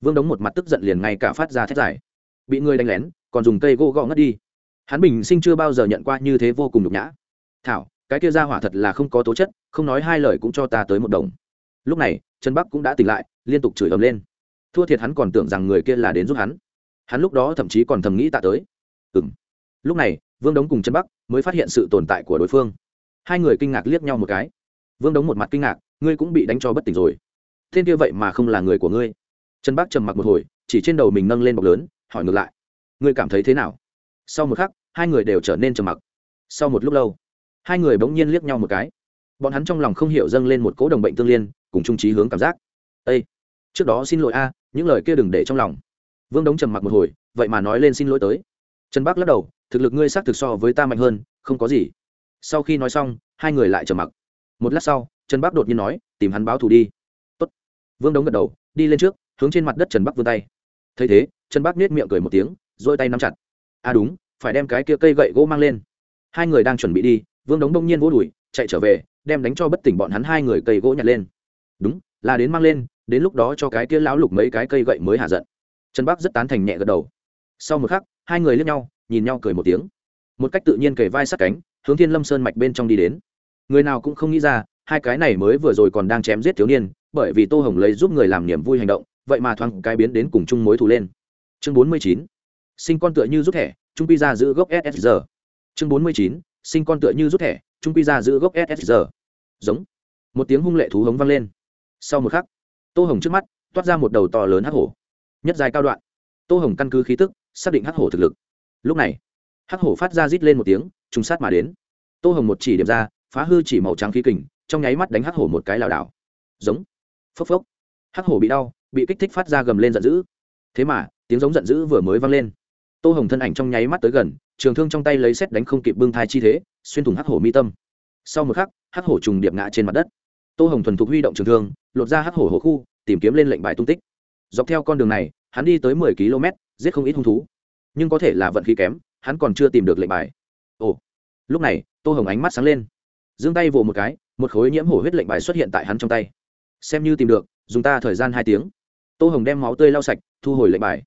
Vương đống một mặt tức giận liền ngay cả phát ra thét giải bị ngươi đánh lén, còn dùng cây gỗ gõ ngất đi. Hắn bình sinh chưa bao giờ nhận qua như thế vô cùng nhục nhã. Thảo, cái kia ra hỏa thật là không có tố chất, không nói hai lời cũng cho ta tới một đồng. Lúc này, trần bắc cũng đã tỉnh lại, liên tục chửi ầm lên. Thua thiệt hắn còn tưởng rằng người kia là đến giúp hắn. Hắn lúc đó thậm chí còn thầm nghĩ tạ tới. Ừng lúc này, vương đống cùng trần bắc mới phát hiện sự tồn tại của đối phương. Hai người kinh ngạc liếc nhau một cái. Vương đống một mặt kinh ngạc ngươi cũng bị đánh cho bất tỉnh rồi. Thiên kia vậy mà không là người của ngươi. Trần bắc trầm mặc một hồi, chỉ trên đầu mình nâng lên bọc lớn, hỏi ngược lại. Ngươi cảm thấy thế nào? Sau một khắc, hai người đều trở nên trầm mặc. Sau một lúc lâu, hai người bỗng nhiên liếc nhau một cái. Bọn hắn trong lòng không hiểu dâng lên một cỗ đồng bệnh tương liên, cùng trung trí hướng cảm giác. Ây trước đó xin lỗi a, những lời kia đừng để trong lòng. Vương đống trầm mặc một hồi, vậy mà nói lên xin lỗi tới. Trần bắc lắc đầu, thực lực ngươi xác thực so với ta mạnh hơn, không có gì. Sau khi nói xong, hai người lại trầm mặc. Một lát sau trần bắc đột nhiên nói, tìm hắn báo thù đi. Tốt. vương đống gật đầu, đi lên trước, hướng trên mặt đất trần bắc vươn tay. Thấy thế, trần bắc nết miệng cười một tiếng dôi tay nắm chặt. À đúng, phải đem cái kia cây gậy gỗ mang lên. Hai người đang chuẩn bị đi, vương đống đông nhiên vỗ đùi, chạy trở về, đem đánh cho bất tỉnh bọn hắn hai người cây gỗ nhặt lên. Đúng, là đến mang lên, đến lúc đó cho cái kia lão lục mấy cái cây gậy mới hạ giận. Trần bắc rất tán thành nhẹ gật đầu. Sau một khắc, hai người liếc nhau, nhìn nhau cười một tiếng. Một cách tự nhiên kề vai sát cánh, hướng thiên lâm sơn mạch bên trong đi đến. Người nào cũng không nghĩ ra hai cái này mới vừa rồi còn đang chém giết thiếu niên, bởi vì tô hồng lấy giúp người làm niềm vui hành động, vậy mà thoáng cái biến đến cùng chung mối thù lên. Chương bốn mươi chín, sinh con tựa như rút thẻ, trung pi ra giữ gốc ssr chương bốn mươi chín, sinh con tựa như rút thẻ, trung pi ra giữ gốc ssr giống. Một tiếng hung lệ thú hống vang lên. Sau một khắc, tô hồng trước mắt, toát ra một đầu to lớn hắc hổ. Nhất dài cao đoạn. Tô hồng căn cứ khí tức, xác định hắc hổ thực lực. Lúc này, hắc hổ phát ra rít lên một tiếng, trùng sát mà đến. Tô hồng một chỉ điểm ra, phá hư chỉ màu trắng khí kình trong nháy mắt đánh hắc hổ một cái lảo đảo. Giống. Phốc phốc. Hắc hổ bị đau, bị kích thích phát ra gầm lên giận dữ. Thế mà, tiếng giống giận dữ vừa mới vang lên. Tô hồng thân ảnh trong nháy mắt tới gần, trường thương trong tay lấy xét đánh không kịp bưng thai chi thế, xuyên thủng hắc hổ mi tâm. Sau một khắc, hắc hổ trùng điệp ngã trên mặt đất. Tô hồng thuần thục huy động trường thương, lột ra hắc hổ hổ khu, tìm kiếm lên lệnh bài tung tích. Dọc theo con đường này, hắn đi tới mười km, giết không ít hung thú. Nhưng có thể là vận khí kém, hắn còn chưa tìm được lệnh bài. Ồ. Lúc này, tô hồng ánh mắt sáng lên giương tay vỗ một cái, một khối nhiễm hổ huyết lệnh bài xuất hiện tại hắn trong tay. Xem như tìm được, dùng ta thời gian hai tiếng. Tô hồng đem máu tươi lau sạch, thu hồi lệnh bài.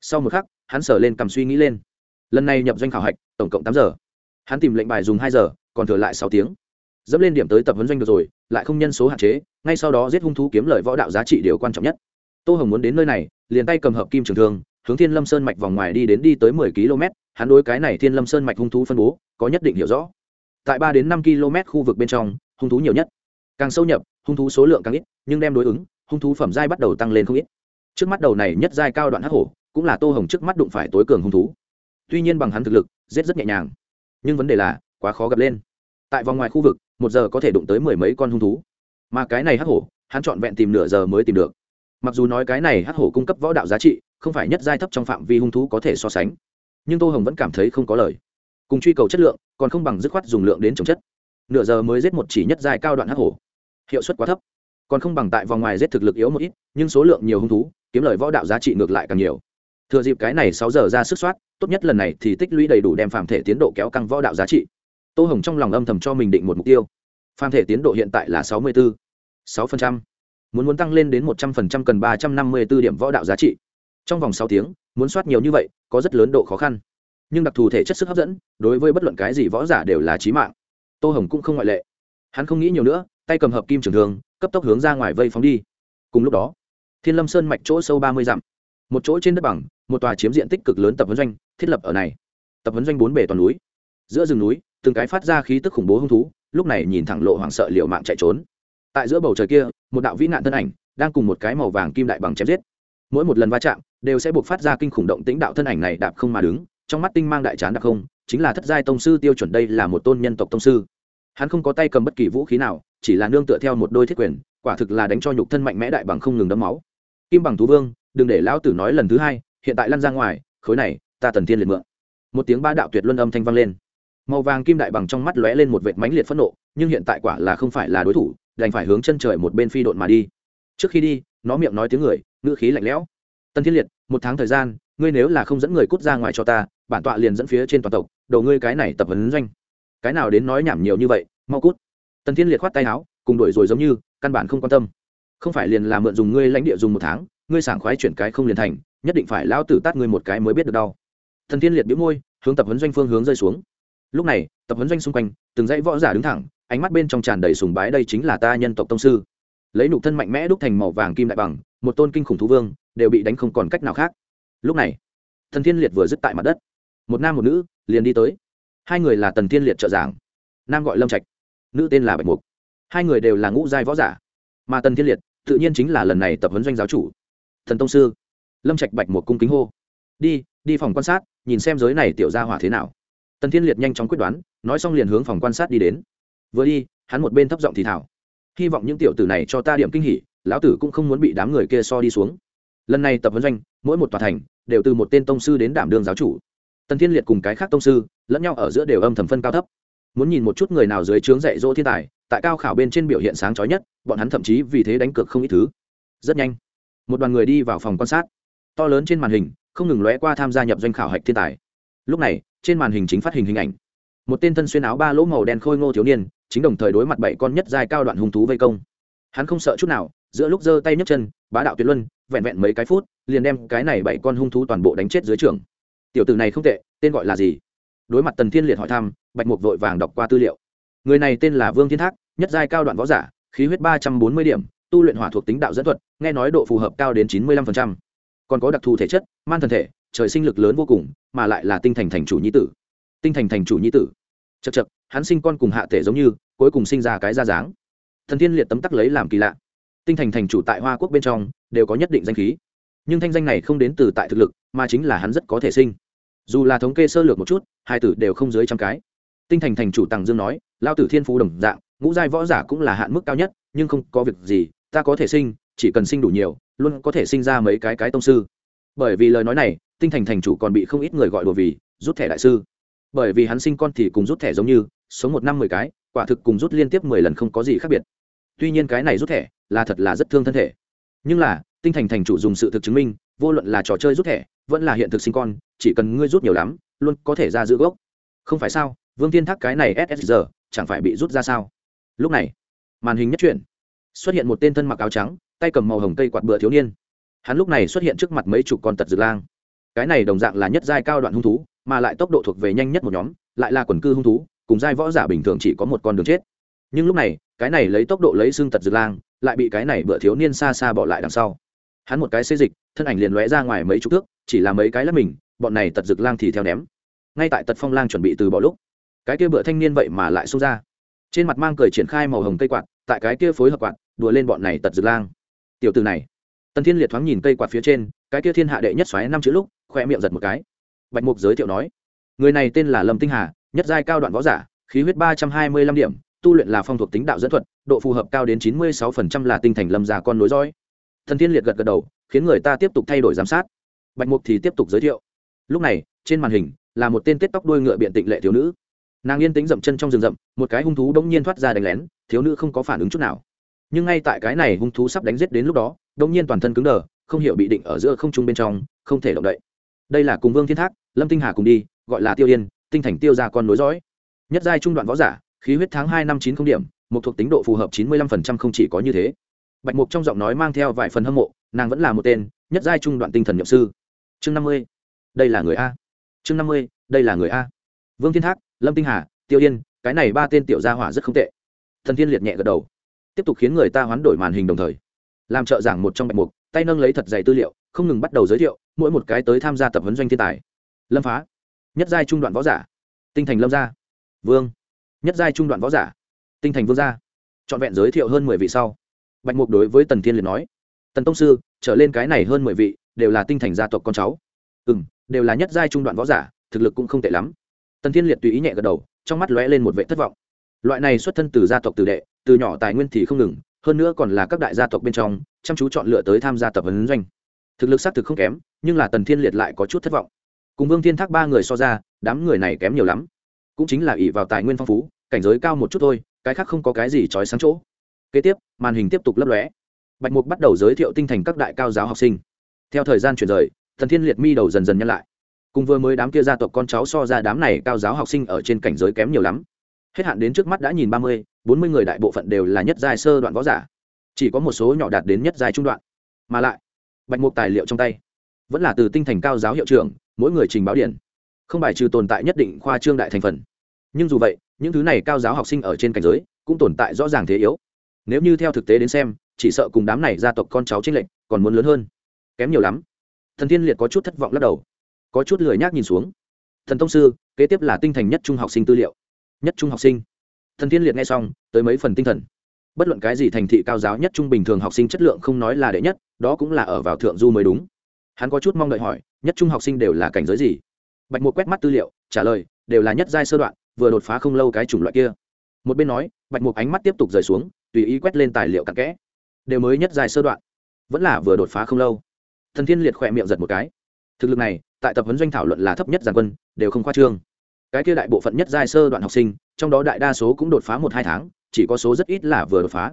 Sau một khắc, hắn sở lên cầm suy nghĩ lên. Lần này nhập doanh khảo hạch, tổng cộng tám giờ. Hắn tìm lệnh bài dùng hai giờ, còn thừa lại sáu tiếng. Dẫm lên điểm tới tập huấn doanh được rồi, lại không nhân số hạn chế, ngay sau đó giết hung thú kiếm lời võ đạo giá trị điều quan trọng nhất. Tô hồng muốn đến nơi này, liền tay cầm hợp kim trường thương, hướng thiên lâm sơn mạch vòng ngoài đi đến đi tới mười km hắn đối cái này thiên lâm sơn mạch hung thú phân bố, có nhất định hiểu rõ tại ba đến năm km khu vực bên trong, hung thú nhiều nhất. Càng sâu nhập, hung thú số lượng càng ít, nhưng đem đối ứng, hung thú phẩm giai bắt đầu tăng lên không ít. Trước mắt đầu này nhất giai cao đoạn hắc hổ, cũng là tô hồng trước mắt đụng phải tối cường hung thú. Tuy nhiên bằng hắn thực lực, giết rất nhẹ nhàng. Nhưng vấn đề là, quá khó gặp lên. Tại vòng ngoài khu vực, một giờ có thể đụng tới mười mấy con hung thú. Mà cái này hắc hổ, hắn chọn vẹn tìm nửa giờ mới tìm được. Mặc dù nói cái này hắc hổ cung cấp võ đạo giá trị, không phải nhất giai thấp trong phạm vi hung thú có thể so sánh. Nhưng tô hồng vẫn cảm thấy không có lời cùng truy cầu chất lượng, còn không bằng dứt khoát dùng lượng đến trồng chất. Nửa giờ mới giết một chỉ nhất dài cao đoạn hắc hổ. Hiệu suất quá thấp. Còn không bằng tại vòng ngoài giết thực lực yếu một ít, nhưng số lượng nhiều hung thú, kiếm lời võ đạo giá trị ngược lại càng nhiều. Thừa dịp cái này sáu giờ ra sức soát, tốt nhất lần này thì tích lũy đầy đủ đem phàm thể tiến độ kéo căng võ đạo giá trị. Tô hồng trong lòng âm thầm cho mình định một mục tiêu. Phàm thể tiến độ hiện tại là sáu mươi bốn sáu phần trăm. Muốn muốn tăng lên đến một trăm phần trăm cần ba trăm năm mươi b ố điểm võ đạo giá trị. Trong vòng sáu tiếng, muốn soát nhiều như vậy, có rất lớn độ khó khăn nhưng đặc thù thể chất sức hấp dẫn, đối với bất luận cái gì võ giả đều là trí mạng. Tô hồng cũng không ngoại lệ. Hắn không nghĩ nhiều nữa, tay cầm hợp kim trường thường cấp tốc hướng ra ngoài vây phóng đi. Cùng lúc đó, thiên lâm sơn mạch chỗ sâu ba mươi dặm, một chỗ trên đất bằng, một tòa chiếm diện tích cực lớn tập huấn doanh, thiết lập ở này. Tập huấn doanh bốn bể toàn núi. Giữa rừng núi, từng cái phát ra khí tức khủng bố hung thú, lúc này nhìn thẳng lộ hoảng sợ liệu mạng chạy trốn. Tại giữa bầu trời kia, một đạo vĩ nạn thân ảnh, đang cùng một cái màu vàng kim đại bằng chém giết. Mỗi một lần va chạm, đều sẽ buộc phát ra kinh khủng động tĩnh đạo thân ảnh này đạp không mà đứng trong mắt tinh mang đại trán đặc không, chính là thất giai tông sư tiêu chuẩn đây là một tôn nhân tộc tông sư. Hắn không có tay cầm bất kỳ vũ khí nào, chỉ là nương tựa theo một đôi thiết quyền, quả thực là đánh cho nhục thân mạnh mẽ đại bằng không ngừng đấm máu. Kim bằng thú vương, đừng để lão tử nói lần thứ hai, hiện tại lăn ra ngoài, khối này, ta tần thiên liệt mượn. Một tiếng ba đạo tuyệt luân âm thanh vang lên. Màu vàng kim đại bằng trong mắt lóe lên một vệt mánh liệt phẫn nộ, nhưng hiện tại quả là không phải là đối thủ, đành phải hướng chân trời một bên phi độn mà đi. Trước khi đi, nó miệng nói tiếng người, ngữ khí lạnh lẽo. Tân thiên liệt một tháng thời gian, ngươi nếu là không dẫn người cút ra ngoài cho ta, bản tọa liền dẫn phía trên toàn tộc, đầu ngươi cái này tập vấn doanh. Cái nào đến nói nhảm nhiều như vậy, mau cút. Tần thiên liệt khoát tay áo, cùng đuổi rồi giống như, căn bản không quan tâm. Không phải liền là mượn dùng ngươi lãnh địa dùng một tháng, ngươi sảng khoái chuyển cái không liền thành, nhất định phải lão tử tát ngươi một cái mới biết được đau thần thiên liệt biếu môi, hướng tập huấn doanh phương hướng rơi xuống. Lúc này, tập huấn doanh xung quanh, từng dãy võ giả đứng thẳng, ánh mắt bên trong tràn đầy sùng bái đây chính là ta nhân tộc tông sư. Lấy nục thân mạnh mẽ đúc thành màu vàng kim đại bằng, một tôn kinh khủng thú vương đều bị đánh không còn cách nào khác. Lúc này thần thiên liệt vừa dứt tại mặt đất. Một nam một nữ liền đi tới. Hai người là tần thiên liệt trợ giảng, nam gọi lâm trạch, nữ tên là bạch mục. Hai người đều là ngũ giai võ giả, mà tần thiên liệt tự nhiên chính là lần này tập huấn doanh giáo chủ. Thần tông sư, lâm trạch bạch mục cung kính hô. Đi đi phòng quan sát, nhìn xem giới này tiểu ra hỏa thế nào. Tần thiên liệt nhanh chóng quyết đoán, nói xong liền hướng phòng quan sát đi đến. Vừa đi, hắn một bên thấp giọng thì thảo hy vọng những tiểu tử này cho ta điểm kinh hỉ, lão tử cũng không muốn bị đám người kia so đi xuống lần này tập huấn doanh, mỗi một tòa thành đều từ một tên tông sư đến đảm đương giáo chủ. Tần thiên liệt cùng cái khác tông sư lẫn nhau ở giữa đều âm thầm phân cao thấp. Muốn nhìn một chút người nào dưới trướng dạy dỗ thiên tài, tại cao khảo bên trên biểu hiện sáng chói nhất, bọn hắn thậm chí vì thế đánh cược không ít thứ. Rất nhanh, một đoàn người đi vào phòng quan sát. To lớn trên màn hình, không ngừng lóe qua tham gia nhập doanh khảo hạch thiên tài. Lúc này, trên màn hình chính phát hình hình ảnh. Một tên thân xuyên áo ba lỗ màu đen khôi ngô thiếu niên, chính đồng thời đối mặt bảy con nhất dài cao đoạn hung thú vây công. Hắn không sợ chút nào, giữa lúc giơ tay nhấc chân, bá đạo tuyệt luân vẹn vẹn mấy cái phút, liền đem cái này bảy con hung thú toàn bộ đánh chết dưới trường. Tiểu tử này không tệ, tên gọi là gì? Đối mặt tần thiên liệt hỏi thăm, bạch mục vội vàng đọc qua tư liệu. Người này tên là vương thiên thác, nhất giai cao đoạn võ giả, khí huyết ba trăm bốn mươi điểm, tu luyện hỏa thuộc tính đạo dẫn thuật, nghe nói độ phù hợp cao đến chín mươi lăm phần trăm. Còn có đặc thù thể chất, man thần thể, trời sinh lực lớn vô cùng, mà lại là tinh thành thành chủ nhi tử. Tinh thành thành chủ nhi tử. Chật chật hắn sinh con cùng hạ thể giống như, cuối cùng sinh ra cái ra dáng. Thần thiên liệt tấm tắc lấy làm kỳ lạ tinh thành thành chủ tại hoa quốc bên trong, đều có nhất định danh khí. Nhưng thanh danh này không đến từ tại thực lực, mà chính là hắn rất có thể sinh. Dù là thống kê sơ lược một chút, hai tử đều không dưới trăm cái. Tinh thành thành chủ tàng dương nói lao tử thiên phú đồng dạng, ngũ giai võ giả cũng là hạn mức cao nhất, nhưng không có việc gì, ta có thể sinh, chỉ cần sinh đủ nhiều, luôn có thể sinh ra mấy cái cái tông sư. Bởi vì lời nói này, tinh thành thành chủ còn bị không ít người gọi đùa vì, rút thẻ đại sư. Bởi vì hắn sinh con thì cùng rút thẻ giống như, sống một năm mười cái, quả thực cùng rút liên tiếp mười lần không có gì khác biệt. Tuy nhiên cái này rút thẻ là thật là rất thương thân thể. Nhưng là, tinh thành thành chủ dùng sự thực chứng minh, vô luận là trò chơi rút thẻ, vẫn là hiện thực sinh con, chỉ cần ngươi rút nhiều lắm, luôn có thể ra giữ gốc. Không phải sao, vương tiên thác cái này ssr chẳng phải bị rút ra sao? Lúc này, màn hình nhất chuyển xuất hiện một tên thân mặc áo trắng, tay cầm màu hồng cây quạt bựa thiếu niên. Hắn lúc này xuất hiện trước mặt mấy chục con tật dược lang. Cái này đồng dạng là nhất giai cao đoạn hung thú, mà lại tốc độ thuộc về nhanh nhất một nhóm, lại là quần cư hung thú, cùng giai võ giả bình thường chỉ có một con đường chết. Nhưng lúc này, cái này lấy tốc độ lấy xương tật dược lang lại bị cái này bựa thiếu niên xa xa bỏ lại đằng sau. Hắn một cái xê dịch, thân ảnh liền lóe ra ngoài mấy chục thước, chỉ là mấy cái lắp mình, bọn này tật dược lang thì theo ném. Ngay tại tật phong lang chuẩn bị từ bỏ lúc, cái kia bựa thanh niên vậy mà lại xông ra. Trên mặt mang cười triển khai màu hồng cây quạt, tại cái kia phối hợp quạt, đùa lên bọn này tật dược lang. Tiểu từ này, tần thiên liệt thoáng nhìn cây quạt phía trên, cái kia thiên hạ đệ nhất xoáy năm chữ lúc khoe miệng giật một cái. Bạch mục giới thiệu nói, người này tên là lâm tinh hà, nhất giai cao đoạn võ giả, khí huyết ba trăm hai mươi lăm điểm tu luyện là phong thuộc tính đạo dẫn thuật, độ phù hợp cao đến chín mươi sáu phần trăm là tinh thành lâm già con nối dõi. Thần thiên liệt gật gật đầu, khiến người ta tiếp tục thay đổi giám sát. Bạch mục thì tiếp tục giới thiệu. Lúc này, trên màn hình, là một tên tết tóc đuôi ngựa biện tịnh lệ thiếu nữ. Nàng yên tĩnh dậm chân trong rừng rậm, một cái hung thú bỗng nhiên thoát ra đánh lén, thiếu nữ không có phản ứng chút nào. Nhưng ngay tại cái này hung thú sắp đánh giết đến lúc đó, bỗng nhiên toàn thân cứng đờ, không hiểu bị định ở giữa không trung bên trong, không thể động đậy. Đây là cùng vương thiên thác, lâm tinh hà cùng đi, gọi là tiêu yên, tinh thành tiêu ra con nối dõi. Nhất giai trung đoạn võ giả khí huyết tháng hai năm chín không điểm một thuộc tính độ phù hợp chín mươi lăm phần trăm không chỉ có như thế. Bạch mục trong giọng nói mang theo vài phần hâm mộ, nàng vẫn là một tên nhất giai trung đoạn tinh thần nhậm sư. Chương năm mươi, đây là người a. Chương năm mươi, đây là người a. Vương thiên thác, lâm tinh hà, tiêu yên, cái này ba tên tiểu gia hỏa rất không tệ. Thần thiên liệt nhẹ gật đầu. Tiếp tục khiến người ta hoán đổi màn hình đồng thời, làm trợ giảng một trong bạch mục, tay nâng lấy thật dày tư liệu, không ngừng bắt đầu giới thiệu, mỗi một cái tới tham gia tập huấn doanh thiên tài. Lâm phá, nhất giai trung đoạn võ giả. Tinh thành lâm gia. Vương nhất giai trung đoạn võ giả, tinh thành vương gia. Trọn vẹn giới thiệu hơn mười vị sau, bạch mục đối với tần thiên liệt nói, tần tông sư, trở lên cái này hơn mười vị đều là tinh thành gia tộc con cháu. Ừ m đều là nhất giai trung đoạn võ giả, thực lực cũng không tệ lắm. Tần thiên liệt tùy ý nhẹ gật đầu, trong mắt lóe lên một vệ thất vọng. Loại này xuất thân từ gia tộc từ đệ, từ nhỏ tài nguyên thì không ngừng, hơn nữa còn là các đại gia tộc bên trong, chăm chú chọn lựa tới tham gia tập vấn doanh. Thực lực xác thực không kém, nhưng là tần thiên liệt lại có chút thất vọng. Cùng vương thiên thác ba người so ra, đám người này kém nhiều lắm cũng chính là ỷ vào tài nguyên phong phú, cảnh giới cao một chút thôi, cái khác không có cái gì trói sáng chỗ. Kế tiếp, màn hình tiếp tục lấp lóe. Bạch mục bắt đầu giới thiệu tinh thành các đại cao giáo học sinh. Theo thời gian chuyển rời, thần thiên liệt mi đầu dần dần nhăn lại. Cùng vừa mới đám kia gia tộc con cháu so ra đám này cao giáo học sinh ở trên cảnh giới kém nhiều lắm. Hết hạn đến trước mắt đã nhìn ba mươi, bốn mươi người đại bộ phận đều là nhất giai sơ đoạn võ giả. Chỉ có một số nhỏ đạt đến nhất giai trung đoạn. Mà lại, bạch mục tài liệu trong tay vẫn là từ tinh thành cao giáo hiệu trưởng, mỗi người trình báo điện không bài trừ tồn tại nhất định khoa trương đại thành phần nhưng dù vậy, những thứ này cao giáo học sinh ở trên cảnh giới cũng tồn tại rõ ràng thế yếu. Nếu như theo thực tế đến xem, chỉ sợ cùng đám này gia tộc con cháu trên lệnh còn muốn lớn hơn. Kém nhiều lắm. Thần thiên liệt có chút thất vọng lắc đầu. Có chút lười nhác nhìn xuống. Thần tông sư, kế tiếp là tinh thành nhất trung học sinh tư liệu. Nhất trung học sinh. Thần thiên liệt nghe xong, tới mấy phần tinh thần. Bất luận cái gì thành thị cao giáo nhất trung bình thường học sinh chất lượng không nói là đệ nhất, đó cũng là ở vào thượng du mới đúng. Hắn có chút mong đợi hỏi, nhất trung học sinh đều là cảnh giới gì? Bạch một quét mắt tư liệu, trả lời, đều là nhất giai sơ đoạn vừa đột phá không lâu cái chủng loại kia. Một bên nói, bạch mục ánh mắt tiếp tục rời xuống, tùy ý quét lên tài liệu cặn kẽ. Đều mới nhất dài sơ đoạn, vẫn là vừa đột phá không lâu. Thần thiên liệt khỏe miệng giật một cái. Thực lực này, tại tập huấn doanh thảo luận là thấp nhất giàn quân, đều không khoa trương. Cái kia đại bộ phận nhất giai sơ đoạn học sinh, trong đó đại đa số cũng đột phá một hai tháng, chỉ có số rất ít là vừa đột phá.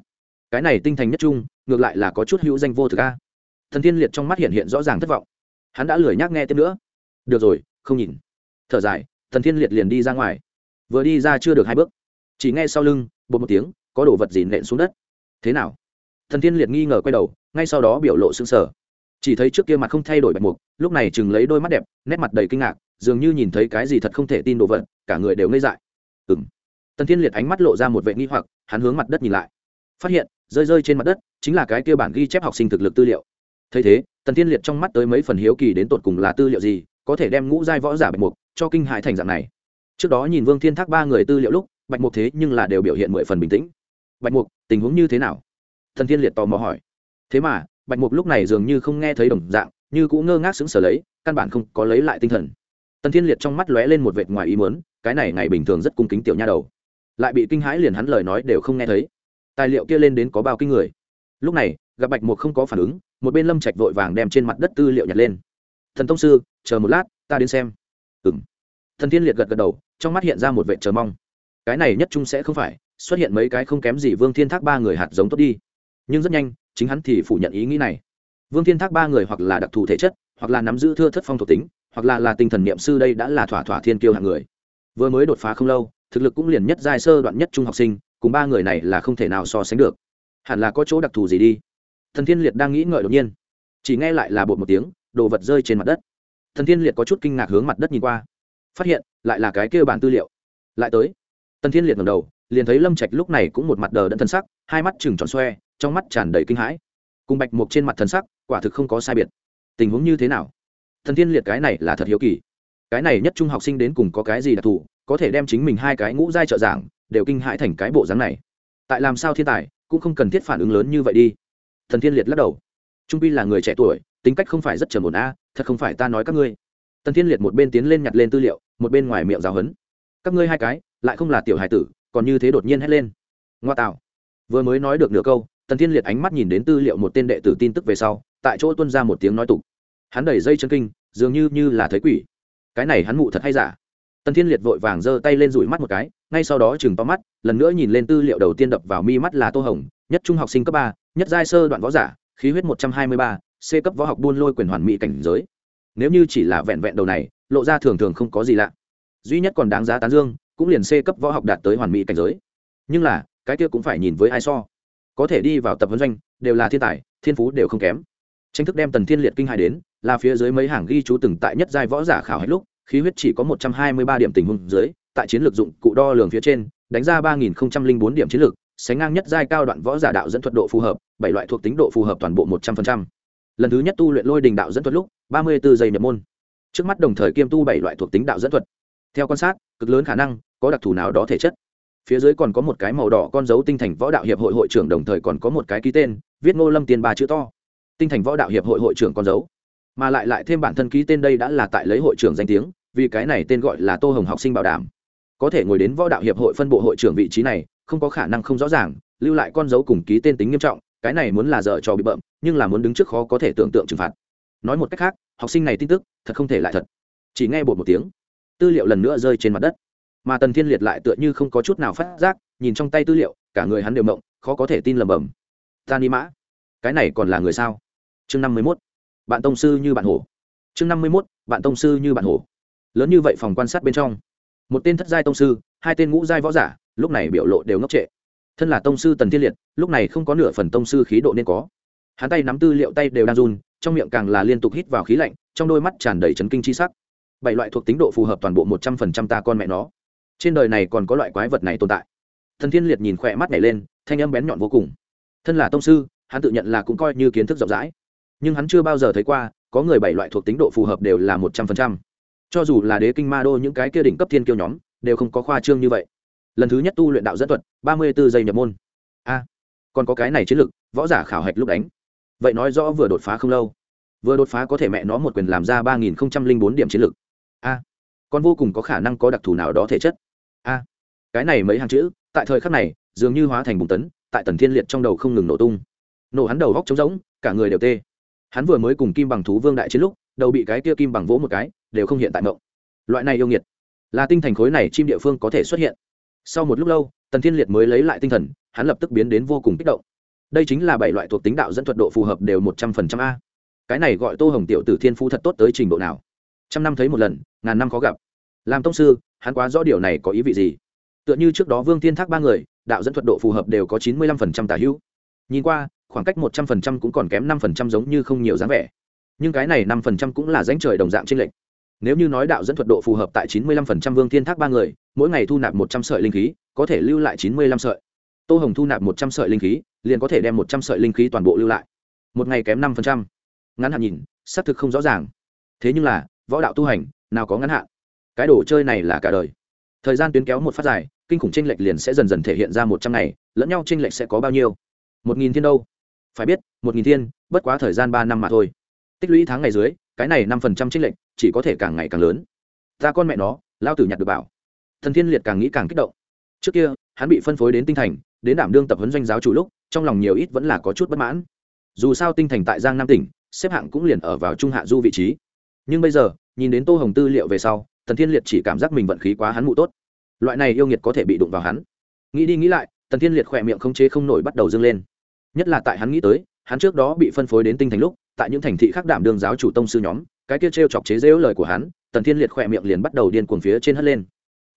Cái này tinh thành nhất trung, ngược lại là có chút hữu danh vô thực a. Thần thiên liệt trong mắt hiện hiện rõ ràng thất vọng. Hắn đã lười nhác nghe tiếp nữa. Được rồi, không nhìn. Thở dài, thần thiên liệt liền đi ra ngoài vừa đi ra chưa được hai bước chỉ nghe sau lưng bột một tiếng có đồ vật gì nện xuống đất thế nào thần thiên liệt nghi ngờ quay đầu ngay sau đó biểu lộ xương sở chỉ thấy trước kia mặt không thay đổi bạch mục, lúc này chừng lấy đôi mắt đẹp, nét mặt đầy kinh ngạc, dường như nhìn thấy cái gì thật không thể tin đồ vật, cả người đều ngây dại. Ừng tần thiên liệt ánh mắt lộ ra một vệ nghi hoặc, hắn hướng mặt đất nhìn lại. Phát hiện, rơi rơi trên mặt đất, chính là cái kia bản ghi chép học sinh thực lực tư liệu. Thấy thế tần thiên liệt trong mắt tới mấy phần hiếu kỳ đến tột cùng là tư liệu gì, có thể đem ngũ giai võ giả bạch mục cho kinh hại thành dạng này trước đó nhìn vương thiên thác ba người tư liệu lúc, bạch mục thế nhưng là đều biểu hiện mười phần bình tĩnh. Bạch mục, tình huống như thế nào? Thần thiên liệt tò mò hỏi. Thế mà, bạch mục lúc này dường như không nghe thấy đồng dạng, như cũng ngơ ngác xứng sở lấy, căn bản không có lấy lại tinh thần. Tần thiên liệt trong mắt lóe lên một vệt ngoài ý muốn, cái này ngày bình thường rất cung kính tiểu nha đầu. Lại bị kinh hãi liền hắn lời nói đều không nghe thấy. Tài liệu kia lên đến có bao kinh người. Lúc này, gặp bạch mục không có phản ứng, một bên lâm trạch vội vàng đem trên mặt đất tư liệu nhặt lên. Thần tông sư, chờ một lát, ta đến xem. Ừ thần thiên liệt gật gật đầu, trong mắt hiện ra một vệ chờ mong. Cái này nhất trung sẽ không phải, xuất hiện mấy cái không kém gì vương thiên thác ba người hạt giống tốt đi. Nhưng rất nhanh, chính hắn thì phủ nhận ý nghĩ này. Vương thiên thác ba người hoặc là đặc thù thể chất, hoặc là nắm giữ thưa thất phong thuộc tính, hoặc là là tinh thần niệm sư đây đã là thỏa thỏa thiên kiêu hạng người. Vừa mới đột phá không lâu, thực lực cũng liền nhất giai sơ đoạn nhất trung học sinh, cùng ba người này là không thể nào so sánh được. Hẳn là có chỗ đặc thù gì đi. Thần thiên liệt đang nghĩ ngợi đột nhiên. Chỉ nghe lại là bột một tiếng, đồ vật rơi trên mặt đất. Thần thiên liệt có chút kinh ngạc hướng mặt đất nhìn qua phát hiện, lại là cái kia bản tư liệu. Lại tới, tần thiên liệt ngầm đầu, liền thấy lâm trạch lúc này cũng một mặt đờ đẫn thân sắc, hai mắt chừng tròn xoe, trong mắt tràn đầy kinh hãi. Cùng bạch mục trên mặt thần sắc, quả thực không có sai biệt. Tình huống như thế nào? Thần thiên liệt cái này là thật hiếu kỳ. Cái này nhất trung học sinh đến cùng có cái gì đặc thù, có thể đem chính mình hai cái ngũ giai trợ giảng, đều kinh hãi thành cái bộ dáng này. Tại làm sao thiên tài, cũng không cần thiết phản ứng lớn như vậy đi. Thần thiên liệt lắc đầu. Trung pi là người trẻ tuổi, tính cách không phải rất trầm ổn a, thật không phải ta nói các ngươi tần thiên liệt một bên tiến lên nhặt lên tư liệu, một bên ngoài miệng giáo hấn các ngươi hai cái, lại không là tiểu hải tử, còn như thế đột nhiên hét lên. Ngoa tạo. Vừa mới nói được nửa câu, tần thiên liệt ánh mắt nhìn đến tư liệu một tên đệ tử tin tức về sau, tại chỗ tuân ra một tiếng nói tục. Hắn đẩy dây chân kinh, dường như như là thấy quỷ. Cái này hắn mụ thật hay giả? Tần thiên liệt vội vàng giơ tay lên rủi mắt một cái, ngay sau đó chừng to mắt, lần nữa nhìn lên tư liệu đầu tiên đập vào mi mắt là tô hồng, nhất trung học sinh cấp ba, nhất giai sơ đoạn võ giả, khí huyết một trăm hai mươi ba, c cấp võ học buôn lôi quyền hoàn mỹ cảnh giới nếu như chỉ là vẹn vẹn đầu này, lộ ra thường thường không có gì lạ. Duy nhất còn đáng giá tán dương, cũng liền c cấp võ học đạt tới hoàn mỹ cảnh giới. Nhưng là, cái kia cũng phải nhìn với ai so. Có thể đi vào tập vấn doanh, đều là thiên tài, thiên phú đều không kém. Tranh thức đem tần thiên liệt kinh hai đến, là phía dưới mấy hàng ghi chú từng tại nhất giai võ giả khảo hết lúc, khí huyết chỉ có một trăm hai mươi ba điểm tình huống dưới, tại chiến lược dụng cụ đo lường phía trên, đánh ra ba nghìn bốn điểm chiến lược, sánh ngang nhất giai cao đoạn võ giả đạo dẫn thuật độ phù hợp, bảy loại thuộc tính độ phù hợp toàn bộ một trăm linh lần thứ nhất tu luyện lôi đình đạo dẫn thuật lúc, ba mươi bốn giây nhập môn. Trước mắt đồng thời kiêm tu bảy loại thuộc tính đạo dẫn thuật. Theo quan sát, cực lớn khả năng, có đặc thù nào đó thể chất. Phía dưới còn có một cái màu đỏ con dấu tinh thành võ đạo hiệp hội hội trưởng đồng thời còn có một cái ký tên, viết ngô lâm tiền ba chữ to. Tinh thành võ đạo hiệp hội hội trưởng con dấu. Mà lại lại thêm bản thân ký tên đây đã là tại lấy hội trưởng danh tiếng, vì cái này tên gọi là tô hồng học sinh bảo đảm. Có thể ngồi đến võ đạo hiệp hội phân bộ hội trưởng vị trí này, không có khả năng không rõ ràng, lưu lại con dấu cùng ký tên tính nghiêm trọng cái này muốn là dở trò bị bợm, nhưng là muốn đứng trước khó có thể tưởng tượng trừng phạt. Nói một cách khác, học sinh này tin tức, thật không thể lại thật. Chỉ nghe bột một tiếng, tư liệu lần nữa rơi trên mặt đất. Mà tần thiên liệt lại tựa như không có chút nào phát giác, nhìn trong tay tư liệu, cả người hắn đều mộng, khó có thể tin lầm bầm ta ni mã, cái này còn là người sao? Chương năm mươi mốt, bạn tông sư như bạn hổ. Chương năm mươi mốt, bạn tông sư như bạn hổ. Lớn như vậy phòng quan sát bên trong. Một tên thất giai tông sư, hai tên ngũ giai võ giả, lúc này biểu lộ đều ngốc trệ thân là tông sư tần thiên liệt, lúc này không có nửa phần tông sư khí độ nên có. Hắn tay nắm tư liệu tay đều đang run, trong miệng càng là liên tục hít vào khí lạnh, trong đôi mắt tràn đầy chấn kinh chi sắc. Bảy loại thuộc tính độ phù hợp toàn bộ một trăm phần trăm ta con mẹ nó. Trên đời này còn có loại quái vật này tồn tại. Thần thiên liệt nhìn khỏe mắt nhảy lên, thanh âm bén nhọn vô cùng. Thân là tông sư, hắn tự nhận là cũng coi như kiến thức rộng rãi. Nhưng hắn chưa bao giờ thấy qua, có người bảy loại thuộc tính độ phù hợp đều là một trăm phần trăm. Cho dù là đế kinh ma đô những cái kia đỉnh cấp thiên kiêu nhóm, đều không có khoa trương như vậy lần thứ nhất tu luyện đạo dẫn thuật, ba mươi b ố giây nhập môn. A, còn có cái này chiến lược võ giả khảo hạch lúc đánh. Vậy nói rõ vừa đột phá không lâu. Vừa đột phá có thể mẹ nó một quyền làm ra ba nghìn bốn điểm chiến lược a, còn vô cùng có khả năng có đặc thù nào đó thể chất. A, cái này mấy hàng chữ, tại thời khắc này, dường như hóa thành bùng tấn, tại tần thiên liệt trong đầu không ngừng nổ tung. Nổ hắn đầu góc trống rỗng, cả người đều tê. Hắn vừa mới cùng kim bằng thú vương đại chiến lúc, đầu bị cái kia kim bằng vỗ một cái, đều không hiện tại mộng. Loại này yêu nghiệt, là tinh thành khối này chim địa phương có thể xuất hiện sau một lúc lâu, tần thiên liệt mới lấy lại tinh thần, hắn lập tức biến đến vô cùng kích động. Đây chính là bảy loại thuộc tính đạo dẫn thuật độ phù hợp đều một trăm phần trăm a. Cái này gọi tô hồng tiểu tử thiên phu thật tốt tới trình độ nào? Trăm năm thấy một lần, ngàn năm khó gặp. Làm tông sư, hắn quá rõ điều này có ý vị gì? Tựa như trước đó vương thiên thác ba người, đạo dẫn thuật độ phù hợp đều có chín mươi lăm phần trăm tả hữu. Nhìn qua, khoảng cách một trăm phần trăm cũng còn kém năm phần trăm giống như không nhiều dáng vẻ. Nhưng cái này năm phần trăm cũng là danh trời đồng dạng trên lệnh nếu như nói đạo dẫn thuật độ phù hợp tại chín mươi lăm phần trăm vương thiên thác ba người, mỗi ngày thu nạp một trăm sợi linh khí, có thể lưu lại chín mươi lăm sợi. Tô hồng thu nạp một trăm sợi linh khí, liền có thể đem một trăm sợi linh khí toàn bộ lưu lại. Một ngày kém năm phần trăm. Ngắn hạn nhìn, xác thực không rõ ràng. Thế nhưng là, võ đạo tu hành, nào có ngắn hạn? Cái đồ chơi này là cả đời. Thời gian tuyến kéo một phát dài, kinh khủng tranh lệch liền sẽ dần dần thể hiện ra một trăm ngày, lẫn nhau tranh lệch sẽ có bao nhiêu? Một nghìn thiên đâu? Phải biết, một nghìn thiên, bất quá thời gian ba năm mà thôi. Tích lũy tháng ngày dưới cái này năm phần trăm tranh lệch chỉ có thể càng ngày càng lớn. Ta con mẹ nó, lao tử nhặt được bảo. Thần thiên liệt càng nghĩ càng kích động. Trước kia, hắn bị phân phối đến tinh thành, đến đảm đương tập huấn doanh giáo chủ lúc, trong lòng nhiều ít vẫn là có chút bất mãn. Dù sao tinh thành tại giang nam tỉnh, xếp hạng cũng liền ở vào trung hạ du vị trí. Nhưng bây giờ, nhìn đến tô hồng tư liệu về sau tần thiên liệt chỉ cảm giác mình vận khí quá hắn mụ tốt. Loại này yêu nghiệt có thể bị đụng vào hắn. Nghĩ đi nghĩ lại tần thiên liệt khỏe miệng không chế không nổi bắt đầu dâng lên. Nhất là tại hắn nghĩ tới, hắn trước đó bị phân phối đến tinh thành lúc tại những thành thị khác đảm đương giáo chủ tông sư nhóm, cái kia trêu chọc chế rễu lời của hắn, tần thiên liệt khỏe miệng liền bắt đầu điên cuồng phía trên hất lên.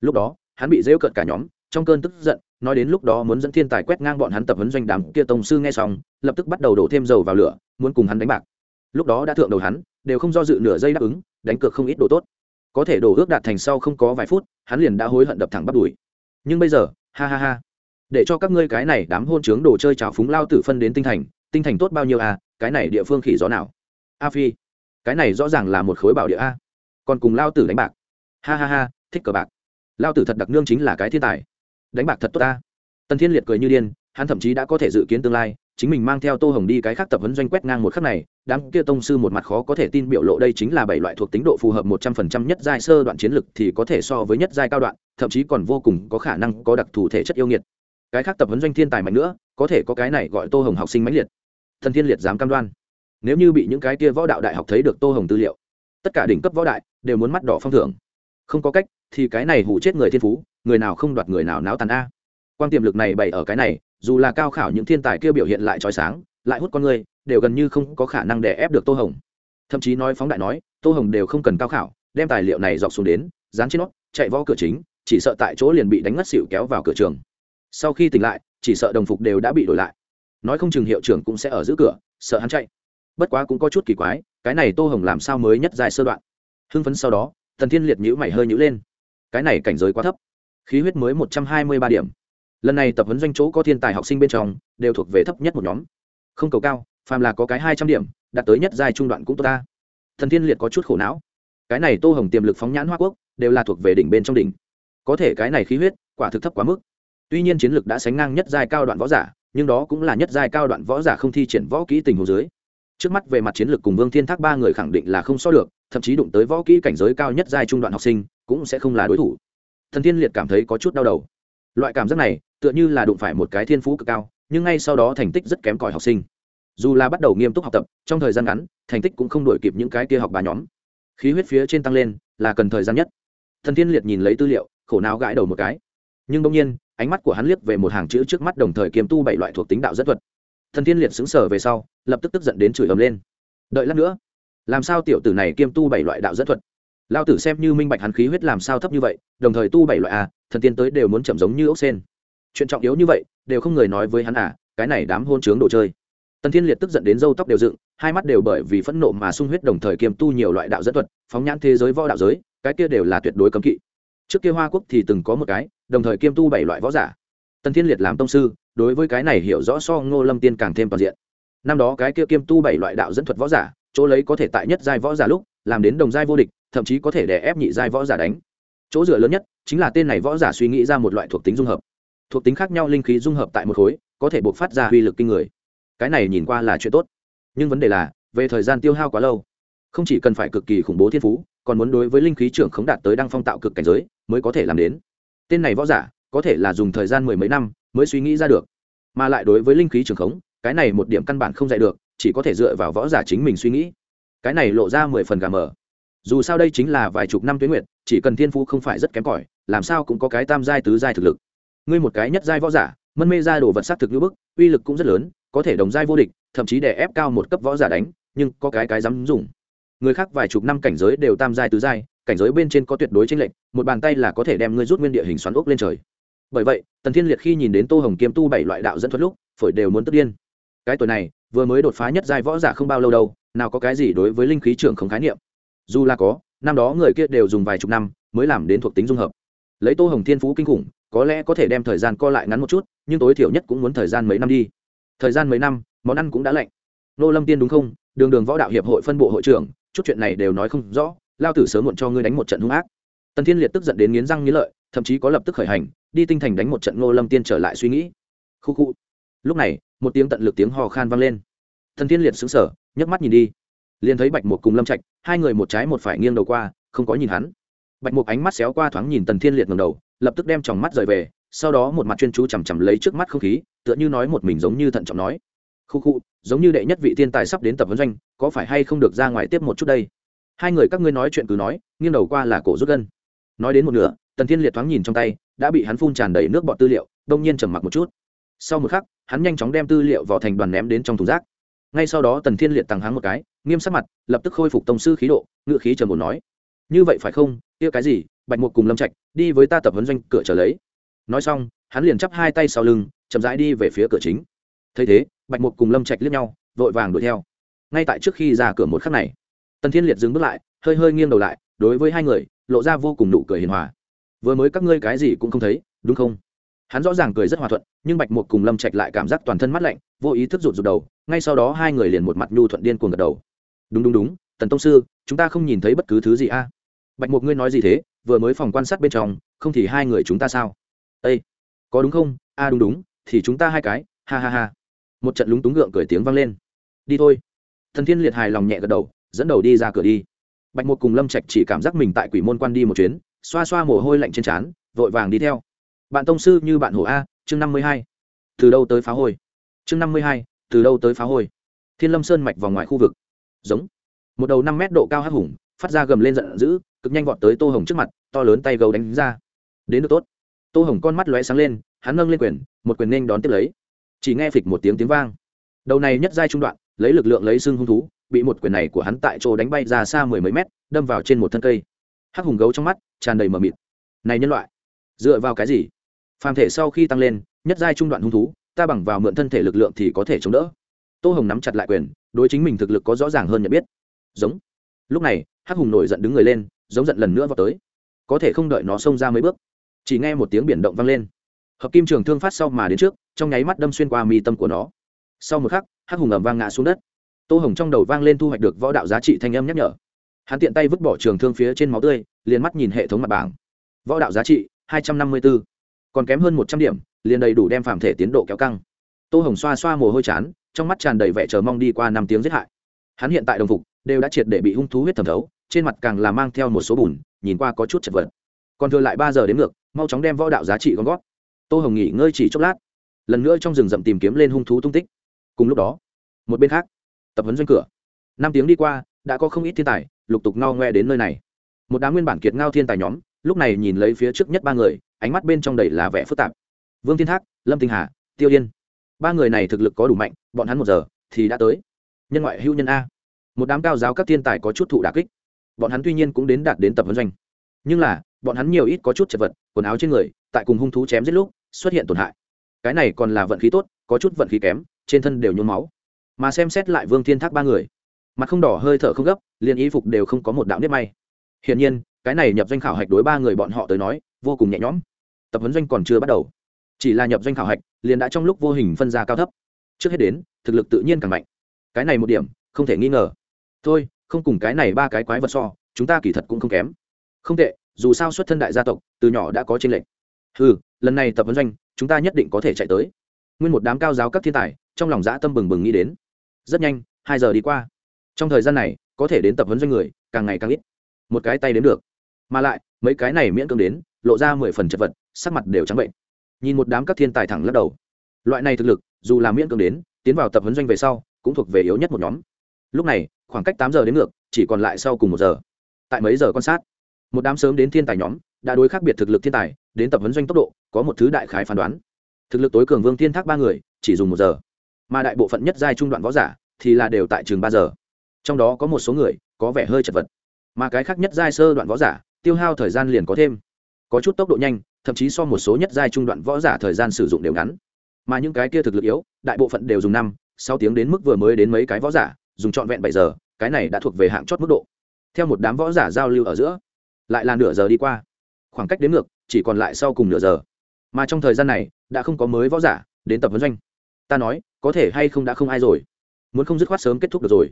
Lúc đó, hắn bị rễu cợt cả nhóm, trong cơn tức giận, nói đến lúc đó muốn dẫn thiên tài quét ngang bọn hắn tập huấn doanh đàm kia tông sư nghe xong, lập tức bắt đầu đổ thêm dầu vào lửa, muốn cùng hắn đánh bạc. Lúc đó đã thượng đầu hắn, đều không do dự nửa giây đáp ứng, đánh cược không ít đồ tốt. Có thể đổ ước đạt thành sau không có vài phút, hắn liền đã hối hận đập thẳng bắt đùi. Nhưng bây giờ, ha ha ha. Để cho các ngươi cái này đám hôn trướng đồ chơi trào phúng lao tử phân đến tinh thành tinh thành tốt bao nhiêu à cái này địa phương khỉ gió nào? A phi, cái này rõ ràng là một khối bảo địa a. Còn cùng lao tử đánh bạc. Ha ha ha, thích cờ bạc. Lao tử thật đặc nương chính là cái thiên tài. Đánh bạc thật tốt ta tần thiên liệt cười như điên, hắn thậm chí đã có thể dự kiến tương lai, chính mình mang theo tô hồng đi cái khác tập huấn doanh quét ngang một khắc này, đám kia tông sư một mặt khó có thể tin biểu lộ đây chính là bảy loại thuộc tính độ phù hợp một trăm phần trăm nhất giai sơ đoạn chiến lực thì có thể so với nhất giai cao đoạn, thậm chí còn vô cùng có khả năng có đặc thù thể chất yêu nghiệt. Cái khác tập huấn doanh thiên tài mạnh nữa, có thể có cái này gọi tô hồng học sinh mãnh liệt thần thiên liệt dám cam đoan. Nếu như bị những cái kia võ đạo đại học thấy được tô hồng tư liệu, tất cả đỉnh cấp võ đại đều muốn mắt đỏ phong thưởng. Không có cách, thì cái này hủ chết người thiên phú, người nào không đoạt người nào náo tàn a. Quan tiềm lực này bày ở cái này, dù là cao khảo những thiên tài kia biểu hiện lại trói sáng, lại hút con người, đều gần như không có khả năng để ép được tô hồng. Thậm chí nói phóng đại nói, tô hồng đều không cần cao khảo, đem tài liệu này dọc xuống đến, dán trên nót chạy võ cửa chính, chỉ sợ tại chỗ liền bị đánh ngất xỉu kéo vào cửa trường. Sau khi tỉnh lại, chỉ sợ đồng phục đều đã bị đổi lại nói không chừng hiệu trưởng cũng sẽ ở giữ cửa, sợ hắn chạy. Bất quá cũng có chút kỳ quái, cái này tô hồng làm sao mới nhất dài sơ đoạn? Hưng phấn sau đó, thần thiên liệt nhữ mày hơi nhữ lên. Cái này cảnh giới quá thấp. Khí huyết mới một trăm hai mươi ba điểm. Lần này tập huấn doanh chỗ có thiên tài học sinh bên trong, đều thuộc về thấp nhất một nhóm. Không cầu cao, phàm là có cái hai trăm điểm, đạt tới nhất giai trung đoạn cũng tốt ta. Thần thiên liệt có chút khổ não. Cái này tô hồng tiềm lực phóng nhãn hoa quốc, đều là thuộc về đỉnh bên trong đỉnh. Có thể cái này khí huyết, quả thực thấp quá mức. Tuy nhiên chiến lược đã sánh ngang nhất giai cao đoạn võ giả nhưng đó cũng là nhất giai cao đoạn võ giả không thi triển võ kỹ tình hồ dưới. Trước mắt về mặt chiến lược cùng vương thiên thác ba người khẳng định là không so được, thậm chí đụng tới võ kỹ cảnh giới cao nhất giai trung đoạn học sinh, cũng sẽ không là đối thủ. Thần thiên liệt cảm thấy có chút đau đầu. Loại cảm giác này, tựa như là đụng phải một cái thiên phú cực cao, nhưng ngay sau đó thành tích rất kém cỏi học sinh. Dù là bắt đầu nghiêm túc học tập, trong thời gian ngắn, thành tích cũng không đổi kịp những cái kia học bà nhóm. Khí huyết phía trên tăng lên, là cần thời gian nhất. Thần thiên liệt nhìn lấy tư liệu, khổ não gãi đầu một cái. Nhưng đông nhiên ánh mắt của hắn liếc về một hàng chữ trước mắt đồng thời kiêm tu bảy loại thuộc tính đạo dẫn thuật. Thần thiên liệt xứng sở về sau, lập tức tức giận đến chửi ầm lên. Đợi lát nữa, làm sao tiểu tử này kiêm tu bảy loại đạo dẫn thuật? Lao tử xem như minh bạch hắn khí huyết làm sao thấp như vậy, đồng thời tu bảy loại à? thần tiên tới đều muốn chậm giống như ốc sen. Chuyện trọng yếu như vậy, đều không người nói với hắn à cái này đám hôn chướng đồ chơi. Tần thiên liệt tức giận đến râu tóc đều dựng, hai mắt đều bởi vì phẫn nộ mà sung huyết đồng thời kiêm tu nhiều loại đạo dẫn thuật, phóng nhãn thế giới võ đạo giới, cái kia đều là tuyệt đối cấm kỵ trước kia hoa quốc thì từng có một cái, đồng thời kiêm tu bảy loại võ giả. Tần thiên liệt làm tông sư, đối với cái này hiểu rõ so ngô lâm tiên càng thêm toàn diện. Năm đó cái kia kiêm tu bảy loại đạo dẫn thuật võ giả, chỗ lấy có thể tại nhất giai võ giả lúc, làm đến đồng giai vô địch, thậm chí có thể đè ép nhị giai võ giả đánh. Chỗ dựa lớn nhất, chính là tên này võ giả suy nghĩ ra một loại thuộc tính dung hợp. Thuộc tính khác nhau linh khí dung hợp tại một khối, có thể buộc phát ra uy lực kinh người. Cái này nhìn qua là chuyện tốt. Nhưng vấn đề là, về thời gian tiêu hao quá lâu không chỉ cần phải cực kỳ khủng bố thiên phú, còn muốn đối với linh khí trưởng khống đạt tới đăng phong tạo cực cảnh giới mới có thể làm đến. Tên này võ giả, có thể là dùng thời gian mười mấy năm mới suy nghĩ ra được. Mà lại đối với linh khí trưởng khống, cái này một điểm căn bản không dạy được, chỉ có thể dựa vào võ giả chính mình suy nghĩ. Cái này lộ ra mười phần gà mờ. Dù sao đây chính là vài chục năm tuyến nguyện chỉ cần thiên phú không phải rất kém cỏi, làm sao cũng có cái tam giai, tứ giai thực lực. Ngươi một cái nhất giai võ giả, mân mê ra đồ vật s á thực như bức, uy lực cũng rất lớn, có thể đồng giai vô địch, thậm chí để ép cao một cấp võ giả đánh, nhưng có cái cái dám dùng người khác vài chục năm cảnh giới đều tam giai tứ giai, cảnh giới bên trên có tuyệt đối tranh lệch, một bàn tay là có thể đem ngươi rút nguyên địa hình xoắn ốc lên trời. Bởi vậy, tần thiên liệt khi nhìn đến tô hồng Kiếm tu bảy loại đạo dẫn thuật lúc, phổi đều muốn tức điên. Cái tuổi này, vừa mới đột phá nhất giai võ giả không bao lâu đâu, nào có cái gì đối với linh khí trưởng không khái niệm. Dù là có, năm đó người kia đều dùng vài chục năm mới làm đến thuộc tính dung hợp. Lấy tô hồng thiên phú kinh khủng, có lẽ có thể đem thời gian co lại ngắn một chút, nhưng tối thiểu nhất cũng muốn thời gian mấy năm đi. Thời gian mấy năm, món ăn cũng đã lạnh. Nô lâm tiên đúng không? Đường đường võ đạo hiệp hội phân bộ hội trưởng chút chuyện này đều nói không rõ, lao tử sớm muộn cho ngươi đánh một trận hung ác. Tần thiên liệt tức giận đến nghiến răng nghiến lợi, thậm chí có lập tức khởi hành, đi tinh thành đánh một trận ngô lâm tiên trở lại suy nghĩ. Khu khu. Lúc này, một tiếng tận lực tiếng hò khan vang lên. Thần thiên liệt xứng sở nhấc mắt nhìn đi. Liền thấy bạch mục cùng lâm trạch, hai người một trái một phải nghiêng đầu qua, không có nhìn hắn. Bạch mục ánh mắt xéo qua thoáng nhìn tần thiên liệt ngầm đầu, lập tức đem tròng mắt rời về, sau đó một mặt chuyên chú chằm chằm lấy trước mắt không khí, tựa như nói một mình giống như thận trọng nói khu khu, giống như đệ nhất vị thiên tài sắp đến tập vấn doanh, có phải hay không được ra ngoài tiếp một chút đây? Hai người các ngươi nói chuyện cứ nói, nghiêng đầu qua là cổ rút gân. Nói đến một nửa, tần thiên liệt thoáng nhìn trong tay, đã bị hắn phun tràn đầy nước bọt tư liệu, đông nhiên trầm mặc một chút. Sau một khắc, hắn nhanh chóng đem tư liệu vào thành đoàn ném đến trong thùng rác. Ngay sau đó tần thiên liệt tăng háng một cái, nghiêm sắc mặt, lập tức khôi phục tổng sư khí độ ngự khí trầm một nói. Như vậy phải không? Kia cái gì? Bạch mục cùng lâm trạch, đi với ta tập huấn doanh, cửa trở lấy. Nói xong, hắn liền chắp hai tay sau lưng, chậm rãi đi về phía cửa chính. Thấy thế bạch mục cùng lâm trạch liếc nhau, vội vàng đuổi theo. Ngay tại trước khi ra cửa một khắc này, tần thiên liệt dừng bước lại, hơi hơi nghiêng đầu lại, đối với hai người, lộ ra vô cùng nụ cười hiền hòa. Vừa mới các ngươi cái gì cũng không thấy, đúng không? Hắn rõ ràng cười rất hòa thuận, nhưng bạch mục cùng lâm trạch lại cảm giác toàn thân mắt lạnh, vô ý thức rụt rụt đầu, ngay sau đó hai người liền một mặt nhu thuận điên cuồng gật đầu. Đúng đúng đúng, tần tông sư, chúng ta không nhìn thấy bất cứ thứ gì a? Bạch mục ngươi nói gì thế? Vừa mới phòng quan sát bên trong, không thì hai người chúng ta sao? Ây có đúng không? A, đúng đúng, thì chúng ta hai cái, ha ha ha một trận lúng túng gượng cười tiếng vang lên. Đi thôi. Thần thiên liệt hài lòng nhẹ gật đầu, dẫn đầu đi ra cửa đi. Bạch một cùng lâm trạch chỉ cảm giác mình tại quỷ môn quan đi một chuyến, xoa xoa mồ hôi lạnh trên trán, vội vàng đi theo. Bạn tông sư như bạn hổ a, chương năm mươi hai. Từ đâu tới phá hôi? Chương năm mươi hai, từ đâu tới phá hôi? Thiên lâm sơn mạch vòng ngoài khu vực. Giống. Một đầu năm mét độ cao hắc hùng, phát ra gầm lên giận dữ, cực nhanh vọt tới tô hồng trước mặt, to lớn tay gấu đánh ra. Đến được tốt. Tô hồng con mắt lóe sáng lên, hắn nâng lên quyền, một quyền nên đón tiếp lấy chỉ nghe phịch một tiếng tiếng vang. Đầu này nhất giai trung đoạn, lấy lực lượng lấy xương hung thú, bị một quyền này của hắn tại chỗ đánh bay ra xa mười mấy mét, đâm vào trên một thân cây. Hắc hùng gấu trong mắt, tràn đầy mờ mịt. Này nhân loại, dựa vào cái gì? Phàm thể sau khi tăng lên, nhất giai trung đoạn hung thú, ta bằng vào mượn thân thể lực lượng thì có thể chống đỡ. Tô hồng nắm chặt lại quyền, đối chính mình thực lực có rõ ràng hơn nhận biết. Giống. Lúc này, hắc hùng nổi giận đứng người lên, giống giận lần nữa vào tới. Có thể không đợi nó xông ra mấy bước. Chỉ nghe một tiếng biển động vang lên. Hợp kim trường thương phát sau mà đến trước trong nháy mắt đâm xuyên qua mi tâm của nó. Sau một khắc, hắc hùng ầm vang ngã xuống đất. Tô hồng trong đầu vang lên thu hoạch được võ đạo giá trị thanh âm nhắc nhở. Hắn tiện tay vứt bỏ trường thương phía trên máu tươi, liền mắt nhìn hệ thống mặt bảng. Võ đạo giá trị, hai trăm năm mươi b ố còn kém hơn một trăm điểm, liền đầy đủ đem phạm thể tiến độ kéo căng. Tô hồng xoa xoa mồ hôi chán, trong mắt tràn đầy vẻ chờ mong đi qua năm tiếng giết hại. Hắn hiện tại đồng phục, đều đã triệt để bị hung thú huyết thẩm thấu, trên mặt càng là mang theo một số bùn, nhìn qua có chút chật vật. Còn thừa lại ba giờ đến ngược, mau chóng đem võ đạo giá trị gom gót tô hồng nghỉ ngơi chỉ chốc lát lần nữa trong rừng rậm tìm kiếm lên hung thú tung tích. Cùng lúc đó, một bên khác, tập huấn doanh cửa. Năm tiếng đi qua, đã có không ít thiên tài, lục tục ngao ngoe đến nơi này. Một đám nguyên bản kiệt ngao thiên tài nhóm, lúc này nhìn lấy phía trước nhất ba người, ánh mắt bên trong đầy là vẻ phức tạp. Vương thiên thác, lâm tinh hà, tiêu yên. Ba người này thực lực có đủ mạnh, bọn hắn một giờ thì đã tới. Nhân ngoại hữu nhân a. Một đám cao giáo các thiên tài có chút thụ đà kích. Bọn hắn tuy nhiên cũng đến đạt đến tập huấn doanh. Nhưng là, bọn hắn nhiều ít có chút chật vật, quần áo trên người, tại cùng hung thú chém giết lúc, xuất hiện tổn hại cái này còn là vận khí tốt, có chút vận khí kém, trên thân đều nhuốm máu. Mà xem xét lại vương thiên thác ba người, mặt không đỏ hơi thở không gấp, liền y phục đều không có một đạo nếp may. Hiển nhiên, cái này nhập doanh khảo hạch đối ba người bọn họ tới nói, vô cùng nhẹ nhõm. Tập huấn doanh còn chưa bắt đầu. Chỉ là nhập doanh khảo hạch, liền đã trong lúc vô hình phân ra cao thấp. Trước hết đến, thực lực tự nhiên càng mạnh. Cái này một điểm, không thể nghi ngờ. Thôi, không cùng cái này ba cái quái vật so, chúng ta kỳ thật cũng không kém. Không tệ, dù sao xuất thân đại gia tộc, từ nhỏ đã có tranh lệch. Ừ lần này tập huấn doanh chúng ta nhất định có thể chạy tới. Nguyên một đám cao giáo các thiên tài, trong lòng dã tâm bừng bừng nghĩ đến. Rất nhanh, hai giờ đi qua. Trong thời gian này, có thể đến tập huấn doanh người, càng ngày càng ít. Một cái tay đến được. Mà lại, mấy cái này miễn cưỡng đến, lộ ra mười phần chật vật, sắc mặt đều trắng bệnh. Nhìn một đám các thiên tài thẳng lắc đầu. Loại này thực lực, dù là miễn cưỡng đến, tiến vào tập huấn doanh về sau, cũng thuộc về yếu nhất một nhóm. Lúc này, khoảng cách tám giờ đến ngược, chỉ còn lại sau cùng một giờ. Tại mấy giờ quan sát, một đám sớm đến thiên tài nhóm đã đối khác biệt thực lực thiên tài, đến tập huấn doanh tốc độ, có một thứ đại khái phán đoán. Thực lực tối cường vương thiên thác ba người, chỉ dùng một giờ. Mà đại bộ phận nhất giai trung đoạn võ giả, thì là đều tại trường ba giờ. Trong đó có một số người, có vẻ hơi chật vật. Mà cái khác nhất giai sơ đoạn võ giả, tiêu hao thời gian liền có thêm. Có chút tốc độ nhanh, thậm chí so một số nhất giai trung đoạn võ giả thời gian sử dụng đều ngắn. Mà những cái kia thực lực yếu, đại bộ phận đều dùng năm, sáu tiếng đến mức vừa mới đến mấy cái võ giả, dùng trọn vẹn bảy giờ, cái này đã thuộc về hạng chót mức độ. Theo một đám võ giả giao lưu ở giữa, lại là nửa giờ đi qua khoảng cách đến ngược, chỉ còn lại sau cùng nửa giờ. Mà trong thời gian này, đã không có mới võ giả đến tập huấn doanh. Ta nói, có thể hay không đã không ai rồi. Muốn không dứt khoát sớm kết thúc được rồi.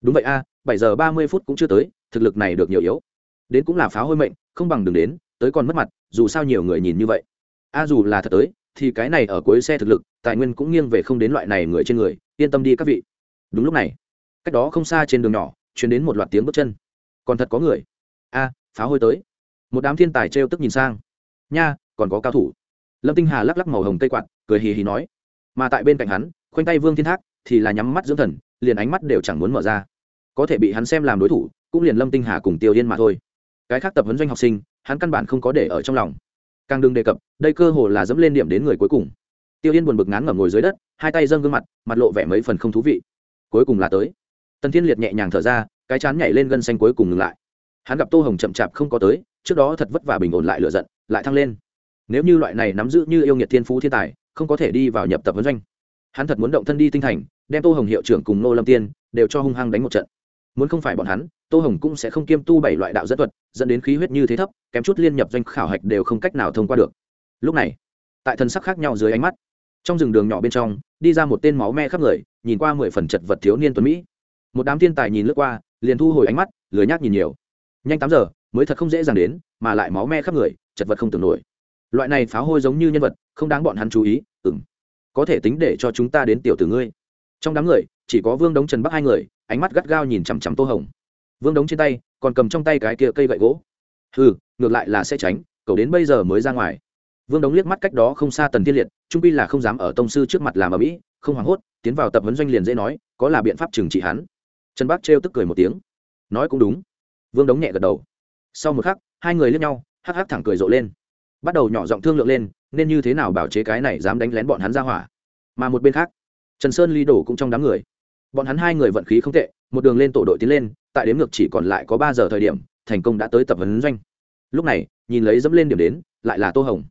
Đúng vậy a, bảy giờ ba mươi phút cũng chưa tới, thực lực này được nhiều yếu. Đến cũng là phá hôi mệnh, không bằng đừng đến, tới còn mất mặt, dù sao nhiều người nhìn như vậy. A dù là thật tới, thì cái này ở cuối xe thực lực, tài nguyên cũng nghiêng về không đến loại này người trên người, yên tâm đi các vị. Đúng lúc này, cách đó không xa trên đường nhỏ chuyển đến một loạt tiếng bước chân. Còn thật có người. A, phá hôi tới một đám thiên tài trêu tức nhìn sang. Nha, còn có cao thủ. Lâm tinh hà lắc lắc màu hồng cây quạt, cười hì hì nói. Mà tại bên cạnh hắn, khoanh tay vương thiên thác thì là nhắm mắt dưỡng thần, liền ánh mắt đều chẳng muốn mở ra. Có thể bị hắn xem làm đối thủ, cũng liền lâm tinh hà cùng tiêu yên mà thôi. Cái khác tập huấn doanh học sinh, hắn căn bản không có để ở trong lòng. Càng đừng đề cập, đây cơ hồ là dẫm lên điểm đến người cuối cùng. Tiêu yên buồn bực ngán ngẩm ngồi dưới đất, hai tay dâng gương mặt mặt lộ vẻ mấy phần không thú vị. Cuối cùng là tới. Tần thiên liệt nhẹ nhàng thở ra, cái chán nhảy lên gân xanh cuối cùng ngừng lại hắn gặp tô hồng chậm chạp không có tới, trước đó thật vất vả bình ổn lại lựa giận, lại thăng lên. Nếu như loại này nắm giữ như yêu nghiệt thiên phú thiên tài, không có thể đi vào nhập tập vấn doanh. Hắn thật muốn động thân đi tinh thành, đem tô hồng hiệu trưởng cùng nô lâm tiên đều cho hung hăng đánh một trận. Muốn không phải bọn hắn, tô hồng cũng sẽ không kiêm tu bảy loại đạo dẫn thuật, dẫn đến khí huyết như thế thấp, kém chút liên nhập doanh khảo hạch đều không cách nào thông qua được. Lúc này, tại thân sắc khác nhau dưới ánh mắt, trong rừng đường nhỏ bên trong, đi ra một tên máu me khắp người, nhìn qua mười phần chật vật thiếu niên tuấn mỹ. Một đám thiên tài nhìn lướt qua, liền thu hồi ánh mắt, lười nhác nhìn nhiều nhanh tám giờ, mới thật không dễ dàng đến, mà lại máu me khắp người, chật vật không tưởng nổi. Loại này phá hôi giống như nhân vật, không đáng bọn hắn chú ý ừng có thể tính để cho chúng ta đến tiểu tử ngươi. Trong đám người, chỉ có vương đống trần bắc hai người, ánh mắt gắt gao nhìn chằm chằm tô hồng. Vương đống trên tay, còn cầm trong tay cái kia cây gậy gỗ. Ừ ngược lại là sẽ tránh, cậu đến bây giờ mới ra ngoài. Vương đống liếc mắt cách đó không xa tần thiên liệt, trung pi là không dám ở tông sư trước mặt làm ở mỹ không hoảng hốt, tiến vào tập huấn doanh liền dễ nói, có là biện pháp trừng trị hắn. Trần bắc trêu tức cười một tiếng. Nói cũng đúng vương đống nhẹ gật đầu. Sau một khắc, hai người liếc nhau, hắc hắc thẳng cười rộ lên. Bắt đầu nhỏ giọng thương lượng lên, nên như thế nào bảo chế cái này dám đánh lén bọn hắn ra hỏa. Mà một bên khác, trần sơn ly đổ cũng trong đám người. Bọn hắn hai người vận khí không tệ, một đường lên tổ đội tiến lên, tại đếm ngược chỉ còn lại có ba giờ thời điểm, thành công đã tới tập huấn doanh. Lúc này, nhìn lấy dẫm lên điểm đến, lại là tô hồng.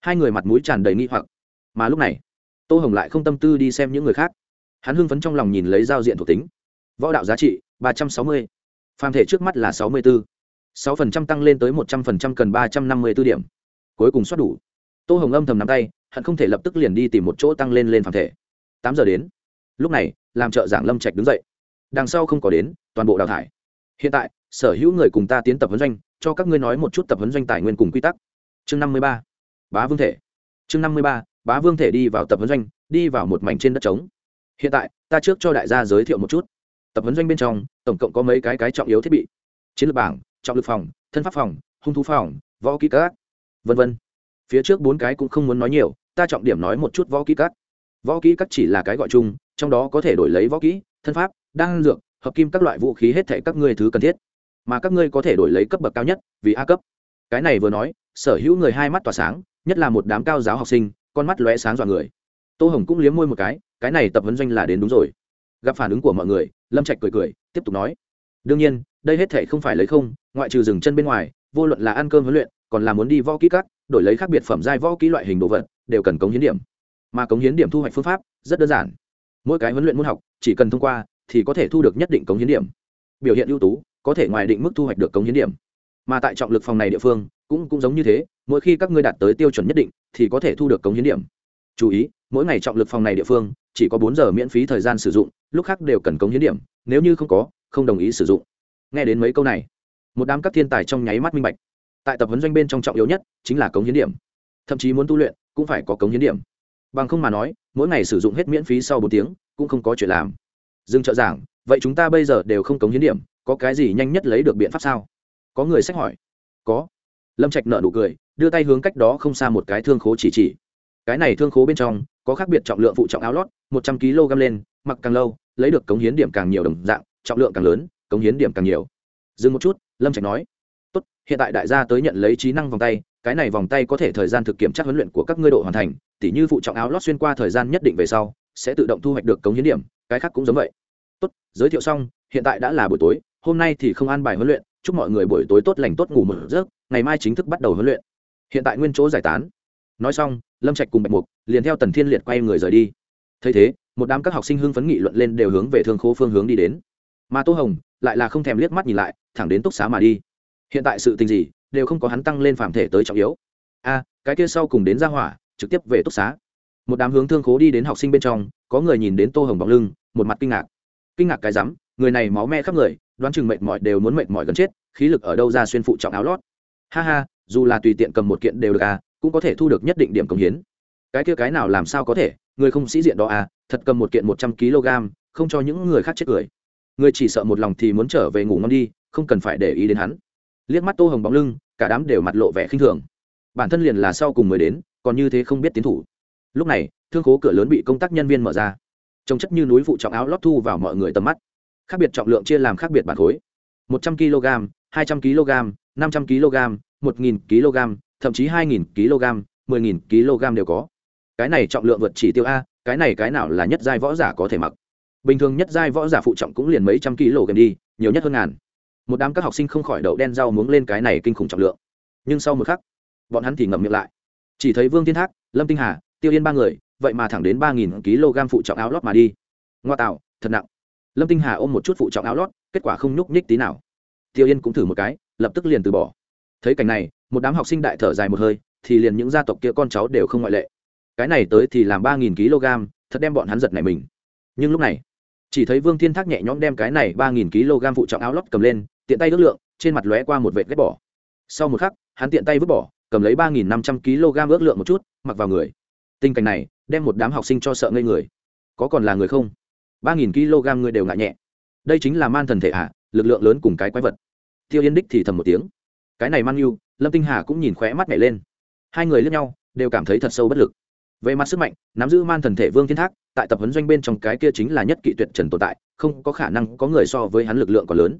Hai người mặt mũi tràn đầy nghi hoặc. Mà lúc này, tô hồng lại không tâm tư đi xem những người khác. Hắn hưng phấn trong lòng nhìn lấy giao diện thuộc tính. Võ đạo giá trị, ba trăm sáu mươi phàm thể trước mắt là sáu mươi bốn sáu phần trăm tăng lên tới một trăm phần trăm cần ba trăm năm mươi b ố điểm. Cuối cùng xuất đủ. Tô hồng âm thầm nắm tay, hận không thể lập tức liền đi tìm một chỗ tăng lên lên phàm thể. Tám giờ đến. Lúc này, làm trợ giảng lâm trạch đứng dậy. Đằng sau không có đến, toàn bộ đào thải. Hiện tại, sở hữu người cùng ta tiến tập huấn doanh, cho các ngươi nói một chút tập huấn doanh tài nguyên cùng quy tắc. Chương năm mươi ba. Bá vương thể. Chương năm mươi ba, bá vương thể đi vào tập huấn doanh, đi vào một mảnh trên đất trống. Hiện tại, ta trước cho đại gia giới thiệu một chút tập huấn doanh bên trong, tổng cộng có mấy cái cái trọng yếu thiết bị. Chiến lược bảng, trọng lực phòng, thân pháp phòng, hung thú phòng, võ kỹ các. Vân vân. Phía trước bốn cái cũng không muốn nói nhiều, ta trọng điểm nói một chút võ kỹ các. Võ kỹ các chỉ là cái gọi chung, trong đó có thể đổi lấy võ kỹ, thân pháp, đan dược, hợp kim các loại vũ khí hết thảy các ngươi thứ cần thiết. Mà các ngươi có thể đổi lấy cấp bậc cao nhất, vì a cấp. Cái này vừa nói, sở hữu người hai mắt tỏa sáng, nhất là một đám cao giáo học sinh, con mắt lóe sáng dọa người. Tô hồng cũng liếm môi một cái cái này tập vấn doanh là đến đúng rồi gặp phản ứng của mọi người, lâm trạch cười cười, tiếp tục nói. Đương nhiên, đây hết thể không phải lấy không, ngoại trừ dừng chân bên ngoài, vô luận là ăn cơm huấn luyện, còn là muốn đi võ kỹ cắt đổi lấy khác biệt phẩm giai võ kỹ loại hình đồ vật, đều cần cống hiến điểm. Mà cống hiến điểm thu hoạch phương pháp, rất đơn giản. Mỗi cái huấn luyện môn học, chỉ cần thông qua, thì có thể thu được nhất định cống hiến điểm. Biểu hiện ưu tú, có thể ngoài định mức thu hoạch được cống hiến điểm. Mà tại trọng lực phòng này địa phương, cũng cũng giống như thế, mỗi khi các ngươi đạt tới tiêu chuẩn nhất định, thì có thể thu được cống hiến điểm chú ý, mỗi ngày trọng lực phòng này địa phương, chỉ có bốn giờ miễn phí thời gian sử dụng, lúc khác đều cần cống hiến điểm, nếu như không có, không đồng ý sử dụng. Nghe đến mấy câu này, một đám các thiên tài trong nháy mắt minh bạch. Tại tập huấn doanh bên trong trọng yếu nhất chính là cống hiến điểm. Thậm chí muốn tu luyện, cũng phải có cống hiến điểm. Bằng không mà nói, mỗi ngày sử dụng hết miễn phí sau bốn tiếng, cũng không có chuyện làm. Dừng trợ giảng, vậy chúng ta bây giờ đều không cống hiến điểm, có cái gì nhanh nhất lấy được biện pháp sao? Có người sách hỏi. Có. Lâm trạch nợ nụ cười, đưa tay hướng cách đó không xa một cái thương khố chỉ chỉ cái này thương khố bên trong, có khác biệt trọng lượng phụ trọng áo lót, một trăm kg lên, mặc càng lâu, lấy được cống hiến điểm càng nhiều đồng dạng, trọng lượng càng lớn, cống hiến điểm càng nhiều. Dừng một chút, lâm trạch nói. Tốt, hiện tại đại gia tới nhận lấy trí năng vòng tay, cái này vòng tay có thể thời gian thực kiểm tra huấn luyện của các ngươi độ hoàn thành, tỉ như phụ trọng áo lót xuyên qua thời gian nhất định về sau, sẽ tự động thu hoạch được cống hiến điểm, cái khác cũng giống vậy. Tốt, giới thiệu xong, hiện tại đã là buổi tối, hôm nay thì không an bài huấn luyện, chúc mọi người buổi tối tốt lành tốt ngủ mở giấc, ngày mai chính thức bắt đầu huấn luyện. Hiện tại nguyên chỗ giải tán. Nói xong lâm trạch cùng bạch mục liền theo tần thiên liệt quay người rời đi thấy thế một đám các học sinh hưng phấn nghị luận lên đều hướng về thương khố phương hướng đi đến mà tô hồng lại là không thèm liếc mắt nhìn lại thẳng đến túc xá mà đi hiện tại sự tình gì đều không có hắn tăng lên phạm thể tới trọng yếu a à, cái kia sau cùng đến ra hỏa trực tiếp về túc xá một đám hướng thương khố đi đến học sinh bên trong có người nhìn đến tô hồng bóng lưng một mặt kinh ngạc kinh ngạc cái rắm người này máu me khắp người đoán chừng mệt mỏi đều muốn mệt mỏi gần chết khí lực ở đâu ra xuyên phụ trọng áo lót ha ha dù là tùy tiện cầm một kiện đều được à cũng có thể thu được nhất định điểm công hiến. Cái kia cái nào làm sao có thể? Người không sĩ diện đó à thật cầm một kiện một trăm kg, không cho những người khác chết cười. Người chỉ sợ một lòng thì muốn trở về ngủ ngon đi, không cần phải để ý đến hắn. Liếc mắt tô hồng bóng lưng, cả đám đều mặt lộ vẻ khinh thường. Bản thân liền là sau cùng mới đến, còn như thế không biết tiến thủ. Lúc này, thương khố cửa lớn bị công tác nhân viên mở ra. Trông chất như núi phụ trọng áo lót thu vào mọi người tầm mắt. Khác biệt trọng lượng chia làm khác biệt bản khối. Một trăm kg, hai trăm kg, năm trăm kg, một nghìn kg thậm chí hai nghìn kg, mười nghìn kg đều có. Cái này trọng lượng vượt chỉ tiêu a, cái này cái nào là nhất giai võ giả có thể mặc? Bình thường nhất giai võ giả phụ trọng cũng liền mấy trăm kg đi, nhiều nhất hơn ngàn. Một đám các học sinh không khỏi đậu đen rau muống lên cái này kinh khủng trọng lượng. Nhưng sau một khắc, bọn hắn thì ngậm miệng lại. Chỉ thấy vương thiên thác, lâm tinh hà, tiêu yên ba người, vậy mà thẳng đến ba nghìn kg phụ trọng áo lót mà đi. Ngoa tạo, thật nặng. Lâm tinh hà ôm một chút phụ trọng áo lót, kết quả không nhúc nhích tí nào. Tiêu yên cũng thử một cái, lập tức liền từ bỏ. Thấy cảnh này một đám học sinh đại thở dài một hơi, thì liền những gia tộc kia con cháu đều không ngoại lệ. Cái này tới thì làm ba nghìn kg, thật đem bọn hắn giật này mình. Nhưng lúc này, chỉ thấy vương thiên thác nhẹ nhõm đem cái này ba nghìn kg phụ trọng áo lót cầm lên, tiện tay ước lượng, trên mặt lóe qua một vệt ghép bỏ. Sau một khắc, hắn tiện tay vứt bỏ, cầm lấy ba nghìn năm trăm kg ước lượng một chút, mặc vào người. Tình cảnh này, đem một đám học sinh cho sợ ngây người. Có còn là người không? ba nghìn kg người đều ngại nhẹ. Đây chính là man thần thể à? lực lượng lớn cùng cái quái vật. Tiêu yên đích thì thầm một tiếng. Cái này man yêu lâm tinh hà cũng nhìn khóe mắt nhảy lên. Hai người lướt nhau, đều cảm thấy thật sâu bất lực. Về mặt sức mạnh, nắm giữ man thần thể vương thiên thác, tại tập huấn doanh bên trong cái kia chính là nhất kỵ tuyệt trần tồn tại, không có khả năng có người so với hắn lực lượng còn lớn.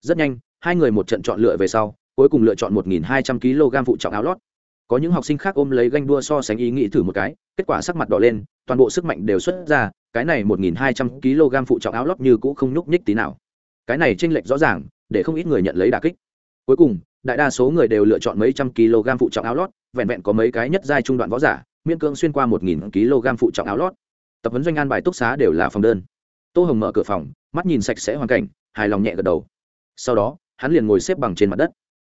Rất nhanh, hai người một trận chọn lựa về sau, cuối cùng lựa chọn một nghìn hai trăm kg phụ trọng áo lót. Có những học sinh khác ôm lấy ganh đua so sánh ý nghĩ thử một cái, kết quả sắc mặt đỏ lên, toàn bộ sức mạnh đều xuất ra, cái này một nghìn hai trăm kg phụ trọng áo lót như cũ không nhúc nhích tí nào. Cái này tranh lệch rõ ràng, để không ít người nhận lấy đà kích. Cuối cùng đại đa số người đều lựa chọn mấy trăm kg phụ trọng áo lót, vẹn vẹn có mấy cái nhất giai trung đoạn võ giả, miễn cưỡng xuyên qua một nghìn kg phụ trọng áo lót. Tập huấn doanh an bài túc xá đều là phòng đơn. Tô hồng mở cửa phòng, mắt nhìn sạch sẽ hoàn cảnh, hài lòng nhẹ gật đầu. Sau đó, hắn liền ngồi xếp bằng trên mặt đất,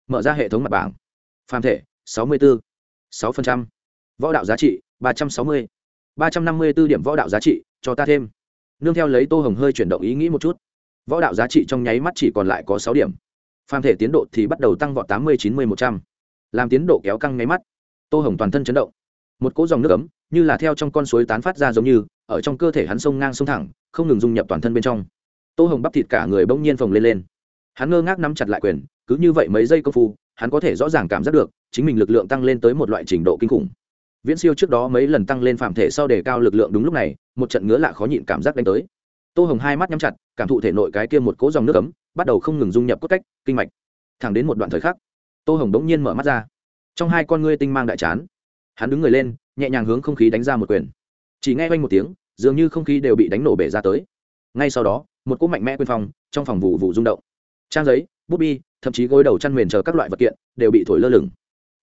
mở ra hệ thống mặt bảng. Phàm thể, sáu mươi bốn sáu phần trăm. Võ đạo giá trị, ba trăm sáu mươi. ba trăm năm mươi b ố điểm võ đạo giá trị, cho ta thêm. Nương theo lấy tô hồng hơi chuyển động ý nghĩ một chút. Võ đạo giá trị trong nháy mắt chỉ còn lại có sáu điểm phàm thể tiến độ thì bắt đầu tăng vọt tám mươi, chín mươi, một trăm. L à m tiến độ kéo căng nháy mắt. Tô hồng toàn thân chấn động. Một cỗ dòng nước ấm, như là theo trong con suối tán phát ra giống như, ở trong cơ thể hắn sông ngang sông thẳng, không ngừng dung nhập toàn thân bên trong. Tô hồng bắp thịt cả người bỗng nhiên phồng lên lên. Hắn ngơ ngác nắm chặt lại quyền, cứ như vậy mấy giây công phu, hắn có thể rõ ràng cảm giác được, chính mình lực lượng tăng lên tới một loại trình độ kinh khủng. Viễn siêu trước đó mấy lần tăng lên phạm thể sau đề cao lực lượng đúng lúc này, một trận ngứa lạ khó nhịn cảm giác đánh tới. Tô hồng hai mắt nhắm chặt, cảm thụ thể nội cái kia một cỗ dòng nước ấm bắt đầu không ngừng dung nhập cốt cách, kinh mạch. Thẳng đến một đoạn thời khắc, tô hồng đống nhiên mở mắt ra. Trong hai con ngươi tinh mang đại chán, hắn đứng người lên, nhẹ nhàng hướng không khí đánh ra một quyền. Chỉ nghe quanh một tiếng, dường như không khí đều bị đánh nổ bể ra tới. Ngay sau đó, một cỗ mạnh mẽ quyền phòng trong phòng vụ vụ rung động. Trang giấy, bút bi, thậm chí gối đầu chăn mền chờ các loại vật kiện đều bị thổi lơ lửng.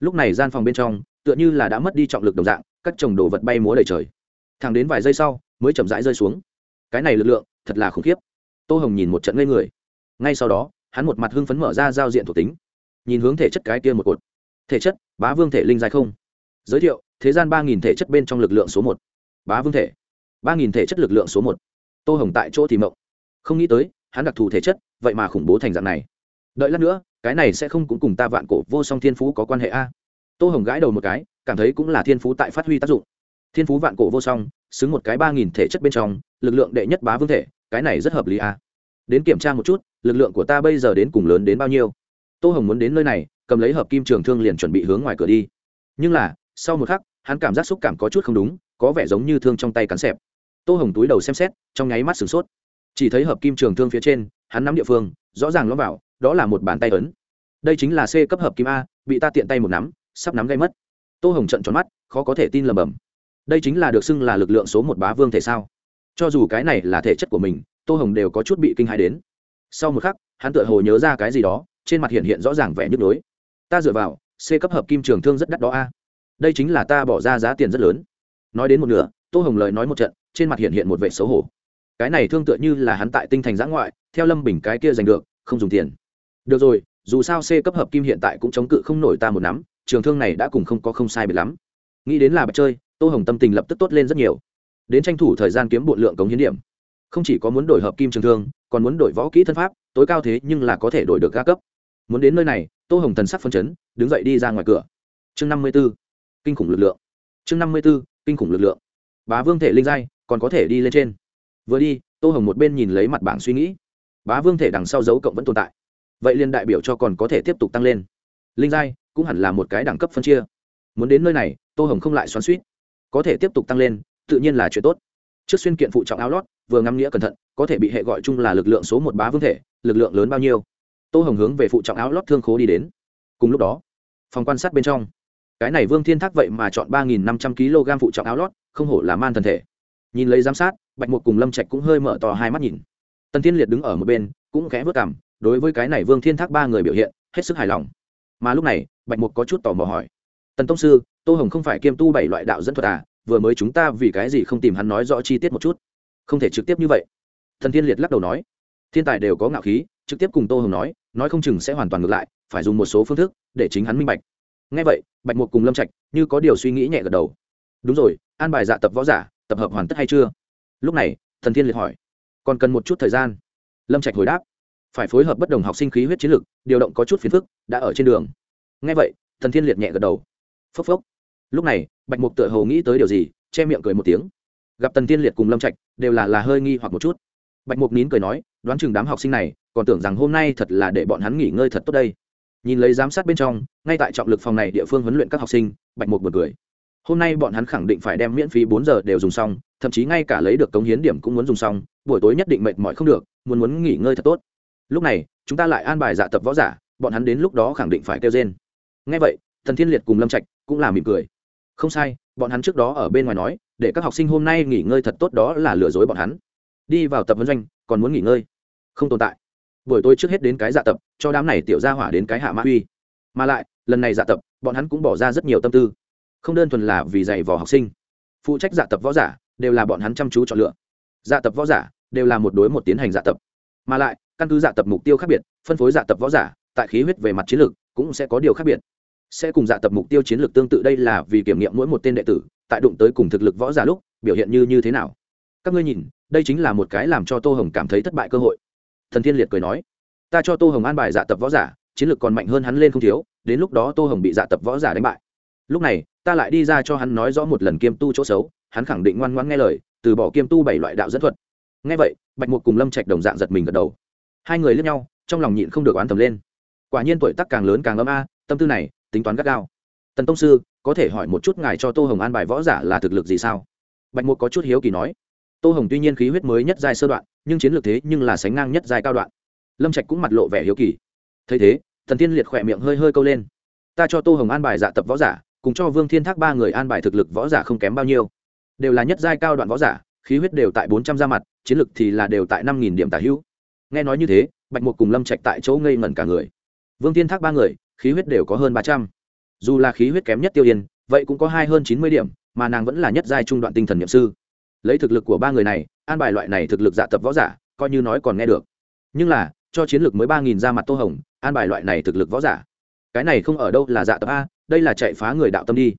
Lúc này gian phòng bên trong, tựa như là đã mất đi trọng lực đồng dạng, các chồng đồ vật bay múa đầy trời. Thẳng đến vài giây sau, mới chậm rãi rơi xuống. Cái này lực lượng, thật là khủng khiếp. Tô hồng nhìn một trận ngây người ngay sau đó, hắn một mặt hưng phấn mở ra giao diện thuộc tính. Nhìn hướng thể chất cái kia một cột. Thể chất, bá vương thể linh dài không. Giới thiệu, thế gian ba nghìn thể chất bên trong lực lượng số một. Bá vương thể. ba nghìn thể chất lực lượng số một. Tô hồng tại chỗ thì mộng. Không nghĩ tới, hắn đặc thù thể chất, vậy mà khủng bố thành dạng này. Đợi lát nữa, cái này sẽ không cũng cùng ta vạn cổ vô song thiên phú có quan hệ a? Tô hồng gãi đầu một cái, cảm thấy cũng là thiên phú tại phát huy tác dụng. Thiên phú vạn cổ vô song, xứng một cái ba nghìn thể chất bên trong, lực lượng đệ nhất bá vương thể, cái này rất hợp lý a? Đến kiểm tra một chút, lực lượng của ta bây giờ đến cùng lớn đến bao nhiêu. Tô hồng muốn đến nơi này, cầm lấy hợp kim trường thương liền chuẩn bị hướng ngoài cửa đi. Nhưng là, sau một khắc, hắn cảm giác xúc cảm có chút không đúng, có vẻ giống như thương trong tay cắn xẹp. Tô hồng túi đầu xem xét, trong nháy mắt sửng sốt. Chỉ thấy hợp kim trường thương phía trên, hắn nắm địa phương, rõ ràng nó vào, đó là một bàn tay ấn. Đây chính là c cấp hợp kim a, bị ta tiện tay một nắm, sắp nắm gây mất. Tô hồng trận tròn mắt, khó có thể tin lầm bầm đây chính là được xưng là lực lượng số một bá vương thể sao? Cho dù cái này là thể chất của mình, tô hồng đều có chút bị kinh hãi đến. Sau một khắc, hắn tựa hồ nhớ ra cái gì đó, trên mặt hiện hiện rõ ràng vẻ nhức nhối. Ta dựa vào, c cấp hợp kim trường thương rất đắt đó a. À. Đây chính là ta bỏ ra giá tiền rất lớn. Nói đến một nửa, tô hồng lời nói một trận, trên mặt hiện hiện một vẻ xấu hổ. Cái này thương tựa như là hắn tại tinh thành giã ngoại, theo lâm bình cái kia giành được, không dùng tiền. Được rồi, dù sao c cấp hợp kim hiện tại cũng chống cự không nổi ta một nắm, trường thương này đã cùng không có không sai biệt lắm. Nghĩ đến là bạch chơi, tô hồng tâm tình lập tức tốt lên rất nhiều đến tranh thủ thời gian kiếm bộn lượng cống hiến điểm. Không chỉ có muốn đổi hợp kim trường thương, còn muốn đổi võ kỹ thân pháp, tối cao thế nhưng là có thể đổi được ga cấp. Muốn đến nơi này, tô hồng thần sắc phân chấn, đứng dậy đi ra ngoài cửa. Chương năm mươi b ố kinh khủng lực lượng. Chương năm mươi b ố kinh khủng lực lượng. Bá vương thể linh giai, còn có thể đi lên trên. Vừa đi, tô hồng một bên nhìn lấy mặt bảng suy nghĩ. Bá vương thể đằng sau dấu cộng vẫn tồn tại. Vậy liên đại biểu cho còn có thể tiếp tục tăng lên. Linh giai cũng hẳn là một cái đẳng cấp phân chia. Muốn đến nơi này, tô hồng không lại xoắn suýt có thể tiếp tục tăng lên tự nhiên là chuyện tốt. Trước xuyên kiện phụ trọng áo lót, vừa ngắm nghĩa cẩn thận, có thể bị hệ gọi chung là lực lượng số một bá vương thể, lực lượng lớn bao nhiêu. Tô hồng hướng về phụ trọng áo lót thương khố đi đến. Cùng lúc đó, phòng quan sát bên trong. Cái này vương thiên thác vậy mà chọn ba nghìn năm trăm kg phụ trọng áo lót, không hổ là man thần thể. Nhìn lấy giám sát, bạch mục cùng lâm trạch cũng hơi mở to hai mắt nhìn. Tần thiên liệt đứng ở một bên, cũng khẽ vớt cảm đối với cái này vương thiên thác ba người biểu hiện, hết sức hài lòng. Mà lúc này, bạch mục có chút tò mò hỏi. Tần tông sư, tô hồng không phải kiêm tu bảy loại đạo dẫn thuật à? Vừa mới chúng ta vì cái gì không tìm hắn nói rõ chi tiết một chút? Không thể trực tiếp như vậy. Thần thiên liệt lắc đầu nói. Thiên tài đều có ngạo khí, trực tiếp cùng tô hồng nói nói không chừng sẽ hoàn toàn ngược lại, phải dùng một số phương thức để chính hắn minh bạch. Ngay vậy, bạch mục cùng lâm trạch như có điều suy nghĩ nhẹ gật đầu. Đúng rồi, an bài dạ tập võ giả, tập hợp hoàn tất hay chưa? Lúc này, thần thiên liệt hỏi. Còn cần một chút thời gian? Lâm trạch hồi đáp. Phải phối hợp bất đồng học sinh khí huyết chiến lược điều động có chút phiền phức, đã ở trên đường. Ngay vậy, thần thiên liệt nhẹ gật đầu. Phốc phốc lúc này, bạch mục tựa hồ nghĩ tới điều gì, che miệng cười một tiếng. Gặp tần thiên liệt cùng lâm trạch, đều là là hơi nghi hoặc một chút. Bạch mục nín cười nói, đoán chừng đám học sinh này, còn tưởng rằng hôm nay thật là để bọn hắn nghỉ ngơi thật tốt đây. Nhìn lấy giám sát bên trong, ngay tại trọng lực phòng này địa phương huấn luyện các học sinh, bạch mục bật cười. Hôm nay bọn hắn khẳng định phải đem miễn phí bốn giờ đều dùng xong, thậm chí ngay cả lấy được cống hiến điểm cũng muốn dùng xong, buổi tối nhất định mệt mỏi không được, muốn muốn nghỉ ngơi thật tốt. Lúc này, chúng ta lại an bài dạ tập võ giả, bọn hắn đến lúc đó khẳng định phải kêu trên ngay vậy thần thiên liệt cùng lâm trạch cũng là mỉm cười không sai, bọn hắn trước đó ở bên ngoài nói, để các học sinh hôm nay nghỉ ngơi thật tốt đó là lừa dối bọn hắn. Đi vào tập huấn doanh, còn muốn nghỉ ngơi? Không tồn tại. Buổi tôi trước hết đến cái dạ tập, cho đám này tiểu ra hỏa đến cái hạ mã uy. Mà lại, lần này dạ tập, bọn hắn cũng bỏ ra rất nhiều tâm tư. Không đơn thuần là vì dạy vò học sinh. Phụ trách dạ tập võ giả, đều là bọn hắn chăm chú chọn lựa. Dạ tập võ giả, đều là một đối một tiến hành dạ tập. Mà lại, căn cứ dạ tập mục tiêu khác biệt, phân phối dạ tập võ giả, tại khí huyết về mặt chiến lược, cũng sẽ có điều khác biệt sẽ cùng dạ tập mục tiêu chiến lược tương tự đây là vì kiểm nghiệm mỗi một tên đệ tử, tại đụng tới cùng thực lực võ giả lúc, biểu hiện như như thế nào. Các ngươi nhìn, đây chính là một cái làm cho tô hồng cảm thấy thất bại cơ hội. Thần thiên liệt cười nói, ta cho tô hồng an bài dạ tập võ giả, chiến lược còn mạnh hơn hắn lên không thiếu, đến lúc đó tô hồng bị dạ tập võ giả đánh bại. Lúc này, ta lại đi ra cho hắn nói rõ một lần kiêm tu chỗ xấu, hắn khẳng định ngoan ngoan nghe lời, từ bỏ kiêm tu bảy loại đạo dẫn thuật. Ngay vậy, bạch mục cùng lâm trạch đồng dạng giật mình gật đầu. Hai người lướt nhau, trong lòng nhịn không được oán thầm lên. Quả nhiên tuổi tác càng lớn càng ấm a, tâm tư này tính toán gắt gao. Tần tông sư, có thể hỏi một chút ngài cho tô hồng an bài võ giả là thực lực gì sao? Bạch mục có chút hiếu kỳ nói. Tô hồng tuy nhiên khí huyết mới nhất giai sơ đoạn, nhưng chiến lược thế nhưng là sánh ngang nhất giai cao đoạn. Lâm trạch cũng mặt lộ vẻ hiếu kỳ. Thấy thế, thần tiên liệt khỏe miệng hơi hơi câu lên. Ta cho tô hồng an bài dạ tập võ giả, cùng cho vương thiên thác ba người an bài thực lực võ giả không kém bao nhiêu. Đều là nhất giai cao đoạn võ giả, khí huyết đều tại bốn trăm gia mặt, chiến lực thì là đều tại năm nghìn điểm tả hữu. Nghe nói như thế, bạch mục cùng lâm trạch tại chỗ ngây ngẩn cả người. Vương thiên thác ba người khí huyết đều có hơn ba trăm. Dù là khí huyết kém nhất tiêu yên, vậy cũng có hai hơn chín mươi điểm, mà nàng vẫn là nhất giai trung đoạn tinh thần n sư. Lấy thực lực của ba người này, an bài loại này thực lực dạ tập võ giả, coi như nói còn nghe được. Nhưng là, cho chiến lược mới ba nghìn ra mặt tô hồng, an bài loại này thực lực võ giả. Cái này không ở đâu là dạ tập a, đây là chạy phá người đạo tâm đi.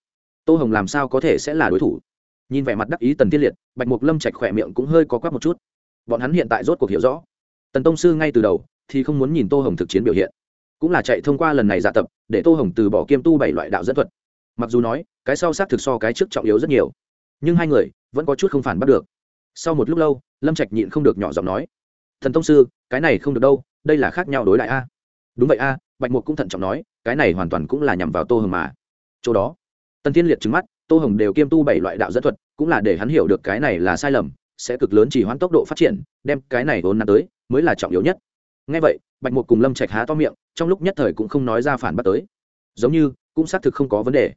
Tô hồng làm sao có thể sẽ là đối thủ? Nhìn vẻ mặt đắc ý tần tiên liệt, bạch mục lâm chạch khỏe miệng cũng hơi có quắc một chút. Bọn hắn hiện tại rốt cuộc hiểu rõ. Tần tông sư ngay từ đầu thì không muốn nhìn tô hồng thực chiến biểu hiện cũng là chạy thông qua lần này dạ tập, để tô hồng từ bỏ kiêm tu bảy loại đạo dẫn thuật. Mặc dù nói, cái sau xác thực so cái trước trọng yếu rất nhiều, nhưng hai người vẫn có chút không phản bắt được. Sau một lúc lâu, lâm trạch nhịn không được nhỏ giọng nói, thần tông sư, cái này không được đâu, đây là khác nhau đối lại a. Đúng vậy a, bạch mục cũng thận trọng nói, cái này hoàn toàn cũng là nhằm vào tô hồng mà. Chỗ đó tân thiên liệt trứng mắt, tô hồng đều kiêm tu bảy loại đạo dẫn thuật, cũng là để hắn hiểu được cái này là sai lầm, sẽ cực lớn chỉ hoãn tốc độ phát triển, đem cái này vốn nắm tới, mới là trọng yếu nhất ngay vậy, bạch mục cùng lâm trạch há to miệng, trong lúc nhất thời cũng không nói ra phản bác tới. Giống như, cũng xác thực không có vấn đề.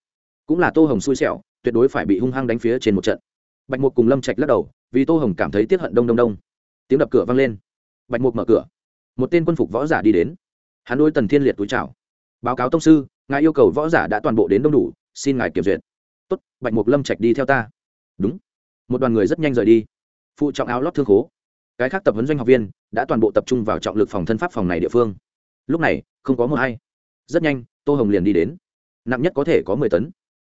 Cũng là tô hồng xui xẻo, tuyệt đối phải bị hung hăng đánh phía trên một trận. Bạch mục cùng lâm trạch lắc đầu, vì tô hồng cảm thấy tiết hận đông đông đông. Tiếng đập cửa vang lên. Bạch mục mở cửa. Một tên quân phục võ giả đi đến. Hắn đôi tần thiên liệt túi chào. Báo cáo tông sư, ngài yêu cầu võ giả đã toàn bộ đến đông đủ, xin ngài kiểm duyệt. Tốt, bạch mục lâm trạch đi theo ta. Đúng. Một đoàn người rất nhanh rời đi. Phụ trọng áo lót thương khố cái khác tập huấn doanh học viên đã toàn bộ tập trung vào trọng lực phòng thân pháp phòng này địa phương. Lúc này, không có mờ hay rất nhanh, tô hồng liền đi đến. Nặng nhất có thể có mười tấn.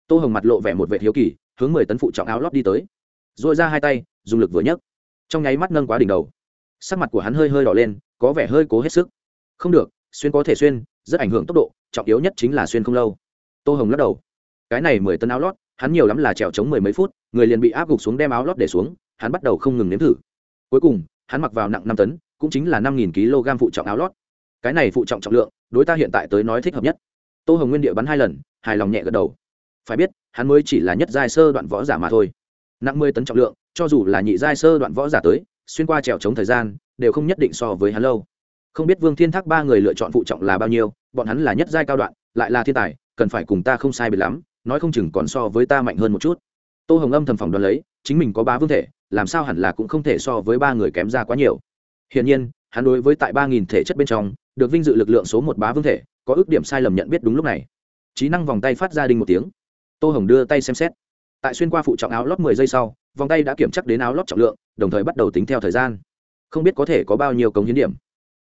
Tô hồng mặt lộ vẻ một vệ thiếu kỳ, hướng mười tấn phụ trọng áo lót đi tới. R ồ i ra hai tay, dùng lực vừa nhấc. Trong nháy mắt nâng quá đỉnh đầu. Sắc mặt của hắn hơi hơi đỏ lên, có vẻ hơi cố hết sức. Không được, xuyên có thể xuyên, rất ảnh hưởng tốc độ, trọng yếu nhất chính là xuyên không lâu. Tô hồng lắc đầu. Cái này mười tấn áo lót, hắn nhiều lắm là trèo chống mười mấy phút, người liền bị áp gục xuống đem áo lót để xuống, hắn bắt đầu không ngừng nếm thử. Cuối cùng hắn mặc vào nặng năm tấn, cũng chính là năm nghìn kg phụ trọng áo lót. Cái này phụ trọng trọng lượng, đối ta hiện tại tới nói thích hợp nhất. Tô hồng nguyên địa bắn hai lần, hài lòng nhẹ gật đầu. Phải biết, hắn mới chỉ là nhất giai sơ đoạn võ giả mà thôi. Nặng mươi tấn trọng lượng, cho dù là nhị giai sơ đoạn võ giả tới, xuyên qua trèo chống thời gian, đều không nhất định so với hắn lâu. Không biết vương thiên thác ba người lựa chọn phụ trọng là bao nhiêu, bọn hắn là nhất giai cao đoạn, lại là thiên tài, cần phải cùng ta không sai biệt lắm, nói không chừng còn so với ta mạnh hơn một chút. Tô hồng âm thầm phỏng đoán lấy, chính mình có ba vương thể làm sao hẳn là cũng không thể so với ba người kém ra quá nhiều. Hiển nhiên, hắn đối với tại ba nghìn thể chất bên trong, được vinh dự lực lượng số một bá vương thể, có ước điểm sai lầm nhận biết đúng lúc này. Trí năng vòng tay phát ra đinh một tiếng. Tô hồng đưa tay xem xét. Tại xuyên qua phụ trọng áo lót mười giây sau, vòng tay đã kiểm chắc đến áo lót trọng lượng, đồng thời bắt đầu tính theo thời gian. Không biết có thể có bao nhiêu cống hiến điểm.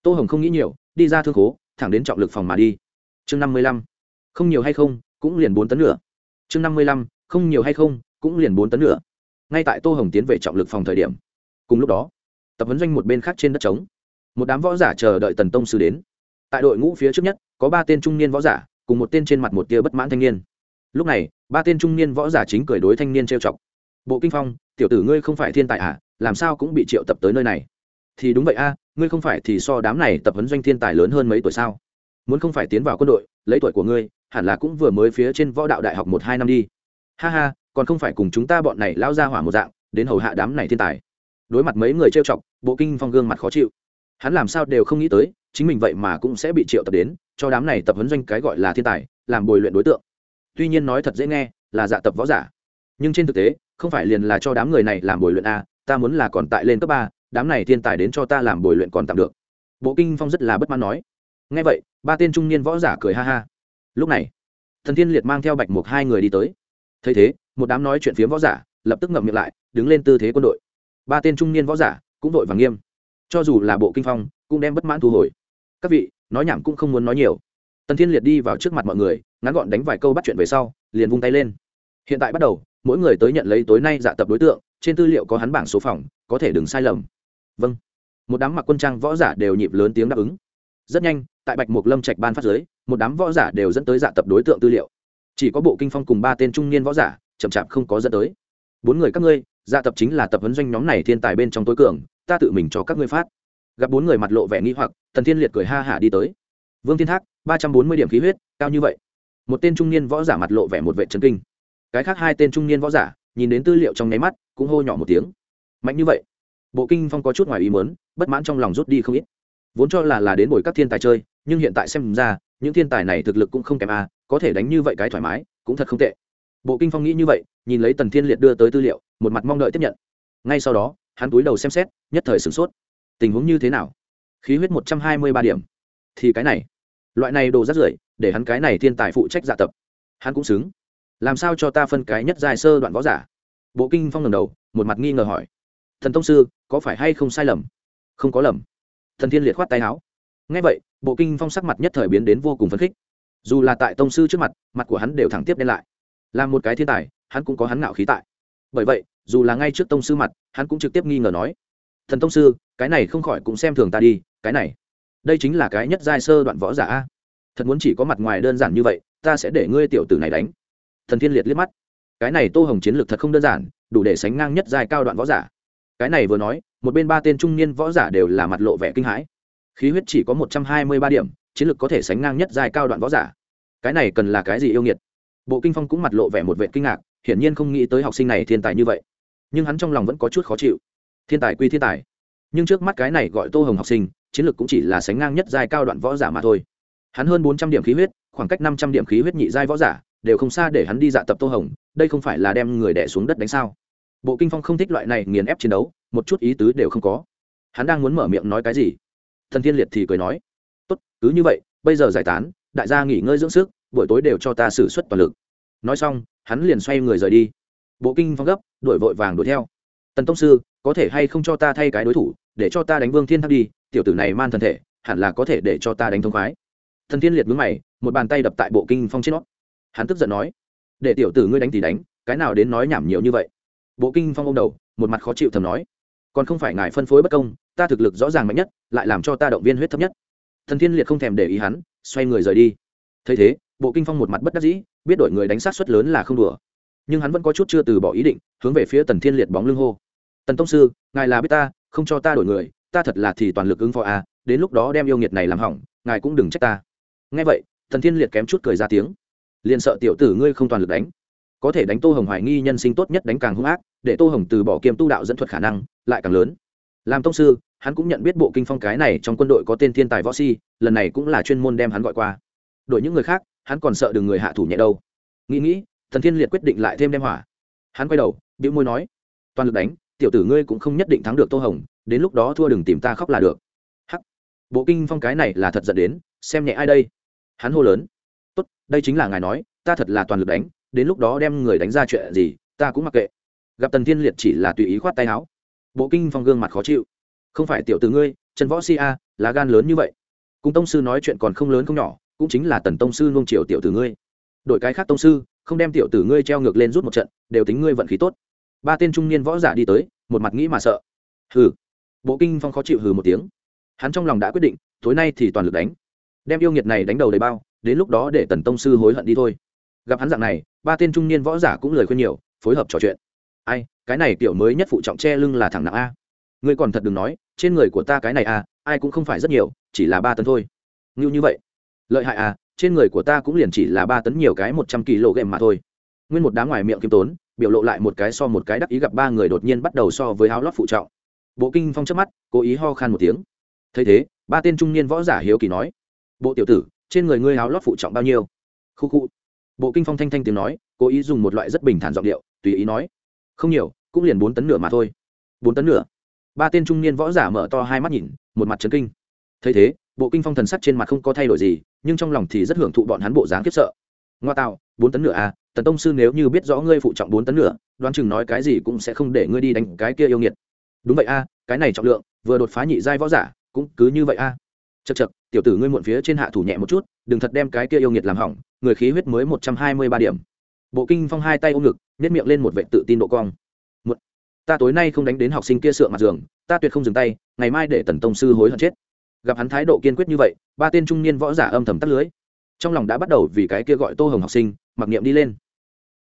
Tô hồng không nghĩ nhiều, đi ra thương khố, thẳng đến trọng lực phòng mà đi. Chương năm mươi lăm. Không nhiều hay không, cũng liền bốn tấn nữa chương năm mươi lăm, không nhiều hay không, cũng liền bốn tấn nữa ngay tại tô hồng tiến về trọng lực phòng thời điểm cùng lúc đó tập huấn doanh một bên khác trên đất trống một đám võ giả chờ đợi tần tông sư đến tại đội ngũ phía trước nhất có ba tên trung niên võ giả cùng một tên trên mặt một tia bất mãn thanh niên lúc này ba tên trung niên võ giả chính cười đối thanh niên trêu chọc bộ kinh phong tiểu tử ngươi không phải thiên tài à làm sao cũng bị triệu tập tới nơi này thì đúng vậy a, ngươi không phải thì so đám này tập huấn doanh thiên tài lớn hơn mấy tuổi sao? Muốn không phải tiến vào quân đội, lấy tuổi của ngươi, hẳn là cũng vừa mới phía trên võ đạo đại học một hai năm đi. Ha ha còn không phải cùng chúng ta bọn này lao ra hỏa một dạng, đến hầu hạ đám này thiên tài. Đối mặt mấy người trêu chọc, bộ kinh phong gương mặt khó chịu. Hắn làm sao đều không nghĩ tới, chính mình vậy mà cũng sẽ bị triệu tập đến, cho đám này tập huấn doanh cái gọi là thiên tài, làm bồi luyện đối tượng. Tuy nhiên nói thật dễ nghe, là dạ tập võ giả. Nhưng trên thực tế, không phải liền là cho đám người này làm bồi luyện a, ta muốn là còn tại lên cấp ba, đám này thiên tài đến cho ta làm bồi luyện còn tạm được. Bộ kinh phong rất là bất mãn nói. Nghe vậy, ba tên trung niên võ giả cười ha ha. Lúc này, thần thiên liệt mang theo bạch mục hai người đi tới. Thấy thế một đám nói chuyện phiếm võ giả lập tức ngậm miệng lại, đứng lên tư thế quân đội. Ba tên trung niên võ giả cũng vội và nghiêm. Cho dù là bộ kinh phong, cũng đem bất mãn thu hồi. Các vị, nói nhảm cũng không muốn nói nhiều. Tần thiên liệt đi vào trước mặt mọi người, ngắn gọn đánh vài câu bắt chuyện về sau, liền vung tay lên. Hiện tại bắt đầu, mỗi người tới nhận lấy tối nay dạ tập đối tượng, trên tư liệu có hắn bảng số phòng, có thể đừng sai lầm. Vâng. Một đám mặc quân trang võ giả đều nhịp lớn tiếng đáp ứng. Rất nhanh, tại bạch mục lâm trạch ban phát giới một đám võ giả đều dẫn tới dạ tập đối tượng tư liệu. Chỉ có bộ kinh phong cùng ba tên trung niên võ giả chậm chạp không có dẫn tới. Bốn người các ngươi dạ tập chính là tập huấn doanh nhóm này thiên tài bên trong tối cường, ta tự mình cho các ngươi phát. Gặp bốn người mặt lộ vẻ nghi hoặc, tần thiên liệt cười ha hả đi tới. Vương thiên thác, ba trăm bốn mươi điểm khí huyết, cao như vậy. Một tên trung niên võ giả mặt lộ vẻ một vệ trấn kinh. Cái khác hai tên trung niên võ giả, nhìn đến tư liệu trong nháy mắt, cũng hô nhỏ một tiếng. Mạnh như vậy, bộ kinh phong có chút ngoài ý muốn, bất mãn trong lòng rút đi không ít. Vốn cho là là đến buổi các thiên tài chơi, nhưng hiện tại xem ra, những thiên tài này thực lực cũng không kém a, có thể đánh như vậy cái thoải mái, cũng thật không tệ bộ kinh phong nghĩ như vậy, nhìn lấy tần thiên liệt đưa tới tư liệu, một mặt mong đợi tiếp nhận. Ngay sau đó, hắn túi đầu xem xét, nhất thời sửng sốt. Tình huống như thế nào? Khí huyết một trăm hai mươi ba điểm. Thì cái này, loại này đồ rắt rưởi, để hắn cái này thiên tài phụ trách dạ tập. Hắn cũng xứng. Làm sao cho ta phân cái nhất dài sơ đoạn võ giả? Bộ kinh phong ngầm đầu, một mặt nghi ngờ hỏi. Thần tông sư, có phải hay không sai lầm? Không có lầm. Thần thiên liệt khoát tay áo. Ngay vậy, bộ kinh phong sắc mặt nhất thời biến đến vô cùng phấn khích. Dù là tại tông sư trước mặt mặt của hắn đều thẳng tiếp đen lại là một cái thiên tài, hắn cũng có hắn ngạo khí tại. Bởi vậy, dù là ngay trước tông sư mặt, hắn cũng trực tiếp nghi ngờ nói, thần tông sư, cái này không khỏi cũng xem thường ta đi, cái này, đây chính là cái nhất giai sơ đoạn võ giả a. Thật muốn chỉ có mặt ngoài đơn giản như vậy, ta sẽ để ngươi tiểu tử này đánh. Thần thiên liệt liếc mắt. Cái này tô hồng chiến lược thật không đơn giản, đủ để sánh ngang nhất giai cao đoạn võ giả. Cái này vừa nói, một bên ba tên trung niên võ giả đều là mặt lộ vẻ kinh hãi. Khí huyết chỉ có một trăm hai mươi ba điểm, chiến lược có thể sánh ngang nhất giai cao đoạn võ giả. Cái này cần là cái gì yêu nghiệt? Bộ kinh phong cũng mặt lộ vẻ một vệ kinh ngạc, hiển nhiên không nghĩ tới học sinh này thiên tài như vậy. Nhưng hắn trong lòng vẫn có chút khó chịu. Thiên tài quy thiên tài. Nhưng trước mắt cái này gọi tô hồng học sinh, chiến lược cũng chỉ là sánh ngang nhất giai cao đoạn võ giả mà thôi. Hắn hơn bốn trăm điểm khí huyết, khoảng cách năm trăm điểm khí huyết nhị giai võ giả, đều không xa để hắn đi dạ tập tô hồng, đây không phải là đem người đẻ xuống đất đánh sao? Bộ kinh phong không thích loại này nghiền ép chiến đấu, một chút ý tứ đều không có. Hắn đang muốn mở miệng nói cái gì? Thần thiên liệt thì cười nói, tốt, cứ như vậy, bây giờ giải tán, đại gia nghỉ ngơi dưỡng sức buổi tối đều cho ta xử suất toàn lực. Nói xong, hắn liền xoay người rời đi. Bộ kinh phong gấp, đuổi vội vàng đuổi theo. Tần tông sư, có thể hay không cho ta thay cái đối thủ, để cho ta đánh vương thiên tháp đi, tiểu tử này man thân thể, hẳn là có thể để cho ta đánh thông khoái. Thần thiên liệt mướn mày, một bàn tay đập tại bộ kinh phong trên nó hắn tức giận nói, để tiểu tử ngươi đánh thì đánh, cái nào đến nói nhảm nhiều như vậy. Bộ kinh phong ô m đầu, một mặt khó chịu thầm nói, còn không phải ngài phân phối bất công, ta thực lực rõ ràng mạnh nhất, lại làm cho ta động viên huyết thấp nhất. Thần thiên liệt không thèm để ý hắn, xoay người rời đi. Thấy thế bộ kinh phong một mặt bất đắc dĩ, biết đổi người đánh sát suất lớn là không đùa. Nhưng hắn vẫn có chút chưa từ bỏ ý định, hướng về phía tần thiên liệt bóng lưng hô. Tần tông sư, ngài là biết ta, không cho ta đổi người, ta thật là thì toàn lực ứng phó a đến lúc đó đem yêu nghiệt này làm hỏng, ngài cũng đừng trách ta. Nghe vậy, tần thiên liệt kém chút cười ra tiếng. Liền sợ tiểu tử ngươi không toàn lực đánh. Có thể đánh tô hồng hoài nghi nhân sinh tốt nhất đánh càng hung ác, để tô hồng từ bỏ kiêm tu đạo dẫn thuật khả năng, lại càng lớn. Làm tông sư, hắn cũng nhận biết bộ kinh phong cái này trong quân đội có tên thiên tài võ si, lần này cũng là chuyên môn đem hắn gọi qua. Đội những người khác hắn còn sợ đừng người hạ thủ nhẹ đâu. Nghĩ nghĩ, thần thiên liệt quyết định lại thêm đem hỏa. Hắn quay đầu, bĩu môi nói, toàn lực đánh, tiểu tử ngươi cũng không nhất định thắng được tô hồng, đến lúc đó thua đừng tìm ta khóc là được. Hắc. Bộ kinh phong cái này là thật giận đến, xem nhẹ ai đây. Hắn hô lớn, tốt, đây chính là ngài nói, ta thật là toàn lực đánh, đến lúc đó đem người đánh ra chuyện gì, ta cũng mặc kệ. Gặp tần thiên liệt chỉ là tùy ý khoát tay áo. Bộ kinh phong gương mặt khó chịu. Không phải tiểu tử ngươi, trần võ si a, lá gan lớn như vậy. Cùng tông sư nói chuyện còn không lớn không nhỏ cũng chính là tần tông sư nung triều tiểu tử ngươi. Đội cái khác tông sư, không đem tiểu tử ngươi treo ngược lên rút một trận, đều tính ngươi vận khí tốt. Ba tên trung niên võ giả đi tới, một mặt nghĩ mà sợ. Hừ. Bộ kinh phong khó chịu hừ một tiếng. Hắn trong lòng đã quyết định, tối nay thì toàn lực đánh. Đem yêu nghiệt này đánh đầu đầy bao, đến lúc đó để tần tông sư hối hận đi thôi. Gặp hắn dạng này, ba tên trung niên võ giả cũng lời khuyên nhiều, phối hợp trò chuyện. Ai, cái này tiểu mới nhất phụ trọng che lưng là thằng nặng a. Ngươi còn thật đừng nói, trên người của ta cái này a, ai cũng không phải rất nhiều, chỉ là ba tấn thôi. Ngưu như vậy lợi hại à trên người của ta cũng liền chỉ là ba tấn nhiều cái một trăm kg ghệm mà thôi. Nguyên một đám ngoài miệng kiêm tốn, biểu lộ lại một cái so một cái đắc ý gặp ba người đột nhiên bắt đầu so với áo lót phụ trọng. Bộ kinh phong trước mắt, cố ý ho khan một tiếng. Thấy thế, ba tên trung niên võ giả hiếu kỳ nói, bộ tiểu tử, trên người ngươi áo lót phụ trọng bao nhiêu? Khu khu. Bộ kinh phong thanh thanh tiếng nói, cố ý dùng một loại rất bình thản giọng điệu, tùy ý nói, không nhiều, cũng liền bốn tấn nửa mà thôi. Bốn tấn nửa. Ba tên trung niên võ giả mở to hai mắt nhìn, một mặt trấn kinh thấy thế bộ kinh phong thần sắc trên mặt không có thay đổi gì nhưng trong lòng thì rất hưởng thụ bọn hắn bộ dáng kiếp sợ. Ngoa tạo bốn tấn nửa à tần tông sư nếu như biết rõ ngươi phụ trọng bốn tấn nửa đoán chừng nói cái gì cũng sẽ không để ngươi đi đánh cái kia yêu nghiệt. Đúng vậy a à, cái này trọng lượng vừa đột phá nhị giai võ giả cũng cứ như vậy a à. chật chật tiểu tử ngươi muộn phía trên hạ thủ nhẹ một chút đừng thật đem cái kia yêu nghiệt làm hỏng người khí huyết mới một trăm hai mươi ba điểm. Bộ kinh phong hai tay ôm ngực nếp miệng lên một vệ tự tin độ cong. Một, ta tối nay không đánh đến học sinh kia sượng mặt giường ta tuyệt không dừng tay ngày mai để tần tông sư hối hận chết gặp hắn thái độ kiên quyết như vậy, ba tên trung niên võ giả âm thầm tắt lưới. Trong lòng đã bắt đầu vì cái kia gọi tô hồng học sinh, mặc niệm đi lên.